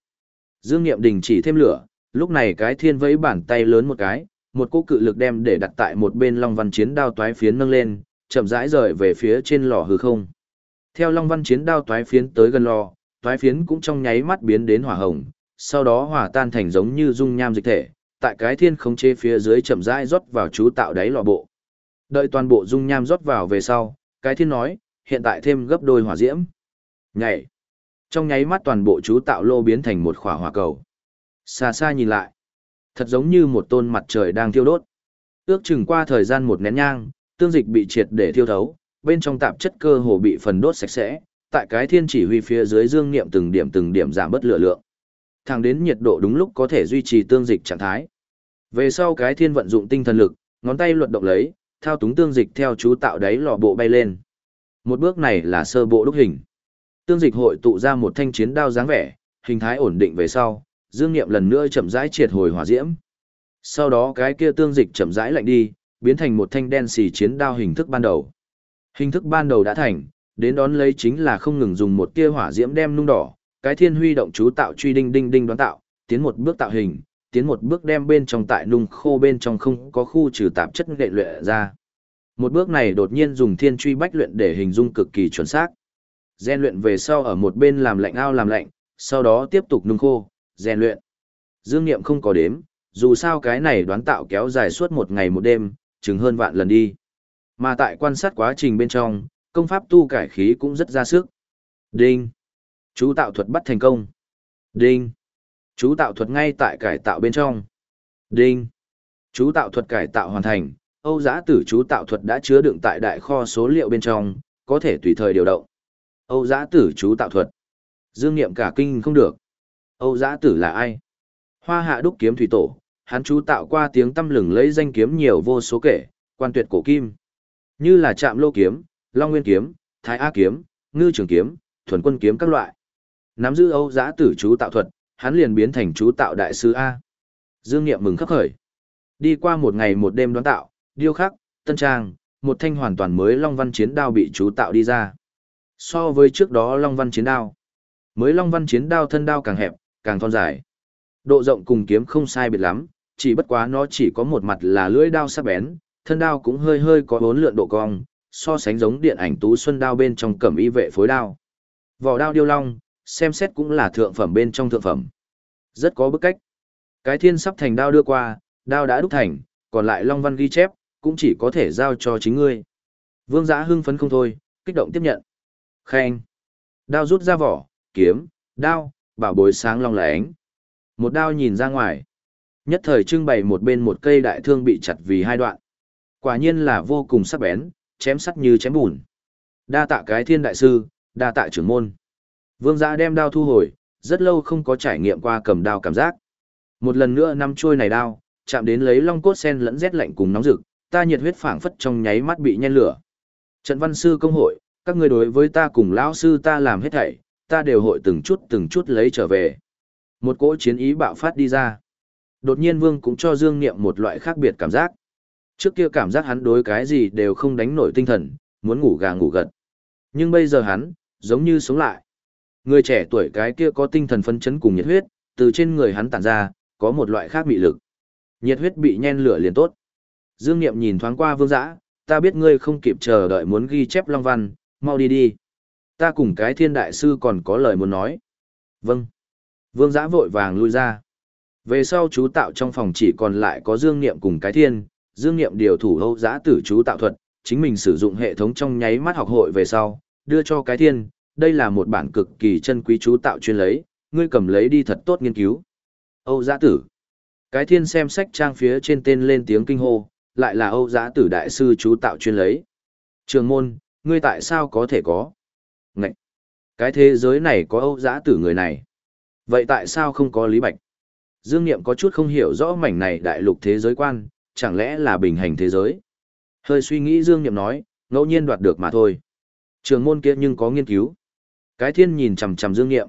Dương Niệm đình chỉ thêm lửa, lúc này cái thiên vẫy bàn tay lớn một cái, một cỗ cự lực đem để đặt tại một bên Long Văn chiến đao toái phiến nâng lên, chậm rãi rời về phía trên lò hư không. Theo Long Văn chiến đao toái phiến tới gần lò, toái phiến cũng trong nháy mắt biến đến hỏa hồng, sau đó hòa tan thành giống như dung nham dịch thể, tại cái thiên khống chế phía dưới chậm rãi rót vào chú tạo đáy lò bộ. Đợi toàn bộ dung nham rót vào về sau, cái thiên nói, hiện tại thêm gấp đôi hỏa diễm. Nhảy. Trong nháy mắt toàn bộ chú tạo lô biến thành một khỏa hỏa cầu. Xa xa nhìn lại, thật giống như một tôn mặt trời đang thiêu đốt. Ước chừng qua thời gian một nén nhang, tương dịch bị triệt để thiêu thấu, bên trong tạp chất cơ hồ bị phần đốt sạch sẽ, tại cái thiên chỉ huy phía dưới dương niệm từng điểm từng điểm giảm bất lửa lượng. Thẳng đến nhiệt độ đúng lúc có thể duy trì tương dịch trạng thái. Về sau cái thiên vận dụng tinh thần lực, ngón tay luật động lấy, thao túng tương dịch theo chú tạo đáy lò bộ bay lên. Một bước này là sơ bộ đúc hình. Tương dịch hội tụ ra một thanh chiến đao dáng vẻ, hình thái ổn định về sau, dương nghiệm lần nữa chậm rãi triệt hồi hỏa diễm. Sau đó cái kia tương dịch chậm rãi lạnh đi, biến thành một thanh đen xì chiến đao hình thức ban đầu. Hình thức ban đầu đã thành, đến đón lấy chính là không ngừng dùng một tia hỏa diễm đem nung đỏ, cái thiên huy động chú tạo truy đinh đinh đinh đoán tạo, tiến một bước tạo hình, tiến một bước đem bên trong tại nung khô bên trong không có khu trừ tạp chất nghệ luyện ra. Một bước này đột nhiên dùng thiên truy bách luyện để hình dung cực kỳ chuẩn xác. Gen luyện về sau ở một bên làm lạnh ao làm lạnh, sau đó tiếp tục nung khô, rèn luyện. Dương Niệm không có đếm, dù sao cái này đoán tạo kéo dài suốt một ngày một đêm, chừng hơn vạn lần đi. Mà tại quan sát quá trình bên trong, công pháp tu cải khí cũng rất ra sức. Đinh. Chú tạo thuật bắt thành công. Đinh. Chú tạo thuật ngay tại cải tạo bên trong. Đinh. Chú tạo thuật cải tạo hoàn thành, Âu giã tử chú tạo thuật đã chứa đựng tại đại kho số liệu bên trong, có thể tùy thời điều động. Âu giã tử chú tạo thuật. Dương Niệm cả kinh không được. Âu giã tử là ai? Hoa hạ đúc kiếm thủy tổ, hắn chú tạo qua tiếng tâm lừng lấy danh kiếm nhiều vô số kể, quan tuyệt cổ kim. Như là trạm lô kiếm, long nguyên kiếm, thái á kiếm, ngư trường kiếm, thuần quân kiếm các loại. Nắm giữ Âu giã tử chú tạo thuật, hắn liền biến thành chú tạo đại sư A. Dương Niệm mừng khắc khởi. Đi qua một ngày một đêm đoán tạo, điêu khắc, tân trang, một thanh hoàn toàn mới Long Văn Chiến Đao bị chú tạo đi ra. So với trước đó Long Văn Chiến Đao, mới Long Văn Chiến Đao thân đao càng hẹp, càng thon dài. Độ rộng cùng kiếm không sai biệt lắm, chỉ bất quá nó chỉ có một mặt là lưỡi đao sắc bén, thân đao cũng hơi hơi có bốn lượn độ cong, so sánh giống điện ảnh tú xuân đao bên trong cẩm y vệ phối đao. Vỏ đao điêu long, xem xét cũng là thượng phẩm bên trong thượng phẩm. Rất có bức cách. Cái thiên sắp thành đao đưa qua, đao đã đúc thành, còn lại long văn ghi chép, cũng chỉ có thể giao cho chính ngươi. Vương giã hưng phấn không thôi, kích động tiếp nhận. Khen. Đao rút ra vỏ, kiếm, đao, bảo bối sáng long lánh. Một đao nhìn ra ngoài. Nhất thời trưng bày một bên một cây đại thương bị chặt vì hai đoạn. Quả nhiên là vô cùng sắc bén, chém sắt như chém bùn. Đa tạ cái thiên đại sư, đa tạ trưởng môn. Vương giã đem đao thu hồi, rất lâu không có trải nghiệm qua cầm đao cảm giác. Một lần nữa năm trôi này đao, chạm đến lấy long cốt sen lẫn rét lạnh cùng nóng rực, ta nhiệt huyết phảng phất trong nháy mắt bị nhen lửa. Trận văn sư công hội, các người đối với ta cùng lão sư ta làm hết thảy, ta đều hội từng chút từng chút lấy trở về. Một cỗ chiến ý bạo phát đi ra. Đột nhiên Vương cũng cho Dương Niệm một loại khác biệt cảm giác. Trước kia cảm giác hắn đối cái gì đều không đánh nổi tinh thần, muốn ngủ gà ngủ gật. Nhưng bây giờ hắn, giống như sống lại. Người trẻ tuổi cái kia có tinh thần phấn chấn cùng nhiệt huyết, từ trên người hắn tản ra, có một loại khác bị lực. Nhiệt huyết bị nhen lửa liền tốt. Dương Niệm nhìn thoáng qua Vương Dã, ta biết ngươi không kịp chờ đợi muốn ghi chép Long Văn, mau đi đi. Ta cùng cái thiên đại sư còn có lời muốn nói. Vâng. Vương giã vội vàng lui ra. Về sau chú tạo trong phòng chỉ còn lại có Dương Niệm cùng cái thiên, Dương Niệm điều thủ hâu giã tử chú tạo thuật, chính mình sử dụng hệ thống trong nháy mắt học hội về sau, đưa cho cái thiên, đây là một bản cực kỳ chân quý chú tạo chuyên lấy, ngươi cầm lấy đi thật tốt nghiên cứu. Âu giã tử. Cái thiên xem sách trang phía trên tên lên tiếng kinh hô, lại là Âu giã tử đại sư chú tạo chuyên lấy. Trường môn, ngươi tại sao có thể có? Ngậy! Cái thế giới này có Âu giã tử người này. Vậy tại sao không có Lý Bạch? Dương Niệm có chút không hiểu rõ mảnh này đại lục thế giới quan, chẳng lẽ là bình hành thế giới? Hơi suy nghĩ Dương Niệm nói, ngẫu nhiên đoạt được mà thôi. Trường môn kia nhưng có nghiên cứu. Cái thiên nhìn chằm chằm Dương Niệm.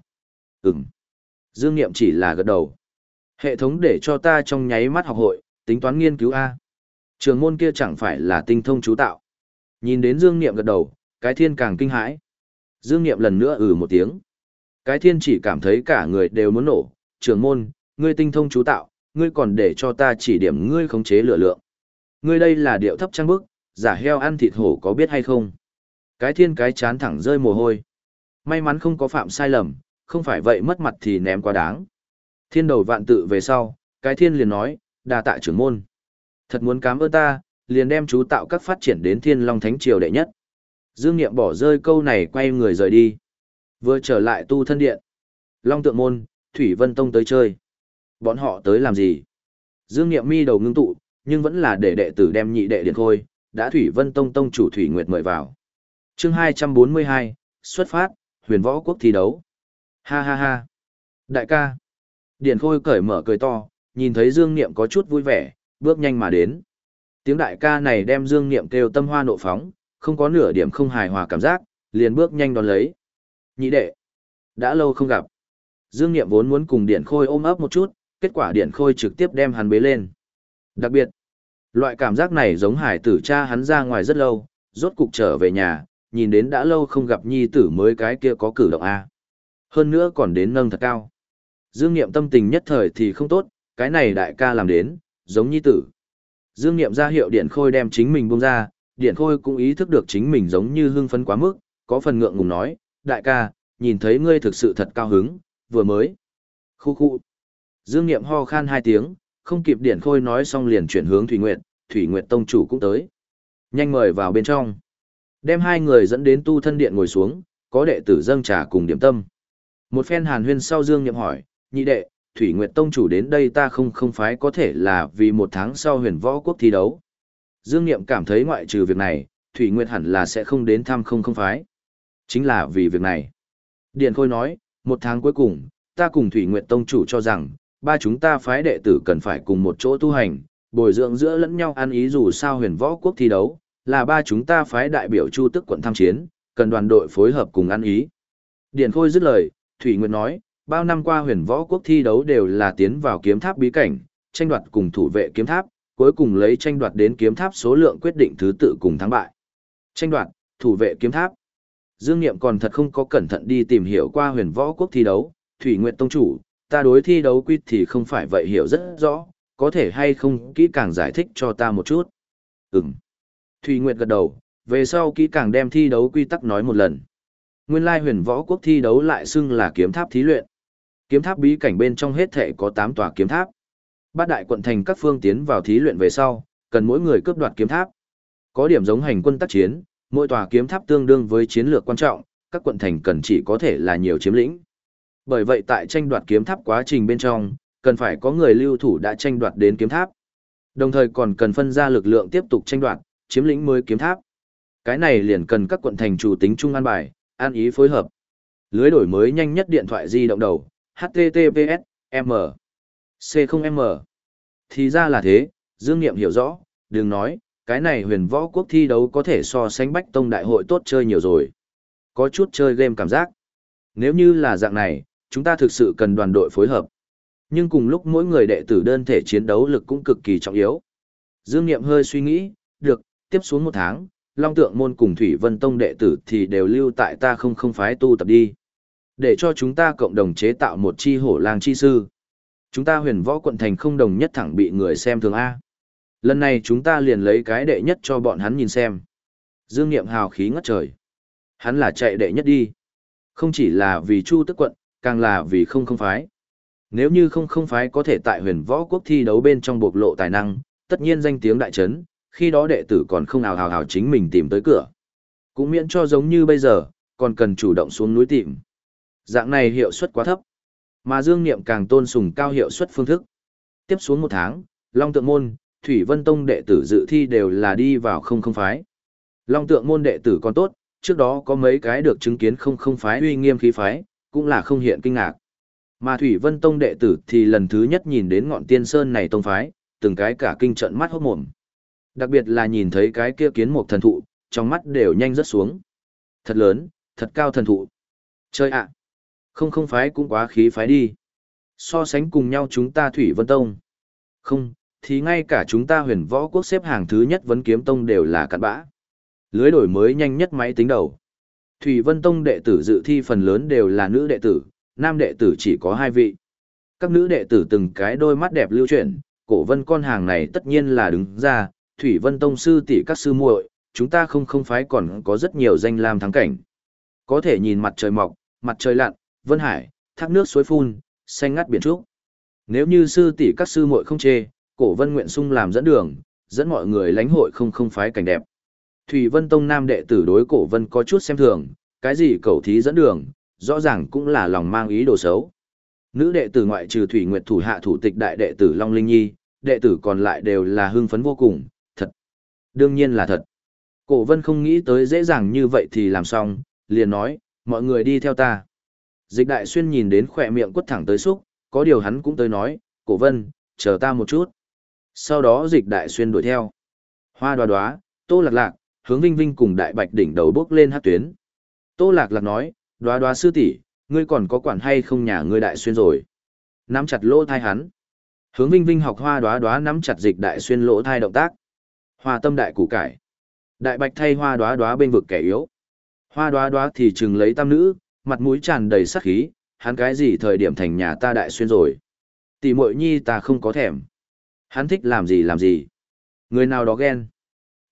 Ừm. Dương Niệm chỉ là gật đầu. Hệ thống để cho ta trong nháy mắt học hội, tính toán nghiên cứu A. Trường môn kia chẳng phải là tinh thông chú tạo. Nhìn đến Dương Niệm gật đầu, cái thiên càng kinh hãi. Dương Niệm lần nữa ừ một tiếng. Cái thiên chỉ cảm thấy cả người đều muốn nổ. Trường môn, ngươi tinh thông chú tạo, ngươi còn để cho ta chỉ điểm ngươi khống chế lửa lượng. Ngươi đây là điệu thấp trang bức, giả heo ăn thịt hổ có biết hay không? Cái thiên cái chán thẳng rơi mồ hôi. May mắn không có phạm sai lầm, không phải vậy mất mặt thì ném quá đáng. Thiên đầu vạn tự về sau, cái thiên liền nói, đà tạ trưởng môn. Thật muốn cám ơn ta, liền đem chú tạo các phát triển đến thiên long thánh triều đệ nhất. Dương Niệm bỏ rơi câu này quay người rời đi. Vừa trở lại tu thân điện. Long tượng môn, Thủy Vân Tông tới chơi. Bọn họ tới làm gì? Dương Niệm mi đầu ngưng tụ, nhưng vẫn là để đệ tử đem nhị đệ điện khôi, đã Thủy Vân Tông Tông chủ Thủy Nguyệt mời vào. chương 242, xuất phát, huyền võ quốc thi đấu. Ha ha ha. Đại ca. Điện khôi cởi mở cười to, nhìn thấy Dương Niệm có chút vui vẻ, bước nhanh mà đến. Tiếng đại ca này đem Dương Niệm kêu tâm hoa nộ phóng, không có nửa điểm không hài hòa cảm giác, liền bước nhanh đón lấy. Nhị đệ. Đã lâu không gặp. Dương Niệm vốn muốn cùng Điện Khôi ôm ấp một chút, kết quả Điện Khôi trực tiếp đem hắn bế lên. Đặc biệt, loại cảm giác này giống hải tử cha hắn ra ngoài rất lâu, rốt cục trở về nhà, nhìn đến đã lâu không gặp nhi tử mới cái kia có cử động A. Hơn nữa còn đến nâng thật cao. Dương Niệm tâm tình nhất thời thì không tốt, cái này đại ca làm đến, giống nhi tử. Dương Niệm ra hiệu Điện Khôi đem chính mình buông ra, Điện Khôi cũng ý thức được chính mình giống như hưng phấn quá mức, có phần ngượng ngùng nói, đại ca, nhìn thấy ngươi thực sự thật cao hứng, vừa mới. Khu khu. Dương Niệm ho khan hai tiếng, không kịp Điện Khôi nói xong liền chuyển hướng Thủy Nguyệt, Thủy Nguyệt Tông chủ cũng tới. Nhanh mời vào bên trong. Đem hai người dẫn đến tu thân điện ngồi xuống, có đệ tử dâng trà cùng điểm tâm. Một phen hàn huyên sau Dương Niệm hỏi, nhị đệ, Thủy Nguyệt Tông chủ đến đây ta không không phái có thể là vì một tháng sau huyền võ quốc thi đấu. Dương Niệm cảm thấy ngoại trừ việc này, Thủy Nguyệt hẳn là sẽ không đến thăm không không phái. Chính là vì việc này. Điền Khôi nói, một tháng cuối cùng, ta cùng Thủy Nguyệt Tông chủ cho rằng, ba chúng ta phái đệ tử cần phải cùng một chỗ tu hành, bồi dưỡng giữa lẫn nhau ăn ý dù sao huyền võ quốc thi đấu, là ba chúng ta phái đại biểu chu tức quận tham chiến, cần đoàn đội phối hợp cùng ăn ý. Điền Khôi dứt lời, Thủy Nguyệt nói, bao năm qua huyền võ quốc thi đấu đều là tiến vào kiếm tháp bí cảnh, tranh đoạt cùng thủ vệ kiếm tháp, cuối cùng lấy tranh đoạt đến kiếm tháp số lượng quyết định thứ tự cùng thắng bại. Tranh đoạt, thủ vệ kiếm tháp. Dương Niệm còn thật không có cẩn thận đi tìm hiểu qua huyền võ quốc thi đấu, Thủy Nguyệt Tông chủ, ta đối thi đấu quy thì không phải vậy hiểu rất rõ, có thể hay không kỹ càng giải thích cho ta một chút. Ừm. Thủy Nguyệt gật đầu, về sau kỹ càng đem thi đấu quy tắc nói một lần. Nguyên lai huyền võ quốc thi đấu lại xưng là kiếm tháp thí luyện. Kiếm tháp bí cảnh bên trong hết thể có 8 tòa kiếm tháp. Bát đại quận thành các phương tiến vào thí luyện về sau, cần mỗi người cướp đoạt kiếm tháp. Có điểm giống hành quân tác chiến, mỗi tòa kiếm tháp tương đương với chiến lược quan trọng, các quận thành cần chỉ có thể là nhiều chiếm lĩnh. Bởi vậy tại tranh đoạt kiếm tháp quá trình bên trong, cần phải có người lưu thủ đã tranh đoạt đến kiếm tháp. Đồng thời còn cần phân ra lực lượng tiếp tục tranh đoạt, chiếm lĩnh mới kiếm tháp. Cái này liền cần các quận thành chủ tính chung an bài, an ý phối hợp. Lưới đổi mới nhanh nhất điện thoại di động đầu, HTTPS, M. C0M. Thì ra là thế, Dương Niệm hiểu rõ, đừng nói, cái này huyền võ quốc thi đấu có thể so sánh bách tông đại hội tốt chơi nhiều rồi. Có chút chơi game cảm giác. Nếu như là dạng này, chúng ta thực sự cần đoàn đội phối hợp. Nhưng cùng lúc mỗi người đệ tử đơn thể chiến đấu lực cũng cực kỳ trọng yếu. Dương Niệm hơi suy nghĩ, được, tiếp xuống một tháng, Long Tượng Môn cùng Thủy Vân Tông đệ tử thì đều lưu tại ta không không phái tu tập đi. Để cho chúng ta cộng đồng chế tạo một chi hổ lang chi sư. Chúng ta huyền võ quận thành không đồng nhất thẳng bị người xem thường A. Lần này chúng ta liền lấy cái đệ nhất cho bọn hắn nhìn xem. Dương Niệm hào khí ngất trời. Hắn là chạy đệ nhất đi. Không chỉ là vì Chu Tức quận, càng là vì không không phái. Nếu như không không phái có thể tại huyền võ quốc thi đấu bên trong bộc lộ tài năng, tất nhiên danh tiếng đại trấn, khi đó đệ tử còn không ào hào hào chính mình tìm tới cửa. Cũng miễn cho giống như bây giờ, còn cần chủ động xuống núi tìm. Dạng này hiệu suất quá thấp. Mà Dương Niệm càng tôn sùng cao hiệu suất phương thức. Tiếp xuống một tháng, Long Tượng Môn, Thủy Vân Tông đệ tử dự thi đều là đi vào không không phái. Long Tượng Môn đệ tử còn tốt, trước đó có mấy cái được chứng kiến không không phái uy nghiêm khí phái, cũng là không hiện kinh ngạc. Mà Thủy Vân Tông đệ tử thì lần thứ nhất nhìn đến ngọn tiên sơn này tông phái, từng cái cả kinh trận mắt hốt mồm. Đặc biệt là nhìn thấy cái kia kiến một thần thụ, trong mắt đều nhanh rất xuống. Thật lớn, thật cao thần thụ. Chơi ạ! Không không phái cũng quá khí phái đi. So sánh cùng nhau chúng ta Thủy Vân Tông. Không, thì ngay cả chúng ta huyền võ quốc xếp hàng thứ nhất vấn kiếm tông đều là cặn bã. Lưới đổi mới nhanh nhất máy tính đầu. Thủy Vân Tông đệ tử dự thi phần lớn đều là nữ đệ tử, nam đệ tử chỉ có hai vị. Các nữ đệ tử từng cái đôi mắt đẹp lưu chuyển, cổ vân con hàng này tất nhiên là đứng ra, Thủy Vân Tông sư tỷ các sư muội, chúng ta không không phái còn có rất nhiều danh lam thắng cảnh. Có thể nhìn mặt trời mọc, mặt trời lặn, vân hải, thác nước suối phun, xanh ngắt biển trúc. Nếu như sư tỷ các sư muội không chê, cổ vân nguyện sung làm dẫn đường, dẫn mọi người lãnh hội không không phái cảnh đẹp. Thủy Vân Tông nam đệ tử đối cổ vân có chút xem thường, cái gì cầu thí dẫn đường, rõ ràng cũng là lòng mang ý đồ xấu. Nữ đệ tử ngoại trừ Thủy Nguyệt thủ hạ thủ tịch đại đệ tử Long Linh Nhi, đệ tử còn lại đều là hưng phấn vô cùng, thật. Đương nhiên là thật. Cổ vân không nghĩ tới dễ dàng như vậy thì làm xong, liền nói, mọi người đi theo ta. Dịch đại xuyên nhìn đến khỏe miệng quất thẳng tới xúc, có điều hắn cũng tới nói, cổ vân, chờ ta một chút. Sau đó dịch đại xuyên đuổi theo. Hoa đoá đoá, tô lạc lạc, hướng vinh vinh cùng đại bạch đỉnh đầu bước lên hát tuyến. Tô lạc lạc nói, đoá đoá sư tỷ ngươi còn có quản hay không nhà ngươi đại xuyên rồi. Nắm chặt lỗ thai hắn. Hướng vinh vinh học hoa đoá đoá nắm chặt dịch đại xuyên lỗ thai động tác. Hoa tâm đại củ cải. Đại bạch thay hoa đoá đoá bên vực kẻ yếu. Hoa đoá đoá thì chừng lấy tam nữ, mặt mũi tràn đầy sắc khí, hắn cái gì thời điểm thành nhà ta đại xuyên rồi. Tỷ muội nhi ta không có thèm. Hắn thích làm gì làm gì. Người nào đó ghen.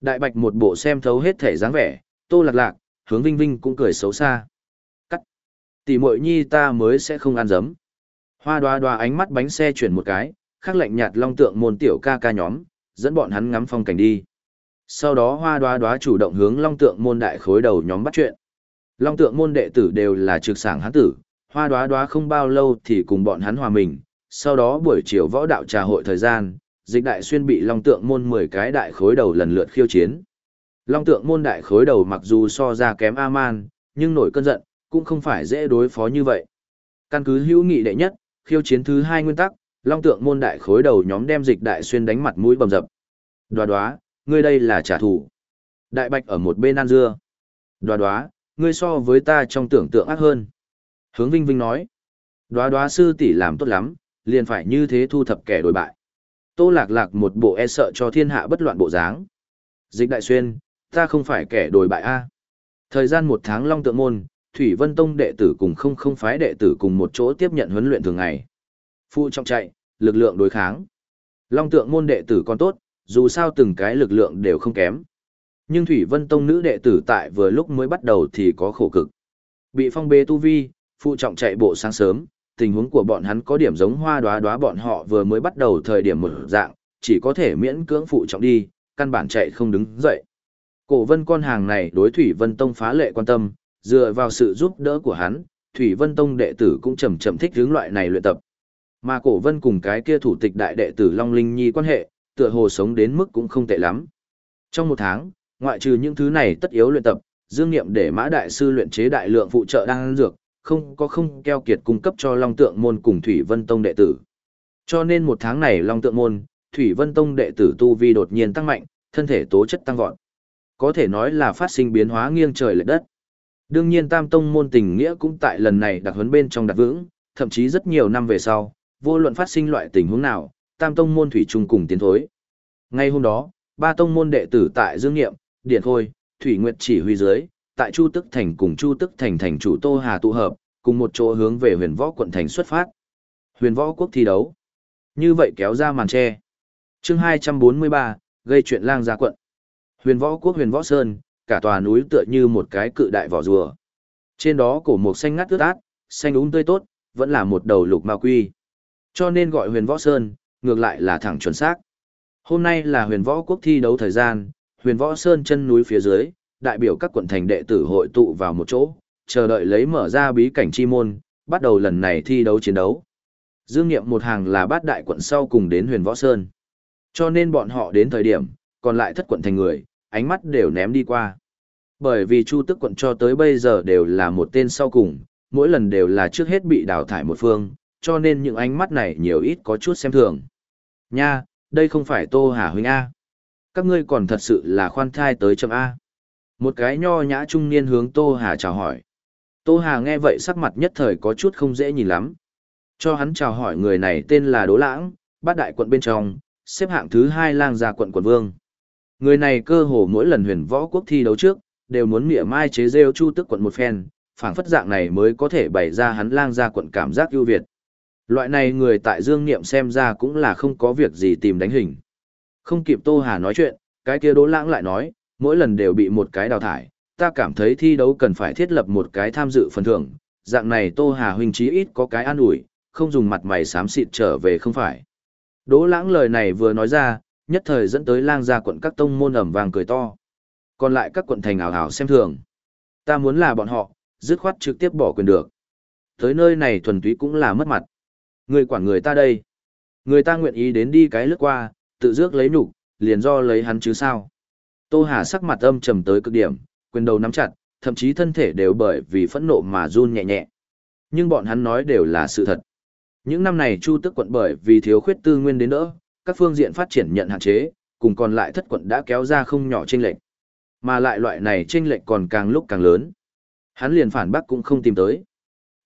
Đại bạch một bộ xem thấu hết thể dáng vẻ, tô lạc lạc, hướng vinh vinh cũng cười xấu xa. Cắt. Tỷ muội nhi ta mới sẽ không ăn dấm. Hoa đoá đoá ánh mắt bánh xe chuyển một cái, khắc lạnh nhạt long tượng môn tiểu ca ca nhóm, dẫn bọn hắn ngắm phong cảnh đi. Sau đó hoa đoá đoá chủ động hướng long tượng môn đại khối đầu nhóm bắt chuyện. Long tượng môn đệ tử đều là trực sảng hắn tử, hoa đoá đoá không bao lâu thì cùng bọn hắn hòa mình. Sau đó buổi chiều võ đạo trà hội thời gian, dịch đại xuyên bị long tượng môn 10 cái đại khối đầu lần lượt khiêu chiến. Long tượng môn đại khối đầu mặc dù so ra kém A-man, nhưng nổi cơn giận, cũng không phải dễ đối phó như vậy. Căn cứ hữu nghị đệ nhất, khiêu chiến thứ hai nguyên tắc, long tượng môn đại khối đầu nhóm đem dịch đại xuyên đánh mặt mũi bầm dập. Đoá đoá, ngươi đây là trả thù. Đại bạch ở một bên ăn dưa. Đoá đoá, ngươi so với ta trong tưởng tượng ác hơn. Hướng Vinh Vinh nói. Đoá đoá sư tỷ làm tốt lắm, liền phải như thế thu thập kẻ đổi bại. Tô lạc lạc một bộ e sợ cho thiên hạ bất loạn bộ dáng. Dịch đại xuyên, ta không phải kẻ đổi bại a. Thời gian một tháng long tượng môn, Thủy Vân Tông đệ tử cùng không không phái đệ tử cùng một chỗ tiếp nhận huấn luyện thường ngày. Phụ trọng chạy, lực lượng đối kháng. Long tượng môn đệ tử còn tốt, dù sao từng cái lực lượng đều không kém. Nhưng Thủy Vân Tông nữ đệ tử tại vừa lúc mới bắt đầu thì có khổ cực. Bị phong bê tu vi, phụ trọng chạy bộ sáng sớm, tình huống của bọn hắn có điểm giống hoa đoá đoá bọn họ vừa mới bắt đầu thời điểm một dạng, chỉ có thể miễn cưỡng phụ trọng đi, căn bản chạy không đứng dậy. Cổ vân con hàng này đối Thủy Vân Tông phá lệ quan tâm, dựa vào sự giúp đỡ của hắn, Thủy Vân Tông đệ tử cũng chậm chậm thích hướng loại này luyện tập. Mà cổ vân cùng cái kia thủ tịch đại đệ tử Long Linh Nhi quan hệ, tựa hồ sống đến mức cũng không tệ lắm. Trong một tháng, ngoại trừ những thứ này tất yếu luyện tập, Dương Niệm để Mã Đại Sư luyện chế đại lượng phụ trợ đang dược, không có không keo kiệt cung cấp cho Long Tượng Môn cùng Thủy Vân Tông đệ tử. Cho nên một tháng này Long Tượng Môn, Thủy Vân Tông đệ tử tu vi đột nhiên tăng mạnh, thân thể tố chất tăng vọt. Có thể nói là phát sinh biến hóa nghiêng trời lệch đất. Đương nhiên Tam Tông môn tình nghĩa cũng tại lần này đặc huấn bên trong đặt vững, thậm chí rất nhiều năm về sau, vô luận phát sinh loại tình huống nào, Tam Tông môn thủy chung cùng tiến thối. Ngay hôm đó, ba tông môn đệ tử tại Dương Nghiệm, Điện Khôi, Thủy Nguyệt chỉ huy dưới, tại Chu Tức Thành cùng Chu Tức Thành thành chủ Tô Hà tụ hợp, cùng một chỗ hướng về huyền võ quận thành xuất phát. Huyền võ quốc thi đấu. Như vậy kéo ra màn che. chương 243, gây chuyện lang gia quận. Huyền võ quốc huyền võ sơn, cả tòa núi tựa như một cái cự đại vỏ rùa. Trên đó cổ mục xanh ngắt ướt át, xanh úng tươi tốt, vẫn là một đầu lục ma quy. Cho nên gọi huyền võ sơn, ngược lại là thẳng chuẩn xác. Hôm nay là huyền võ quốc thi đấu thời gian, huyền võ sơn chân núi phía dưới, đại biểu các quận thành đệ tử hội tụ vào một chỗ, chờ đợi lấy mở ra bí cảnh chi môn, bắt đầu lần này thi đấu chiến đấu. Dương Nghiệm một hàng là bát đại quận sau cùng đến huyền võ sơn. Cho nên bọn họ đến thời điểm, còn lại thất quận thành người, ánh mắt đều ném đi qua. Bởi vì Chu Tức quận cho tới bây giờ đều là một tên sau cùng, mỗi lần đều là trước hết bị đào thải một phương, cho nên những ánh mắt này nhiều ít có chút xem thường. Nha, đây không phải Tô Hà huynh A. Các ngươi còn thật sự là khoan thai tới chậm A. Một cái nho nhã trung niên hướng Tô Hà chào hỏi. Tô Hà nghe vậy sắc mặt nhất thời có chút không dễ nhìn lắm. Cho hắn chào hỏi người này tên là Đỗ Lãng, bát đại quận bên trong, xếp hạng thứ hai lang gia quận quận vương. Người này cơ hồ mỗi lần huyền võ quốc thi đấu trước, đều muốn mỉa mai chế rêu chu tức quận một phen, phảng phất dạng này mới có thể bày ra hắn lang gia quận cảm giác ưu việt. Loại này người tại Dương Niệm xem ra cũng là không có việc gì tìm đánh hình. Không kịp Tô Hà nói chuyện, cái kia Đỗ Lãng lại nói, mỗi lần đều bị một cái đào thải, ta cảm thấy thi đấu cần phải thiết lập một cái tham dự phần thưởng, dạng này Tô Hà huynh chí ít có cái an ủi, không dùng mặt mày xám xịt trở về không phải. Đỗ Lãng lời này vừa nói ra, nhất thời dẫn tới lang gia quận các tông môn ẩm vàng cười to. Còn lại các quận thành ảo ảo xem thường. Ta muốn là bọn họ, dứt khoát trực tiếp bỏ quyền được. Tới nơi này thuần túy cũng là mất mặt. Người quản người ta đây. Người ta nguyện ý đến đi cái lướt qua, tự dước lấy nhục, liền do lấy hắn chứ sao. Tô Hà sắc mặt âm trầm tới cực điểm, quyền đầu nắm chặt, thậm chí thân thể đều bởi vì phẫn nộ mà run nhẹ nhẹ. Nhưng bọn hắn nói đều là sự thật. Những năm này Chu Tức quận bởi vì thiếu khuyết tư nguyên đến nữa, các phương diện phát triển nhận hạn chế, cùng còn lại thất quận đã kéo ra không nhỏ chênh lệch. Mà lại loại này chênh lệch còn càng lúc càng lớn. Hắn liền phản bác cũng không tìm tới.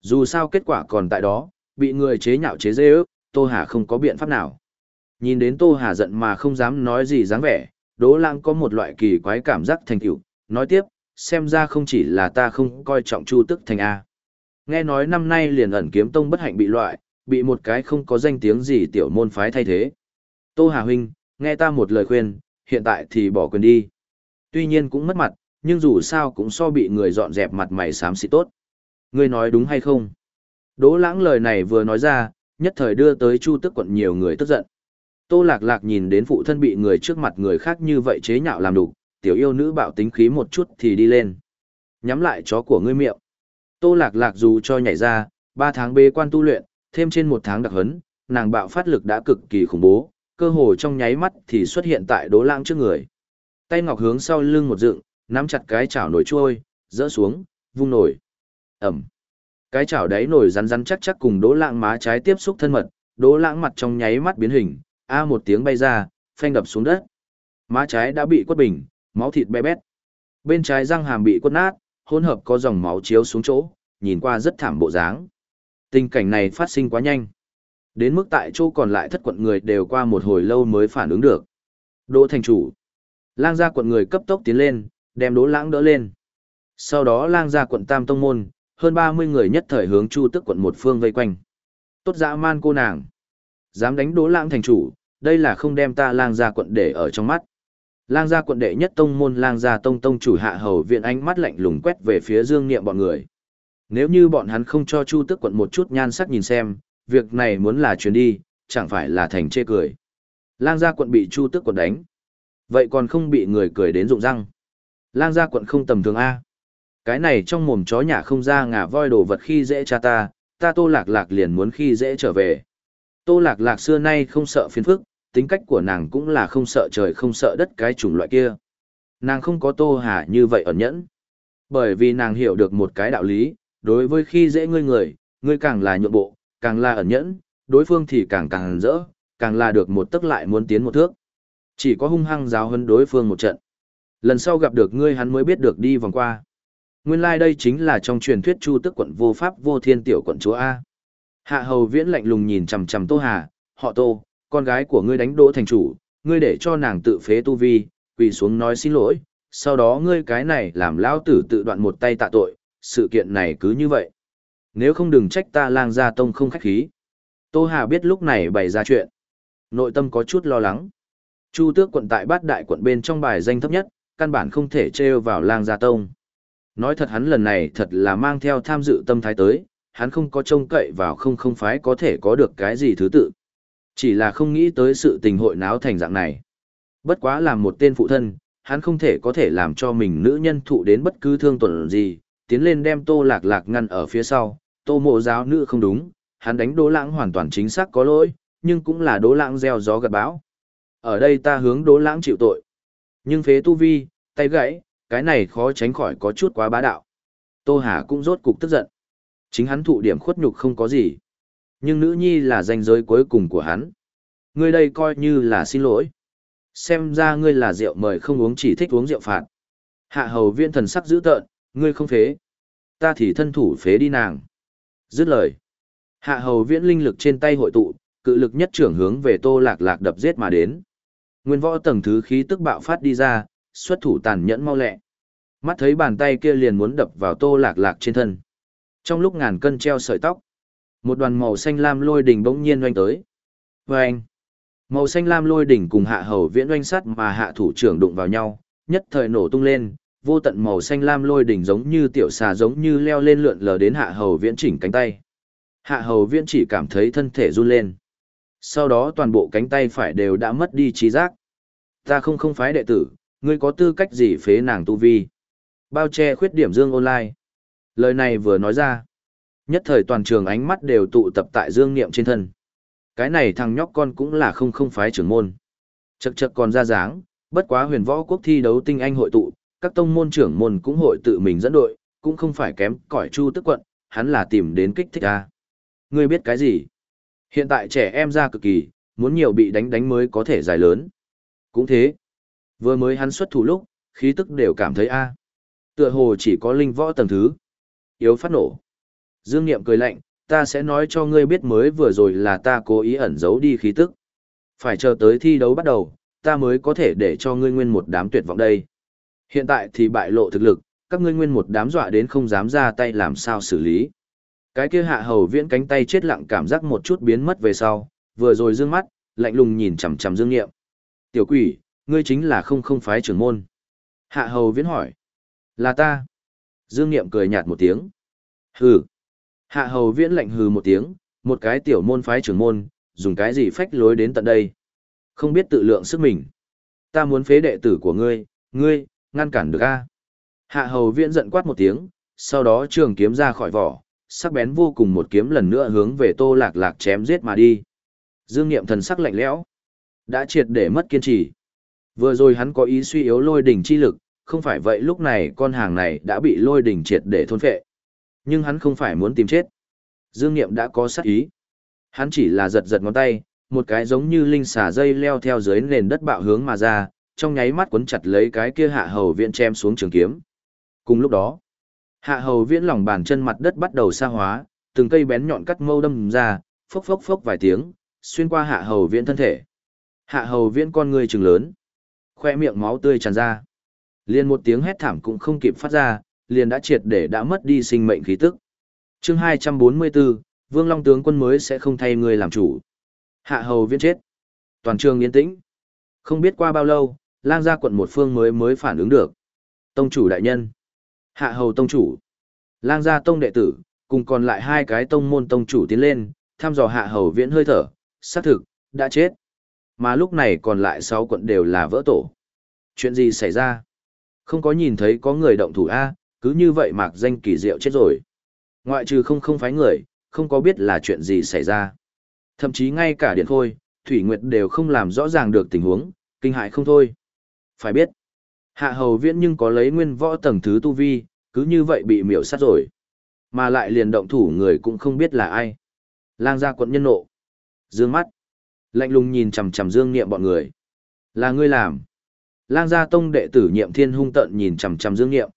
Dù sao kết quả còn tại đó, bị người chế nhạo chế dê ước, Tô Hà không có biện pháp nào. Nhìn đến Tô Hà giận mà không dám nói gì dáng vẻ, Đỗ Lãng có một loại kỳ quái cảm giác thành tựu, nói tiếp, xem ra không chỉ là ta không coi trọng Chu Tức thành a. Nghe nói năm nay liền ẩn kiếm tông bất hạnh bị loại, bị một cái không có danh tiếng gì tiểu môn phái thay thế. Tô Hà Huynh, nghe ta một lời khuyên, hiện tại thì bỏ quyền đi. Tuy nhiên cũng mất mặt, nhưng dù sao cũng so bị người dọn dẹp mặt mày xám xịt tốt. Ngươi nói đúng hay không? Đỗ lãng lời này vừa nói ra, nhất thời đưa tới chu tức quận nhiều người tức giận. Tô lạc lạc nhìn đến phụ thân bị người trước mặt người khác như vậy chế nhạo làm đủ, tiểu yêu nữ bạo tính khí một chút thì đi lên. Nhắm lại chó của ngươi miệng. Tô lạc lạc dù cho nhảy ra, ba tháng bê quan tu luyện, thêm trên một tháng đặc hấn, nàng bạo phát lực đã cực kỳ khủng bố, cơ hồ trong nháy mắt thì xuất hiện tại đố lãng trước người. Tay ngọc hướng sau lưng một dựng, nắm chặt cái chảo nổi trôi, dỡ xuống, vung nổi. Ẩm. Cái chảo đáy nổi rắn rắn chắc chắc cùng đố lãng má trái tiếp xúc thân mật, đố lãng mặt trong nháy mắt biến hình, a một tiếng bay ra, phanh đập xuống đất. Má trái đã bị quất bình, máu thịt bé bét. Bên trái răng hàm bị quất nát, hỗn hợp có dòng máu chiếu xuống chỗ, nhìn qua rất thảm bộ dáng. Tình cảnh này phát sinh quá nhanh. Đến mức tại chỗ còn lại thất quận người đều qua một hồi lâu mới phản ứng được. Đỗ thành chủ. Lang gia quận người cấp tốc tiến lên, đem đỗ lãng đỡ lên. Sau đó lang gia quận tam tông môn, hơn 30 người nhất thời hướng chu tức quận một phương vây quanh. Tốt dã man cô nàng. Dám đánh đỗ lãng thành chủ, đây là không đem ta lang gia quận để ở trong mắt. Lang gia quận đệ nhất tông môn lang gia tông tông chủ hạ hầu viện ánh mắt lạnh lùng quét về phía dương niệm bọn người. Nếu như bọn hắn không cho chu tức quận một chút nhan sắc nhìn xem, việc này muốn là chuyến đi, chẳng phải là thành chê cười. Lang gia quận bị chu tức quận đánh. Vậy còn không bị người cười đến rụng răng. Lang gia quận không tầm thường A. Cái này trong mồm chó nhà không ra ngà voi đồ vật khi dễ cha ta, ta tô lạc lạc liền muốn khi dễ trở về. Tô lạc lạc xưa nay không sợ phiền phức, tính cách của nàng cũng là không sợ trời không sợ đất cái chủng loại kia. Nàng không có Tô Hà như vậy ẩn nhẫn. Bởi vì nàng hiểu được một cái đạo lý, đối với khi dễ ngươi người, ngươi càng là nhượng bộ, càng là ẩn nhẫn, đối phương thì càng càng rỡ, càng là được một tức lại muốn tiến một thước. Chỉ có hung hăng giáo hấn đối phương một trận. Lần sau gặp được ngươi hắn mới biết được đi vòng qua. Nguyên lai like đây chính là trong truyền thuyết Chu Tức quận vô pháp vô thiên tiểu quận chúa A. Hạ hầu viễn lạnh lùng nhìn chằm chằm Tô Hà, họ Tô, con gái của ngươi đánh đỗ thành chủ, ngươi để cho nàng tự phế tu vi, quỳ xuống nói xin lỗi, sau đó ngươi cái này làm lão tử tự đoạn một tay tạ tội, sự kiện này cứ như vậy. Nếu không đừng trách ta lang gia tông không khách khí. Tô Hà biết lúc này bày ra chuyện. Nội tâm có chút lo lắng. Chu tước quận tại bát đại quận bên trong bài danh thấp nhất, căn bản không thể trêu vào lang gia tông. Nói thật hắn lần này thật là mang theo tham dự tâm thái tới, hắn không có trông cậy vào không không phái có thể có được cái gì thứ tự. Chỉ là không nghĩ tới sự tình hội náo thành dạng này. Bất quá làm một tên phụ thân, hắn không thể có thể làm cho mình nữ nhân thụ đến bất cứ thương tổn gì, tiến lên đem tô lạc lạc ngăn ở phía sau, tô mộ giáo nữ không đúng, hắn đánh đố lãng hoàn toàn chính xác có lỗi, nhưng cũng là đố lãng gieo gió gặt bão. Ở đây ta hướng đố lãng chịu tội. Nhưng phế tu vi, tay gãy, cái này khó tránh khỏi có chút quá bá đạo. Tô Hà cũng rốt cục tức giận. Chính hắn thụ điểm khuất nhục không có gì. Nhưng nữ nhi là danh giới cuối cùng của hắn. Ngươi đây coi như là xin lỗi. Xem ra ngươi là rượu mời không uống chỉ thích uống rượu phạt. Hạ hầu viên thần sắc dữ tợn, ngươi không phế. Ta thì thân thủ phế đi nàng. Dứt lời. Hạ hầu viễn linh lực trên tay hội tụ, cự lực nhất trưởng hướng về tô lạc lạc đập giết mà đến. Nguyên võ tầng thứ khí tức bạo phát đi ra, xuất thủ tàn nhẫn mau lẹ. Mắt thấy bàn tay kia liền muốn đập vào tô lạc lạc trên thân. Trong lúc ngàn cân treo sợi tóc, một đoàn màu xanh lam lôi đỉnh bỗng nhiên oanh tới. Và anh, màu xanh lam lôi đỉnh cùng hạ hầu viễn oanh sắt mà hạ thủ trưởng đụng vào nhau, nhất thời nổ tung lên, vô tận màu xanh lam lôi đỉnh giống như tiểu xà giống như leo lên lượn lờ đến hạ hầu viễn chỉnh cánh tay. Hạ hầu viễn chỉ cảm thấy thân thể run lên. Sau đó toàn bộ cánh tay phải đều đã mất đi trí giác. Ta không không phái đệ tử, ngươi có tư cách gì phế nàng tu vi. Bao che khuyết điểm dương online. Lời này vừa nói ra. Nhất thời toàn trường ánh mắt đều tụ tập tại dương niệm trên thân. Cái này thằng nhóc con cũng là không không phái trưởng môn. Chậc chậc còn ra dáng, bất quá huyền võ quốc thi đấu tinh anh hội tụ, các tông môn trưởng môn cũng hội tự mình dẫn đội, cũng không phải kém cỏi chu tức quận, hắn là tìm đến kích thích a. Ngươi biết cái gì? Hiện tại trẻ em ra cực kỳ, muốn nhiều bị đánh đánh mới có thể dài lớn. Cũng thế. Vừa mới hắn xuất thủ lúc, khí tức đều cảm thấy a. Tựa hồ chỉ có linh võ tầng thứ. Yếu phát nổ. Dương Niệm cười lạnh, ta sẽ nói cho ngươi biết mới vừa rồi là ta cố ý ẩn giấu đi khí tức. Phải chờ tới thi đấu bắt đầu, ta mới có thể để cho ngươi nguyên một đám tuyệt vọng đây. Hiện tại thì bại lộ thực lực, các ngươi nguyên một đám dọa đến không dám ra tay làm sao xử lý. Cái kia hạ hầu viễn cánh tay chết lặng cảm giác một chút biến mất về sau, vừa rồi dương mắt, lạnh lùng nhìn chằm chằm dương nghiệm. Tiểu quỷ, ngươi chính là không không phái trưởng môn. Hạ hầu viễn hỏi. Là ta. Dương Niệm cười nhạt một tiếng. Hừ. Hạ hầu viễn lạnh hừ một tiếng, một cái tiểu môn phái trưởng môn, dùng cái gì phách lối đến tận đây. Không biết tự lượng sức mình. Ta muốn phế đệ tử của ngươi, ngươi, ngăn cản được a Hạ hầu viễn giận quát một tiếng, sau đó trường kiếm ra khỏi vỏ, sắc bén vô cùng một kiếm lần nữa hướng về tô lạc lạc chém giết mà đi. Dương Niệm thần sắc lạnh lẽo, đã triệt để mất kiên trì. Vừa rồi hắn có ý suy yếu lôi đỉnh chi lực, không phải vậy lúc này con hàng này đã bị lôi đỉnh triệt để thôn phệ. Nhưng hắn không phải muốn tìm chết. Dương Niệm đã có sát ý. Hắn chỉ là giật giật ngón tay, một cái giống như linh xà dây leo theo dưới nền đất bạo hướng mà ra, trong nháy mắt cuốn chặt lấy cái kia hạ hầu viện chém xuống trường kiếm. Cùng lúc đó, hạ hầu viễn lòng bàn chân mặt đất bắt đầu xa hóa, từng cây bén nhọn cắt mâu đâm ra, phốc phốc phốc vài tiếng, xuyên qua hạ hầu viễn thân thể. Hạ hầu viễn con người trừng lớn, khoe miệng máu tươi tràn ra. Liền một tiếng hét thảm cũng không kịp phát ra, liền đã triệt để đã mất đi sinh mệnh khí tức. Chương 244, Vương Long tướng quân mới sẽ không thay người làm chủ. Hạ hầu viên chết. Toàn trường yên tĩnh. Không biết qua bao lâu, lang gia quận một phương mới mới phản ứng được. Tông chủ đại nhân, hạ hầu tông chủ, lang gia tông đệ tử, cùng còn lại hai cái tông môn tông chủ tiến lên, thăm dò hạ hầu viễn hơi thở, xác thực, đã chết. Mà lúc này còn lại sáu quận đều là vỡ tổ. Chuyện gì xảy ra? Không có nhìn thấy có người động thủ A, cứ như vậy mạc danh kỳ diệu chết rồi. Ngoại trừ không không phái người, không có biết là chuyện gì xảy ra. Thậm chí ngay cả điện khôi, Thủy Nguyệt đều không làm rõ ràng được tình huống, kinh hại không thôi. Phải biết, hạ hầu viễn nhưng có lấy nguyên võ tầng thứ tu vi, cứ như vậy bị miểu sát rồi. Mà lại liền động thủ người cũng không biết là ai. Lang gia quận nhân nộ. Dương mắt. Lạnh lùng nhìn chằm chằm Dương Niệm bọn người. Là ngươi làm. Lang gia tông đệ tử Nhiệm Thiên hung tận nhìn chằm chằm Dương Niệm.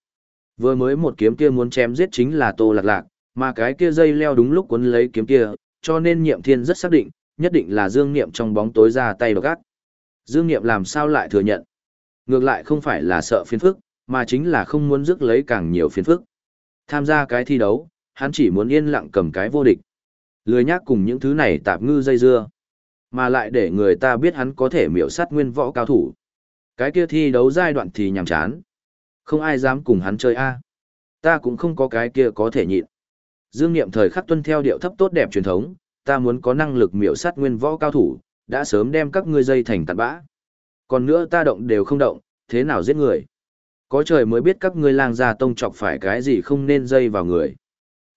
Vừa mới một kiếm kia muốn chém giết chính là Tô Lạc Lạc, mà cái kia dây leo đúng lúc cuốn lấy kiếm kia, cho nên Nhiệm Thiên rất xác định, nhất định là Dương Niệm trong bóng tối ra tay độc ác. Dương Niệm làm sao lại thừa nhận? Ngược lại không phải là sợ phiền phức, mà chính là không muốn rước lấy càng nhiều phiền phức. Tham gia cái thi đấu, hắn chỉ muốn yên lặng cầm cái vô địch. Lười nhác cùng những thứ này tạp ngư dây dưa. Mà lại để người ta biết hắn có thể miểu sát nguyên võ cao thủ. Cái kia thi đấu giai đoạn thì nhàm chán. Không ai dám cùng hắn chơi a. Ta cũng không có cái kia có thể nhịn. Dương Niệm thời khắc tuân theo điệu thấp tốt đẹp truyền thống, ta muốn có năng lực miểu sát nguyên võ cao thủ, đã sớm đem các ngươi dây thành tạt bã. Còn nữa ta động đều không động, thế nào giết người? Có trời mới biết các ngươi lang gia tông chọc phải cái gì không nên dây vào người.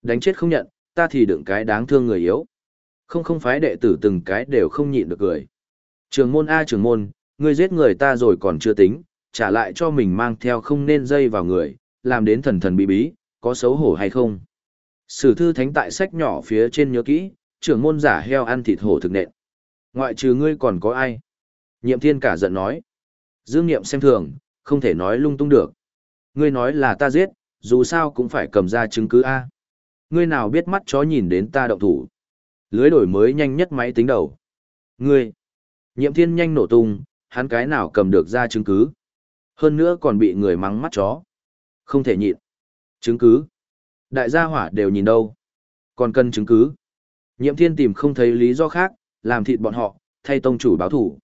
Đánh chết không nhận, ta thì đựng cái đáng thương người yếu. Không không phái đệ tử từng cái đều không nhịn được cười. Trường môn A trường môn, ngươi giết người ta rồi còn chưa tính, trả lại cho mình mang theo không nên dây vào người, làm đến thần thần bí bí, có xấu hổ hay không? Sử thư thánh tại sách nhỏ phía trên nhớ kỹ, trưởng môn giả heo ăn thịt hổ thực nện. Ngoại trừ ngươi còn có ai? Nhiệm thiên cả giận nói. Dương Niệm xem thường, không thể nói lung tung được. Ngươi nói là ta giết, dù sao cũng phải cầm ra chứng cứ A. Ngươi nào biết mắt chó nhìn đến ta động thủ. Lưới đổi mới nhanh nhất máy tính đầu. Ngươi. Nhiệm thiên nhanh nổ tung, hắn cái nào cầm được ra chứng cứ. Hơn nữa còn bị người mắng mắt chó. Không thể nhịn. Chứng cứ. Đại gia hỏa đều nhìn đâu. Còn cần chứng cứ. Nhiệm thiên tìm không thấy lý do khác, làm thịt bọn họ, thay tông chủ báo thủ.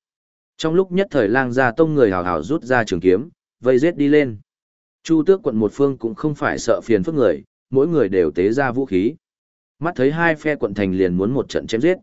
Trong lúc nhất thời lang gia tông người hào hào rút ra trường kiếm, vây giết đi lên. Chu tước quận một phương cũng không phải sợ phiền phức người, mỗi người đều tế ra vũ khí. Mắt thấy hai phe quận thành liền muốn một trận chém giết.